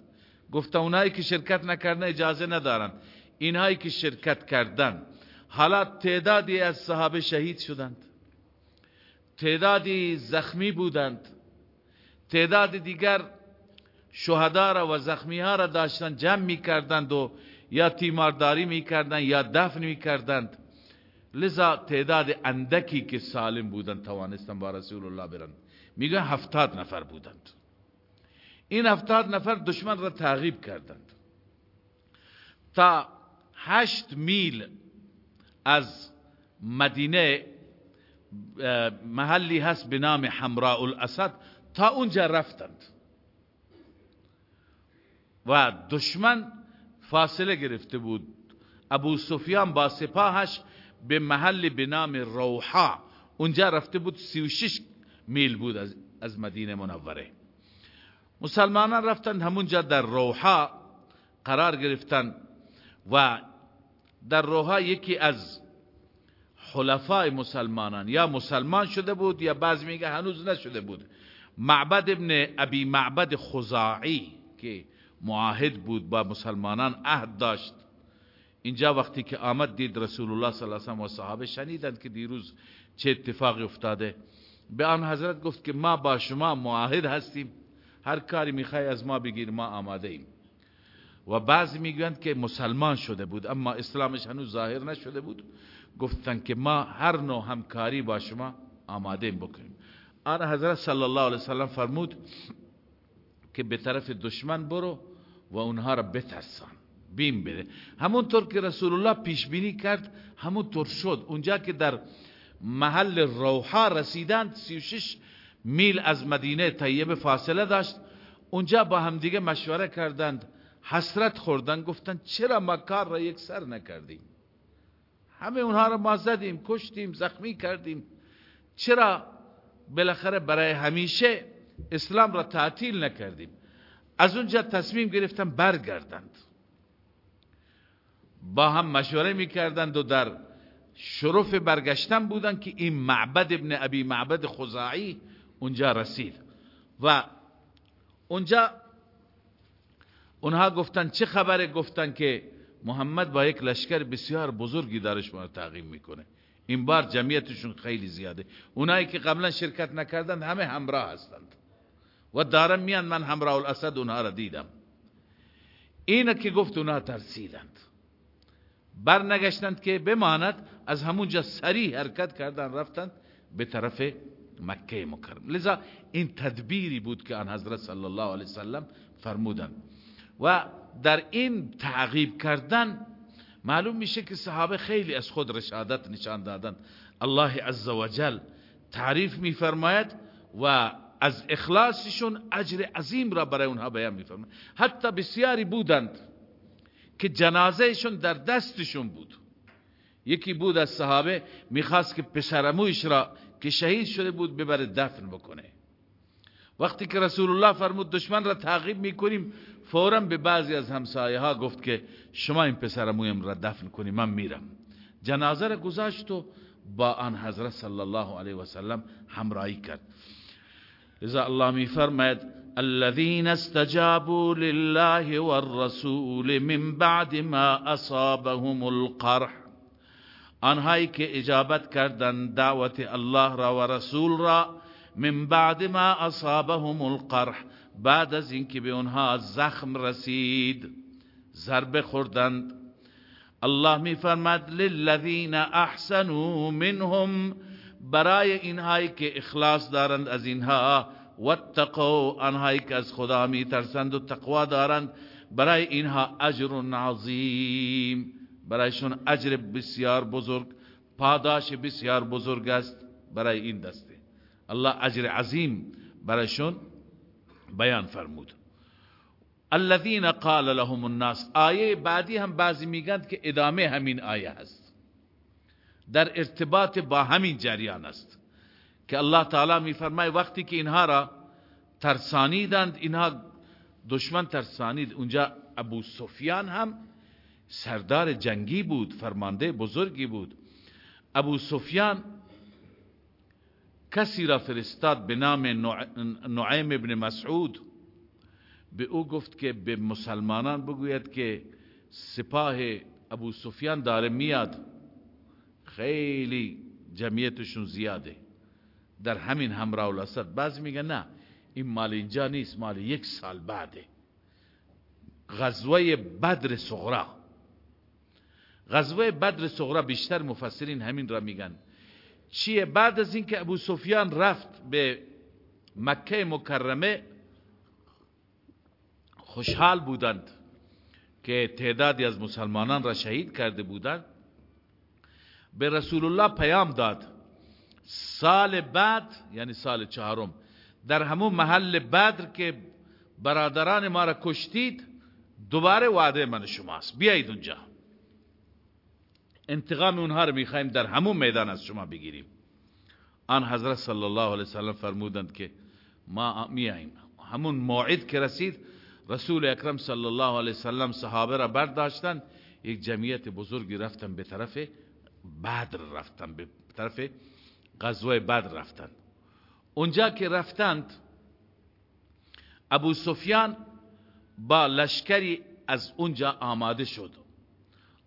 گفته اونایی که شرکت نکردن اجازه ندارند اینهایی که شرکت کردند حالا تعدادی از صحابه شهید شدند. تعدادی زخمی بودند. تعداد دیگر شهدا را و زخمی ها را داشتن جمع می کردند و یا تیمارداری می کردند یا دفن می کردند لذا تعداد اندکی که سالم بودند توانستن با رسول الله برند میگه هفتاد نفر بودند. این هفتاد نفر دشمن را تعقیب کردند. تا هشت میل از مدینه محلی هست به نام حمراء الاسد تا اونجا رفتند. و دشمن فاصله گرفته بود. ابو سفیان با سپاهش به محل به نام روحا اونجا رفته بود سی و شش میل بود از, از مدینه منوره. مسلمانان رفتند همونجا در روحا قرار گرفتند و در روحا یکی از حلفای مسلمانان یا مسلمان شده بود یا بعض میگه هنوز نشده بود. معبد ابن ابی معبد خزاعی که معاهد بود با مسلمانان عهد داشت. اینجا وقتی که آمد دید رسول الله صلی الله علیه و صحابه شنیدند که دیروز چه اتفاقی افتاده. به آن حضرت گفت که ما با شما معاهد هستیم. هر کاری می‌خوای از ما بگیر ما آماده ایم. و بعضی می‌گویند که مسلمان شده بود اما اسلامش هنوز ظاهر نشده بود. گفتن که ما هر نوع همکاری با شما آماده بکنیم. آن حضرت صلی الله علیه وسلم فرمود که به طرف دشمن برو و اونها را بترسان بیم بده. همونطور که رسول الله پیش بینی کرد همونطور شد. اونجا که در محل روحا رسیدند 36 میل از مدینه طیبه فاصله داشت. اونجا با همدیگه مشوره کردند. حسرت خوردن گفتن چرا ما کار را یک سر نکردیم؟ همه اونها را ما زدیم کشتیم زخمی کردیم. چرا بالاخره برای همیشه اسلام را تعطیل نکردیم؟ از اونجا تصمیم گرفتن برگردند. با هم مشوره می‌کردند و در شرف برگشتن بودند که این معبد ابن ابی معبد خزاعی اونجا رسید. و اونجا اونها گفتن چه خبره؟ گفتن که محمد با یک لشکر بسیار بزرگی دارش ما تعقیب می‌کنه. این بار جمعیتشون خیلی زیاده. اونایی که قبلا شرکت نکردند همه همراه هستند. و دارن میان من همراه الاسد اونها را دیدم. اینه که گفت اونها ترسیدند. برنگشتند که بماند از همونجا سریع حرکت کردن رفتند به طرف مکه مکرم لذا این تدبیری بود که آن حضرت صلی الله علیه وسلم فرمودند. و در این تعقیب کردن معلوم میشه که صحابه خیلی از خود رشادت نشان دادند. الله عزوجل تعریف میفرماید و از اخلاصشون اجر عظیم را برای اونها بیان میفرماید. حتی بسیاری بودند که جنازهشون در دستشون بود. یکی بود از صحابه می‌خواست که پسرمویش را که شهید شده بود ببره دفن بکنه. وقتی که رسول الله فرمود دشمن را تعقیب می‌کنیم فورا به بعضی از همسایه ها گفت که شما این پسرمویم را دفن کنی من میرم. جنازه را گذاشت و با آن حضرت صلی الله علیه و سلم همراهی کرد. لذا الله می فرماید الذين استجابوا لله والرسول من بعد ما اصابهم القرح. آنهایی که اجابت کردند دعوت الله را و رسول را من بعد ما اصابهم القرح بعد از اینکه به اونها زخم رسید ضربه خوردند. الله می فرماد للذین احسنوا منهم برای اینهایی که اخلاص دارند از اینها واتقوا آنهایی که از خدا می ترسند و تقوا دارند برای اینها اجر عظیم. برایشون اجر بسیار بزرگ پاداش بسیار بزرگ است برای این دسته. الله اجر عظیم برایشون بیان فرمود. الذين قال لهم الناس آیه بعدی هم بعضی میگند که ادامه همین آیه هست. در ارتباط با همین جریان است که الله تعالی میفرمای وقتی که اینها را ترسانیدند اینها دشمن ترسانید. اونجا ابو سفیان هم سردار جنگی بود فرمانده بزرگی بود. ابو سفیان کسی را فرستاد به نام نعیم ابن مسعود. به او گفت که به مسلمانان بگوید که سپاه ابو سفیان داره میاد. خیلی جمعیتشون زیاده. در همین همراه الاسد. بعضی میگن نه این مال اینجا نیست مال یک سال بعده. غزوه بدر صغرا. غزوه بدر صغرا بیشتر مفسرین همین را میگن. چیه؟ بعد از اینکه ابو سفیان رفت به مکه مکرمه خوشحال بودند که تعدادی از مسلمانان را شهید کرده بودند. به رسول الله پیام داد. سال بعد یعنی سال چهارم در همون محل بدر که برادران ما را کشتید دوباره وعده من شماست. بیایید اونجا. انتقام اونها رو می‌خوایم در همون میدان از شما بگیریم. آن حضرت صلی الله علیه وسلم فرمودند که ما میاییم همون موعد که رسید رسول اکرم صلی الله علیه وسلم صحابه را برداشتن. یک جمعیت بزرگی رفتن به طرف بدر رفتن به طرف غزوه بدر رفتن. اونجا که رفتند ابو سفیان با لشکری از اونجا آماده شد.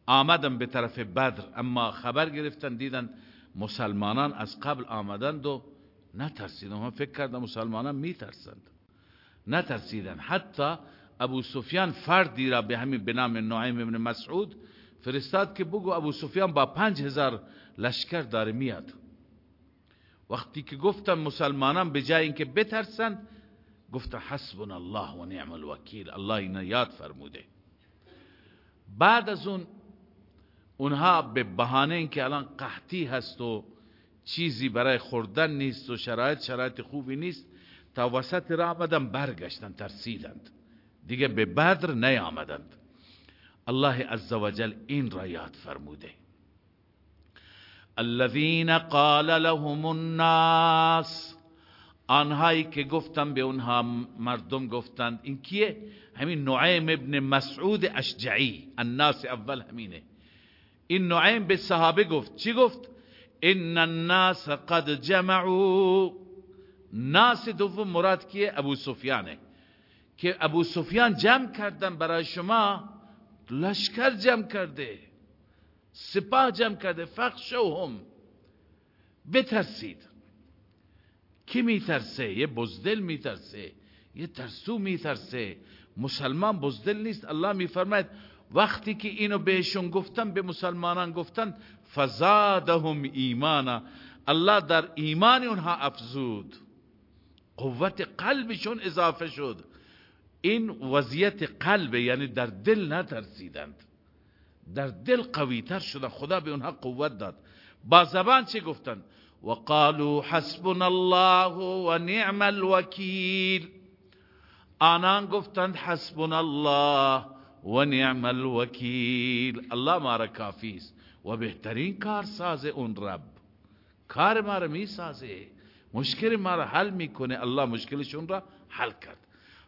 آمدن به طرف بدر اما خبر گرفتن دیدن مسلمانان از قبل آمدند و نترسیدن. من فکر کردم مسلمانان میترسند. نترسیدن. حتی ابو سفیان فردی را به همین بنام نعیم ابن مسعود فرستاد که بگو ابو سفیان با پنج هزار لشکر داره میاد. وقتی که گفتن مسلمانان به جای اینکه بترسن گفت حسبنا الله و نعم الوکیل. الله اینا یاد فرموده. بعد از اون اونها به بهانه اینکه الان قحطی هست و چیزی برای خوردن نیست و شرایط شرایط خوبی نیست تا وسط را آمدن برگشتن ترسیدند. دیگه به بدر نیامدند. الله عزوجل این را یاد فرموده. الذين قال لهم الناس آنهایی که گفتن به اونها مردم گفتند این کیه؟ همین نعیم ابن مسعود اشجعی الناس اول همینه. این نعیم به صحابه گفت. چی گفت؟ ان الناس قد جمعوا. ناس دوم مراد کیه ابو سفیانه. که ابو سفیان جمع کردن برای شما لشکر جمع کرده سپاه جمع کرده فخشوهم بترسید. کی میترسه؟ یه بزدل میترسه یه ترسو میترسه. مسلمان بزدل نیست. الله میفرماید وقتی که اینو بهشون گفتن به مسلمانان گفتن فزادهم ایمانا. الله در ایمان اونها افزود. قوت قلبشون اضافه شد. این وضعیت قلب یعنی در دل نترسیدند. در دل قوی تر شدن. خدا به اونها قوت داد. با زبان چه گفتن؟ وقالوا حسبنا الله و نعم الوکیل. آنان گفتند حسبنا الله. و نعم الوکیل. الله ما را کافی است. و بهترین کار ساز اون رب. کار ما را می سازه. مشکل ما حل می‌کنه الله مشکلشون را حل کرد.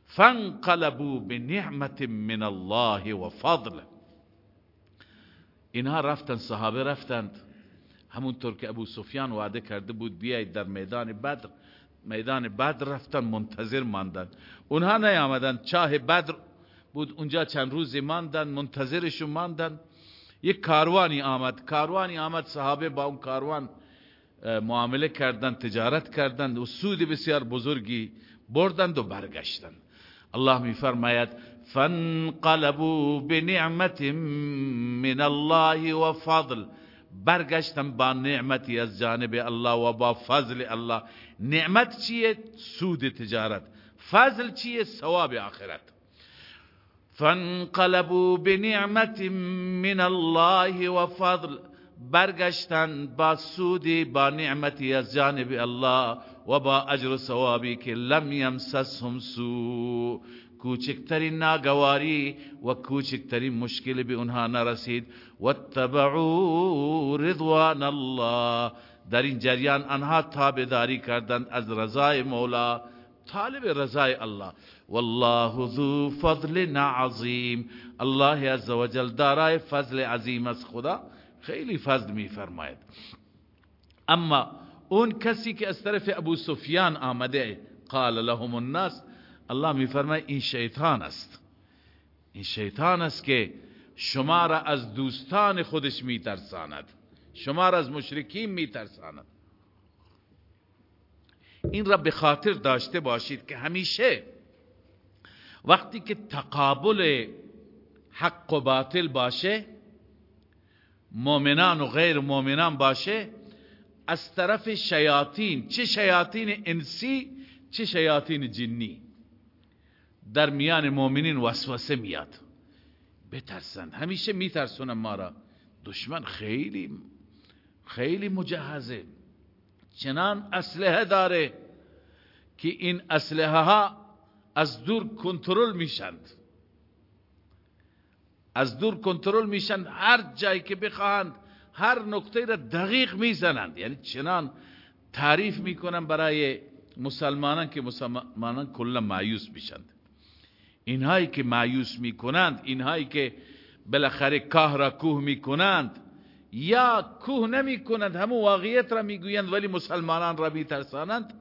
فانقلبوا بنعمت من الله و فضل. اینها رفتن صحابه رفتند. همونطور که ابو سفیان وعده کرده بود بیایید در میدان بدر. میدان بدر رفتن منتظر ماندن. اونها نیامدن. چاه بدر بود. اونجا چند روزی ماندن منتظرشون ماندن. یک کاروانی آمد. کاروانی آمد. صحابه با اون کاروان معامله کردن تجارت کردند و سود بسیار بزرگی بردند و برگشتند. الله می فرماید فانقلبوا بنعمت من الله و فضل. برگشتن با نعمتی از جانب الله و با فضل الله. نعمت چیه؟ سود تجارت. فضل چیه؟ ثواب آخرت. فانقلبوا بنعمت من الله و فضل برگشتن با سودی با نعمتی از جانب الله و با اجر و ثوابی که لم یمسسهم سو کوچکترین ناگواری و کوچکترین مشکل به اونها نرسید. و تبعو رضوان الله. در این جریان آنها تابعداری کردند از رضای مولا طالب رضای الله. والله ذو فضل عظیم. الله عز وجل دارای فضل عظیم از خدا خیلی فضل می فرماید اما اون کسی که از طرف ابو سفیان آمده قال لهم الناس الله می فرماید این شیطان است. این شیطان است که شما را از دوستان خودش می ترساند شما را از مشرکین می ترساند این را به خاطر داشته باشید که همیشه وقتی که تقابل حق و باطل باشه مؤمنان و غیر مؤمنان باشه از طرف شیاطین چه شیاطین انسی چه شیاطین جنی. در میان مؤمنین وسوسه میاد. بترسند. همیشه میترسونن ما را. دشمن خیلی خیلی مجهزه. چنان اسلحه داره که این اسلحه ها از دور کنترل میشند. از دور کنترل میشن هر جایی که بخواهند هر نقطه را دقیق می‌زنند. یعنی چنان تعریف می‌کنن برای مسلمانان که مسلمانان کلا مایوس میشند. اینهایی که مایوس می‌کنند اینهایی که بالاخره کاه را کوه می‌کنند یا کوه نمی‌کنند همون واقعیت را می‌گویند ولی مسلمانان را میترسانند.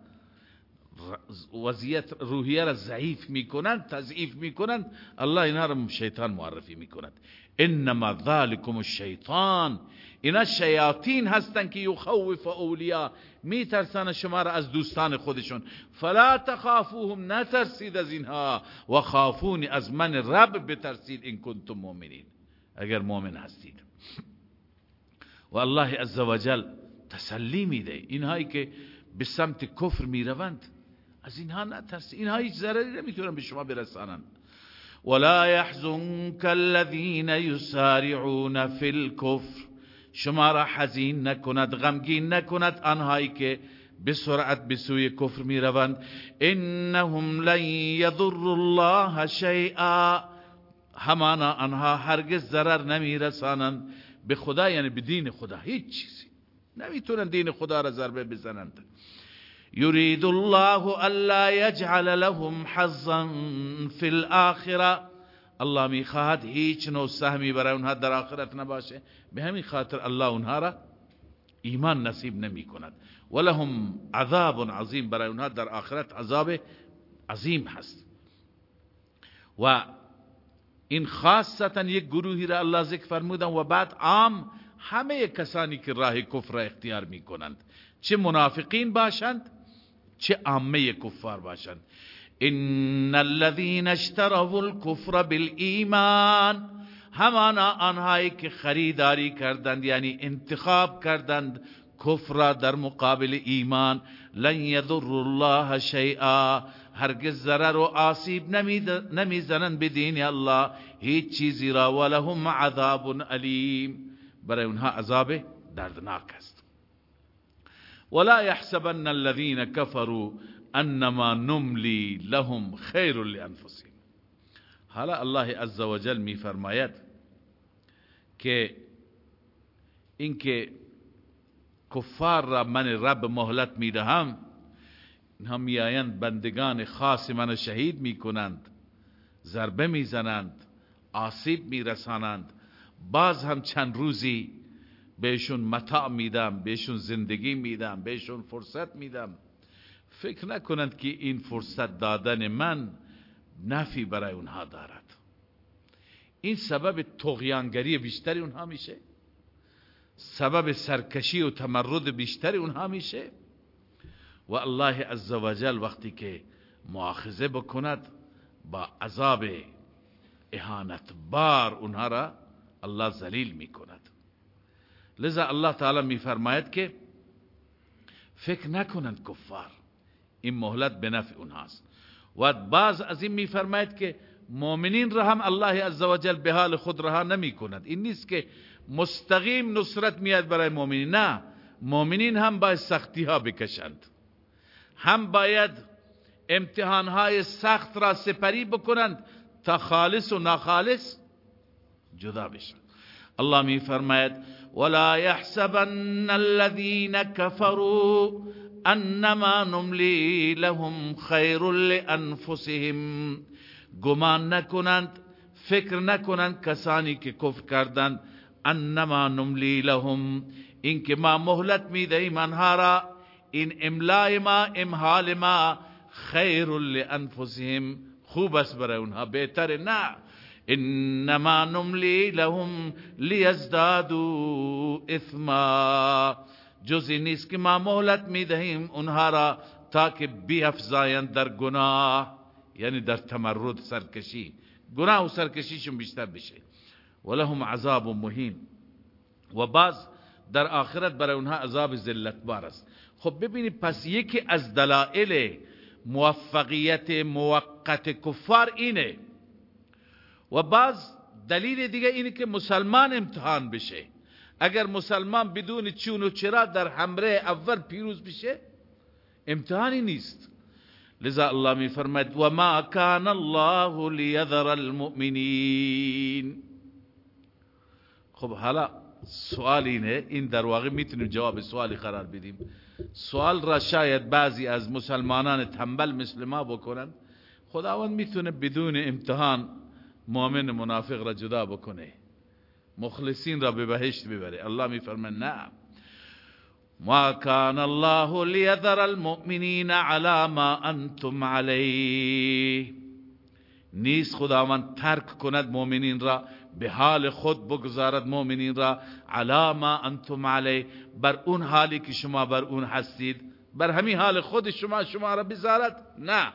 وضعیت روحیه را ضعیف می‌کنند تضعیف می‌کنند. الله اینها را شیطان معرفی می‌کند. انما ذالکم الشیطان. اینا شیاطین هستند که یخوف اولیا میترسان شما را از دوستان خودشون. فلا تخافوهم نترسید از اینها. و خافونی از من رب بترسید این کنتم مؤمنین. اگر مؤمن هستید. و الله عزوجل تسلی میده اینهایی که به سمت کفر می‌روند. از اینها نترس اینها هیچ ضرری نمی‌تونن به شما برسانن. ولا يحزنك الذين يسارعون في الكفر. شما را حزین نکند غمگین نکند آنهایی که به سرعت به سوی کفر می روند انهم لن يضر الله شيئا همانا آنها هرگز ضرر نمی رسانند به خدا یعنی به دین خدا هیچ چیزی. نمی‌تونن دین خدا را ضربه بزنند. يريد الله الا يجعل لهم حظا في الاخره الله می‌خواهد هیچ نوع سهمی برای اونها در آخرت نباشه. به همین خاطر الله اونها را ایمان نصیب نمی کند. ولهم عذاب عظیم برای اونها در آخرت عذاب عظیم هست. و این خاصتا یک گروهی را الله ذکر فرمودن و بعد عام همه کسانی که راه کفر را اختیار می کنند چه منافقین باشند چه عامه کفار باشند ان الذين اشتروا الكفر بالایمان. همانا آنهایی که خریداری کردند یعنی انتخاب کردند کفر در مقابل ایمان. لن یضر الله شیئا. هرگز ضرر و آسیب نمی‌زنند به دین الله. هیچ چیزی را ولهم عذاب علیم. برای اونها عذاب دردناک است. ولا يحسبن الذين كفروا انما نملی لهم خیر لانفسهم حالا الله عز وجل می فرماید که اینکه کفار را من رب مهلت می دهم اینها میآیند بندگان خاص من شهید می کنند ضربه می زنند آسیب می رسانند. باز هم چند روزی بهشون متاع میدم بهشون زندگی میدم بهشون فرصت میدم. فکر نکنند که این فرصت دادن من نفی برای اونها دارد. این سبب تغیانگری بیشتری اونها میشه. سبب سرکشی و تمرد بیشتری اونها میشه. و الله عزوجل وقتی که مؤاخذه بکند با عذاب اهانت بار اونها را الله ذلیل می‌کند. لذا الله تعالی میفرماید که فکر نکنند کفار. این مهلت به نفع اونهاست. و بعض از این میفرماید که مؤمنین را هم الله عزوجل به حال خود رها نمی کند این نیست که مستقیم نصرت میاد برای مؤمنین. نه مؤمنین هم باید سختی ها بکشند. هم باید امتحانهای سخت را سپری بکنند تا خالص و ناخالص جدا بشن. الله می فرماید ولا يحسبن الذين كفروا أنما نملی لهم خیر لأنفسهم. گمان نکنند فکر نکنند کسانی که کفر کردند أنما نملی لهم. اینکه ما مهلت میدهیم آنها را این املای ما امحال ما خیر لأنفسهم. خوب است برای اونها بهتر نه. انما نملی لهم لیزدادوا اثما جزی نیست که ما مهلت می‌دهیم اونها را تا که بیافزایند در گناه یعنی در تمرد سرکشی. گناه و سرکشیشون بیشتر بشه. ولهم عذاب مهین. و باز در آخرت برای اونها عذاب ذلت بار است. خب ببینید پس یکی از دلائل موفقیت موقت کفار اینه و باز دلیل دیگه اینه که مسلمان امتحان بشه. اگر مسلمان بدون چون و چرا در حمره اول پیروز بشه امتحانی نیست. لذا الله می فرماید و ما کان الله لیذر المؤمنین. خب حالا سوال اینه این در واقع می‌تونیم جواب سوالی قرار بدیم. سوال را شاید بعضی از مسلمانان تنبل مثل ما بکنن. خداوند می‌تونه بدون امتحان مؤمن منافق را جدا بکنه. مخلصین را به بهشت ببره. الله میفرمه نه. ما كان الله ليذر المؤمنين على ما انتم عليه نیست خداوند ترک کند مؤمنین را به حال خود بگذارد مؤمنین را. على ما انتم علیه. بر اون حالی که شما بر اون هستید بر همین حال خود شما شما را بذارد نه.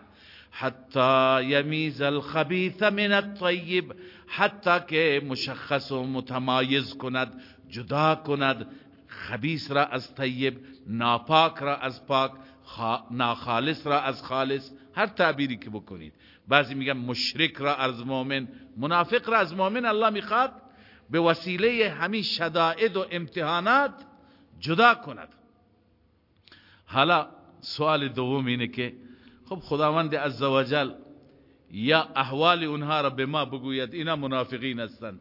حتی یمیز الخبیث من الطیب حتی که مشخص و متمایز کند جدا کند. خبیث را از طیب ناپاک را از پاک ناخالص را از خالص. هر تعبیری که بکنید. بعضی میگن مشرک را از مؤمن منافق را از مؤمن الله می‌خواد. به وسیله همین شدائد و امتحانات جدا کند. حالا سوال دوم اینه که خب خداوند عزوجل یا احوال اونها را به ما بگوید اینا منافقین هستند.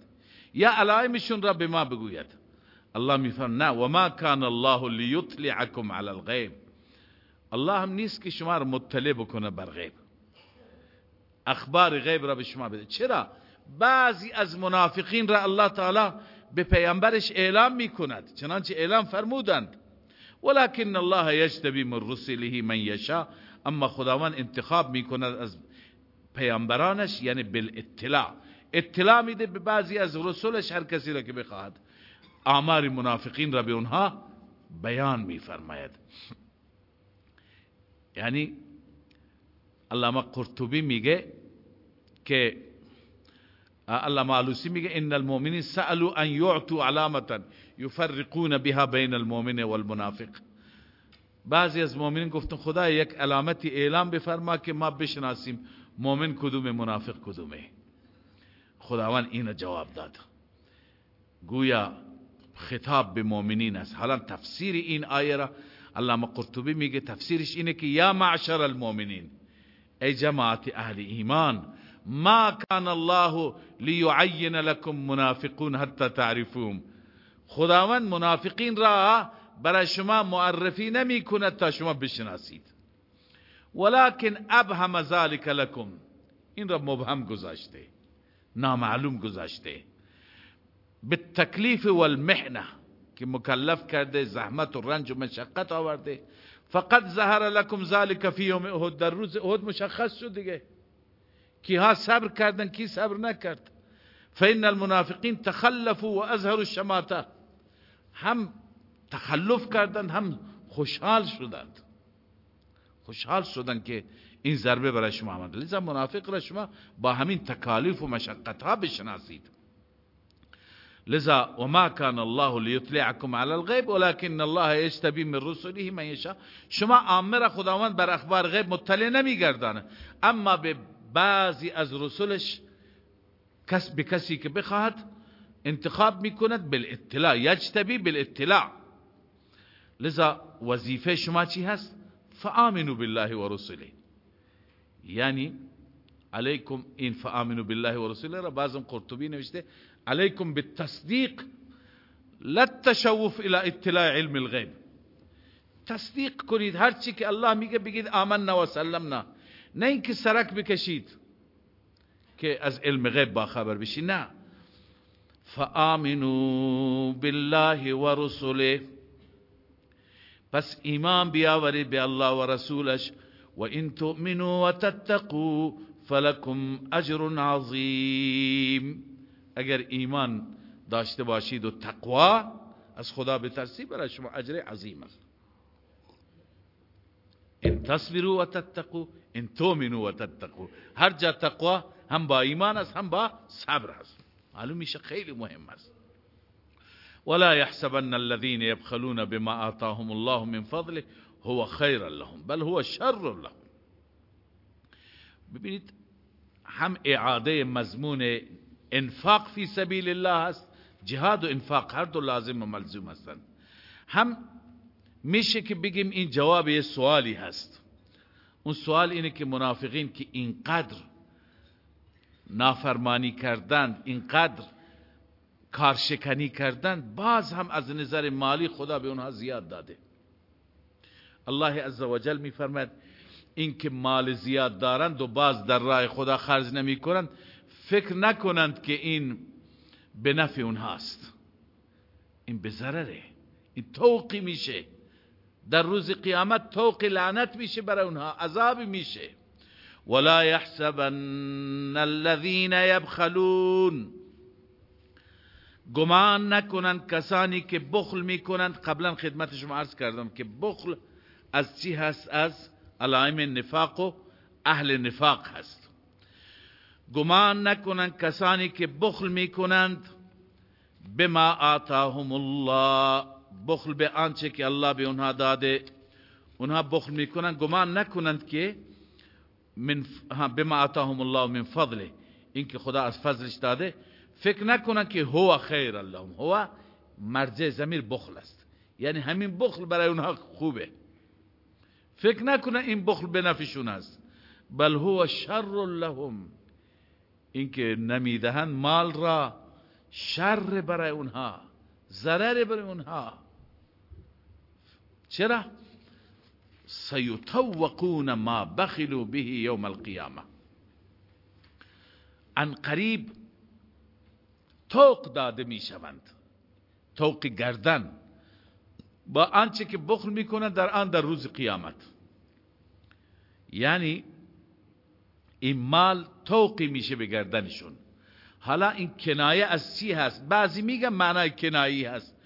یا علائمشون را به ما بگوید. الله میفرم نه و ما کان الله لیطلعکم علی الغیب. الله هم نیست که شما را مطلع بکنه بر غیب. اخبار غیب را به شما بده. چرا؟ بعضی از منافقین را الله تعالی به پیامبرش اعلام می‌کند چنانچه اعلام فرمودند. ولكن الله یجتبی من رسله من یشاء. اما خداوند انتخاب می‌کند از پیامبرانش یعنی بالاطلاع. اطلاع میده به بعضی از رسولش هر کسی را که بخواهد. آمار منافقین را به اونها بیان میفرماید. یعنی علامه قرطبی میگه که علامه علوسی میگه ان المؤمنین سالوا ان يعطوا علامه يفرقون بها بین المؤمن والمنافق. بعضی از مؤمنین گفتن خدا یک علامتی اعلام بفرما که ما بشناسیم. مؤمن کدوم منافق کدومه؟ خداوند این جواب داد. گویا خطاب به مؤمنین است. حالا تفسیر این آیه را علامه قرطبی میگه. تفسیرش اینه که یا معشر المؤمنین ای جماعت اهل ایمان ما کان الله لیعین لكم منافقون حتی تعرفوهم خداوند منافقین را برای شما معرفی نمی کند تا شما بشناسید. ولكن ابهم ذلك لكم این را مبهم گذاشته. نامعلوم گذاشته. به تکلیف و المحنه که مکلف کرده زحمت و رنج و مشقت آورده. فقط ظهر لكم ذلك فی یوم احد. در روز احد مشخص شد دیگه. کی ها صبر کردن کی صبر نکرد؟ فإن المنافقین تخلفوا و اظهروا الشماته هم تخلف کردند هم خوشحال شدند. خوشحال شدند که این ضربه برای شما آمد. لذا منافق را شما با همین تکالیف و مشقت ها بشناسید. لذا وما كان الله ليطلعكم على الغيب ولكن الله يجتبي من رسله من يشاء شما عامه خداوند بر اخبار غیب مطلع نمیگردانه. اما به بعضی از رسولش کس به کسی که بخواهد انتخاب می‌کند بالاطلاع یجتبی بالاطلاع. لذا وظیفه شما چی هست؟ فآمنوا بالله و رسوله یعنی علیکم این فآمنوا بالله و رسوله را بعضم قرطبی نوشته علیکم بالتصدیق لا التشوف إلى اطلاع علم الغیب. تصدیق کنید هر چی که الله میگه بگید آمنا و سلمنا نه اینکه سرک بکشید که از علم غیب با خبر بشی نه. فآمنوا بالله و رسوله پس ایمان بیاورید به الله و رسولش و این تؤمنوا و تتقوا فلکم اجر عظیم. اگر ایمان داشته باشید و تقوا از خدا بترسید برای شما اجر عظیم است. ان تصبروا و تتقوا ان تؤمنوا و تتقوا. هر جا تقوا هم با ایمان است هم با صبر است. معلوم میشه خیلی مهم است. ولا يحسبن الذين يبخلون بما آتاهم الله من فضله هو خير لهم بل هو شر لهم. ببینید هم اعاده مضمون انفاق فی سبیل الله است جهاد و انفاق هر دو لازم و ملزوم هستند. هم میشه که بگیم این جواب یه سوالی هست. اون سوال اینه که منافقین که اینقدر نافرمانی کردند اینقدر کارشکنی کردند باز هم از نظر مالی خدا به اونها زیاد داده. الله عزوجل میفرماید این که مال زیاد دارند و باز در راه خدا خرج نمی کنند فکر نکنند که این به نفع اونهاست. این به ضرره. این توقی میشه. در روز قیامت توق لعنت میشه برای اونها عذاب میشه. ولا يحسبن الذين يبخلون گمان نکنند کسانی که بخل می‌کنند. قبلا خدمت شما عرض کردم که بخل از چی هست؟ از علائم نفاق و اهل نفاق هست. گمان نکنند کسانی که بخل می‌کنند. بما آتاهم الله بخل به آنچه که الله به اونها داده. اونها بخل می‌کنند گمان نکنند که من بما آتاهم الله من فضله. اینکه خدا از فضلش داده. فکر نکنند که هو خیر اللهم هو مرجع زمیر بخل است. یعنی همین بخل برای اونها خوبه. فکر نکنند این بخل به نفعشون است. بل هو شر لهم. اینکه نمی‌دهند مال را شر برای اونها ضرر برای اونها. چرا؟ سیطوقون ما بخلوا به یوم القیامه ان قریب توق داده می شوند توق گردن. با آنچه که بخل می‌کنند در آن در روز قیامت. یعنی این مال توقی میشه به گردنشون. حالا این کنایه از چی هست؟ بعضی میگن معنای کنایی هست.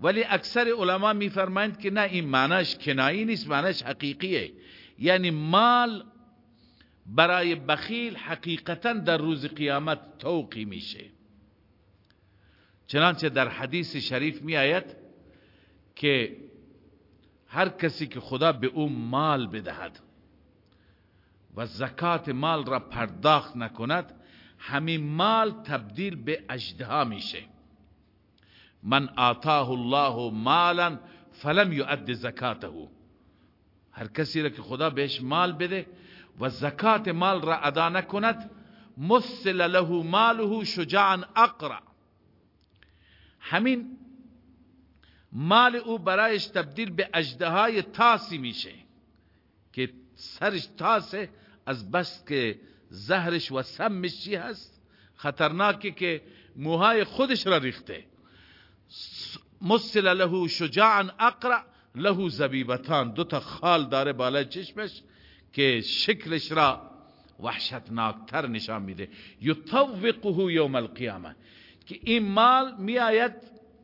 ولی اکثر علما میفرمایند که نه این معناش کنایی نیست معناش حقیقیه. یعنی مال برای بخیل حقیقتا در روز قیامت توقی میشه. چنانچه در حدیث شریف می آید که هر کسی که خدا به او مال بدهد و زکات مال را پرداخت نکند همین مال تبدیل به اجدها میشه. من آتاه الله مالا فلم یؤد زکاته. هر کسی را که خدا بهش مال بده و زکات مال را ادا نکند مسل له ماله شجاعا اقرا همین مال او برایش تبدیل به اجدهای تاسی میشه که سرش تاسه از بس که زهرش و سمش چی هست؟ خطرناکه که موهای خودش را ریخته. مسل له شجاعا اقرع له زبیبتان. دو تا خال داره بالای چشمش که شکلش را وحشتناکتر نشان میده. یطوقه یوم القیامه که این مال میآید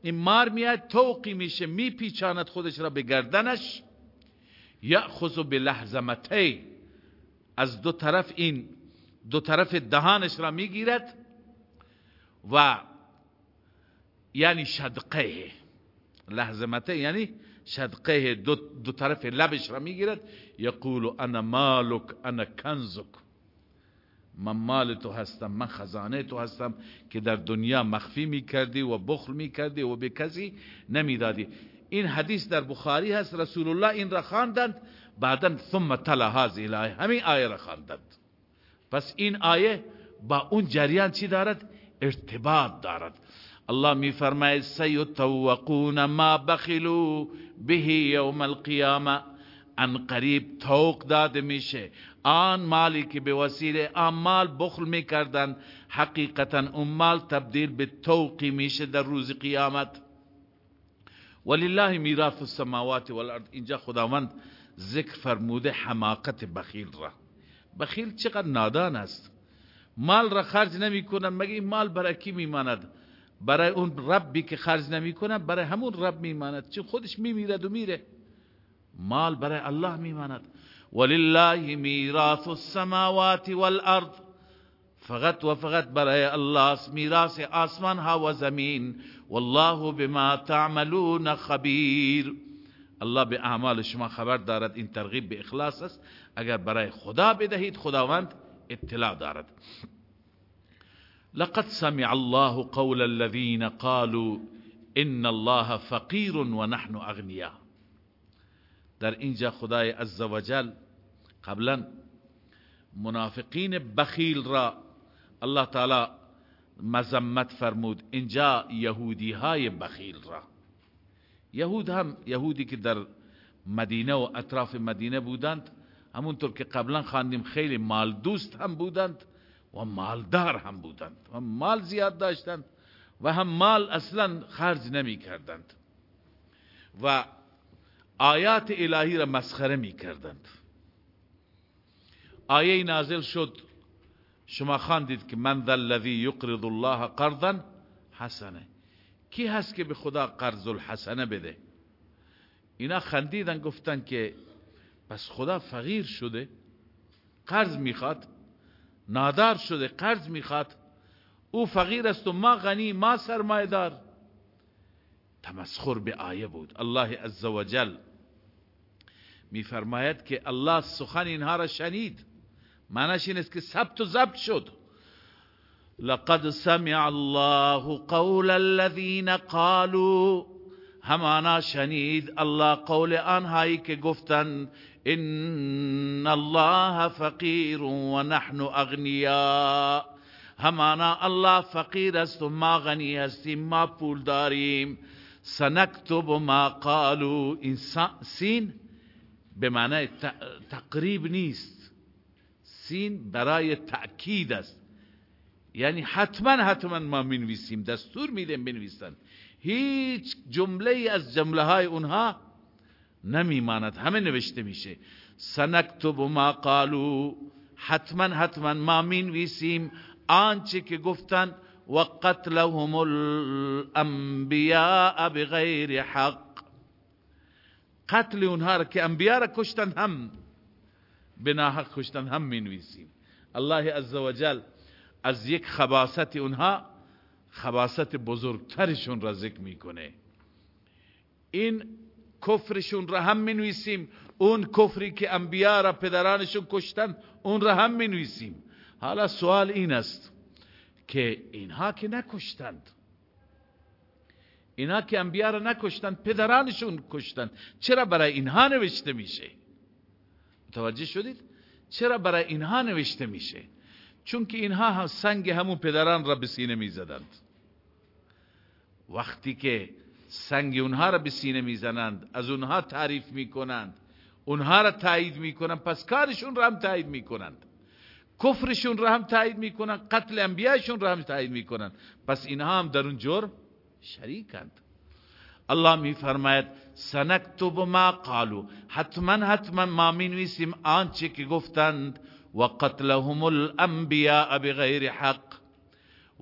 این مار میآید توقی میشه میپیچاند خودش را به گردنش. یأخذ بلحظمتی از دو طرف این دو طرف دهانش را می‌گیرد و یعنی شدقه. لحظمته یعنی شدقه دو, دو طرف لبش را می‌گیرد. یقول انا مالک انا کنزک. من مال تو هستم من خزانه تو هستم که در دنیا مخفی می‌کردی و بخل می‌کردی و به کسی نمی‌دادی. این حدیث در بخاری هست رسول الله این را خواندند بعدا ثم تلا هذه الایه همین آیه را خواندند. پس این آیه با اون جریان چی دارد؟ ارتباط دارد. الله می فرماید سیتوقون ما بخلوا به یوم القیامه ان قریب توق داده میشه. آن مالی که به وسیله آن مال بخل می‌کردن حقیقتا اون مال تبدیل به توقی میشه در روز قیامت. ولله میراث السماوات والارض. اینجا خداوند ذکر فرموده حماقت بخیل را. بخیل چقدر نادان است. مال را خرج نمی کنن مگه این مال برای کی میماند؟ برای اون ربی که خرج نمی برای همون رب میماند. چون خودش میمیرد و میره. مال برای الله میماند. ولله میراث السماوات والأرض. فقط و فقط برای الله میراث آسمان ها و زمین والله بما تعملون خبیر الله به اعمال شما خبر دارد این ترغیب به اخلاص است. اگر برأی خدا بدهید خداوند اطلاع دارد. لقد سمع الله قول الذين قالوا إن الله فقير ونحن أغنياء. در اینجا خدای عزوجل قبلا. منافقین بخیل را الله تعالی مذمت فرمود اینجا یهودی های بخیل را. یهود هم یهودی که در مدینه و اطراف مدینه بودند همونطور که قبلا خواندیم خیلی مال دوست هم بودند و مالدار هم بودند و مال زیاد داشتند و هم مال اصلا خرج نمی کردند و آیات الهی را مسخره می کردند. آیه نازل شد. شما خواندید که من ذا الذی یقرض الله قرضا حسنه. کی هست که به خدا قرض الحسنه بده؟ اینا خندیدن گفتن که پس خدا فقیر شده قرض می‌خواد نادار شده قرض می‌خواد. او فقیر است و ما غنی ما سرمایه دار تمسخر به آیه بود. الله عزوجل میفرماید که الله سخن اینها را شنید. معنیش این است که ثبت و ضبط شد. لقد سمع الله قول الذين قالوا. همانا شنید الله قول آنهایی که گفتند ان الله فقیر و نحن اغنیا همانا الله فقیر است و ما غنی هستیم ما پول داریم. سنکتب ما قالو سین به معنی تقریب نیست. سین برای تأکید است. یعنی حتما حتما ما نویسیم دستور میدیم بنویسن هیچ جمله از جمله های اونها نمیماند همه نوشته میشه. سنکتب ما قالو حتما حتما ما می‌نویسیم آنچه که گفتن. و قتلهم الانبیاء بغیر حق. قتل اونها را که انبیاء را کشتن هم بنا حق کشتن هم می‌نویسیم. الله عزوجل از یک خباست اونها خباست بزرگترشون را ذکر می‌کنه. این کفرشون را هم نویسیم اون کفری که انبیا را پدرانشون کشتن اون را هم نویسیم حالا سوال این است که اینها که نکشتند اینها که انبیا را نکشتند پدرانشون کشتند چرا برای اینها نوشته میشه؟ متوجه شدید؟ چرا برای اینها نوشته میشه؟ چون که اینها سنگ همون پدران را به سینه می‌زدند. وقتی که سنگ اونها را به سینه می‌زنند از اونها تعریف می‌کنند. اونها را تایید می‌کنند. پس کارشون را هم تایید می‌کنند. کفرشون را هم تایید می‌کنند. قتل انبیایشون را هم تایید می‌کنند. پس اینها هم در اون جرم شریکند. الله میفرماید سنکتب ما قالو حتما حتما ما می‌نویسیم آنچه که گفتند. و قتلهم الانبیاء بغیر حق.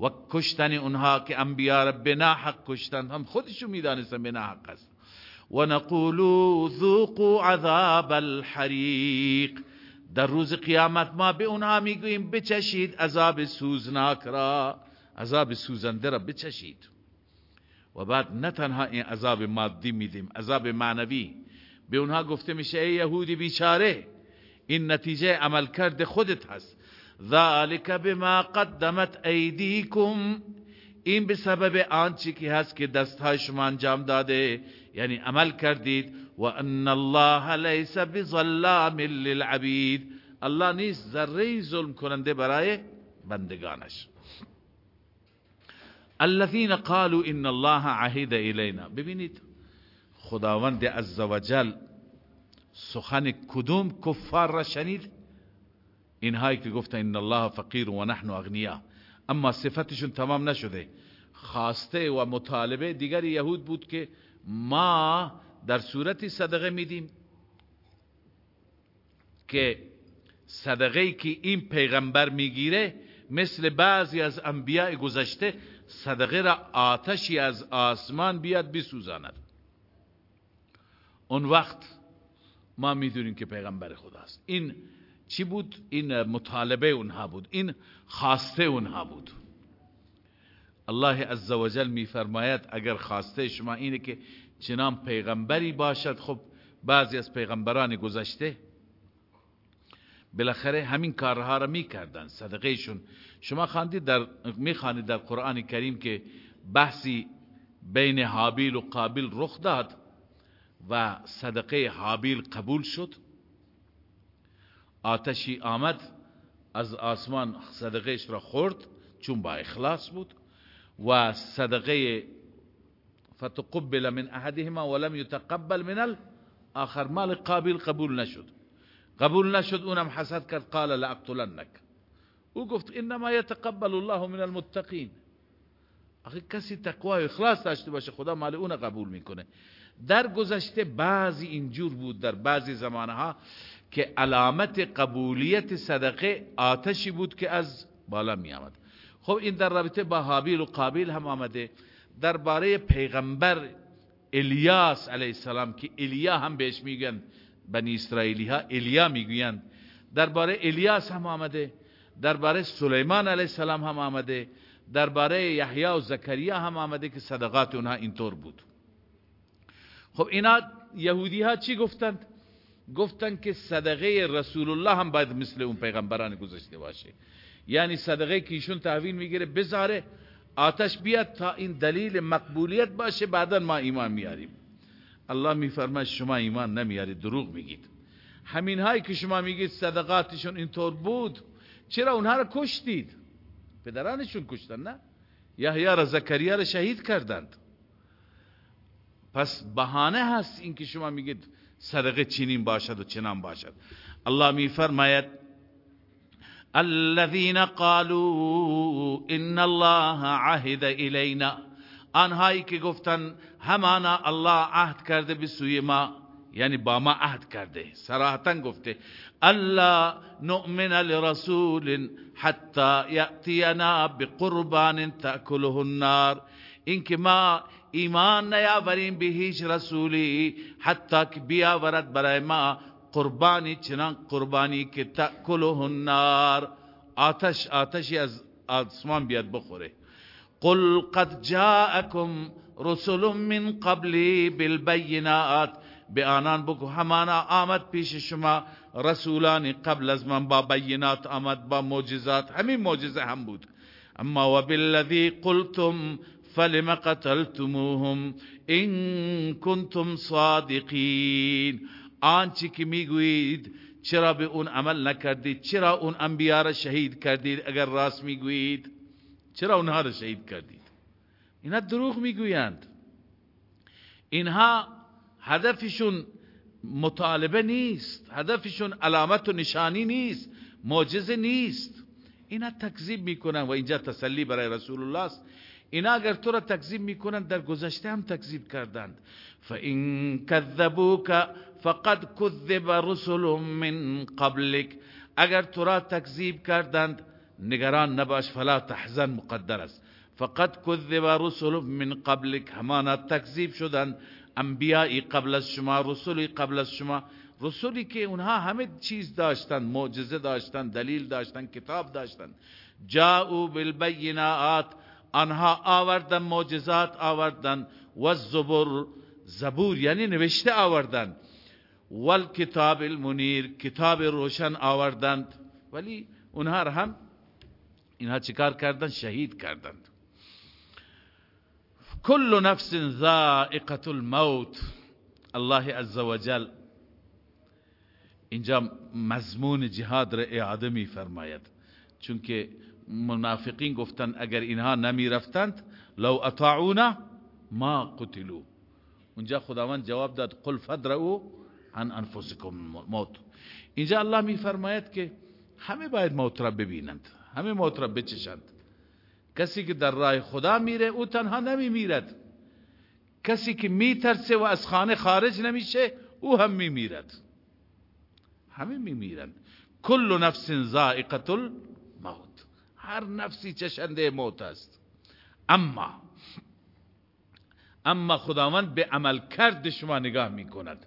و کشتن اونها که انبیا را بنا حق کشتن هم خودشون می‌دانستن بنا حق است. و نقولو ذوقوا عذاب الحریق در روز قیامت ما به اونها می‌گوییم بچشید عذاب سوزناک را. عذاب سوزنده را بچشید. و بعد نه تنها این عذاب مادی میدیم عذاب معنوی. به اونها گفته میشه ای یهودی بیچاره این نتیجه عملکرد خودت هست. ذالک بما قدمت ایدیکم. این به سبب آنچه که هست که دستهای شما انجام داده. یعنی عمل کردید. و ان الله لیس بظلام للعبید. الله نیست ذره ظلم کننده برای بندگانش. الذين قالوا ان الله عهد الینا ببینید خداوند عزوجل سخن کدوم کفار را شنید؟ اینهایی که گفتن ان الله فقیر و نحن اغنیا. اما صفتشون تمام نشده. خواسته و مطالبه دیگر یهود بود که ما در صورتی صدقه میدیم. که صدقه که این پیغمبر می‌گیره مثل بعضی از انبیاء گذشته صدقه را آتشی از آسمان بیاد بسوزاند. اون وقت ما می‌دونیم که پیغمبر خداست. این چی بود؟ این مطالبه اونها بود. این خواسته اونها بود. الله عزوجل میفرماید اگر خواسته شما اینه که چنان پیغمبری باشد خب بعضی از پیغمبران گذشته بالاخره همین کارها را می‌کردن صدقهشون شما خواندید در می‌خوانید در قرآن کریم که بحثی بین حابیل و قابیل رخ داد و صدقه حابیل قبول شد. آتشی آمد از آسمان صدقهش را خورد چون با اخلاص بود و صدقه فتقبل من احدهما ولم يتقبل من الاخر مال قابل قبول نشد. قبول نشد اونم حسد کرد قال لاقتلنك او گفت انما يتقبل الله من المتقين آخه کسی تقوا و اخلاص داشته باشه خدا مال اون قبول می‌کنه. در گذشته بعضی اینجور بود در بعضی زمانها که علامت قبولیت صدقه آتشی بود که از بالا می آمد خب این در رابطه با حابیل و قابیل هم آمده. درباره پیغمبر الیاس علیه السلام که الیا هم بهش میگن بنی اسرائیلی ها الیا می‌گویند. درباره الیاس هم آمده. درباره سلیمان علیه السلام هم آمده درباره یحیی و زکریا هم آمده که صدقات اونها اینطور بود. خب اینا یهودی ها چی گفتند؟ گفتند که صدقه رسول الله هم باید مثل اون پیغمبران گذشته باشه. یعنی صدقه که ایشون تحویل می‌گیره بذاره آتش بیاد تا این دلیل مقبولیت باشه بعدا ما ایمان میاریم. الله میفرماید شما ایمان نمیارید دروغ میگید. همین هایی که شما میگید صدقاتشون اینطور بود چرا اونها را کشتید؟ پدرانشون کشتن نه؟ یحیی را زکریا را شهید کردند. پس بهانه هست این که شما میگید صدقه چنین باشد و چنان باشد. الله میفرماید الذين قالوا ان الله عهد الینا. آنهایی که گفتن همانا الله عهد کرده به سوی ما. یعنی با ما عهد کرده صراحتا گفته الله نؤمن لرسول حتى یأتینا بقربان تأکله النار. اینکه ما ایمان نیاوریم به هیچ رسولی حتی که بیاورد برای ما قربانی چنان قربانی که تأکله النار. آتش آتشی از آسمان بیاد بخوره. قل قد جاءكم رسل من قبلی بالبینات. به آنان بگو همانا آمد پیش شما. رسولان قبل از من با بینات آمد با معجزات. همین معجزه هم بود. اما و بالذی قلتم فلم قتلتموهم ان کنتم صادقین. آنچه که می‌گویید چرا به اون عمل نکردید؟ چرا اون انبیاء را شهید کردید اگر راست می‌گویید؟ چرا اونها را شهید کردید؟ اینا دروغ می‌گویند. اینها هدفشون مطالبه نیست. هدفشون علامت و نشانی نیست. معجزه نیست. اینا تکذیب می‌کنن و اینجا تسلی برای رسول الله است. اینا اگر تو را تکذیب می‌کنن در گذشته هم تکذیب کردند. فان كذبوك فقد كذب رسل من قبلك. اگر تو را تکذیب کردند نگران نباش فلا تحزن مقدر است. فقد كذب رسل من قبلك. همانا تکذیب شدند. انبیاء قبل از شما رسولی قبل از شما رسولی که اونها همه چیز داشتن معجزه داشتن دلیل داشتن کتاب داشتن. جاءوا بالبینات آنها آوردن معجزات آوردن. و زبر زبور یعنی نوشته آوردن. والکتاب المنیر کتاب روشن آوردند. ولی اونها هم اینها چیکار کردند؟ شهید کردند. کل نفس ذائقه الموت. الله عزوجل اینجا مضمون جهاد را اعاده می فرماید. چون که منافقین گفتند اگر اینها نمی رفتند لو اطاعونا ما قتلوا اونجا خداوند جواب داد قل فدرؤوا عن انفسکم موت. اینجا الله می فرماید که همه باید موت را ببینند همه موت را بچشند. کسی که در راه خدا میره او تنها نمی میرد کسی که میترسه و از خانه خارج نمیشه او هم میمیرد. همه میمیرند کل نفس زائقه الموت. هر نفسی چشنده موت است. اما اما خداوند به عمل کرد شما نگاه می‌کند.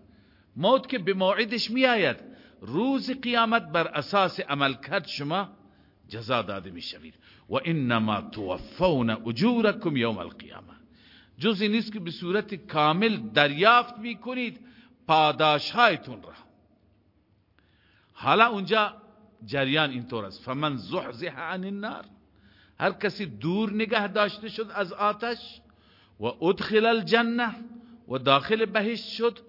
موت که به موعدش میآید. روز قیامت بر اساس عمل کرد شما جزا داده می‌شوید. و انما توفون اجورکم یوم القیامه جزی نیست که به صورت کامل دریافت می‌کنید پاداش هایتون را. حالا اونجا جریان اینطور است. فمن زحزح عن النار هر کسی دور نگه داشته شد از آتش و ادخل الجنه و داخل بهشت شد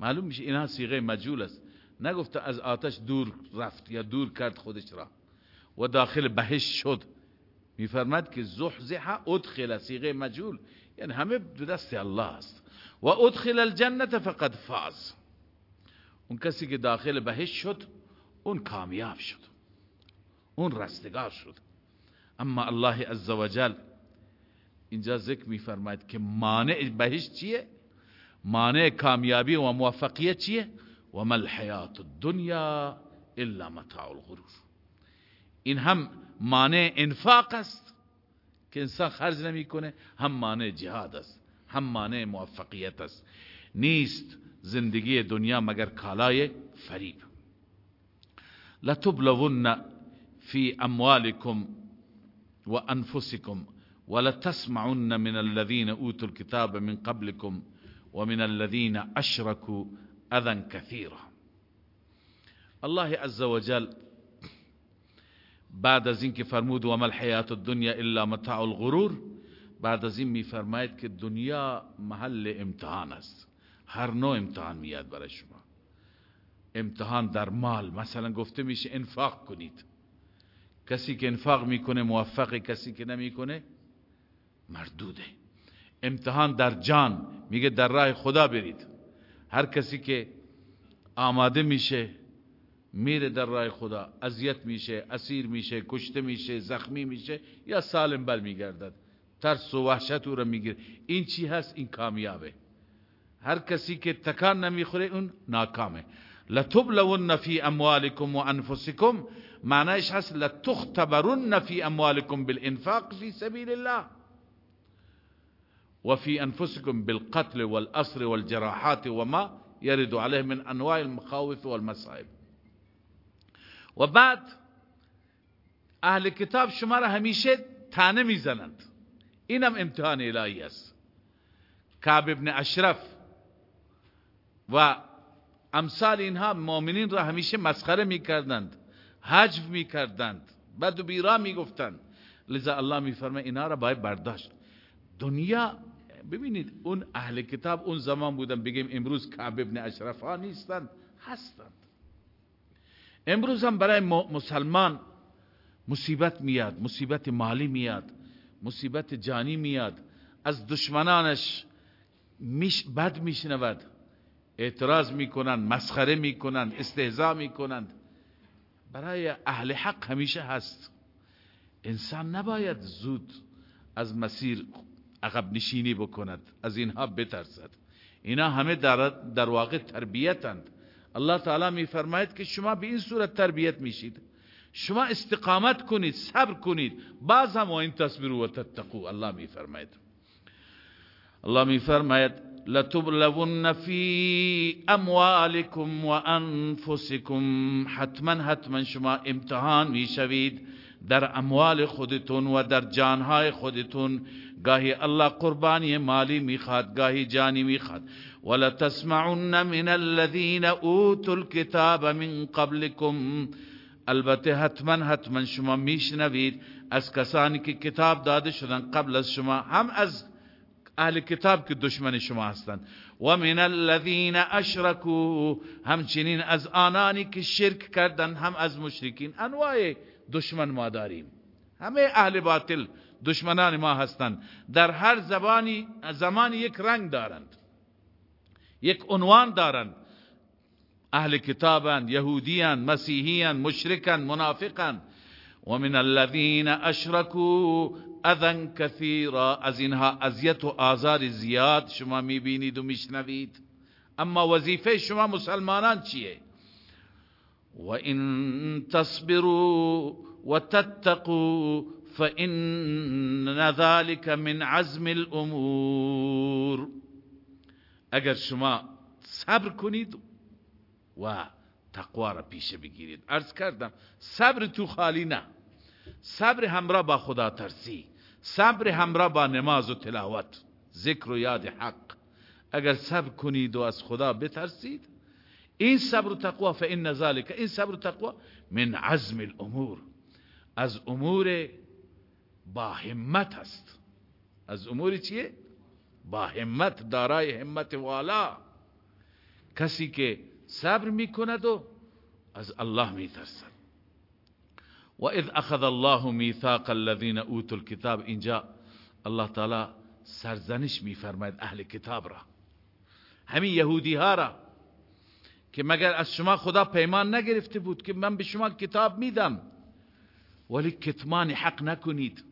معلوم میشه اینها سیغه مجهول است. نگفته از آتش دور رفت یا دور کرد خودش را و داخل بهشت شد. میفرماد که زحزح ادخل سیغه مجهول. یعنی همه دو دست الله است. و ادخل الجنه فقد فاز. اون کسی که داخل بهشت شد اون کامیاب شد. اون رستگار شد. اما الله عزوجل اینجا ذکر میفرماید که مانع بهشت چیه؟ مانع کامیابی و موفقیت چیه؟ و ما الحیات الدنیا الا متاع الغرور. این هم مانع انفاق است که انسان خرج نمی‌کنه هم مانع جهاد است هم مانع موفقیت است. نیست زندگی دنیا مگر کالای فریب. لتبلغن في اموالكم وانفسكم ولتسمعن من الذين اوتوا الكتاب من قبلكم ومن الذين اشركوا اذى كثيرا الله عز وجل بعد از اینکه فرمود و مل حیات الدنیا الا متاع الغرور بعد از این میفرماید که دنیا محل امتحان است. هر نوع امتحان میاد برای شما. امتحان در مال. مثلا گفته میشه انفاق کنید. کسی که انفاق می‌کنه موفق کسی که نمی‌کنه مردوده. امتحان در جان. میگه در راه خدا برید. هر کسی که آماده میشه میره در راه خدا. اذیت میشه اسیر میشه کشته میشه زخمی میشه یا سالم بل میگردد. ترس و وحشت او را می‌گیره. این چی هست؟ این کامیابه. هر کسی که تکان نمی‌خوره اون ناکامه. لتبلون فی اموالکم و انفسکم. معنیش هست لتختبرن فی اموالکم بالانفاق فی سبیل الله وفي أنفسكم بالقتل والأسر والجراحات وما يرد عليه من أنواع المخاوف والمصائب. و بعد اهل کتاب شما را همیشه تانه می‌زنند. اینم امتحان الهی است. کعب ابن اشرف و امثال اینها مؤمنین را همیشه مسخره می‌کردند حجب می‌کردند بد و بیرا می‌گفتند. لذا الله میفرمه اینها را باید برداشت. دنیا ببینید اون اهل کتاب اون زمان بودن بگیم امروز کعب ابن اشرف ها نیستند هستند. امروز هم برای مسلمان مصیبت میاد مصیبت مالی میاد مصیبت جانی میاد. از دشمنانش میش بد میشنود. اعتراض می‌کنند مسخره می‌کنند استهزا می‌کنند برای اهل حق همیشه هست. انسان نباید زود از مسیر عقب نشینی بکند از اینها بترسد. اینا همه در, در واقع تربیتند. الله تعالی می فرماید که شما به این صورت تربیت میشید. شما استقامت کنید صبر کنید. باز هم این تصبروا و تتقو الله می فرماید الله می فرماید لتبلون فی اموالکم و انفسکم. حتما حتما شما امتحان می‌شوید. در اموال خودتون و در جانهای خودتون گاهی الله قربانی مالی می‌خواد گاهی جانی می‌خواد. ولا تسمعن من الذين اوتوا الكتاب من قبلكم. البته حتما حتما شما میشنوید از کسانی که کتاب داده شدن قبل از شما هم از اهل کتاب که دشمن شما هستند. و من الذین اشرکوا همچنین از آنانی که شرک کردند هم از مشرکین. انواع دشمن ما داریم. همه اهل باطل دشمنان ما هستند. در هر زبانی زمانی یک رنگ دارند. یک عنوان دارند. اهل کتابند یهودیان مسیحیان مشرکان منافقان. و من الذین اشرکوا اذن کثیرا. از اینها اذیت و آزار زیاد شما می‌بینید و میشنوید. اما وظیفه شما مسلمانان چیه؟ و ان تصبروا و تتقوا فإن ذلك من عزم الأمور. اگر شما صبر کنید و تقوا را پیش بگیرید. ارز کردم صبر تو خالی نه. صبر همراه با خدا ترسی. صبر همراه با نماز و تلاوت. ذکر و یاد حق. اگر صبر کنید و از خدا بترسید این صبر و تقوا فان ذلك. این صبر و تقوا من عزم الامور از امور با همت است. از امور چیه؟ با همت دارای همت والا. کسی که صبر می‌کند و از الله میترسد. و اذ اخذ الله میثاق الذين اوتوا الكتاب. اینجا الله تعالی سرزنش میفرماید اهل کتاب را. همین یهودی ها را. که مگر از شما خدا پیمان نگرفته بود که من به شما کتاب میدم؟ ولی کتمان حق نکنید.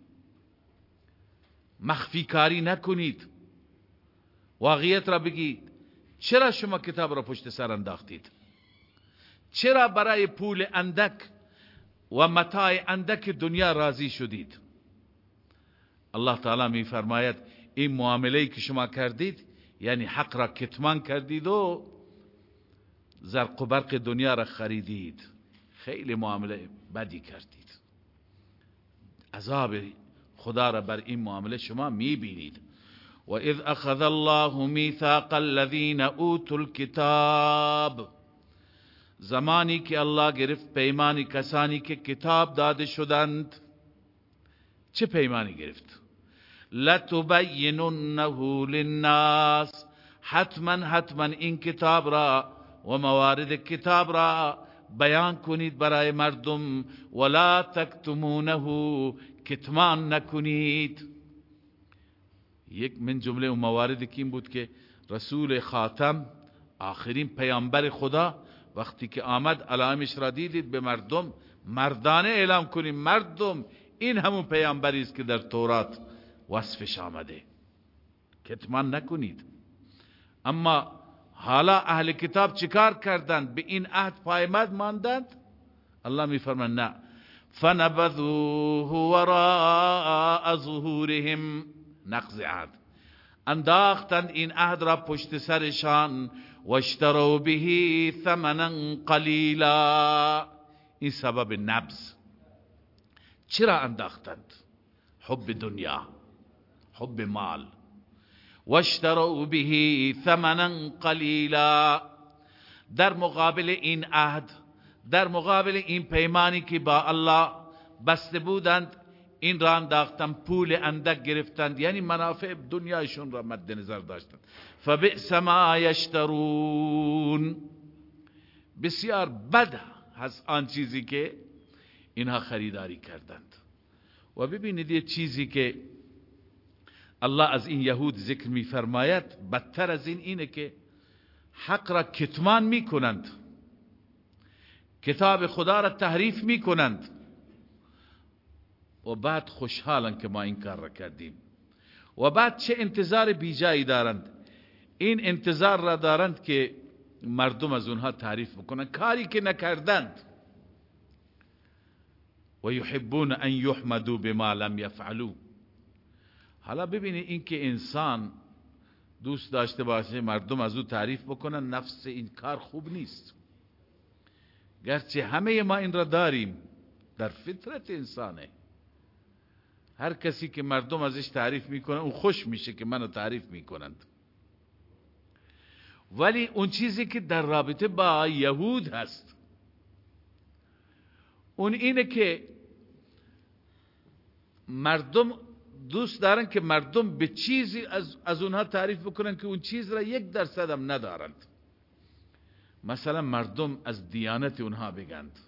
مخفی کاری نکنید. واقعیت را بگید. چرا شما کتاب را پشت سر انداختید؟ چرا برای پول اندک و متاع اندک دنیا راضی شدید؟ الله تعالی می فرماید این معامله که شما کردید یعنی حق را کتمان کردید و زرق و برق دنیا را خریدید. خیلی معامله بدی کردید. عذاب خدا را بر این معامله شما می بینید و اذ اخذ الله میثاق الذين اوتوا الكتاب. زمانی که الله گرفت پیمانی کسانی که کتاب داده شدند. چه پیمانی گرفت؟ لتبیننه للناس حتما حتما این کتاب را و موارد کتاب را بیان کنید برای مردم ولا تکتمونه کتمان نکنید. یک من جمله و موارد کیم بود که رسول خاتم آخرین پیامبر خدا وقتی که آمد علامش را دیدید به مردم مردانه اعلام کنیم مردم این همون پیامبری است که در تورات وصفش آمده. کتمان نکنید. اما حالا اهل کتاب چیکار کردند به این عهد پایمد ماندند الله میفرماید نه فنبذوه وراء ظهورهم نقض عهد انداختند این عهد را پشت سرشان واشتروا به ثمنا قلیلا این سبب نبز چرا انداختند حب دنیا حب مال واشتروا به ثمنا قلیلا در مقابل این عهد در مقابل این پیمانی که با الله بسته بودند این را انداختن پول اندک گرفتند. یعنی منافع دنیایشون را مد نظر داشتند. فبئس ما یشترون. بسیار بد هست آن چیزی که اینها خریداری کردند. و ببینید یه چیزی که الله از این یهود ذکر می فرماید بدتر از این اینه که حق را کتمان می کنند کتاب خدا را تحریف می کنند و بعد خوشحالن که ما این کار را کردیم. و بعد چه انتظار بیجایی دارند؟ این انتظار را دارند که مردم از اونها تعریف بکنن. کاری که نکردند. و یحبون ان یحمدوا بما لم یفعلوا. حالا ببینید این که انسان دوست داشته باشه مردم از او تعریف بکنن نفس این کار خوب نیست. گرچه همه ما این را داریم در فطرت انسانه. هر کسی که مردم ازش تعریف می‌کنن اون خوش میشه که منو تعریف می‌کنند. ولی اون چیزی که در رابطه با یهود هست اون اینه که مردم دوست دارن که مردم به چیزی از, از اونها تعریف بکنن که اون چیز را یک درصد هم ندارند. مثلا مردم از دیانت اونها بگند.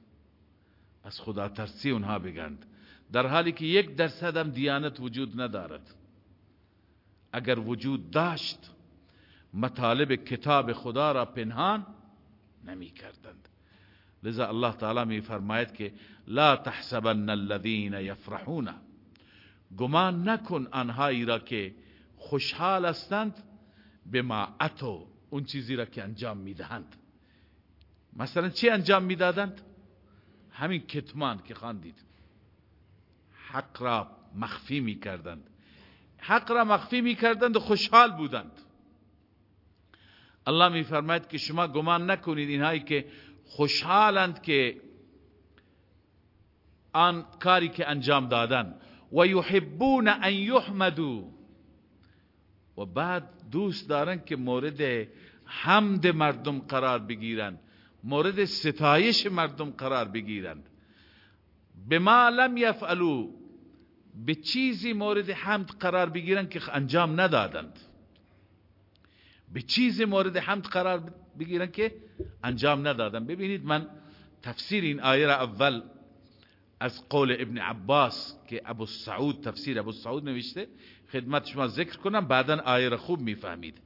از خدا ترسی اونها بگند. در حالی که یک درصد هم دیانت وجود ندارد. اگر وجود داشت مطالب کتاب خدا را پنهان نمی کردند. لذا الله تعالی می فرماید که لا تحسبن الذين يفرحون گمان نکن آنهایی را که خوشحال هستند به ما اتو اون چیزی را که انجام می‌دهند. مثلا چی انجام می‌دادند؟ همین کتمان که خواندید. حق را مخفی می‌کردند. حق را مخفی می‌کردند و خوشحال بودند. الله میفرماید که شما گمان نکنید اینهایی که خوشحالند که آن کاری که انجام دادن. و یحبون ان یحمدو و بعد دوست دارن که مورد حمد مردم قرار بگیرند مورد ستایش مردم قرار بگیرند به ما لم یفعلو به چیزی مورد حمد قرار بگیرند که انجام ندادند. به چیزی مورد حمد قرار بگیرند که انجام ندادند. ببینید من تفسیر این آیه را اول از قول ابن عباس که ابو سعود تفسیر ابو سعود نوشته خدمت شما ذکر کنم بعدا آیه را خوب می‌فهمید.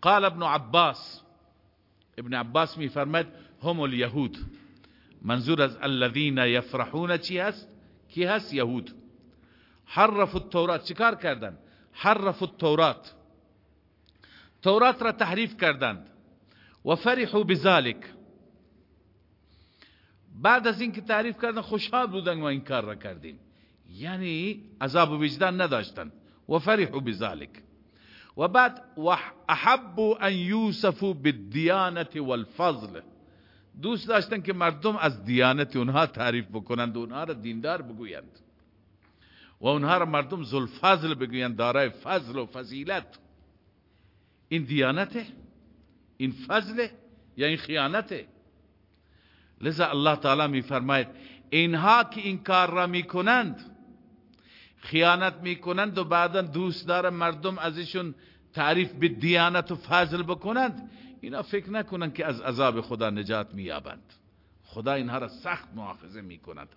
قال ابن عباس ابن عباس میفرماید هم الیهود. منظور از الذين یفرحون چی هست؟ کی هست یهود؟ حرف التورات. چیکار کردن حرف التورات. تورات را تحریف کردند. و فرحوا بذلك بعد از اینکه تعریف کردن خوشحال بودن ما این کار را کردیم. یعنی عذاب و وجدان نداشتن. و فرحوا بذلك و بعد احبوا ان یوسفوا بالدیانت والفضل. دوست داشتن که مردم از دیانت اونها تعریف بکنند و اونها را دیندار بگویند. و اونها را مردم فضل بگویند دارای فضل و فضیلت. این دیانته؟ این فضله؟ یا این خیانته؟ لذا الله تعالی می فرماید اینها که این کار را می کنند خیانت می کنند و بعدا دوست دارن مردم ازشون تعریف به دیانت و فضل بکنند اینا فکر نکنند که از عذاب خدا نجات مییابند. خدا اینها را سخت مؤاخذه می کند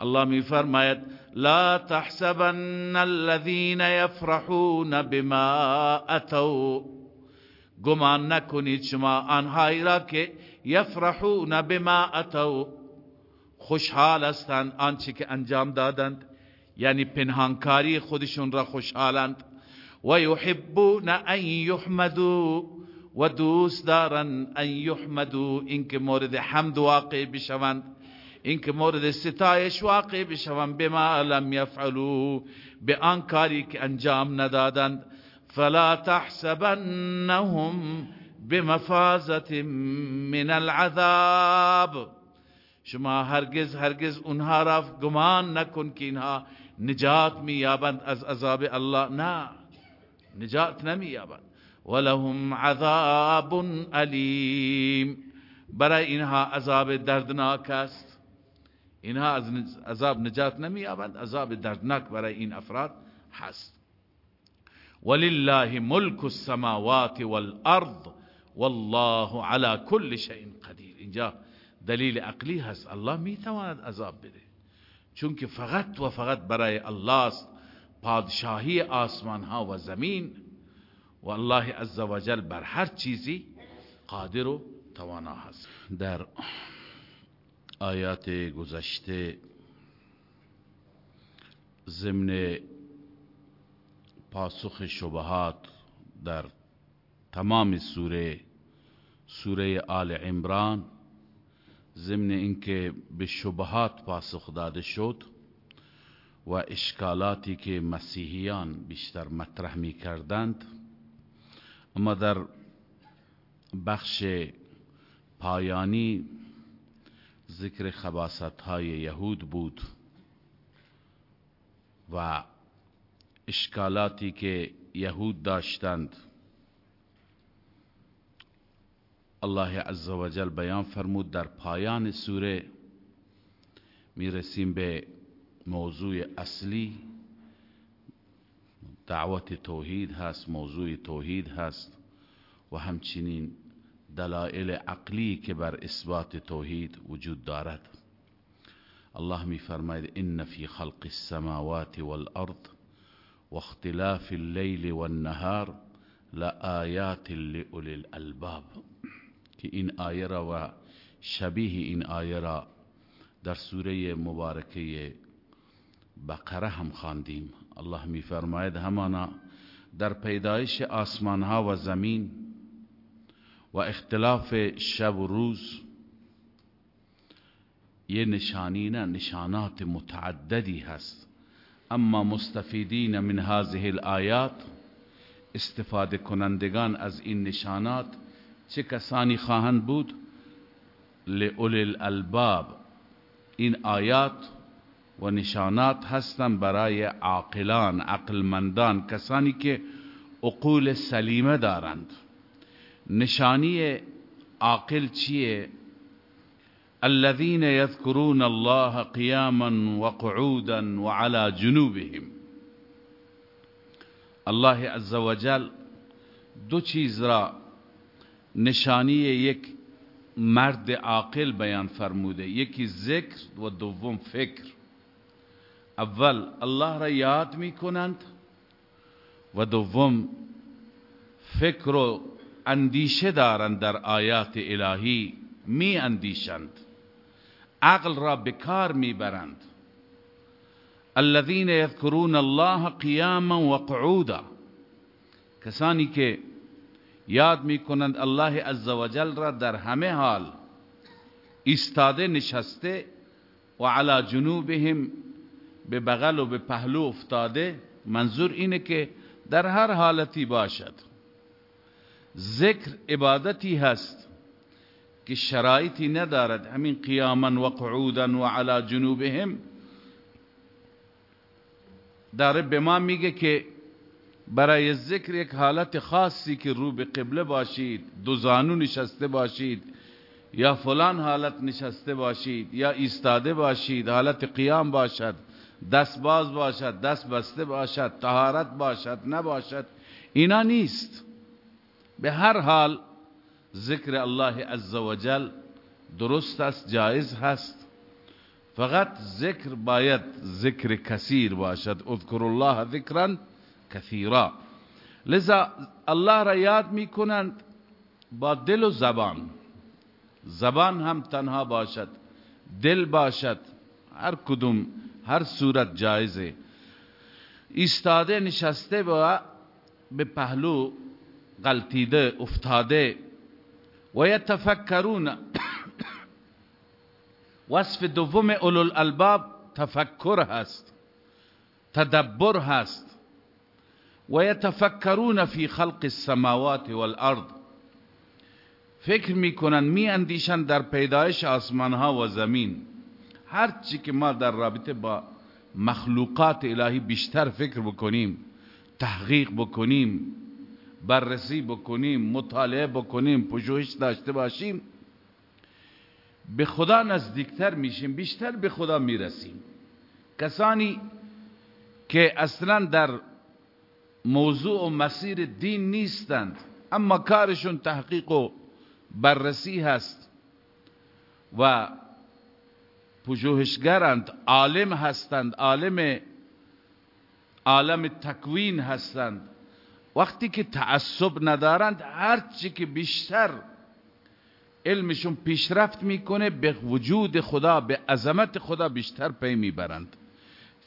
الله می فرماید لا تحسبن الذين يفرحون بما اتوا. گمان نکنید شما آنهایی را که یفرحون بما اتوا خوشحال هستند آنچه که انجام دادند. یعنی پنهانکاری خودشون را خوشحالند. و یحبون ان یحمدوا و دوست دارن ان یحمدوا اینکه مورد حمد واقع بشوند. اینکه مورد ستایش واقع بشوند. بما لم یفعلوا به آن کاری که انجام ندادند. فلا تحسبنهم بمفازت من العذاب. شما هرگز هرگز اونها را گمان نکن که اینها نجات مییابند از عذاب الله. نه نجات نمییابند. ولهم عذاب علیم. برای اینها عذاب دردناک است. اینها از عذاب نجات نمییابند. عذاب دردناک برای این افراد هست. ولله ملک السماوات والارض. والله على كل شيء قدیر اینجا دلیل عقلی هست. الله می‌تواند عذاب بده. چون که فقط و فقط برای الله است پادشاهی آسمان ها و زمین. و الله عزوجل بر هر چیزی قادر و توانا هست. در آیات گذشته ضمن پاسخ شبهات در تمام سوره سوره آل عمران ضمن اینکه به شبهات پاسخ داده شد و اشکالاتی که مسیحیان بیشتر مطرح می کردند اما در بخش پایانی ذکر خباست های یهود بود و اشکالاتی که یهود داشتند الله عز و جل بیان فرمود در پایان سوره می‌رسیم به موضوع اصلی. دعوت توحید هست موضوع توحید هست و همچنین دلائل عقلی که بر اثبات توحید وجود دارد. الله می فرماید ان فی خلق السماوات والارض واختلاف الليل والنهار لآیات لأولی الالباب که این آیه را و شبیه این آیه را در سوره مبارکه بقره هم خواندیم. الله می فرماید همانا در پیدایش آسمان ها و زمین و اختلاف شب و روز یه نشانی نه نشانات متعددی هست. اما مستفیدین من هذه الآیات استفاده کنندگان از این نشانات چه کسانی خواهند بود؟ لئول الالباب این آیات و نشانات هستند برای عاقلان عقلمندان کسانی که عقول سلیمه دارند. نشانی عاقل چیه؟ الذين يذكرون الله قياما وقعودا وعلى جنوبهم. الله عز وجل دو چیز را نشانی یک مرد عاقل بیان فرموده. یکی ذکر و دوم فکر. اول الله را یاد می کنند و دوم فکر و اندیشه دارند در آیات الهی. می اندیشند عقل را بکار می برند الذين يذكرون الله قیاما و کسانی که یاد می کنند الله عزوجل را در همه حال ایستاده نشسته و علی جنوبهم به بغل و به پهلو افتاده. منظور اینه که در هر حالتی باشد. ذکر عبادتی هست که شرایطی ندارد. همین قیاما و قعودا و علی جنوبهم. داره به ما میگه که برای ذکر یک حالت خاصی که رو به قبله باشید دو زانو نشسته باشید یا فلان حالت نشسته باشید یا ایستاده باشید حالت قیام باشد دست باز باشد دست بسته باشد طهارت باشد نباشد اینا نیست. به هر حال ذکر الله عزوجل درست است جایز هست. فقط ذکر باید ذکر کثیر باشد. اذکر الله ذکرا کثیرا. لذا الله را یاد می کنند با دل و زبان. زبان هم تنها باشد دل باشد هر کدوم هر صورت جایزه. ایستاده نشسته و به پهلو غلطیده افتاده. و یتفکرون وصف دوم اولو الالباب تفکر هست تدبر هست. و یتفکرون فی خلق السماوات والارض فکر می‌کنن می اندیشن در پیدایش آسمان ها و زمین. هر چی که ما در رابطه با مخلوقات الهی بیشتر فکر بکنیم تحقیق بکنیم بررسی بکنیم مطالعه بکنیم پژوهش داشته باشیم به خدا نزدیکتر میشیم بیشتر به خدا می‌رسیم. کسانی که اصلا در موضوع و مسیر دین نیستند اما کارشون تحقیق و بررسی هست و پژوهشگرند عالم هستند عالم عالم تکوین هستند. وقتی که تعصب ندارند هرچی که بیشتر علمشون پیشرفت می‌کنه به وجود خدا به عظمت خدا بیشتر پی می‌برند.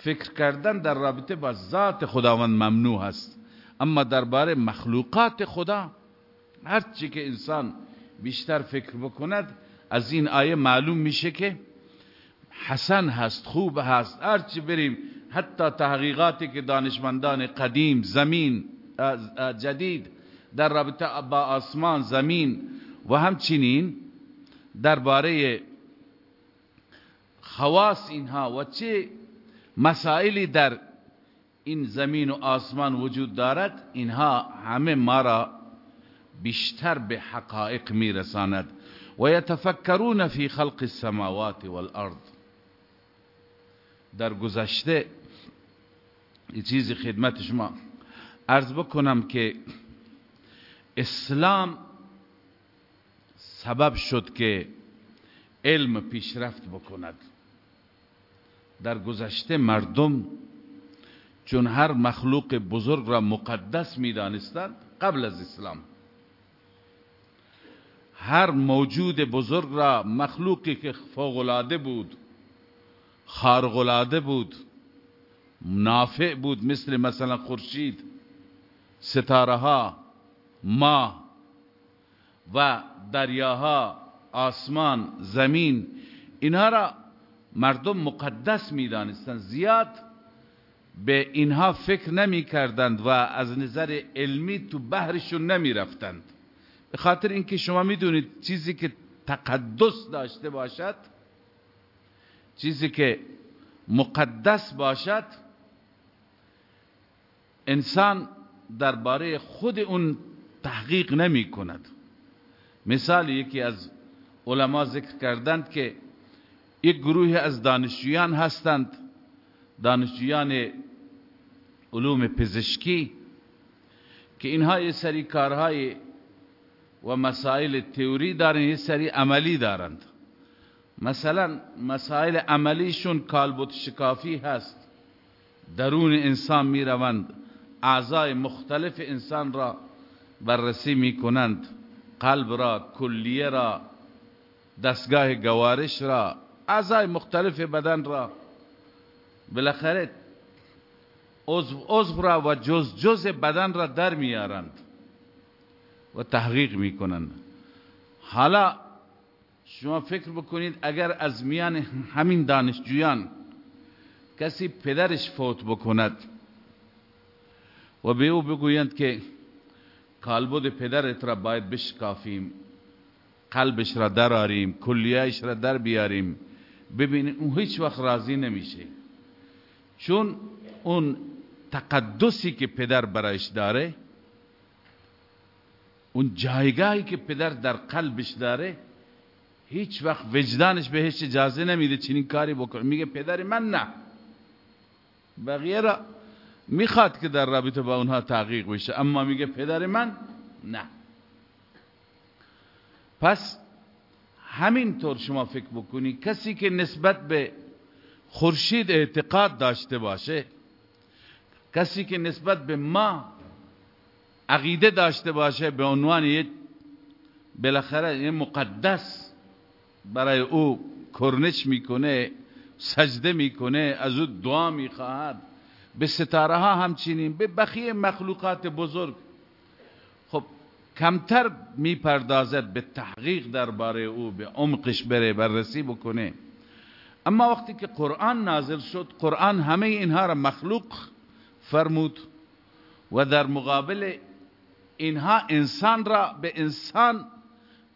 فکر کردن در رابطه با ذات خداوند ممنوع است. اما درباره مخلوقات خدا هرچی که انسان بیشتر فکر بکند از این آیه معلوم میشه که حسن هست خوب هست. هرچی بریم حتی تحقیقاتی که دانشمندان قدیم زمین جدید در رابطه با آسمان زمین و همچنین درباره خواص اینها و چه مسائلی در این زمین و آسمان وجود دارد اینها همه ما را بیشتر به حقائق میرساند. و یتفکرون فی خلق السماوات والارض. در گذشته یه چیزی خدمت شما ارز بکنم که اسلام سبب شد که علم پیشرفت بکند. در گذشته مردم چون هر مخلوق بزرگ را مقدس می‌دانستند قبل از اسلام هر موجود بزرگ را مخلوقی که فوقلاده بود خارقلاده بود نافع بود مثل مثلا خورشید ستاره ها ماه و دریاها آسمان زمین اینها را مردم مقدس می‌دانستند. زیاد به اینها فکر نمی کردند و از نظر علمی تو بحرشون نمی رفتند به خاطر اینکه شما می‌دونید چیزی که تقدس داشته باشد چیزی که مقدس باشد انسان درباره خود اون تحقیق نمی کند مثال یکی از علما ذکر کردند که یک گروه از دانشجویان هستند. دانشجویان علوم پزشکی که اینها یه سری کارهای و مسائل تئوری دارن یه سری عملی دارند. مثلا مسائل عملیشون کالبوت شکافی هست. درون انسان می روند اعضای مختلف انسان را بررسی می کنند قلب را کلیه را دستگاه گوارش را اعضای مختلف بدن را بالاخره عضو عضو را و جز جز بدن را در میارند و تحقیق می‌کنند. حالا شما فکر بکنید اگر از میان همین دانشجویان کسی پدرش فوت بکند و به او بگویند که کالبد پدرت را باید بشکافیم قلبش را دراریم کلیهش را در بیاریم ببینید اون هیچ وقت راضی نمیشه. چون اون تقدسی که پدر برایش داره اون جایگاهی که پدر در قلبش داره هیچ وقت وجدانش بهش اجازه نمیده چنین کاری بکنه. میگه پدر من نه. بقیه را می‌خواد که در رابطه با اونها تحقیق بشه اما میگه پدر من نه. پس همینطور شما فکر بکنی کسی که نسبت به خورشید اعتقاد داشته باشه کسی که نسبت به ما عقیده داشته باشه به عنوان یک بالاخره یه مقدس برای او کرنش می‌کنه سجده می‌کنه از او دعا می‌خواهد به ستاره ها همچنین به بخیه مخلوقات بزرگ. کمتر می‌پردازد به تحقیق درباره او به عمقش بره بررسی بکنه. اما وقتی که قرآن نازل شد قرآن همه اینها را مخلوق فرمود و در مقابل اینها انسان را به انسان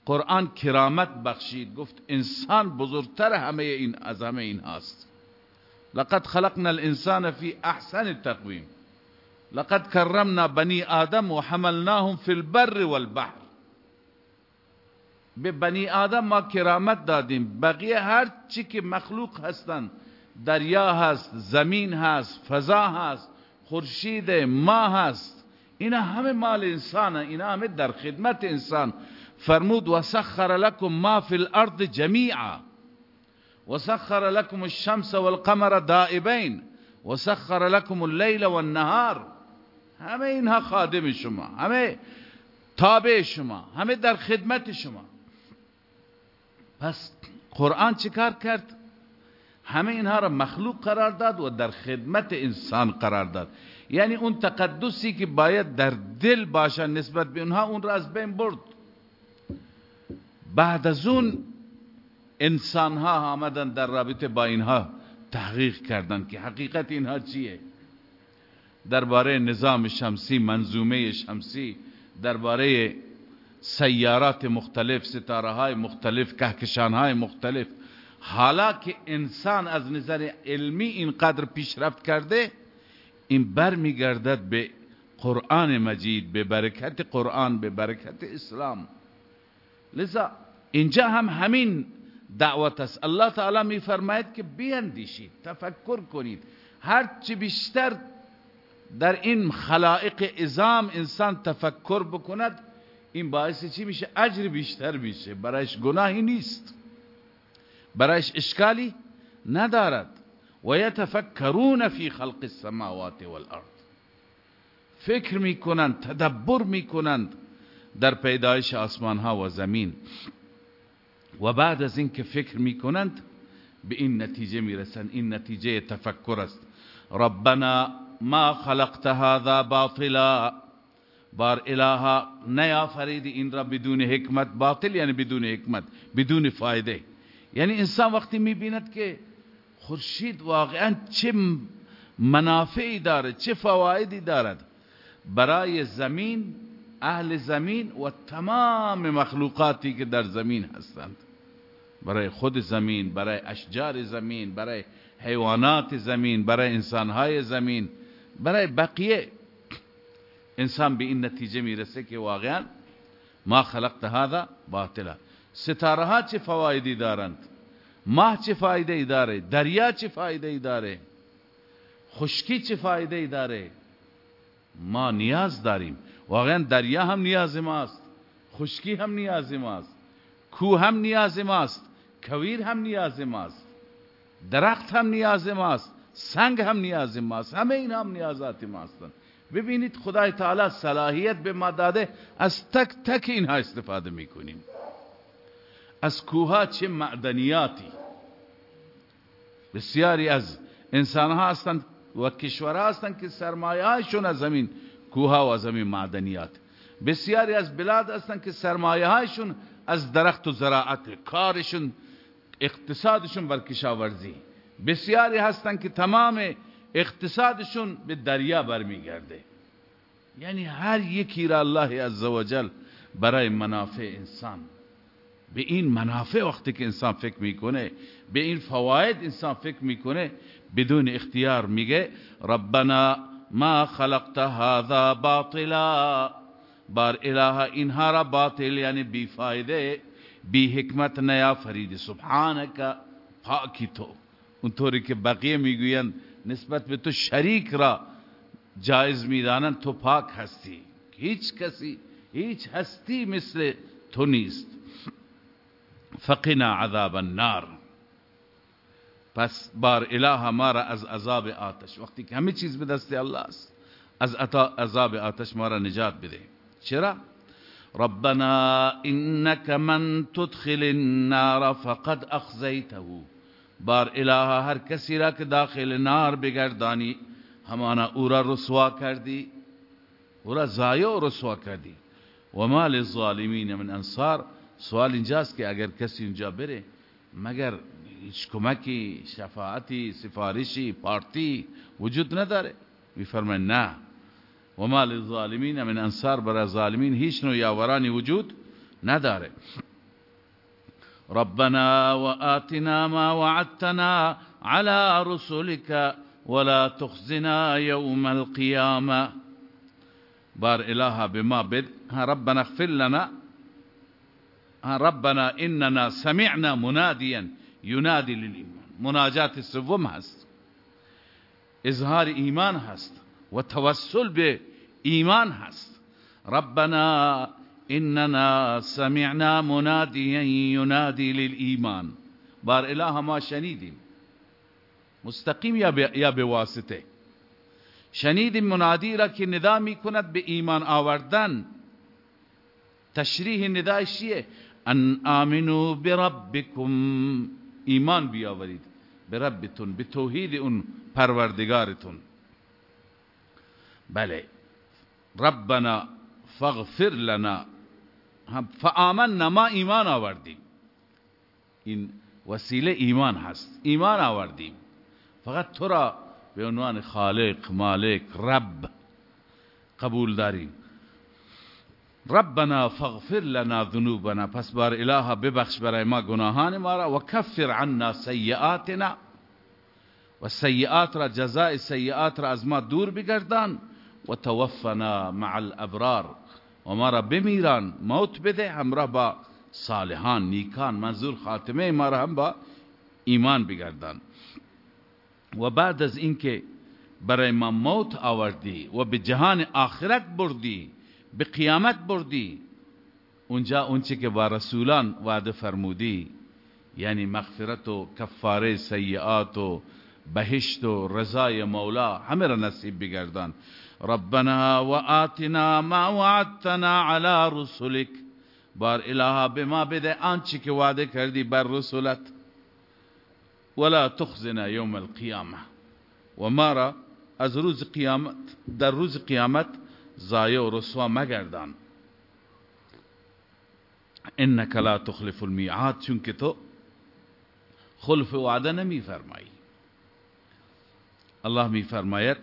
قرآن کرامت بخشید. گفت انسان بزرگتر همه این از همه این هاست لقد خلقنا الانسان في احسن تقویم. لقد کرمنا بنی آدم و حملناهم في البر والبحر. به بنی آدم ما کرامت دادیم. بقیه هر چی که مخلوق هستند دریا هست زمین هست فضا هست خورشید ما هست. اینا همه مال انسان اینا همه در خدمت انسان. فرمود وسخر لكم ما في الأرض جميعا. وسخر لكم الشمس والقمر دائبين وسخر لكم الليل والنهار. همه اینها خادم شما همه تابع شما همه در خدمت شما. پس قرآن چیکار کرد؟ همه اینها را مخلوق قرار داد و در خدمت انسان قرار داد. یعنی اون تقدسی که باید در دل باشه نسبت به اونها اون را از بین برد. بعد از اون انسان ها آمدن در رابطه با اینها تحقیق کردند که حقیقت اینها چیه. درباره نظام شمسی منظومه شمسی درباره سیارات مختلف ستاره های مختلف کهکشان های مختلف. حالا که انسان از نظر علمی اینقدر پیشرفت کرده این بر میگردد به قرآن مجید به برکت قرآن به برکت اسلام. لذا اینجا هم همین دعوت است. الله تعالی میفرماید که بیاندیشید تفکر کنید. هر چی بیشتر در این خلائق ازام انسان تفکر بکند این باعث چی میشه؟ اجر بیشتر میشه. برایش گناهی نیست. برایش اشکالی ندارد. و یتفکرون فی خلق السماوات والارض. فکر می‌کنند تدبر می‌کنند در پیدایش آسمان ها و زمین. و بعد از اینکه فکر می‌کنند به این نتیجه می‌رسند. این نتیجه تفکر است. ربنا ما خلقت هذا باطلا. بار الها نیا فرید این را بدون حکمت. باطل یعنی بدون حکمت بدون فایده. یعنی انسان وقتی می‌بیند که خورشید واقعا چه منافعی دارد چه فوایدی دارد برای زمین اهل زمین و تمام مخلوقاتی که در زمین هستند. برای خود زمین برای اشجار زمین برای حیوانات زمین برای انسانهای زمین. برای بقیه انسان به این نتیجه می‌رسه که واقعا ما خلقت هذا باطلا. ستاره ها چه فوایدی دارند؟ ماه چه فایده ای داره؟ دریا چه فایده ای داره؟ خشکی چه فایده ای داره؟ ما نیاز داریم. واقعا دریا هم نیاز ماست خشکی هم نیاز ماست کوه هم نیاز ماست کویر هم نیاز ماست درخت هم نیاز ماست. سنگ هم نیاز ماست همه این هم نیازات ماستن. ببینید خدای تعالی صلاحیت به ما داده از تک تک اینها استفاده می‌کنیم. از کوها چه معدنیاتی؟ بسیاری از انسان ها هستند و کشورها هستند که سرمایه از زمین کوها و زمین معدنیات. بسیاری از بلاد هستند که سرمایه از درخت و زراعت کارشون اقتصادشون بر کشاورزی بسیاری هستند که تمام اقتصادشون به دریا برمیگرده. یعنی هر یکی را الله عزوجل برای منافع انسان به این منافع وقتی که انسان فکر می‌کنه به این فواید انسان فکر می‌کنه بدون اختیار میگه ربنا ما خلقت هذا باطلا. بار اله اینها را باطل یعنی بی فایده بی حکمت نیا فرید سبحانك پاکی تو. اونطوری که بقیه می‌گویند نسبت به تو شریک را جایز می‌دانند تو پاک هستی. هیچ کسی هیچ هستی مثل تو نیست. فقنا عذاب النار. پس بار اله ما را از عذاب آتش وقتی که همه چیز به دست الله است از عذاب آتش ما را نجات بده. چرا؟ ربنا انك من تدخل النار فقد اخزيته بار اله هر کسی را که داخل نار بگردانی همانا او را رسوا کردی او را ضایع و رسوا کردی۔ و ما للظالمین من انصار سوال اینجاست که اگر کسی اونجا بره مگر هیچ کمکی شفاعتی سفارشی پارتی وجود نداره؟ میفرماید نه. و ما للظالمین من انصار برای ظالمین هیچ نوع یاورانی وجود نداره. ربنا وآتنا ما وعدتنا على رسلك ولا تخزنا يوم القيامة. بار إلها بما بد ربنا اغفر لنا ربنا إننا سمعنا مناديا ينادي للإيمان. مناجات سوم هست إظهار ایمان هست و توسل به ایمان هست. ربنا إننا سمعنا مناديا ينادي للإيمان. بار إله ما شنیدیم مستقیم یا به واسطه شنیدیم منادی را که ندا می کند به ایمان آوردن. تشریح ندای چیه؟ ان آمنو بربکم. ایمان بیاورید. بربتون به توحید اون پروردگارتون. بله. ربنا فاغفر لنا فآمنا ما ایمان آوردیم. این وسیله ایمان هست. ایمان آوردیم. فقط تو را به عنوان خالق مالک رب قبول داریم. ربنا فاغفر لنا ذنوبنا پس بار اله ببخش برای ما گناهان ما را و کفر عنا سیئاتنا. و سیئات را جزاء سیئات را از ما دور بگردان. و توفنا مع الابرار. و ما را بمیران موت بده همراه با صالحان نیکان منظور خاتمه ما را هم با ایمان بگردان. و بعد از اینکه برای ما موت آوردی و به جهان آخرت بردی به قیامت بردی اونجا اونچه که با رسولان وعده فرمودی یعنی مغفرت و کفاره سیئات و بهشت و رضای مولا همه را نصیب بگردان. ربنا و آتنا ما وعدتنا على رسولک بار الها به ما بده آنچه که وعده کردی بر رسولت ولا تخزنا یوم القیامه و ما را از روز قیامت در روز قیامت ضایع و رسوا مگردان. انک لا تخلف المیعاد چون که تو خلف وعده نمی فرمایی الله می فرماید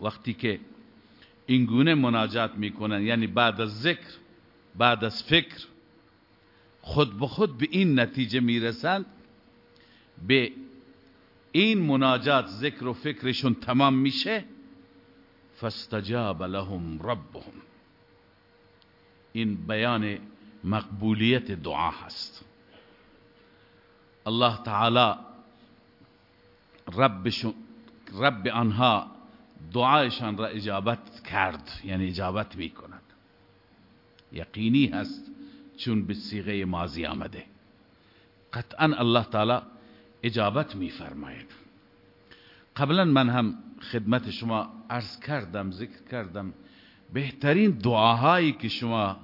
وقتی که این گونه مناجات می‌کنن یعنی بعد از ذکر بعد از فکر خود به خود به این نتیجه می‌رسند به این مناجات ذکر و فکرشون تمام میشه فاستجاب لهم ربهم. این بیان مقبولیت دعا هست. الله تعالی ربشون رب آنها دعایشان را اجابت کرد یعنی اجابت می کند یقینی هست چون به صیغه ماضی آمده. قطعا الله تعالی اجابت می فرماید قبلا من هم خدمت شما عرض کردم ذکر کردم بهترین دعاهایی که شما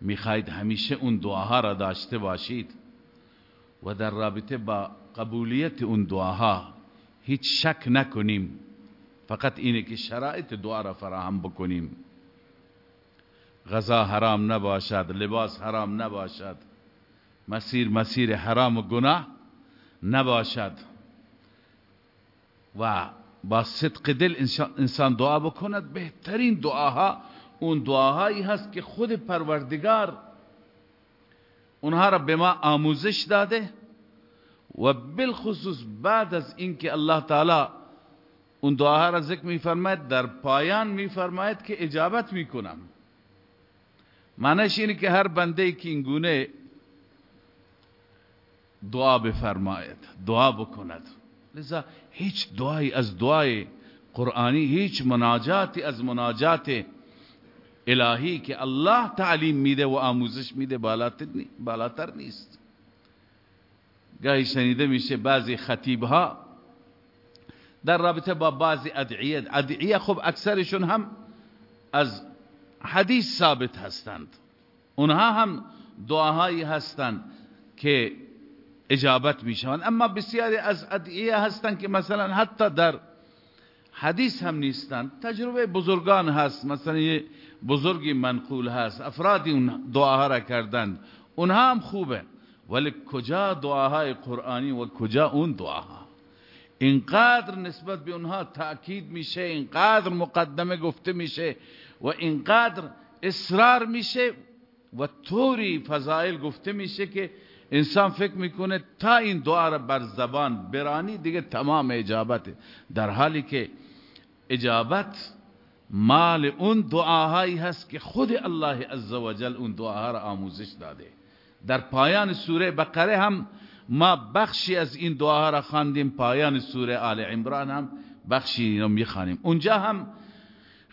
می‌خواید همیشه اون دعاها را داشته باشید و در رابطه با قبولیت اون دعاها هیچ شک نکنیم. فقط اینه که شرایط دعا را فراهم بکنیم. غذا حرام نباشد لباس حرام نباشد مسیر مسیر حرام و گناه نباشد. و با صدق دل انسان دعا بکند بهترین دعاها اون دعاهایی هست که خود پروردگار اونها را به ما آموزش داده و بالخصوص بعد از اینکه الله تعالی اون دعاها را ذکر میفرماید در پایان میفرماید که اجابت می‌کنم. معنیش اینه که هر بنده ای که اینگونه دعا بفرماید دعا بکند. لذا هیچ دعایی از دعای قرآنی هیچ مناجاتی از مناجات الهی که الله تعلیم میده و آموزش میده بالاتر نیست. گاهی شنیده میشه بعضی خطیب ها در رابطه با بعضی ادعیه ادعیه خب اکثرشون هم از حدیث ثابت هستند. اونها هم دعاهایی هستند که اجابت می‌شوند. اما بسیاری از ادعیه هستند که مثلا حتی در حدیث هم نیستند. تجربه بزرگان هست. مثلا یه بزرگی منقول هست. افرادی اون دعاها را کردند. اونها هم خوبه. ولی کجا دعاهای قرآنی و کجا اون دعاها؟ اینقدر نسبت به اونها تأکید میشه اینقدر مقدمه گفته میشه و اینقدر اصرار میشه و طوری فضائل گفته میشه که انسان فکر می‌کنه تا این دعا را بر زبان برانی دیگه تمام اجابته. در حالی که اجابت مال اون دعاهایی هست که خود الله عزوجل اون دعاها را آموزش داده. در پایان سوره بقره هم ما بخشی از این دعاها را خواندیم پایان سوره آل عمران هم بخشی رو می‌خوانیم. اونجا هم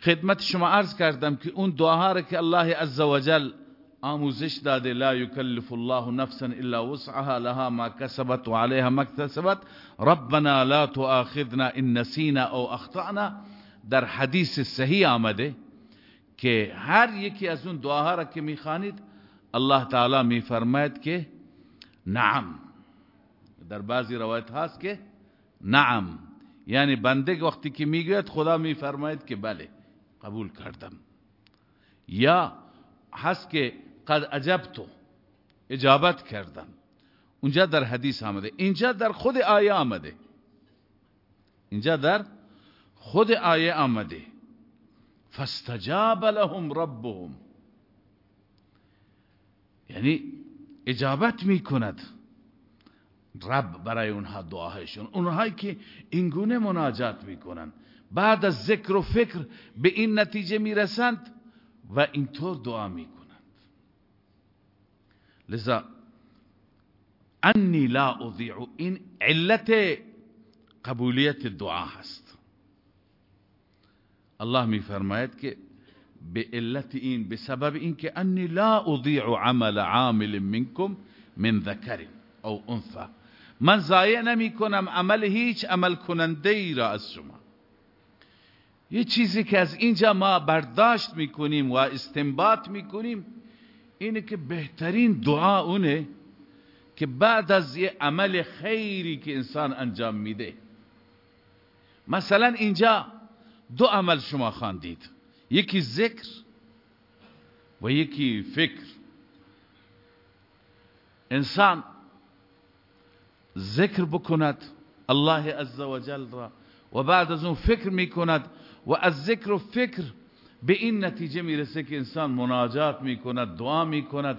خدمت شما عرض کردم که اون دعاها را که الله عزوجل آموزش داده لا یکلف الله نفسا الا وسعها لها ما کسبت و علیها ما اکتسبت. ربنا لا تؤاخذنا ان نسینا او اخطأنا. در حدیث صحیح آمده که هر یکی از اون دعاها را که می‌خوانید الله تعالی میفرماید که نعم. در بعضی روایت هست که نعم یعنی بنده وقتی که می‌گوید خدا میفرماید که بله قبول کردم. یا هست که قد عجبتو اجابت کردم. اونجا در حدیث آمده. اینجا در خود آیه آمده. اینجا در خود آیه آمده. فاستجاب لهم ربهم. یعنی اجابت می کند رب برای اونها دعاهشون اونهایی که اینگونه مناجات می‌کنن. بعد از ذکر و فکر به این نتیجه می‌رسند و اینطور دعا می‌کنند. لذا انی لا اضیع این علت قبولیت دعا هست. الله میفرماید که به علت این به سبب این که انی لا اضیع عمل عامل منکم من ذکر او انثى. من ضایع نمی کنم عمل هیچ عمل کننده ای را از شما. یه چیزی که از اینجا ما برداشت می‌کنیم و استنباط می‌کنیم اینه که بهترین دعا اونه که بعد از یه عمل خیری که انسان انجام میده. مثلا اینجا دو عمل شما خواندید. یکی ذکر و یکی فکر. انسان ذکر بکند الله عزوجل را و بعد از اون فکر می‌کند و از ذکر و فکر به این نتیجه می‌رسه که انسان مناجات می‌کند دعا می‌کند.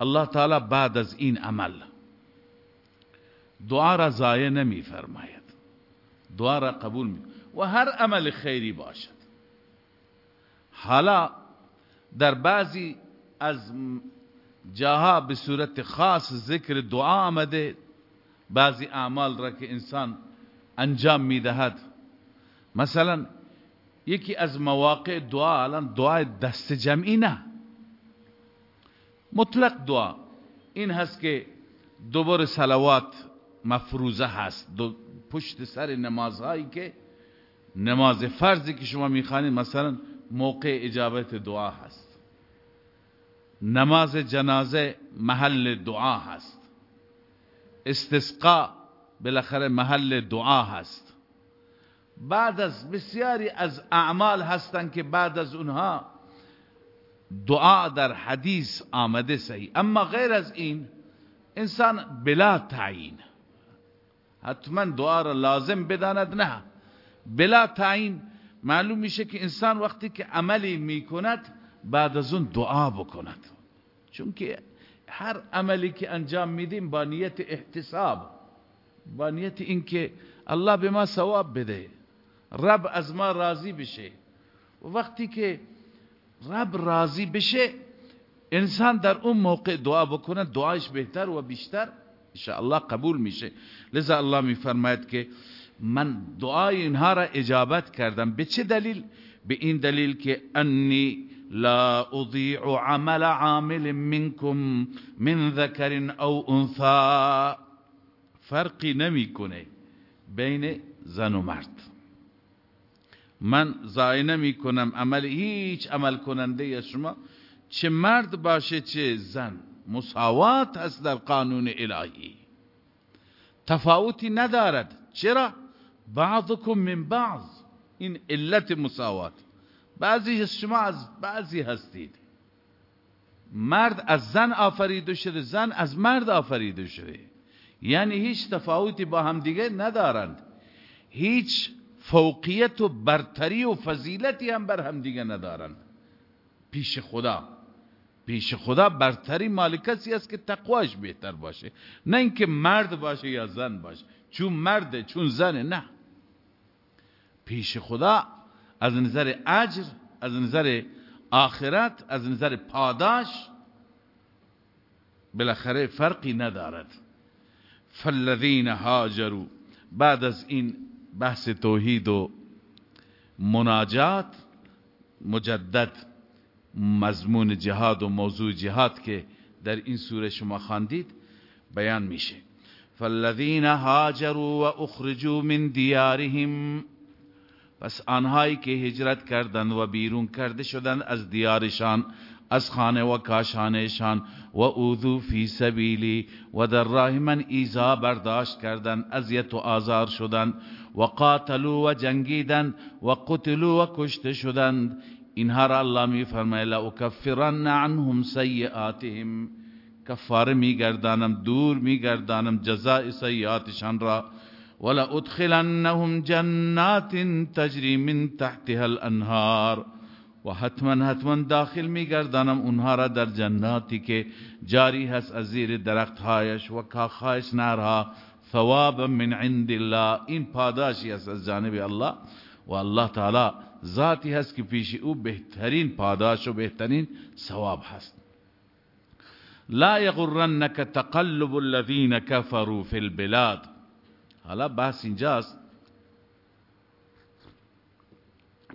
الله تعالی بعد از این عمل دعا را ضایع نمیفرماید. دعا را قبول می و هر عمل خیری باشد. حالا در بعضی از جاها به صورت خاص ذکر دعا آمده بعضی اعمال را که انسان انجام می‌دهد. مثلا یکی از مواقع دعا الان دعای دست جمعی نه. مطلق دعا. این هست که دوباره سلوات مفروضه هست. دو پشت سر نمازهایی که نماز فرضی که شما می‌خوانید مثلا موقع اجابت دعا هست. نماز جنازه محل دعا هست. استسقا بالاخره محل دعا هست. بعد از بسیاری از اعمال هستند که بعد از اونها دعا در حدیث آمده صحیح. اما غیر از این انسان بلا تعیین. حتما دعا را لازم بداند نه. بلا تعیین معلوم میشه که انسان وقتی که عملی می‌کند بعد از اون دعا بکند. چون که هر عملی که انجام میدیم با نیت احتساب با نیت اینکه الله به ما ثواب بده رب از ما راضی بشه. و وقتی که رب راضی بشه انسان در اون موقع دعا بکنه دعایش بهتر و بیشتر الله قبول میشه. لذا الله میفرماید که من دعای اینها را اجابت کردم. به چه دلیل؟ به این دلیل که انی لا اضیع عمل عامل منکم من ذکر او انثى فرقی نمی‌کنه بین زن و مرد. من ضایع نمی کنم عمل هیچ عمل کننده شما. چه مرد باشه چه زن. مساوات هست در قانون الهی. تفاوتی ندارد. چرا؟ بعضکم من بعض. این علت مساوات. بعضی شما از بعضی هستید. مرد از زن آفریده شده زن از مرد آفریده شده. یعنی هیچ تفاوتی با هم دیگه ندارند. هیچ فوقیت و برتری و فضیلتی هم بر هم دیگه ندارند. پیش خدا. پیش خدا برتری مال کسی است که تقواش بهتر باشه. نه اینکه مرد باشه یا زن باشه. چون مرده چون زنه نه. پیش خدا از نظر اجر از نظر آخرت از نظر پاداش بالاخره فرقی ندارد. فالذین هاجروا بعد از این بحث توحید و مناجات مجدد مضمون جهاد و موضوع جهاد که در این سوره شما خواندید بیان میشه. فالذین هاجروا و اخرجوا من دیارهم پس آنهایی که هجرت کردند و بیرون کرده شدند از دیارشان از خانه و کاشانشان و اوذو فی سبیلی و در راه من ایزا برداشت کردند اذیت و آزار شدند و قاتلوا و جنگیدند و قتلوا و کشته شدند. اینها را الله می فرماید اکفرن عنهم سیئاتهم. کفاره میگردانم دور میگردانم جزاء سیئاتشان را. ولا ادخلنهم جنات تجری من تحتها الأنهار. و حتما داخل میگردانم اونها را در جناتی که جاری هست از زیر درخت هایش و کاخهایش نارها. ثوابا من عند الله. این پاداشی است از جانب الله. و الله تعالی ذاتی هست که پیش أو بهترین پاداش و بهترین ثواب هست. لا یغرنک تقلب الذین كفروا فی البلاد. حالا بحث اینجاست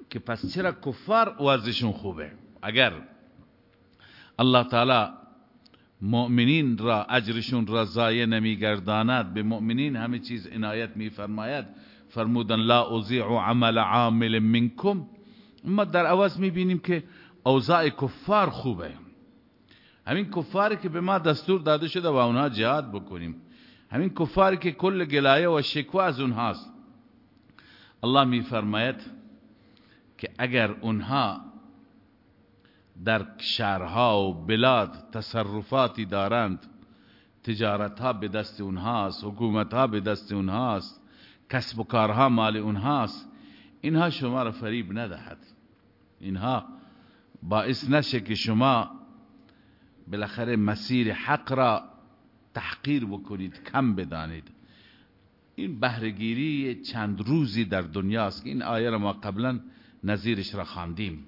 که پس چرا کفار وضعشون خوبه؟ اگر الله تعالی مؤمنین را اجرشون را ضایع نمیگرداند به مؤمنین همه چیز عنایت میفرماید فرمودن لا اوزیع عمل عامل منکم. ما در عوض می‌بینیم که اوضاع کفار خوبه. همین کفاری که به ما دستور داده شده و اونها جهاد بکنیم. همین کفاری که کل گلایه و شکوه از اونهاست الله میفرماید که اگر اونها در شهرها و بلاد تصرفاتی دارند تجارت ها به دست اونهاست حکومت ها به دست اونهاست کسب و کارها مال اونهاست اینها شما را فریب ندهد. اینها باعث نشه که شما بالاخره مسیر حق را تحقیر بکنید کم بدانید. این بهرهگیری چند روزی در دنیاست این آیه را ما قبلا نظیرش را خواندیم.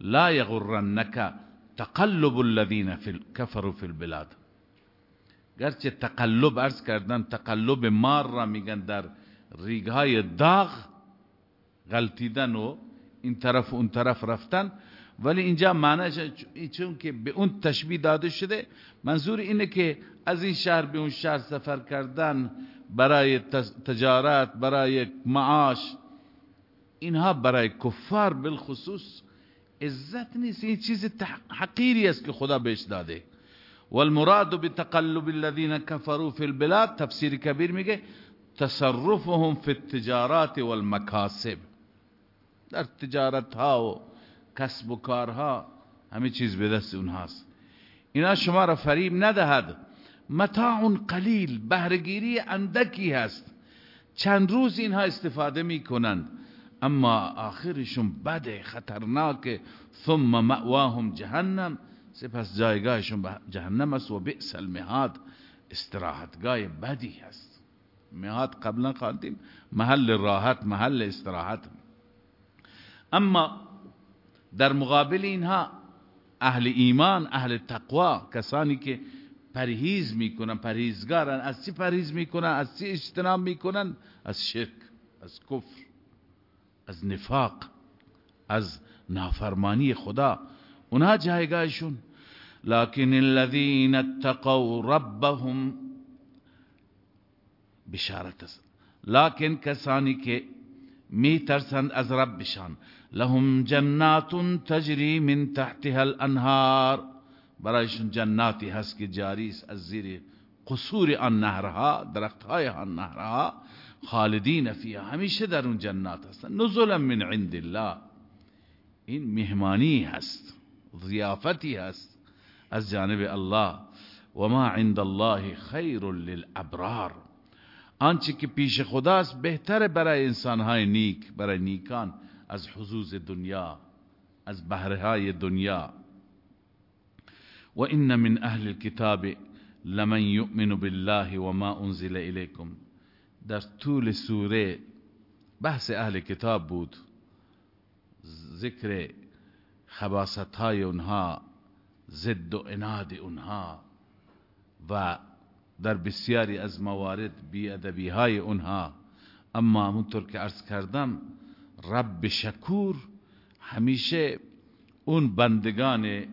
لا یغرنک تقلب الذین کفروا فی البلاد. گرچه تقلب ارز کردن تقلب مار را میگن در ریگهای داغ غلطیدن و این طرف و اون طرف رفتن. ولی اینجا معنیش چون که به اون تشبیه داده شده منظور اینه که از این شهر به اون شهر سفر کردن برای تجارت برای معاش اینها برای کفار بالخصوص عزت نیست. این چیز حقیری است که خدا بهش داده. والمراد بتقلب الذين كفروا في البلاد تفسیر کبیر میگه تصرفهم في التجارات والمكاسب در تجارت ها و کسب و کارها همه چیز به دست اونهاست. اینا شما را فریب ندهد. متاع قلیل بهرگیری اندکی هست. چند روز اینها استفاده می‌کنند. اما آخرشون بده خطرناک. ثم مأواهم جهنم. سپس جایگاهشون جهنم است و بئس المهاد. استراحتگاه بدی هست. مهاد قبلا خواندیم. محل راحت محل استراحت. اما در مقابل اینها اهل ایمان اهل تقوا کسانی که پرهیز می‌کنن پرهیزگارن. از چی پرهیز می‌کنن؟ از چی اجتناب می‌کنن؟ از شرک از کفر از نفاق از نافرمانی خدا. اونها جایگاهشون. لكن الذين اتقوا ربهم بشارت است. لكن کسانی که می ترسند از ربشان لهم جنات تجری من تحتها الانهار. برایشون جناتی هست که جاری است از زیر قصور آن نهرها درختهای آن نهرها خالدین فیها. همیشه در اون جنات هستن. نزلا من عند الله. این مهمانی هست ضیافتی هست از جانب الله. و ما عند الله خیر للابرار. آنچه که پیش خداست بهتر برای انسانهای نیک برای نیکان از حظوظ دنیا از بهره دنیا. و این من أهل الكتاب لمن یؤمن بالله و ما أنزل الیکم در طول سوره بحث أهل کتاب بود. ذکر خباست های اونها ضد و اناد اونها و در بسیاری از موارد بیادبی های اونها. اما همونطور که ارز کردم رب شکور همیشه اون بندگان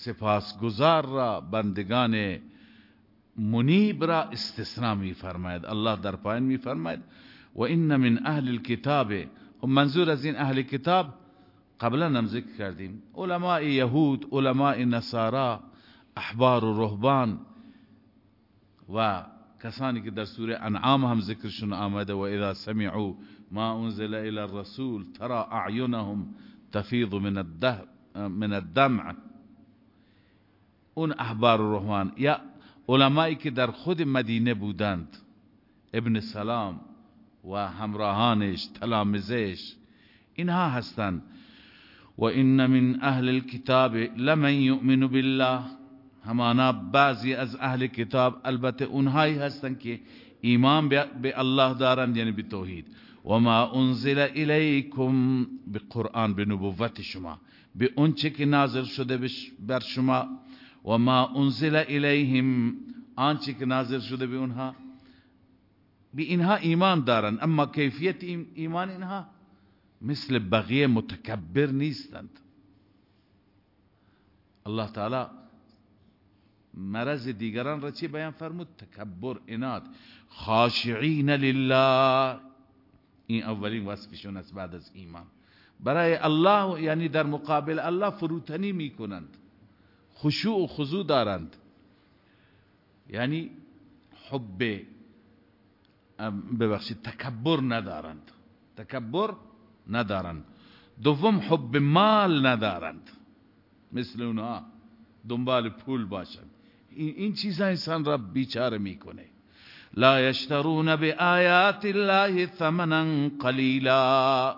سپاسگزار را بندگان منیب را استثناء می فرماید الله در پایین می فرماید و این من اهل الكتاب و منظور از این اهل کتاب قبلا هم ذکر کردیم. علماء یهود علماء نصارا احبار و رهبان و کسانی که در سوره انعام هم ذکرشون آمده و اذا سمعوا ما انزل الى الرسول ترى اعینهم تفیض من الدمع. اون احبار رهبان یا علمایی که در خود مدینه بودند. ابن سلام و همراهانش تلامزش. اینها هستند. و این من اهل الكتاب لمن یؤمن بالله. همانا بعضی از اهل کتاب البته اونهایی هستند که ایمان به الله دارند یعنی به توحید. و ما انزل الیکم به قرآن به نبوت شما. به اونچه که نازل شده بر شما و ما انزل الیهم آنچه که نازل شده به اونها به اینها ایمان دارن اما کیفیت ایمان اینها مثل بقیه متکبر نیستند. الله تعالی مرض دیگران را چی بیان فرمود؟ تکبر اناد خاشعین لله. این اولین وصفشون است بعد از ایمان. برای الله یعنی در مقابل الله فروتنی می‌کنند. خشوع و خضوع دارند. یعنی حب ببخشید تکبر ندارند. تکبر ندارند. دوم حب مال ندارند. مثل اونها دنبال پول باشند این چیزا انسان را بیچاره می‌کنه. لا یشترون آیات الله ثمنا قلیلا.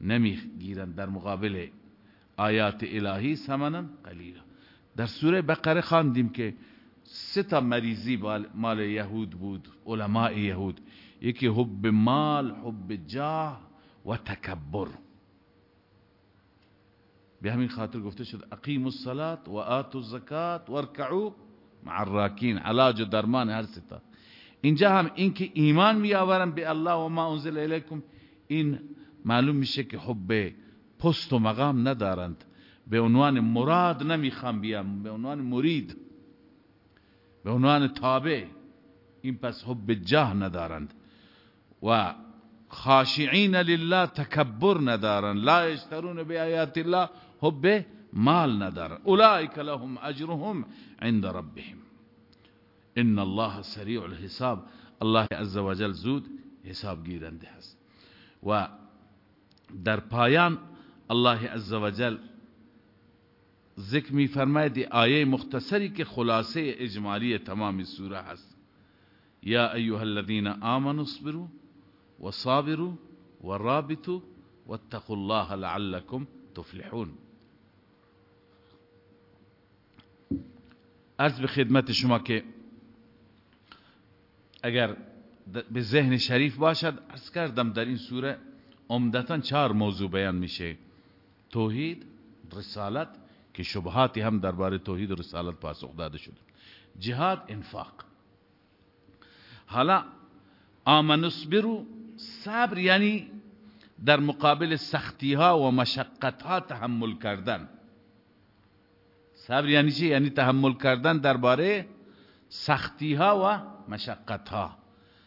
نمی‌گیرند در مقابل آیات الهی ثمنا قلیلا در سوره بقره خواندیم که سه تا مریضی مال یهود بود علماء یهود. یکی حب مال حب جاه و تکبر. به همین خاطر گفته شد اقیم الصلاة و آتوا الزکات وارکعوا مع الراکین. علاج و درمان هر ستا اینجا هم اینکه ایمان می آورن به الله و ما انزل الیکم این معلوم میشه که حب پست و مقام ندارند. به عنوان مراد نمی‌خوام بیام. به عنوان مرید. به عنوان تابع. این پس حب جاه ندارند. و خاشعین لله تکبر ندارند. لا یشترون به آیات الله حب مال ندارند. اولئک لهم اجرهم عند ربهم. ان الله سریع الحساب. الله عز وجل زود حساب گیرنده است. و در پایان الله عز وجل ذکر فرماید آیه مختصری که خلاصه اجمالی تمام سوره هست. یا ایها الذين آمنوا اصبروا وصابروا ورابطوا واتقوا الله لعلكم تفلحون. از به خدمت شما که اگر به ذهن شریف باشد ارز کردم در این سوره عمدتا چهار موضوع بیان میشه. توحید رسالت که شبهاتی هم درباره توحید و رسالت پاسخ داده شد جهاد انفاق. حالا آمن برو صبر یعنی در مقابل سختی ها و مشقت ها تحمل کردن. صبر یعنی چی؟ یعنی تحمل کردن درباره سختی ها و مشقت ها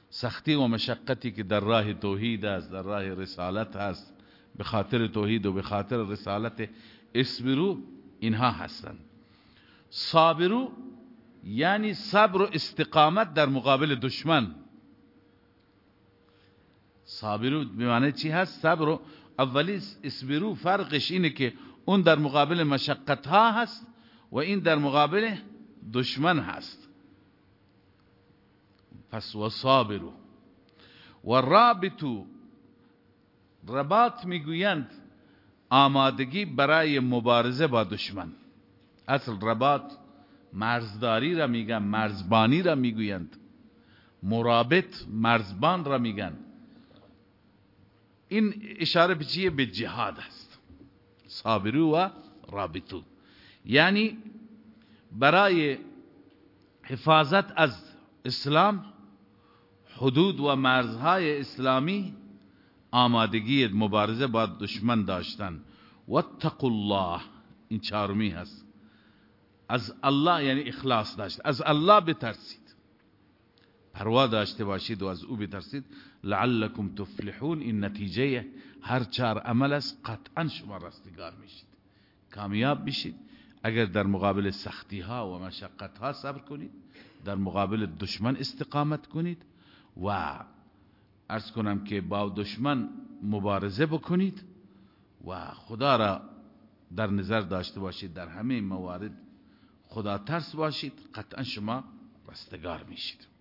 سختی و مشقتی که در راه توحید است در راه رسالت است. به خاطر توحید و به خاطر رسالت اسبرو اینها هستند. صابرو یعنی صبر و استقامت در مقابل دشمن. صابرو به معنی چی هست؟ صبر اولی اسبرو فرقش اینه که اون در مقابل مشقت ها هست و این در مقابل دشمن هست. پس و صابرو و رابطو رباط می‌گویند آمادگی برای مبارزه با دشمن. اصل رباط مرزداری را میگن مرزبانی را می‌گویند. مرابط مرزبان را میگن. این اشاره به چیه؟ به جهاد است. صابرو و رابطو. یعنی برای حفاظت از اسلام حدود و مرزهای اسلامی آمادگی مبارزه با دشمن داشتن. واتقوا الله این چهارمی هست. از الله یعنی اخلاص داشت. از الله بترسید. پروا داشته باشید و از او بترسید. لعلكم تفلحون. این نتیجه هر چهار عمل است. قطعا شما رستگار میشید. کامیاب میشید اگر در مقابل سختی ها و مشقت ها صبر کنید در مقابل دشمن استقامت کنید و ارز کنم که با دشمن مبارزه بکنید و خدا را در نظر داشته باشید در همه موارد خدا ترس باشید قطعا شما رستگار میشید.